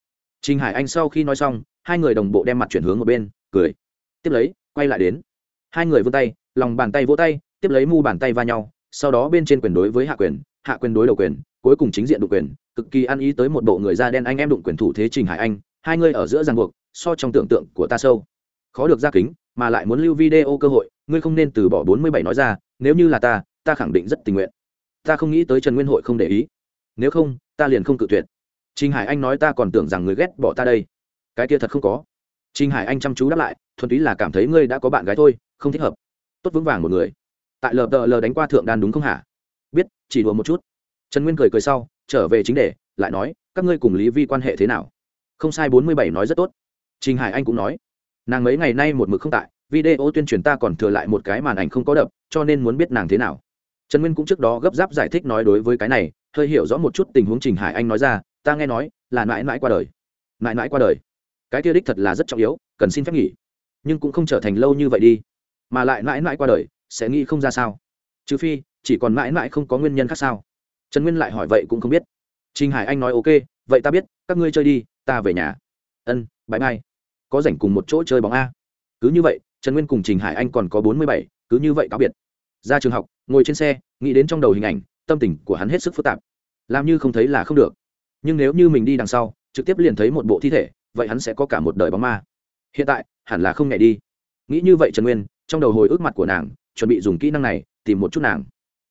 Trình Hải Anh sau khi nói xong, hai người đồng bộ đem mặt chuyển hướng một bên, cười. Tiếp lấy, quay lại đến. Hai người vươn tay, lòng bàn tay vỗ tay, tiếp lấy mu bàn tay va nhau, sau đó bên trên quyền đối với hạ quyền, hạ quyền đối đầu quyền cuối cùng chính diện đụng quyền cực kỳ ăn ý tới một bộ người da đen anh em đụng quyền thủ thế trình hải anh hai người ở giữa ràng buộc so trong tưởng tượng của ta sâu khó được ra kính, mà lại muốn lưu video cơ hội, ngươi không nên từ bỏ bốn mươi bảy nói ra, nếu như là ta ta khẳng định rất tình nguyện. Ta không nghĩ tới trần nguyên hội không để ý. Nếu không, ta liền không cự tuyệt. Trình hải anh nói ta còn tưởng rằng người ghét bỏ ta đây. Cái kia thật không có. Trình hải anh chăm chú đáp lại, thuần túy là cảm thấy ngươi đã có bạn gái thôi, không thích hợp. Tốt vững vàng một người. Tại lờ lờ đánh qua thượng đan đúng không hả? Biết, chỉ đùa một chút. Trần nguyên cười cười sau, trở về chính đề, lại nói, các ngươi cùng lý vi quan hệ thế nào? Không sai, bốn mươi bảy nói rất tốt. Trình hải anh cũng nói nàng mấy ngày nay một mực không tại, video tuyên truyền ta còn thừa lại một cái màn ảnh không có đập, cho nên muốn biết nàng thế nào. Trần nguyên cũng trước đó gấp giáp giải thích nói đối với cái này, hơi hiểu rõ một chút tình huống trình hải anh nói ra, ta nghe nói, là mãi mãi qua đời. Mãi mãi qua đời. Cái kia đích thật là rất trọng yếu, cần xin phép nghỉ. Nhưng cũng không trở thành lâu như vậy đi. Mà lại mãi mãi qua đời, sẽ nghĩ không ra sao. Trừ phi, chỉ còn mãi mãi không có nguyên nhân khác sao. Trần nguyên lại hỏi vậy cũng không biết. Trình hải anh nói, ok, vậy ta biết, các ngươi chơi đi, ta về nhà. Ân bãi mai có rảnh cùng một chỗ chơi bóng a. Cứ như vậy, trần nguyên cùng trình hải anh còn có bốn mươi bảy, cứ như vậy cáo biệt. Ra trường học, ngồi trên xe, nghĩ đến trong đầu hình ảnh, tâm tình của hắn hết sức phức tạp. Làm như không thấy là không được. Nhưng nếu như mình đi đằng sau, trực tiếp liền thấy một bộ thi thể, vậy hắn sẽ có cả một đời bóng ma. Hiện tại, hẳn là không nhẹ đi. Nghĩ như vậy trần nguyên, trong đầu hồi ức mặt của nàng, chuẩn bị dùng kỹ năng này, tìm một chút nàng.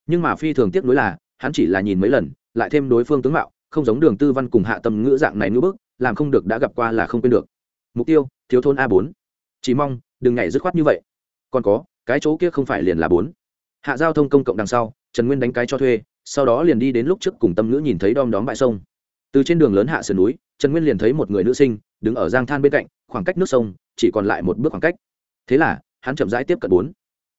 Nhưng mà phi thường tiếc nuối là, hắn chỉ là nhìn mấy lần, lại thêm đối phương tướng mạo, không giống đường tư văn cùng hạ tâm ngữ dạng này ngữ bức, làm không được đã gặp qua là không quên được mục tiêu, thiếu thôn a bốn. Chỉ mong, đừng nhảy dứt khoát như vậy. Còn có, cái chỗ kia không phải liền là bốn. Hạ giao thông công cộng đằng sau, trần nguyên đánh cái cho thuê, sau đó liền đi đến lúc trước cùng tâm ngữ nhìn thấy đom đóm bãi sông. Từ trên đường lớn hạ sườn núi, trần nguyên liền thấy một người nữ sinh, đứng ở giang than bên cạnh, khoảng cách nước sông, chỉ còn lại một bước khoảng cách. Thế là, hắn chậm rãi tiếp cận bốn.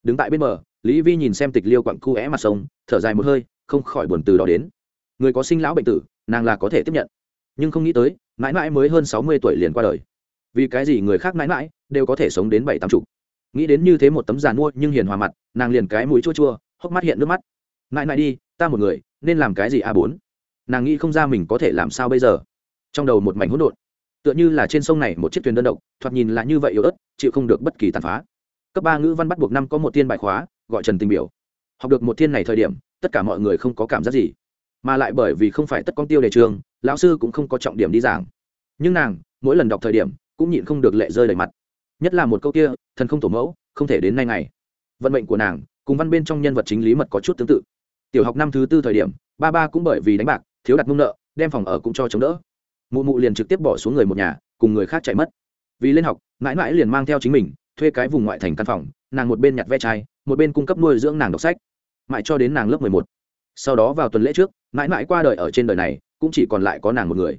Đứng tại bên bờ, lý vi nhìn xem tịch liêu quặng cu é mặt sông, thở dài một hơi, không khỏi buồn từ đó đến. Người có sinh lão bệnh tử, nàng là có thể tiếp nhận. Nhưng không nghĩ tới, mãi mãi mới hơn sáu mươi tuổi liền qua đời vì cái gì người khác mãi mãi đều có thể sống đến bảy tám chục? Nghĩ đến như thế một tấm giàn mua nhưng hiền hòa mặt, nàng liền cái mũi chua chua, hốc mắt hiện nước mắt. Mãi mãi đi, ta một người, nên làm cái gì a bốn? Nàng nghĩ không ra mình có thể làm sao bây giờ. Trong đầu một mảnh hỗn độn. Tựa như là trên sông này một chiếc thuyền đơn độc, thoạt nhìn là như vậy yếu ớt, chịu không được bất kỳ tàn phá. Cấp ba ngữ văn bắt buộc năm có một thiên bài khóa, gọi trần tình biểu. Học được một thiên này thời điểm, tất cả mọi người không có cảm giác gì. Mà lại bởi vì không phải tất con tiêu đề trường, lão sư cũng không có trọng điểm đi giảng. Nhưng nàng, mỗi lần đọc thời điểm cũng nhịn không được lệ rơi đầy mặt. Nhất là một câu kia, thần không tổ mẫu, không thể đến nay ngày. Vận mệnh của nàng, cùng văn bên trong nhân vật chính lý mật có chút tương tự. Tiểu học năm thứ tư thời điểm, ba ba cũng bởi vì đánh bạc, thiếu đặt mông nợ, đem phòng ở cũng cho chống đỡ. Mụ mụ liền trực tiếp bỏ xuống người một nhà, cùng người khác chạy mất. Vì lên học, mãi mãi liền mang theo chính mình, thuê cái vùng ngoại thành căn phòng, nàng một bên nhặt ve chai, một bên cung cấp nuôi dưỡng nàng đọc sách. Mãi cho đến nàng lớp mười một. Sau đó vào tuần lễ trước, mãi mãi qua đời ở trên đời này, cũng chỉ còn lại có nàng một người.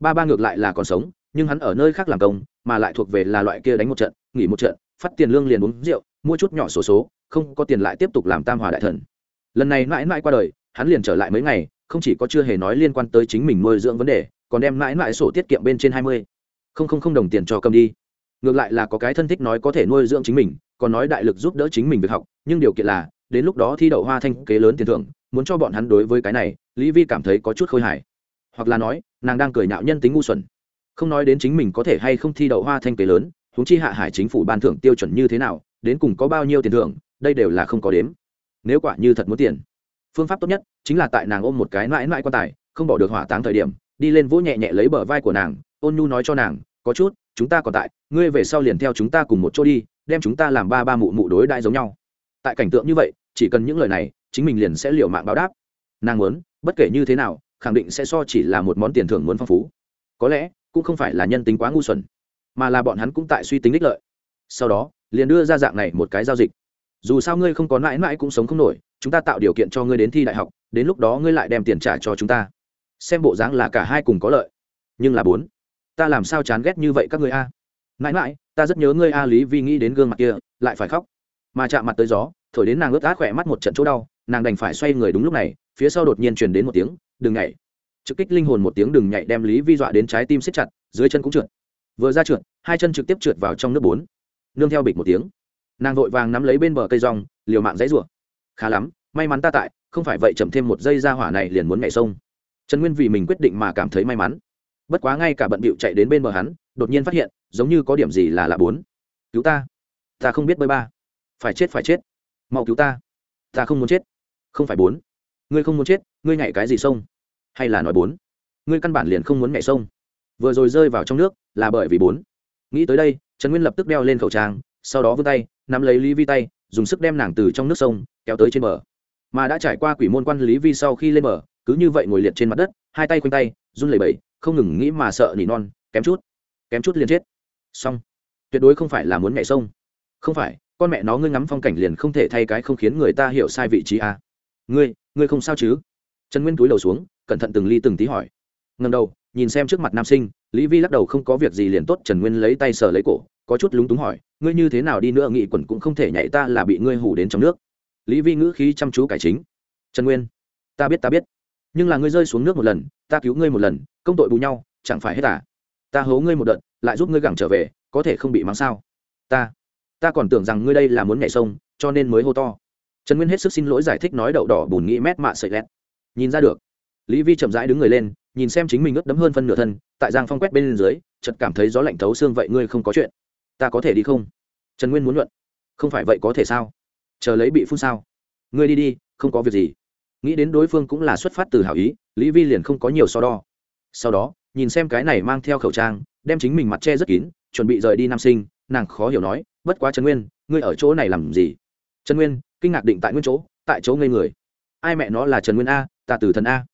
Ba ba ngược lại là còn sống nhưng hắn ở nơi khác làm công mà lại thuộc về là loại kia đánh một trận nghỉ một trận phát tiền lương liền uống rượu mua chút nhỏ sổ số, số không có tiền lại tiếp tục làm tam hòa đại thần. Lần này mãi mãi qua đời hắn liền trở lại mấy ngày không chỉ có chưa hề nói liên quan tới chính mình nuôi dưỡng vấn đề còn đem mãi mãi sổ tiết kiệm bên trên hai mươi. Không không không đồng tiền cho cầm đi. Ngược lại là có cái thân thích nói có thể nuôi dưỡng chính mình còn nói đại lực giúp đỡ chính mình việc học nhưng điều kiện là đến lúc đó thi đậu hoa thanh kế lớn tiền thưởng muốn cho bọn hắn đối với cái này lý vi cảm thấy có chút khôi hài. Hoặc là nói nàng đang cười nhạo nhân tính ngu xuẩn không nói đến chính mình có thể hay không thi đậu hoa thanh kế lớn húng chi hạ hải chính phủ ban thưởng tiêu chuẩn như thế nào, đến cùng có bao nhiêu tiền thưởng, đây đều là không có đếm. Nếu quả như thật muốn tiền, phương pháp tốt nhất chính là tại nàng ôm một cái mãi mãi quan tài, không bỏ được hỏa táng thời điểm, đi lên vỗ nhẹ nhẹ lấy bờ vai của nàng, ôn nhu nói cho nàng, có chút, chúng ta còn tại, ngươi về sau liền theo chúng ta cùng một chỗ đi, đem chúng ta làm ba ba mụ mụ đối đại giống nhau. Tại cảnh tượng như vậy, chỉ cần những lời này, chính mình liền sẽ liều mạng báo đáp. Nàng muốn, bất kể như thế nào, khẳng định sẽ so chỉ là một món tiền thưởng muốn phong phú. Có lẽ cũng không phải là nhân tính quá ngu xuẩn, mà là bọn hắn cũng tại suy tính đích lợi. Sau đó, liền đưa ra dạng này một cái giao dịch. Dù sao ngươi không có mãi mãi cũng sống không nổi, chúng ta tạo điều kiện cho ngươi đến thi đại học, đến lúc đó ngươi lại đem tiền trả cho chúng ta. Xem bộ dáng là cả hai cùng có lợi. Nhưng là bốn, ta làm sao chán ghét như vậy các ngươi a? Mãi mãi, ta rất nhớ ngươi a, lý vi nghĩ đến gương mặt kia, lại phải khóc. Mà chạm mặt tới gió, thổi đến nàng ướt át khỏe mắt một trận chỗ đau, nàng đành phải xoay người đúng lúc này, phía sau đột nhiên truyền đến một tiếng, đừng nhảy trực kích linh hồn một tiếng đừng nhảy đem lý vi dọa đến trái tim siết chặt, dưới chân cũng trượt. Vừa ra trượt, hai chân trực tiếp trượt vào trong nước bốn. Nương theo bịch một tiếng. Nàng vội vàng nắm lấy bên bờ cây rong, liều mạng dãy rủa. Khá lắm, may mắn ta tại, không phải vậy chậm thêm một giây ra hỏa này liền muốn nhảy sông. Trần nguyên vì mình quyết định mà cảm thấy may mắn. Bất quá ngay cả bận bịu chạy đến bên bờ hắn, đột nhiên phát hiện, giống như có điểm gì là lạ bốn. Cứu ta. Ta không biết bơi ba. Phải chết phải chết. Mau cứu ta. Ta không muốn chết. Không phải bốn. Ngươi không muốn chết, ngươi nhảy cái gì sông? Hay là nói bốn? Ngươi căn bản liền không muốn nhảy sông. Vừa rồi rơi vào trong nước là bởi vì bốn. Nghĩ tới đây, trần nguyên lập tức đeo lên khẩu trang, sau đó vươn tay, nắm lấy lý vi tay, dùng sức đem nàng từ trong nước sông kéo tới trên bờ. Mà đã trải qua quỷ môn quan lý vi sau khi lên bờ, cứ như vậy ngồi liệt trên mặt đất, hai tay quanh tay, run lẩy bẩy, không ngừng nghĩ mà sợ nỉ non, kém chút kém chút liền chết. Xong. Tuyệt đối không phải là muốn nhảy sông. Không phải, con mẹ nó ngươi ngắm phong cảnh liền không thể thay cái không khiến người ta hiểu sai vị trí à. ngươi ngươi không sao chứ? Trần nguyên túi đầu xuống cẩn thận từng ly từng tí hỏi. Ngần đầu, nhìn xem trước mặt nam sinh, lý vi lắc đầu không có việc gì liền tốt, trần nguyên lấy tay sờ lấy cổ, có chút lúng túng hỏi, ngươi như thế nào đi nữa, nghị quẩn cũng không thể nhảy ta là bị ngươi hủ đến trong nước. Lý vi ngữ khí chăm chú cải chính. Trần nguyên, ta biết ta biết. Nhưng là ngươi rơi xuống nước một lần, ta cứu ngươi một lần, công tội bù nhau, chẳng phải hết à? Ta hố ngươi một đợt, lại giúp ngươi gẳng trở về, có thể không bị mắng sao? Ta ta còn tưởng rằng ngươi đây là muốn nhảy sông, cho nên mới hô to. Trần nguyên hết sức xin lỗi giải thích nói đậu đỏ bùn nghĩ mét mạ sợi lét. Nhìn ra được lý vi chậm rãi đứng người lên, nhìn xem chính mình ướt đẫm hơn phân nửa thân, tại giang phong quét bên dưới, chợt cảm thấy gió lạnh thấu xương vậy ngươi không có chuyện. Ta có thể đi không? Trần nguyên muốn luận. Không phải vậy có thể sao? Chờ lấy bị phun sao? Ngươi đi đi, không có việc gì. Nghĩ đến đối phương cũng là xuất phát từ hảo ý, lý vi liền không có nhiều so đo. Sau đó, nhìn xem cái này mang theo khẩu trang, đem chính mình mặt che rất kín, chuẩn bị rời đi nam sinh, nàng khó hiểu nói, bất quá trần nguyên, ngươi ở chỗ này làm gì? Trần nguyên, kinh ngạc định tại nguyên chỗ, tại chỗ ngây người. Ai mẹ nó là trần nguyên a, ta từ thần a.